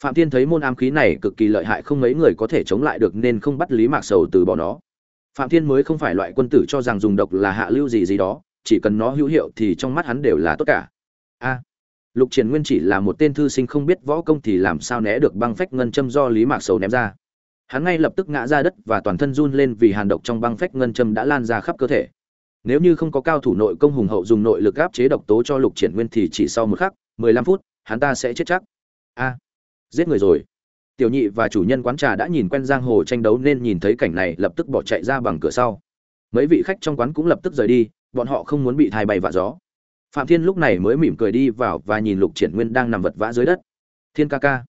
Phạm thiên thấy môn ám khí này cực kỳ lợi hại không mấy người có thể chống lại được nên không bắt lý mạc sầu từ bỏ nó. Phạm thiên mới không phải loại quân tử cho rằng dùng độc là hạ lưu gì gì đó, chỉ cần nó hữu hiệu thì trong mắt hắn đều là tốt cả. A, lục triển nguyên chỉ là một tên thư sinh không biết võ công thì làm sao né được băng phách ngân châm do lý mạc sầu ném ra hắn ngay lập tức ngã ra đất và toàn thân run lên vì hàn độc trong băng phách ngân châm đã lan ra khắp cơ thể. Nếu như không có cao thủ nội công hùng hậu dùng nội lực áp chế độc tố cho lục triển nguyên thì chỉ sau một khắc, mười lăm phút, hắn ta sẽ chết chắc. A, giết người rồi. Tiểu nhị và chủ nhân quán trà đã nhìn quen giang hồ tranh đấu nên nhìn thấy cảnh này lập tức bỏ chạy ra bằng cửa sau. Mấy vị khách trong quán cũng lập tức rời đi, bọn họ không muốn bị thai bay vạ gió. Phạm thiên lúc này mới mỉm cười đi vào và nhìn lục triển nguyên đang nằm vật vã dưới đất. Thiên ca ca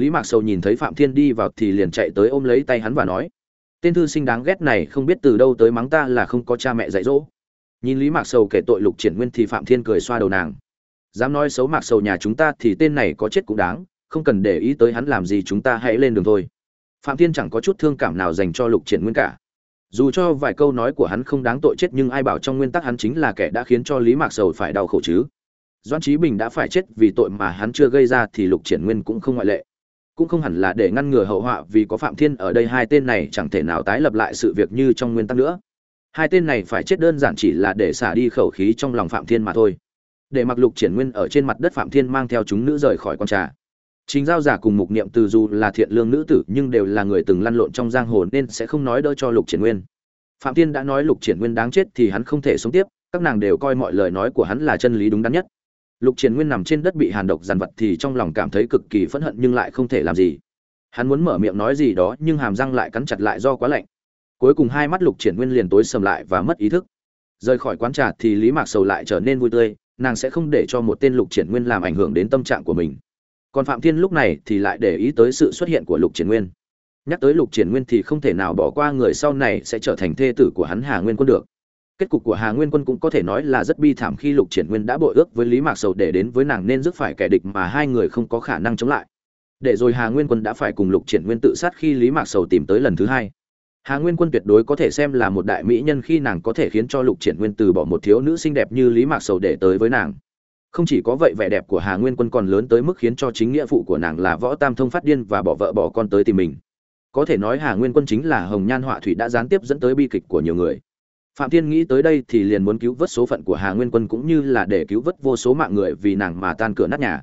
lý mạc sầu nhìn thấy phạm thiên đi vào thì liền chạy tới ôm lấy tay hắn và nói, tên thư sinh đáng ghét này không biết từ đâu tới mắng ta là không có cha mẹ dạy dỗ. Nhìn lý mạc sầu kể tội lục triển nguyên thì phạm thiên cười xoa đầu nàng, dám nói xấu mạc sầu nhà chúng ta thì tên này có chết cũng đáng, không cần để ý tới hắn làm gì chúng ta hãy lên đường thôi. Phạm thiên chẳng có chút thương cảm nào dành cho lục triển nguyên cả. Dù cho vài câu nói của hắn không đáng tội chết nhưng ai bảo trong nguyên tắc hắn chính là kẻ đã khiến cho lý mạc sầu phải đau khổ chứ. Doan trí bình đã phải chết vì tội mà hắn chưa gây ra thì lục triển nguyên cũng không ngoại lệ cũng không hẳn là để ngăn ngừa hậu họa vì có phạm thiên ở đây, hai tên này chẳng thể nào tái lập lại sự việc như trong nguyên tắc nữa. Hai tên này phải chết đơn giản chỉ là để xả đi khẩu khí trong lòng phạm thiên mà thôi. Để mặc lục triển nguyên ở trên mặt đất phạm thiên mang theo chúng nữ rời khỏi con trà. Chính giao giả cùng mục niệm từ dù là thiện lương nữ tử, nhưng đều là người từng lăn lộn trong giang hồ nên sẽ không nói đỡ cho lục triển nguyên. Phạm thiên đã nói lục triển nguyên đáng chết thì hắn không thể sống tiếp, các nàng đều coi mọi lời nói của hắn là chân lý đúng đắn nhất lục triển nguyên nằm trên đất bị hàn độc dằn vật thì trong lòng cảm thấy cực kỳ phẫn hận nhưng lại không thể làm gì. Hắn muốn mở miệng nói gì đó nhưng hàm răng lại cắn chặt lại do quá lạnh. Cuối cùng hai mắt lục triển nguyên liền tối sầm lại và mất ý thức. Rời khỏi quán trà thì lý mạc sầu lại trở nên vui tươi, nàng sẽ không để cho một tên lục triển nguyên làm ảnh hưởng đến tâm trạng của mình. Còn phạm thiên lúc này thì lại để ý tới sự xuất hiện của lục triển nguyên. Nhắc tới lục triển nguyên thì không thể nào bỏ qua người sau này sẽ trở thành thê tử của hắn hà nguyên quân được kết cục của hà nguyên quân cũng có thể nói là rất bi thảm khi lục triển nguyên đã bội ước với lý mạc sầu để đến với nàng nên dứt phải kẻ địch mà hai người không có khả năng chống lại. Để rồi hà nguyên quân đã phải cùng lục triển nguyên tự sát khi lý mạc sầu tìm tới lần thứ hai. Hà nguyên quân tuyệt đối có thể xem là một đại mỹ nhân khi nàng có thể khiến cho lục triển nguyên từ bỏ một thiếu nữ xinh đẹp như lý mạc sầu để tới với nàng. Không chỉ có vậy vẻ đẹp của hà nguyên quân còn lớn tới mức khiến cho chính nghĩa phụ của nàng là võ tam thông phát điên và bỏ vợ bỏ con tới tìm mình. Có thể nói hà nguyên quân chính là hồng nhan họa thủy đã gián tiếp dẫn tới bi kịch của nhiều người phạm thiên nghĩ tới đây thì liền muốn cứu vớt số phận của hà nguyên quân cũng như là để cứu vớt vô số mạng người vì nàng mà tan cửa nát nhà.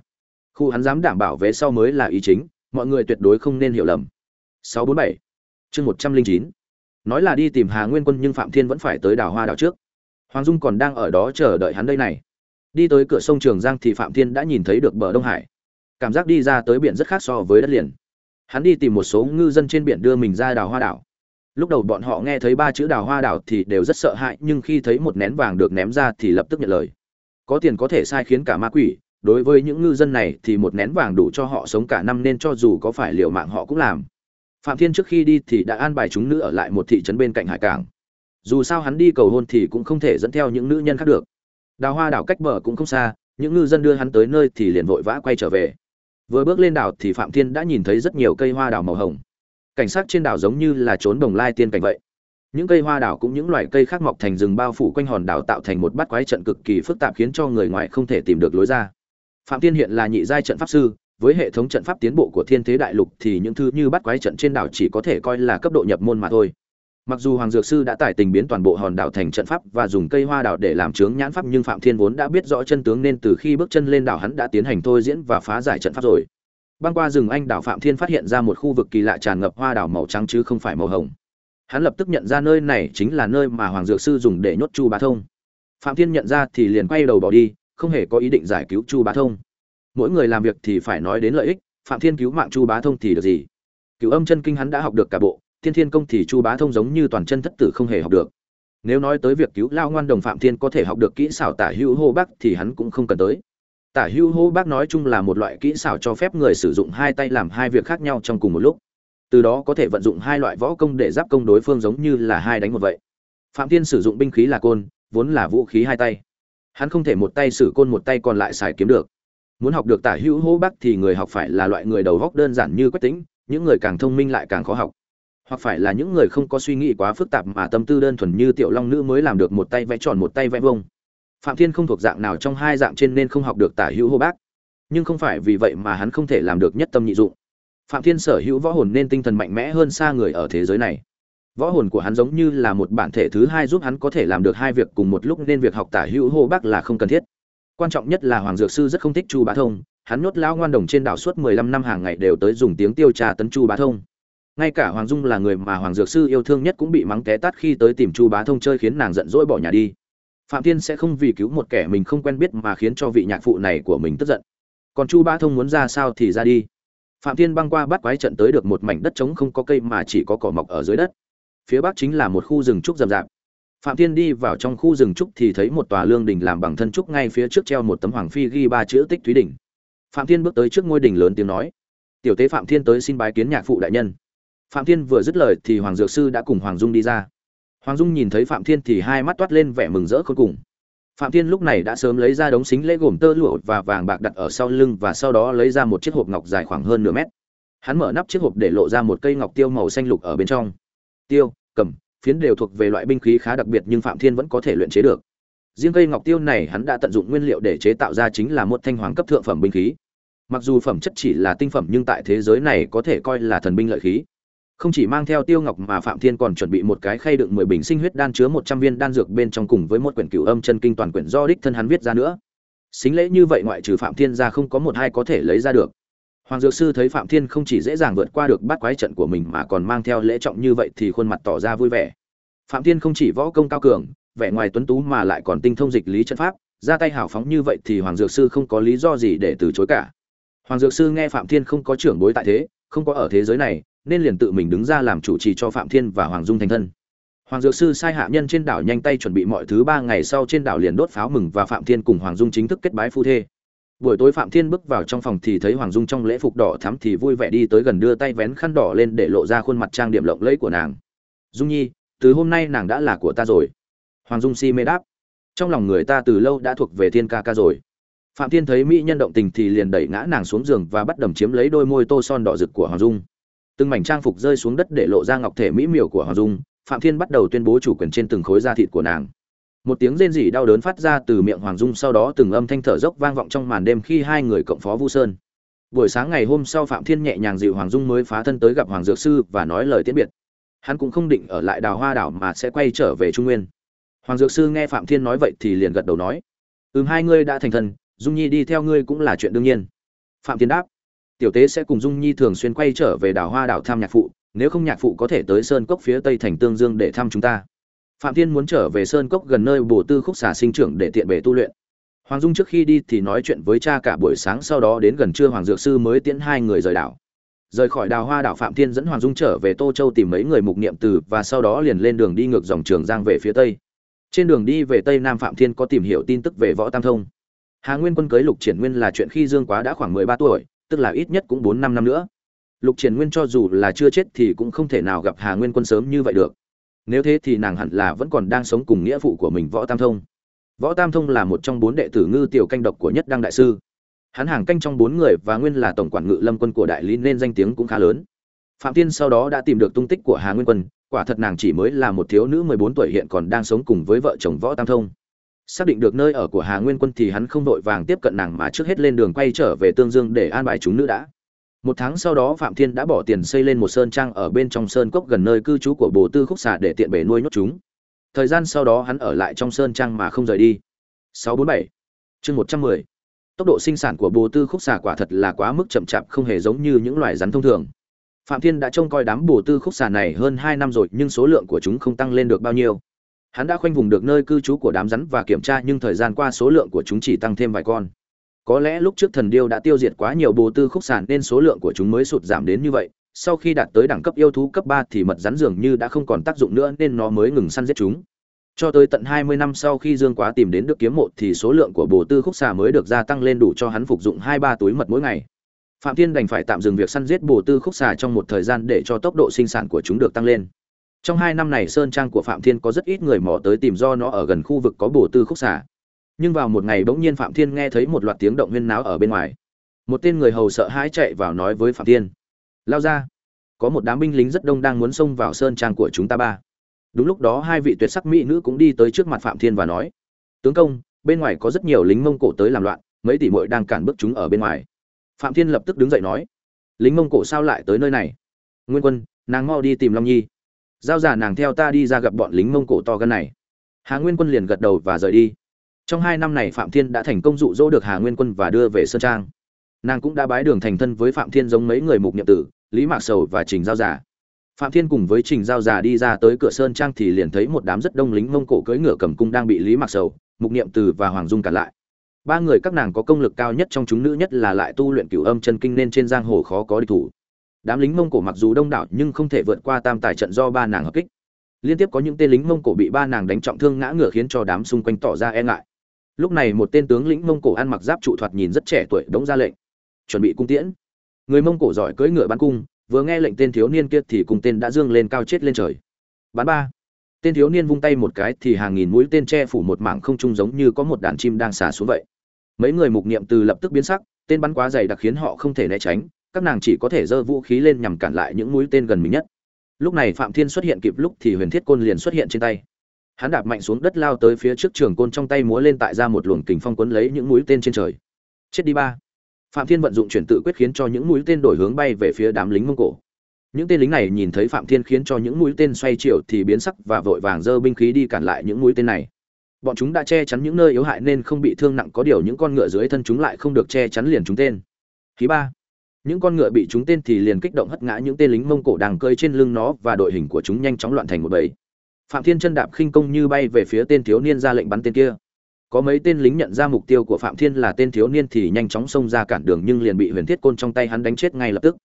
Khu hắn dám đảm bảo vé sau mới là ý chính, mọi người tuyệt đối không nên hiểu lầm. 647 chương 109 nói là đi tìm hà nguyên quân nhưng phạm thiên vẫn phải tới đảo hoa đảo trước. Hoàng dung còn đang ở đó chờ đợi hắn đây này. Đi tới cửa sông trường giang thì phạm thiên đã nhìn thấy được bờ đông hải. Cảm giác đi ra tới biển rất khác so với đất liền. Hắn đi tìm một số ngư dân trên biển đưa mình ra đào hoa đảo lúc đầu bọn họ nghe thấy ba chữ đào hoa đảo thì đều rất sợ hãi, nhưng khi thấy một nén vàng được ném ra thì lập tức nhận lời. Có tiền có thể sai khiến cả ma quỷ, đối với những ngư dân này thì một nén vàng đủ cho họ sống cả năm nên cho dù có phải liều mạng họ cũng làm. Phạm thiên trước khi đi thì đã an bài chúng nữ ở lại một thị trấn bên cạnh hải cảng. Dù sao hắn đi cầu hôn thì cũng không thể dẫn theo những nữ nhân khác được. Đào hoa đảo cách bờ cũng không xa, những ngư dân đưa hắn tới nơi thì liền vội vã quay trở về. Vừa bước lên đảo thì phạm thiên đã nhìn thấy rất nhiều cây hoa đảo màu hồng cảnh sát trên đảo giống như là trốn đồng lai tiên cảnh vậy. Những cây hoa đảo cũng những loại cây khác mọc thành rừng bao phủ quanh hòn đảo tạo thành một bát quái trận cực kỳ phức tạp khiến cho người ngoài không thể tìm được lối ra. Phạm thiên hiện là nhị giai trận pháp sư, với hệ thống trận pháp tiến bộ của thiên thế đại lục thì những thứ như bát quái trận trên đảo chỉ có thể coi là cấp độ nhập môn mà thôi. Mặc dù hoàng dược sư đã tải tình biến toàn bộ hòn đảo thành trận pháp và dùng cây hoa đảo để làm chướng nhãn pháp nhưng phạm thiên vốn đã biết rõ chân tướng nên từ khi bước chân lên đảo hắn đã tiến hành thôi diễn và phá giải trận pháp rồi băng qua rừng anh đảo phạm thiên phát hiện ra một khu vực kỳ lạ tràn ngập hoa đảo màu trắng chứ không phải màu hồng. Hắn lập tức nhận ra nơi này chính là nơi mà hoàng dược sư dùng để nhốt chu bá thông. Phạm thiên nhận ra thì liền quay đầu bỏ đi, không hề có ý định giải cứu chu bá thông. Mỗi người làm việc thì phải nói đến lợi ích, phạm thiên cứu mạng chu bá thông thì được gì? Cựu âm chân kinh hắn đã học được cả bộ, thiên thiên công thì chu bá thông giống như toàn chân thất tử không hề học được. Nếu nói tới việc cứu lao ngoan đồng phạm thiên có thể học được kỹ xảo tả hữu hô Bắc thì hắn cũng không cần tới tả hữu hô bác nói chung là một loại kỹ xảo cho phép người sử dụng hai tay làm hai việc khác nhau trong cùng một lúc. Từ đó có thể vận dụng hai loại võ công để giáp công đối phương giống như là hai đánh một vậy. Phạm thiên sử dụng binh khí là côn, vốn là vũ khí hai tay. Hắn không thể một tay sử côn một tay còn lại xài kiếm được. Muốn học được tả hữu hô bác thì người học phải là loại người đầu góc đơn giản như quách tính những người càng thông minh lại càng khó học. Hoặc phải là những người không có suy nghĩ quá phức tạp mà tâm tư đơn thuần như tiểu long nữ mới làm được một tay vẽ tròn một tay vẽ vông phạm thiên không thuộc dạng nào trong hai dạng trên nên không học được tả hữu hô bác, nhưng không phải vì vậy mà hắn không thể làm được nhất tâm nhị dụng. Phạm thiên sở hữu võ hồn nên tinh thần mạnh mẽ hơn xa người ở thế giới này. Võ hồn của hắn giống như là một bản thể thứ hai giúp hắn có thể làm được hai việc cùng một lúc nên việc học tả hữu hô bác là không cần thiết. Quan trọng nhất là hoàng dược sư rất không thích chu bá thông, hắn nhốt lão ngoan đồng trên đảo suốt mười lăm năm hàng ngày đều tới dùng tiếng tiêu trà tấn chu bá thông. Ngay cả hoàng dung là người mà hoàng dược sư yêu thương nhất cũng bị mắng té tát khi tới tìm chu bá thông chơi khiến nàng giận dỗi bỏ nhà đi phạm thiên sẽ không vì cứu một kẻ mình không quen biết mà khiến cho vị nhạc phụ này của mình tức giận. Còn chu ba thông muốn ra sao thì ra đi. Phạm thiên băng qua bắt quái trận tới được một mảnh đất trống không có cây mà chỉ có cỏ mọc ở dưới đất. Phía bắc chính là một khu rừng trúc rậm rạp. Phạm thiên đi vào trong khu rừng trúc thì thấy một tòa lương đình làm bằng thân trúc ngay phía trước treo một tấm hoàng phi ghi ba chữ tích thúy đỉnh phạm thiên bước tới trước ngôi đình lớn tiếng nói, tiểu tế phạm thiên tới xin bái kiến nhạc phụ đại nhân. Phạm thiên vừa dứt lời thì hoàng dược sư đã cùng hoàng dung đi ra hoàng dung nhìn thấy phạm thiên thì hai mắt toát lên vẻ mừng rỡ khôn cùng. Phạm thiên lúc này đã sớm lấy ra đống xính lễ gồm tơ lụa và vàng bạc đặt ở sau lưng và sau đó lấy ra một chiếc hộp ngọc dài khoảng hơn nửa mét. Hắn mở nắp chiếc hộp để lộ ra một cây ngọc tiêu màu xanh lục ở bên trong. Tiêu, cầm, phiến đều thuộc về loại binh khí khá đặc biệt nhưng phạm thiên vẫn có thể luyện chế được. Riêng cây ngọc tiêu này hắn đã tận dụng nguyên liệu để chế tạo ra chính là một thanh hoàng cấp thượng phẩm binh khí. Mặc dù phẩm chất chỉ là tinh phẩm nhưng tại thế giới này có thể coi là thần binh lợi khí không chỉ mang theo tiêu ngọc mà phạm thiên còn chuẩn bị một cái khay đựng mười bình sinh huyết đan chứa một trăm viên đan dược bên trong cùng với một quyển cửu âm chân kinh toàn quyển do đích thân hắn viết ra nữa. Xính lễ như vậy ngoại trừ phạm thiên ra không có một hai có thể lấy ra được. Hoàng dược sư thấy phạm thiên không chỉ dễ dàng vượt qua được bát quái trận của mình mà còn mang theo lễ trọng như vậy thì khuôn mặt tỏ ra vui vẻ. Phạm thiên không chỉ võ công cao cường, vẻ ngoài tuấn tú mà lại còn tinh thông dịch lý trận pháp, ra tay hào phóng như vậy thì hoàng dược sư không có lý do gì để từ chối cả. Hoàng dược sư nghe phạm thiên không có trưởng bối tại thế, không có ở thế giới này nên liền tự mình đứng ra làm chủ trì cho phạm thiên và hoàng dung thành thân. Hoàng dược sư sai hạ nhân trên đảo nhanh tay chuẩn bị mọi thứ, ba ngày sau trên đảo liền đốt pháo mừng và phạm thiên cùng hoàng dung chính thức kết bái phu thê. Buổi tối phạm thiên bước vào trong phòng thì thấy hoàng dung trong lễ phục đỏ thắm thì vui vẻ đi tới gần đưa tay vén khăn đỏ lên để lộ ra khuôn mặt trang điểm lộng lẫy của nàng. Dung nhi, từ hôm nay nàng đã là của ta rồi. Hoàng dung si mê đáp. Trong lòng người ta từ lâu đã thuộc về thiên ca ca rồi. Phạm thiên thấy mỹ nhân động tình thì liền đẩy ngã nàng xuống giường và bắt đầm chiếm lấy đôi môi tô son đỏ rực của hoàng dung từng mảnh trang phục rơi xuống đất để lộ ra ngọc thể mỹ miều của hoàng dung phạm thiên bắt đầu tuyên bố chủ quyền trên từng khối da thịt của nàng. Một tiếng rên rỉ đau đớn phát ra từ miệng hoàng dung sau đó từng âm thanh thở dốc vang vọng trong màn đêm khi hai người cộng phó vu sơn. Buổi sáng ngày hôm sau phạm thiên nhẹ nhàng dịu hoàng dung mới phá thân tới gặp hoàng dược sư và nói lời tiễn biệt. Hắn cũng không định ở lại đào hoa đảo mà sẽ quay trở về trung nguyên. Hoàng dược sư nghe phạm thiên nói vậy thì liền gật đầu nói ừm hai ngươi đã thành thần, dung nhi đi theo ngươi cũng là chuyện đương nhiên. Phạm thiên đáp tiểu tế sẽ cùng dung nhi thường xuyên quay trở về đảo hoa đảo thăm nhạc phụ, nếu không nhạc phụ có thể tới sơn cốc phía tây thành tương dương để thăm chúng ta. Phạm thiên muốn trở về sơn cốc gần nơi bổ tư khúc xà sinh trưởng để tiện bề tu luyện. Hoàng dung trước khi đi thì nói chuyện với cha cả buổi sáng sau đó đến gần trưa hoàng dược sư mới tiễn hai người rời đảo. Rời khỏi đào hoa đảo phạm thiên dẫn hoàng dung trở về tô châu tìm mấy người mục niệm từ và sau đó liền lên đường đi ngược dòng trường giang về phía tây. Trên đường đi về tây nam phạm thiên có tìm hiểu tin tức về võ tam thông. Hà nguyên quân cưới lục triển nguyên là chuyện khi dương quá đã khoảng mười ba tuổi tức là ít nhất cũng bốn năm năm nữa. Lục triển nguyên cho dù là chưa chết thì cũng không thể nào gặp hà nguyên quân sớm như vậy được. Nếu thế thì nàng hẳn là vẫn còn đang sống cùng nghĩa phụ của mình võ tam thông. Võ tam thông là một trong bốn đệ tử ngư tiểu canh độc của nhất đăng đại sư. Hắn hàng canh trong bốn người và nguyên là tổng quản ngự lâm quân của đại lý nên danh tiếng cũng khá lớn. Phạm tiên sau đó đã tìm được tung tích của hà nguyên quân, quả thật nàng chỉ mới là một thiếu nữ mười bốn tuổi hiện còn đang sống cùng với vợ chồng võ tam thông xác định được nơi ở của hà nguyên quân thì hắn không vội vàng tiếp cận nàng mà trước hết lên đường quay trở về tương dương để an bài chúng nữ đã. Một tháng sau đó phạm thiên đã bỏ tiền xây lên một sơn trang ở bên trong sơn cốc gần nơi cư trú của bồ tư khúc xà để tiện bể nuôi nhốt chúng. Thời gian sau đó hắn ở lại trong sơn trang mà không rời đi. 647 chương 110 tốc độ sinh sản của bồ tư khúc xà quả thật là quá mức chậm chạp, không hề giống như những loài rắn thông thường. Phạm thiên đã trông coi đám bồ tư khúc xà này hơn hai năm rồi, nhưng số lượng của chúng không tăng lên được bao nhiêu hắn đã khoanh vùng được nơi cư trú của đám rắn và kiểm tra nhưng thời gian qua số lượng của chúng chỉ tăng thêm vài con có lẽ lúc trước thần điêu đã tiêu diệt quá nhiều bồ tư khúc sản nên số lượng của chúng mới sụt giảm đến như vậy sau khi đạt tới đẳng cấp yêu thú cấp ba thì mật rắn dường như đã không còn tác dụng nữa nên nó mới ngừng săn giết chúng cho tới tận hai mươi năm sau khi Dương Quá tìm đến Đức Kiếm Mộ thì số lượng của bồ tư khúc xà mới được gia tăng lên đủ cho hắn phục dụng hai ba túi mật mỗi ngày. Phạm Thiên đành phải tạm dừng việc săn giết bồ tư khúc xà trong một thời gian để cho tốc độ sinh sản của chúng được tăng lên. Trong hai năm này sơn trang của Phạm Thiên có rất ít người mò tới tìm do nó ở gần khu vực có bồ tư khúc xà. nhưng vào một ngày bỗng nhiên phạm thiên nghe thấy một loạt tiếng động huyên náo ở bên ngoài. Một tên người hầu sợ hãi chạy vào nói với phạm thiên. Lao ra, có một đám binh lính rất đông đang muốn xông vào sơn trang của chúng ta ba. Đúng lúc đó hai vị tuyệt sắc mỹ nữ cũng đi tới trước mặt phạm thiên và nói. Tướng công, bên ngoài có rất nhiều lính mông cổ tới làm loạn, mấy tỷ muội đang cản bước chúng ở bên ngoài. Phạm thiên lập tức đứng dậy nói. Lính mông cổ sao lại tới nơi này? Nguyên quân, nàng mau đi tìm long nhi giao giả nàng theo ta đi ra gặp bọn lính mông cổ to gân này. Hà nguyên quân liền gật đầu và rời đi. Trong hai năm này phạm thiên đã thành công dụ dỗ được hà nguyên quân và đưa về sơn trang. Nàng cũng đã bái đường thành thân với phạm thiên giống mấy người mục nhiệm tử, lý mạc sầu và trình giao giả. Phạm thiên cùng với trình giao giả đi ra tới cửa sơn trang thì liền thấy một đám rất đông lính mông cổ cưỡi ngựa cầm cung đang bị lý mạc sầu, mục niệm từ và hoàng dung cản lại. Ba người các nàng có công lực cao nhất trong chúng nữ nhất là lại tu luyện cửu âm chân kinh nên trên giang hồ khó có địch thủ đám lính mông cổ mặc dù đông đảo nhưng không thể vượt qua tam tài trận do ba nàng hợp kích. Liên tiếp có những tên lính mông cổ bị ba nàng đánh trọng thương ngã ngửa khiến cho đám xung quanh tỏ ra e ngại. Lúc này một tên tướng lính mông cổ ăn mặc giáp trụ thoạt nhìn rất trẻ tuổi đống ra lệnh. Chuẩn bị cung tiễn. Người mông cổ giỏi cưỡi ngựa bắn cung, vừa nghe lệnh tên thiếu niên kia thì cùng tên đã dương lên cao chết lên trời. Bắn ba. Tên thiếu niên vung tay một cái thì hàng nghìn mũi tên che phủ một mảng không trung giống như có một đàn chim đang xả xuống vậy. Mấy người mục niệm từ lập tức biến sắc, tên bắn quá dày đặc khiến họ không thể né tránh các nàng chỉ có thể giơ vũ khí lên nhằm cản lại những mũi tên gần mình nhất. Lúc này phạm thiên xuất hiện kịp lúc thì huyền thiết côn liền xuất hiện trên tay. Hắn đạp mạnh xuống đất lao tới phía trước trường côn trong tay múa lên tại ra một luồng kình phong cuốn lấy những mũi tên trên trời. Chết đi ba. Phạm thiên vận dụng chuyển tự quyết khiến cho những mũi tên đổi hướng bay về phía đám lính mông cổ. Những tên lính này nhìn thấy phạm thiên khiến cho những mũi tên xoay chiều thì biến sắc và vội vàng giơ binh khí đi cản lại những mũi tên này. Bọn chúng đã che chắn những nơi yếu hại nên không bị thương nặng, có điều những con ngựa dưới thân chúng lại không được che chắn liền chúng tên. Khí ba những con ngựa bị chúng tên thì liền kích động hất ngã những tên lính mông cổ đang cơi trên lưng nó và đội hình của chúng nhanh chóng loạn thành một bầy. Phạm thiên chân đạp khinh công như bay về phía tên thiếu niên ra lệnh bắn tên kia. Có mấy tên lính nhận ra mục tiêu của phạm thiên là tên thiếu niên thì nhanh chóng xông ra cản đường nhưng liền bị huyền thiết côn trong tay hắn đánh chết ngay lập tức.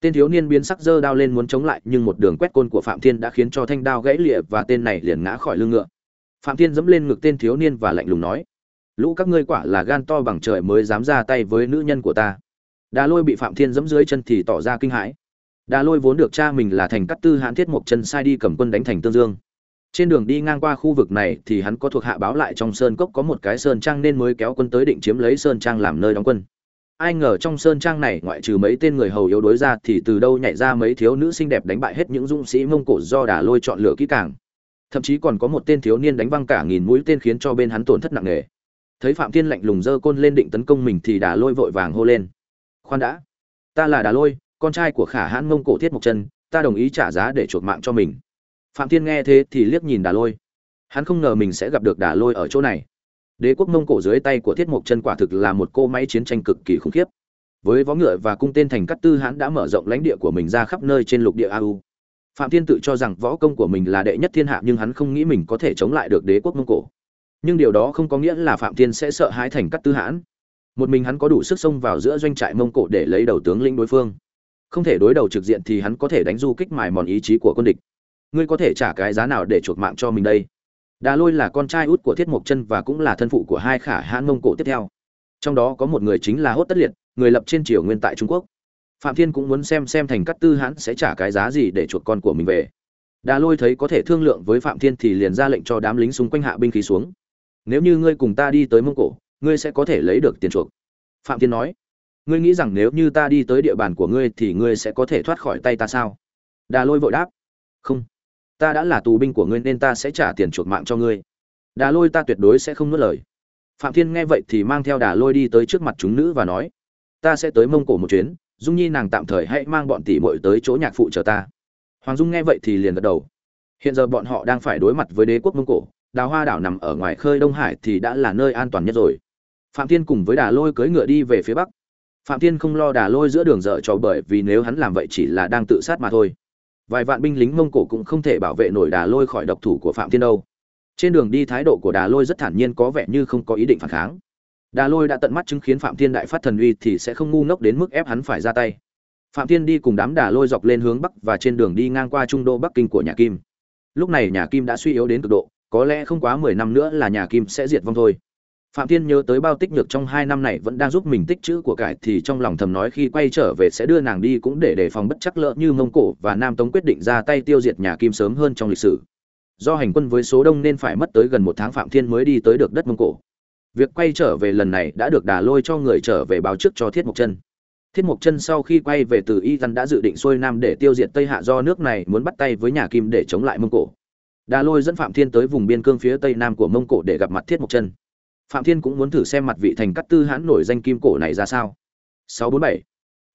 Tên thiếu niên biến sắc dơ đao lên muốn chống lại nhưng một đường quét côn của phạm thiên đã khiến cho thanh đao gãy lịa và tên này liền ngã khỏi lưng ngựa. Phạm thiên dẫm lên ngực tên thiếu niên và lạnh lùng nói, lũ các ngươi quả là gan to bằng trời mới dám ra tay với nữ nhân của ta đà lôi bị phạm thiên dẫm dưới chân thì tỏ ra kinh hãi. Đà lôi vốn được cha mình là thành cắt tư hãn thiết mộc chân sai đi cầm quân đánh thành tương dương. Trên đường đi ngang qua khu vực này thì hắn có thuộc hạ báo lại trong sơn cốc có một cái sơn trang nên mới kéo quân tới định chiếm lấy sơn trang làm nơi đóng quân. Ai ngờ trong sơn trang này ngoại trừ mấy tên người hầu yếu đuối ra thì từ đâu nhảy ra mấy thiếu nữ xinh đẹp đánh bại hết những dũng sĩ mông cổ do đà lôi chọn lựa kỹ càng. Thậm chí còn có một tên thiếu niên đánh văng cả nghìn mũi tên khiến cho bên hắn tổn thất nặng nề. Thấy phạm thiên lạnh lùng giơ côn lên định tấn công mình thì đà lôi vội vàng hô lên khoan đã. Ta là đà lôi, con trai của khả hãn mông cổ thiết mộc chân, ta đồng ý trả giá để chuộc mạng cho mình. Phạm thiên nghe thế thì liếc nhìn đà lôi. Hắn không ngờ mình sẽ gặp được đà lôi ở chỗ này. Đế quốc mông cổ dưới tay của thiết mộc chân quả thực là một cô máy chiến tranh cực kỳ khủng khiếp. Với vó ngựa và cung tên thành cát tư hãn đã mở rộng lãnh địa của mình ra khắp nơi trên lục địa au phạm thiên tự cho rằng võ công của mình là đệ nhất thiên hạ, nhưng hắn không nghĩ mình có thể chống lại được đế quốc mông cổ. Nhưng điều đó không có nghĩa là phạm thiên sẽ sợ hãi thành cát tư hãn một mình hắn có đủ sức xông vào giữa doanh trại mông cổ để lấy đầu tướng lĩnh đối phương. Không thể đối đầu trực diện thì hắn có thể đánh du kích mài mòn ý chí của quân địch. Ngươi có thể trả cái giá nào để chuộc mạng cho mình đây? Đà lôi là con trai út của thiết mộc chân và cũng là thân phụ của hai khả hãn mông cổ tiếp theo. Trong đó có một người chính là hốt tất liệt, người lập trên triều nguyên tại trung quốc. Phạm thiên cũng muốn xem xem thành cát tư hãn sẽ trả cái giá gì để chuộc con của mình về. Đà lôi thấy có thể thương lượng với phạm thiên thì liền ra lệnh cho đám lính xung quanh hạ binh khí xuống. Nếu như ngươi cùng ta đi tới mông cổ ngươi sẽ có thể lấy được tiền chuộc. Phạm thiên nói, ngươi nghĩ rằng nếu như ta đi tới địa bàn của ngươi thì ngươi sẽ có thể thoát khỏi tay ta sao? Đà lôi vội đáp, không, ta đã là tù binh của ngươi nên ta sẽ trả tiền chuộc mạng cho ngươi. Đà lôi ta tuyệt đối sẽ không nuốt lời. Phạm thiên nghe vậy thì mang theo đà lôi đi tới trước mặt chúng nữ và nói, ta sẽ tới mông cổ một chuyến, dung nhi nàng tạm thời hãy mang bọn tỷ muội tới chỗ nhạc phụ chờ ta. Hoàng dung nghe vậy thì liền gật đầu. Hiện giờ bọn họ đang phải đối mặt với đế quốc mông cổ, đào hoa đảo nằm ở ngoài khơi đông hải thì đã là nơi an toàn nhất rồi phạm thiên cùng với đà lôi cưỡi ngựa đi về phía bắc. Phạm thiên không lo đà lôi giữa đường dở trò bởi vì nếu hắn làm vậy chỉ là đang tự sát mà thôi. Vài vạn binh lính mông cổ cũng không thể bảo vệ nổi đà lôi khỏi độc thủ của phạm thiên đâu. Trên đường đi thái độ của đà lôi rất thản nhiên có vẻ như không có ý định phản kháng. Đà lôi đã tận mắt chứng kiến phạm thiên đại phát thần uy thì sẽ không ngu ngốc đến mức ép hắn phải ra tay. Phạm thiên đi cùng đám đà lôi dọc lên hướng bắc và trên đường đi ngang qua trung đô bắc kinh của nhà kim. Lúc này nhà kim đã suy yếu đến cực độ, có lẽ không quá mười năm nữa là nhà kim sẽ diệt vong thôi phạm thiên nhớ tới bao tích nhược trong hai năm này vẫn đang giúp mình tích chữ của cải thì trong lòng thầm nói khi quay trở về sẽ đưa nàng đi cũng để đề phòng bất chắc lỡ như mông cổ và nam tống quyết định ra tay tiêu diệt nhà kim sớm hơn trong lịch sử. Do hành quân với số đông nên phải mất tới gần một tháng phạm thiên mới đi tới được đất mông cổ. Việc quay trở về lần này đã được đà lôi cho người trở về báo trước cho thiết mộc chân. Thiết mộc chân sau khi quay về từ y dân đã dự định xuôi nam để tiêu diệt tây hạ do nước này muốn bắt tay với nhà kim để chống lại mông cổ. Đà lôi dẫn phạm thiên tới vùng biên cương phía tây nam của mông cổ để gặp mặt thiết mộc chân phạm thiên cũng muốn thử xem mặt vị thành cắt tư hãn nổi danh kim cổ này ra sao. 647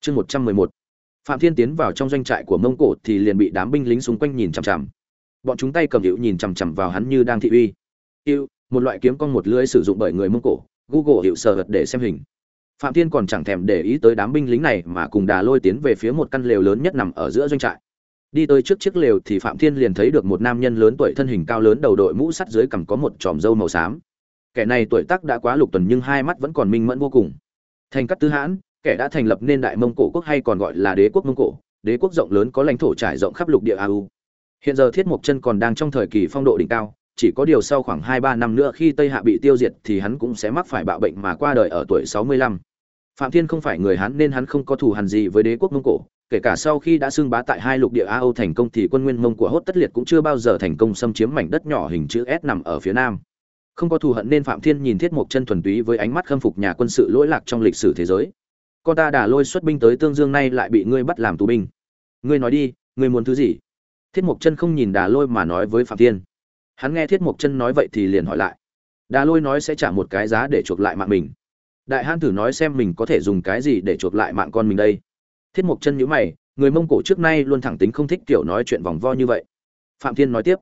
chương 111 phạm thiên tiến vào trong doanh trại của mông cổ thì liền bị đám binh lính xung quanh nhìn chằm chằm. Bọn chúng tay cầm hiệu nhìn chằm chằm vào hắn như đang thị uy. Hiệu một loại kiếm con một lưỡi sử dụng bởi người mông cổ, google hiệu sờ vật để xem hình. Phạm thiên còn chẳng thèm để ý tới đám binh lính này mà cùng đà lôi tiến về phía một căn lều lớn nhất nằm ở giữa doanh trại. Đi tới trước chiếc lều thì phạm thiên liền thấy được một nam nhân lớn tuổi thân hình cao lớn đầu đội mũ sắt dưới cằm có một tròm râu màu xám kẻ này tuổi tác đã quá lục tuần nhưng hai mắt vẫn còn minh mẫn vô cùng. Thành cát tứ hãn, kẻ đã thành lập nên đại mông cổ quốc hay còn gọi là đế quốc mông cổ, đế quốc rộng lớn có lãnh thổ trải rộng khắp lục địa au hiện giờ thiết mộc chân còn đang trong thời kỳ phong độ đỉnh cao, chỉ có điều sau khoảng hai ba năm nữa khi tây hạ bị tiêu diệt thì hắn cũng sẽ mắc phải bạo bệnh mà qua đời ở tuổi sáu mươi lăm. Phạm thiên không phải người hắn nên hắn không có thù hằn gì với đế quốc mông cổ, kể cả sau khi đã xưng bá tại hai lục địa a âu thành công thì quân nguyên mông của hốt tất liệt cũng chưa bao giờ thành công xâm chiếm mảnh đất nhỏ hình chữ s nằm ở phía nam không có thù hận nên phạm thiên nhìn thiết mộc chân thuần túy với ánh mắt khâm phục nhà quân sự lỗi lạc trong lịch sử thế giới. Con ta đã lôi xuất binh tới tương dương nay lại bị ngươi bắt làm tù binh. Ngươi nói đi, ngươi muốn thứ gì? Thiết mộc chân không nhìn đà lôi mà nói với phạm thiên. Hắn nghe thiết mộc chân nói vậy thì liền hỏi lại. Đà lôi nói sẽ trả một cái giá để chuộc lại mạng mình. Đại hán thử nói xem mình có thể dùng cái gì để chuộc lại mạng con mình đây. Thiết mộc chân nhíu mày, người mông cổ trước nay luôn thẳng tính không thích kiểu nói chuyện vòng vo như vậy. Phạm thiên nói tiếp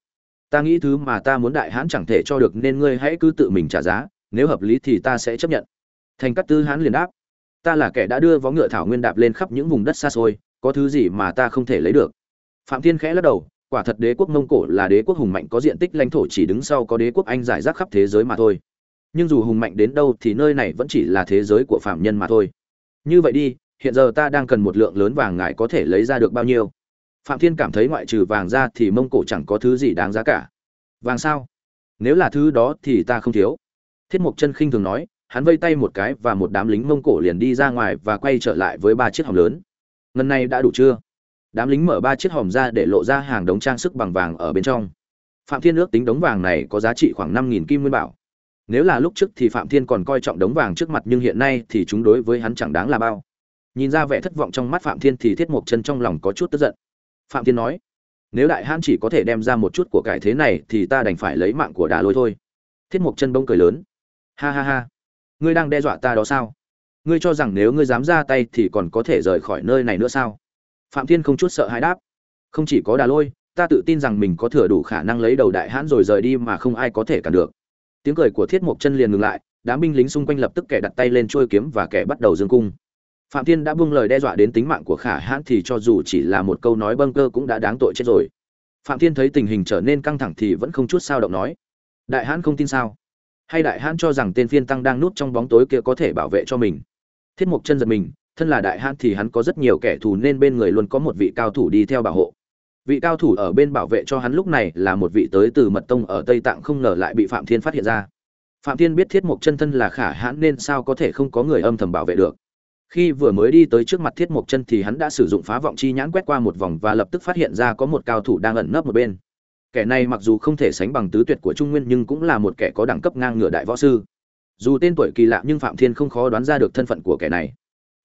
ta nghĩ thứ mà ta muốn đại hãn chẳng thể cho được nên ngươi hãy cứ tự mình trả giá, nếu hợp lý thì ta sẽ chấp nhận. Thành cát tư hãn liền đáp, ta là kẻ đã đưa vó ngựa thảo nguyên đạp lên khắp những vùng đất xa xôi, có thứ gì mà ta không thể lấy được? Phạm thiên khẽ lắc đầu, quả thật đế quốc mông cổ là đế quốc hùng mạnh có diện tích lãnh thổ chỉ đứng sau có đế quốc anh giải rác khắp thế giới mà thôi. Nhưng dù hùng mạnh đến đâu thì nơi này vẫn chỉ là thế giới của phạm nhân mà thôi. Như vậy đi, hiện giờ ta đang cần một lượng lớn vàng ngài có thể lấy ra được bao nhiêu? Phạm thiên cảm thấy ngoại trừ vàng ra thì mông cổ chẳng có thứ gì đáng giá cả. Vàng sao? Nếu là thứ đó thì ta không thiếu. Thiết mộc chân khinh thường nói, hắn vây tay một cái và một đám lính mông cổ liền đi ra ngoài và quay trở lại với ba chiếc hòm lớn. Ngân này đã đủ chưa? Đám lính mở ba chiếc hòm ra để lộ ra hàng đống trang sức bằng vàng ở bên trong. Phạm thiên ước tính đống vàng này có giá trị khoảng năm nghìn kim nguyên bảo. Nếu là lúc trước thì phạm thiên còn coi trọng đống vàng trước mặt nhưng hiện nay thì chúng đối với hắn chẳng đáng là bao. Nhìn ra vẻ thất vọng trong mắt phạm thiên thì thiết mộc chân trong lòng có chút tức giận phạm thiên nói, nếu đại hãn chỉ có thể đem ra một chút của cải thế này thì ta đành phải lấy mạng của đà lôi thôi. Thiết mộc chân bông cười lớn, ha ha ha, ngươi đang đe dọa ta đó sao? Ngươi cho rằng nếu ngươi dám ra tay thì còn có thể rời khỏi nơi này nữa sao? Phạm thiên không chút sợ hãi đáp, không chỉ có đà lôi, ta tự tin rằng mình có thừa đủ khả năng lấy đầu đại hãn rồi rời đi mà không ai có thể cản được. Tiếng cười của thiết mộc chân liền ngừng lại, đám binh lính xung quanh lập tức kẻ đặt tay lên trôi kiếm và kẻ bắt đầu dương cung phạm thiên đã buông lời đe dọa đến tính mạng của khả hãn thì cho dù chỉ là một câu nói bâng cơ cũng đã đáng tội chết rồi. Phạm thiên thấy tình hình trở nên căng thẳng thì vẫn không chút sao động nói. Đại hãn không tin sao? Hay đại hãn cho rằng tên phiên tăng đang núp trong bóng tối kia có thể bảo vệ cho mình? Thiết mộc chân giật mình, thân là đại hãn thì hắn có rất nhiều kẻ thù nên bên người luôn có một vị cao thủ đi theo bảo hộ. Vị cao thủ ở bên bảo vệ cho hắn lúc này là một vị tới từ mật tông ở tây tạng không ngờ lại bị phạm thiên phát hiện ra. Phạm thiên biết thiết mộc chân thân là khả hãn nên sao có thể không có người âm thầm bảo vệ được? Khi vừa mới đi tới trước mặt thiết mộc chân thì hắn đã sử dụng phá vọng chi nhãn quét qua một vòng và lập tức phát hiện ra có một cao thủ đang ẩn nấp một bên. Kẻ này mặc dù không thể sánh bằng tứ tuyệt của trung nguyên nhưng cũng là một kẻ có đẳng cấp ngang ngửa đại võ sư. Dù tên tuổi kỳ lạ nhưng phạm thiên không khó đoán ra được thân phận của kẻ này.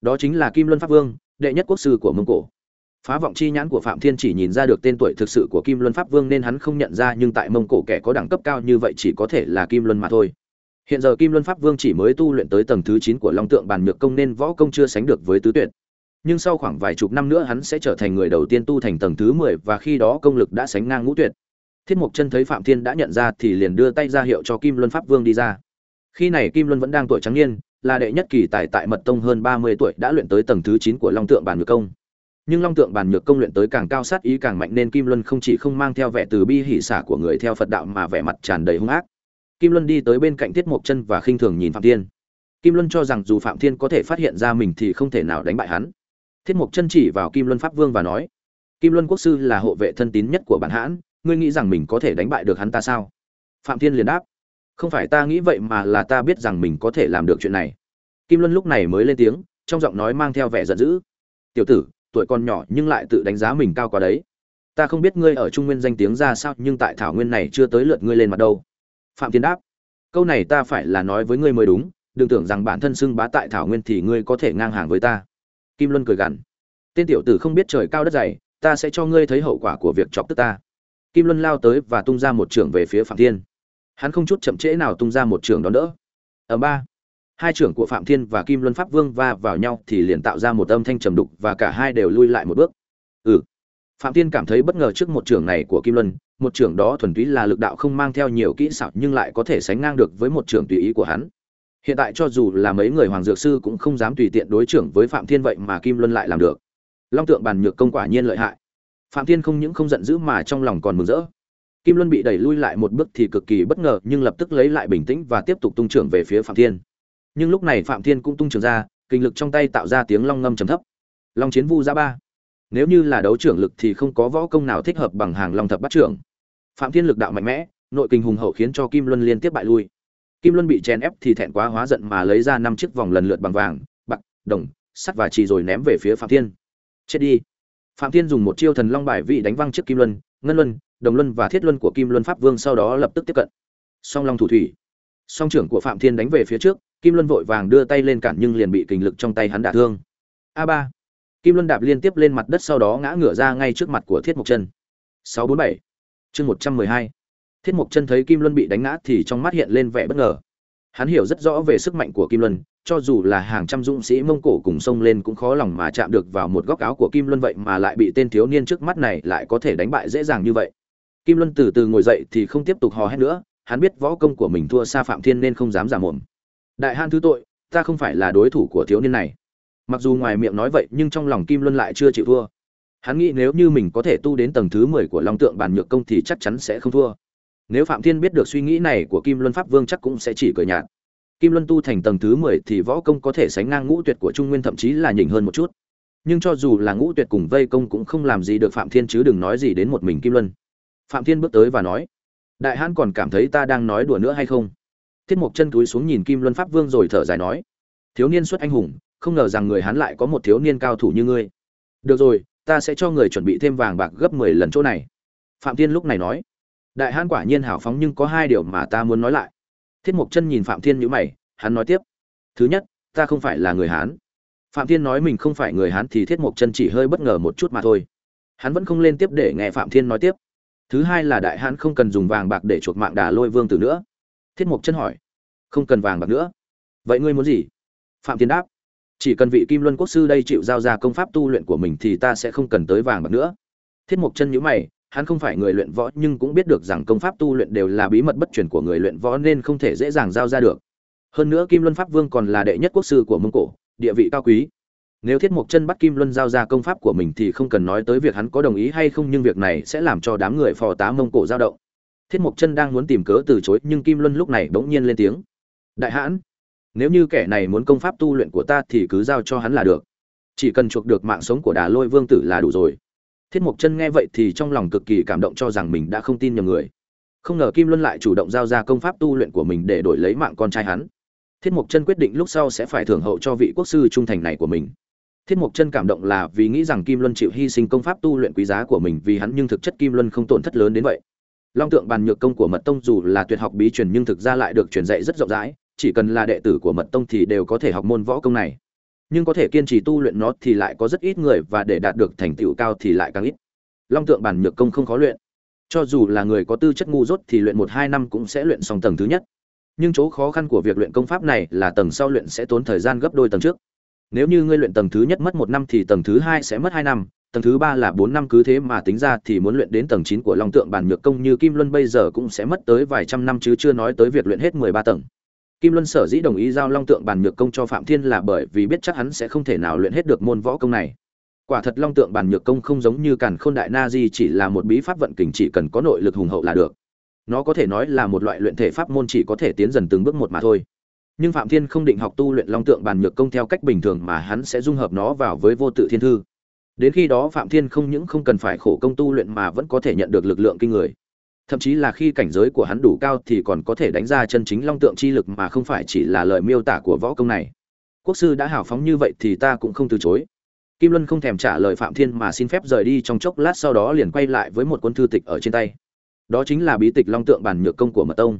Đó chính là kim luân pháp vương, đệ nhất quốc sư của mông cổ. Phá vọng chi nhãn của phạm thiên chỉ nhìn ra được tên tuổi thực sự của kim luân pháp vương nên hắn không nhận ra nhưng tại mông cổ kẻ có đẳng cấp cao như vậy chỉ có thể là kim luân mà thôi hiện giờ kim luân pháp vương chỉ mới tu luyện tới tầng thứ chín của long tượng bàn nhược công nên võ công chưa sánh được với tứ tuyệt. Nhưng sau khoảng vài chục năm nữa hắn sẽ trở thành người đầu tiên tu thành tầng thứ mười và khi đó công lực đã sánh ngang ngũ tuyệt. Thiết mục chân thấy phạm thiên đã nhận ra thì liền đưa tay ra hiệu cho kim luân pháp vương đi ra. Khi này kim luân vẫn đang tuổi trắng niên, là đệ nhất kỳ tài tại mật tông hơn ba mươi tuổi đã luyện tới tầng thứ chín của long tượng bàn nhược công. Nhưng long tượng bàn nhược công luyện tới càng cao sát ý càng mạnh nên kim luân không chỉ không mang theo vẻ từ bi hỷ xả của người theo phật đạo mà vẻ mặt tràn đầy hung ác kim luân đi tới bên cạnh thiết mộc chân và khinh thường nhìn phạm thiên. Kim luân cho rằng dù phạm thiên có thể phát hiện ra mình thì không thể nào đánh bại hắn. Thiết mộc chân chỉ vào kim luân pháp vương và nói, kim luân quốc sư là hộ vệ thân tín nhất của bản hãn, ngươi nghĩ rằng mình có thể đánh bại được hắn ta sao? Phạm thiên liền đáp, không phải ta nghĩ vậy mà là ta biết rằng mình có thể làm được chuyện này. Kim luân lúc này mới lên tiếng, trong giọng nói mang theo vẻ giận dữ, tiểu tử, tuổi còn nhỏ nhưng lại tự đánh giá mình cao quá đấy. Ta không biết ngươi ở trung nguyên danh tiếng ra sao nhưng tại thảo nguyên này chưa tới lượt ngươi lên mặt đâu phạm thiên đáp, câu này ta phải là nói với ngươi mới đúng, đừng tưởng rằng bản thân xưng bá tại thảo nguyên thì ngươi có thể ngang hàng với ta. Kim luân cười gằn, tên tiểu tử không biết trời cao đất dày, ta sẽ cho ngươi thấy hậu quả của việc chọc tức ta. Kim luân lao tới và tung ra một trưởng về phía phạm thiên. Hắn không chút chậm trễ nào tung ra một trưởng đón đỡ. Ở ba. Hai trưởng của phạm thiên và kim luân pháp vương va vào nhau thì liền tạo ra một âm thanh trầm đục và cả hai đều lui lại một bước. Ừ. Phạm thiên cảm thấy bất ngờ trước một trưởng này của kim luân một trưởng đó thuần túy là lực đạo không mang theo nhiều kỹ xảo nhưng lại có thể sánh ngang được với một trưởng tùy ý của hắn. Hiện tại cho dù là mấy người hoàng dược sư cũng không dám tùy tiện đối trưởng với phạm thiên vậy mà kim luân lại làm được. Long tượng bàn nhược công quả nhiên lợi hại. Phạm thiên không những không giận dữ mà trong lòng còn mừng rỡ. Kim luân bị đẩy lui lại một bước thì cực kỳ bất ngờ nhưng lập tức lấy lại bình tĩnh và tiếp tục tung trưởng về phía phạm thiên. Nhưng lúc này phạm thiên cũng tung trưởng ra, kinh lực trong tay tạo ra tiếng long ngâm trầm thấp. Long chiến vu ra ba. Nếu như là đấu trưởng lực thì không có võ công nào thích hợp bằng hàng long thập bắt trưởng phạm thiên lực đạo mạnh mẽ, nội kinh hùng hậu khiến cho kim luân liên tiếp bại lui. Kim luân bị chèn ép thì thẹn quá hóa giận mà lấy ra năm chiếc vòng lần lượt bằng vàng, bạc, đồng, sắt và chỉ rồi ném về phía phạm thiên. Chết đi. Phạm thiên dùng một chiêu thần long bài vị đánh văng chiếc kim luân, ngân luân, đồng luân và thiết luân của kim luân pháp vương sau đó lập tức tiếp cận. Song long thủ thủy. Song trưởng của phạm thiên đánh về phía trước, kim luân vội vàng đưa tay lên cản nhưng liền bị kình lực trong tay hắn đả thương. A ba. Kim luân đạp liên tiếp lên mặt đất sau đó ngã ngửa ra ngay trước mặt của thiết mộc chân. Sáu bốn bảy chương một trăm mười hai. Thiết mộc chân thấy kim luân bị đánh ngã thì trong mắt hiện lên vẻ bất ngờ. Hắn hiểu rất rõ về sức mạnh của kim luân, cho dù là hàng trăm dũng sĩ mông cổ cùng xông lên cũng khó lòng mà chạm được vào một góc áo của kim luân vậy mà lại bị tên thiếu niên trước mắt này lại có thể đánh bại dễ dàng như vậy. Kim luân từ từ ngồi dậy thì không tiếp tục hò hét nữa, hắn biết võ công của mình thua xa phạm thiên nên không dám giả mồm. Đại han thứ tội, ta không phải là đối thủ của thiếu niên này. Mặc dù ngoài miệng nói vậy nhưng trong lòng kim luân lại chưa chịu thua hắn nghĩ nếu như mình có thể tu đến tầng thứ mười của long tượng bàn nhược công thì chắc chắn sẽ không thua. Nếu phạm thiên biết được suy nghĩ này của kim luân pháp vương chắc cũng sẽ chỉ cười nhạt. Kim luân tu thành tầng thứ mười thì võ công có thể sánh ngang ngũ tuyệt của trung nguyên, thậm chí là nhỉnh hơn một chút. Nhưng cho dù là ngũ tuyệt cùng vây công cũng không làm gì được phạm thiên chứ đừng nói gì đến một mình kim luân. Phạm thiên bước tới và nói, đại hãn còn cảm thấy ta đang nói đùa nữa hay không? Thiết mộc chân túi xuống nhìn kim luân pháp vương rồi thở dài nói, thiếu niên xuất anh hùng, không ngờ rằng người hắn lại có một thiếu niên cao thủ như ngươi. Được rồi ta sẽ cho người chuẩn bị thêm vàng bạc gấp mười lần chỗ này. Phạm thiên lúc này nói. Đại hãn quả nhiên hào phóng nhưng có hai điều mà ta muốn nói lại. Thiết mộc chân nhìn phạm thiên nhữ mày, hắn nói tiếp. Thứ nhất, ta không phải là người hán. Phạm thiên nói mình không phải người hán thì thiết mộc chân chỉ hơi bất ngờ một chút mà thôi. Hắn vẫn không lên tiếp để nghe phạm thiên nói tiếp. Thứ hai là đại hán không cần dùng vàng bạc để chuộc mạng đà lôi vương tử nữa. Thiết mộc chân hỏi. Không cần vàng bạc nữa. Vậy ngươi muốn gì? Phạm thiên đáp chỉ cần vị kim luân quốc sư đây chịu giao ra công pháp tu luyện của mình thì ta sẽ không cần tới vàng bạc nữa. Thiết mộc chân nhữ mày, hắn không phải người luyện võ nhưng cũng biết được rằng công pháp tu luyện đều là bí mật bất truyền của người luyện võ nên không thể dễ dàng giao ra được. Hơn nữa kim luân pháp vương còn là đệ nhất quốc sư của mông cổ, địa vị cao quý. Nếu thiết mộc chân bắt kim luân giao ra công pháp của mình thì không cần nói tới việc hắn có đồng ý hay không nhưng việc này sẽ làm cho đám người phò tá mông cổ dao động. Thiết mộc chân đang muốn tìm cớ từ chối nhưng kim luân lúc này bỗng nhiên lên tiếng. Đại hãn nếu như kẻ này muốn công pháp tu luyện của ta thì cứ giao cho hắn là được. Chỉ cần chuộc được mạng sống của đà lôi vương tử là đủ rồi. Thiết mộc chân nghe vậy thì trong lòng cực kỳ cảm động cho rằng mình đã không tin nhầm người. Không ngờ kim luân lại chủ động giao ra công pháp tu luyện của mình để đổi lấy mạng con trai hắn. Thiết mộc chân quyết định lúc sau sẽ phải thưởng hậu cho vị quốc sư trung thành này của mình. Thiết mộc chân cảm động là vì nghĩ rằng kim luân chịu hy sinh công pháp tu luyện quý giá của mình vì hắn nhưng thực chất kim luân không tổn thất lớn đến vậy. Long tượng bàn nhược công của mật tông dù là tuyệt học bí truyền nhưng thực ra lại được truyền dạy rất rộng rãi chỉ cần là đệ tử của mật tông thì đều có thể học môn võ công này. Nhưng có thể kiên trì tu luyện nó thì lại có rất ít người và để đạt được thành tựu cao thì lại càng ít. Long tượng bản nhược công không khó luyện. Cho dù là người có tư chất ngu dốt thì luyện một hai năm cũng sẽ luyện xong tầng thứ nhất. Nhưng chỗ khó khăn của việc luyện công pháp này là tầng sau luyện sẽ tốn thời gian gấp đôi tầng trước. Nếu như ngươi luyện tầng thứ nhất mất một năm thì tầng thứ hai sẽ mất hai năm, tầng thứ ba là bốn năm cứ thế mà tính ra thì muốn luyện đến tầng chín của long tượng bản nhược công như kim luân bây giờ cũng sẽ mất tới vài trăm năm chứ chưa nói tới việc luyện hết mười ba tầng kim luân sở dĩ đồng ý giao long tượng bàn nhược công cho phạm thiên là bởi vì biết chắc hắn sẽ không thể nào luyện hết được môn võ công này. Quả thật long tượng bàn nhược công không giống như càn khôn đại na di chỉ là một bí pháp vận kình chỉ cần có nội lực hùng hậu là được. Nó có thể nói là một loại luyện thể pháp môn chỉ có thể tiến dần từng bước một mà thôi. Nhưng phạm thiên không định học tu luyện long tượng bàn nhược công theo cách bình thường mà hắn sẽ dung hợp nó vào với vô tự thiên thư. Đến khi đó phạm thiên không những không cần phải khổ công tu luyện mà vẫn có thể nhận được lực lượng kinh người thậm chí là khi cảnh giới của hắn đủ cao thì còn có thể đánh ra chân chính long tượng chi lực mà không phải chỉ là lời miêu tả của võ công này. Quốc sư đã hào phóng như vậy thì ta cũng không từ chối. Kim luân không thèm trả lời phạm thiên mà xin phép rời đi trong chốc lát sau đó liền quay lại với một cuốn thư tịch ở trên tay. Đó chính là bí tịch long tượng bản nhược công của mật tông.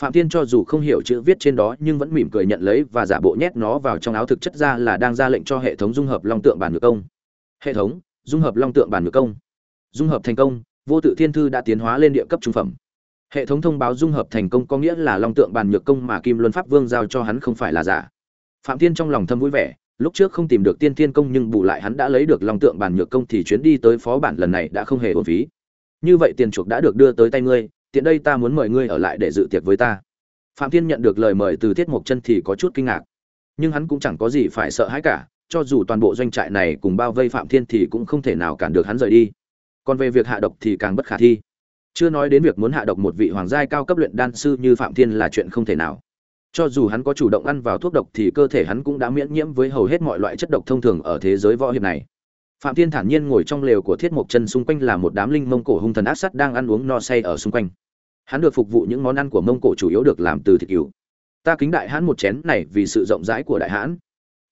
Phạm thiên cho dù không hiểu chữ viết trên đó nhưng vẫn mỉm cười nhận lấy và giả bộ nhét nó vào trong áo thực chất ra là đang ra lệnh cho hệ thống dung hợp long tượng bản Nhược công. Hệ thống, dung hợp long tượng bản Nhược công. Dung hợp thành công vô tự thiên thư đã tiến hóa lên địa cấp trung phẩm. Hệ thống thông báo dung hợp thành công có nghĩa là long tượng bàn nhược công mà kim luân pháp vương giao cho hắn không phải là giả. Phạm thiên trong lòng thâm vui vẻ, lúc trước không tìm được tiên thiên công nhưng bù lại hắn đã lấy được long tượng bàn nhược công thì chuyến đi tới phó bản lần này đã không hề ổn phí. Như vậy tiền chuộc đã được đưa tới tay ngươi, tiện đây ta muốn mời ngươi ở lại để dự tiệc với ta. Phạm thiên nhận được lời mời từ thiết mộc chân thì có chút kinh ngạc. Nhưng hắn cũng chẳng có gì phải sợ hãi cả, cho dù toàn bộ doanh trại này cùng bao vây phạm thiên thì cũng không thể nào cản được hắn rời đi còn về việc hạ độc thì càng bất khả thi. Chưa nói đến việc muốn hạ độc một vị hoàng giai cao cấp luyện đan sư như phạm thiên là chuyện không thể nào. Cho dù hắn có chủ động ăn vào thuốc độc thì cơ thể hắn cũng đã miễn nhiễm với hầu hết mọi loại chất độc thông thường ở thế giới võ hiệp này. Phạm thiên thản nhiên ngồi trong lều của thiết mộc chân xung quanh là một đám linh mông cổ hung thần ác sắt đang ăn uống no say ở xung quanh. Hắn được phục vụ những món ăn của mông cổ chủ yếu được làm từ thịt cừu. Ta kính đại hãn một chén này vì sự rộng rãi của đại hãn.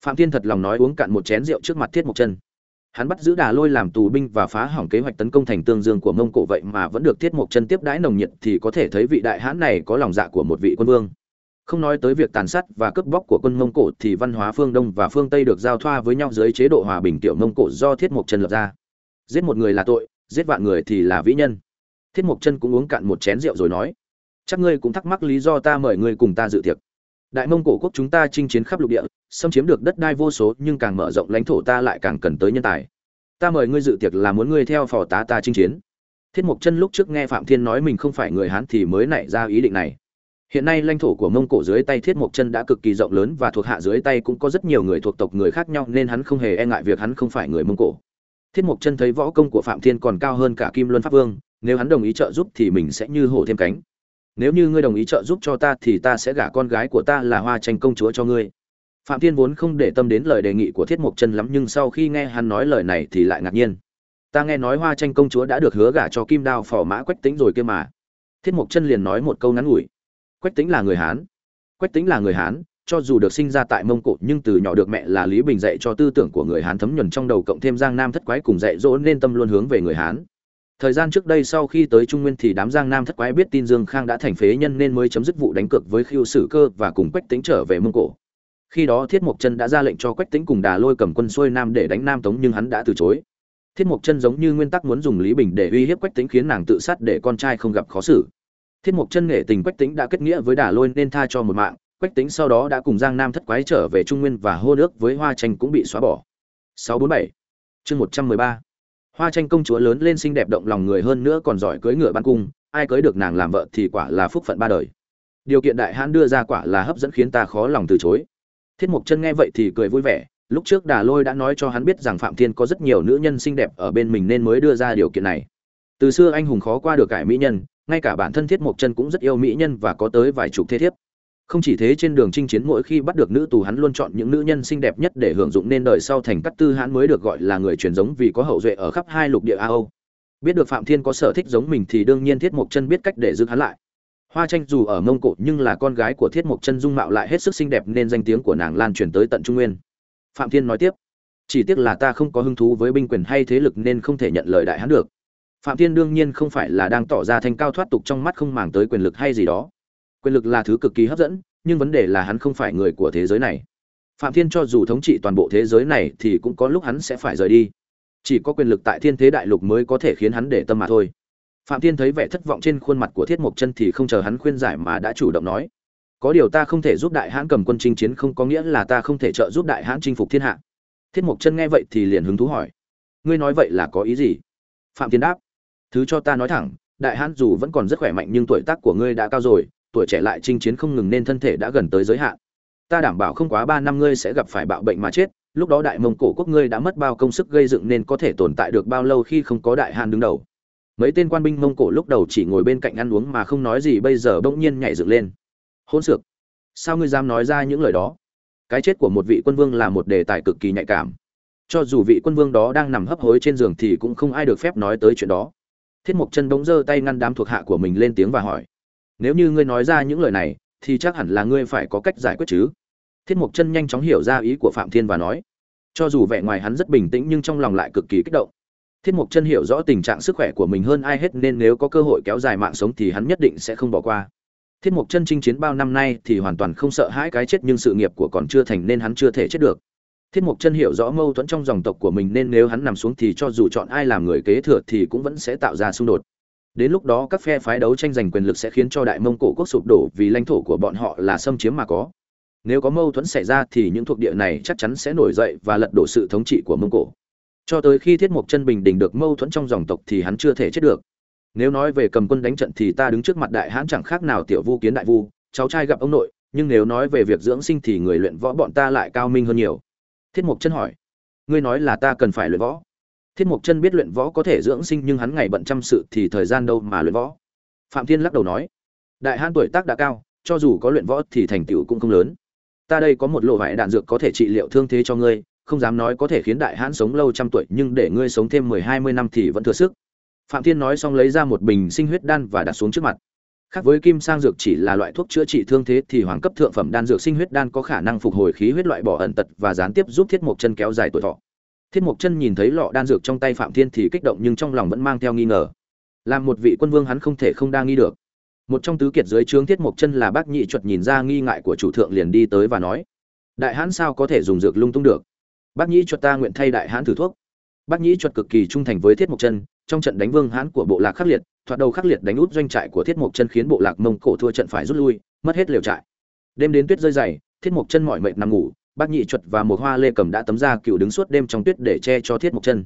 Phạm thiên thật lòng nói uống cạn một chén rượu trước mặt thiết mộc chân hắn bắt giữ đà lôi làm tù binh và phá hỏng kế hoạch tấn công thành tương dương của mông cổ vậy mà vẫn được thiết mộc chân tiếp đãi nồng nhiệt thì có thể thấy vị đại hãn này có lòng dạ của một vị quân vương. Không nói tới việc tàn sát và cướp bóc của quân mông cổ thì văn hóa phương đông và phương tây được giao thoa với nhau dưới chế độ hòa bình tiểu mông cổ do thiết mộc chân lập ra. Giết một người là tội, giết vạn người thì là vĩ nhân. Thiết mộc chân cũng uống cạn một chén rượu rồi nói, chắc ngươi cũng thắc mắc lý do ta mời ngươi cùng ta dự tiệc đại mông cổ quốc chúng ta chinh chiến khắp lục địa, xâm chiếm được đất đai vô số, nhưng càng mở rộng lãnh thổ ta lại càng cần tới nhân tài. Ta mời ngươi dự tiệc là muốn ngươi theo phò tá ta chinh chiến. Thiết mộc chân lúc trước nghe phạm thiên nói mình không phải người hán thì mới nảy ra ý định này. Hiện nay lãnh thổ của mông cổ dưới tay thiết mộc chân đã cực kỳ rộng lớn và thuộc hạ dưới tay cũng có rất nhiều người thuộc tộc người khác nhau, nên hắn không hề e ngại việc hắn không phải người mông cổ. Thiết mộc chân thấy võ công của phạm thiên còn cao hơn cả kim luân pháp vương, nếu hắn đồng ý trợ giúp thì mình sẽ như hổ thêm cánh nếu như ngươi đồng ý trợ giúp cho ta thì ta sẽ gả con gái của ta là hoa tranh công chúa cho ngươi. Phạm thiên vốn không để tâm đến lời đề nghị của thiết mộc chân lắm nhưng sau khi nghe hắn nói lời này thì lại ngạc nhiên. Ta nghe nói hoa tranh công chúa đã được hứa gả cho kim đao phò mã quách tính rồi kia mà. Thiết mộc chân liền nói một câu ngắn ngủi. Quách tính là người hán. Quách tính là người hán, cho dù được sinh ra tại mông cổ nhưng từ nhỏ được mẹ là lý bình dạy cho tư tưởng của người hán thấm nhuần trong đầu cộng thêm giang nam thất quái cùng dạy dỗ nên tâm luôn hướng về người hán thời gian trước đây sau khi tới trung nguyên thì đám giang nam thất quái biết tin dương khang đã thành phế nhân nên mới chấm dứt vụ đánh cược với khiêu sử cơ và cùng quách tính trở về mông cổ. Khi đó thiết mộc chân đã ra lệnh cho quách tính cùng đà lôi cầm quân xuôi nam để đánh nam tống nhưng hắn đã từ chối. Thiết mộc chân giống như nguyên tắc muốn dùng lý bình để uy hiếp quách tính khiến nàng tự sát để con trai không gặp khó xử. Thiết mộc chân nghệ tình quách tính đã kết nghĩa với đà lôi nên tha cho một mạng. Quách tính sau đó đã cùng giang nam thất quái trở về trung nguyên và hô nước với hoa tranh cũng bị xóa bỏ. 647 chương 113 hoa tranh công chúa lớn lên xinh đẹp động lòng người hơn nữa còn giỏi cưới ngựa ban cung, ai cưới được nàng làm vợ thì quả là phúc phận ba đời. Điều kiện đại hãn đưa ra quả là hấp dẫn khiến ta khó lòng từ chối. Thiết mộc chân nghe vậy thì cười vui vẻ, lúc trước đà lôi đã nói cho hắn biết rằng phạm thiên có rất nhiều nữ nhân xinh đẹp ở bên mình nên mới đưa ra điều kiện này. Từ xưa anh hùng khó qua được cải mỹ nhân, ngay cả bản thân thiết mộc chân cũng rất yêu mỹ nhân và có tới vài chục thế thiếp không chỉ thế trên đường chinh chiến mỗi khi bắt được nữ tù hắn luôn chọn những nữ nhân xinh đẹp nhất để hưởng dụng nên đời sau thành cát tư hãn mới được gọi là người truyền giống vì có hậu duệ ở khắp hai lục địa a âu. Biết được phạm thiên có sở thích giống mình thì đương nhiên thiết mộc chân biết cách để giữ hắn lại. Hoa tranh dù ở mông cổ nhưng là con gái của thiết mộc chân dung mạo lại hết sức xinh đẹp nên danh tiếng của nàng lan truyền tới tận trung nguyên. Phạm thiên nói tiếp, chỉ tiếc là ta không có hứng thú với binh quyền hay thế lực nên không thể nhận lời đại hắn được. Phạm thiên đương nhiên không phải là đang tỏ ra thanh cao thoát tục trong mắt không màng tới quyền lực hay gì đó quyền lực là thứ cực kỳ hấp dẫn, nhưng vấn đề là hắn không phải người của thế giới này. Phạm thiên cho dù thống trị toàn bộ thế giới này thì cũng có lúc hắn sẽ phải rời đi. Chỉ có quyền lực tại thiên thế đại lục mới có thể khiến hắn để tâm mà thôi. Phạm thiên thấy vẻ thất vọng trên khuôn mặt của thiết mộc chân thì không chờ hắn khuyên giải mà đã chủ động nói. Có điều ta không thể giúp đại hãn cầm quân chinh chiến không có nghĩa là ta không thể trợ giúp đại hãn chinh phục thiên hạ. Thiết mộc chân nghe vậy thì liền hứng thú hỏi. Ngươi nói vậy là có ý gì? Phạm thiên đáp. Thứ cho ta nói thẳng, đại hãn dù vẫn còn rất khỏe mạnh nhưng tuổi tác của ngươi đã cao rồi tuổi trẻ lại chinh chiến không ngừng nên thân thể đã gần tới giới hạn. Ta đảm bảo không quá ba năm ngươi sẽ gặp phải bạo bệnh mà chết, lúc đó đại mông cổ quốc ngươi đã mất bao công sức gây dựng nên có thể tồn tại được bao lâu khi không có đại hàn đứng đầu. Mấy tên quan binh mông cổ lúc đầu chỉ ngồi bên cạnh ăn uống mà không nói gì bây giờ bỗng nhiên nhảy dựng lên. Hỗn xược sao ngươi dám nói ra những lời đó? Cái chết của một vị quân vương là một đề tài cực kỳ nhạy cảm. Cho dù vị quân vương đó đang nằm hấp hối trên giường thì cũng không ai được phép nói tới chuyện đó. Thiết mộc chân bỗng giơ tay ngăn đám thuộc hạ của mình lên tiếng và hỏi nếu như ngươi nói ra những lời này, thì chắc hẳn là ngươi phải có cách giải quyết chứ. Thiết mộc chân nhanh chóng hiểu ra ý của phạm thiên và nói. Cho dù vẻ ngoài hắn rất bình tĩnh nhưng trong lòng lại cực kỳ kích động. Thiết mộc chân hiểu rõ tình trạng sức khỏe của mình hơn ai hết nên nếu có cơ hội kéo dài mạng sống thì hắn nhất định sẽ không bỏ qua. Thiết mục chân chinh chiến bao năm nay thì hoàn toàn không sợ hãi cái chết nhưng sự nghiệp của còn chưa thành nên hắn chưa thể chết được. Thiết mục chân hiểu rõ mâu thuẫn trong dòng tộc của mình nên nếu hắn nằm xuống thì cho dù chọn ai làm người kế thừa thì cũng vẫn sẽ tạo ra xung đột đến lúc đó các phe phái đấu tranh giành quyền lực sẽ khiến cho đại mông cổ quốc sụp đổ vì lãnh thổ của bọn họ là xâm chiếm mà có. Nếu có mâu thuẫn xảy ra thì những thuộc địa này chắc chắn sẽ nổi dậy và lật đổ sự thống trị của mông cổ. Cho tới khi thiết mục chân bình định được mâu thuẫn trong dòng tộc thì hắn chưa thể chết được. Nếu nói về cầm quân đánh trận thì ta đứng trước mặt đại hãn chẳng khác nào tiểu vu kiến đại vu, cháu trai gặp ông nội, nhưng nếu nói về việc dưỡng sinh thì người luyện võ bọn ta lại cao minh hơn nhiều. Thiết mục chân hỏi, ngươi nói là ta cần phải luyện võ thiết mục chân biết luyện võ có thể dưỡng sinh nhưng hắn ngày bận chăm sự thì thời gian đâu mà luyện võ? Phạm thiên lắc đầu nói, đại hãn tuổi tác đã cao, cho dù có luyện võ thì thành tựu cũng không lớn. Ta đây có một lộ vải đạn dược có thể trị liệu thương thế cho ngươi, không dám nói có thể khiến đại hãn sống lâu trăm tuổi, nhưng để ngươi sống thêm mười hai mươi năm thì vẫn thừa sức. Phạm thiên nói xong lấy ra một bình sinh huyết đan và đặt xuống trước mặt. Khác với kim sang dược chỉ là loại thuốc chữa trị thương thế thì hoàng cấp thượng phẩm đan dược sinh huyết đan có khả năng phục hồi khí huyết loại bỏ ẩn tật và gián tiếp giúp thiết mộc chân kéo dài tuổi thọ thiết mộc chân nhìn thấy lọ đan dược trong tay phạm thiên thì kích động nhưng trong lòng vẫn mang theo nghi ngờ. Làm một vị quân vương hắn không thể không đa nghi được. Một trong tứ kiệt dưới trướng thiết mộc chân là bác nhị chuột nhìn ra nghi ngại của chủ thượng liền đi tới và nói, đại hãn sao có thể dùng dược lung tung được? Bác nhị chuột ta nguyện thay đại hãn thử thuốc. Bác nhị chuột cực kỳ trung thành với thiết mộc chân, trong trận đánh vương hãn của bộ lạc khắc liệt, thoạt đầu khắc liệt đánh út doanh trại của thiết mộc chân khiến bộ lạc mông cổ thua trận phải rút lui, mất hết liều trại. Đêm đến tuyết rơi dày, thiết mộc chân mỏi mệt nằm ngủ bác nhị chuột và một hoa lê cầm đã tấm ra cựu đứng suốt đêm trong tuyết để che cho thiết mộc chân.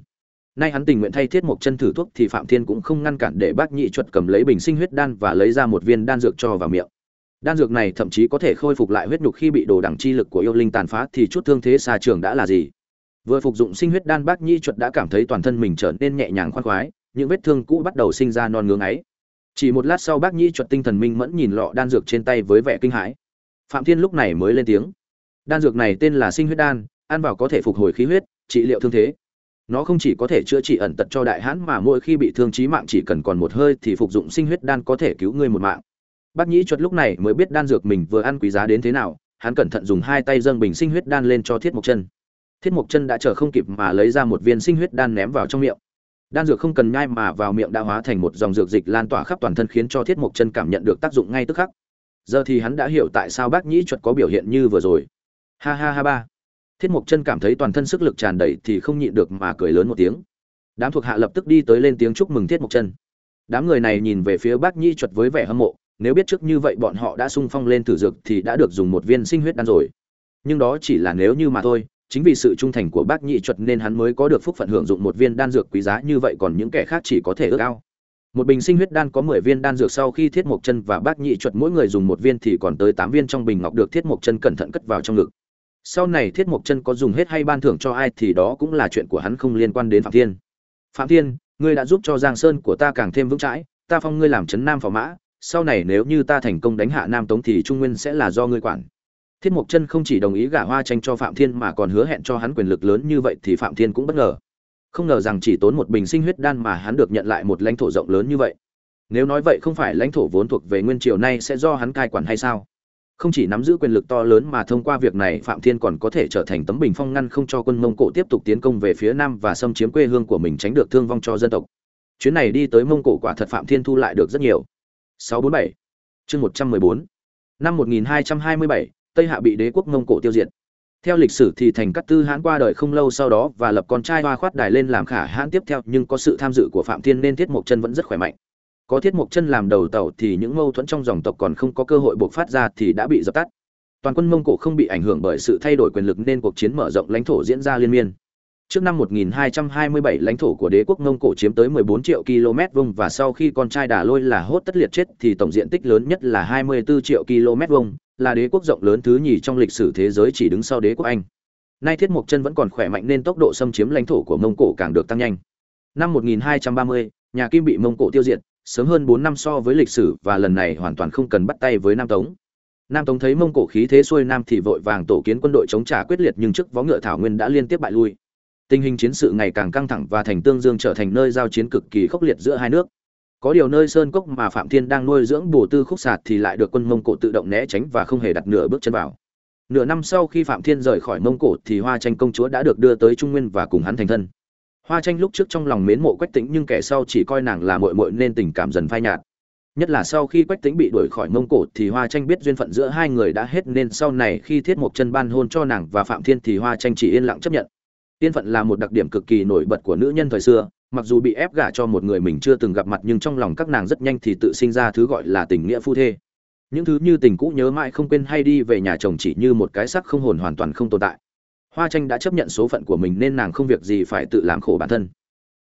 Nay hắn tình nguyện thay thiết mộc chân thử thuốc thì phạm thiên cũng không ngăn cản để bác nhị chuột cầm lấy bình sinh huyết đan và lấy ra một viên đan dược cho vào miệng. Đan dược này thậm chí có thể khôi phục lại huyết nhục khi bị đồ đẳng chi lực của yêu linh tàn phá thì chút thương thế xa trường đã là gì? Vừa phục dụng sinh huyết đan, bác nhị chuột đã cảm thấy toàn thân mình trở nên nhẹ nhàng khoan khoái, những vết thương cũ bắt đầu sinh ra non ngưỡng ấy chỉ một lát sau bác nhị chuột tinh thần minh mẫn nhìn lọ đan dược trên tay với vẻ kinh hãi. Phạm thiên lúc này mới lên tiếng đan dược này tên là sinh huyết đan, ăn vào có thể phục hồi khí huyết, trị liệu thương thế. Nó không chỉ có thể chữa trị ẩn tật cho đại hãn mà mỗi khi bị thương chí mạng chỉ cần còn một hơi thì phục dụng sinh huyết đan có thể cứu ngươi một mạng. Bác nhĩ chuột lúc này mới biết đan dược mình vừa ăn quý giá đến thế nào, hắn cẩn thận dùng hai tay dâng bình sinh huyết đan lên cho thiết mộc chân. Thiết mộc chân đã chờ không kịp mà lấy ra một viên sinh huyết đan ném vào trong miệng. Đan dược không cần nhai mà vào miệng đã hóa thành một dòng dược dịch lan tỏa khắp toàn thân khiến cho thiết mộc chân cảm nhận được tác dụng ngay tức khắc. Giờ thì hắn đã hiểu tại sao bác nhĩ chuột có biểu hiện như vừa rồi ha ha ha ba. Thiết mộc chân cảm thấy toàn thân sức lực tràn đầy thì không nhịn được mà cười lớn một tiếng. Đám thuộc hạ lập tức đi tới lên tiếng chúc mừng thiết mộc chân. Đám người này nhìn về phía bác nhi chuột với vẻ hâm mộ, nếu biết trước như vậy bọn họ đã sung phong lên thử dược thì đã được dùng một viên sinh huyết đan rồi. Nhưng đó chỉ là nếu như mà thôi, chính vì sự trung thành của bác nhị chuột nên hắn mới có được phúc phận hưởng dụng một viên đan dược quý giá như vậy còn những kẻ khác chỉ có thể ước ao. Một bình sinh huyết đan có mười viên đan dược sau khi thiết mộc chân và bác nhị chuột mỗi người dùng một viên thì còn tới tám viên trong bình ngọc được thiết mộc chân cẩn thận cất vào trong ngực sau này thiết mộc chân có dùng hết hay ban thưởng cho ai thì đó cũng là chuyện của hắn không liên quan đến phạm thiên. Phạm thiên, ngươi đã giúp cho giang sơn của ta càng thêm vững chãi, ta phong ngươi làm trấn nam phò mã, sau này nếu như ta thành công đánh hạ nam tống thì trung nguyên sẽ là do ngươi quản. Thiết mộc chân không chỉ đồng ý gả hoa tranh cho phạm thiên mà còn hứa hẹn cho hắn quyền lực lớn như vậy thì phạm thiên cũng bất ngờ. Không ngờ rằng chỉ tốn một bình sinh huyết đan mà hắn được nhận lại một lãnh thổ rộng lớn như vậy. Nếu nói vậy không phải lãnh thổ vốn thuộc về nguyên triều nay sẽ do hắn cai quản hay sao? Không chỉ nắm giữ quyền lực to lớn mà thông qua việc này phạm thiên còn có thể trở thành tấm bình phong ngăn không cho quân mông cổ tiếp tục tiến công về phía nam và xâm chiếm quê hương của mình tránh được thương vong cho dân tộc. Chuyến này đi tới mông cổ quả thật phạm thiên thu lại được rất nhiều. 647 chương 114 năm 1227 tây hạ bị đế quốc mông cổ tiêu diệt. Theo lịch sử thì thành cát tư hãn qua đời không lâu sau đó và lập con trai hoa khoát đài lên làm khả hãn tiếp theo, nhưng có sự tham dự của phạm thiên nên thiết mộc chân vẫn rất khỏe mạnh có thiết mộc chân làm đầu tàu thì những mâu thuẫn trong dòng tộc còn không có cơ hội buộc phát ra thì đã bị dập tắt. Toàn quân mông cổ không bị ảnh hưởng bởi sự thay đổi quyền lực nên cuộc chiến mở rộng lãnh thổ diễn ra liên miên. Trước năm 1227 lãnh thổ của đế quốc mông cổ chiếm tới 14 triệu km vuông và sau khi con trai đà lôi là hốt tất liệt chết thì tổng diện tích lớn nhất là 24 triệu km vuông là đế quốc rộng lớn thứ nhì trong lịch sử thế giới chỉ đứng sau đế quốc anh. Nay thiết mộc chân vẫn còn khỏe mạnh nên tốc độ xâm chiếm lãnh thổ của mông cổ càng được tăng nhanh. Năm 1230, nhà kim bị mông cổ tiêu diệt sớm hơn bốn năm so với lịch sử và lần này hoàn toàn không cần bắt tay với Nam Tống. Nam Tống thấy Mông Cổ khí thế xuôi nam thì vội vàng tổ kiến quân đội chống trả quyết liệt nhưng trước vó ngựa thảo nguyên đã liên tiếp bại lui. Tình hình chiến sự ngày càng căng thẳng và thành Tương Dương trở thành nơi giao chiến cực kỳ khốc liệt giữa hai nước. Có điều nơi sơn cốc mà Phạm Thiên đang nuôi dưỡng bổ tư khúc sạt thì lại được quân Mông Cổ tự động né tránh và không hề đặt nửa bước chân vào. Nửa năm sau khi Phạm Thiên rời khỏi Mông Cổ thì Hoa Tranh công chúa đã được đưa tới Trung Nguyên và cùng hắn thành thân hoa tranh lúc trước trong lòng mến mộ quách tĩnh nhưng kẻ sau chỉ coi nàng là mội mội nên tình cảm dần phai nhạt. Nhất là sau khi quách tính bị đuổi khỏi mông cổ thì hoa tranh biết duyên phận giữa hai người đã hết nên sau này khi thiết mộc chân ban hôn cho nàng và phạm thiên thì hoa tranh chỉ yên lặng chấp nhận. Yên phận là một đặc điểm cực kỳ nổi bật của nữ nhân thời xưa, mặc dù bị ép gả cho một người mình chưa từng gặp mặt nhưng trong lòng các nàng rất nhanh thì tự sinh ra thứ gọi là tình nghĩa phu thê. Những thứ như tình cũ nhớ mãi không quên hay đi về nhà chồng chỉ như một cái sắc không hồn hoàn toàn không tồn tại hoa tranh đã chấp nhận số phận của mình nên nàng không việc gì phải tự làm khổ bản thân.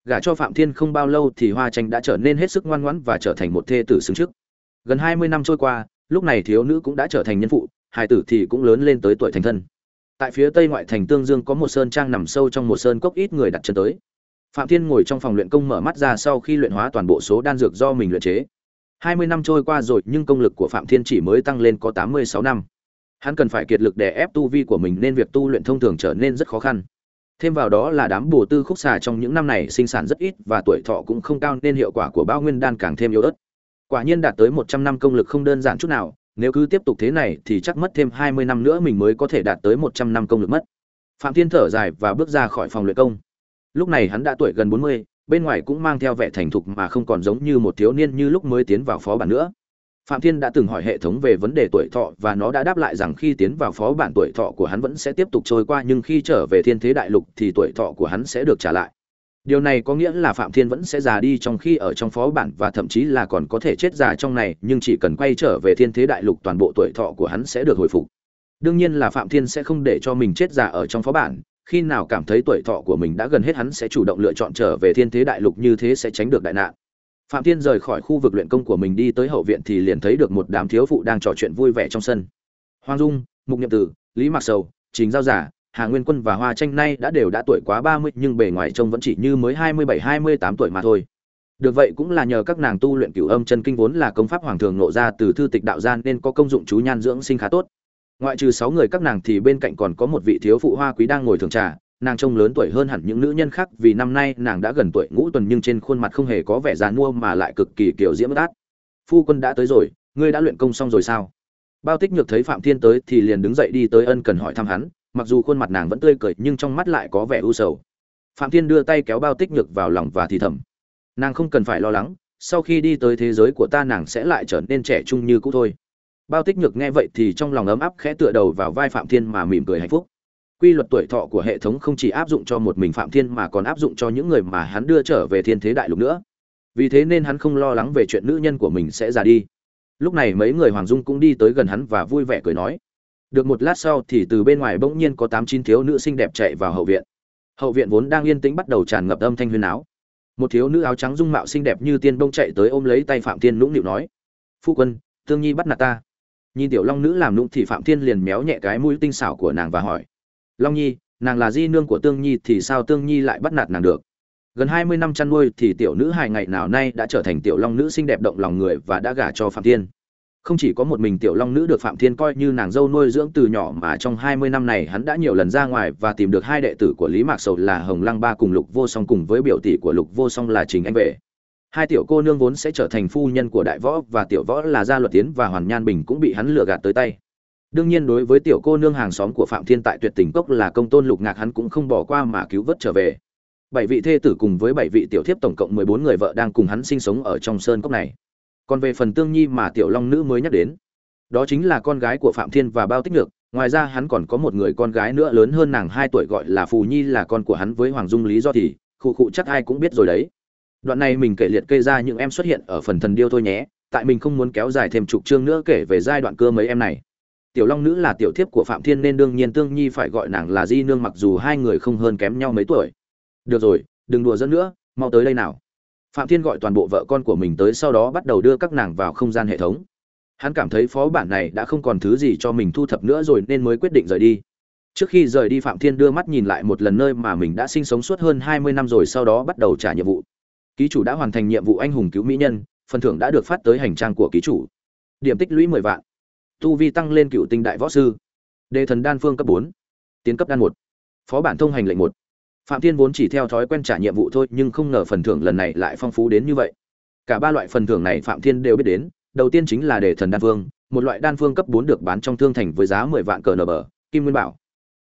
Gả cho phạm thiên không bao lâu thì hoa tranh đã trở nên hết sức ngoan ngoãn và trở thành một thê tử xứng trước. Gần hai mươi năm trôi qua, lúc này thiếu nữ cũng đã trở thành nhân phụ, hài tử thì cũng lớn lên tới tuổi thành thân. Tại phía tây ngoại thành tương dương có một sơn trang nằm sâu trong một sơn cốc ít người đặt chân tới. Phạm thiên ngồi trong phòng luyện công mở mắt ra sau khi luyện hóa toàn bộ số đan dược do mình luyện chế. Hai mươi năm trôi qua rồi nhưng công lực của phạm thiên chỉ mới tăng lên có tám mươi sáu năm hắn cần phải kiệt lực để ép tu vi của mình nên việc tu luyện thông thường trở nên rất khó khăn. Thêm vào đó là đám bồ tư khúc xà trong những năm này sinh sản rất ít và tuổi thọ cũng không cao nên hiệu quả của bao nguyên đan càng thêm yếu ớt. Quả nhiên đạt tới một trăm năm công lực không đơn giản chút nào, nếu cứ tiếp tục thế này thì chắc mất thêm hai mươi năm nữa mình mới có thể đạt tới một trăm năm công lực mất. Phạm thiên thở dài và bước ra khỏi phòng luyện công. Lúc này hắn đã tuổi gần bốn mươi, bên ngoài cũng mang theo vẻ thành thục mà không còn giống như một thiếu niên như lúc mới tiến vào phó bản nữa phạm thiên đã từng hỏi hệ thống về vấn đề tuổi thọ và nó đã đáp lại rằng khi tiến vào phó bản tuổi thọ của hắn vẫn sẽ tiếp tục trôi qua, nhưng khi trở về thiên thế đại lục thì tuổi thọ của hắn sẽ được trả lại. Điều này có nghĩa là phạm thiên vẫn sẽ già đi trong khi ở trong phó bản và thậm chí là còn có thể chết già trong này, nhưng chỉ cần quay trở về thiên thế đại lục toàn bộ tuổi thọ của hắn sẽ được hồi phục. Đương nhiên là phạm thiên sẽ không để cho mình chết già ở trong phó bản. Khi nào cảm thấy tuổi thọ của mình đã gần hết, hắn sẽ chủ động lựa chọn trở về thiên thế đại lục, như thế sẽ tránh được đại nạn phạm thiên rời khỏi khu vực luyện công của mình đi tới hậu viện thì liền thấy được một đám thiếu phụ đang trò chuyện vui vẻ trong sân. Hoàng dung, mục nhậm tử, lý mạc sầu, trình giao giả, hà nguyên quân và hoa tranh nay đã đều đã tuổi quá ba mươi nhưng bề ngoài trông vẫn chỉ như mới hai mươi bảy, hai mươi tám tuổi mà thôi. Được vậy cũng là nhờ các nàng tu luyện cửu âm chân kinh vốn là công pháp hoàng thường nộ ra từ thư tịch đạo gian nên có công dụng chú nhan dưỡng sinh khá tốt. Ngoại trừ sáu người các nàng thì bên cạnh còn có một vị thiếu phụ hoa quý đang ngồi thường trà nàng trông lớn tuổi hơn hẳn những nữ nhân khác vì năm nay nàng đã gần tuổi ngũ tuần nhưng trên khuôn mặt không hề có vẻ già nua mà lại cực kỳ kiểu diễm át. Phu quân đã tới rồi, ngươi đã luyện công xong rồi sao? Bao tích nhược thấy phạm thiên tới thì liền đứng dậy đi tới ân cần hỏi thăm hắn, mặc dù khuôn mặt nàng vẫn tươi cười nhưng trong mắt lại có vẻ u sầu. Phạm thiên đưa tay kéo bao tích nhược vào lòng và thì thầm. Nàng không cần phải lo lắng, sau khi đi tới thế giới của ta nàng sẽ lại trở nên trẻ trung như cũ thôi. Bao tích nhược nghe vậy thì trong lòng ấm áp khẽ tựa đầu vào vai phạm thiên mà mỉm cười hạnh phúc quy luật tuổi thọ của hệ thống không chỉ áp dụng cho một mình phạm thiên mà còn áp dụng cho những người mà hắn đưa trở về thiên thế đại lục nữa. Vì thế nên hắn không lo lắng về chuyện nữ nhân của mình sẽ già đi. Lúc này mấy người hoàng dung cũng đi tới gần hắn và vui vẻ cười nói. Được một lát sau thì từ bên ngoài bỗng nhiên có tám chín thiếu nữ xinh đẹp chạy vào hậu viện. Hậu viện vốn đang yên tĩnh bắt đầu tràn ngập âm thanh huyên áo một thiếu nữ áo trắng dung mạo xinh đẹp như tiên bông chạy tới ôm lấy tay phạm thiên nũng nịu nói. Phu quân, tương nhi bắt nạt ta. Nhìn tiểu long nữ làm nũng thì phạm thiên liền méo nhẹ cái mũi tinh xảo của nàng và hỏi long nhi, nàng là di nương của tương nhi thì sao tương nhi lại bắt nạt nàng được? Gần hai mươi năm chăn nuôi thì tiểu nữ hài ngày nào nay đã trở thành tiểu long nữ xinh đẹp động lòng người và đã gả cho phạm thiên. Không chỉ có một mình tiểu long nữ được phạm thiên coi như nàng dâu nuôi dưỡng từ nhỏ mà trong hai mươi năm này hắn đã nhiều lần ra ngoài và tìm được hai đệ tử của lý mạc sầu là hồng lăng ba cùng lục vô song cùng với biểu tỷ của lục vô song là trình anh vệ. Hai tiểu cô nương vốn sẽ trở thành phu nhân của đại võ và tiểu võ là gia luật tiến và hoàn nhan bình cũng bị hắn lừa gạt tới tay đương nhiên đối với tiểu cô nương hàng xóm của phạm thiên tại tuyệt tình cốc là công tôn lục ngạc hắn cũng không bỏ qua mà cứu vớt trở về. Bảy vị thê tử cùng với bảy vị tiểu thiếp tổng cộng mười bốn người vợ đang cùng hắn sinh sống ở trong sơn cốc này. Còn về phần tương nhi mà tiểu long nữ mới nhắc đến, đó chính là con gái của phạm thiên và bao tích nhược. Ngoài ra hắn còn có một người con gái nữa lớn hơn nàng hai tuổi gọi là phù nhi là con của hắn với hoàng dung lý do thì, khụ khụ chắc ai cũng biết rồi đấy. Đoạn này mình kể liệt kê ra những em xuất hiện ở phần thần điêu thôi nhé, tại mình không muốn kéo dài thêm chục chương nữa kể về giai đoạn cơ mấy em này tiểu long nữ là tiểu thiếp của phạm thiên nên đương nhiên tương nhi phải gọi nàng là di nương mặc dù hai người không hơn kém nhau mấy tuổi. Được rồi, đừng đùa dẫn nữa, mau tới đây nào. Phạm thiên gọi toàn bộ vợ con của mình tới sau đó bắt đầu đưa các nàng vào không gian hệ thống. Hắn cảm thấy phó bản này đã không còn thứ gì cho mình thu thập nữa rồi nên mới quyết định rời đi. Trước khi rời đi, phạm thiên đưa mắt nhìn lại một lần nơi mà mình đã sinh sống suốt hơn hai mươi năm rồi, sau đó bắt đầu trả nhiệm vụ. Ký chủ đã hoàn thành nhiệm vụ anh hùng cứu mỹ nhân, phần thưởng đã được phát tới hành trang của ký chủ. Điểm tích lũy mười vạn tu vi tăng lên cựu tinh đại võ sư. Đề thần đan phương cấp bốn, tiến cấp đan một, phó bản thông hành lệnh một. Phạm thiên vốn chỉ theo thói quen trả nhiệm vụ thôi, nhưng không ngờ phần thưởng lần này lại phong phú đến như vậy. Cả ba loại phần thưởng này phạm thiên đều biết đến, đầu tiên chính là đề thần đan phương, một loại đan phương cấp bốn được bán trong thương thành với giá mười vạn cờ nờ bờ, kim nguyên bảo.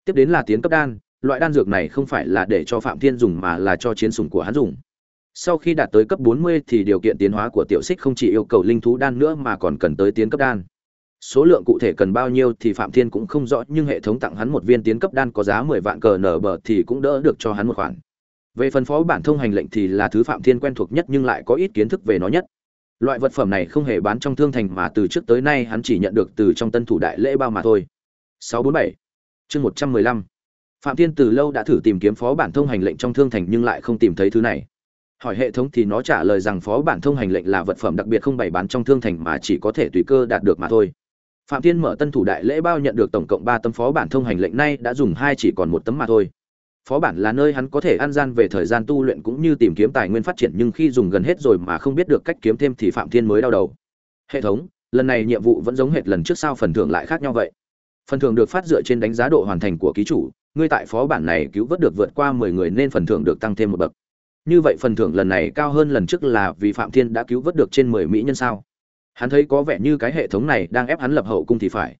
Tiếp đến là tiến cấp đan, loại đan dược này không phải là để cho phạm thiên dùng mà là cho chiến sủng của hắn dùng. Sau khi đạt tới cấp 40 thì điều kiện tiến hóa của tiểu xích không chỉ yêu cầu linh thú đan nữa mà còn cần tới tiến cấp đan số lượng cụ thể cần bao nhiêu thì phạm thiên cũng không rõ, nhưng hệ thống tặng hắn một viên tiến cấp đan có giá 10 vạn cờ nở bờ thì cũng đỡ được cho hắn một khoản. Về phần phó bản thông hành lệnh thì là thứ phạm thiên quen thuộc nhất nhưng lại có ít kiến thức về nó nhất. Loại vật phẩm này không hề bán trong thương thành mà từ trước tới nay hắn chỉ nhận được từ trong tân thủ đại lễ bao mà thôi. 647 chương 115 phạm thiên từ lâu đã thử tìm kiếm phó bản thông hành lệnh trong thương thành nhưng lại không tìm thấy thứ này. Hỏi hệ thống thì nó trả lời rằng phó bản thông hành lệnh là vật phẩm đặc biệt không bày bán trong thương thành mà chỉ có thể tùy cơ đạt được mà thôi phạm thiên mở tân thủ đại lễ bao nhận được tổng cộng ba tấm phó bản thông hành lệnh nay đã dùng hai chỉ còn một tấm mà thôi. Phó bản là nơi hắn có thể ăn gian về thời gian tu luyện cũng như tìm kiếm tài nguyên phát triển nhưng khi dùng gần hết rồi mà không biết được cách kiếm thêm thì phạm thiên mới đau đầu. Hệ thống, lần này nhiệm vụ vẫn giống hệt lần trước sao phần thưởng lại khác nhau vậy. Phần thưởng được phát dựa trên đánh giá độ hoàn thành của ký chủ, ngươi tại phó bản này cứu vớt được vượt qua mười người nên phần thưởng được tăng thêm một bậc. Như vậy phần thưởng lần này cao hơn lần trước là vì phạm thiên đã cứu vớt được trên mười mỹ nhân sao? Hắn thấy có vẻ như cái hệ thống này đang ép hắn lập hậu cung thì phải.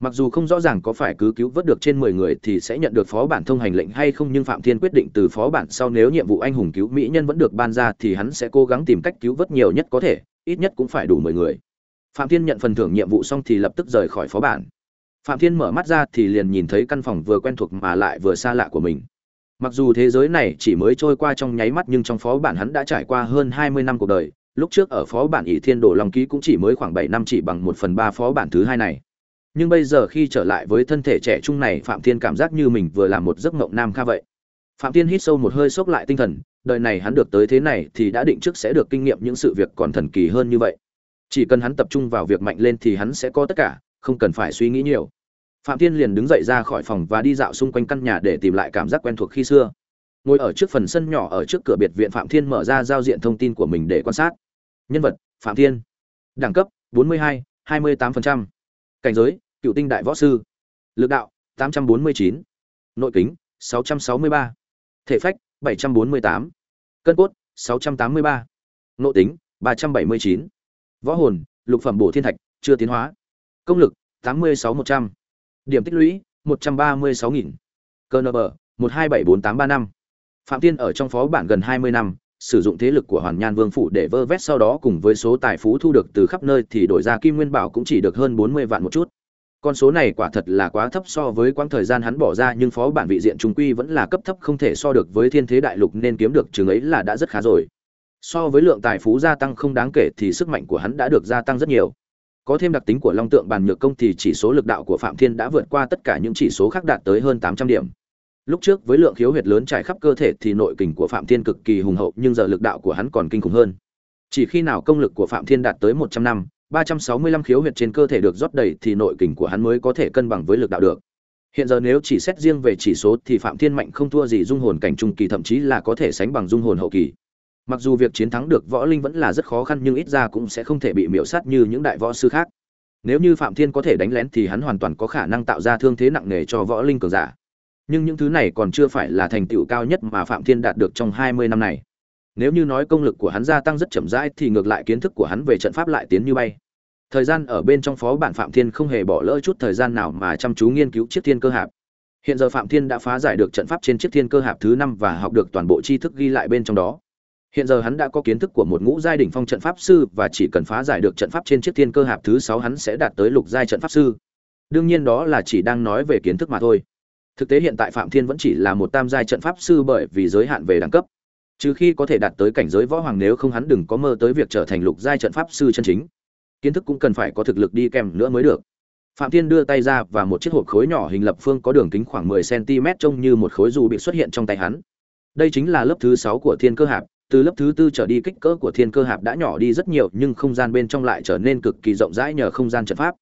Mặc dù không rõ ràng có phải cứ cứu vớt được trên mười người thì sẽ nhận được phó bản thông hành lệnh hay không, nhưng phạm thiên quyết định từ phó bản sau nếu nhiệm vụ anh hùng cứu mỹ nhân vẫn được ban ra thì hắn sẽ cố gắng tìm cách cứu vớt nhiều nhất có thể, ít nhất cũng phải đủ mười người. Phạm thiên nhận phần thưởng nhiệm vụ xong thì lập tức rời khỏi phó bản. Phạm thiên mở mắt ra thì liền nhìn thấy căn phòng vừa quen thuộc mà lại vừa xa lạ của mình. Mặc dù thế giới này chỉ mới trôi qua trong nháy mắt nhưng trong phó bản hắn đã trải qua hơn hai mươi năm cuộc đời lúc trước ở phó bản ỷ thiên đồ long ký cũng chỉ mới khoảng bảy năm chỉ bằng một phần ba phó bản thứ hai này. Nhưng bây giờ khi trở lại với thân thể trẻ trung này, phạm thiên cảm giác như mình vừa làm một giấc mộng nam kha vậy. Phạm thiên hít sâu một hơi sốc lại tinh thần, đời này hắn được tới thế này thì đã định trước sẽ được kinh nghiệm những sự việc còn thần kỳ hơn như vậy. Chỉ cần hắn tập trung vào việc mạnh lên thì hắn sẽ có tất cả, không cần phải suy nghĩ nhiều. Phạm thiên liền đứng dậy ra khỏi phòng và đi dạo xung quanh căn nhà để tìm lại cảm giác quen thuộc khi xưa. Ngồi ở trước phần sân nhỏ ở trước cửa biệt viện, phạm thiên mở ra giao diện thông tin của mình để quan sát nhân vật phạm thiên đẳng cấp 42, 28%. cảnh giới cựu tinh đại võ sư lực đạo 849. nội kính 663. thể phách 748. cân cốt 683. nội tính 379. võ hồn lục phẩm bổ thiên thạch chưa tiến hóa công lực 86-100. điểm tích lũy 136.000. cơ nơ bờ 1274835. phạm thiên ở trong phó bản gần 20 năm sử dụng thế lực của Hoàn Nhan Vương phủ để vơ vét sau đó cùng với số tài phú thu được từ khắp nơi thì đổi ra kim nguyên bảo cũng chỉ được hơn 40 vạn một chút. Con số này quả thật là quá thấp so với quãng thời gian hắn bỏ ra, nhưng phó bản vị diện trung quy vẫn là cấp thấp không thể so được với thiên thế đại lục nên kiếm được chừng ấy là đã rất khá rồi. So với lượng tài phú gia tăng không đáng kể thì sức mạnh của hắn đã được gia tăng rất nhiều. Có thêm đặc tính của Long Tượng Bàn Nhược Công thì chỉ số lực đạo của Phạm Thiên đã vượt qua tất cả những chỉ số khác đạt tới hơn 800 điểm. Lúc trước với lượng khiếu huyệt lớn trải khắp cơ thể thì nội kình của Phạm Thiên cực kỳ hùng hậu, nhưng giờ lực đạo của hắn còn kinh khủng hơn. Chỉ khi nào công lực của Phạm Thiên đạt tới 100 năm, 365 khiếu huyệt trên cơ thể được rót đầy thì nội kình của hắn mới có thể cân bằng với lực đạo được. Hiện giờ nếu chỉ xét riêng về chỉ số thì Phạm Thiên mạnh không thua gì dung hồn cảnh trung kỳ thậm chí là có thể sánh bằng dung hồn hậu kỳ. Mặc dù việc chiến thắng được võ linh vẫn là rất khó khăn nhưng ít ra cũng sẽ không thể bị miểu sát như những đại võ sư khác. Nếu như Phạm Thiên có thể đánh lén thì hắn hoàn toàn có khả năng tạo ra thương thế nặng nề cho võ linh cường giả nhưng những thứ này còn chưa phải là thành tựu cao nhất mà phạm thiên đạt được trong hai mươi năm này. Nếu như nói công lực của hắn gia tăng rất chậm rãi thì ngược lại kiến thức của hắn về trận pháp lại tiến như bay. Thời gian ở bên trong phó bản phạm thiên không hề bỏ lỡ chút thời gian nào mà chăm chú nghiên cứu chiếc thiên cơ hạp. Hiện giờ phạm thiên đã phá giải được trận pháp trên chiếc thiên cơ hạp thứ năm và học được toàn bộ tri thức ghi lại bên trong đó. Hiện giờ hắn đã có kiến thức của một ngũ giai đỉnh phong trận pháp sư và chỉ cần phá giải được trận pháp trên chiếc thiên cơ hạp thứ sáu hắn sẽ đạt tới lục giai trận pháp sư. Đương nhiên đó là chỉ đang nói về kiến thức mà thôi thực tế hiện tại phạm thiên vẫn chỉ là một tam giai trận pháp sư bởi vì giới hạn về đẳng cấp. Trừ khi có thể đạt tới cảnh giới võ hoàng nếu không hắn đừng có mơ tới việc trở thành lục giai trận pháp sư chân chính. Kiến thức cũng cần phải có thực lực đi kèm nữa mới được. Phạm thiên đưa tay ra và một chiếc hộp khối nhỏ hình lập phương có đường kính khoảng 10 cm trông như một khối dù bị xuất hiện trong tay hắn. Đây chính là lớp thứ 6 của thiên cơ hạp. Từ lớp thứ tư trở đi kích cỡ của thiên cơ hạp đã nhỏ đi rất nhiều nhưng không gian bên trong lại trở nên cực kỳ rộng rãi nhờ không gian trận pháp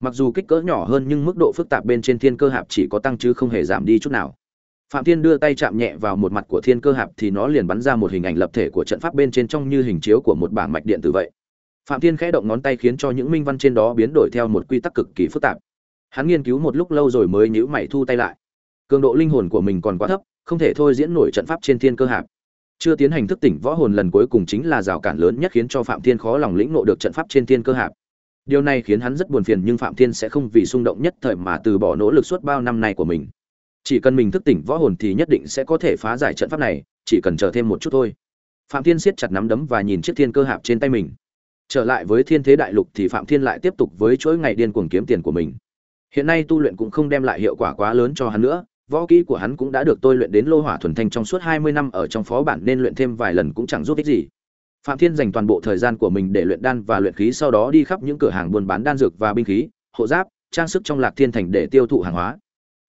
mặc dù kích cỡ nhỏ hơn nhưng mức độ phức tạp bên trên thiên cơ hạp chỉ có tăng chứ không hề giảm đi chút nào. Phạm thiên đưa tay chạm nhẹ vào một mặt của thiên cơ hạp thì nó liền bắn ra một hình ảnh lập thể của trận pháp bên trên trong như hình chiếu của một bảng mạch điện tử vậy. Phạm thiên khẽ động ngón tay khiến cho những minh văn trên đó biến đổi theo một quy tắc cực kỳ phức tạp. Hắn nghiên cứu một lúc lâu rồi mới nhíu mày thu tay lại. Cường độ linh hồn của mình còn quá thấp, không thể thôi diễn nổi trận pháp trên thiên cơ hạp. Chưa tiến hành thức tỉnh võ hồn lần cuối cùng chính là rào cản lớn nhất khiến cho phạm thiên khó lòng lĩnh ngộ được trận pháp trên thiên cơ hạp điều này khiến hắn rất buồn phiền nhưng phạm thiên sẽ không vì xung động nhất thời mà từ bỏ nỗ lực suốt bao năm này của mình. Chỉ cần mình thức tỉnh võ hồn thì nhất định sẽ có thể phá giải trận pháp này, chỉ cần chờ thêm một chút thôi. Phạm thiên siết chặt nắm đấm và nhìn chiếc thiên cơ hạp trên tay mình. Trở lại với thiên thế đại lục thì phạm thiên lại tiếp tục với chuỗi ngày điên cuồng kiếm tiền của mình. Hiện nay tu luyện cũng không đem lại hiệu quả quá lớn cho hắn nữa, võ kỹ của hắn cũng đã được tôi luyện đến lô hỏa thuần thanh trong suốt 20 năm ở trong phó bản nên luyện thêm vài lần cũng chẳng giúp ích gì phạm thiên dành toàn bộ thời gian của mình để luyện đan và luyện khí, sau đó đi khắp những cửa hàng buôn bán đan dược và binh khí, hộ giáp, trang sức trong lạc thiên thành để tiêu thụ hàng hóa.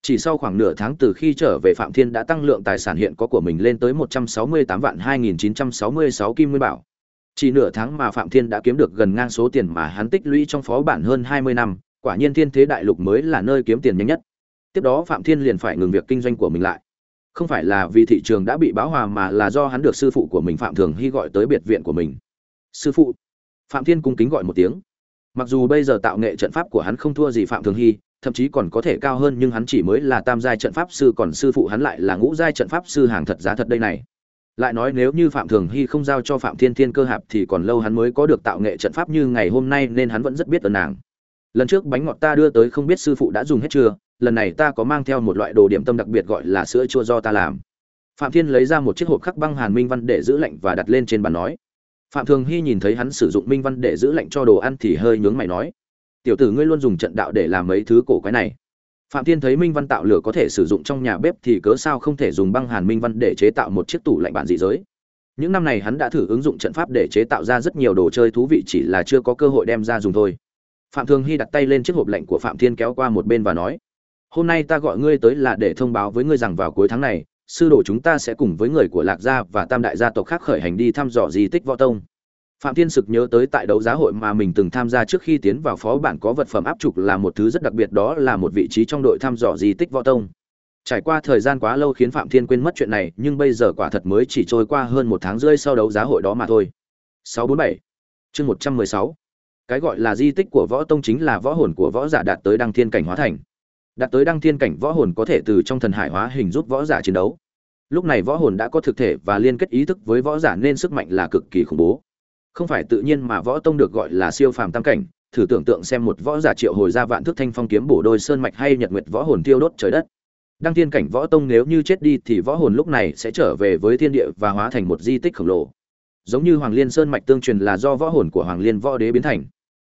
Chỉ sau khoảng nửa tháng từ khi trở về, phạm thiên đã tăng lượng tài sản hiện có của mình lên tới 168 vạn 2.966 kim nguyên bảo. Chỉ nửa tháng mà phạm thiên đã kiếm được gần ngang số tiền mà hắn tích lũy trong phó bản hơn 20 năm, quả nhiên thiên thế đại lục mới là nơi kiếm tiền nhanh nhất. Tiếp đó phạm thiên liền phải ngừng việc kinh doanh của mình lại không phải là vì thị trường đã bị báo hòa mà là do hắn được sư phụ của mình phạm thường hy gọi tới biệt viện của mình. Sư phụ, phạm thiên cung kính gọi một tiếng. Mặc dù bây giờ tạo nghệ trận pháp của hắn không thua gì phạm thường hy, thậm chí còn có thể cao hơn nhưng hắn chỉ mới là tam giai trận pháp sư, còn sư phụ hắn lại là ngũ giai trận pháp sư hàng thật giá thật đây này. Lại nói nếu như phạm thường hy không giao cho phạm thiên thiên cơ hạp thì còn lâu hắn mới có được tạo nghệ trận pháp như ngày hôm nay nên hắn vẫn rất biết ơn nàng lần trước bánh ngọt ta đưa tới không biết sư phụ đã dùng hết chưa, lần này ta có mang theo một loại đồ điểm tâm đặc biệt gọi là sữa chua do ta làm. Phạm thiên lấy ra một chiếc hộp khắc băng hàn minh văn để giữ lạnh và đặt lên trên bàn nói. Phạm thường hy nhìn thấy hắn sử dụng minh văn để giữ lạnh cho đồ ăn thì hơi nhướng mày nói. Tiểu tử ngươi luôn dùng trận đạo để làm mấy thứ cổ quái này. Phạm thiên thấy minh văn tạo lửa có thể sử dụng trong nhà bếp thì cớ sao không thể dùng băng hàn minh văn để chế tạo một chiếc tủ lạnh bản dị giới. Những năm này hắn đã thử ứng dụng trận pháp để chế tạo ra rất nhiều đồ chơi thú vị chỉ là chưa có cơ hội đem ra dùng thôi phạm thường hy đặt tay lên chiếc hộp lạnh của phạm thiên kéo qua một bên và nói, hôm nay ta gọi ngươi tới là để thông báo với ngươi rằng vào cuối tháng này, sư đồ chúng ta sẽ cùng với người của lạc gia và tam đại gia tộc khác khởi hành đi thăm dò di tích võ tông. Phạm thiên sực nhớ tới tại đấu giá hội mà mình từng tham gia trước khi tiến vào phó bản có vật phẩm áp trục là một thứ rất đặc biệt, đó là một vị trí trong đội thăm dò di tích võ tông. Trải qua thời gian quá lâu khiến phạm thiên quên mất chuyện này, nhưng bây giờ quả thật mới chỉ trôi qua hơn một tháng rưỡi sau đấu giá hội đó mà thôi. 647 chương 116 cái gọi là di tích của võ tông chính là võ hồn của võ giả đạt tới đăng thiên cảnh hóa thành. Đạt tới đăng thiên cảnh, võ hồn có thể từ trong thần hải hóa hình giúp võ giả chiến đấu. Lúc này võ hồn đã có thực thể và liên kết ý thức với võ giả nên sức mạnh là cực kỳ khủng bố. Không phải tự nhiên mà võ tông được gọi là siêu phàm tam cảnh, thử tưởng tượng xem một võ giả triệu hồi ra vạn thước thanh phong kiếm bổ đôi sơn mạch hay nhật nguyệt võ hồn tiêu đốt trời đất. Đăng thiên cảnh võ tông nếu như chết đi thì võ hồn lúc này sẽ trở về với thiên địa và hóa thành một di tích khổng lồ. Giống như hoàng liên sơn mạch tương truyền là do võ hồn của hoàng liên võ đế biến thành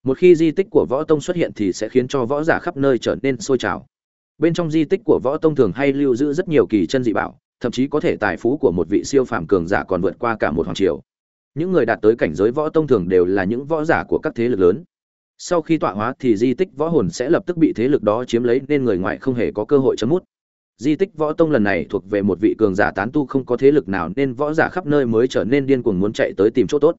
một khi di tích của võ tông xuất hiện thì sẽ khiến cho võ giả khắp nơi trở nên sôi trào. Bên trong di tích của võ tông thường hay lưu giữ rất nhiều kỳ chân dị bảo, thậm chí có thể tài phú của một vị siêu phàm cường giả còn vượt qua cả một hoàng triều. Những người đạt tới cảnh giới võ tông thường đều là những võ giả của các thế lực lớn. Sau khi tọa hóa thì di tích võ hồn sẽ lập tức bị thế lực đó chiếm lấy nên người ngoại không hề có cơ hội chấm mút. Di tích võ tông lần này thuộc về một vị cường giả tán tu không có thế lực nào nên võ giả khắp nơi mới trở nên điên cuồng muốn chạy tới tìm chỗ tốt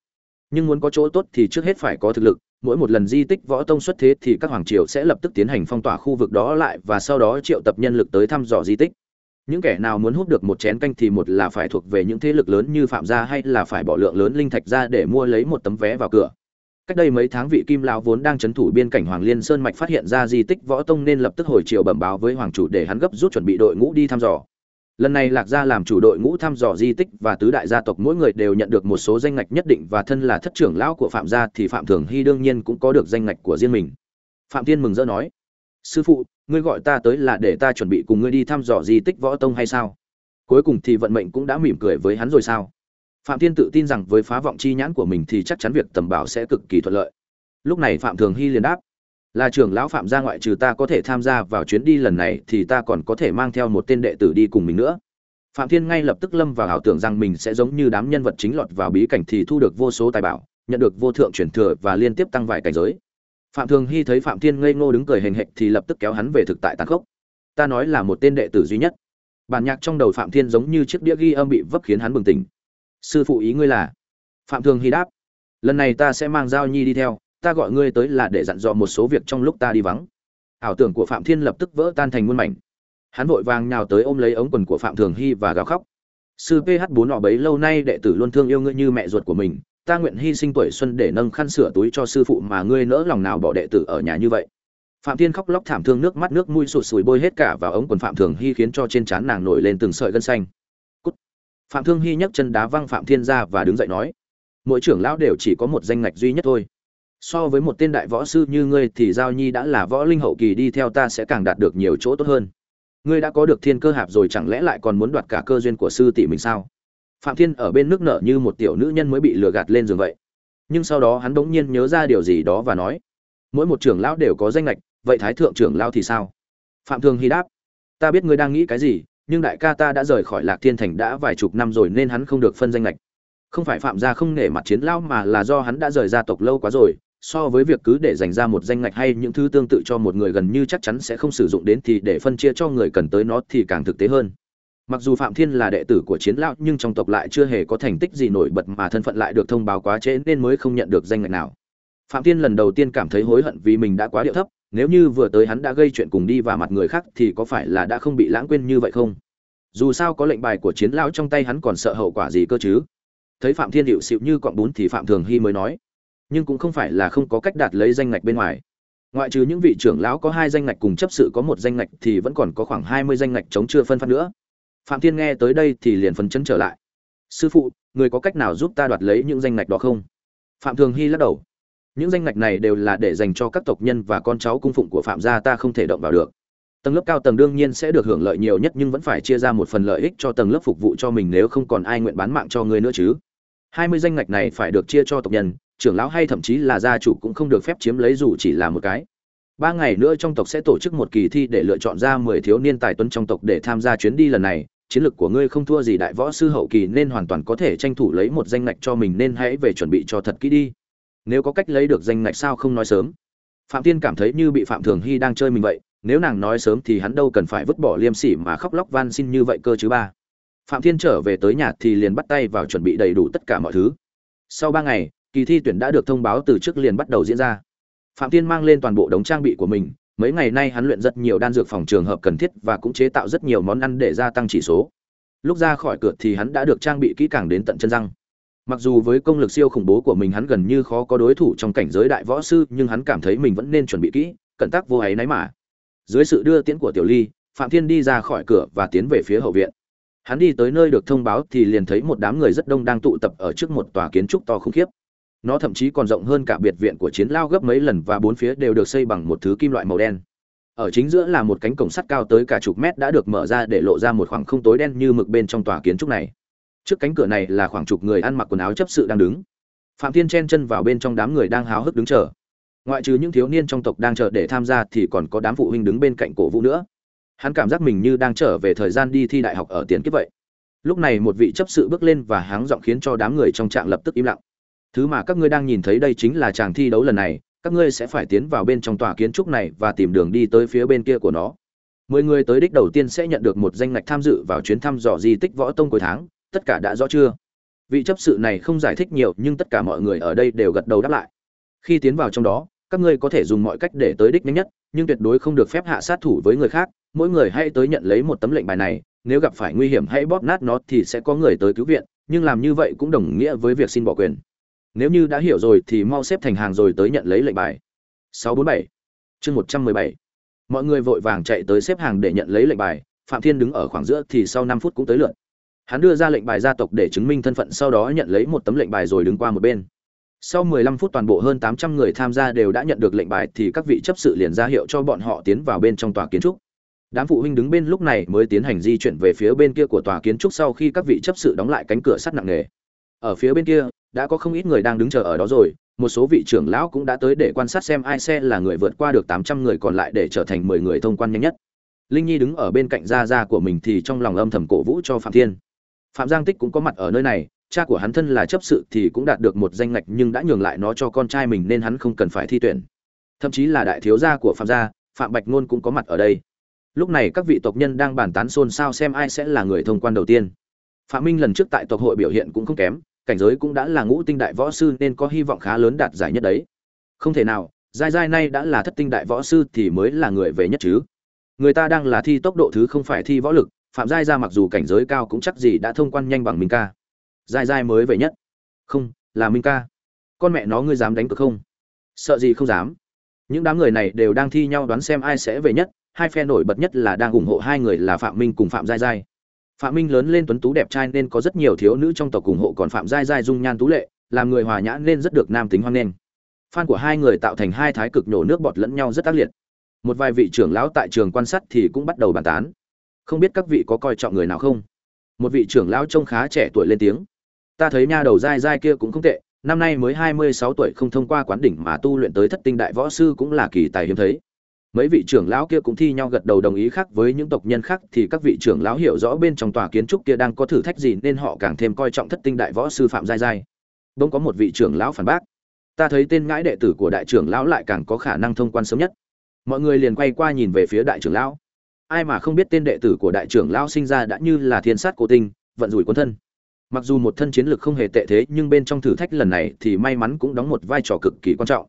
nhưng muốn có chỗ tốt thì trước hết phải có thực lực, mỗi một lần di tích võ tông xuất thế thì các hoàng triều sẽ lập tức tiến hành phong tỏa khu vực đó lại và sau đó triệu tập nhân lực tới thăm dò di tích. Những kẻ nào muốn hút được một chén canh thì một là phải thuộc về những thế lực lớn như phạm gia hay là phải bỏ lượng lớn linh thạch ra để mua lấy một tấm vé vào cửa. Cách đây mấy tháng vị kim lão vốn đang chấn thủ biên cảnh hoàng liên sơn mạch phát hiện ra di tích võ tông nên lập tức hồi triều bẩm báo với hoàng chủ để hắn gấp rút chuẩn bị đội ngũ đi thăm dò lần này lạc gia làm chủ đội ngũ thăm dò di tích và tứ đại gia tộc, mỗi người đều nhận được một số danh ngạch nhất định và thân là thất trưởng lão của phạm gia thì phạm thường hy đương nhiên cũng có được danh ngạch của riêng mình. Phạm tiên mừng rỡ nói, sư phụ, ngươi gọi ta tới là để ta chuẩn bị cùng ngươi đi thăm dò di tích võ tông hay sao? Cuối cùng thì vận mệnh cũng đã mỉm cười với hắn rồi sao? Phạm tiên tự tin rằng với phá vọng chi nhãn của mình thì chắc chắn việc tầm bảo sẽ cực kỳ thuận lợi. Lúc này phạm thường hy liền đáp là trưởng lão phạm gia ngoại trừ ta có thể tham gia vào chuyến đi lần này thì ta còn có thể mang theo một tên đệ tử đi cùng mình nữa. Phạm thiên ngay lập tức lâm vào ảo tưởng rằng mình sẽ giống như đám nhân vật chính lọt vào bí cảnh thì thu được vô số tài bảo, nhận được vô thượng truyền thừa và liên tiếp tăng vài cảnh giới. Phạm thường hy thấy phạm thiên ngây ngô đứng cười hình hệch thì lập tức kéo hắn về thực tại tàn khốc. Ta nói là một tên đệ tử duy nhất. Bản nhạc trong đầu phạm thiên giống như chiếc đĩa ghi âm bị vấp khiến hắn bừng tỉnh. Sư phụ ý ngươi là? Phạm thường hy đáp. Lần này ta sẽ mang giao nhi đi theo ta gọi ngươi tới là để dặn dò một số việc trong lúc ta đi vắng. Ảo tưởng của phạm thiên lập tức vỡ tan thành muôn mảnh. Hắn vội vàng nhào tới ôm lấy ống quần của phạm thường hy và gào khóc. Sư ph bốn nọ bấy lâu nay đệ tử luôn thương yêu ngươi như mẹ ruột của mình, ta nguyện hy sinh tuổi xuân để nâng khăn sửa túi cho sư phụ mà ngươi nỡ lòng nào bỏ đệ tử ở nhà như vậy. Phạm thiên khóc lóc thảm thương nước mắt nước mũi sụt sùi bôi hết cả vào ống quần phạm thường hy khiến cho trên trán nàng nổi lên từng sợi gân xanh. Cút. phạm thương hy nhấc chân đá văng phạm thiên ra và đứng dậy nói, mỗi trưởng lão đều chỉ có một danh ngạch duy nhất thôi so với một tên đại võ sư như ngươi thì giao nhi đã là võ linh hậu kỳ, đi theo ta sẽ càng đạt được nhiều chỗ tốt hơn. Ngươi đã có được thiên cơ hạp rồi, chẳng lẽ lại còn muốn đoạt cả cơ duyên của sư tỷ mình sao? Phạm thiên ở bên nước nở như một tiểu nữ nhân mới bị lừa gạt lên giường vậy. Nhưng sau đó hắn bỗng nhiên nhớ ra điều gì đó và nói, mỗi một trưởng lão đều có danh lệch vậy thái thượng trưởng lão thì sao? Phạm thường hy đáp, ta biết ngươi đang nghĩ cái gì, nhưng đại ca ta đã rời khỏi lạc thiên thành đã vài chục năm rồi nên hắn không được phân danh lệch không phải phạm gia không nể mặt chiến lão mà là do hắn đã rời gia tộc lâu quá rồi so với việc cứ để dành ra một danh ngạch hay những thứ tương tự cho một người gần như chắc chắn sẽ không sử dụng đến thì để phân chia cho người cần tới nó thì càng thực tế hơn. Mặc dù phạm thiên là đệ tử của chiến lão, nhưng trong tộc lại chưa hề có thành tích gì nổi bật mà thân phận lại được thông báo quá trễ nên mới không nhận được danh ngạch nào. Phạm thiên lần đầu tiên cảm thấy hối hận vì mình đã quá điệu thấp, nếu như vừa tới hắn đã gây chuyện cùng đi và mặt người khác thì có phải là đã không bị lãng quên như vậy không? Dù sao có lệnh bài của chiến lão trong tay hắn còn sợ hậu quả gì cơ chứ? Thấy phạm thiên hiệu xịu như cọng bún thì phạm thường hy mới nói nhưng cũng không phải là không có cách đạt lấy danh ngạch bên ngoài. Ngoại trừ những vị trưởng lão có hai danh ngạch cùng chấp sự có một danh ngạch thì vẫn còn có khoảng hai mươi danh ngạch chống chưa phân phát nữa. Phạm thiên nghe tới đây thì liền phấn chấn trở lại. Sư phụ, người có cách nào giúp ta đoạt lấy những danh ngạch đó không? Phạm thường hy lắc đầu. Những danh ngạch này đều là để dành cho các tộc nhân và con cháu cung phụng của phạm gia ta không thể động vào được. Tầng lớp cao tầng đương nhiên sẽ được hưởng lợi nhiều nhất nhưng vẫn phải chia ra một phần lợi ích cho tầng lớp phục vụ cho mình nếu không còn ai nguyện bán mạng cho người nữa chứ. Hai mươi danh ngạch này phải được chia cho tộc nhân trưởng lão hay thậm chí là gia chủ cũng không được phép chiếm lấy dù chỉ là một cái. Ba ngày nữa trong tộc sẽ tổ chức một kỳ thi để lựa chọn ra mười thiếu niên tài tuấn trong tộc để tham gia chuyến đi lần này. Chiến lược của ngươi không thua gì đại võ sư hậu kỳ nên hoàn toàn có thể tranh thủ lấy một danh ngạch cho mình nên hãy về chuẩn bị cho thật kỹ đi. Nếu có cách lấy được danh ngạch sao không nói sớm. Phạm tiên cảm thấy như bị phạm thường hy đang chơi mình vậy, nếu nàng nói sớm thì hắn đâu cần phải vứt bỏ liêm sỉ mà khóc lóc van xin như vậy cơ chứ ba. Phạm thiên trở về tới nhà thì liền bắt tay vào chuẩn bị đầy đủ tất cả mọi thứ. Sau ba ngày kỳ thi tuyển đã được thông báo từ trước liền bắt đầu diễn ra. Phạm thiên mang lên toàn bộ đống trang bị của mình, mấy ngày nay hắn luyện rất nhiều đan dược phòng trường hợp cần thiết và cũng chế tạo rất nhiều món ăn để gia tăng chỉ số. Lúc ra khỏi cửa thì hắn đã được trang bị kỹ càng đến tận chân răng. Mặc dù với công lực siêu khủng bố của mình hắn gần như khó có đối thủ trong cảnh giới đại võ sư, nhưng hắn cảm thấy mình vẫn nên chuẩn bị kỹ, cẩn tắc vô ấy náy mà. Dưới sự đưa tiễn của tiểu ly, phạm thiên đi ra khỏi cửa và tiến về phía hậu viện. Hắn đi tới nơi được thông báo thì liền thấy một đám người rất đông đang tụ tập ở trước một tòa kiến trúc to khủng khiếp nó thậm chí còn rộng hơn cả biệt viện của chiến lao gấp mấy lần và bốn phía đều được xây bằng một thứ kim loại màu đen. Ở chính giữa là một cánh cổng sắt cao tới cả chục mét đã được mở ra để lộ ra một khoảng không tối đen như mực bên trong tòa kiến trúc này. Trước cánh cửa này là khoảng chục người ăn mặc quần áo chấp sự đang đứng. Phạm thiên chen chân vào bên trong đám người đang háo hức đứng chờ. Ngoại trừ những thiếu niên trong tộc đang chờ để tham gia thì còn có đám phụ huynh đứng bên cạnh cổ vũ nữa. Hắn cảm giác mình như đang trở về thời gian đi thi đại học ở tiền kiếp vậy. Lúc này một vị chấp sự bước lên và háng giọng khiến cho đám người trong trạng lập tức im lặng thứ mà các ngươi đang nhìn thấy đây chính là chàng thi đấu lần này, các ngươi sẽ phải tiến vào bên trong tòa kiến trúc này và tìm đường đi tới phía bên kia của nó. Mười người tới đích đầu tiên sẽ nhận được một danh ngạch tham dự vào chuyến thăm dò di tích võ tông cuối tháng, tất cả đã rõ chưa? Vị chấp sự này không giải thích nhiều, nhưng tất cả mọi người ở đây đều gật đầu đáp lại. Khi tiến vào trong đó, các ngươi có thể dùng mọi cách để tới đích nhanh nhất, nhưng tuyệt đối không được phép hạ sát thủ với người khác. Mỗi người hãy tới nhận lấy một tấm lệnh bài này, nếu gặp phải nguy hiểm hãy bóp nát nó thì sẽ có người tới cứu viện, nhưng làm như vậy cũng đồng nghĩa với việc xin bỏ quyền nếu như đã hiểu rồi thì mau xếp thành hàng rồi tới nhận lấy lệnh bài. 647 chương 117 mọi người vội vàng chạy tới xếp hàng để nhận lấy lệnh bài, phạm thiên đứng ở khoảng giữa thì sau 5 phút cũng tới lượt. Hắn đưa ra lệnh bài gia tộc để chứng minh thân phận, sau đó nhận lấy một tấm lệnh bài rồi đứng qua một bên. Sau 15 phút toàn bộ hơn 800 người tham gia đều đã nhận được lệnh bài thì các vị chấp sự liền ra hiệu cho bọn họ tiến vào bên trong tòa kiến trúc. Đám phụ huynh đứng bên lúc này mới tiến hành di chuyển về phía bên kia của tòa kiến trúc sau khi các vị chấp sự đóng lại cánh cửa sắt nặng nề. Ở phía bên kia đã có không ít người đang đứng chờ ở đó rồi, một số vị trưởng lão cũng đã tới để quan sát xem ai xe là người vượt qua được 800 người còn lại để trở thành 10 người thông quan nhanh nhất. Linh nhi đứng ở bên cạnh gia gia của mình thì trong lòng âm thầm cổ vũ cho phạm thiên. Phạm giang tích cũng có mặt ở nơi này, cha của hắn thân là chấp sự thì cũng đạt được một danh ngạch nhưng đã nhường lại nó cho con trai mình nên hắn không cần phải thi tuyển. Thậm chí là đại thiếu gia của phạm gia, phạm bạch ngôn cũng có mặt ở đây. Lúc này các vị tộc nhân đang bàn tán xôn xao xem ai sẽ là người thông quan đầu tiên. Phạm minh lần trước tại tộc hội biểu hiện cũng không kém cảnh giới cũng đã là ngũ tinh đại võ sư nên có hy vọng khá lớn đạt giải nhất đấy. Không thể nào, giai giai nay đã là thất tinh đại võ sư thì mới là người về nhất chứ. Người ta đang là thi tốc độ thứ không phải thi võ lực, phạm giai ra mặc dù cảnh giới cao cũng chắc gì đã thông quan nhanh bằng minh ca. Giai giai mới về nhất. Không, là minh ca. Con mẹ nó ngươi dám đánh cược không? Sợ gì không dám. Những đám người này đều đang thi nhau đoán xem ai sẽ về nhất. Hai phe nổi bật nhất là đang ủng hộ hai người là phạm minh cùng phạm giai giai phạm minh lớn lên tuấn tú đẹp trai nên có rất nhiều thiếu nữ trong tộc ủng hộ còn phạm giai giai dung nhan tú lệ, làm người hòa nhã nên rất được nam tính hoan nghênh. Fan của hai người tạo thành hai thái cực nhổ nước bọt lẫn nhau rất ác liệt. Một vài vị trưởng lão tại trường quan sát thì cũng bắt đầu bàn tán. Không biết các vị có coi trọng người nào không? Một vị trưởng lão trông khá trẻ tuổi lên tiếng. Ta thấy nha đầu dai dai kia cũng không tệ, năm nay mới hai mươi sáu tuổi không thông qua quán đỉnh mà tu luyện tới thất tinh đại võ sư cũng là kỳ tài hiếm thấy mấy vị trưởng lão kia cũng thi nhau gật đầu đồng ý khác với những tộc nhân khác thì các vị trưởng lão hiểu rõ bên trong tòa kiến trúc kia đang có thử thách gì nên họ càng thêm coi trọng thất tinh đại võ sư phạm giai giai. Bỗng có một vị trưởng lão phản bác. Ta thấy tên ngãi đệ tử của đại trưởng lão lại càng có khả năng thông quan sớm nhất. Mọi người liền quay qua nhìn về phía đại trưởng lão. Ai mà không biết tên đệ tử của đại trưởng lão sinh ra đã như là thiên sát cổ tinh, vận rủi quân thân. Mặc dù một thân chiến lực không hề tệ thế, nhưng bên trong thử thách lần này thì may mắn cũng đóng một vai trò cực kỳ quan trọng.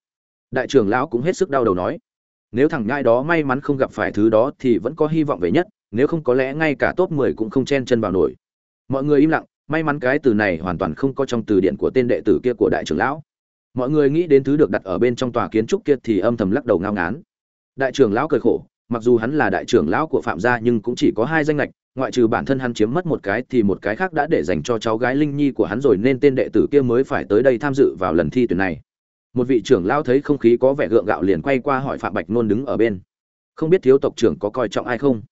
Đại trưởng lão cũng hết sức đau đầu nói nếu thằng nhai đó may mắn không gặp phải thứ đó thì vẫn có hy vọng về nhất, nếu không có lẽ ngay cả top 10 cũng không chen chân vào nổi. Mọi người im lặng, may mắn cái từ này hoàn toàn không có trong từ điển của tên đệ tử kia của đại trưởng lão. Mọi người nghĩ đến thứ được đặt ở bên trong tòa kiến trúc kia thì âm thầm lắc đầu ngao ngán. Đại trưởng lão cười khổ, mặc dù hắn là đại trưởng lão của phạm gia nhưng cũng chỉ có hai danh lệch ngoại trừ bản thân hắn chiếm mất một cái thì một cái khác đã để dành cho cháu gái linh nhi của hắn rồi nên tên đệ tử kia mới phải tới đây tham dự vào lần thi tuyển này một vị trưởng lão thấy không khí có vẻ gượng gạo liền quay qua hỏi phạm bạch nôn đứng ở bên. Không biết thiếu tộc trưởng có coi trọng ai không?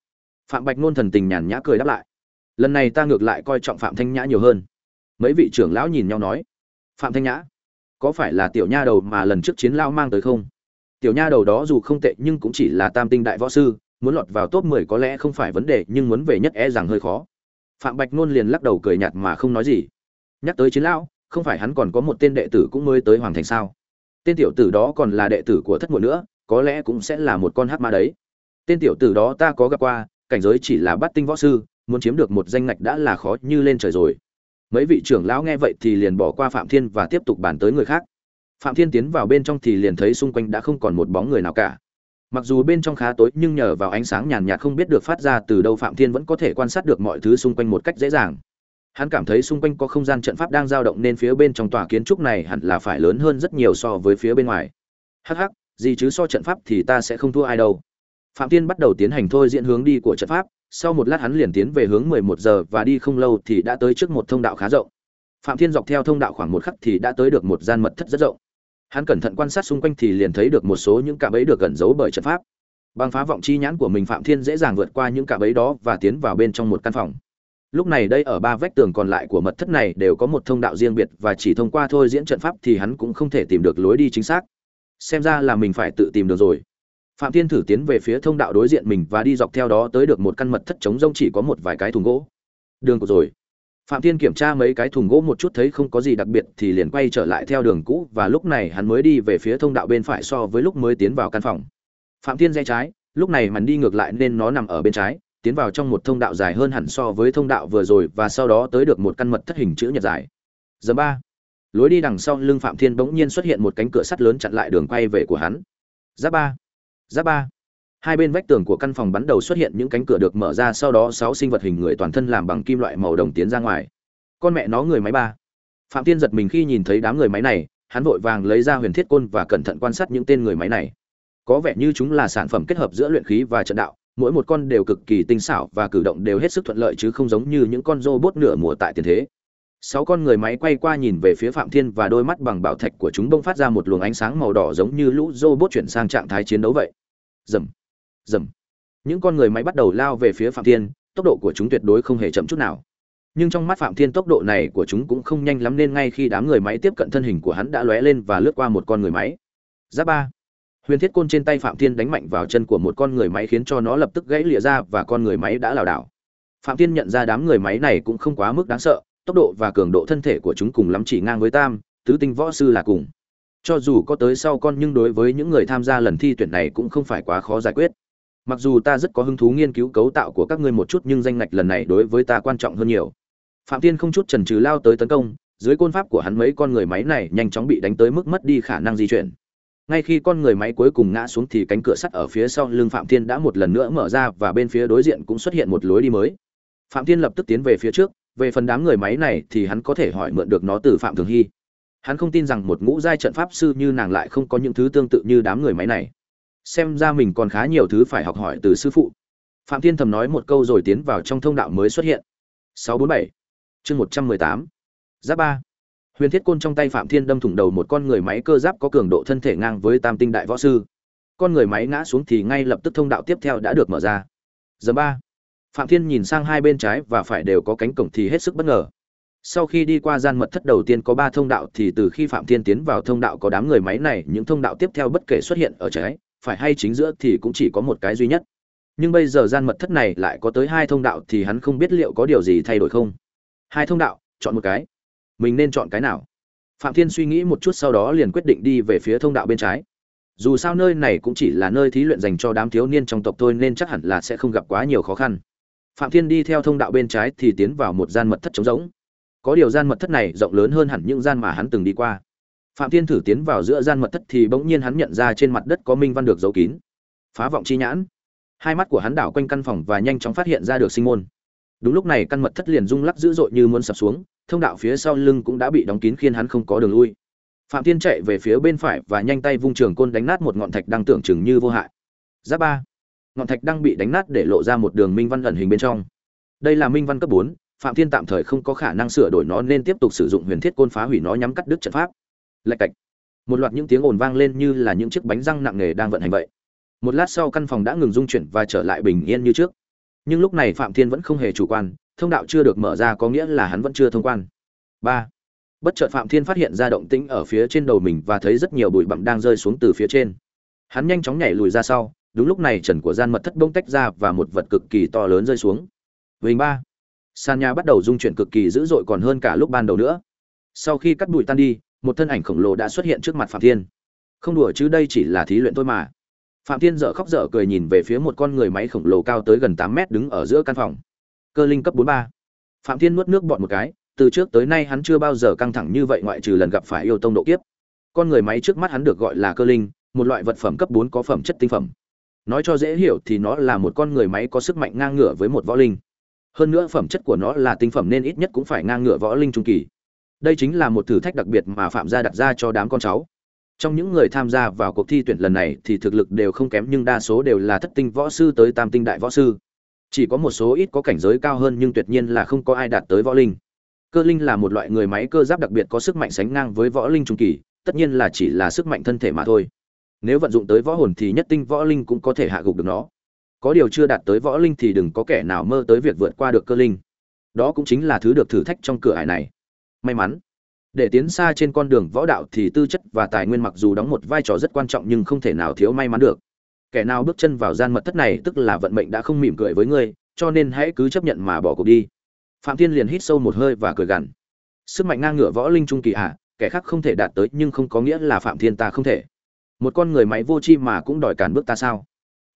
Phạm bạch nôn thần tình nhàn nhã cười đáp lại. Lần này ta ngược lại coi trọng phạm thanh nhã nhiều hơn. Mấy vị trưởng lão nhìn nhau nói. Phạm thanh nhã, có phải là tiểu nha đầu mà lần trước chiến lao mang tới không? Tiểu nha đầu đó dù không tệ nhưng cũng chỉ là tam tinh đại võ sư, muốn lọt vào top 10 có lẽ không phải vấn đề, nhưng muốn về nhất e rằng hơi khó. Phạm bạch nôn liền lắc đầu cười nhạt mà không nói gì. Nhắc tới chiến lão không phải hắn còn có một tên đệ tử cũng mới tới hoàng thành sao? Tên tiểu tử đó còn là đệ tử của thất muội nữa, có lẽ cũng sẽ là một con hát ma đấy. Tên tiểu tử đó ta có gặp qua, cảnh giới chỉ là bắt tinh võ sư, muốn chiếm được một danh ngạch đã là khó như lên trời rồi. Mấy vị trưởng lão nghe vậy thì liền bỏ qua phạm thiên và tiếp tục bàn tới người khác. Phạm thiên tiến vào bên trong thì liền thấy xung quanh đã không còn một bóng người nào cả. Mặc dù bên trong khá tối nhưng nhờ vào ánh sáng nhàn nhạt không biết được phát ra từ đâu phạm thiên vẫn có thể quan sát được mọi thứ xung quanh một cách dễ dàng hắn cảm thấy xung quanh có không gian trận pháp đang dao động nên phía bên trong tòa kiến trúc này hẳn là phải lớn hơn rất nhiều so với phía bên ngoài. Hắc hắc, gì chứ so trận pháp thì ta sẽ không thua ai đâu. Phạm thiên bắt đầu tiến hành thôi diễn hướng đi của trận pháp, sau một lát hắn liền tiến về hướng 11 giờ và đi không lâu thì đã tới trước một thông đạo khá rộng. Phạm thiên dọc theo thông đạo khoảng một khắc thì đã tới được một gian mật thất rất rộng. Hắn cẩn thận quan sát xung quanh thì liền thấy được một số những cạm bẫy được gần giấu bởi trận pháp. Bằng phá vọng chi nhãn của mình phạm thiên dễ dàng vượt qua những cạm bẫy đó và tiến vào bên trong một căn phòng lúc này đây ở ba vách tường còn lại của mật thất này đều có một thông đạo riêng biệt và chỉ thông qua thôi diễn trận pháp thì hắn cũng không thể tìm được lối đi chính xác. Xem ra là mình phải tự tìm được rồi. Phạm thiên thử tiến về phía thông đạo đối diện mình và đi dọc theo đó tới được một căn mật thất trống rông chỉ có một vài cái thùng gỗ. Đường của rồi. Phạm thiên kiểm tra mấy cái thùng gỗ một chút thấy không có gì đặc biệt thì liền quay trở lại theo đường cũ và lúc này hắn mới đi về phía thông đạo bên phải so với lúc mới tiến vào căn phòng. Phạm thiên rẽ trái, lúc này mình đi ngược lại nên nó nằm ở bên trái tiến vào trong một thông đạo dài hơn hẳn so với thông đạo vừa rồi và sau đó tới được một căn mật thất hình chữ nhật dài. Giờ ba. Lối đi đằng sau lưng phạm thiên bỗng nhiên xuất hiện một cánh cửa sắt lớn chặn lại đường quay về của hắn. Giáp ba. Giáp ba. Hai bên vách tường của căn phòng bắn đầu xuất hiện những cánh cửa được mở ra sau đó sáu sinh vật hình người toàn thân làm bằng kim loại màu đồng tiến ra ngoài. Con mẹ nó người máy ba. Phạm Thiên giật mình khi nhìn thấy đám người máy này, hắn vội vàng lấy ra huyền thiết côn và cẩn thận quan sát những tên người máy này. Có vẻ như chúng là sản phẩm kết hợp giữa luyện khí và trận đạo mỗi một con đều cực kỳ tinh xảo và cử động đều hết sức thuận lợi chứ không giống như những con robot nửa mùa tại tiền thế. Sáu con người máy quay qua nhìn về phía phạm thiên và đôi mắt bằng bảo thạch của chúng bông phát ra một luồng ánh sáng màu đỏ giống như lũ robot chuyển sang trạng thái chiến đấu vậy. Rầm, rầm. những con người máy bắt đầu lao về phía phạm thiên tốc độ của chúng tuyệt đối không hề chậm chút nào. Nhưng trong mắt phạm thiên tốc độ này của chúng cũng không nhanh lắm nên ngay khi đám người máy tiếp cận thân hình của hắn đã lóe lên và lướt qua một con người máy. Giáp ba huyền thiết côn trên tay phạm thiên đánh mạnh vào chân của một con người máy khiến cho nó lập tức gãy lìa ra và con người máy đã lảo đảo. Phạm thiên nhận ra đám người máy này cũng không quá mức đáng sợ, tốc độ và cường độ thân thể của chúng cùng lắm chỉ ngang với tam, tứ tinh võ sư là cùng. Cho dù có tới sau con nhưng đối với những người tham gia lần thi tuyển này cũng không phải quá khó giải quyết. Mặc dù ta rất có hứng thú nghiên cứu cấu tạo của các ngươi một chút nhưng danh ngạch lần này đối với ta quan trọng hơn nhiều. Phạm tiên không chút chần chừ lao tới tấn công, dưới côn pháp của hắn mấy con người máy này nhanh chóng bị đánh tới mức mất đi khả năng di chuyển ngay khi con người máy cuối cùng ngã xuống thì cánh cửa sắt ở phía sau lưng phạm thiên đã một lần nữa mở ra và bên phía đối diện cũng xuất hiện một lối đi mới. Phạm thiên lập tức tiến về phía trước, về phần đám người máy này thì hắn có thể hỏi mượn được nó từ phạm thường hy. Hắn không tin rằng một ngũ giai trận pháp sư như nàng lại không có những thứ tương tự như đám người máy này. Xem ra mình còn khá nhiều thứ phải học hỏi từ sư phụ. Phạm thiên thầm nói một câu rồi tiến vào trong thông đạo mới xuất hiện. 647 chương 118 giáp ba huyền thiết côn trong tay phạm thiên đâm thủng đầu một con người máy cơ giáp có cường độ thân thể ngang với tam tinh đại võ sư. Con người máy ngã xuống thì ngay lập tức thông đạo tiếp theo đã được mở ra. Giờ ba. Phạm thiên nhìn sang hai bên trái và phải đều có cánh cổng thì hết sức bất ngờ. Sau khi đi qua gian mật thất đầu tiên có ba thông đạo thì từ khi phạm thiên tiến vào thông đạo có đám người máy này, những thông đạo tiếp theo bất kể xuất hiện ở trái, phải hay chính giữa thì cũng chỉ có một cái duy nhất. Nhưng bây giờ gian mật thất này lại có tới hai thông đạo thì hắn không biết liệu có điều gì thay đổi không. Hai thông đạo, chọn một cái mình nên chọn cái nào? Phạm thiên suy nghĩ một chút sau đó liền quyết định đi về phía thông đạo bên trái. Dù sao nơi này cũng chỉ là nơi thí luyện dành cho đám thiếu niên trong tộc thôi nên chắc hẳn là sẽ không gặp quá nhiều khó khăn. Phạm thiên đi theo thông đạo bên trái thì tiến vào một gian mật thất trống rỗng. Có điều gian mật thất này rộng lớn hơn hẳn những gian mà hắn từng đi qua. Phạm thiên thử tiến vào giữa gian mật thất thì bỗng nhiên hắn nhận ra trên mặt đất có minh văn được giấu kín. Phá vọng chi nhãn. Hai mắt của hắn đảo quanh căn phòng và nhanh chóng phát hiện ra được sinh môn. Đúng lúc này căn mật thất liền rung lắc dữ dội như muốn sập xuống thông đạo phía sau lưng cũng đã bị đóng kín khiến hắn không có đường lui. Phạm thiên chạy về phía bên phải và nhanh tay vung trường côn đánh nát một ngọn thạch đang tưởng chừng như vô hại. Giáp ba. Ngọn thạch đang bị đánh nát để lộ ra một đường minh văn ẩn hình bên trong. Đây là minh văn cấp bốn, phạm thiên tạm thời không có khả năng sửa đổi nó nên tiếp tục sử dụng huyền thiết côn phá hủy nó nhắm cắt đứt trận pháp. Lạch cạch. Một loạt những tiếng ồn vang lên như là những chiếc bánh răng nặng nề đang vận hành vậy. Một lát sau căn phòng đã ngừng rung chuyển và trở lại bình yên như trước. Nhưng lúc này phạm thiên vẫn không hề chủ quan thông đạo chưa được mở ra có nghĩa là hắn vẫn chưa thông quan. Ba, bất chợt phạm thiên phát hiện ra động tĩnh ở phía trên đầu mình và thấy rất nhiều bụi bặm đang rơi xuống từ phía trên. Hắn nhanh chóng nhảy lùi ra sau, đúng lúc này trần của gian mật thất bông tách ra và một vật cực kỳ to lớn rơi xuống. Vành ba, sàn nhà bắt đầu rung chuyển cực kỳ dữ dội còn hơn cả lúc ban đầu nữa. Sau khi cắt bụi tan đi, một thân ảnh khổng lồ đã xuất hiện trước mặt phạm thiên. Không đùa chứ đây chỉ là thí luyện thôi mà. Phạm thiên dở khóc dở cười nhìn về phía một con người máy khổng lồ cao tới gần tám mét đứng ở giữa căn phòng cơ linh cấp bốn ba. Phạm thiên nuốt nước bọt một cái, từ trước tới nay hắn chưa bao giờ căng thẳng như vậy ngoại trừ lần gặp phải yêu tông độ kiếp. Con người máy trước mắt hắn được gọi là cơ linh, một loại vật phẩm cấp bốn có phẩm chất tinh phẩm. Nói cho dễ hiểu thì nó là một con người máy có sức mạnh ngang ngửa với một võ linh. Hơn nữa phẩm chất của nó là tinh phẩm nên ít nhất cũng phải ngang ngửa võ linh trung kỳ. Đây chính là một thử thách đặc biệt mà phạm gia đặt ra cho đám con cháu. Trong những người tham gia vào cuộc thi tuyển lần này thì thực lực đều không kém nhưng đa số đều là thất tinh võ sư tới tam tinh đại võ sư chỉ có một số ít có cảnh giới cao hơn nhưng tuyệt nhiên là không có ai đạt tới võ linh. Cơ linh là một loại người máy cơ giáp đặc biệt có sức mạnh sánh ngang với võ linh trung kỳ, tất nhiên là chỉ là sức mạnh thân thể mà thôi. Nếu vận dụng tới võ hồn thì nhất tinh võ linh cũng có thể hạ gục được nó. Có điều chưa đạt tới võ linh thì đừng có kẻ nào mơ tới việc vượt qua được cơ linh. Đó cũng chính là thứ được thử thách trong cửa ải này. May mắn, để tiến xa trên con đường võ đạo thì tư chất và tài nguyên mặc dù đóng một vai trò rất quan trọng nhưng không thể nào thiếu may mắn được kẻ nào bước chân vào gian mật thất này tức là vận mệnh đã không mỉm cười với ngươi, cho nên hãy cứ chấp nhận mà bỏ cuộc đi. Phạm thiên liền hít sâu một hơi và cười gằn. Sức mạnh ngang ngửa võ linh trung kỳ à kẻ khác không thể đạt tới nhưng không có nghĩa là phạm thiên ta không thể. Một con người máy vô tri mà cũng đòi cản bước ta sao?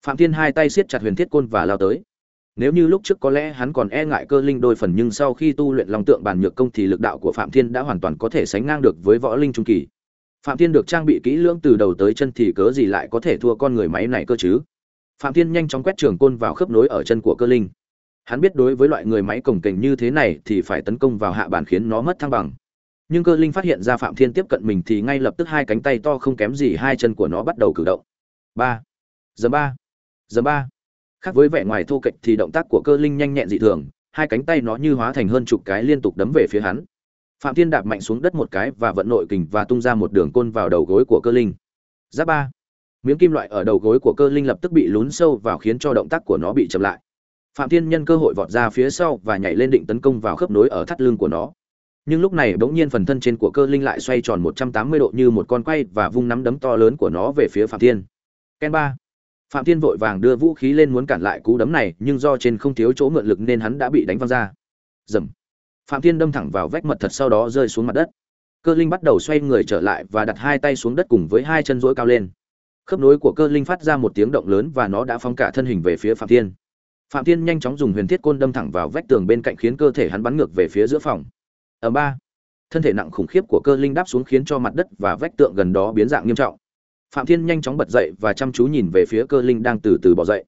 Phạm thiên hai tay siết chặt huyền thiết côn và lao tới. Nếu như lúc trước có lẽ hắn còn e ngại cơ linh đôi phần nhưng sau khi tu luyện long tượng bàn nhược công thì lực đạo của phạm thiên đã hoàn toàn có thể sánh ngang được với võ linh trung kỳ phạm thiên được trang bị kỹ lưỡng từ đầu tới chân thì cớ gì lại có thể thua con người máy này cơ chứ? Phạm thiên nhanh chóng quét trường côn vào khớp nối ở chân của cơ linh. Hắn biết đối với loại người máy cổng kềnh như thế này thì phải tấn công vào hạ bàn khiến nó mất thăng bằng. Nhưng cơ linh phát hiện ra phạm thiên tiếp cận mình thì ngay lập tức hai cánh tay to không kém gì hai chân của nó bắt đầu cử động. Ba. Giờ ba. Giờ ba. Khác với vẻ ngoài thô kệch thì động tác của cơ linh nhanh nhẹn dị thường, hai cánh tay nó như hóa thành hơn chục cái liên tục đấm về phía hắn phạm thiên đạp mạnh xuống đất một cái và vận nội kình và tung ra một đường côn vào đầu gối của cơ linh. Giáp ba. Miếng kim loại ở đầu gối của cơ linh lập tức bị lún sâu vào khiến cho động tác của nó bị chậm lại. Phạm thiên nhân cơ hội vọt ra phía sau và nhảy lên định tấn công vào khớp nối ở thắt lưng của nó. Nhưng lúc này bỗng nhiên phần thân trên của cơ linh lại xoay tròn 180 độ như một con quay và vung nắm đấm to lớn của nó về phía phạm thiên. Ken ba. Phạm thiên vội vàng đưa vũ khí lên muốn cản lại cú đấm này, nhưng do trên không thiếu chỗ mượn lực nên hắn đã bị đánh văng ra. Dầm phạm thiên đâm thẳng vào vách mật thật sau đó rơi xuống mặt đất. Cơ linh bắt đầu xoay người trở lại và đặt hai tay xuống đất cùng với hai chân duỗi cao lên. Khớp nối của cơ linh phát ra một tiếng động lớn và nó đã phóng cả thân hình về phía phạm thiên. Phạm thiên nhanh chóng dùng huyền thiết côn đâm thẳng vào vách tường bên cạnh khiến cơ thể hắn bắn ngược về phía giữa phòng. Ở ba. Thân thể nặng khủng khiếp của cơ linh đáp xuống khiến cho mặt đất và vách tượng gần đó biến dạng nghiêm trọng. Phạm thiên nhanh chóng bật dậy và chăm chú nhìn về phía cơ linh đang từ từ bỏ dậy.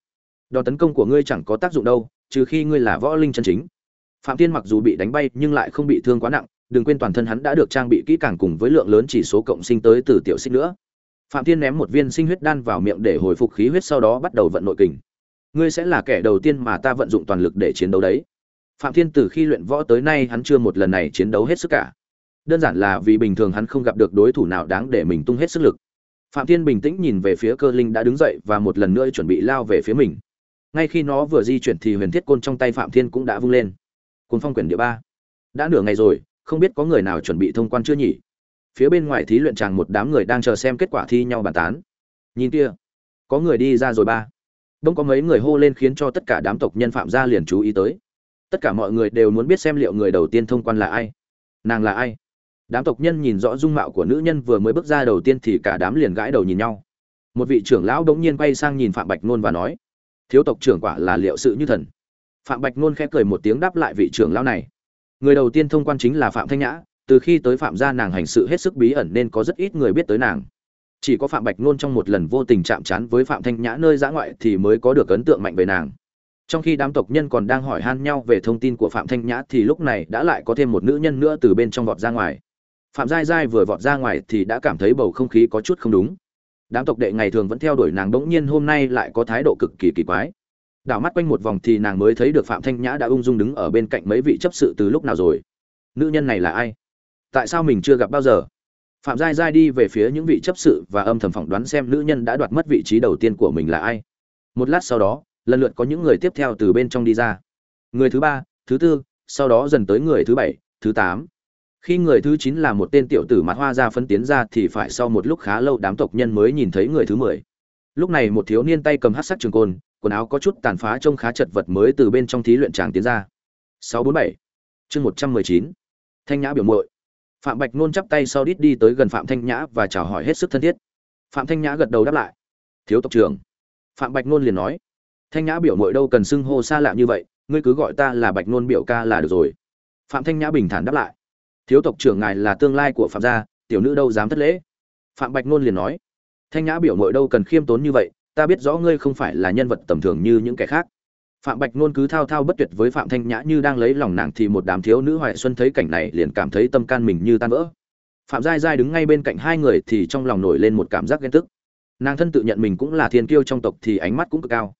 Đòn tấn công của ngươi chẳng có tác dụng đâu, trừ khi ngươi là võ linh chân chính phạm thiên mặc dù bị đánh bay nhưng lại không bị thương quá nặng, đừng quên toàn thân hắn đã được trang bị kỹ càng cùng với lượng lớn chỉ số cộng sinh tới từ tiểu xích nữa. Phạm thiên ném một viên sinh huyết đan vào miệng để hồi phục khí huyết sau đó bắt đầu vận nội kình. Ngươi sẽ là kẻ đầu tiên mà ta vận dụng toàn lực để chiến đấu đấy. Phạm thiên từ khi luyện võ tới nay hắn chưa một lần này chiến đấu hết sức cả. Đơn giản là vì bình thường hắn không gặp được đối thủ nào đáng để mình tung hết sức lực. Phạm thiên bình tĩnh nhìn về phía cơ linh đã đứng dậy và một lần nữa chuẩn bị lao về phía mình. Ngay khi nó vừa di chuyển thì huyền thiết côn trong tay phạm thiên cũng đã vung lên cuốn phong quyển địa ba. Đã nửa ngày rồi, không biết có người nào chuẩn bị thông quan chưa nhỉ? Phía bên ngoài thí luyện chàng một đám người đang chờ xem kết quả thi nhau bàn tán. Nhìn kia, có người đi ra rồi ba. Đông có mấy người hô lên khiến cho tất cả đám tộc nhân phạm gia liền chú ý tới. Tất cả mọi người đều muốn biết xem liệu người đầu tiên thông quan là ai. Nàng là ai? Đám tộc nhân nhìn rõ dung mạo của nữ nhân vừa mới bước ra đầu tiên thì cả đám liền gãi đầu nhìn nhau. Một vị trưởng lão đống nhiên quay sang nhìn phạm bạch nôn và nói, thiếu tộc trưởng quả là liệu sự như thần phạm bạch ngôn khẽ cười một tiếng đáp lại vị trưởng lão này. Người đầu tiên thông quan chính là phạm thanh nhã, từ khi tới phạm gia nàng hành sự hết sức bí ẩn nên có rất ít người biết tới nàng. Chỉ có phạm bạch ngôn trong một lần vô tình chạm trán với phạm thanh nhã nơi giã ngoại thì mới có được ấn tượng mạnh về nàng. Trong khi đám tộc nhân còn đang hỏi han nhau về thông tin của phạm thanh nhã thì lúc này đã lại có thêm một nữ nhân nữa từ bên trong vọt ra ngoài. Phạm giai giai vừa vọt ra ngoài thì đã cảm thấy bầu không khí có chút không đúng. Đám tộc đệ ngày thường vẫn theo đuổi nàng bỗng nhiên hôm nay lại có thái độ cực kỳ kỳ quái đảo mắt quanh một vòng thì nàng mới thấy được phạm thanh nhã đã ung dung đứng ở bên cạnh mấy vị chấp sự từ lúc nào rồi. Nữ nhân này là ai? Tại sao mình chưa gặp bao giờ? Phạm giai giai đi về phía những vị chấp sự và âm thầm phỏng đoán xem nữ nhân đã đoạt mất vị trí đầu tiên của mình là ai. Một lát sau đó, lần lượt có những người tiếp theo từ bên trong đi ra. Người thứ ba, thứ tư, sau đó dần tới người thứ bảy, thứ tám. Khi người thứ chín là một tên tiểu tử mặt hoa ra phân tiến ra thì phải sau một lúc khá lâu đám tộc nhân mới nhìn thấy người thứ mười. Lúc này một thiếu niên tay cầm hát sắc trường côn quần áo có chút tàn phá trông khá chật vật mới từ bên trong thí luyện tràng tiến ra. sáu bốn bảy, chương một trăm mười chín, thanh nhã biểu muội. Phạm bạch nôn chắp tay sau đít đi tới gần phạm thanh nhã và chào hỏi hết sức thân thiết. Phạm thanh nhã gật đầu đáp lại. Thiếu tộc trưởng. Phạm bạch nôn liền nói. Thanh nhã biểu muội đâu cần xưng hô xa lạ như vậy, ngươi cứ gọi ta là bạch nôn biểu ca là được rồi. Phạm thanh nhã bình thản đáp lại. Thiếu tộc trưởng ngài là tương lai của phạm gia, tiểu nữ đâu dám thất lễ? Phạm bạch nôn liền nói. Thanh nhã biểu muội đâu cần khiêm tốn như vậy ta biết rõ ngươi không phải là nhân vật tầm thường như những kẻ khác. Phạm bạch ngôn cứ thao thao bất tuyệt với phạm thanh nhã như đang lấy lòng nàng thì một đám thiếu nữ hoài xuân thấy cảnh này liền cảm thấy tâm can mình như tan vỡ. Phạm giai giai đứng ngay bên cạnh hai người thì trong lòng nổi lên một cảm giác ghen tức. Nàng thân tự nhận mình cũng là thiên kiêu trong tộc thì ánh mắt cũng cực cao.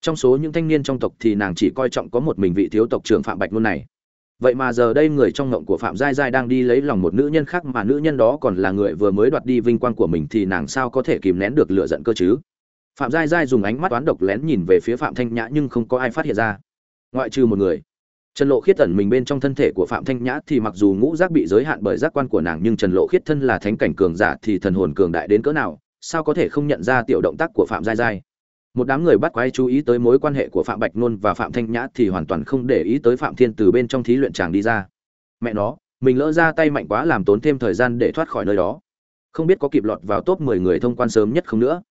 Trong số những thanh niên trong tộc thì nàng chỉ coi trọng có một mình vị thiếu tộc trưởng phạm bạch ngôn này. Vậy mà giờ đây người trong ngộng của phạm giai giai đang đi lấy lòng một nữ nhân khác mà nữ nhân đó còn là người vừa mới đoạt đi vinh quang của mình thì nàng sao có thể kìm nén được lựa giận cơ chứ? Phạm giai giai dùng ánh mắt toán độc lén nhìn về phía phạm thanh nhã nhưng không có ai phát hiện ra. Ngoại trừ một người. Trần lộ khiết tẩn mình bên trong thân thể của phạm thanh nhã thì mặc dù ngũ giác bị giới hạn bởi giác quan của nàng nhưng trần lộ khiết thân là thánh cảnh cường giả thì thần hồn cường đại đến cỡ nào, sao có thể không nhận ra tiểu động tác của phạm giai giai? Một đám người bắt quái chú ý tới mối quan hệ của phạm bạch nôn và phạm thanh nhã thì hoàn toàn không để ý tới phạm thiên từ bên trong thí luyện chàng đi ra. Mẹ nó, mình lỡ ra tay mạnh quá làm tốn thêm thời gian để thoát khỏi nơi đó. Không biết có kịp lọt vào top mười người thông quan sớm nhất không nữa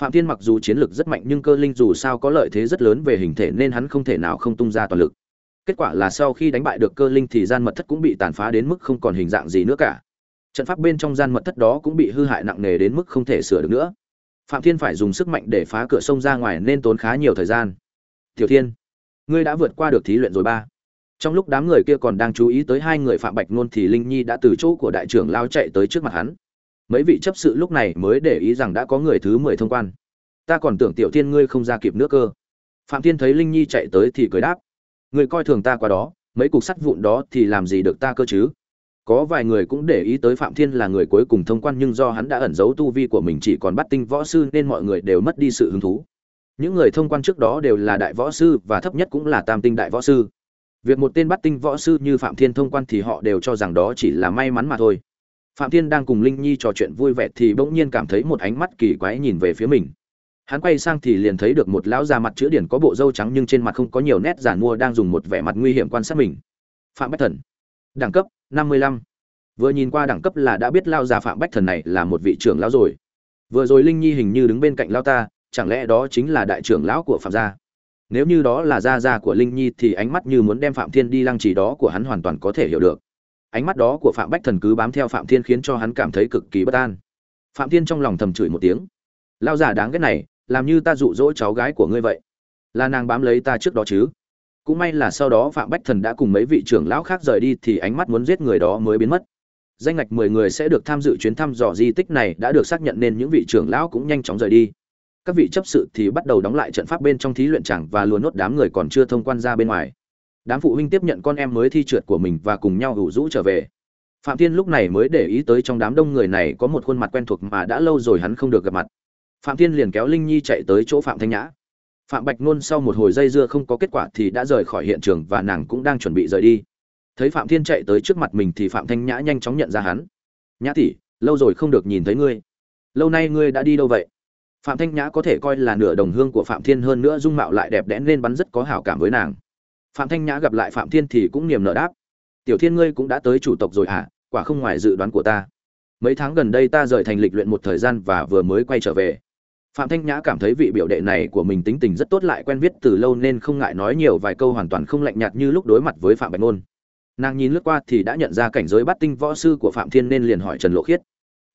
phạm thiên mặc dù chiến lược rất mạnh nhưng cơ linh dù sao có lợi thế rất lớn về hình thể nên hắn không thể nào không tung ra toàn lực. Kết quả là sau khi đánh bại được cơ linh thì gian mật thất cũng bị tàn phá đến mức không còn hình dạng gì nữa cả. Trận pháp bên trong gian mật thất đó cũng bị hư hại nặng nề đến mức không thể sửa được nữa. Phạm thiên phải dùng sức mạnh để phá cửa sông ra ngoài nên tốn khá nhiều thời gian. Tiểu thiên, ngươi đã vượt qua được thí luyện rồi ba. Trong lúc đám người kia còn đang chú ý tới hai người phạm bạch ngôn thì linh nhi đã từ chỗ của đại trưởng lao chạy tới trước mặt hắn mấy vị chấp sự lúc này mới để ý rằng đã có người thứ mười thông quan. Ta còn tưởng tiểu thiên ngươi không ra kịp nước cơ. Phạm thiên thấy linh nhi chạy tới thì cười đáp. Người coi thường ta qua đó, mấy cục sắt vụn đó thì làm gì được ta cơ chứ? Có vài người cũng để ý tới phạm thiên là người cuối cùng thông quan nhưng do hắn đã ẩn giấu tu vi của mình chỉ còn bắt tinh võ sư nên mọi người đều mất đi sự hứng thú. Những người thông quan trước đó đều là đại võ sư và thấp nhất cũng là tam tinh đại võ sư. Việc một tên bắt tinh võ sư như phạm thiên thông quan thì họ đều cho rằng đó chỉ là may mắn mà thôi phạm thiên đang cùng linh nhi trò chuyện vui vẻ thì bỗng nhiên cảm thấy một ánh mắt kỳ quái nhìn về phía mình. Hắn quay sang thì liền thấy được một lão già mặt chữ điển có bộ râu trắng nhưng trên mặt không có nhiều nét giản mua đang dùng một vẻ mặt nguy hiểm quan sát mình. Phạm bách thần. Đẳng cấp 55. vừa nhìn qua đẳng cấp là đã biết lao già phạm bách thần này là một vị trưởng lão rồi. Vừa rồi linh nhi hình như đứng bên cạnh lao ta, chẳng lẽ đó chính là đại trưởng lão của phạm gia? Nếu như đó là gia gia của linh nhi thì ánh mắt như muốn đem phạm thiên đi lăng trì đó của hắn hoàn toàn có thể hiểu được ánh mắt đó của phạm bách thần cứ bám theo phạm thiên khiến cho hắn cảm thấy cực kỳ bất an. Phạm thiên trong lòng thầm chửi một tiếng. Lao giả đáng ghét này, làm như ta dụ dỗ cháu gái của ngươi vậy. Là nàng bám lấy ta trước đó chứ? Cũng may là sau đó phạm bách thần đã cùng mấy vị trưởng lão khác rời đi thì ánh mắt muốn giết người đó mới biến mất. Danh ngạch mười người sẽ được tham dự chuyến thăm dò di tích này đã được xác nhận nên những vị trưởng lão cũng nhanh chóng rời đi. Các vị chấp sự thì bắt đầu đóng lại trận pháp bên trong thí luyện chẳng và luôn nốt đám người còn chưa thông quan ra bên ngoài đám phụ huynh tiếp nhận con em mới thi trượt của mình và cùng nhau ủ rũ trở về. Phạm thiên lúc này mới để ý tới trong đám đông người này có một khuôn mặt quen thuộc mà đã lâu rồi hắn không được gặp mặt. Phạm thiên liền kéo linh nhi chạy tới chỗ phạm thanh nhã. Phạm bạch ngôn sau một hồi dây dưa không có kết quả thì đã rời khỏi hiện trường và nàng cũng đang chuẩn bị rời đi. Thấy phạm thiên chạy tới trước mặt mình thì phạm thanh nhã nhanh chóng nhận ra hắn. Nhã tỷ, lâu rồi không được nhìn thấy ngươi. Lâu nay ngươi đã đi đâu vậy? Phạm thanh nhã có thể coi là nửa đồng hương của phạm thiên hơn nữa dung mạo lại đẹp đẽ nên bắn rất có hảo cảm với nàng phạm thanh nhã gặp lại phạm thiên thì cũng niềm nở đáp. Tiểu thiên ngươi cũng đã tới chủ tộc rồi à quả không ngoài dự đoán của ta. Mấy tháng gần đây ta rời thành lịch luyện một thời gian và vừa mới quay trở về. Phạm thanh nhã cảm thấy vị biểu đệ này của mình tính tình rất tốt lại quen viết từ lâu nên không ngại nói nhiều vài câu hoàn toàn không lạnh nhạt như lúc đối mặt với phạm bạch ngôn. Nàng nhìn lướt qua thì đã nhận ra cảnh giới bắt tinh võ sư của phạm thiên nên liền hỏi trần lộ khiết.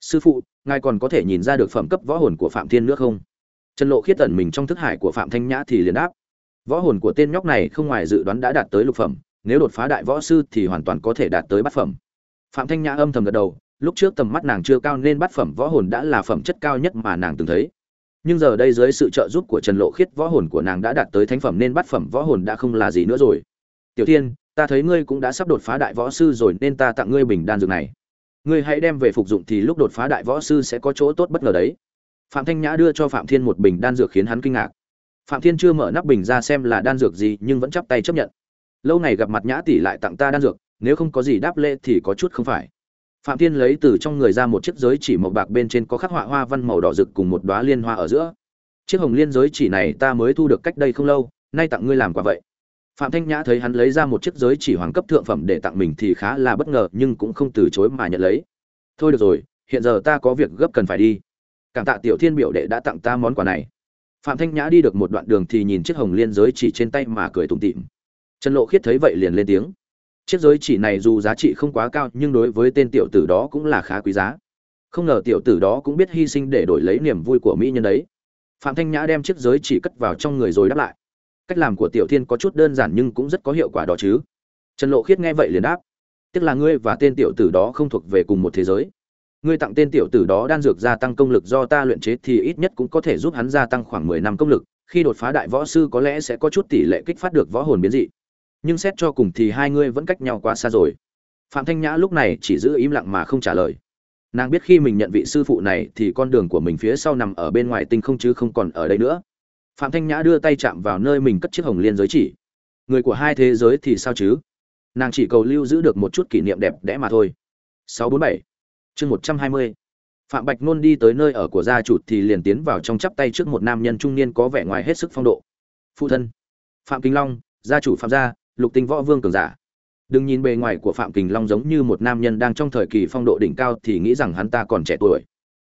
Sư phụ, ngài còn có thể nhìn ra được phẩm cấp võ hồn của phạm thiên nữa không? Trần lộ khiết ẩn mình trong thức hải của phạm thanh nhã thì liền đáp võ hồn của tên nhóc này không ngoài dự đoán đã đạt tới lục phẩm, nếu đột phá đại võ sư thì hoàn toàn có thể đạt tới bát phẩm. Phạm thanh nhã âm thầm gật đầu, lúc trước tầm mắt nàng chưa cao nên bát phẩm võ hồn đã là phẩm chất cao nhất mà nàng từng thấy. Nhưng giờ đây dưới sự trợ giúp của trần lộ khiết, võ hồn của nàng đã đạt tới thánh phẩm nên bát phẩm võ hồn đã không là gì nữa rồi. Tiểu thiên, ta thấy ngươi cũng đã sắp đột phá đại võ sư rồi nên ta tặng ngươi bình đan dược này. Ngươi hãy đem về phục dụng thì lúc đột phá đại võ sư sẽ có chỗ tốt bất ngờ đấy. Phạm thanh nhã đưa cho phạm thiên một bình đan dược khiến hắn kinh ngạc phạm thiên chưa mở nắp bình ra xem là đan dược gì, nhưng vẫn chắp tay chấp nhận. Lâu ngày gặp mặt nhã tỷ lại tặng ta đan dược, nếu không có gì đáp lễ thì có chút không phải. Phạm thiên lấy từ trong người ra một chiếc giới chỉ màu bạc bên trên có khắc họa hoa văn màu đỏ rực cùng một đóa liên hoa ở giữa. Chiếc hồng liên giới chỉ này ta mới thu được cách đây không lâu, nay tặng ngươi làm quả vậy. Phạm thanh nhã thấy hắn lấy ra một chiếc giới chỉ hoàng cấp thượng phẩm để tặng mình thì khá là bất ngờ, nhưng cũng không từ chối mà nhận lấy. Thôi được rồi, hiện giờ ta có việc gấp cần phải đi. Cảm tạ tiểu thiên biểu đệ đã tặng ta món quà này phạm thanh nhã đi được một đoạn đường thì nhìn chiếc hồng liên giới chỉ trên tay mà cười tủm tỉm. Trần lộ khiết thấy vậy liền lên tiếng. Chiếc giới chỉ này dù giá trị không quá cao, nhưng đối với tên tiểu tử đó cũng là khá quý giá. Không ngờ tiểu tử đó cũng biết hy sinh để đổi lấy niềm vui của mỹ nhân đấy. Phạm thanh nhã đem chiếc giới chỉ cất vào trong người rồi đáp lại. Cách làm của tiểu thiên có chút đơn giản nhưng cũng rất có hiệu quả đó chứ. Trần lộ khiết nghe vậy liền đáp. Tức là ngươi và tên tiểu tử đó không thuộc về cùng một thế giới ngươi tặng tên tiểu tử đó đan dược gia tăng công lực do ta luyện chế thì ít nhất cũng có thể giúp hắn gia tăng khoảng mười năm công lực, khi đột phá đại võ sư có lẽ sẽ có chút tỷ lệ kích phát được võ hồn biến dị. Nhưng xét cho cùng thì hai ngươi vẫn cách nhau quá xa rồi. Phạm thanh nhã lúc này chỉ giữ im lặng mà không trả lời. Nàng biết khi mình nhận vị sư phụ này thì con đường của mình phía sau nằm ở bên ngoài tinh không chứ không còn ở đây nữa. Phạm thanh nhã đưa tay chạm vào nơi mình cất chiếc hồng liên giới chỉ. Người của hai thế giới thì sao chứ? Nàng chỉ cầu lưu giữ được một chút kỷ niệm đẹp đẽ mà thôi. 647 chương 120 phạm bạch nôn đi tới nơi ở của gia chủ thì liền tiến vào trong chắp tay trước một nam nhân trung niên có vẻ ngoài hết sức phong độ. Phụ thân, phạm kinh long, gia chủ phạm gia, lục tinh võ vương cường giả. Đừng nhìn bề ngoài của phạm kinh long giống như một nam nhân đang trong thời kỳ phong độ đỉnh cao thì nghĩ rằng hắn ta còn trẻ tuổi.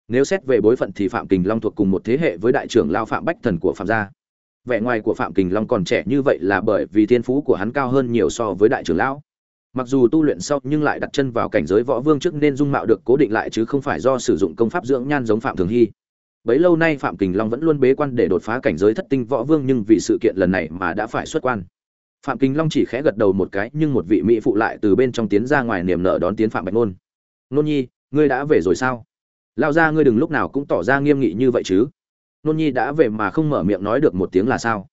Nếu xét về bối phận thì phạm kinh long thuộc cùng một thế hệ với đại trưởng lao phạm bách thần của phạm gia. Vẻ ngoài của phạm kinh long còn trẻ như vậy là bởi vì thiên phú của hắn cao hơn nhiều so với đại trưởng lão mặc dù tu luyện sau nhưng lại đặt chân vào cảnh giới võ vương trước nên dung mạo được cố định lại chứ không phải do sử dụng công pháp dưỡng nhan giống phạm thường hy. Bấy lâu nay phạm kình long vẫn luôn bế quan để đột phá cảnh giới thất tinh võ vương nhưng vì sự kiện lần này mà đã phải xuất quan. Phạm kình long chỉ khẽ gật đầu một cái nhưng một vị mỹ phụ lại từ bên trong tiến ra ngoài niềm nợ đón tiến phạm bạch nôn nôn nhi, ngươi đã về rồi sao? Lao ra ngươi đừng lúc nào cũng tỏ ra nghiêm nghị như vậy chứ. Nôn nhi đã về mà không mở miệng nói được một tiếng là sao?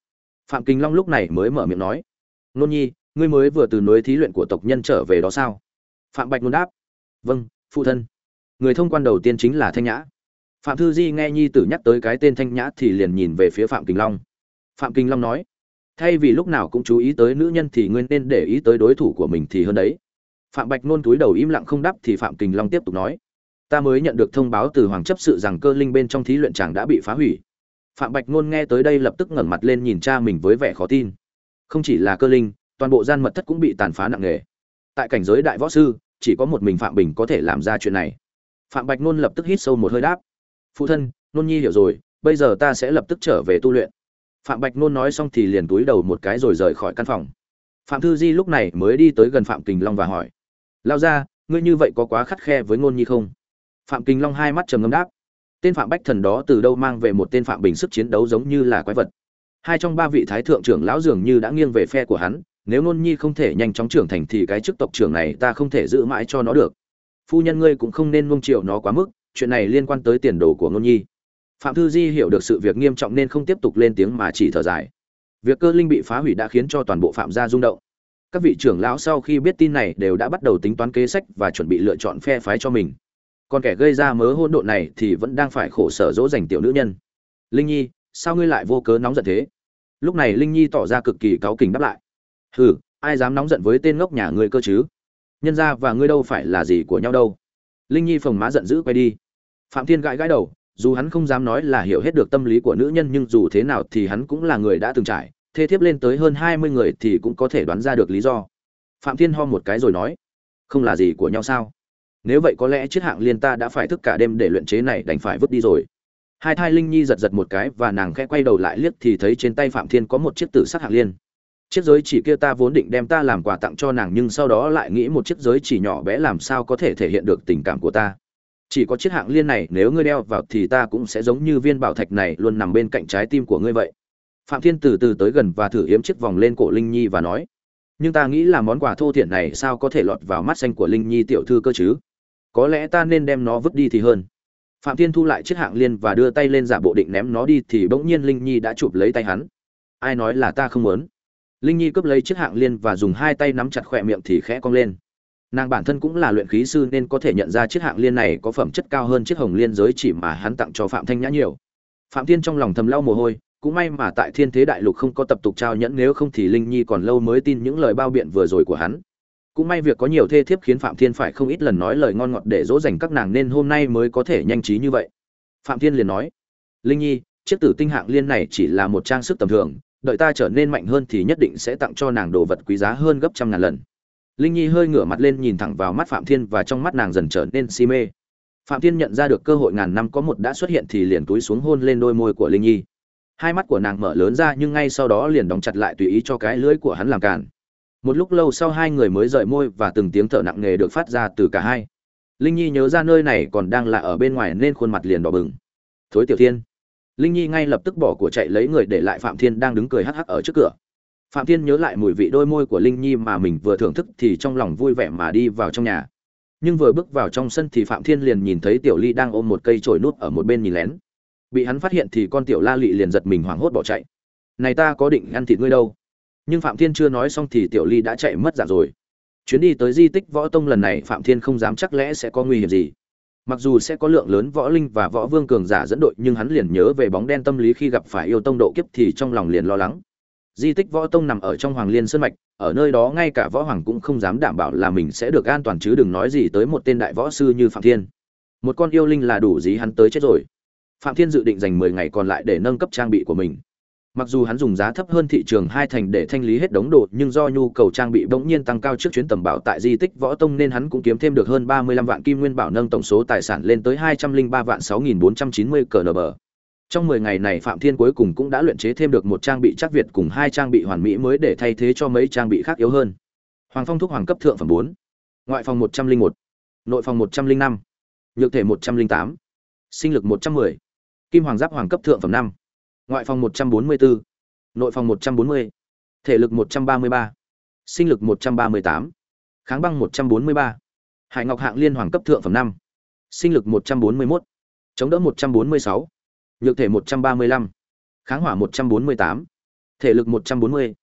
Phạm kinh long lúc này mới mở miệng nói. Nôn nhi ngươi mới vừa từ núi thí luyện của tộc nhân trở về đó sao? Phạm bạch muốn đáp. Vâng phụ thân. Người thông quan đầu tiên chính là thanh nhã. Phạm thư di nghe nhi tử nhắc tới cái tên thanh nhã thì liền nhìn về phía phạm kinh long. Phạm kinh long nói, thay vì lúc nào cũng chú ý tới nữ nhân thì ngươi nên để ý tới đối thủ của mình thì hơn đấy. Phạm bạch nôn túi đầu im lặng không đáp thì phạm kinh long tiếp tục nói, ta mới nhận được thông báo từ hoàng chấp sự rằng cơ linh bên trong thí luyện chàng đã bị phá hủy. Phạm bạch nôn nghe tới đây lập tức ngẩng mặt lên nhìn cha mình với vẻ khó tin. Không chỉ là cơ linh toàn bộ gian mật thất cũng bị tàn phá nặng nề. Tại cảnh giới đại võ sư, chỉ có một mình phạm bình có thể làm ra chuyện này. Phạm bạch nôn lập tức hít sâu một hơi đáp. Phụ thân, nôn nhi hiểu rồi, bây giờ ta sẽ lập tức trở về tu luyện. Phạm bạch nôn nói xong thì liền túi đầu một cái rồi rời khỏi căn phòng. Phạm thư di lúc này mới đi tới gần phạm kình long và hỏi lao ra ngươi như vậy có quá khắt khe với ngôn nhi không? Phạm kình long hai mắt trầm ngâm đáp, tên phạm bách thần đó từ đâu mang về một tên phạm bình sức chiến đấu giống như là quái vật? Hai trong ba vị thái thượng trưởng lão dường như đã nghiêng về phe của hắn nếu nôn nhi không thể nhanh chóng trưởng thành thì cái chức tộc trưởng này ta không thể giữ mãi cho nó được. Phu nhân ngươi cũng không nên nuông chiều nó quá mức, chuyện này liên quan tới tiền đồ của nôn nhi. Phạm thư di hiểu được sự việc nghiêm trọng nên không tiếp tục lên tiếng mà chỉ thở dài. Việc cơ linh bị phá hủy đã khiến cho toàn bộ phạm gia rung động. Các vị trưởng lão sau khi biết tin này đều đã bắt đầu tính toán kế sách và chuẩn bị lựa chọn phe phái cho mình. Còn kẻ gây ra mớ hôn độn này thì vẫn đang phải khổ sở dỗ dành tiểu nữ nhân. Linh nhi, sao ngươi lại vô cớ nóng giận thế? Lúc này linh nhi tỏ ra cực kỳ cáu kỉnh đáp lại hừ, ai dám nóng giận với tên ngốc nhà ngươi cơ chứ? Nhân ra và ngươi đâu phải là gì của nhau đâu. Linh nhi phồng má giận dữ quay đi. Phạm thiên gãi gãi đầu, dù hắn không dám nói là hiểu hết được tâm lý của nữ nhân nhưng dù thế nào thì hắn cũng là người đã từng trải, thê thiếp lên tới hơn hai mươi người thì cũng có thể đoán ra được lý do. Phạm thiên ho một cái rồi nói, không là gì của nhau sao? Nếu vậy có lẽ chiếc hạng liên ta đã phải thức cả đêm để luyện chế này đành phải vứt đi rồi. Hai thai linh nhi giật giật một cái và nàng khẽ quay đầu lại liếc thì thấy trên tay phạm thiên có một chiếc tử sắc hạng liên chiếc giới chỉ kia ta vốn định đem ta làm quà tặng cho nàng nhưng sau đó lại nghĩ một chiếc giới chỉ nhỏ bé làm sao có thể thể hiện được tình cảm của ta. Chỉ có chiếc hạng liên này, nếu ngươi đeo vào thì ta cũng sẽ giống như viên bảo thạch này luôn nằm bên cạnh trái tim của ngươi vậy. Phạm thiên từ từ tới gần và thử yếm chiếc vòng lên cổ linh nhi và nói, nhưng ta nghĩ là món quà thô thiển này sao có thể lọt vào mắt xanh của linh nhi tiểu thư cơ chứ? Có lẽ ta nên đem nó vứt đi thì hơn. Phạm thiên thu lại chiếc hạng liên và đưa tay lên giả bộ định ném nó đi thì bỗng nhiên linh nhi đã chụp lấy tay hắn. Ai nói là ta không muốn? Linh nhi cướp lấy chiếc hạng liên và dùng hai tay nắm chặt khỏe miệng thì khẽ cong lên. Nàng bản thân cũng là luyện khí sư nên có thể nhận ra chiếc hạng liên này có phẩm chất cao hơn chiếc hồng liên giới chỉ mà hắn tặng cho phạm thanh nhã nhiều. Phạm thiên trong lòng thầm lau mồ hôi, cũng may mà tại thiên thế đại lục không có tập tục trao nhẫn, nếu không thì linh nhi còn lâu mới tin những lời bao biện vừa rồi của hắn. Cũng may việc có nhiều thê thiếp khiến phạm thiên phải không ít lần nói lời ngon ngọt để dỗ dành các nàng nên hôm nay mới có thể nhanh trí như vậy. Phạm thiên liền nói, linh nhi, chiếc tử tinh hạng liên này chỉ là một trang sức tầm thường đợi ta trở nên mạnh hơn thì nhất định sẽ tặng cho nàng đồ vật quý giá hơn gấp trăm ngàn lần. Linh nhi hơi ngửa mặt lên nhìn thẳng vào mắt phạm thiên và trong mắt nàng dần trở nên si mê. Phạm thiên nhận ra được cơ hội ngàn năm có một đã xuất hiện thì liền túi xuống hôn lên đôi môi của linh nhi. Hai mắt của nàng mở lớn ra nhưng ngay sau đó liền đóng chặt lại tùy ý cho cái lưỡi của hắn làm cản một lúc lâu sau hai người mới rời môi và từng tiếng thở nặng nề được phát ra từ cả hai. Linh nhi nhớ ra nơi này còn đang là ở bên ngoài nên khuôn mặt liền đỏ bừng. Thối tiểu thiên linh nhi ngay lập tức bỏ của chạy lấy người để lại phạm thiên đang đứng cười hắc hắc ở trước cửa. Phạm thiên nhớ lại mùi vị đôi môi của linh nhi mà mình vừa thưởng thức thì trong lòng vui vẻ mà đi vào trong nhà. Nhưng vừa bước vào trong sân thì phạm thiên liền nhìn thấy tiểu ly đang ôm một cây chổi nút ở một bên nhìn lén. Bị hắn phát hiện thì con tiểu la lị liền giật mình hoảng hốt bỏ chạy. Này ta có định ăn thịt ngươi đâu. Nhưng phạm thiên chưa nói xong thì tiểu ly đã chạy mất dạng rồi. Chuyến đi tới di tích võ tông lần này phạm thiên không dám chắc lẽ sẽ có nguy hiểm gì mặc dù sẽ có lượng lớn võ linh và võ vương cường giả dẫn đội, nhưng hắn liền nhớ về bóng đen tâm lý khi gặp phải yêu tông độ kiếp thì trong lòng liền lo lắng. Di tích võ tông nằm ở trong hoàng liên sơn mạch, ở nơi đó ngay cả võ hoàng cũng không dám đảm bảo là mình sẽ được an toàn chứ đừng nói gì tới một tên đại võ sư như phạm thiên. Một con yêu linh là đủ dí hắn tới chết rồi. Phạm thiên dự định dành mười ngày còn lại để nâng cấp trang bị của mình mặc dù hắn dùng giá thấp hơn thị trường hai thành để thanh lý hết đống đồ, nhưng do nhu cầu trang bị bỗng nhiên tăng cao trước chuyến tầm bảo tại di tích võ tông nên hắn cũng kiếm thêm được hơn ba mươi lăm vạn kim nguyên bảo nâng tổng số tài sản lên tới hai trăm linh ba vạn sáu nghìn bốn trăm chín mươi cờ nờ bờ. Trong mười ngày này phạm thiên cuối cùng cũng đã luyện chế thêm được một trang bị chắc việt cùng hai trang bị hoàn mỹ mới để thay thế cho mấy trang bị khác yếu hơn. Hoàng phong thúc hoàng cấp thượng phẩm bốn, ngoại phòng một trăm linh một, nội phòng một trăm linh năm, nhược thể một trăm linh tám, sinh lực một trăm mười, kim hoàng giáp hoàng cấp thượng phẩm năm ngoại phòng một trăm bốn mươi bốn nội phòng một trăm bốn mươi thể lực một trăm ba mươi ba sinh lực một trăm ba mươi tám kháng băng một trăm bốn mươi ba hải ngọc hạng liên hoàng cấp thượng phẩm năm sinh lực một trăm bốn mươi một chống đỡ một trăm bốn mươi sáu nhược thể 135, kháng hỏa 148, thể lực 140.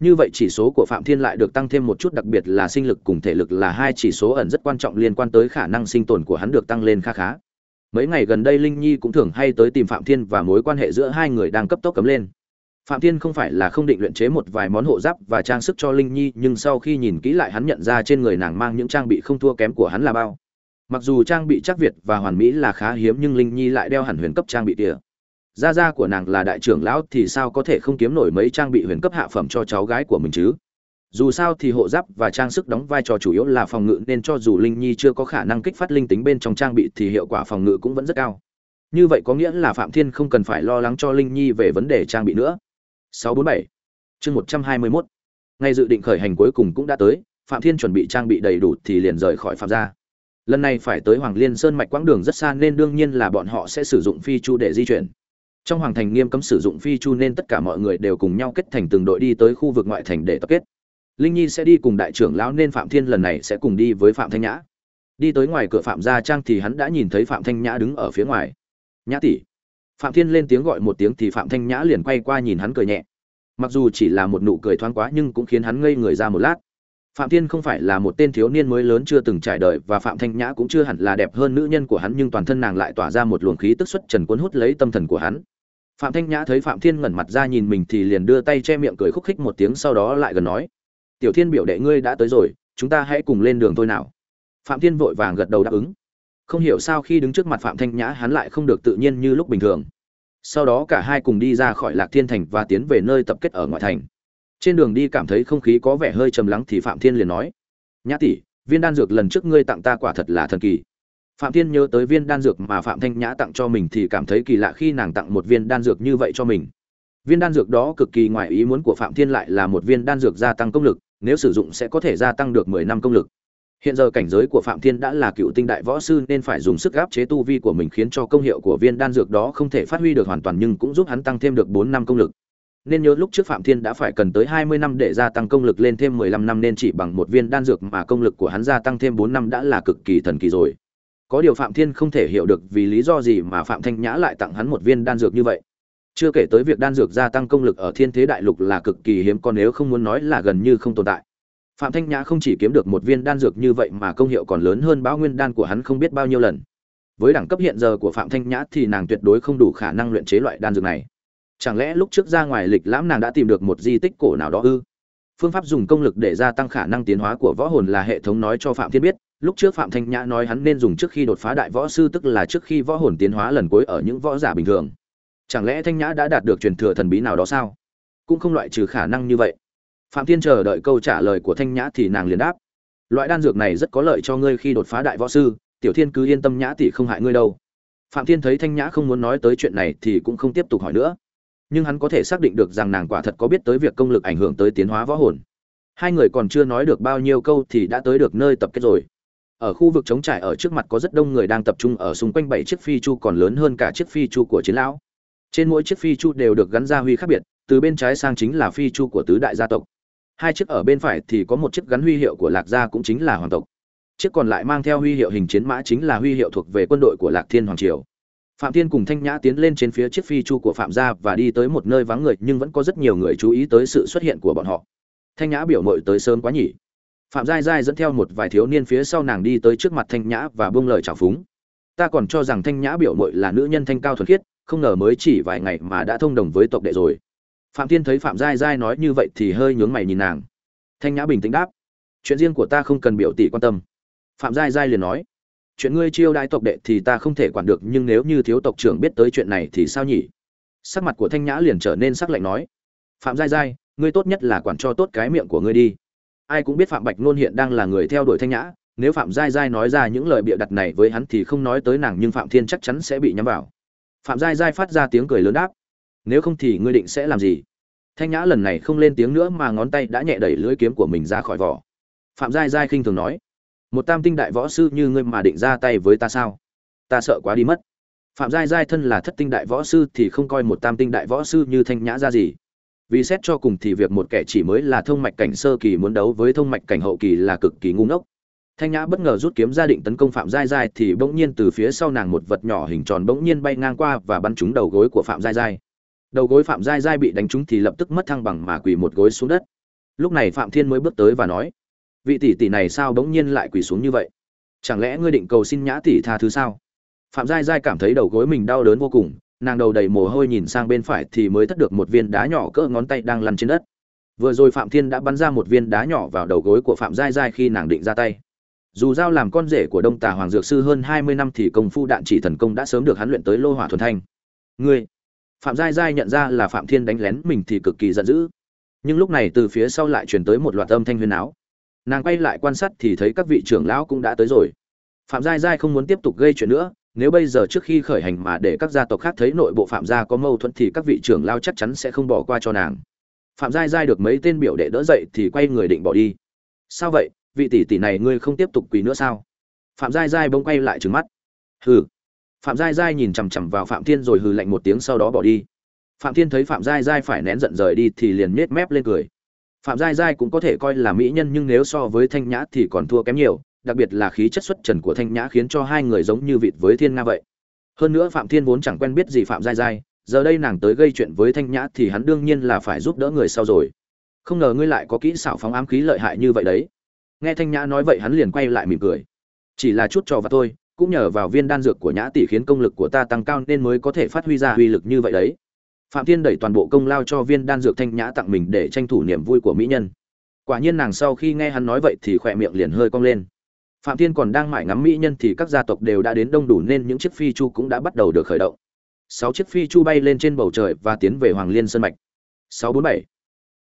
Như vậy chỉ số của Phạm Thiên lại được tăng thêm một chút đặc biệt là sinh lực cùng thể lực là hai chỉ số ẩn rất quan trọng liên quan tới khả năng sinh tồn của hắn được tăng lên kha khá. Mấy ngày gần đây Linh Nhi cũng thường hay tới tìm Phạm Thiên và mối quan hệ giữa hai người đang cấp tốc cấm lên. Phạm Thiên không phải là không định luyện chế một vài món hộ giáp và trang sức cho Linh Nhi, nhưng sau khi nhìn kỹ lại hắn nhận ra trên người nàng mang những trang bị không thua kém của hắn là bao. Mặc dù trang bị chắc Việt và hoàn mỹ là khá hiếm nhưng Linh Nhi lại đeo hẳn huyền cấp trang bị tỉa gia gia của nàng là đại trưởng lão thì sao có thể không kiếm nổi mấy trang bị huyền cấp hạ phẩm cho cháu gái của mình chứ dù sao thì hộ giáp và trang sức đóng vai trò chủ yếu là phòng ngự, nên cho dù linh nhi chưa có khả năng kích phát linh tính bên trong trang bị thì hiệu quả phòng ngự cũng vẫn rất cao. Như vậy có nghĩa là phạm thiên không cần phải lo lắng cho linh nhi về vấn đề trang bị nữa. 647 chương 121 ngay dự định khởi hành cuối cùng cũng đã tới, phạm thiên chuẩn bị trang bị đầy đủ thì liền rời khỏi phạm gia. Lần này phải tới hoàng liên sơn mạch quãng đường rất xa nên đương nhiên là bọn họ sẽ sử dụng phi chu để di chuyển. Trong hoàng thành nghiêm cấm sử dụng phi chu nên tất cả mọi người đều cùng nhau kết thành từng đội đi tới khu vực ngoại thành để tập kết linh nhi sẽ đi cùng đại trưởng lão nên phạm thiên lần này sẽ cùng đi với phạm thanh nhã. Đi tới ngoài cửa phạm gia trang thì hắn đã nhìn thấy phạm thanh nhã đứng ở phía ngoài. Nhã tỷ. Phạm thiên lên tiếng gọi một tiếng thì phạm thanh nhã liền quay qua nhìn hắn cười nhẹ. Mặc dù chỉ là một nụ cười thoáng quá nhưng cũng khiến hắn ngây người ra một lát. Phạm thiên không phải là một tên thiếu niên mới lớn chưa từng trải đời và phạm thanh nhã cũng chưa hẳn là đẹp hơn nữ nhân của hắn nhưng toàn thân nàng lại tỏa ra một luồng khí tức xuất trần cuốn hút lấy tâm thần của hắn. Phạm thanh nhã thấy phạm thiên ngẩn mặt ra nhìn mình thì liền đưa tay che miệng cười khúc khích một tiếng sau đó lại gần nói tiểu thiên biểu đệ ngươi đã tới rồi, chúng ta hãy cùng lên đường thôi nào. Phạm thiên vội vàng gật đầu đáp ứng. Không hiểu sao khi đứng trước mặt phạm thanh nhã hắn lại không được tự nhiên như lúc bình thường. Sau đó cả hai cùng đi ra khỏi lạc thiên thành và tiến về nơi tập kết ở ngoại thành. Trên đường đi cảm thấy không khí có vẻ hơi trầm lắng thì phạm thiên liền nói, nhã tỷ, viên đan dược lần trước ngươi tặng ta quả thật là thần kỳ. Phạm thiên nhớ tới viên đan dược mà phạm thanh nhã tặng cho mình thì cảm thấy kỳ lạ khi nàng tặng một viên đan dược như vậy cho mình. Viên đan dược đó cực kỳ ngoài ý muốn của phạm thiên lại là một viên đan dược gia tăng công lực nếu sử dụng sẽ có thể gia tăng được mười năm công lực. Hiện giờ cảnh giới của phạm thiên đã là cựu tinh đại võ sư nên phải dùng sức áp chế tu vi của mình khiến cho công hiệu của viên đan dược đó không thể phát huy được hoàn toàn nhưng cũng giúp hắn tăng thêm được bốn năm công lực. Nên nhớ lúc trước phạm thiên đã phải cần tới hai mươi năm để gia tăng công lực lên thêm mười lăm năm nên chỉ bằng một viên đan dược mà công lực của hắn gia tăng thêm bốn năm đã là cực kỳ thần kỳ rồi. Có điều phạm thiên không thể hiểu được vì lý do gì mà phạm thanh nhã lại tặng hắn một viên đan dược như vậy chưa kể tới việc đan dược gia tăng công lực ở thiên thế đại lục là cực kỳ hiếm, còn nếu không muốn nói là gần như không tồn tại. Phạm thanh nhã không chỉ kiếm được một viên đan dược như vậy mà công hiệu còn lớn hơn bão nguyên đan của hắn không biết bao nhiêu lần. Với đẳng cấp hiện giờ của phạm thanh nhã thì nàng tuyệt đối không đủ khả năng luyện chế loại đan dược này. Chẳng lẽ lúc trước ra ngoài lịch lãm nàng đã tìm được một di tích cổ nào đó ư? Phương pháp dùng công lực để gia tăng khả năng tiến hóa của võ hồn là hệ thống nói cho phạm thiên biết. Lúc trước phạm thanh nhã nói hắn nên dùng trước khi đột phá đại võ sư, tức là trước khi võ hồn tiến hóa lần cuối ở những võ giả bình thường chẳng lẽ thanh nhã đã đạt được truyền thừa thần bí nào đó sao? Cũng không loại trừ khả năng như vậy. Phạm thiên chờ đợi câu trả lời của thanh nhã thì nàng liền đáp. Loại đan dược này rất có lợi cho ngươi khi đột phá đại võ sư, tiểu thiên cứ yên tâm nhã tỷ không hại ngươi đâu. Phạm thiên thấy thanh nhã không muốn nói tới chuyện này thì cũng không tiếp tục hỏi nữa. Nhưng hắn có thể xác định được rằng nàng quả thật có biết tới việc công lực ảnh hưởng tới tiến hóa võ hồn. Hai người còn chưa nói được bao nhiêu câu thì đã tới được nơi tập kết rồi. Ở khu vực trống trải ở trước mặt có rất đông người đang tập trung ở xung quanh bảy chiếc phi chu còn lớn hơn cả chiếc phi chu của chiến lão trên mỗi chiếc phi chu đều được gắn ra huy khác biệt, từ bên trái sang chính là phi chu của tứ đại gia tộc. Hai chiếc ở bên phải thì có một chiếc gắn huy hiệu của lạc gia cũng chính là hoàng tộc. Chiếc còn lại mang theo huy hiệu hình chiến mã chính là huy hiệu thuộc về quân đội của lạc thiên hoàng triều. Phạm thiên cùng thanh nhã tiến lên trên phía chiếc phi chu của phạm gia và đi tới một nơi vắng người, nhưng vẫn có rất nhiều người chú ý tới sự xuất hiện của bọn họ. Thanh nhã biểu mội tới sớm quá nhỉ. Phạm giai giai dẫn theo một vài thiếu niên phía sau nàng đi tới trước mặt thanh nhã và buông lời chào phúng. Ta còn cho rằng thanh nhã biểu mội là nữ nhân thanh cao thuần khiết không ngờ mới chỉ vài ngày mà đã thông đồng với tộc đệ rồi. Phạm thiên thấy phạm giai giai nói như vậy thì hơi nhướng mày nhìn nàng. Thanh nhã bình tĩnh đáp, chuyện riêng của ta không cần biểu tỷ quan tâm. Phạm giai giai liền nói, chuyện ngươi chiêu đãi tộc đệ thì ta không thể quản được, nhưng nếu như thiếu tộc trưởng biết tới chuyện này thì sao nhỉ? Sắc mặt của thanh nhã liền trở nên sắc lạnh nói, phạm giai giai, ngươi tốt nhất là quản cho tốt cái miệng của ngươi đi. Ai cũng biết phạm bạch nôn hiện đang là người theo đuổi thanh nhã, nếu phạm giai giai nói ra những lời bịa đặt này với hắn thì không nói tới nàng nhưng phạm thiên chắc chắn sẽ bị nhắm vào phạm giai giai phát ra tiếng cười lớn đáp. Nếu không thì ngươi định sẽ làm gì? Thanh nhã lần này không lên tiếng nữa mà ngón tay đã nhẹ đẩy lưỡi kiếm của mình ra khỏi vỏ. Phạm giai giai khinh thường nói. Một tam tinh đại võ sư như ngươi mà định ra tay với ta sao? Ta sợ quá đi mất. Phạm giai giai thân là thất tinh đại võ sư thì không coi một tam tinh đại võ sư như thanh nhã ra gì. Vì xét cho cùng thì việc một kẻ chỉ mới là thông mạch cảnh sơ kỳ muốn đấu với thông mạch cảnh hậu kỳ là cực kỳ ngu ngốc thanh nhã bất ngờ rút kiếm ra định tấn công phạm giai giai thì bỗng nhiên từ phía sau nàng một vật nhỏ hình tròn bỗng nhiên bay ngang qua và bắn trúng đầu gối của phạm giai giai. Đầu gối phạm giai giai bị đánh trúng thì lập tức mất thăng bằng mà quỳ một gối xuống đất. Lúc này phạm thiên mới bước tới và nói, vị tỷ tỷ này sao bỗng nhiên lại quỳ xuống như vậy? Chẳng lẽ ngươi định cầu xin nhã tỷ tha thứ sao? Phạm giai giai cảm thấy đầu gối mình đau đớn vô cùng, nàng đầu đầy mồ hôi nhìn sang bên phải thì mới thất được một viên đá nhỏ cỡ ngón tay đang lăn trên đất. Vừa rồi phạm thiên đã bắn ra một viên đá nhỏ vào đầu gối của phạm giai giai khi nàng định ra tay dù giao làm con rể của đông tà hoàng dược sư hơn hai mươi năm thì công phu đạn chỉ thần công đã sớm được hắn luyện tới lô hỏa thuần thanh. Ngươi, phạm giai giai nhận ra là phạm thiên đánh lén mình thì cực kỳ giận dữ. Nhưng lúc này từ phía sau lại truyền tới một loạt âm thanh huyền áo. Nàng quay lại quan sát thì thấy các vị trưởng lão cũng đã tới rồi. Phạm giai giai không muốn tiếp tục gây chuyện nữa, nếu bây giờ trước khi khởi hành mà để các gia tộc khác thấy nội bộ phạm gia có mâu thuẫn thì các vị trưởng lao chắc chắn sẽ không bỏ qua cho nàng. Phạm giai giai được mấy tên biểu đệ đỡ dậy thì quay người định bỏ đi. Sao vậy? Vị tỷ tỷ này ngươi không tiếp tục quỳ nữa sao? Phạm giai giai bỗng quay lại trừng mắt. Hừ. Phạm giai giai nhìn chằm chằm vào phạm thiên rồi hừ lạnh một tiếng sau đó bỏ đi. Phạm thiên thấy phạm giai giai phải nén giận rời đi thì liền nhếch mép lên cười. Phạm giai giai cũng có thể coi là mỹ nhân nhưng nếu so với thanh nhã thì còn thua kém nhiều, đặc biệt là khí chất xuất trần của thanh nhã khiến cho hai người giống như vịt với thiên nga vậy. Hơn nữa phạm thiên vốn chẳng quen biết gì phạm giai giai, giờ đây nàng tới gây chuyện với thanh nhã thì hắn đương nhiên là phải giúp đỡ người sau rồi. Không ngờ ngươi lại có kỹ xảo phóng ám khí lợi hại như vậy đấy nghe thanh nhã nói vậy hắn liền quay lại mỉm cười. Chỉ là chút trò và thôi, cũng nhờ vào viên đan dược của nhã tỷ khiến công lực của ta tăng cao nên mới có thể phát huy ra uy lực như vậy đấy. Phạm thiên đẩy toàn bộ công lao cho viên đan dược thanh nhã tặng mình để tranh thủ niềm vui của mỹ nhân. Quả nhiên nàng sau khi nghe hắn nói vậy thì khỏe miệng liền hơi cong lên. Phạm thiên còn đang mải ngắm mỹ nhân thì các gia tộc đều đã đến đông đủ nên những chiếc phi chu cũng đã bắt đầu được khởi động. Sáu chiếc phi chu bay lên trên bầu trời và tiến về hoàng liên sơn mạch. Sáu bốn bảy.